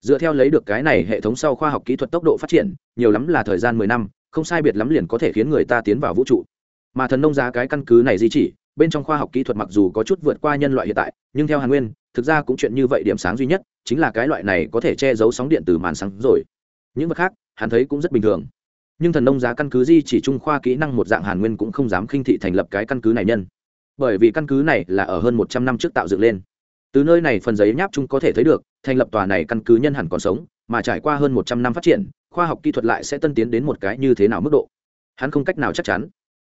[SPEAKER 1] Dựa theo lấy được cái này, hệ thống sau khoa học kỹ thuật tốc độ phát triển, nhiều lắm là thời gian mười năm, không sai biệt lắm liền có thể khiến người ta tiến vào vũ trụ. Mà thần nông giá cái căn cứ này di chỉ, bên trong khoa học kỹ thuật mặc dù có chút vượt qua nhân loại hiện tại, nhưng theo hàn nguyên, thực ra cũng chuyện như vậy điểm sáng duy nhất, chính là cái loại này có thể che giấu sóng điện từ màn sáng rồi. Những vật khác hắn thấy cũng rất bình thường. Nhưng thần nông giá căn cứ di chỉ trung khoa kỹ năng một dạng hàn nguyên cũng không dám khinh thị thành lập cái căn cứ này nhân. Bởi vì căn cứ này là ở hơn một trăm năm trước tạo dựng lên. Từ nơi này phần giấy nháp chung có thể thấy được, thành lập tòa này căn cứ nhân hẳn còn sống, mà trải qua hơn một trăm năm phát triển, khoa học kỹ thuật lại sẽ tân tiến đến một cái như thế nào mức độ? Hắn không cách nào chắc chắn.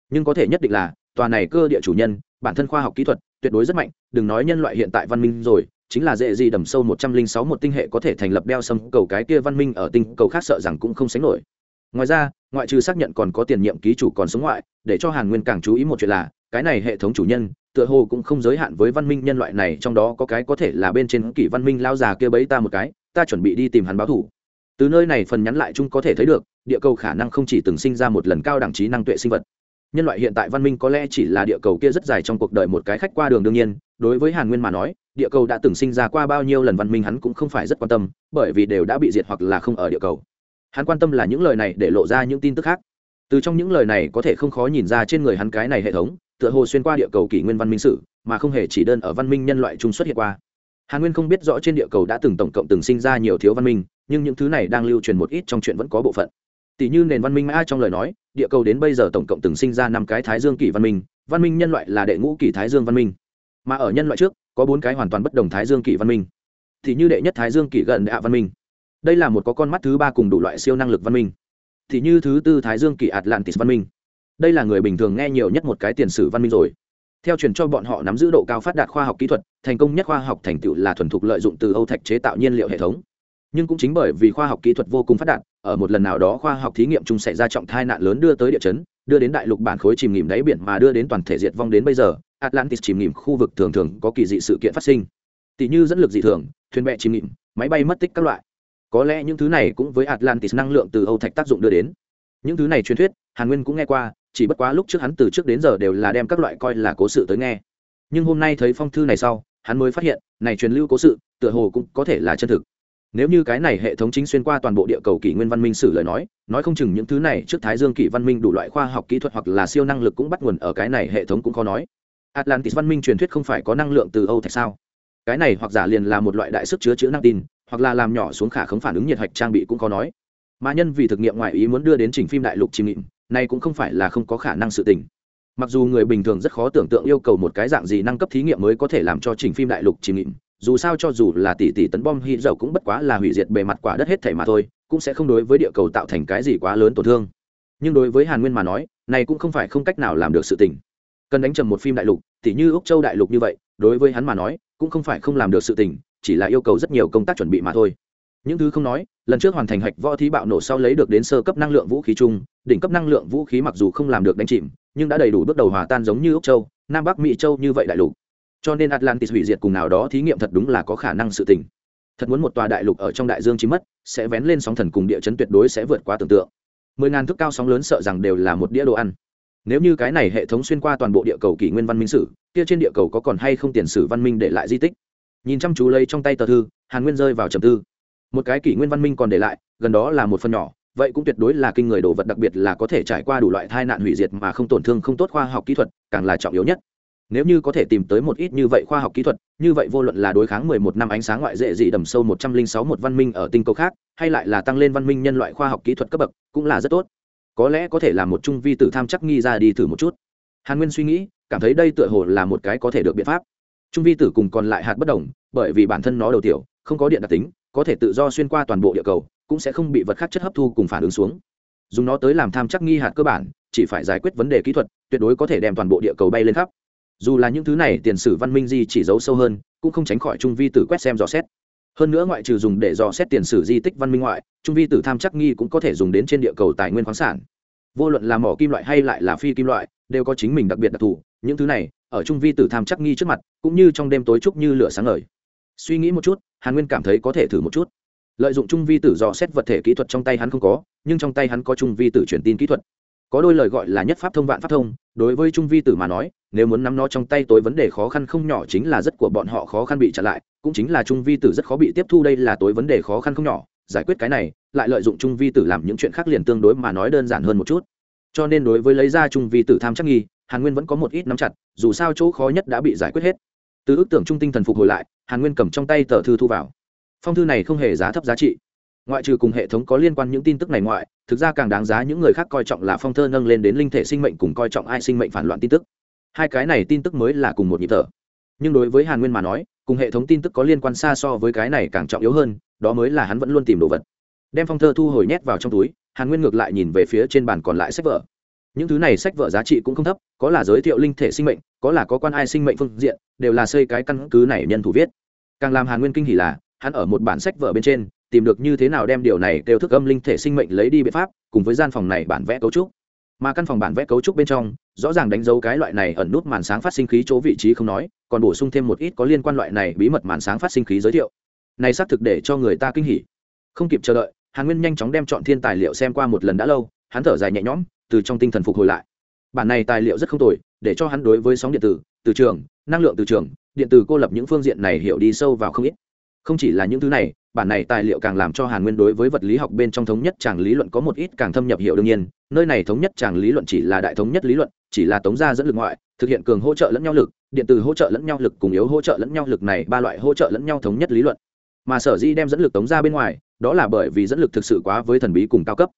[SPEAKER 1] Nhưng có thể nhất định là, tòa này cơ địa chủ nhân, bản thân khoa học kỹ thuật, tuyệt đối rất mạnh, đừng nói nhân loại hiện tại văn minh rồi chính là dễ gì đầm sâu một trăm linh sáu một tinh hệ có thể thành lập đeo sâm cầu cái kia văn minh ở tinh cầu khác sợ rằng cũng không sánh nổi. Ngoài ra, ngoại trừ xác nhận còn có tiền nhiệm ký chủ còn sống ngoại, để cho hàn nguyên càng chú ý một chuyện là, cái này hệ thống chủ nhân, tựa hồ cũng không giới hạn với văn minh nhân loại này, trong đó có cái có thể là bên trên kỷ văn minh lao già kia bấy ta một cái, ta chuẩn bị đi tìm hắn báo thủ. Từ nơi này phần nhắn lại chung có thể thấy được, địa cầu khả năng không chỉ từng sinh ra một lần cao đẳng trí năng tuệ sinh vật. Nhân loại hiện tại văn minh có lẽ chỉ là địa cầu kia rất dài trong cuộc đời một cái khách qua đường đương nhiên, đối với hàn nguyên mà nói địa cầu đã từng sinh ra qua bao nhiêu lần văn minh hắn cũng không phải rất quan tâm, bởi vì đều đã bị diệt hoặc là không ở địa cầu. Hắn quan tâm là những lời này để lộ ra những tin tức khác. Từ trong những lời này có thể không khó nhìn ra trên người hắn cái này hệ thống, tựa hồ xuyên qua địa cầu kỷ nguyên văn minh sử, mà không hề chỉ đơn ở văn minh nhân loại chung xuất hiện qua. Hàn nguyên không biết rõ trên địa cầu đã từng tổng cộng từng sinh ra nhiều thiếu văn minh, nhưng những thứ này đang lưu truyền một ít trong chuyện vẫn có bộ phận. Tỷ như nền văn minh mã trong lời nói, địa cầu đến bây giờ tổng cộng từng sinh ra năm cái thái dương kỷ văn minh văn minh nhân loại là đệ ngũ kỷ thái dương văn minh. Mà ở nhân loại trước có bốn cái hoàn toàn bất đồng thái dương kỷ văn minh. Thì như đệ nhất thái dương kỷ gần đệ văn minh. Đây là một có con mắt thứ ba cùng đủ loại siêu năng lực văn minh. Thì như thứ tư thái dương kỷ atlantis văn minh. Đây là người bình thường nghe nhiều nhất một cái tiền sử văn minh rồi. Theo truyền cho bọn họ nắm giữ độ cao phát đạt khoa học kỹ thuật, thành công nhất khoa học thành tựu là thuần thục lợi dụng từ âu thạch chế tạo nhiên liệu hệ thống. Nhưng cũng chính bởi vì khoa học kỹ thuật vô cùng phát đạt, ở một lần nào đó khoa học thí nghiệm chung xảy ra trọng tai nạn lớn đưa tới địa chấn, đưa đến đại lục bản khối chìm nghỉm đáy biển mà đưa đến toàn thể diệt vong đến bây giờ atlantis chìm nghỉm khu vực thường thường có kỳ dị sự kiện phát sinh. Tỷ như dẫn lực dị thường, thuyền bè chìm nghỉm máy bay mất tích các loại. Có lẽ những thứ này cũng với atlantis năng lượng từ âu thạch tác dụng đưa đến. Những thứ này truyền thuyết, hàn nguyên cũng nghe qua, chỉ bất quá lúc trước hắn từ trước đến giờ đều là đem các loại coi là cố sự tới nghe. Nhưng hôm nay thấy phong thư này sau, hắn mới phát hiện, này truyền lưu cố sự, tựa hồ cũng có thể là chân thực. Nếu như cái này hệ thống chính xuyên qua toàn bộ địa cầu kỷ nguyên văn minh sử lời nói nói không chừng những thứ này trước thái dương kỷ văn minh đủ loại khoa học kỹ thuật hoặc là siêu năng lực cũng bắt nguồn ở cái này hệ thống cũng khó nói atlantis văn minh truyền thuyết không phải có năng lượng từ âu thạch sao? Cái này hoặc giả liền là một loại đại sức chứa chữ năng tin, hoặc là làm nhỏ xuống khả khống phản ứng nhiệt hạch trang bị cũng có nói. Mà nhân vì thực nghiệm ngoại ý muốn đưa đến trình phim đại lục chìm nghịm này cũng không phải là không có khả năng sự tình. Mặc dù người bình thường rất khó tưởng tượng yêu cầu một cái dạng gì năng cấp thí nghiệm mới có thể làm cho trình phim đại lục chìm nghịm dù sao cho dù là tỷ tỷ tấn bom hy dầu cũng bất quá là hủy diệt bề mặt quả đất hết thể mà thôi, cũng sẽ không đối với địa cầu tạo thành cái gì quá lớn tổn thương. Nhưng đối với hàn nguyên mà nói, này cũng không phải không cách nào làm được sự tình cần đánh trầm một phim đại lục tỷ như úc châu đại lục như vậy, đối với hắn mà nói, cũng không phải không làm được sự tình, chỉ là yêu cầu rất nhiều công tác chuẩn bị mà thôi. Những thứ không nói, lần trước hoàn thành hạch võ thí bạo nổ sau lấy được đến sơ cấp năng lượng vũ khí chung, đỉnh cấp năng lượng vũ khí mặc dù không làm được đánh chìm, nhưng đã đầy đủ bước đầu hòa tan giống như úc châu, nam bắc mỹ châu như vậy đại lục. Cho nên atlantis hủy diệt cùng nào đó thí nghiệm thật đúng là có khả năng sự tình. Thật muốn một tòa đại lục ở trong đại dương chí mất, sẽ vén lên sóng thần cùng địa chấn tuyệt đối sẽ vượt qua tưởng tượng. Mười ngàn thước cao sóng lớn sợ rằng đều là một đĩa đồ ăn nếu như cái này hệ thống xuyên qua toàn bộ địa cầu kỷ nguyên văn minh sử, kia trên địa cầu có còn hay không tiền sử văn minh để lại di tích? Nhìn chăm chú lấy trong tay tờ thư, hàn nguyên rơi vào trầm tư. Một cái kỷ nguyên văn minh còn để lại, gần đó là một phần nhỏ, vậy cũng tuyệt đối là kinh người đồ vật đặc biệt là có thể trải qua đủ loại tai nạn hủy diệt mà không tổn thương không tốt khoa học kỹ thuật, càng là trọng yếu nhất. Nếu như có thể tìm tới một ít như vậy khoa học kỹ thuật, như vậy vô luận là đối kháng 11 năm ánh sáng ngoại dễ dị đầm sâu 106 một văn minh ở tinh cầu khác, hay lại là tăng lên văn minh nhân loại khoa học kỹ thuật cấp bậc, cũng là rất tốt có lẽ có thể là một trung vi tử tham chắc nghi ra đi thử một chút. Hàn nguyên suy nghĩ, cảm thấy đây tựa hồ là một cái có thể được biện pháp. Trung vi tử cùng còn lại hạt bất đồng, bởi vì bản thân nó đầu tiểu, không có điện đặc tính, có thể tự do xuyên qua toàn bộ địa cầu, cũng sẽ không bị vật khác chất hấp thu cùng phản ứng xuống. Dùng nó tới làm tham chắc nghi hạt cơ bản, chỉ phải giải quyết vấn đề kỹ thuật, tuyệt đối có thể đem toàn bộ địa cầu bay lên khắp. Dù là những thứ này tiền sử văn minh gì chỉ giấu sâu hơn, cũng không tránh khỏi trung vi tử quét xem dò xét hơn nữa ngoại trừ dùng để dò xét tiền sử di tích văn minh ngoại, trung vi tử tham chắc nghi cũng có thể dùng đến trên địa cầu tài nguyên khoáng sản. Vô luận là mỏ kim loại hay lại là phi kim loại, đều có chính mình đặc biệt đặc thù, những thứ này, ở trung vi tử tham chắc nghi trước mặt, cũng như trong đêm tối trúc như lửa sáng ngời. Suy nghĩ một chút, hàn nguyên cảm thấy có thể thử một chút. Lợi dụng trung vi tử dò xét vật thể kỹ thuật trong tay hắn không có, nhưng trong tay hắn có trung vi tử truyền tin kỹ thuật. Có đôi lời gọi là nhất pháp thông vạn pháp thông, đối với trung vi tử mà nói, nếu muốn nắm nó trong tay tối vấn đề khó khăn không nhỏ chính là rất của bọn họ khó khăn bị chặn lại cũng chính là trung vi tử rất khó bị tiếp thu, đây là tối vấn đề khó khăn không nhỏ. Giải quyết cái này, lại lợi dụng trung vi tử làm những chuyện khác liền tương đối mà nói đơn giản hơn một chút. Cho nên đối với lấy ra trung vi tử tham chắc nghi, hàn nguyên vẫn có một ít nắm chặt, dù sao chỗ khó nhất đã bị giải quyết hết. Từ ước tưởng trung tinh thần phục hồi lại, hàn nguyên cầm trong tay tờ thư thu vào. Phong thư này không hề giá thấp giá trị. Ngoại trừ cùng hệ thống có liên quan những tin tức này ngoại, thực ra càng đáng giá những người khác coi trọng là phong thơ nâng lên đến linh thể sinh mệnh cùng coi trọng ai sinh mệnh phản loạn tin tức. Hai cái này tin tức mới là cùng một nhịp thở. Nhưng đối với hàn nguyên mà nói cùng hệ thống tin tức có liên quan xa so với cái này càng trọng yếu hơn, đó mới là hắn vẫn luôn tìm đồ vật. Đem phong thơ thu hồi nhét vào trong túi, hàn nguyên ngược lại nhìn về phía trên bàn còn lại sách vở. Những thứ này sách vở giá trị cũng không thấp, có là giới thiệu linh thể sinh mệnh, có là có quan ai sinh mệnh phương diện, đều là xây cái căn cứ này nhân thủ viết. Càng làm hàn nguyên kinh hỉ là, hắn ở một bản sách vở bên trên, tìm được như thế nào đem điều này đều thức âm linh thể sinh mệnh lấy đi biện pháp, cùng với gian phòng này bản vẽ cấu trúc mà căn phòng bản vẽ cấu trúc bên trong, rõ ràng đánh dấu cái loại này ẩn nút màn sáng phát sinh khí chỗ vị trí không nói, còn bổ sung thêm một ít có liên quan loại này bí mật màn sáng phát sinh khí giới thiệu. Này xác thực để cho người ta kinh hỉ. Không kịp chờ đợi, hàn nguyên nhanh chóng đem chọn thiên tài liệu xem qua một lần đã lâu, hắn thở dài nhẹ nhõm, từ trong tinh thần phục hồi lại. Bản này tài liệu rất không tồi, để cho hắn đối với sóng điện tử, từ trường, năng lượng từ trường, điện tử cô lập những phương diện này hiểu đi sâu vào không ít. Không chỉ là những thứ này bản này tài liệu càng làm cho hàn nguyên đối với vật lý học bên trong thống nhất tràng lý luận có một ít càng thâm nhập hiệu đương nhiên, nơi này thống nhất tràng lý luận chỉ là đại thống nhất lý luận, chỉ là tống gia dẫn lực ngoại, thực hiện cường hỗ trợ lẫn nhau lực, điện từ hỗ trợ lẫn nhau lực cùng yếu hỗ trợ lẫn nhau lực này ba loại hỗ trợ lẫn nhau thống nhất lý luận. Mà sở di đem dẫn lực tống ra bên ngoài, đó là bởi vì dẫn lực thực sự quá với thần bí cùng cao cấp.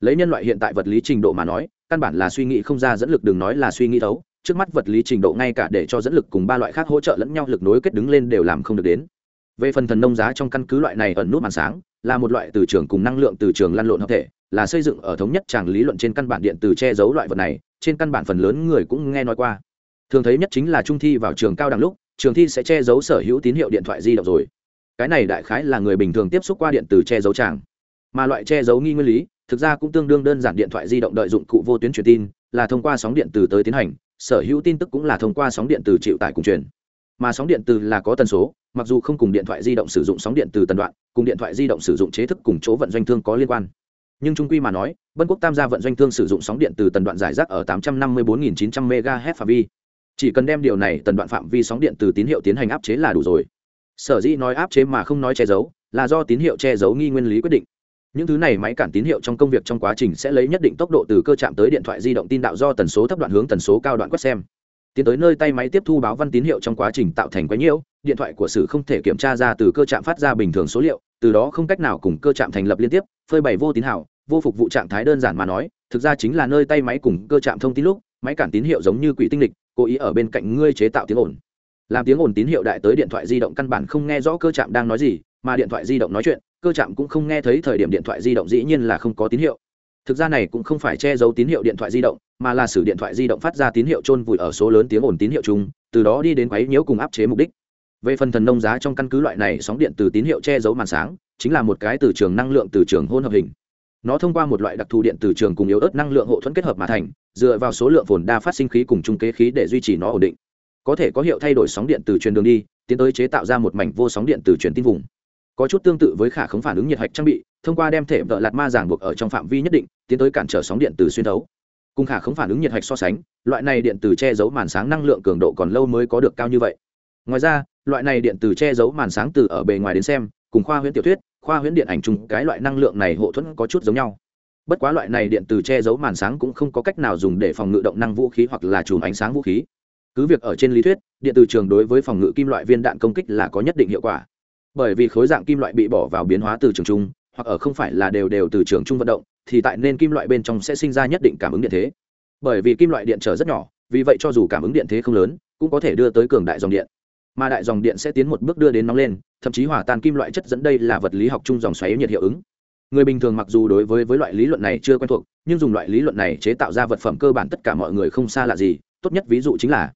[SPEAKER 1] Lấy nhân loại hiện tại vật lý trình độ mà nói, căn bản là suy nghĩ không ra dẫn lực đừng nói là suy nghĩ thấu, trước mắt vật lý trình độ ngay cả để cho dẫn lực cùng ba loại khác hỗ trợ lẫn nhau lực nối kết đứng lên đều làm không được đến về phần thần nông giá trong căn cứ loại này ẩn nút màn sáng, là một loại từ trường cùng năng lượng từ trường lăn lộn hợp thể, là xây dựng ở thống nhất tràng lý luận trên căn bản điện từ che giấu loại vật này, trên căn bản phần lớn người cũng nghe nói qua. Thường thấy nhất chính là trung thi vào trường cao đẳng lúc, trường thi sẽ che giấu sở hữu tín hiệu điện thoại di động rồi. Cái này đại khái là người bình thường tiếp xúc qua điện từ che giấu tràng. Mà loại che giấu nghi nguyên lý, thực ra cũng tương đương đơn giản điện thoại di động đợi dụng cụ vô tuyến truyền tin, là thông qua sóng điện từ tới tiến hành, sở hữu tin tức cũng là thông qua sóng điện từ chịu tải cùng truyền mà sóng điện từ là có tần số, mặc dù không cùng điện thoại di động sử dụng sóng điện từ tần đoạn, cùng điện thoại di động sử dụng chế thức cùng chỗ vận doanh thương có liên quan. Nhưng trung quy mà nói, vân quốc tam gia vận doanh thương sử dụng sóng điện từ tần đoạn giải rác ở 854.900 MHz phạm vi. Chỉ cần đem điều này tần đoạn phạm vi sóng điện từ tín hiệu tiến hành áp chế là đủ rồi. Sở dĩ nói áp chế mà không nói che giấu, là do tín hiệu che giấu nghi nguyên lý quyết định. Những thứ này máy cản tín hiệu trong công việc trong quá trình sẽ lấy nhất định tốc độ từ cơ chạm tới điện thoại di động tin đạo do tần số thấp đoạn hướng tần số cao đoạn quét xem tiến tới nơi tay máy tiếp thu báo văn tín hiệu trong quá trình tạo thành quái nhiễu, điện thoại của sử không thể kiểm tra ra từ cơ trạm phát ra bình thường số liệu, từ đó không cách nào cùng cơ trạm thành lập liên tiếp, phơi bày vô tín hảo vô phục vụ trạng thái đơn giản mà nói, thực ra chính là nơi tay máy cùng cơ trạm thông tin lúc, máy cản tín hiệu giống như quỷ tinh lịch, cố ý ở bên cạnh ngươi chế tạo tiếng ồn. Làm tiếng ồn tín hiệu đại tới điện thoại di động căn bản không nghe rõ cơ trạm đang nói gì, mà điện thoại di động nói chuyện, cơ trạm cũng không nghe thấy thời điểm điện thoại di động dĩ nhiên là không có tín hiệu thực ra này cũng không phải che giấu tín hiệu điện thoại di động, mà là sử điện thoại di động phát ra tín hiệu trôn vùi ở số lớn tiếng ồn tín hiệu chung, từ đó đi đến quấy nhiễu cùng áp chế mục đích. Về phần thần nông giá trong căn cứ loại này sóng điện từ tín hiệu che giấu màn sáng, chính là một cái từ trường năng lượng từ trường hôn hợp hình. Nó thông qua một loại đặc thù điện từ trường cùng yếu ớt năng lượng hộ thuẫn kết hợp mà thành, dựa vào số lượng phồn đa phát sinh khí cùng trung kế khí để duy trì nó ổn định. Có thể có hiệu thay đổi sóng điện từ truyền đường đi, tiến tới chế tạo ra một mảnh vô sóng điện từ truyền tin vùng. Có chút tương tự với khả khống phản ứng nhiệt hạch trang bị thông qua đem thể vợ lạt ma giảng buộc ở trong phạm vi nhất định, tiến tới cản trở sóng điện từ xuyên thấu. Cùng khả không phản ứng nhiệt hạch so sánh, loại này điện từ che giấu màn sáng năng lượng cường độ còn lâu mới có được cao như vậy. Ngoài ra, loại này điện từ che giấu màn sáng từ ở bề ngoài đến xem, cùng khoa huyễn tiểu thuyết, khoa huyễn điện ảnh chung cái loại năng lượng này hộ thuẫn có chút giống nhau. Bất quá loại này điện từ che giấu màn sáng cũng không có cách nào dùng để phòng ngự động năng vũ khí hoặc là chùm ánh sáng vũ khí. Cứ việc ở trên lý thuyết, điện từ trường đối với phòng ngự kim loại viên đạn công kích là có nhất định hiệu quả. Bởi vì khối dạng kim loại bị bỏ vào biến hóa từ trường trung hoặc ở không phải là đều đều từ trường trung vận động, thì tại nên kim loại bên trong sẽ sinh ra nhất định cảm ứng điện thế. Bởi vì kim loại điện trở rất nhỏ, vì vậy cho dù cảm ứng điện thế không lớn, cũng có thể đưa tới cường đại dòng điện. Mà đại dòng điện sẽ tiến một bước đưa đến nóng lên, thậm chí hòa tan kim loại chất dẫn đây là vật lý học chung dòng xoáy nhiệt hiệu ứng. Người bình thường mặc dù đối với với loại lý luận này chưa quen thuộc, nhưng dùng loại lý luận này chế tạo ra vật phẩm cơ bản tất cả mọi người không xa lạ gì, tốt nhất ví dụ chính là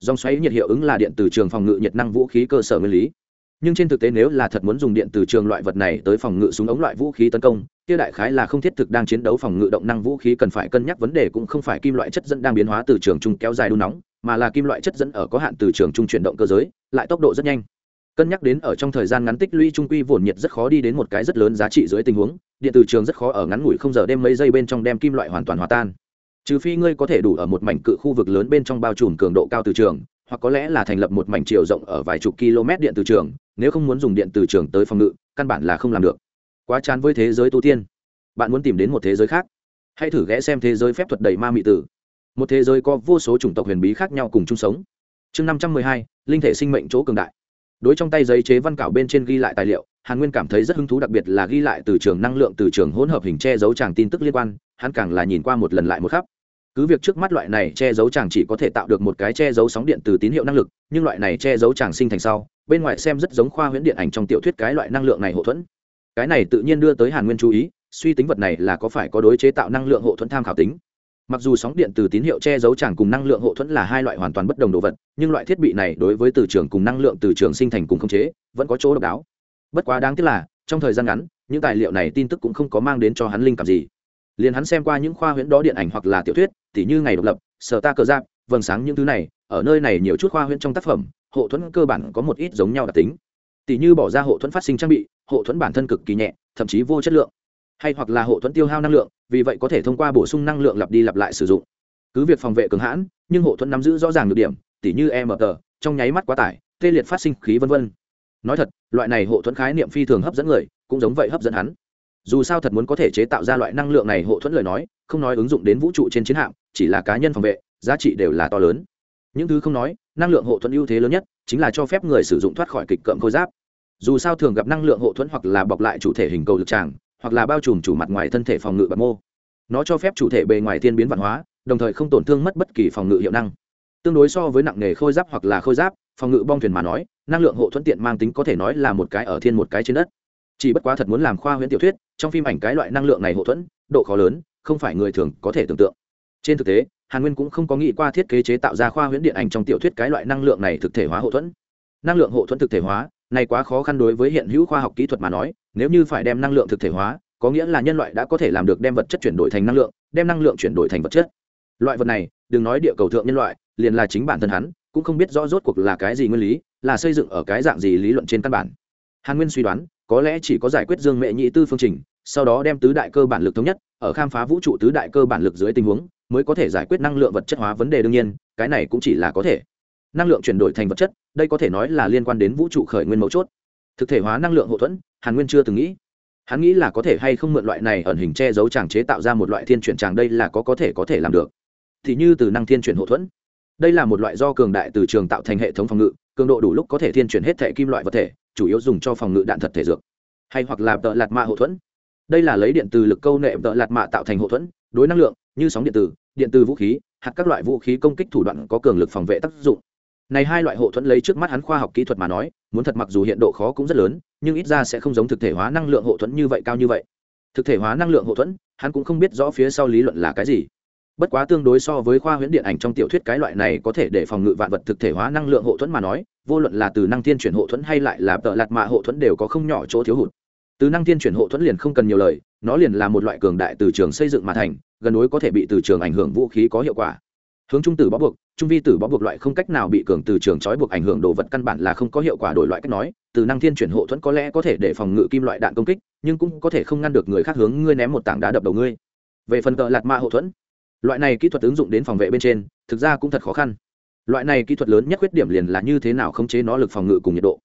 [SPEAKER 1] dòng xoáy nhiệt hiệu ứng là điện từ trường phòng ngự nhiệt năng vũ khí cơ sở nguyên lý nhưng trên thực tế nếu là thật muốn dùng điện từ trường loại vật này tới phòng ngự súng ống loại vũ khí tấn công, kia đại khái là không thiết thực đang chiến đấu phòng ngự động năng vũ khí cần phải cân nhắc vấn đề cũng không phải kim loại chất dẫn đang biến hóa từ trường trung kéo dài đun nóng, mà là kim loại chất dẫn ở có hạn từ trường trung chuyển động cơ giới, lại tốc độ rất nhanh. Cân nhắc đến ở trong thời gian ngắn tích lũy trung quy vồn nhiệt rất khó đi đến một cái rất lớn giá trị dưới tình huống, điện từ trường rất khó ở ngắn ngủi không giờ đem mấy giây bên trong đem kim loại hoàn toàn hòa tan. Trừ phi ngươi có thể đủ ở một mảnh cự khu vực lớn bên trong bao trùm cường độ cao từ trường, hoặc có lẽ là thành lập một mảnh chiều rộng ở vài chục km điện từ trường nếu không muốn dùng điện từ trường tới phòng ngự, căn bản là không làm được. Quá chán với thế giới tu tiên. Bạn muốn tìm đến một thế giới khác? Hãy thử ghé xem thế giới phép thuật đầy ma mị tử. Một thế giới có vô số chủng tộc huyền bí khác nhau cùng chung sống. Chương năm trăm mười hai, linh thể sinh mệnh chỗ cường đại. Đối trong tay giấy chế văn cảo bên trên ghi lại tài liệu, hàn nguyên cảm thấy rất hứng thú đặc biệt là ghi lại từ trường năng lượng từ trường hỗn hợp hình che giấu tràng tin tức liên quan, hắn càng là nhìn qua một lần lại một khắp cứ việc trước mắt loại này che giấu chàng chỉ có thể tạo được một cái che giấu sóng điện từ tín hiệu năng lực, nhưng loại này che giấu chàng sinh thành sau, bên ngoài xem rất giống khoa huyễn điện ảnh trong tiểu thuyết cái loại năng lượng này hậu thuẫn. Cái này tự nhiên đưa tới hàn nguyên chú ý, suy tính vật này là có phải có đối chế tạo năng lượng hộ thuẫn tham khảo tính. Mặc dù sóng điện từ tín hiệu che giấu chẳng cùng năng lượng hộ thuẫn là hai loại hoàn toàn bất đồng đồ vật, nhưng loại thiết bị này đối với từ trường cùng năng lượng từ trường sinh thành cùng khống chế, vẫn có chỗ độc đáo. Bất quá đáng tiếc là, trong thời gian ngắn, những tài liệu này tin tức cũng không có mang đến cho hắn linh cảm gì liền hắn xem qua những khoa huyễn đó điện ảnh hoặc là tiểu thuyết, tỉ như ngày độc lập, sở ta cờ giáp, vầng sáng những thứ này, ở nơi này nhiều chút khoa huyễn trong tác phẩm, hộ thuẫn cơ bản có một ít giống nhau đặc tính. Tỉ như bỏ ra hộ thuẫn phát sinh trang bị, hộ thuẫn bản thân cực kỳ nhẹ, thậm chí vô chất lượng. Hay hoặc là hộ thuẫn tiêu hao năng lượng, vì vậy có thể thông qua bổ sung năng lượng lặp đi lặp lại sử dụng. Cứ việc phòng vệ cường hãn, nhưng hộ thuẫn nắm giữ rõ ràng được điểm, tỉ như e mt trong nháy mắt quá tải, tê liệt phát sinh khí v v nói thật, loại này hộ thuẫn khái niệm phi thường hấp dẫn người, cũng giống vậy hấp dẫn hắn dù sao thật muốn có thể chế tạo ra loại năng lượng này hộ thuẫn lời nói, không nói ứng dụng đến vũ trụ trên chiến hạm, chỉ là cá nhân phòng vệ, giá trị đều là to lớn. Những thứ không nói, năng lượng hộ thuẫn ưu thế lớn nhất chính là cho phép người sử dụng thoát khỏi kịch cợm khôi giáp. Dù sao thường gặp năng lượng hộ thuẫn hoặc là bọc lại chủ thể hình cầu lực tràng, hoặc là bao trùm chủ mặt ngoài thân thể phòng ngự bạc mô. Nó cho phép chủ thể bề ngoài tiên biến văn hóa, đồng thời không tổn thương mất bất kỳ phòng ngự hiệu năng. Tương đối so với nặng nghề khôi giáp hoặc là khôi giáp, phòng ngự bong thuyền mà nói, năng lượng hộ thuẫn tiện mang tính có thể nói là một cái ở thiên một cái trên đất. Chỉ bất quá thật muốn làm khoa huyễn tiểu thuyết trong phim ảnh cái loại năng lượng này hậu thuẫn, độ khó lớn, không phải người thường có thể tưởng tượng. Trên thực tế, hàn nguyên cũng không có nghĩ qua thiết kế chế tạo ra khoa huyễn điện ảnh trong tiểu thuyết cái loại năng lượng này thực thể hóa hậu thuẫn. Năng lượng hậu thuẫn thực thể hóa, này quá khó khăn đối với hiện hữu khoa học kỹ thuật mà nói, nếu như phải đem năng lượng thực thể hóa, có nghĩa là nhân loại đã có thể làm được đem vật chất chuyển đổi thành năng lượng, đem năng lượng chuyển đổi thành vật chất. Loại vật này, đừng nói địa cầu thượng nhân loại, liền là chính bản thân hắn, cũng không biết rõ rốt cuộc là cái gì nguyên lý, là xây dựng ở cái dạng gì lý luận trên căn bản. Hàn nguyên suy đoán, có lẽ chỉ có giải quyết dương mệ nhị tư phương trình sau đó đem tứ đại cơ bản lực thống nhất, ở khám phá vũ trụ tứ đại cơ bản lực dưới tình huống, mới có thể giải quyết năng lượng vật chất hóa vấn đề đương nhiên, cái này cũng chỉ là có thể. Năng lượng chuyển đổi thành vật chất, đây có thể nói là liên quan đến vũ trụ khởi nguyên mấu chốt. Thực thể hóa năng lượng hậu thuẫn, hàn nguyên chưa từng nghĩ. Hắn nghĩ là có thể hay không mượn loại này ẩn hình che giấu tràng chế tạo ra một loại thiên chuyển tràng đây là có có thể có thể làm được. Thì như từ năng thiên chuyển hậu thuẫn. Đây là một loại do cường đại từ trường tạo thành hệ thống phòng ngự, cường độ đủ lúc có thể thiên chuyển hết thể kim loại vật thể, chủ yếu dùng cho phòng ngự đạn thật thể dược. Hay hoặc là tợ lạt ma hậu thuẫn đây là lấy điện từ lực câu nệ vợ lạt mạ tạo thành hậu thuẫn, đối năng lượng, như sóng điện tử điện từ vũ khí hoặc các loại vũ khí công kích thủ đoạn có cường lực phòng vệ tác dụng. Này hai loại hộ thuẫn lấy trước mắt hắn khoa học kỹ thuật mà nói, muốn thật mặc dù hiện độ khó cũng rất lớn, nhưng ít ra sẽ không giống thực thể hóa năng lượng hộ thuẫn như vậy cao như vậy. Thực thể hóa năng lượng hộ thuẫn, hắn cũng không biết rõ phía sau lý luận là cái gì. Bất quá tương đối so với khoa huyễn điện ảnh trong tiểu thuyết cái loại này có thể để phòng ngự vạn vật thực thể hóa năng lượng hộ thuẫn mà nói, vô luận là từ năng tiên chuyển hộ thuẫn hay lại là tợ lạt mạ hộ thuẫn đều có không nhỏ chỗ thiếu hụt từ năng thiên chuyển hộ thuẫn liền không cần nhiều lời, nó liền là một loại cường đại từ trường xây dựng mà thành, gần đối có thể bị từ trường ảnh hưởng vũ khí có hiệu quả. Hướng trung tử bó buộc, trung vi tử bó buộc loại không cách nào bị cường từ trường trói buộc ảnh hưởng đồ vật căn bản là không có hiệu quả đổi loại cách nói, từ năng thiên chuyển hộ thuẫn có lẽ có thể để phòng ngự kim loại đạn công kích, nhưng cũng có thể không ngăn được người khác hướng ngươi ném một tảng đá đập đầu ngươi. Về phần tợ lạt ma hộ thuẫn, loại này kỹ thuật ứng dụng đến phòng vệ bên trên, thực ra cũng thật khó khăn. Loại này kỹ thuật lớn nhất khuyết điểm liền là như thế nào khống chế nó lực phòng ngự cùng nhiệt độ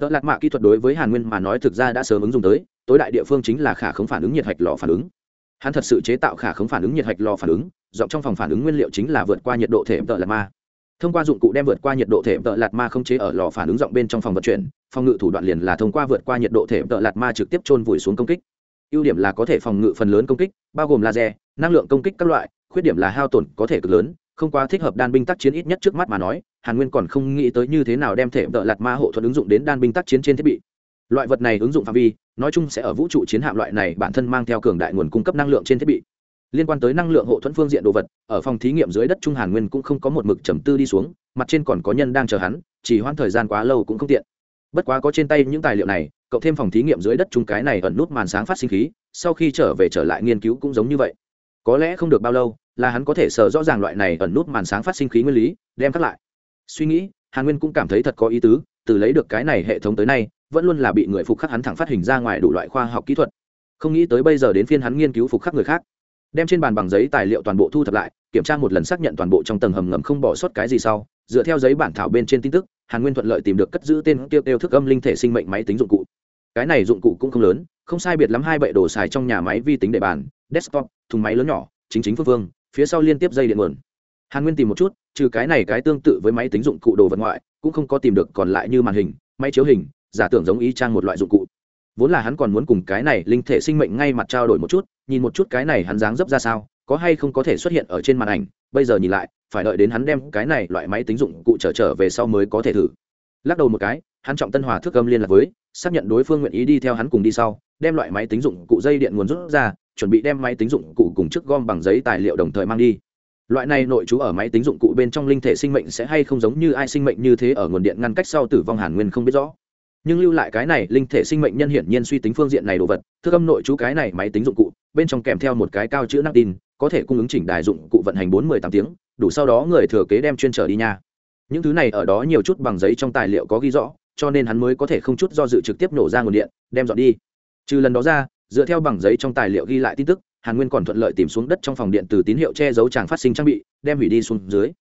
[SPEAKER 1] tợ lạt mạ kỹ thuật đối với hàn nguyên mà nói thực ra đã sớm ứng dụng tới, tối đại địa phương chính là khả khống phản ứng nhiệt hạch lò phản ứng. Hắn thật sự chế tạo khả khống phản ứng nhiệt hạch lò phản ứng dọn trong phòng phản ứng nguyên liệu chính là vượt qua nhiệt độ thể tợ lạt ma thông qua dụng cụ đem vượt qua nhiệt độ thể tợ lạt ma không chế ở lò phản ứng rộng bên trong phòng vận chuyển, phòng ngự thủ đoạn liền là thông qua vượt qua nhiệt độ thể tợ lạt ma trực tiếp trôn vùi xuống công kích. Ưu điểm là có thể phòng ngự phần lớn công kích, bao gồm laser, năng lượng công kích các loại, khuyết điểm là hao tổn có thể cực lớn không quá thích hợp đan binh tác chiến ít nhất trước mắt mà nói, hàn nguyên còn không nghĩ tới như thế nào đem thể vợ lạt ma hộ thuật ứng dụng đến đan binh tác chiến trên thiết bị. Loại vật này ứng dụng phạm vi, nói chung sẽ ở vũ trụ chiến hạm loại này bản thân mang theo cường đại nguồn cung cấp năng lượng trên thiết bị. Liên quan tới năng lượng hộ thuẫn phương diện đồ vật, ở phòng thí nghiệm dưới đất trung hàn nguyên cũng không có một mực trầm tư đi xuống, mặt trên còn có nhân đang chờ hắn, chỉ hoãn thời gian quá lâu cũng không tiện. Bất quá có trên tay những tài liệu này, cộng thêm phòng thí nghiệm dưới đất chung cái này ẩn nút màn sáng phát sinh khí, sau khi trở về trở lại nghiên cứu cũng giống như vậy. Có lẽ không được bao lâu là hắn có thể sờ rõ ràng loại này ẩn nút màn sáng phát sinh khí nguyên lý, đem cắt lại. Suy nghĩ, hàn nguyên cũng cảm thấy thật có ý tứ, từ lấy được cái này hệ thống tới nay, vẫn luôn là bị người phục khắc hắn thẳng phát hình ra ngoài đủ loại khoa học kỹ thuật. Không nghĩ tới bây giờ đến phiên hắn nghiên cứu phục khắc người khác. Đem trên bàn bằng giấy tài liệu toàn bộ thu thập lại, kiểm tra một lần xác nhận toàn bộ trong tầng hầm ngầm không bỏ sót cái gì sau, dựa theo giấy bản thảo bên trên tin tức, hàn nguyên thuận lợi tìm được cất giữ tên tiêu tiêu thức âm linh thể sinh mệnh máy tính dụng cụ. Cái này dụng cụ cũng không lớn, không sai biệt lắm hai bệ đồ xài trong nhà máy vi tính để bàn, desktop, thùng máy lớn nhỏ, chính chính phương phương phía sau liên tiếp dây điện nguồn. Hàn nguyên tìm một chút, trừ cái này cái tương tự với máy tính dụng cụ đồ vật ngoại, cũng không có tìm được còn lại như màn hình, máy chiếu hình, giả tưởng giống y trang một loại dụng cụ. Vốn là hắn còn muốn cùng cái này linh thể sinh mệnh ngay mặt trao đổi một chút, nhìn một chút cái này hắn dáng dấp ra sao, có hay không có thể xuất hiện ở trên màn ảnh, bây giờ nhìn lại, phải đợi đến hắn đem cái này loại máy tính dụng cụ trở trở về sau mới có thể thử. Lắc đầu một cái, hắn trọng tân hòa thước âm liên lạc với, xác nhận đối phương nguyện ý đi theo hắn cùng đi sau đem loại máy tính dụng cụ dây điện nguồn rút ra, chuẩn bị đem máy tính dụng cụ cùng chiếc gom bằng giấy tài liệu đồng thời mang đi. Loại này nội trú ở máy tính dụng cụ bên trong linh thể sinh mệnh sẽ hay không giống như ai sinh mệnh như thế ở nguồn điện ngăn cách sau tử vong hàn nguyên không biết rõ. Nhưng lưu lại cái này, linh thể sinh mệnh nhân hiển nhiên suy tính phương diện này đồ vật, thức âm nội trú cái này máy tính dụng cụ, bên trong kèm theo một cái cao chữ năng tin, có thể cung ứng chỉnh đài dụng cụ vận hành bốn mươi tám tiếng, đủ sau đó người thừa kế đem chuyên trở đi nha. Những thứ này ở đó nhiều chút bằng giấy trong tài liệu có ghi rõ, cho nên hắn mới có thể không chút do dự trực tiếp nổ ra nguồn điện, đem dọn đi trừ lần đó ra, dựa theo bằng giấy trong tài liệu ghi lại tin tức, hàn nguyên còn thuận lợi tìm xuống đất trong phòng điện từ tín hiệu che giấu tràng phát sinh trang bị, đem hủy đi xuống dưới.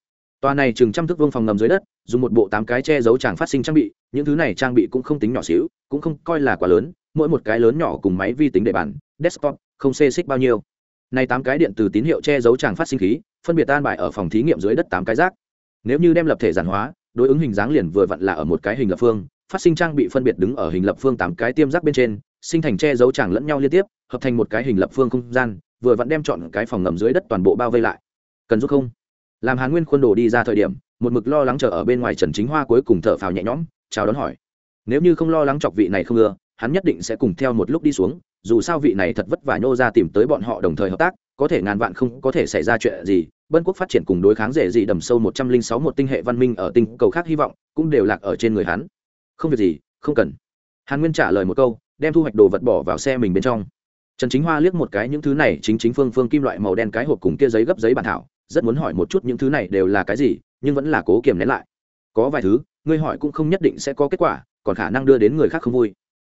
[SPEAKER 1] Tòa này chừng trăm thước vương phòng ngầm dưới đất, dùng một bộ tám cái che giấu tràng phát sinh trang bị, những thứ này trang bị cũng không tính nhỏ xíu, cũng không coi là quá lớn, mỗi một cái lớn nhỏ cùng máy vi tính để bàn, desktop, không xê xích bao nhiêu. Này tám cái điện từ tín hiệu che giấu tràng phát sinh khí, phân biệt tan bại ở phòng thí nghiệm dưới đất tám cái rác. Nếu như đem lập thể giản hóa, đối ứng hình dáng liền vừa vặn là ở một cái hình lập phương, phát sinh trang bị phân biệt đứng ở hình lập phương tám cái tiêm rác bên trên sinh thành che giấu chàng lẫn nhau liên tiếp, hợp thành một cái hình lập phương không gian, vừa vặn đem chọn cái phòng ngầm dưới đất toàn bộ bao vây lại. Cần giúp không? Làm hàn nguyên khuôn đồ đi ra thời điểm, một mực lo lắng chờ ở bên ngoài trần chính hoa cuối cùng thở phào nhẹ nhõm, chào đón hỏi. Nếu như không lo lắng chọc vị này không ưa, hắn nhất định sẽ cùng theo một lúc đi xuống, dù sao vị này thật vất vả nhô ra tìm tới bọn họ đồng thời hợp tác, có thể ngàn vạn không có thể xảy ra chuyện gì, bân quốc phát triển cùng đối kháng rể gì đầm sâu một trăm linh sáu một tinh hệ văn minh ở tinh cầu khác hy vọng cũng đều lạc ở trên người hắn. Không việc gì, không cần. Hàn nguyên trả lời một câu đem thu hoạch đồ vật bỏ vào xe mình bên trong. Trần chính hoa liếc một cái những thứ này chính chính phương phương kim loại màu đen cái hộp cùng kia giấy gấp giấy bản thảo, rất muốn hỏi một chút những thứ này đều là cái gì, nhưng vẫn là cố kiềm nén lại. Có vài thứ, ngươi hỏi cũng không nhất định sẽ có kết quả, còn khả năng đưa đến người khác không vui.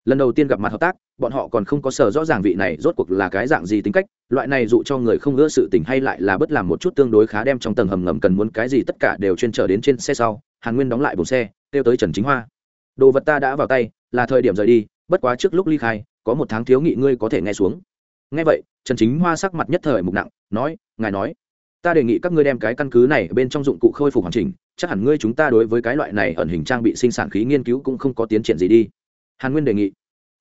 [SPEAKER 1] Lần đầu tiên gặp mặt hợp tác, bọn họ còn không có sở rõ ràng vị này rốt cuộc là cái dạng gì tính cách, loại này dụ cho người không ưa sự tình hay lại là bất làm một chút tương đối khá đem trong tầng hầm ngầm cần muốn cái gì tất cả đều chuyên trở đến trên xe sau, hàn nguyên đóng lại bồn xe, kêu tới trần chính hoa. Đồ vật ta đã vào tay, là thời điểm rời đi bất quá trước lúc ly khai, có một tháng thiếu nghị ngươi có thể nghe xuống. Nghe vậy, trần chính hoa sắc mặt nhất thời mục nặng, nói, ngài nói, ta đề nghị các ngươi đem cái căn cứ này bên trong dụng cụ khôi phục hoàn chỉnh, chắc hẳn ngươi chúng ta đối với cái loại này ẩn hình trang bị sinh sản khí nghiên cứu cũng không có tiến triển gì đi. Hàn nguyên đề nghị.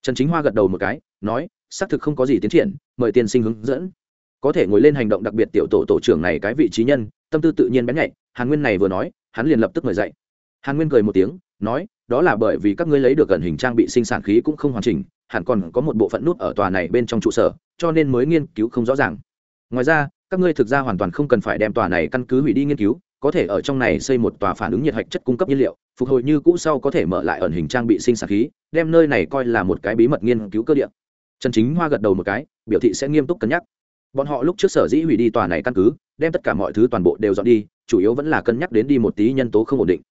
[SPEAKER 1] Trần chính hoa gật đầu một cái, nói, xác thực không có gì tiến triển, mời tiên sinh hướng dẫn. Có thể ngồi lên hành động đặc biệt tiểu tổ tổ trưởng này cái vị trí nhân, tâm tư tự nhiên bén nhạy, hàn nguyên này vừa nói, hắn liền lập tức mời dậy. Hàn nguyên cười một tiếng nói, đó là bởi vì các ngươi lấy được gần hình trang bị sinh sản khí cũng không hoàn chỉnh, hẳn còn có một bộ phận nút ở tòa này bên trong trụ sở, cho nên mới nghiên cứu không rõ ràng. Ngoài ra, các ngươi thực ra hoàn toàn không cần phải đem tòa này căn cứ hủy đi nghiên cứu, có thể ở trong này xây một tòa phản ứng nhiệt hạch chất cung cấp nhiên liệu, phục hồi như cũ sau có thể mở lại ẩn hình trang bị sinh sản khí, đem nơi này coi là một cái bí mật nghiên cứu cơ địa. Trần chính hoa gật đầu một cái, biểu thị sẽ nghiêm túc cân nhắc. Bọn họ lúc trước sở dĩ hủy đi tòa này căn cứ, đem tất cả mọi thứ toàn bộ đều dọn đi, chủ yếu vẫn là cân nhắc đến đi một tí nhân tố không ổn định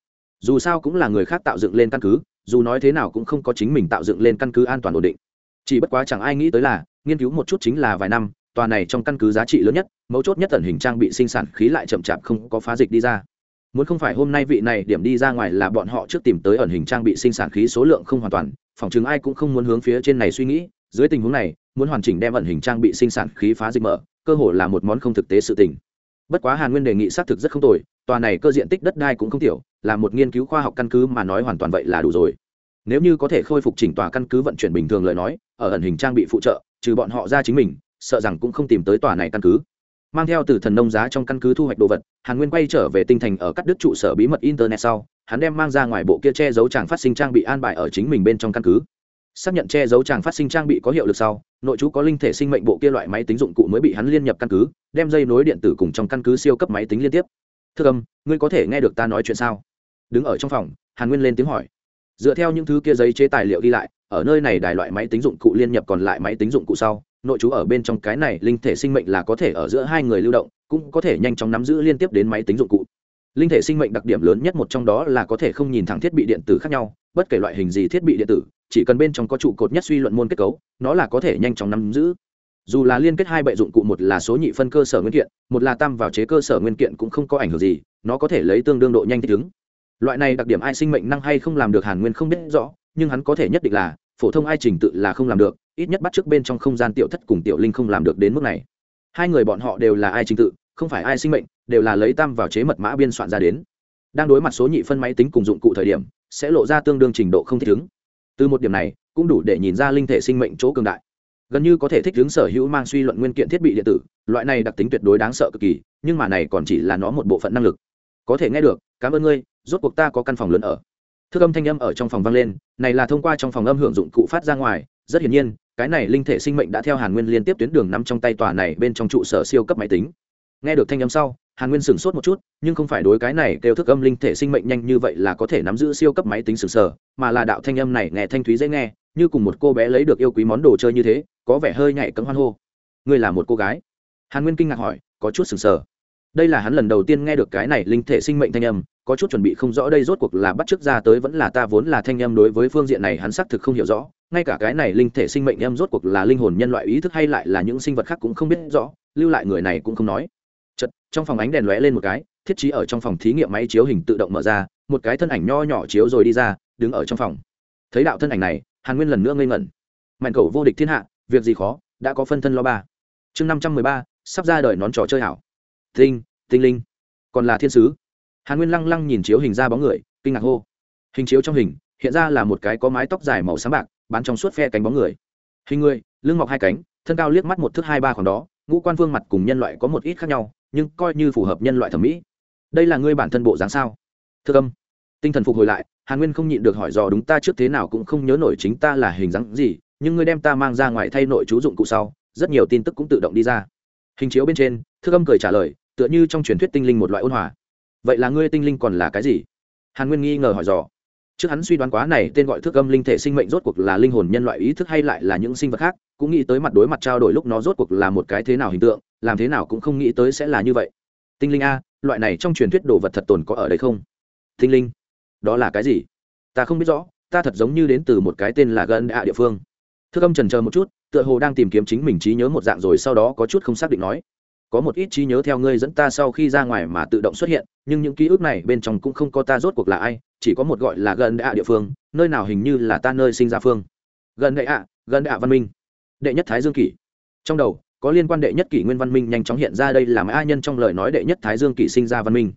[SPEAKER 1] dù sao cũng là người khác tạo dựng lên căn cứ, dù nói thế nào cũng không có chính mình tạo dựng lên căn cứ an toàn ổn định. Chỉ bất quá chẳng ai nghĩ tới là, nghiên cứu một chút chính là vài năm, tòa này trong căn cứ giá trị lớn nhất, mấu chốt nhất tần hình trang bị sinh sản khí lại chậm chạp không có phá dịch đi ra. Muốn không phải hôm nay vị này điểm đi ra ngoài là bọn họ trước tìm tới ẩn hình trang bị sinh sản khí số lượng không hoàn toàn, phòng chứng ai cũng không muốn hướng phía trên này suy nghĩ, dưới tình huống này, muốn hoàn chỉnh đem ẩn hình trang bị sinh sản khí phá dịch mở, cơ hội là một món không thực tế sự tình bất quá hàn nguyên đề nghị xác thực rất không tồi, tòa này cơ diện tích đất đai cũng không tiểu, là một nghiên cứu khoa học căn cứ mà nói hoàn toàn vậy là đủ rồi. Nếu như có thể khôi phục chỉnh tòa căn cứ vận chuyển bình thường lời nói, ở ẩn hình trang bị phụ trợ, trừ bọn họ ra chính mình, sợ rằng cũng không tìm tới tòa này căn cứ. Mang theo từ thần nông giá trong căn cứ thu hoạch đồ vật, hàn nguyên quay trở về tinh thành ở các đức trụ sở bí mật internet sau, hắn đem mang ra ngoài bộ kia che giấu chàng phát sinh trang bị an bài ở chính mình bên trong căn cứ xác nhận che giấu chàng phát sinh trang bị có hiệu lực sau, nội chú có linh thể sinh mệnh bộ kia loại máy tính dụng cụ mới bị hắn liên nhập căn cứ, đem dây nối điện tử cùng trong căn cứ siêu cấp máy tính liên tiếp. Thưa âm, ngươi có thể nghe được ta nói chuyện sao? Đứng ở trong phòng, hàn nguyên lên tiếng hỏi. Dựa theo những thứ kia giấy chế tài liệu ghi lại, ở nơi này đài loại máy tính dụng cụ liên nhập còn lại máy tính dụng cụ sau, nội chú ở bên trong cái này linh thể sinh mệnh là có thể ở giữa hai người lưu động, cũng có thể nhanh chóng nắm giữ liên tiếp đến máy tính dụng cụ. Linh thể sinh mệnh đặc điểm lớn nhất một trong đó là có thể không nhìn thẳng thiết bị điện tử khác nhau, bất kể loại hình gì thiết bị điện tử chỉ cần bên trong có trụ cột nhất suy luận môn kết cấu, nó là có thể nhanh chóng nắm giữ. Dù là liên kết hai bệ dụng cụ, một là số nhị phân cơ sở nguyên kiện, một là tam vào chế cơ sở nguyên kiện cũng không có ảnh hưởng gì, nó có thể lấy tương đương độ nhanh thích ứng. Loại này đặc điểm ai sinh mệnh năng hay không làm được hàn nguyên không biết rõ, nhưng hắn có thể nhất định là, phổ thông ai trình tự là không làm được, ít nhất bắt trước bên trong không gian tiểu thất cùng tiểu linh không làm được đến mức này. Hai người bọn họ đều là ai trình tự, không phải ai sinh mệnh, đều là lấy tam vào chế mật mã biên soạn ra đến. Đang đối mặt số nhị phân máy tính cùng dụng cụ thời điểm, sẽ lộ ra tương đương trình độ không thích ứng từ một điểm này, cũng đủ để nhìn ra linh thể sinh mệnh chỗ cường đại. Gần như có thể thích ứng sở hữu mang suy luận nguyên kiện thiết bị điện tử, loại này đặc tính tuyệt đối đáng sợ cực kỳ, nhưng mà này còn chỉ là nó một bộ phận năng lực. Có thể nghe được, cảm ơn ngươi, rốt cuộc ta có căn phòng lớn ở. Thức âm thanh âm ở trong phòng vang lên, này là thông qua trong phòng âm hưởng dụng cụ phát ra ngoài, rất hiển nhiên, cái này linh thể sinh mệnh đã theo hàn nguyên liên tiếp tuyến đường nằm trong tay tòa này bên trong trụ sở siêu cấp máy tính. Nghe được thanh âm sau hàn nguyên sửng sốt một chút, nhưng không phải đối cái này kêu thức âm linh thể sinh mệnh nhanh như vậy là có thể nắm giữ siêu cấp máy tính sừng sờ, mà là đạo thanh âm này nghe thanh thúy dễ nghe, như cùng một cô bé lấy được yêu quý món đồ chơi như thế, có vẻ hơi nhạy cấm hoan hô. Ngươi là một cô gái? Hàn nguyên kinh ngạc hỏi, có chút sừng sờ. Đây là hắn lần đầu tiên nghe được cái này linh thể sinh mệnh thanh âm, có chút chuẩn bị không rõ đây rốt cuộc là bắt chước ra tới vẫn là ta vốn là thanh âm đối với phương diện này hắn xác thực không hiểu rõ, ngay cả cái này linh thể sinh mệnh âm rốt cuộc là linh hồn nhân loại ý thức hay lại là những sinh vật khác cũng không biết rõ, lưu lại người này cũng không nói chật, trong phòng ánh đèn lóe lên một cái, thiết trí ở trong phòng thí nghiệm máy chiếu hình tự động mở ra, một cái thân ảnh nho nhỏ chiếu rồi đi ra, đứng ở trong phòng. Thấy đạo thân ảnh này, hàn nguyên lần nữa ngây ngẩn. Mạnh cầu vô địch thiên hạ, việc gì khó, đã có phân thân lo ba. Chương năm trăm mười ba, sắp ra đời nón trò chơi hảo. Tinh tinh linh. Còn là thiên sứ. Hàn nguyên lăng lăng nhìn chiếu hình ra bóng người, kinh ngạc hô. Hình chiếu trong hình, hiện ra là một cái có mái tóc dài màu sáng bạc bán trong suốt phe cánh bóng người. Hình người, lưng mọc hai cánh, thân cao liếc mắt một thước hai ba khoảng đó, ngũ quan vương mặt cùng nhân loại có một ít khác nhau nhưng coi như phù hợp nhân loại thẩm mỹ. Đây là ngươi bản thân bộ dáng sao? Thưa âm, tinh thần phục hồi lại, hàn nguyên không nhịn được hỏi dò đúng ta trước thế nào cũng không nhớ nổi chính ta là hình dáng gì, nhưng ngươi đem ta mang ra ngoài thay nội chú dụng cụ sau, rất nhiều tin tức cũng tự động đi ra. Hình chiếu bên trên, thưa âm cười trả lời, tựa như trong truyền thuyết tinh linh một loại ôn hòa. Vậy là ngươi tinh linh còn là cái gì? Hàn nguyên nghi ngờ hỏi dò. Trước hắn suy đoán quá này, tên gọi thức âm linh thể sinh mệnh rốt cuộc là linh hồn nhân loại ý thức hay lại là những sinh vật khác, cũng nghĩ tới mặt đối mặt trao đổi lúc nó rốt cuộc là một cái thế nào hình tượng làm thế nào cũng không nghĩ tới sẽ là như vậy. Tinh linh a, loại này trong truyền thuyết đồ vật thật tồn có ở đây không? Tinh linh, đó là cái gì? Ta không biết rõ, ta thật giống như đến từ một cái tên là gần ạ địa phương. Thưa âm trần chờ một chút, tựa hồ đang tìm kiếm chính mình trí nhớ một dạng rồi sau đó có chút không xác định nói. Có một ít trí nhớ theo ngươi dẫn ta sau khi ra ngoài mà tự động xuất hiện, nhưng những ký ức này bên trong cũng không có ta rốt cuộc là ai, chỉ có một gọi là gần đại ạ địa phương, nơi nào hình như là ta nơi sinh ra phương. Gần đại ạ gần đại ạ văn minh. Đệ nhất thái dương kỷ. Trong đầu có liên quan đệ nhất kỷ nguyên văn minh nhanh chóng hiện ra đây là ai nhân trong lời nói đệ nhất thái dương kỷ sinh ra văn minh.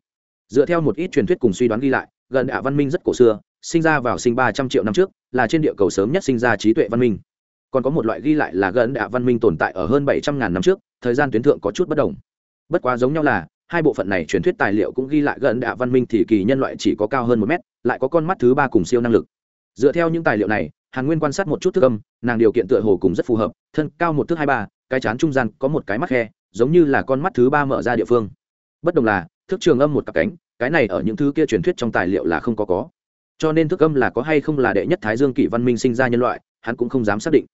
[SPEAKER 1] Dựa theo một ít truyền thuyết cùng suy đoán ghi lại, gần đệ ạ văn minh rất cổ xưa, sinh ra vào sinh ba trăm triệu năm trước, là trên địa cầu sớm nhất sinh ra trí tuệ văn minh. Còn có một loại ghi lại là gần đệ ạ văn minh tồn tại ở hơn bảy trăm ngàn năm trước, thời gian tuyến thượng có chút bất đồng. Bất quá giống nhau là, hai bộ phận này truyền thuyết tài liệu cũng ghi lại gần đạ văn minh thì kỳ nhân loại chỉ có cao hơn một mét, lại có con mắt thứ ba cùng siêu năng lực. Dựa theo những tài liệu này, hàn nguyên quan sát một chút thức âm, nàng điều kiện tựa hồ cùng rất phù hợp, thân cao một thước hai ba cái chán trung gian có một cái mắt khe, giống như là con mắt thứ ba mở ra địa phương. Bất đồng là thức trường âm một cặp cánh, cái này ở những thứ kia truyền thuyết trong tài liệu là không có có. Cho nên thức âm là có hay không là đệ nhất thái dương kỷ văn minh sinh ra nhân loại, hắn cũng không dám xác định.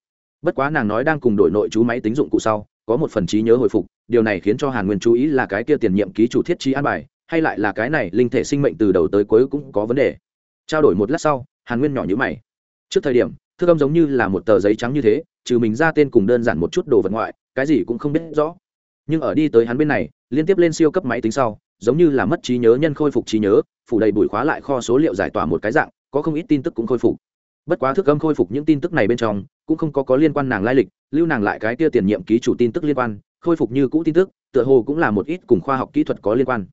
[SPEAKER 1] Bất quá nàng nói đang cùng đổi nội chú máy tính dụng cụ sau, có một phần trí nhớ hồi phục, điều này khiến cho hàn nguyên chú ý là cái kia tiền nhiệm ký chủ thiết trí an bài, hay lại là cái này linh thể sinh mệnh từ đầu tới cuối cũng có vấn đề. Trao đổi một lát sau, hàn nguyên nhỏ nhữ mày. Trước thời điểm thư âm giống như là một tờ giấy trắng như thế, trừ mình ra tên cùng đơn giản một chút đồ vật ngoại, cái gì cũng không biết rõ. Nhưng ở đi tới hắn bên này, liên tiếp lên siêu cấp máy tính sau, giống như là mất trí nhớ, nhân khôi phục trí nhớ, phủ đầy bụi khóa lại kho số liệu giải tỏa một cái dạng, có không ít tin tức cũng khôi phục. Bất quá thức âm khôi phục những tin tức này bên trong, cũng không có có liên quan nàng lai lịch, lưu nàng lại cái kia tiền nhiệm ký chủ tin tức liên quan, khôi phục như cũ tin tức, tựa hồ cũng là một ít cùng khoa học kỹ thuật có liên quan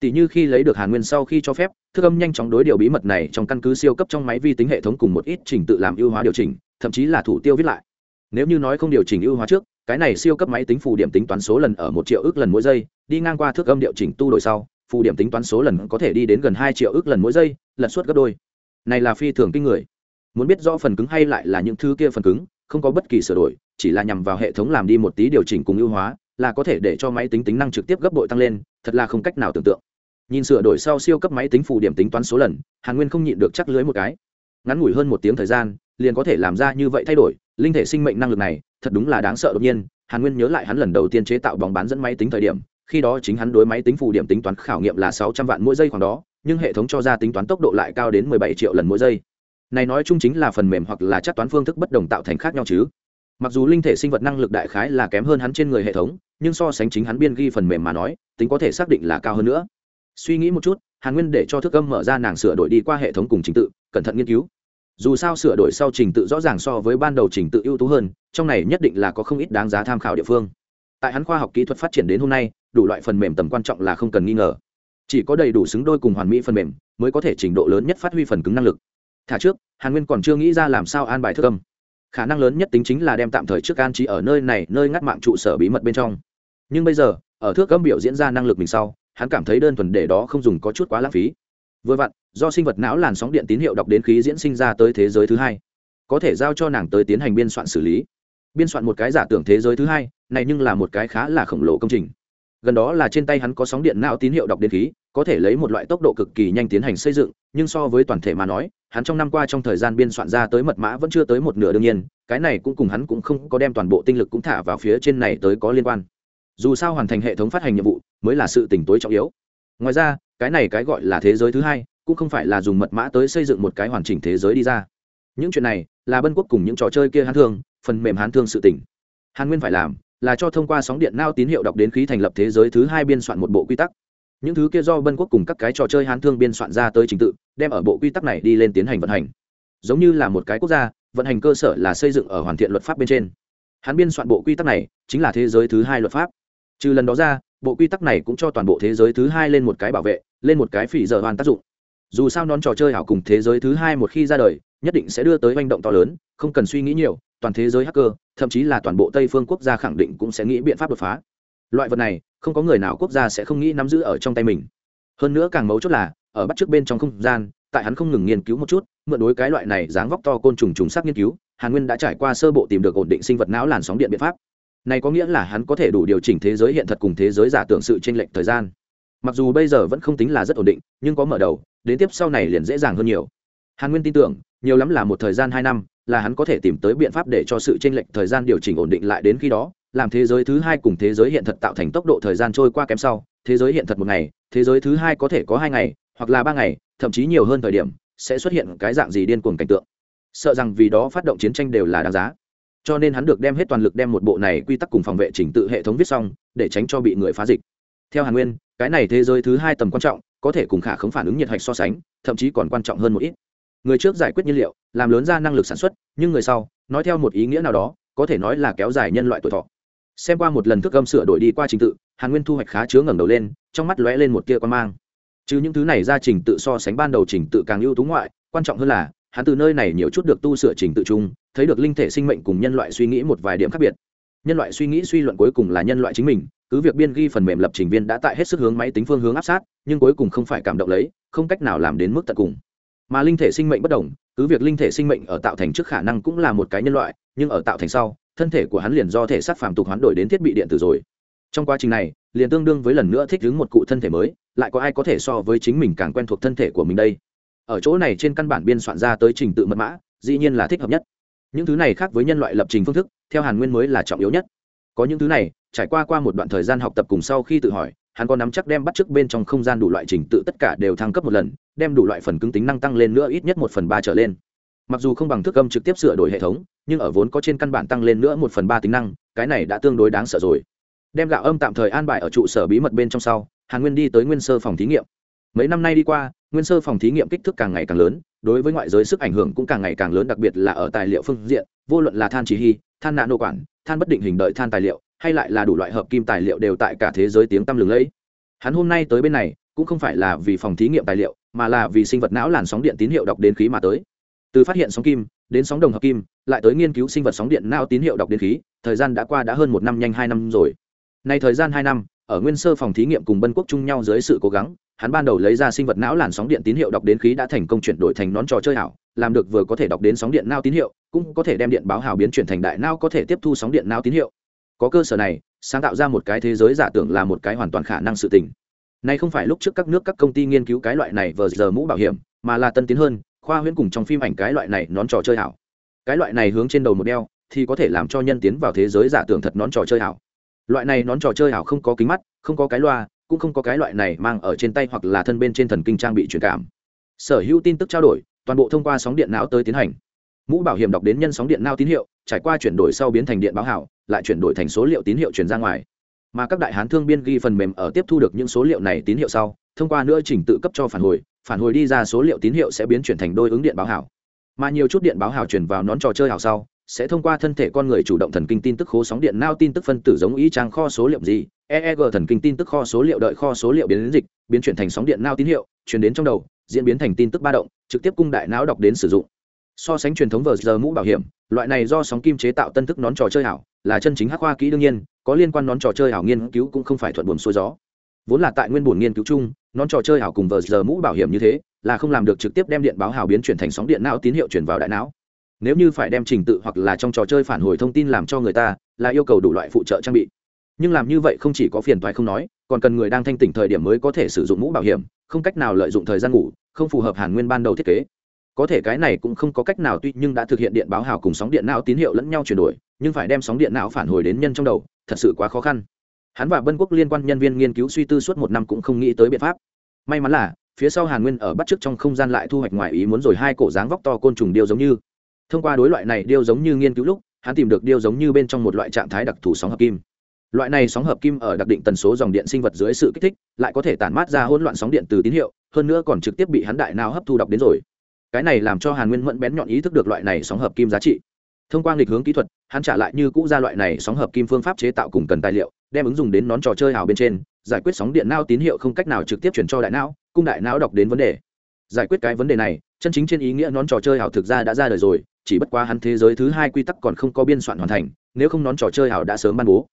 [SPEAKER 1] tỷ như khi lấy được hàn nguyên sau khi cho phép, thức âm nhanh chóng đối điều bí mật này trong căn cứ siêu cấp trong máy vi tính hệ thống cùng một ít trình tự làm ưu hóa điều chỉnh, thậm chí là thủ tiêu viết lại. Nếu như nói không điều chỉnh ưu hóa trước, cái này siêu cấp máy tính phù điểm tính toán số lần ở một triệu ước lần mỗi giây, đi ngang qua thước âm điều chỉnh tu đổi sau, phù điểm tính toán số lần có thể đi đến gần hai triệu ước lần mỗi giây lần suất gấp đôi. Này là phi thường kinh người. Muốn biết rõ phần cứng hay lại là những thứ kia phần cứng, không có bất kỳ sửa đổi, chỉ là nhằm vào hệ thống làm đi một tí điều chỉnh cùng ưu hóa, là có thể để cho máy tính tính năng trực tiếp gấp bội tăng lên, thật là không cách nào tưởng tượng nhìn sửa đổi sau siêu cấp máy tính phù điểm tính toán số lần, hàn nguyên không nhịn được chắc lưới một cái. Ngắn ngủi hơn một tiếng thời gian, liền có thể làm ra như vậy thay đổi, linh thể sinh mệnh năng lực này, thật đúng là đáng sợ đột nhiên. Hàn nguyên nhớ lại hắn lần đầu tiên chế tạo bóng bán dẫn máy tính thời điểm, khi đó chính hắn đối máy tính phù điểm tính toán khảo nghiệm là sáu trăm vạn mỗi giây khoảng đó, nhưng hệ thống cho ra tính toán tốc độ lại cao đến mười bảy triệu lần mỗi giây. Này nói chung chính là phần mềm hoặc là chắc toán phương thức bất đồng tạo thành khác nhau chứ. Mặc dù linh thể sinh vật năng lực đại khái là kém hơn hắn trên người hệ thống, nhưng so sánh chính hắn biên ghi phần mềm mà nói, tính có thể xác định là cao hơn nữa suy nghĩ một chút, hàn nguyên để cho thức âm mở ra nàng sửa đổi đi qua hệ thống cùng trình tự, cẩn thận nghiên cứu. Dù sao sửa đổi sau trình tự rõ ràng so với ban đầu trình tự ưu tú hơn, trong này nhất định là có không ít đáng giá tham khảo địa phương. Tại hắn khoa học kỹ thuật phát triển đến hôm nay, đủ loại phần mềm tầm quan trọng là không cần nghi ngờ. Chỉ có đầy đủ xứng đôi cùng hoàn mỹ phần mềm, mới có thể trình độ lớn nhất phát huy phần cứng năng lực. Thả trước, hàn nguyên còn chưa nghĩ ra làm sao an bài thức âm. Khả năng lớn nhất tính chính là đem tạm thời trước an trí ở nơi này, nơi ngắt mạng trụ sở bí mật bên trong. Nhưng bây giờ, ở thước âm biểu diễn ra năng lực mình sau hắn cảm thấy đơn thuần để đó không dùng có chút quá lãng phí. Vừa vặn, do sinh vật não làn sóng điện tín hiệu đọc đến khí diễn sinh ra tới thế giới thứ hai. Có thể giao cho nàng tới tiến hành biên soạn xử lý. Biên soạn một cái giả tưởng thế giới thứ hai, này nhưng là một cái khá là khổng lồ công trình. Gần đó là trên tay hắn có sóng điện não tín hiệu đọc đến khí, có thể lấy một loại tốc độ cực kỳ nhanh tiến hành xây dựng, nhưng so với toàn thể mà nói, hắn trong năm qua trong thời gian biên soạn ra tới mật mã vẫn chưa tới một nửa đương nhiên, cái này cũng cùng hắn cũng không có đem toàn bộ tinh lực cũng thả vào phía trên này tới có liên quan. Dù sao hoàn thành hệ thống phát hành nhiệm vụ mới là sự tỉnh tối trọng yếu. Ngoài ra, cái này cái gọi là thế giới thứ hai, cũng không phải là dùng mật mã tới xây dựng một cái hoàn chỉnh thế giới đi ra. Những chuyện này là bân quốc cùng những trò chơi kia hán thương, phần mềm hán thương sự tỉnh hàn nguyên phải làm là cho thông qua sóng điện nao tín hiệu đọc đến khí thành lập thế giới thứ hai biên soạn một bộ quy tắc. Những thứ kia do bân quốc cùng các cái trò chơi hán thương biên soạn ra tới trình tự, đem ở bộ quy tắc này đi lên tiến hành vận hành. Giống như là một cái quốc gia, vận hành cơ sở là xây dựng ở hoàn thiện luật pháp bên trên. Hắn biên soạn bộ quy tắc này chính là thế giới thứ hai luật pháp. Trừ lần đó ra bộ quy tắc này cũng cho toàn bộ thế giới thứ hai lên một cái bảo vệ, lên một cái phỉ giờ hoàn tác dụng. Dù sao nón trò chơi hảo cùng thế giới thứ hai một khi ra đời, nhất định sẽ đưa tới manh động to lớn, không cần suy nghĩ nhiều, toàn thế giới hacker, thậm chí là toàn bộ tây phương quốc gia khẳng định cũng sẽ nghĩ biện pháp đột phá. Loại vật này, không có người nào quốc gia sẽ không nghĩ nắm giữ ở trong tay mình. Hơn nữa càng mấu chốt là, ở bắt trước bên trong không gian, tại hắn không ngừng nghiên cứu một chút, mượn đối cái loại này dáng vóc to côn trùng trùng sắc nghiên cứu, hàn nguyên đã trải qua sơ bộ tìm được ổn định sinh vật não làn sóng điện biện pháp này có nghĩa là hắn có thể đủ điều chỉnh thế giới hiện thật cùng thế giới giả tưởng sự chênh lệch thời gian. Mặc dù bây giờ vẫn không tính là rất ổn định, nhưng có mở đầu, đến tiếp sau này liền dễ dàng hơn nhiều. Hàn nguyên tin tưởng, nhiều lắm là một thời gian hai năm, là hắn có thể tìm tới biện pháp để cho sự chênh lệch thời gian điều chỉnh ổn định lại đến khi đó, làm thế giới thứ hai cùng thế giới hiện thật tạo thành tốc độ thời gian trôi qua kém sau, thế giới hiện thật một ngày, thế giới thứ hai có thể có hai ngày, hoặc là ba ngày, thậm chí nhiều hơn thời điểm, sẽ xuất hiện cái dạng gì điên cuồng cảnh tượng. Sợ rằng vì đó phát động chiến tranh đều là đáng giá cho nên hắn được đem hết toàn lực đem một bộ này quy tắc cùng phòng vệ chỉnh tự hệ thống viết xong, để tránh cho bị người phá dịch. Theo hàn nguyên, cái này thế giới thứ hai tầm quan trọng, có thể cùng khả khống phản ứng nhiệt hạch so sánh, thậm chí còn quan trọng hơn một ít. Người trước giải quyết nhiên liệu, làm lớn ra năng lực sản xuất, nhưng người sau, nói theo một ý nghĩa nào đó, có thể nói là kéo dài nhân loại tuổi thọ. Xem qua một lần thức âm sửa đổi đi qua trình tự, hàn nguyên thu hoạch khá chứa ngẩng đầu lên, trong mắt lóe lên một tia quan mang. Chứ những thứ này ra trình tự so sánh ban đầu trình tự càng ưu tú ngoại, quan trọng hơn là hắn từ nơi này nhiều chút được tu sửa trình tự chung, thấy được linh thể sinh mệnh cùng nhân loại suy nghĩ một vài điểm khác biệt. Nhân loại suy nghĩ suy luận cuối cùng là nhân loại chính mình, cứ việc biên ghi phần mềm lập trình viên đã tại hết sức hướng máy tính phương hướng áp sát, nhưng cuối cùng không phải cảm động lấy, không cách nào làm đến mức tận cùng. Mà linh thể sinh mệnh bất đồng, cứ việc linh thể sinh mệnh ở tạo thành trước khả năng cũng là một cái nhân loại, nhưng ở tạo thành sau, thân thể của hắn liền do thể xác phàm tục hoán đổi đến thiết bị điện tử rồi. Trong quá trình này, liền tương đương với lần nữa thích ứng một cụ thân thể mới, lại có ai có thể so với chính mình càng quen thuộc thân thể của mình đây? Ở chỗ này trên căn bản biên soạn ra tới trình tự mật mã, dĩ nhiên là thích hợp nhất. Những thứ này khác với nhân loại lập trình phương thức, theo hàn nguyên mới là trọng yếu nhất. Có những thứ này, trải qua qua một đoạn thời gian học tập cùng sau khi tự hỏi, hắn có nắm chắc đem bắt chước bên trong không gian đủ loại trình tự tất cả đều thăng cấp một lần, đem đủ loại phần cứng tính năng tăng lên nữa ít nhất một phần ba trở lên. Mặc dù không bằng thức âm trực tiếp sửa đổi hệ thống, nhưng ở vốn có trên căn bản tăng lên nữa một phần ba tính năng, cái này đã tương đối đáng sợ rồi. Đem gạo âm tạm thời an bài ở trụ sở bí mật bên trong sau, hàn nguyên đi tới nguyên sơ phòng thí nghiệm mấy năm nay đi qua, nguyên sơ phòng thí nghiệm kích thước càng ngày càng lớn, đối với ngoại giới sức ảnh hưởng cũng càng ngày càng lớn, đặc biệt là ở tài liệu phương diện, vô luận là than chỉ hy than nano quản, than bất định hình đợi than tài liệu, hay lại là đủ loại hợp kim tài liệu đều tại cả thế giới tiếng tăm lừng lẫy. Hắn hôm nay tới bên này, cũng không phải là vì phòng thí nghiệm tài liệu, mà là vì sinh vật não làn sóng điện tín hiệu đọc đến khí mà tới. Từ phát hiện sóng kim, đến sóng đồng hợp kim, lại tới nghiên cứu sinh vật sóng điện não tín hiệu đọc đến khí, thời gian đã qua đã hơn một năm nhanh hai năm rồi. Nay thời gian hai năm, ở nguyên sơ phòng thí nghiệm cùng bân quốc chung nhau dưới sự cố gắng hắn ban đầu lấy ra sinh vật não làn sóng điện tín hiệu đọc đến khí đã thành công chuyển đổi thành nón trò chơi ảo làm được vừa có thể đọc đến sóng điện nao tín hiệu, cũng có thể đem điện báo hào biến chuyển thành đại nao có thể tiếp thu sóng điện nao tín hiệu. Có cơ sở này, sáng tạo ra một cái thế giới giả tưởng là một cái hoàn toàn khả năng sự tình. Nay không phải lúc trước các nước các công ty nghiên cứu cái loại này vờ giờ mũ bảo hiểm, mà là tân tiến hơn, khoa huyễn cùng trong phim ảnh cái loại này nón trò chơi ảo cái loại này hướng trên đầu một đeo, thì có thể làm cho nhân tiến vào thế giới giả tưởng thật nón trò chơi ảo loại này nón trò chơi ảo không có kính mắt, không có cái loa cũng không có cái loại này mang ở trên tay hoặc là thân bên trên thần kinh trang bị truyền cảm. Sở hữu tin tức trao đổi, toàn bộ thông qua sóng điện não tới tiến hành. Mũ bảo hiểm đọc đến nhân sóng điện não tín hiệu, trải qua chuyển đổi sau biến thành điện báo hảo, lại chuyển đổi thành số liệu tín hiệu truyền ra ngoài. Mà các đại hán thương biên ghi phần mềm ở tiếp thu được những số liệu này tín hiệu sau, thông qua nữa chỉnh tự cấp cho phản hồi phản hồi đi ra số liệu tín hiệu sẽ biến chuyển thành đôi ứng điện báo hảo. Mà nhiều chút điện báo hảo chuyển vào nón trò chơi hảo sau, sẽ thông qua thân thể con người chủ động thần kinh tin tức khố sóng điện nao tin tức phân tử giống ý trang kho số liệu gì eeg thần kinh tin tức kho số liệu đợi kho số liệu biến đến dịch, biến chuyển thành sóng điện nao tín hiệu, chuyển đến trong đầu, diễn biến thành tin tức ba động, trực tiếp cung đại não đọc đến sử dụng. So sánh truyền thống vờ giờ mũ bảo hiểm, loại này do sóng kim chế tạo tân thức nón trò chơi ảo là chân chính hắc hoa kỹ đương nhiên, có liên quan nón trò chơi ảo nghiên cứu cũng không phải thuận buồm xuôi gió. Vốn là tại nguyên buồn nghiên cứu chung, nón trò chơi ảo cùng vờ giờ mũ bảo hiểm như thế, là không làm được trực tiếp đem điện báo hào biến chuyển thành sóng điện não tín hiệu chuyển vào đại não. Nếu như phải đem trình tự hoặc là trong trò chơi phản hồi thông tin làm cho người ta, là yêu cầu đủ loại phụ trợ trang bị nhưng làm như vậy không chỉ có phiền toái không nói, còn cần người đang thanh tỉnh thời điểm mới có thể sử dụng mũ bảo hiểm, không cách nào lợi dụng thời gian ngủ, không phù hợp hàn nguyên ban đầu thiết kế. Có thể cái này cũng không có cách nào, tuy nhưng đã thực hiện điện báo hào cùng sóng điện não tín hiệu lẫn nhau chuyển đổi, nhưng phải đem sóng điện não phản hồi đến nhân trong đầu, thật sự quá khó khăn. Hắn và bân quốc liên quan nhân viên nghiên cứu suy tư suốt một năm cũng không nghĩ tới biện pháp. May mắn là, phía sau hàn nguyên ở bắt trước trong không gian lại thu hoạch ngoài ý muốn rồi, hai cổ dáng vóc to côn trùng điêu giống như. Thông qua đối loại này điêu giống như nghiên cứu lúc, hắn tìm được điêu giống như bên trong một loại trạng thái đặc thù sóng hợp kim loại này sóng hợp kim ở đặc định tần số dòng điện sinh vật dưới sự kích thích, lại có thể tản mát ra hỗn loạn sóng điện từ tín hiệu, hơn nữa còn trực tiếp bị hắn đại nào hấp thu đọc đến rồi. Cái này làm cho hàn nguyên mẫn bén nhọn ý thức được loại này sóng hợp kim giá trị. Thông qua nghịch hướng kỹ thuật, hắn trả lại như cũ ra loại này sóng hợp kim phương pháp chế tạo cùng cần tài liệu, đem ứng dụng đến nón trò chơi hào bên trên, giải quyết sóng điện nao tín hiệu không cách nào trực tiếp chuyển cho đại não, cung đại não đọc đến vấn đề. Giải quyết cái vấn đề này, chân chính trên ý nghĩa nón trò chơi hào thực ra đã ra đời rồi, chỉ bất quá hắn thế giới thứ hai quy tắc còn không có biên soạn hoàn thành, nếu không nón trò chơi hào đã sớm ban bố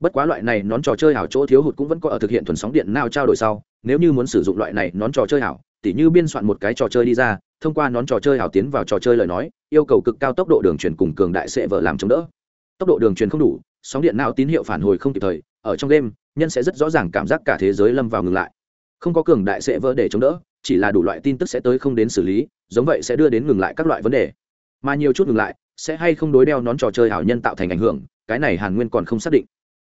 [SPEAKER 1] bất quá loại này nón trò chơi hảo chỗ thiếu hụt cũng vẫn có ở thực hiện thuần sóng điện nào trao đổi sau. Nếu như muốn sử dụng loại này nón trò chơi hảo, tỉ như biên soạn một cái trò chơi đi ra, thông qua nón trò chơi hảo tiến vào trò chơi lời nói, yêu cầu cực cao tốc độ đường truyền cùng cường đại sẽ vợ làm chống đỡ. Tốc độ đường truyền không đủ, sóng điện nào tín hiệu phản hồi không kịp thời, ở trong game, nhân sẽ rất rõ ràng cảm giác cả thế giới lâm vào ngừng lại. Không có cường đại sẽ vỡ để chống đỡ, chỉ là đủ loại tin tức sẽ tới không đến xử lý, giống vậy sẽ đưa đến ngừng lại các loại vấn đề. Mà nhiều chút ngừng lại, sẽ hay không đối đeo nón trò chơi hảo nhân tạo thành ảnh hưởng, cái này hàn nguyên còn không xác định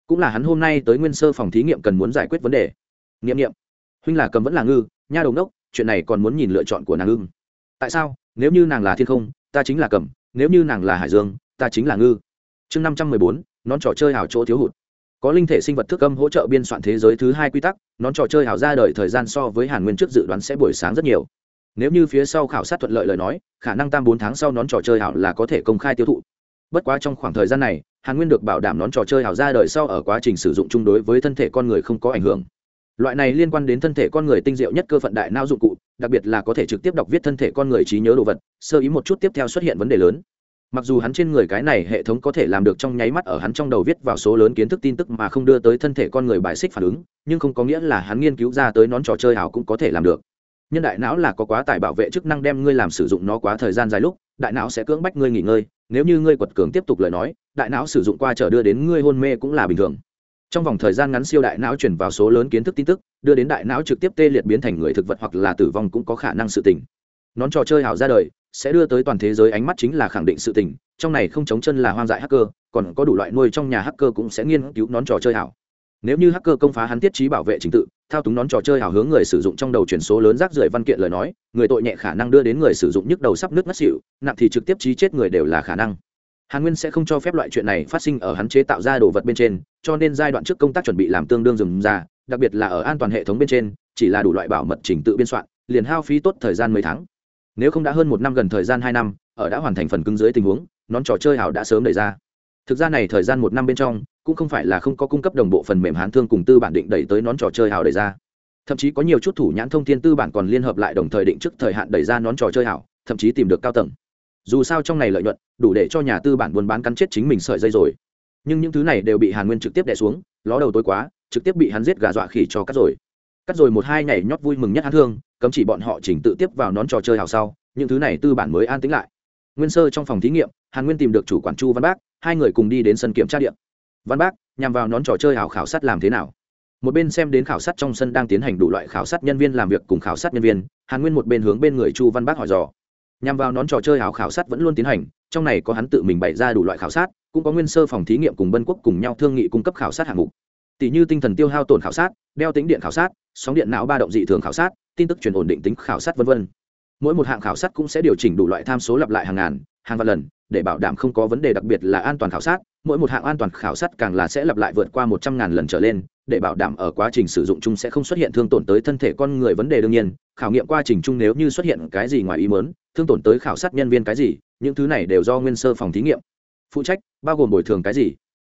[SPEAKER 1] cũng là hắn hôm nay tới nguyên sơ phòng thí nghiệm cần muốn giải quyết vấn đề. Nghiệm nghiệm huynh là cầm vẫn là ngư, nha đồng đốc chuyện này còn muốn nhìn lựa chọn của nàng ưng. Tại sao? Nếu như nàng là thiên không, ta chính là cầm, nếu như nàng là hải dương, ta chính là ngư. Chương năm trăm mười bốn, nón trò chơi hảo chỗ thiếu hụt. Có linh thể sinh vật thức âm hỗ trợ biên soạn thế giới thứ hai quy tắc, nón trò chơi hảo ra đời thời gian so với hàn nguyên trước dự đoán sẽ buổi sáng rất nhiều. Nếu như phía sau khảo sát thuận lợi lời nói, khả năng tam bốn tháng sau nón trò chơi hảo là có thể công khai tiêu thụ bất quá trong khoảng thời gian này, hàn nguyên được bảo đảm nón trò chơi hảo ra đời sau ở quá trình sử dụng chung đối với thân thể con người không có ảnh hưởng. Loại này liên quan đến thân thể con người tinh diệu nhất cơ phận đại não dụng cụ, đặc biệt là có thể trực tiếp đọc viết thân thể con người trí nhớ đồ vật, sơ ý một chút tiếp theo xuất hiện vấn đề lớn. Mặc dù hắn trên người cái này hệ thống có thể làm được trong nháy mắt ở hắn trong đầu viết vào số lớn kiến thức tin tức mà không đưa tới thân thể con người bài xích phản ứng, nhưng không có nghĩa là hắn nghiên cứu ra tới nón trò chơi ảo cũng có thể làm được nhân đại não là có quá tải bảo vệ chức năng đem ngươi làm sử dụng nó quá thời gian dài lúc, đại não sẽ cưỡng bách ngươi nghỉ ngơi. Nếu như ngươi quật cường tiếp tục lời nói, đại não sử dụng qua trở đưa đến ngươi hôn mê cũng là bình thường. Trong vòng thời gian ngắn siêu đại não chuyển vào số lớn kiến thức tin tức, đưa đến đại não trực tiếp tê liệt biến thành người thực vật hoặc là tử vong cũng có khả năng sự tình. Nón trò chơi hảo ra đời, sẽ đưa tới toàn thế giới ánh mắt chính là khẳng định sự tình, trong này không chống chân là hoang dại hacker, còn có đủ loại nuôi trong nhà hacker cũng sẽ nghiên cứu nón trò chơi hảo. Nếu như hacker công phá hắn tiết trí bảo vệ trình tự thao túng nón trò chơi hào hướng người sử dụng trong đầu chuyển số lớn rác rưởi văn kiện lời nói, người tội nhẹ khả năng đưa đến người sử dụng nhức đầu sắp nước ngất xỉu, nặng thì trực tiếp trí chết người đều là khả năng. Hàn nguyên sẽ không cho phép loại chuyện này phát sinh ở hắn chế tạo ra đồ vật bên trên, cho nên giai đoạn trước công tác chuẩn bị làm tương đương dừng ra đặc biệt là ở an toàn hệ thống bên trên, chỉ là đủ loại bảo mật trình tự biên soạn, liền hao phí tốt thời gian mấy tháng. Nếu không đã hơn một năm gần thời gian hai năm, ở đã hoàn thành phần cứng dưới tình huống, nón trò chơi hào đã sớm đẩy ra thực ra này thời gian một năm bên trong, cũng không phải là không có cung cấp đồng bộ phần mềm hán thương cùng tư bản định đẩy tới nón trò chơi hảo đẩy ra. Thậm chí có nhiều chút thủ nhãn thông tin tư bản còn liên hợp lại đồng thời định trước thời hạn đẩy ra nón trò chơi hảo, thậm chí tìm được cao tầng. Dù sao trong này lợi nhuận, đủ để cho nhà tư bản buôn bán cắn chết chính mình sợi dây rồi. Nhưng những thứ này đều bị hàn nguyên trực tiếp đè xuống, ló đầu tối quá, trực tiếp bị hắn giết gà dọa khỉ cho cắt rồi. Cắt rồi một hai nhảy nhót vui mừng nhất hắn thương, cấm chỉ bọn họ chỉnh tự tiếp vào nón trò chơi hào sau, những thứ này tư bản mới an tính lại. Nguyên sơ trong phòng thí nghiệm, hàn nguyên tìm được chủ quản chu văn bác hai người cùng đi đến sân kiểm tra điện. Văn bác, nhằm vào nón trò chơi hào khảo sát làm thế nào? Một bên xem đến khảo sát trong sân đang tiến hành đủ loại khảo sát nhân viên làm việc cùng khảo sát nhân viên, hàn nguyên một bên hướng bên người chu văn bác hỏi dò. Nhằm vào nón trò chơi hào khảo sát vẫn luôn tiến hành, trong này có hắn tự mình bày ra đủ loại khảo sát, cũng có nguyên sơ phòng thí nghiệm cùng bân quốc cùng nhau thương nghị cung cấp khảo sát hạng mục. Tỷ như tinh thần tiêu hao tổn khảo sát, đeo tính điện khảo sát, sóng điện não ba động dị thường khảo sát, tin tức truyền ổn định tính khảo sát v v mỗi một hạng khảo sát cũng sẽ điều chỉnh đủ loại tham số lặp lại hàng ngàn hàng vạn lần, để bảo đảm không có vấn đề đặc biệt là an toàn khảo sát, mỗi một hạng an toàn khảo sát càng là sẽ lặp lại vượt qua một trăm ngàn lần trở lên, để bảo đảm ở quá trình sử dụng chung sẽ không xuất hiện thương tổn tới thân thể con người vấn đề đương nhiên, khảo nghiệm quá trình chung nếu như xuất hiện cái gì ngoài ý mớn thương tổn tới khảo sát nhân viên cái gì, những thứ này đều do nguyên sơ phòng thí nghiệm. Phụ trách, bao gồm bồi thường cái gì?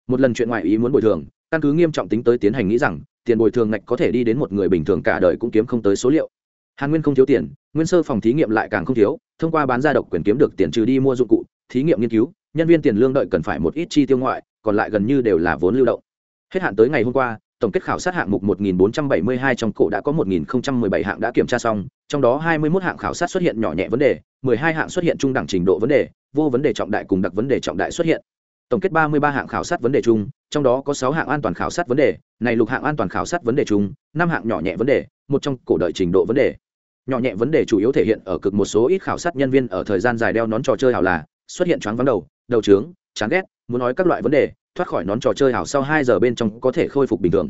[SPEAKER 1] Một lần chuyện ngoại ý muốn bồi thường, căn cứ nghiêm trọng tính tới tiến hành nghĩ rằng, tiền bồi thường ngạch có thể đi đến một người bình thường cả đời cũng kiếm không tới số liệu. Hàn nguyên không thiếu tiền nguyên sơ phòng thí nghiệm lại càng không thiếu thông qua bán gia độc quyền kiếm được tiền trừ đi mua dụng cụ thí nghiệm nghiên cứu nhân viên tiền lương đợi cần phải một ít chi tiêu ngoại còn lại gần như đều là vốn lưu động hết hạn tới ngày hôm qua tổng kết khảo sát hạng mục 1472 trong cổ đã có 1017 hạng đã kiểm tra xong, trong đó 21 hạng khảo sát xuất hiện nhỏ nhẹ vấn đề, 12 hạng xuất hiện trung đẳng trình độ vấn đề, vô vấn đề trọng đại cùng đặc vấn đề trọng đại xuất hiện. Tổng kết 33 hạng khảo sát vấn đề chung, trong đó có 6 hạng an toàn khảo sát vấn đề, này lục hạng an toàn khảo sát vấn đề chung, 5 hạng nhỏ nhẹ vấn đề, một trong cổ đợi trình độ vấn đề. Nhỏ nhẹ vấn đề chủ yếu thể hiện ở cực một số ít khảo sát nhân viên ở thời gian dài đeo nón trò chơi hảo là xuất hiện choáng vắng đầu, đầu trướng, chán ghét, muốn nói các loại vấn đề, thoát khỏi nón trò chơi hảo sau hai giờ bên trong có thể khôi phục bình thường.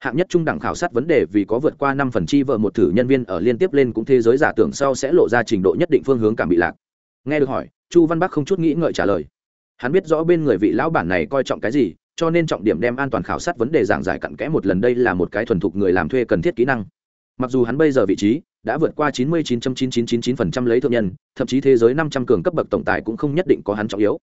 [SPEAKER 1] Hạng nhất trung đẳng khảo sát vấn đề vì có vượt qua năm phần chi vợ một thử nhân viên ở liên tiếp lên cũng thế giới giả tưởng sau sẽ lộ ra trình độ nhất định phương hướng cảm bị lạc. Nghe được hỏi chu văn bắc không chút nghĩ ngợi trả lời. Hắn biết rõ bên người vị lão bản này coi trọng cái gì cho nên trọng điểm đem an toàn khảo sát vấn đề giảng giải cặn kẽ một lần đây là một cái thuần thục người làm thuê cần thiết kỹ năng. Mặc dù hắn bây giờ vị trí đã vượt qua 99.9999% lấy thượng nhân, thậm chí thế giới 500 cường cấp bậc tổng tài cũng không nhất định có hắn trọng yếu.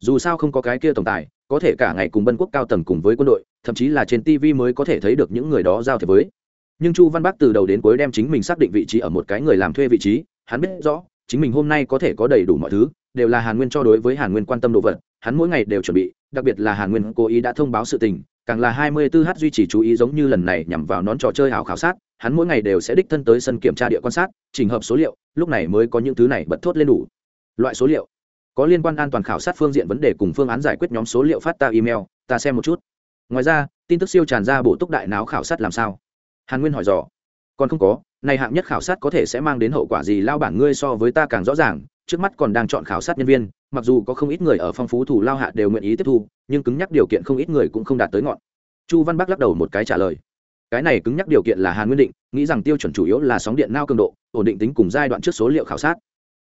[SPEAKER 1] Dù sao không có cái kia tổng tài, có thể cả ngày cùng bân quốc cao tầng cùng với quân đội, thậm chí là trên tv mới có thể thấy được những người đó giao thiệp với. Nhưng chu văn bắc từ đầu đến cuối đem chính mình xác định vị trí ở một cái người làm thuê vị trí, hắn biết rõ, chính mình hôm nay có thể có đầy đủ mọi thứ, đều là hàn nguyên cho đối với hàn nguyên quan tâm đồ vật, hắn mỗi ngày đều chuẩn bị, đặc biệt là hàn nguyên cố ý đã thông báo sự tình càng là hai mươi 24h duy trì chú ý giống như lần này nhằm vào nón trò chơi ảo khảo sát, hắn mỗi ngày đều sẽ đích thân tới sân kiểm tra địa quan sát, chỉnh hợp số liệu, lúc này mới có những thứ này bật thốt lên đủ. Loại số liệu có liên quan an toàn khảo sát phương diện vấn đề cùng phương án giải quyết nhóm số liệu phát ta email, ta xem một chút. Ngoài ra, tin tức siêu tràn ra bổ túc đại não khảo sát làm sao? Hàn nguyên hỏi dò. Còn không có, này hạng nhất khảo sát có thể sẽ mang đến hậu quả gì, lao bản ngươi so với ta càng rõ ràng, trước mắt còn đang chọn khảo sát nhân viên mặc dù có không ít người ở phong phú thủ lao hạ đều nguyện ý tiếp thu, nhưng cứng nhắc điều kiện không ít người cũng không đạt tới ngọn. Chu văn bắc lắc đầu một cái trả lời. Cái này cứng nhắc điều kiện là hàn nguyên định, nghĩ rằng tiêu chuẩn chủ yếu là sóng điện nao cường độ, ổn định tính cùng giai đoạn trước số liệu khảo sát.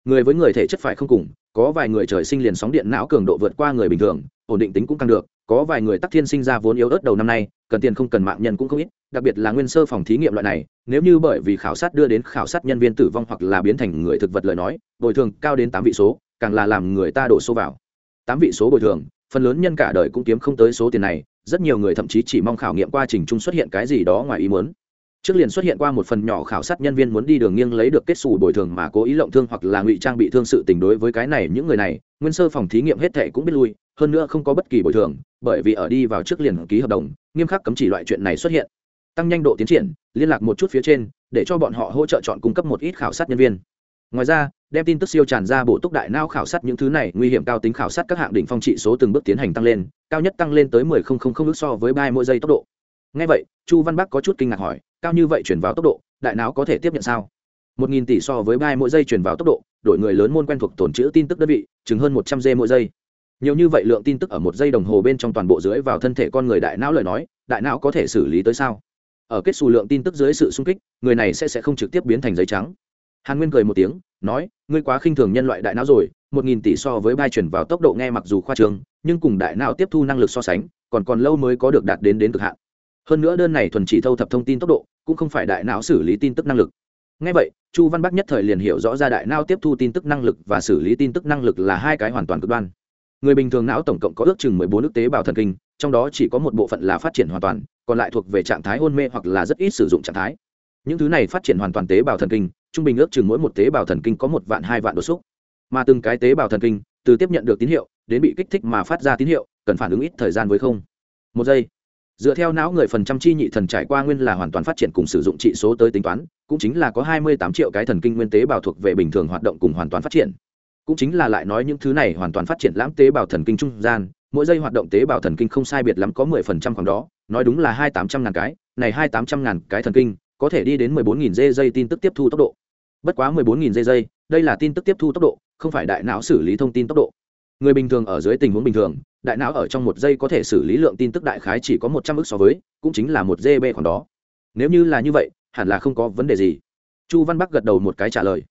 [SPEAKER 1] Người với người thể chất phải không cùng, có vài người trời sinh liền sóng điện não cường độ vượt qua người bình thường, ổn định tính cũng càng được, có vài người tắc thiên sinh ra vốn yếu ớt đầu năm nay, cần tiền không cần mạng nhân cũng không ít, đặc biệt là nguyên sơ phòng thí nghiệm loại này, nếu như bởi vì khảo sát đưa đến khảo sát nhân viên tử vong hoặc là biến thành người thực vật lời nói, bồi thường cao đến tám vị số càng là làm người ta đổ số vào. Tám vị số bồi thường, phần lớn nhân cả đời cũng kiếm không tới số tiền này, rất nhiều người thậm chí chỉ mong khảo nghiệm quá trình chung xuất hiện cái gì đó ngoài ý muốn. Trước liền xuất hiện qua một phần nhỏ khảo sát nhân viên muốn đi đường nghiêng lấy được kết xù bồi thường mà cố ý lộng thương hoặc là ngụy trang bị thương sự tình đối với cái này những người này, nguyên sơ phòng thí nghiệm hết thệ cũng biết lui, hơn nữa không có bất kỳ bồi thường, bởi vì ở đi vào trước liền ký hợp đồng, nghiêm khắc cấm chỉ loại chuyện này xuất hiện. Tăng nhanh độ tiến triển, liên lạc một chút phía trên, để cho bọn họ hỗ trợ chọn cung cấp một ít khảo sát nhân viên ngoài ra, đem tin tức siêu tràn ra bộ túc đại não khảo sát những thứ này, nguy hiểm cao tính khảo sát các hạng đỉnh phong trị số từng bước tiến hành tăng lên, cao nhất tăng lên tới 10.000 ước so với bai mỗi giây tốc độ. Ngay vậy, chu văn bắc có chút kinh ngạc hỏi, cao như vậy chuyển vào tốc độ, đại não có thể tiếp nhận sao? Một nghìn tỷ so với bai mỗi giây chuyển vào tốc độ, đổi người lớn môn quen thuộc tồn trữ tin tức đơn vị, chừng hơn một trăm g mỗi giây. Nhiều như vậy lượng tin tức ở một giây đồng hồ bên trong toàn bộ dưới vào thân thể con người đại não lời nói, đại não có thể xử lý tới sao? Ở kết xù lượng tin tức dưới sự sung kích, người này sẽ sẽ không trực tiếp biến thành giấy trắng hàn nguyên cười một tiếng, nói, ngươi quá khinh thường nhân loại đại não rồi, một nghìn tỷ so với ba chuyển vào tốc độ nghe mặc dù khoa trương, nhưng cùng đại não tiếp thu năng lực so sánh, còn còn lâu mới có được đạt đến đến cực hạn. Hơn nữa đơn này thuần chỉ thâu thập thông tin tốc độ, cũng không phải đại não xử lý tin tức năng lực. Ngay vậy, chu văn bắc nhất thời liền hiểu rõ ra đại não tiếp thu tin tức năng lực và xử lý tin tức năng lực là hai cái hoàn toàn cực đoan. Người bình thường não tổng cộng có ước chừng mười bốn ước tế bào thần kinh, trong đó chỉ có một bộ phận là phát triển hoàn toàn, còn lại thuộc về trạng thái hôn mê hoặc là rất ít sử dụng trạng thái. Những thứ này phát triển hoàn toàn tế bào thần kinh trung bình ước chừng mỗi một tế bào thần kinh có một vạn hai vạn đột xúc. Mà từng cái tế bào thần kinh, từ tiếp nhận được tín hiệu, đến bị kích thích mà phát ra tín hiệu, cần phản ứng ít thời gian với không. Một giây. Dựa theo não người phần trăm chi nhị thần trải qua nguyên là hoàn toàn phát triển cùng sử dụng trị số tới tính toán, cũng chính là có hai mươi tám triệu cái thần kinh nguyên tế bào thuộc về bình thường hoạt động cùng hoàn toàn phát triển. Cũng chính là lại nói những thứ này hoàn toàn phát triển lãm tế bào thần kinh trung gian, mỗi giây hoạt động tế bào thần kinh không sai biệt lắm có mười phần trăm khoảng đó, nói đúng là hai tám trăm ngàn cái, này hai tám trăm ngàn cái thần kinh, có thể đi đến mười bốn nghìn dây tin tức tiếp thu tốc độ bất quá mười bốn nghìn giây đây là tin tức tiếp thu tốc độ, không phải đại não xử lý thông tin tốc độ. Người bình thường ở dưới tình huống bình thường, đại não ở trong một giây có thể xử lý lượng tin tức đại khái chỉ có một trăm ước so với, cũng chính là một gb khoảng đó. Nếu như là như vậy, hẳn là không có vấn đề gì. Chu văn bắc gật đầu một cái trả lời.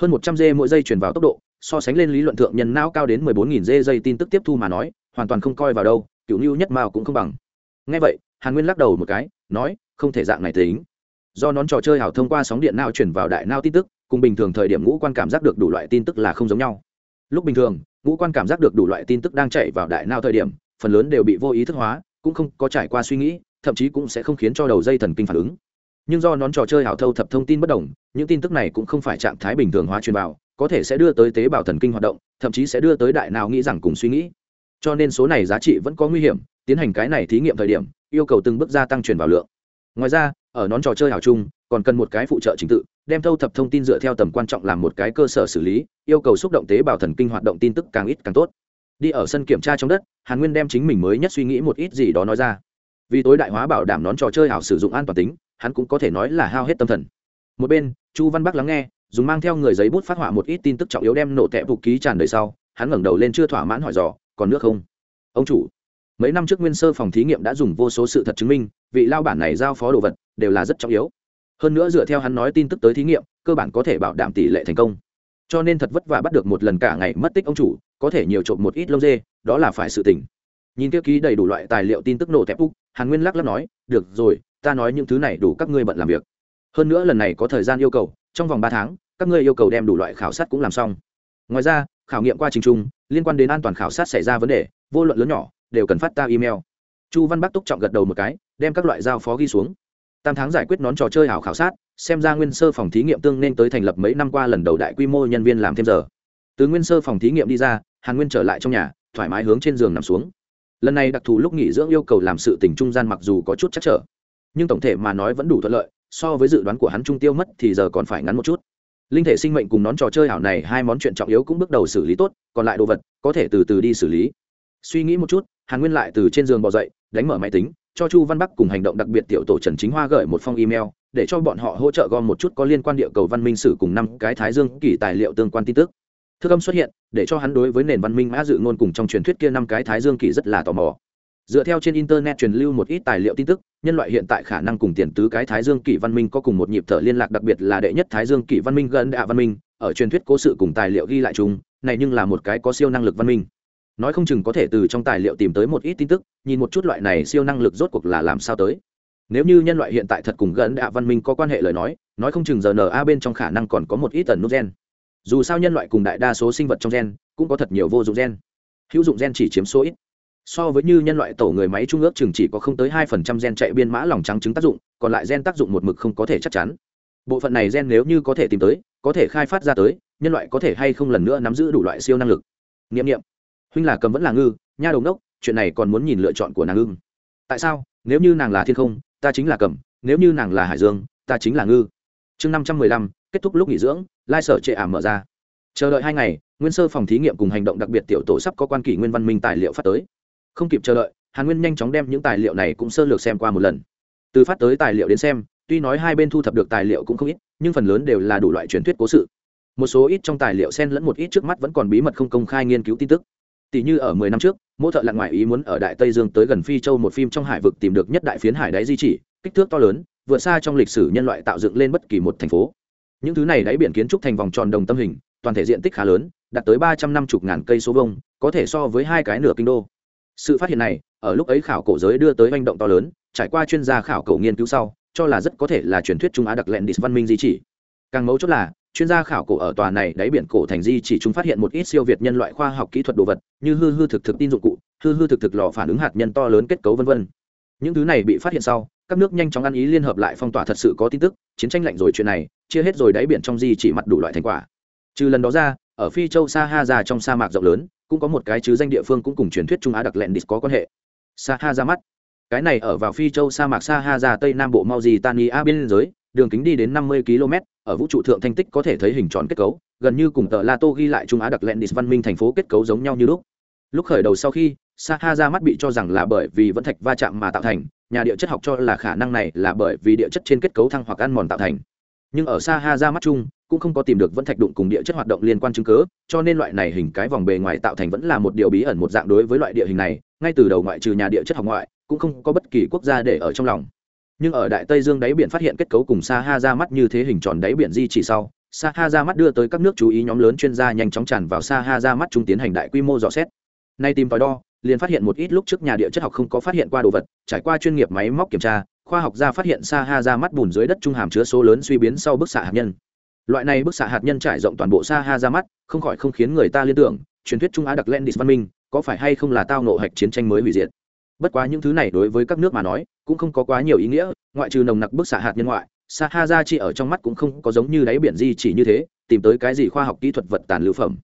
[SPEAKER 1] Hơn một trăm g mỗi giây truyền vào tốc độ, so sánh lên lý luận thượng nhân não cao đến mười bốn nghìn g giây tin tức tiếp thu mà nói, hoàn toàn không coi vào đâu, cựu lưu nhất mao cũng không bằng. Ngay vậy, hàn nguyên lắc đầu một cái, nói, không thể dạng này tính do nón trò chơi hảo thông qua sóng điện não chuyển vào đại não tin tức, cùng bình thường thời điểm ngũ quan cảm giác được đủ loại tin tức là không giống nhau. Lúc bình thường, ngũ quan cảm giác được đủ loại tin tức đang chạy vào đại não thời điểm, phần lớn đều bị vô ý thức hóa, cũng không có trải qua suy nghĩ, thậm chí cũng sẽ không khiến cho đầu dây thần kinh phản ứng. Nhưng do nón trò chơi hảo thâu thập thông tin bất đồng, những tin tức này cũng không phải trạng thái bình thường hóa truyền vào, có thể sẽ đưa tới tế bào thần kinh hoạt động, thậm chí sẽ đưa tới đại não nghĩ rằng cùng suy nghĩ. Cho nên số này giá trị vẫn có nguy hiểm, tiến hành cái này thí nghiệm thời điểm, yêu cầu từng bước gia tăng truyền vào lượng. Ngoài ra ở nón trò chơi hảo chung, còn cần một cái phụ trợ trình tự, đem thâu thập thông tin dựa theo tầm quan trọng làm một cái cơ sở xử lý, yêu cầu xúc động tế bào thần kinh hoạt động tin tức càng ít càng tốt. Đi ở sân kiểm tra trong đất, hàn nguyên đem chính mình mới nhất suy nghĩ một ít gì đó nói ra. Vì tối đại hóa bảo đảm nón trò chơi hảo sử dụng an toàn tính, hắn cũng có thể nói là hao hết tâm thần. Một bên, chu văn bắc lắng nghe, dùng mang theo người giấy bút phát họa một ít tin tức trọng yếu đem nổ tẹp phục ký tràn đời sau, hắn ngẩng đầu lên chưa thỏa mãn hỏi dò, còn nước không? Ông chủ, mấy năm trước nguyên sơ phòng thí nghiệm đã dùng vô số sự thật chứng minh vị lao bản này giao phó đồ vật đều là rất trọng yếu. Hơn nữa dựa theo hắn nói tin tức tới thí nghiệm, cơ bản có thể bảo đảm tỷ lệ thành công. Cho nên thật vất vả bắt được một lần cả ngày mất tích ông chủ, có thể nhiều trộm một ít lông dê, đó là phải sự tỉnh nhìn tiêu ký đầy đủ loại tài liệu tin tức nổ tép úc, hàn nguyên lắc lắc nói, được rồi, ta nói những thứ này đủ các ngươi bận làm việc. Hơn nữa lần này có thời gian yêu cầu, trong vòng ba tháng, các ngươi yêu cầu đem đủ loại khảo sát cũng làm xong. Ngoài ra, khảo nghiệm qua trình trung, liên quan đến an toàn khảo sát xảy ra vấn đề, vô luận lớn nhỏ, đều cần phát ta email. Chu văn bắc túc trọng gật đầu một cái đem các loại giao phó ghi xuống. Tam tháng giải quyết nón trò chơi ảo khảo sát, xem ra nguyên sơ phòng thí nghiệm tương nên tới thành lập mấy năm qua lần đầu đại quy mô nhân viên làm thêm giờ. Từ nguyên sơ phòng thí nghiệm đi ra, hàn nguyên trở lại trong nhà, thoải mái hướng trên giường nằm xuống. Lần này đặc thù lúc nghỉ dưỡng yêu cầu làm sự tình trung gian mặc dù có chút chắc trở, nhưng tổng thể mà nói vẫn đủ thuận lợi, so với dự đoán của hắn trung tiêu mất thì giờ còn phải ngắn một chút. Linh thể sinh mệnh cùng nón trò chơi ảo này hai món chuyện trọng yếu cũng bước đầu xử lý tốt, còn lại đồ vật có thể từ từ đi xử lý. Suy nghĩ một chút, hàn nguyên lại từ trên giường bò dậy, đánh mở máy tính cho chu văn bắc cùng hành động đặc biệt tiểu tổ trần chính hoa gửi một phong email, để cho bọn họ hỗ trợ gom một chút có liên quan địa cầu văn minh sử cùng năm cái thái dương kỳ tài liệu tương quan tin tức. Thư âm xuất hiện, để cho hắn đối với nền văn minh mã dự ngôn cùng trong truyền thuyết kia năm cái thái dương kỳ rất là tò mò. Dựa theo trên internet truyền lưu một ít tài liệu tin tức, nhân loại hiện tại khả năng cùng tiền tứ cái thái dương kỷ văn minh có cùng một nhịp thở liên lạc đặc biệt là đệ nhất thái dương kỷ văn minh gần đạ văn minh, ở truyền thuyết cố sự cùng tài liệu ghi lại chung, này nhưng là một cái có siêu năng lực văn minh nói không chừng có thể từ trong tài liệu tìm tới một ít tin tức, nhìn một chút loại này siêu năng lực rốt cuộc là làm sao tới. Nếu như nhân loại hiện tại thật cùng gần đạ văn minh có quan hệ lời nói nói không chừng giờ na bên trong khả năng còn có một ít tần nút gen. Dù sao nhân loại cùng đại đa số sinh vật trong gen, cũng có thật nhiều vô dụng gen. Hữu dụng gen chỉ chiếm số ít. So với như nhân loại tổ người máy trung ước chừng chỉ có không tới hai phần trăm gen chạy biên mã lòng trắng chứng tác dụng, còn lại gen tác dụng một mực không có thể chắc chắn. Bộ phận này gen nếu như có thể tìm tới, có thể khai phát ra tới, nhân loại có thể hay không lần nữa nắm giữ đủ loại siêu năng lực. N i ệ m n i ệ m huynh là cầm vẫn là ngư nha đầu nốc, chuyện này còn muốn nhìn lựa chọn của nàng ưng. Tại sao? Nếu như nàng là thiên không ta chính là cầm nếu như nàng là hải dương ta chính là ngư. Chương năm trăm mười lăm kết thúc lúc nghỉ dưỡng lai sở trệ ảm mở ra. Chờ đợi hai ngày nguyên sơ phòng thí nghiệm cùng hành động đặc biệt tiểu tổ sắp có quan kỷ nguyên văn minh tài liệu phát tới. Không kịp chờ đợi hàn nguyên nhanh chóng đem những tài liệu này cũng sơ lược xem qua một lần. Từ phát tới tài liệu đến xem tuy nói hai bên thu thập được tài liệu cũng không ít nhưng phần lớn đều là đủ loại truyền thuyết cố sự. Một số ít trong tài liệu xen lẫn một ít trước mắt vẫn còn bí mật không công khai nghiên cứu tin tức tỷ như ở mười năm trước mỗi thợ lặn ngoại ý muốn ở đại tây dương tới gần phi châu một phim trong hải vực tìm được nhất đại phiến hải đáy di chỉ, kích thước to lớn, vượt xa trong lịch sử nhân loại tạo dựng lên bất kỳ một thành phố. Những thứ này đáy biển kiến trúc thành vòng tròn đồng tâm hình, toàn thể diện tích khá lớn, đạt tới ba trăm năm mươi ngàn cây số vông có thể so với hai cái nửa kinh đô. Sự phát hiện này, ở lúc ấy khảo cổ giới đưa tới manh động to lớn, trải qua chuyên gia khảo cổ nghiên cứu sau, cho là rất có thể là truyền thuyết trung á đặc lẹn địch văn minh di chỉ. Càng mấu chốt là chuyên gia khảo cổ ở tòa này đáy biển cổ thành di chỉ chúng phát hiện một ít siêu việt nhân loại khoa học kỹ thuật đồ vật, như hư hư thực thực tin dụng cụ, hư hư thực thực lò phản ứng hạt nhân to lớn kết cấu vân vân. Những thứ này bị phát hiện sau, các nước nhanh chóng ăn ý liên hợp lại phong tỏa thật sự có tin tức, chiến tranh lạnh rồi chuyện này, chia hết rồi đáy biển trong di chỉ mặt đủ loại thành quả. Trừ lần đó ra, ở phi châu sa ha ra trong sa mạc rộng lớn, cũng có một cái chứ danh địa phương cũng cùng truyền thuyết trung á đặc lẹn địch có quan hệ. Sa ha ra mắt. Cái này ở vào phi châu sa mạc sa ha ra tây nam bộ mauritania biên giới, đường kính đi đến năm mươi km ở vũ trụ thượng thanh tích có thể thấy hình tròn kết cấu, gần như cùng tờ la tô ghi lại trung á đặc lẹn văn minh thành phố kết cấu giống nhau như lúc. Lúc khởi đầu sau khi sa ha ra mắt bị cho rằng là bởi vì vẫn thạch va chạm mà tạo thành, nhà địa chất học cho là khả năng này là bởi vì địa chất trên kết cấu thăng hoặc ăn mòn tạo thành. Nhưng ở sa ha ra mắt chung, cũng không có tìm được vẫn thạch đụng cùng địa chất hoạt động liên quan chứng cớ cho nên loại này hình cái vòng bề ngoài tạo thành vẫn là một điều bí ẩn một dạng đối với loại địa hình này, ngay từ đầu ngoại trừ nhà địa chất học ngoại, cũng không có bất kỳ quốc gia để ở trong lòng nhưng ở đại tây dương đáy biển phát hiện kết cấu cùng sa ha ra mắt như thế hình tròn đáy biển di chỉ sau sa ha ra mắt đưa tới các nước chú ý nhóm lớn chuyên gia nhanh chóng tràn vào sa ha ra mắt chúng tiến hành đại quy mô dò xét. Nay tìm tòi đo, liền phát hiện một ít lúc trước nhà địa chất học không có phát hiện qua đồ vật, trải qua chuyên nghiệp máy móc kiểm tra, khoa học gia phát hiện sa ha ra mắt bùn dưới đất trung hàm chứa số lớn suy biến sau bức xạ hạt nhân. Loại này bức xạ hạt nhân trải rộng toàn bộ sa ha ra mắt, không khỏi không khiến người ta liên tưởng, truyền thuyết trung á đặc lendis văn minh, có phải hay không là tao nộ hạch chiến tranh mới hủy diệt? Bất quá những thứ này đối với các nước mà nói, cũng không có quá nhiều ý nghĩa, ngoại trừ nồng nặc bức xạ hạt nhân ngoại sa ha ra chỉ ở trong mắt cũng không có giống như đáy biển di chỉ như thế, tìm tới cái gì khoa học kỹ thuật vật tàn lưu phẩm.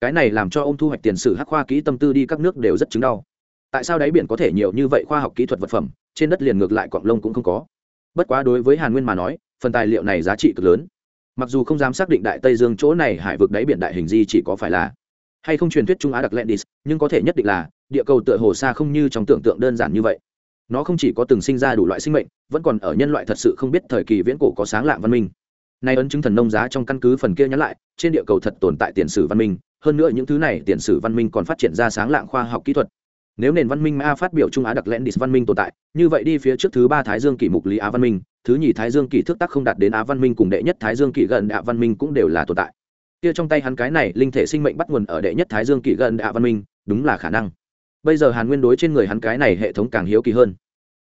[SPEAKER 1] Cái này làm cho ông thu hoạch tiền sử hắc khoa kỹ tâm tư đi các nước đều rất chứng đau. Tại sao đáy biển có thể nhiều như vậy khoa học kỹ thuật vật phẩm, trên đất liền ngược lại quạng lông cũng không có? Bất quá đối với hàn nguyên mà nói, phần tài liệu này giá trị cực lớn. Mặc dù không dám xác định đại tây dương chỗ này hải vực đáy biển đại hình di chỉ có phải là hay không truyền thuyết trung á đặc lendis nhưng có thể nhất định là địa cầu tựa hồ xa không như trong tưởng tượng đơn giản như vậy. Nó không chỉ có từng sinh ra đủ loại sinh mệnh, vẫn còn ở nhân loại thật sự không biết thời kỳ viễn cổ có sáng lạng văn minh. Nay ấn chứng thần nông giá trong căn cứ phần kia nhắn lại, trên địa cầu thật tồn tại tiền sử văn minh, hơn nữa những thứ này tiền sử văn minh còn phát triển ra sáng lạng khoa học kỹ thuật. Nếu nền văn minh Ma phát biểu trung á đặc lẽn đi văn minh tồn tại, như vậy đi phía trước thứ ba thái dương kỷ mục lý á văn minh, thứ nhì thái dương kỷ thức tác không đạt đến á văn minh cùng đệ nhất thái dương kỷ gần đạ văn minh cũng đều là tồn tại. Kia trong tay hắn cái này linh thể sinh mệnh bắt nguồn ở đệ nhất thái dương kỷ gần đạ văn minh, đúng là khả năng bây giờ hàn nguyên đối trên người hắn cái này hệ thống càng hiếu kỳ hơn.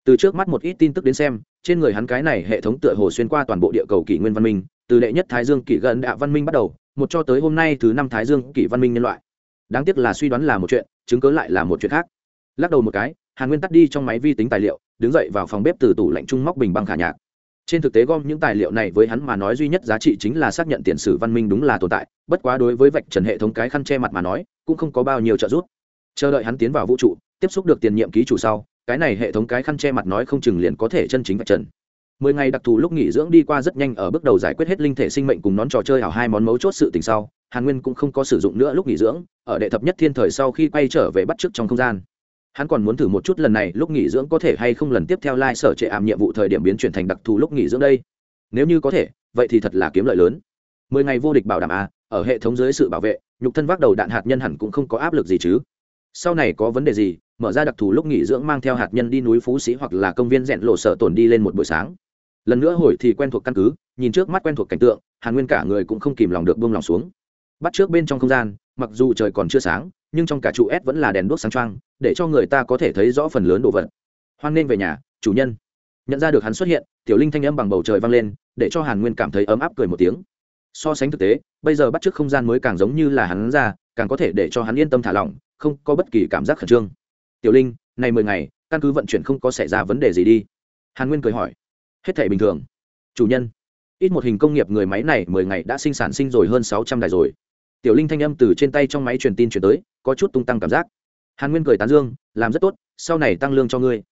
[SPEAKER 1] Từ trước mắt một ít tin tức đến xem, trên người hắn cái này hệ thống tựa hồ xuyên qua toàn bộ địa cầu kỷ nguyên văn minh, từ đệ nhất thái dương kỷ gần đạ văn minh bắt đầu, một cho tới hôm nay thứ năm thái dương kỷ văn minh nhân loại. Đáng tiếc là suy đoán là một chuyện, chứng cớ lại là một chuyện khác. Lắc đầu một cái, hàn nguyên tắt đi trong máy vi tính tài liệu, đứng dậy vào phòng bếp từ tủ lạnh trung móc bình băng khả nhạc. Trên thực tế gom những tài liệu này với hắn mà nói duy nhất giá trị chính là xác nhận tiền sử văn minh đúng là tồn tại, bất quá đối với vạch trần hệ thống cái khăn che mặt mà nói, cũng không có bao nhiêu trợ giúp chờ đợi hắn tiến vào vũ trụ, tiếp xúc được tiền nhiệm ký chủ sau, cái này hệ thống cái khăn che mặt nói không chừng liền có thể chân chính vạch trần. Mười ngày đặc thù lúc nghỉ dưỡng đi qua rất nhanh ở bước đầu giải quyết hết linh thể sinh mệnh cùng nón trò chơi hảo hai món mấu chốt sự tình sau, hàn nguyên cũng không có sử dụng nữa lúc nghỉ dưỡng, ở đệ thập nhất thiên thời sau khi quay trở về bắt trước trong không gian. Hắn còn muốn thử một chút lần này lúc nghỉ dưỡng có thể hay không lần tiếp theo lai、like、sở trệ ảm nhiệm vụ thời điểm biến chuyển thành đặc thù lúc nghỉ dưỡng đây. Nếu như có thể, vậy thì thật là kiếm lợi lớn. Mười ngày vô địch bảo đảm a ở hệ thống dưới sự bảo vệ, nhục thân vác đầu đạn hạt nhân hẳn cũng không có áp lực gì chứ sau này có vấn đề gì, mở ra đặc thù lúc nghỉ dưỡng mang theo hạt nhân đi núi phú sĩ hoặc là công viên rẽn lộ sở tổn đi lên một buổi sáng. Lần nữa hồi thì quen thuộc căn cứ, nhìn trước mắt quen thuộc cảnh tượng, hàn nguyên cả người cũng không kìm lòng được buông lòng xuống. Bắt trước bên trong không gian, mặc dù trời còn chưa sáng, nhưng trong cả trụ s vẫn là đèn đuốc sáng trăng để cho người ta có thể thấy rõ phần lớn đồ vật. Hoan nên về nhà, chủ nhân. Nhận ra được hắn xuất hiện, tiểu linh thanh âm bằng bầu trời vang lên, để cho hàn nguyên cảm thấy ấm áp cười một tiếng. So sánh thực tế, bây giờ bắt trước không gian mới càng giống như là hắn ra, càng có thể để cho hắn yên tâm thả lỏng không có bất kỳ cảm giác khẩn trương. Tiểu linh, này mười ngày, căn cứ vận chuyển không có xảy ra vấn đề gì đi. Hàn nguyên cười hỏi. Hết thể bình thường. Chủ nhân. Ít một hình công nghiệp người máy này mười ngày đã sinh sản sinh rồi hơn sáu trăm đài rồi. Tiểu linh thanh âm từ trên tay trong máy truyền tin chuyển tới, có chút tung tăng cảm giác. Hàn nguyên cười tán dương, làm rất tốt, sau này tăng lương cho ngươi.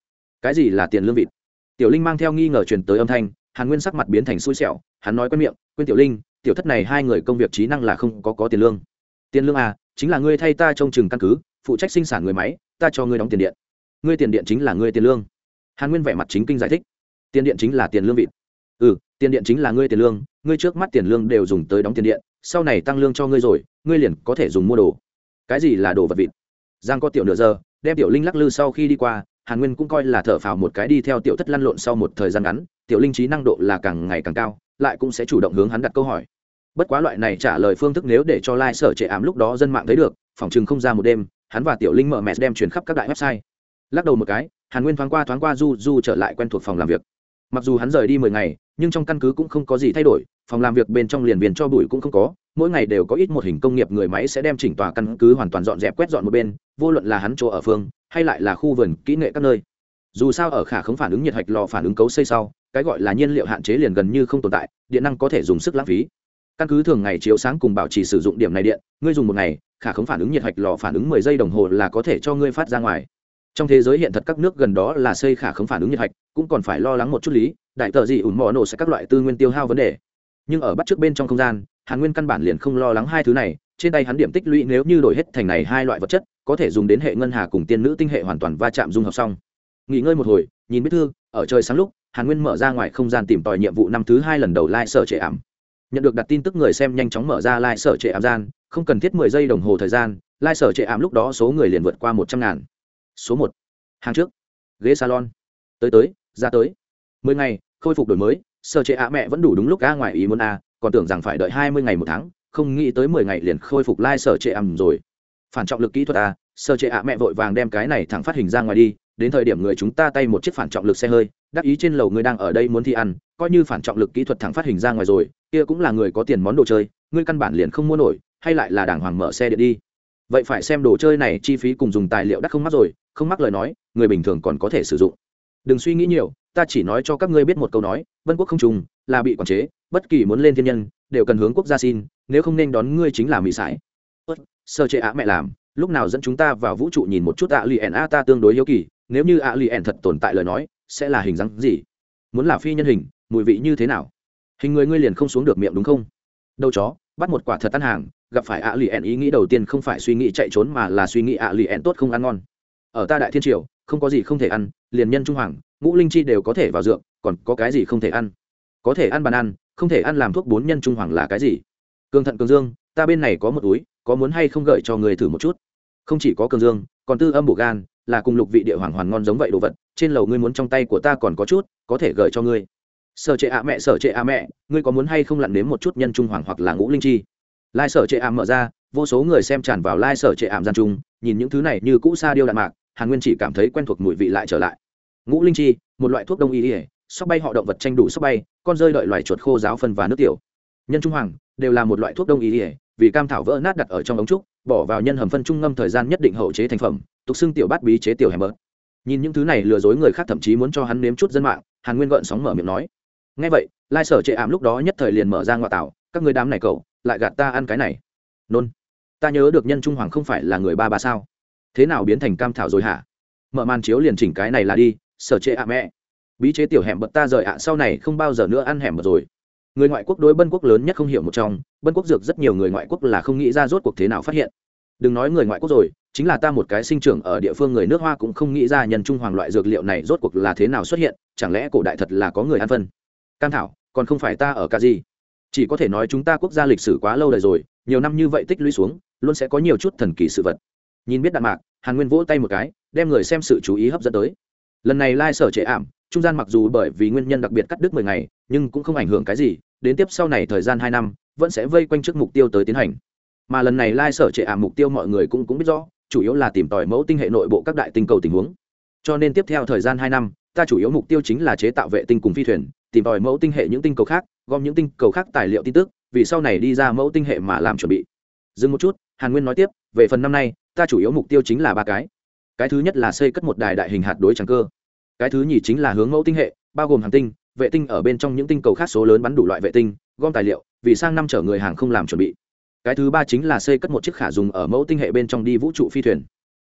[SPEAKER 1] Cái gì là tiền lương vịt? Tiểu linh mang theo nghi ngờ truyền tới âm thanh, hàn nguyên sắc mặt biến thành xui xẻo, hắn nói quen miệng, quên tiểu linh, tiểu thất này hai người công việc trí năng là không có có tiền lương. Tiền lương à chính là ngươi thay ta trông chừng căn cứ, phụ trách sinh sản người máy, ta cho ngươi đóng tiền điện. Ngươi tiền điện chính là ngươi tiền lương. Hàn nguyên vẻ mặt chính kinh giải thích. Tiền điện chính là tiền lương vịt. Ừ tiền điện chính là ngươi tiền lương, ngươi trước mắt tiền lương đều dùng tới đóng tiền điện, sau này tăng lương cho ngươi rồi, ngươi liền có thể dùng mua đồ. Cái gì là đồ vật vịt? Giang có tiểu nửa giờ, đem tiểu linh lắc lư sau khi đi qua, hàn nguyên cũng coi là thở phào một cái đi theo tiểu thất lăn lộn sau một thời gian ngắn, tiểu linh trí năng độ là càng ngày càng cao, lại cũng sẽ chủ động hướng hắn đặt câu hỏi bất quá loại này trả lời phương thức nếu để cho lai、like、sở trệ ám lúc đó dân mạng thấy được, phòng chừng không ra một đêm, hắn và tiểu linh mở mẹt đem chuyển khắp các đại website. Lắc đầu một cái, hàn nguyên thoáng qua thoáng qua du du trở lại quen thuộc phòng làm việc. Mặc dù hắn rời đi mười ngày, nhưng trong căn cứ cũng không có gì thay đổi, phòng làm việc bên trong liền viền cho bụi cũng không có, mỗi ngày đều có ít một hình công nghiệp người máy sẽ đem chỉnh tòa căn cứ hoàn toàn dọn dẹp quét dọn một bên, vô luận là hắn chỗ ở phương, hay lại là khu vườn, kỹ nghệ các nơi. Dù sao ở khả không phản ứng nhiệt hạch lò phản ứng cấu xây sau, cái gọi là nhiên liệu hạn chế liền gần như không tồn tại, điện năng có thể dùng sức lãng phí căn cứ thường ngày chiếu sáng cùng bảo trì sử dụng điểm này điện, ngươi dùng một ngày, khả không phản ứng nhiệt hạch lò phản ứng mười giây đồng hồ là có thể cho ngươi phát ra ngoài. Trong thế giới hiện thật các nước gần đó là xây khả không phản ứng nhiệt hạch, cũng còn phải lo lắng một chút lý, đại tờ gì ủn mò nổ sẽ các loại tư nguyên tiêu hao vấn đề. Nhưng ở bắt trước bên trong không gian, hàn nguyên căn bản liền không lo lắng hai thứ này, trên tay hắn điểm tích lũy nếu như đổi hết thành này hai loại vật chất, có thể dùng đến hệ ngân hà cùng tiên nữ tinh hệ hoàn toàn va chạm dung hợp xong. Nghỉ ngơi một hồi, nhìn biết thư ở trời sáng lúc, hàn nguyên mở ra ngoài không gian tìm tòi nhiệm vụ năm thứ hai lần đầu lai、like、sở trệ ảm nhận được đặt tin tức người xem nhanh chóng mở ra lai、like、sở trệ ảm gian, không cần thiết mười giây đồng hồ thời gian, lai、like、sở trệ ảm lúc đó số người liền vượt qua một trăm ngàn. Số một. Hàng trước. Ghế salon. Tới tới, ra tới. Mười ngày, khôi phục đổi mới, sở trệ ạ mẹ vẫn đủ đúng lúc a ngoài ý muốn a còn tưởng rằng phải đợi hai mươi ngày một tháng, không nghĩ tới mười ngày liền khôi phục lai、like、sở trệ ảm rồi. Phản trọng lực kỹ thuật a sở trệ ạ mẹ vội vàng đem cái này thẳng phát hình ra ngoài đi, đến thời điểm người chúng ta tay một chiếc phản trọng lực xe hơi, đắc ý trên lầu người đang ở đây muốn thi ăn, coi như phản trọng lực kỹ thuật thẳng phát hình ra ngoài rồi kia cũng là người có tiền món đồ chơi, ngươi căn bản liền không mua nổi, hay lại là đàng hoàng mở xe điện đi. Vậy phải xem đồ chơi này chi phí cùng dùng tài liệu đắt không mắc rồi, không mắc lời nói, người bình thường còn có thể sử dụng. Đừng suy nghĩ nhiều, ta chỉ nói cho các ngươi biết một câu nói, vân quốc không trùng, là bị quản chế, bất kỳ muốn lên thiên nhân, đều cần hướng quốc gia xin, nếu không nên đón ngươi chính là mỹ sải. Sơ chế á mẹ làm, lúc nào dẫn chúng ta vào vũ trụ nhìn một chút ạ lì ẻn a ta tương đối hiếu kỳ, nếu như ạ lì ẻn thật tồn tại lời nói, sẽ là hình dáng gì? Muốn là phi nhân hình, mùi vị như thế nào? Hình người ngươi liền không xuống được miệng đúng không? Đâu chó, bắt một quả thật ăn hàng, gặp phải ạ lì ẹn ý nghĩ đầu tiên không phải suy nghĩ chạy trốn mà là suy nghĩ ạ lì ẹn tốt không ăn ngon. Ở ta đại thiên triều, không có gì không thể ăn, liền nhân trung hoàng, ngũ linh chi đều có thể vào dượng còn có cái gì không thể ăn? Có thể ăn bàn ăn, không thể ăn làm thuốc bốn nhân trung hoàng là cái gì? Cường thận cường dương, ta bên này có một túi, có muốn hay không gợi cho người thử một chút? Không chỉ có cường dương, còn tư âm bổ gan, là cùng lục vị địa hoàng hoàn ngon giống vậy đồ vật, trên lầu ngươi muốn trong tay của ta còn có chút, có thể gợi cho ngươi sở trệ ạ mẹ, sở trệ ạ mẹ, ngươi có muốn hay không lặn nếm một chút nhân trung hoàng hoặc là ngũ linh chi? Lai sở trệ ảm mở ra, vô số người xem tràn vào lai sở trệ ảm gian trung, nhìn những thứ này như cũ xa điêu đạn mạc, hàn nguyên chỉ cảm thấy quen thuộc mùi vị lại trở lại. Ngũ linh chi, một loại thuốc đông y ỉa sóc bay họ động vật tranh đủ sóc bay, con rơi đợi loài chuột khô giáo phân và nước tiểu. Nhân trung hoàng, đều là một loại thuốc đông y ỉa vì cam thảo vỡ nát đặt ở trong ống trúc, bỏ vào nhân hầm phân trung ngâm thời gian nhất định hậu chế thành phẩm, tục xưng tiểu bát bí chế tiểu hèm bớt. Nhìn những thứ này lừa dối người khác thậm chí muốn cho hắn nếm chút dân mạng, hàn nguyên gợn sóng mở miệng nói ngay vậy, lai sở trệ ảm lúc đó nhất thời liền mở ra ngoại tảo các người đám này cậu, lại gạt ta ăn cái này. Nôn. Ta nhớ được nhân trung hoàng không phải là người ba ba sao? Thế nào biến thành cam thảo rồi hả? Mở màn chiếu liền chỉnh cái này là đi, sở trệ ạ mẹ. Bí chế tiểu hẻm bật ta rời ạ, sau này không bao giờ nữa ăn hẻm bật rồi. Người ngoại quốc đối bân quốc lớn nhất không hiểu một trong, bân quốc dược rất nhiều người ngoại quốc là không nghĩ ra rốt cuộc thế nào phát hiện. Đừng nói người ngoại quốc rồi, chính là ta một cái sinh trưởng ở địa phương người nước hoa cũng không nghĩ ra nhân trung hoàng loại dược liệu này rốt cuộc là thế nào xuất hiện, chẳng lẽ cổ đại thật là có người ăn phân? Cam thảo, còn không phải ta ở ca gì. Chỉ có thể nói chúng ta quốc gia lịch sử quá lâu đời rồi, nhiều năm như vậy tích lũy xuống, luôn sẽ có nhiều chút thần kỳ sự vật. Nhìn biết đạn mạc, hàn nguyên vỗ tay một cái, đem người xem sự chú ý hấp dẫn tới. Lần này lai、like、sở trệ ảm, trung gian mặc dù bởi vì nguyên nhân đặc biệt cắt đứt mười ngày, nhưng cũng không ảnh hưởng cái gì, đến tiếp sau này thời gian hai năm, vẫn sẽ vây quanh trước mục tiêu tới tiến hành. Mà lần này lai、like、sở trệ ảm mục tiêu mọi người cũng cũng biết rõ, chủ yếu là tìm tòi mẫu tinh hệ nội bộ các đại tinh cầu tình huống. Cho nên tiếp theo thời gian hai năm, ta chủ yếu mục tiêu chính là chế tạo vệ tinh cùng phi thuyền tìm tòi mẫu tinh hệ những tinh cầu khác, gom những tinh cầu khác tài liệu tin tức, vì sau này đi ra mẫu tinh hệ mà làm chuẩn bị. Dừng một chút, hàn nguyên nói tiếp, về phần năm nay, ta chủ yếu mục tiêu chính là ba cái. Cái thứ nhất là xây cất một đài đại hình hạt đối tràng cơ. Cái thứ nhì chính là hướng mẫu tinh hệ, bao gồm hàng tinh, vệ tinh ở bên trong những tinh cầu khác số lớn bắn đủ loại vệ tinh, gom tài liệu, vì sang năm chở người hàng không làm chuẩn bị. Cái thứ ba chính là xây cất một chiếc khả dùng ở mẫu tinh hệ bên trong đi vũ trụ phi thuyền.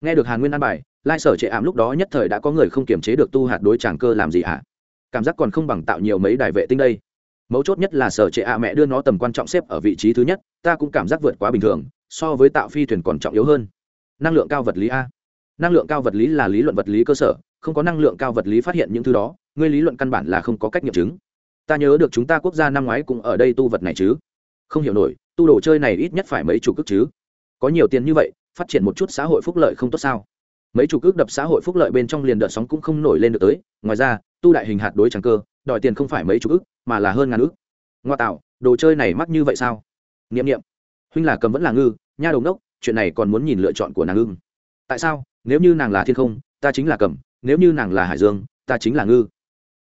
[SPEAKER 1] Nghe được hàn nguyên an bài, lai sở trệ ảm lúc đó nhất thời đã có người không kiềm chế được tu hạt đối tràng cơ làm gì ạ? Cảm giác còn không bằng tạo nhiều mấy đài vệ tinh đây. Mấu chốt nhất là sở trệ ạ mẹ đưa nó tầm quan trọng xếp ở vị trí thứ nhất, ta cũng cảm giác vượt quá bình thường, so với tạo phi thuyền còn trọng yếu hơn. Năng lượng cao vật lý a. Năng lượng cao vật lý là lý luận vật lý cơ sở, không có năng lượng cao vật lý phát hiện những thứ đó, ngươi lý luận căn bản là không có cách nghiệm chứng. Ta nhớ được chúng ta quốc gia năm ngoái cũng ở đây tu vật này chứ? Không hiểu nổi, tu đồ chơi này ít nhất phải mấy chục cước chứ? Có nhiều tiền như vậy, phát triển một chút xã hội phúc lợi không tốt sao? Mấy chục cước đập xã hội phúc lợi bên trong liền đợt sóng cũng không nổi lên được tới, ngoài ra tu đại hình hạt đối tràng cơ, đòi tiền không phải mấy chục ức, mà là hơn ngàn ức. Ngoa tạo, đồ chơi này mắc như vậy sao? Nghiệm nghiệm huynh là cầm vẫn là ngư, nha đầu đốc chuyện này còn muốn nhìn lựa chọn của nàng ưng. Tại sao? Nếu như nàng là thiên không, ta chính là cầm, nếu như nàng là hải dương, ta chính là ngư.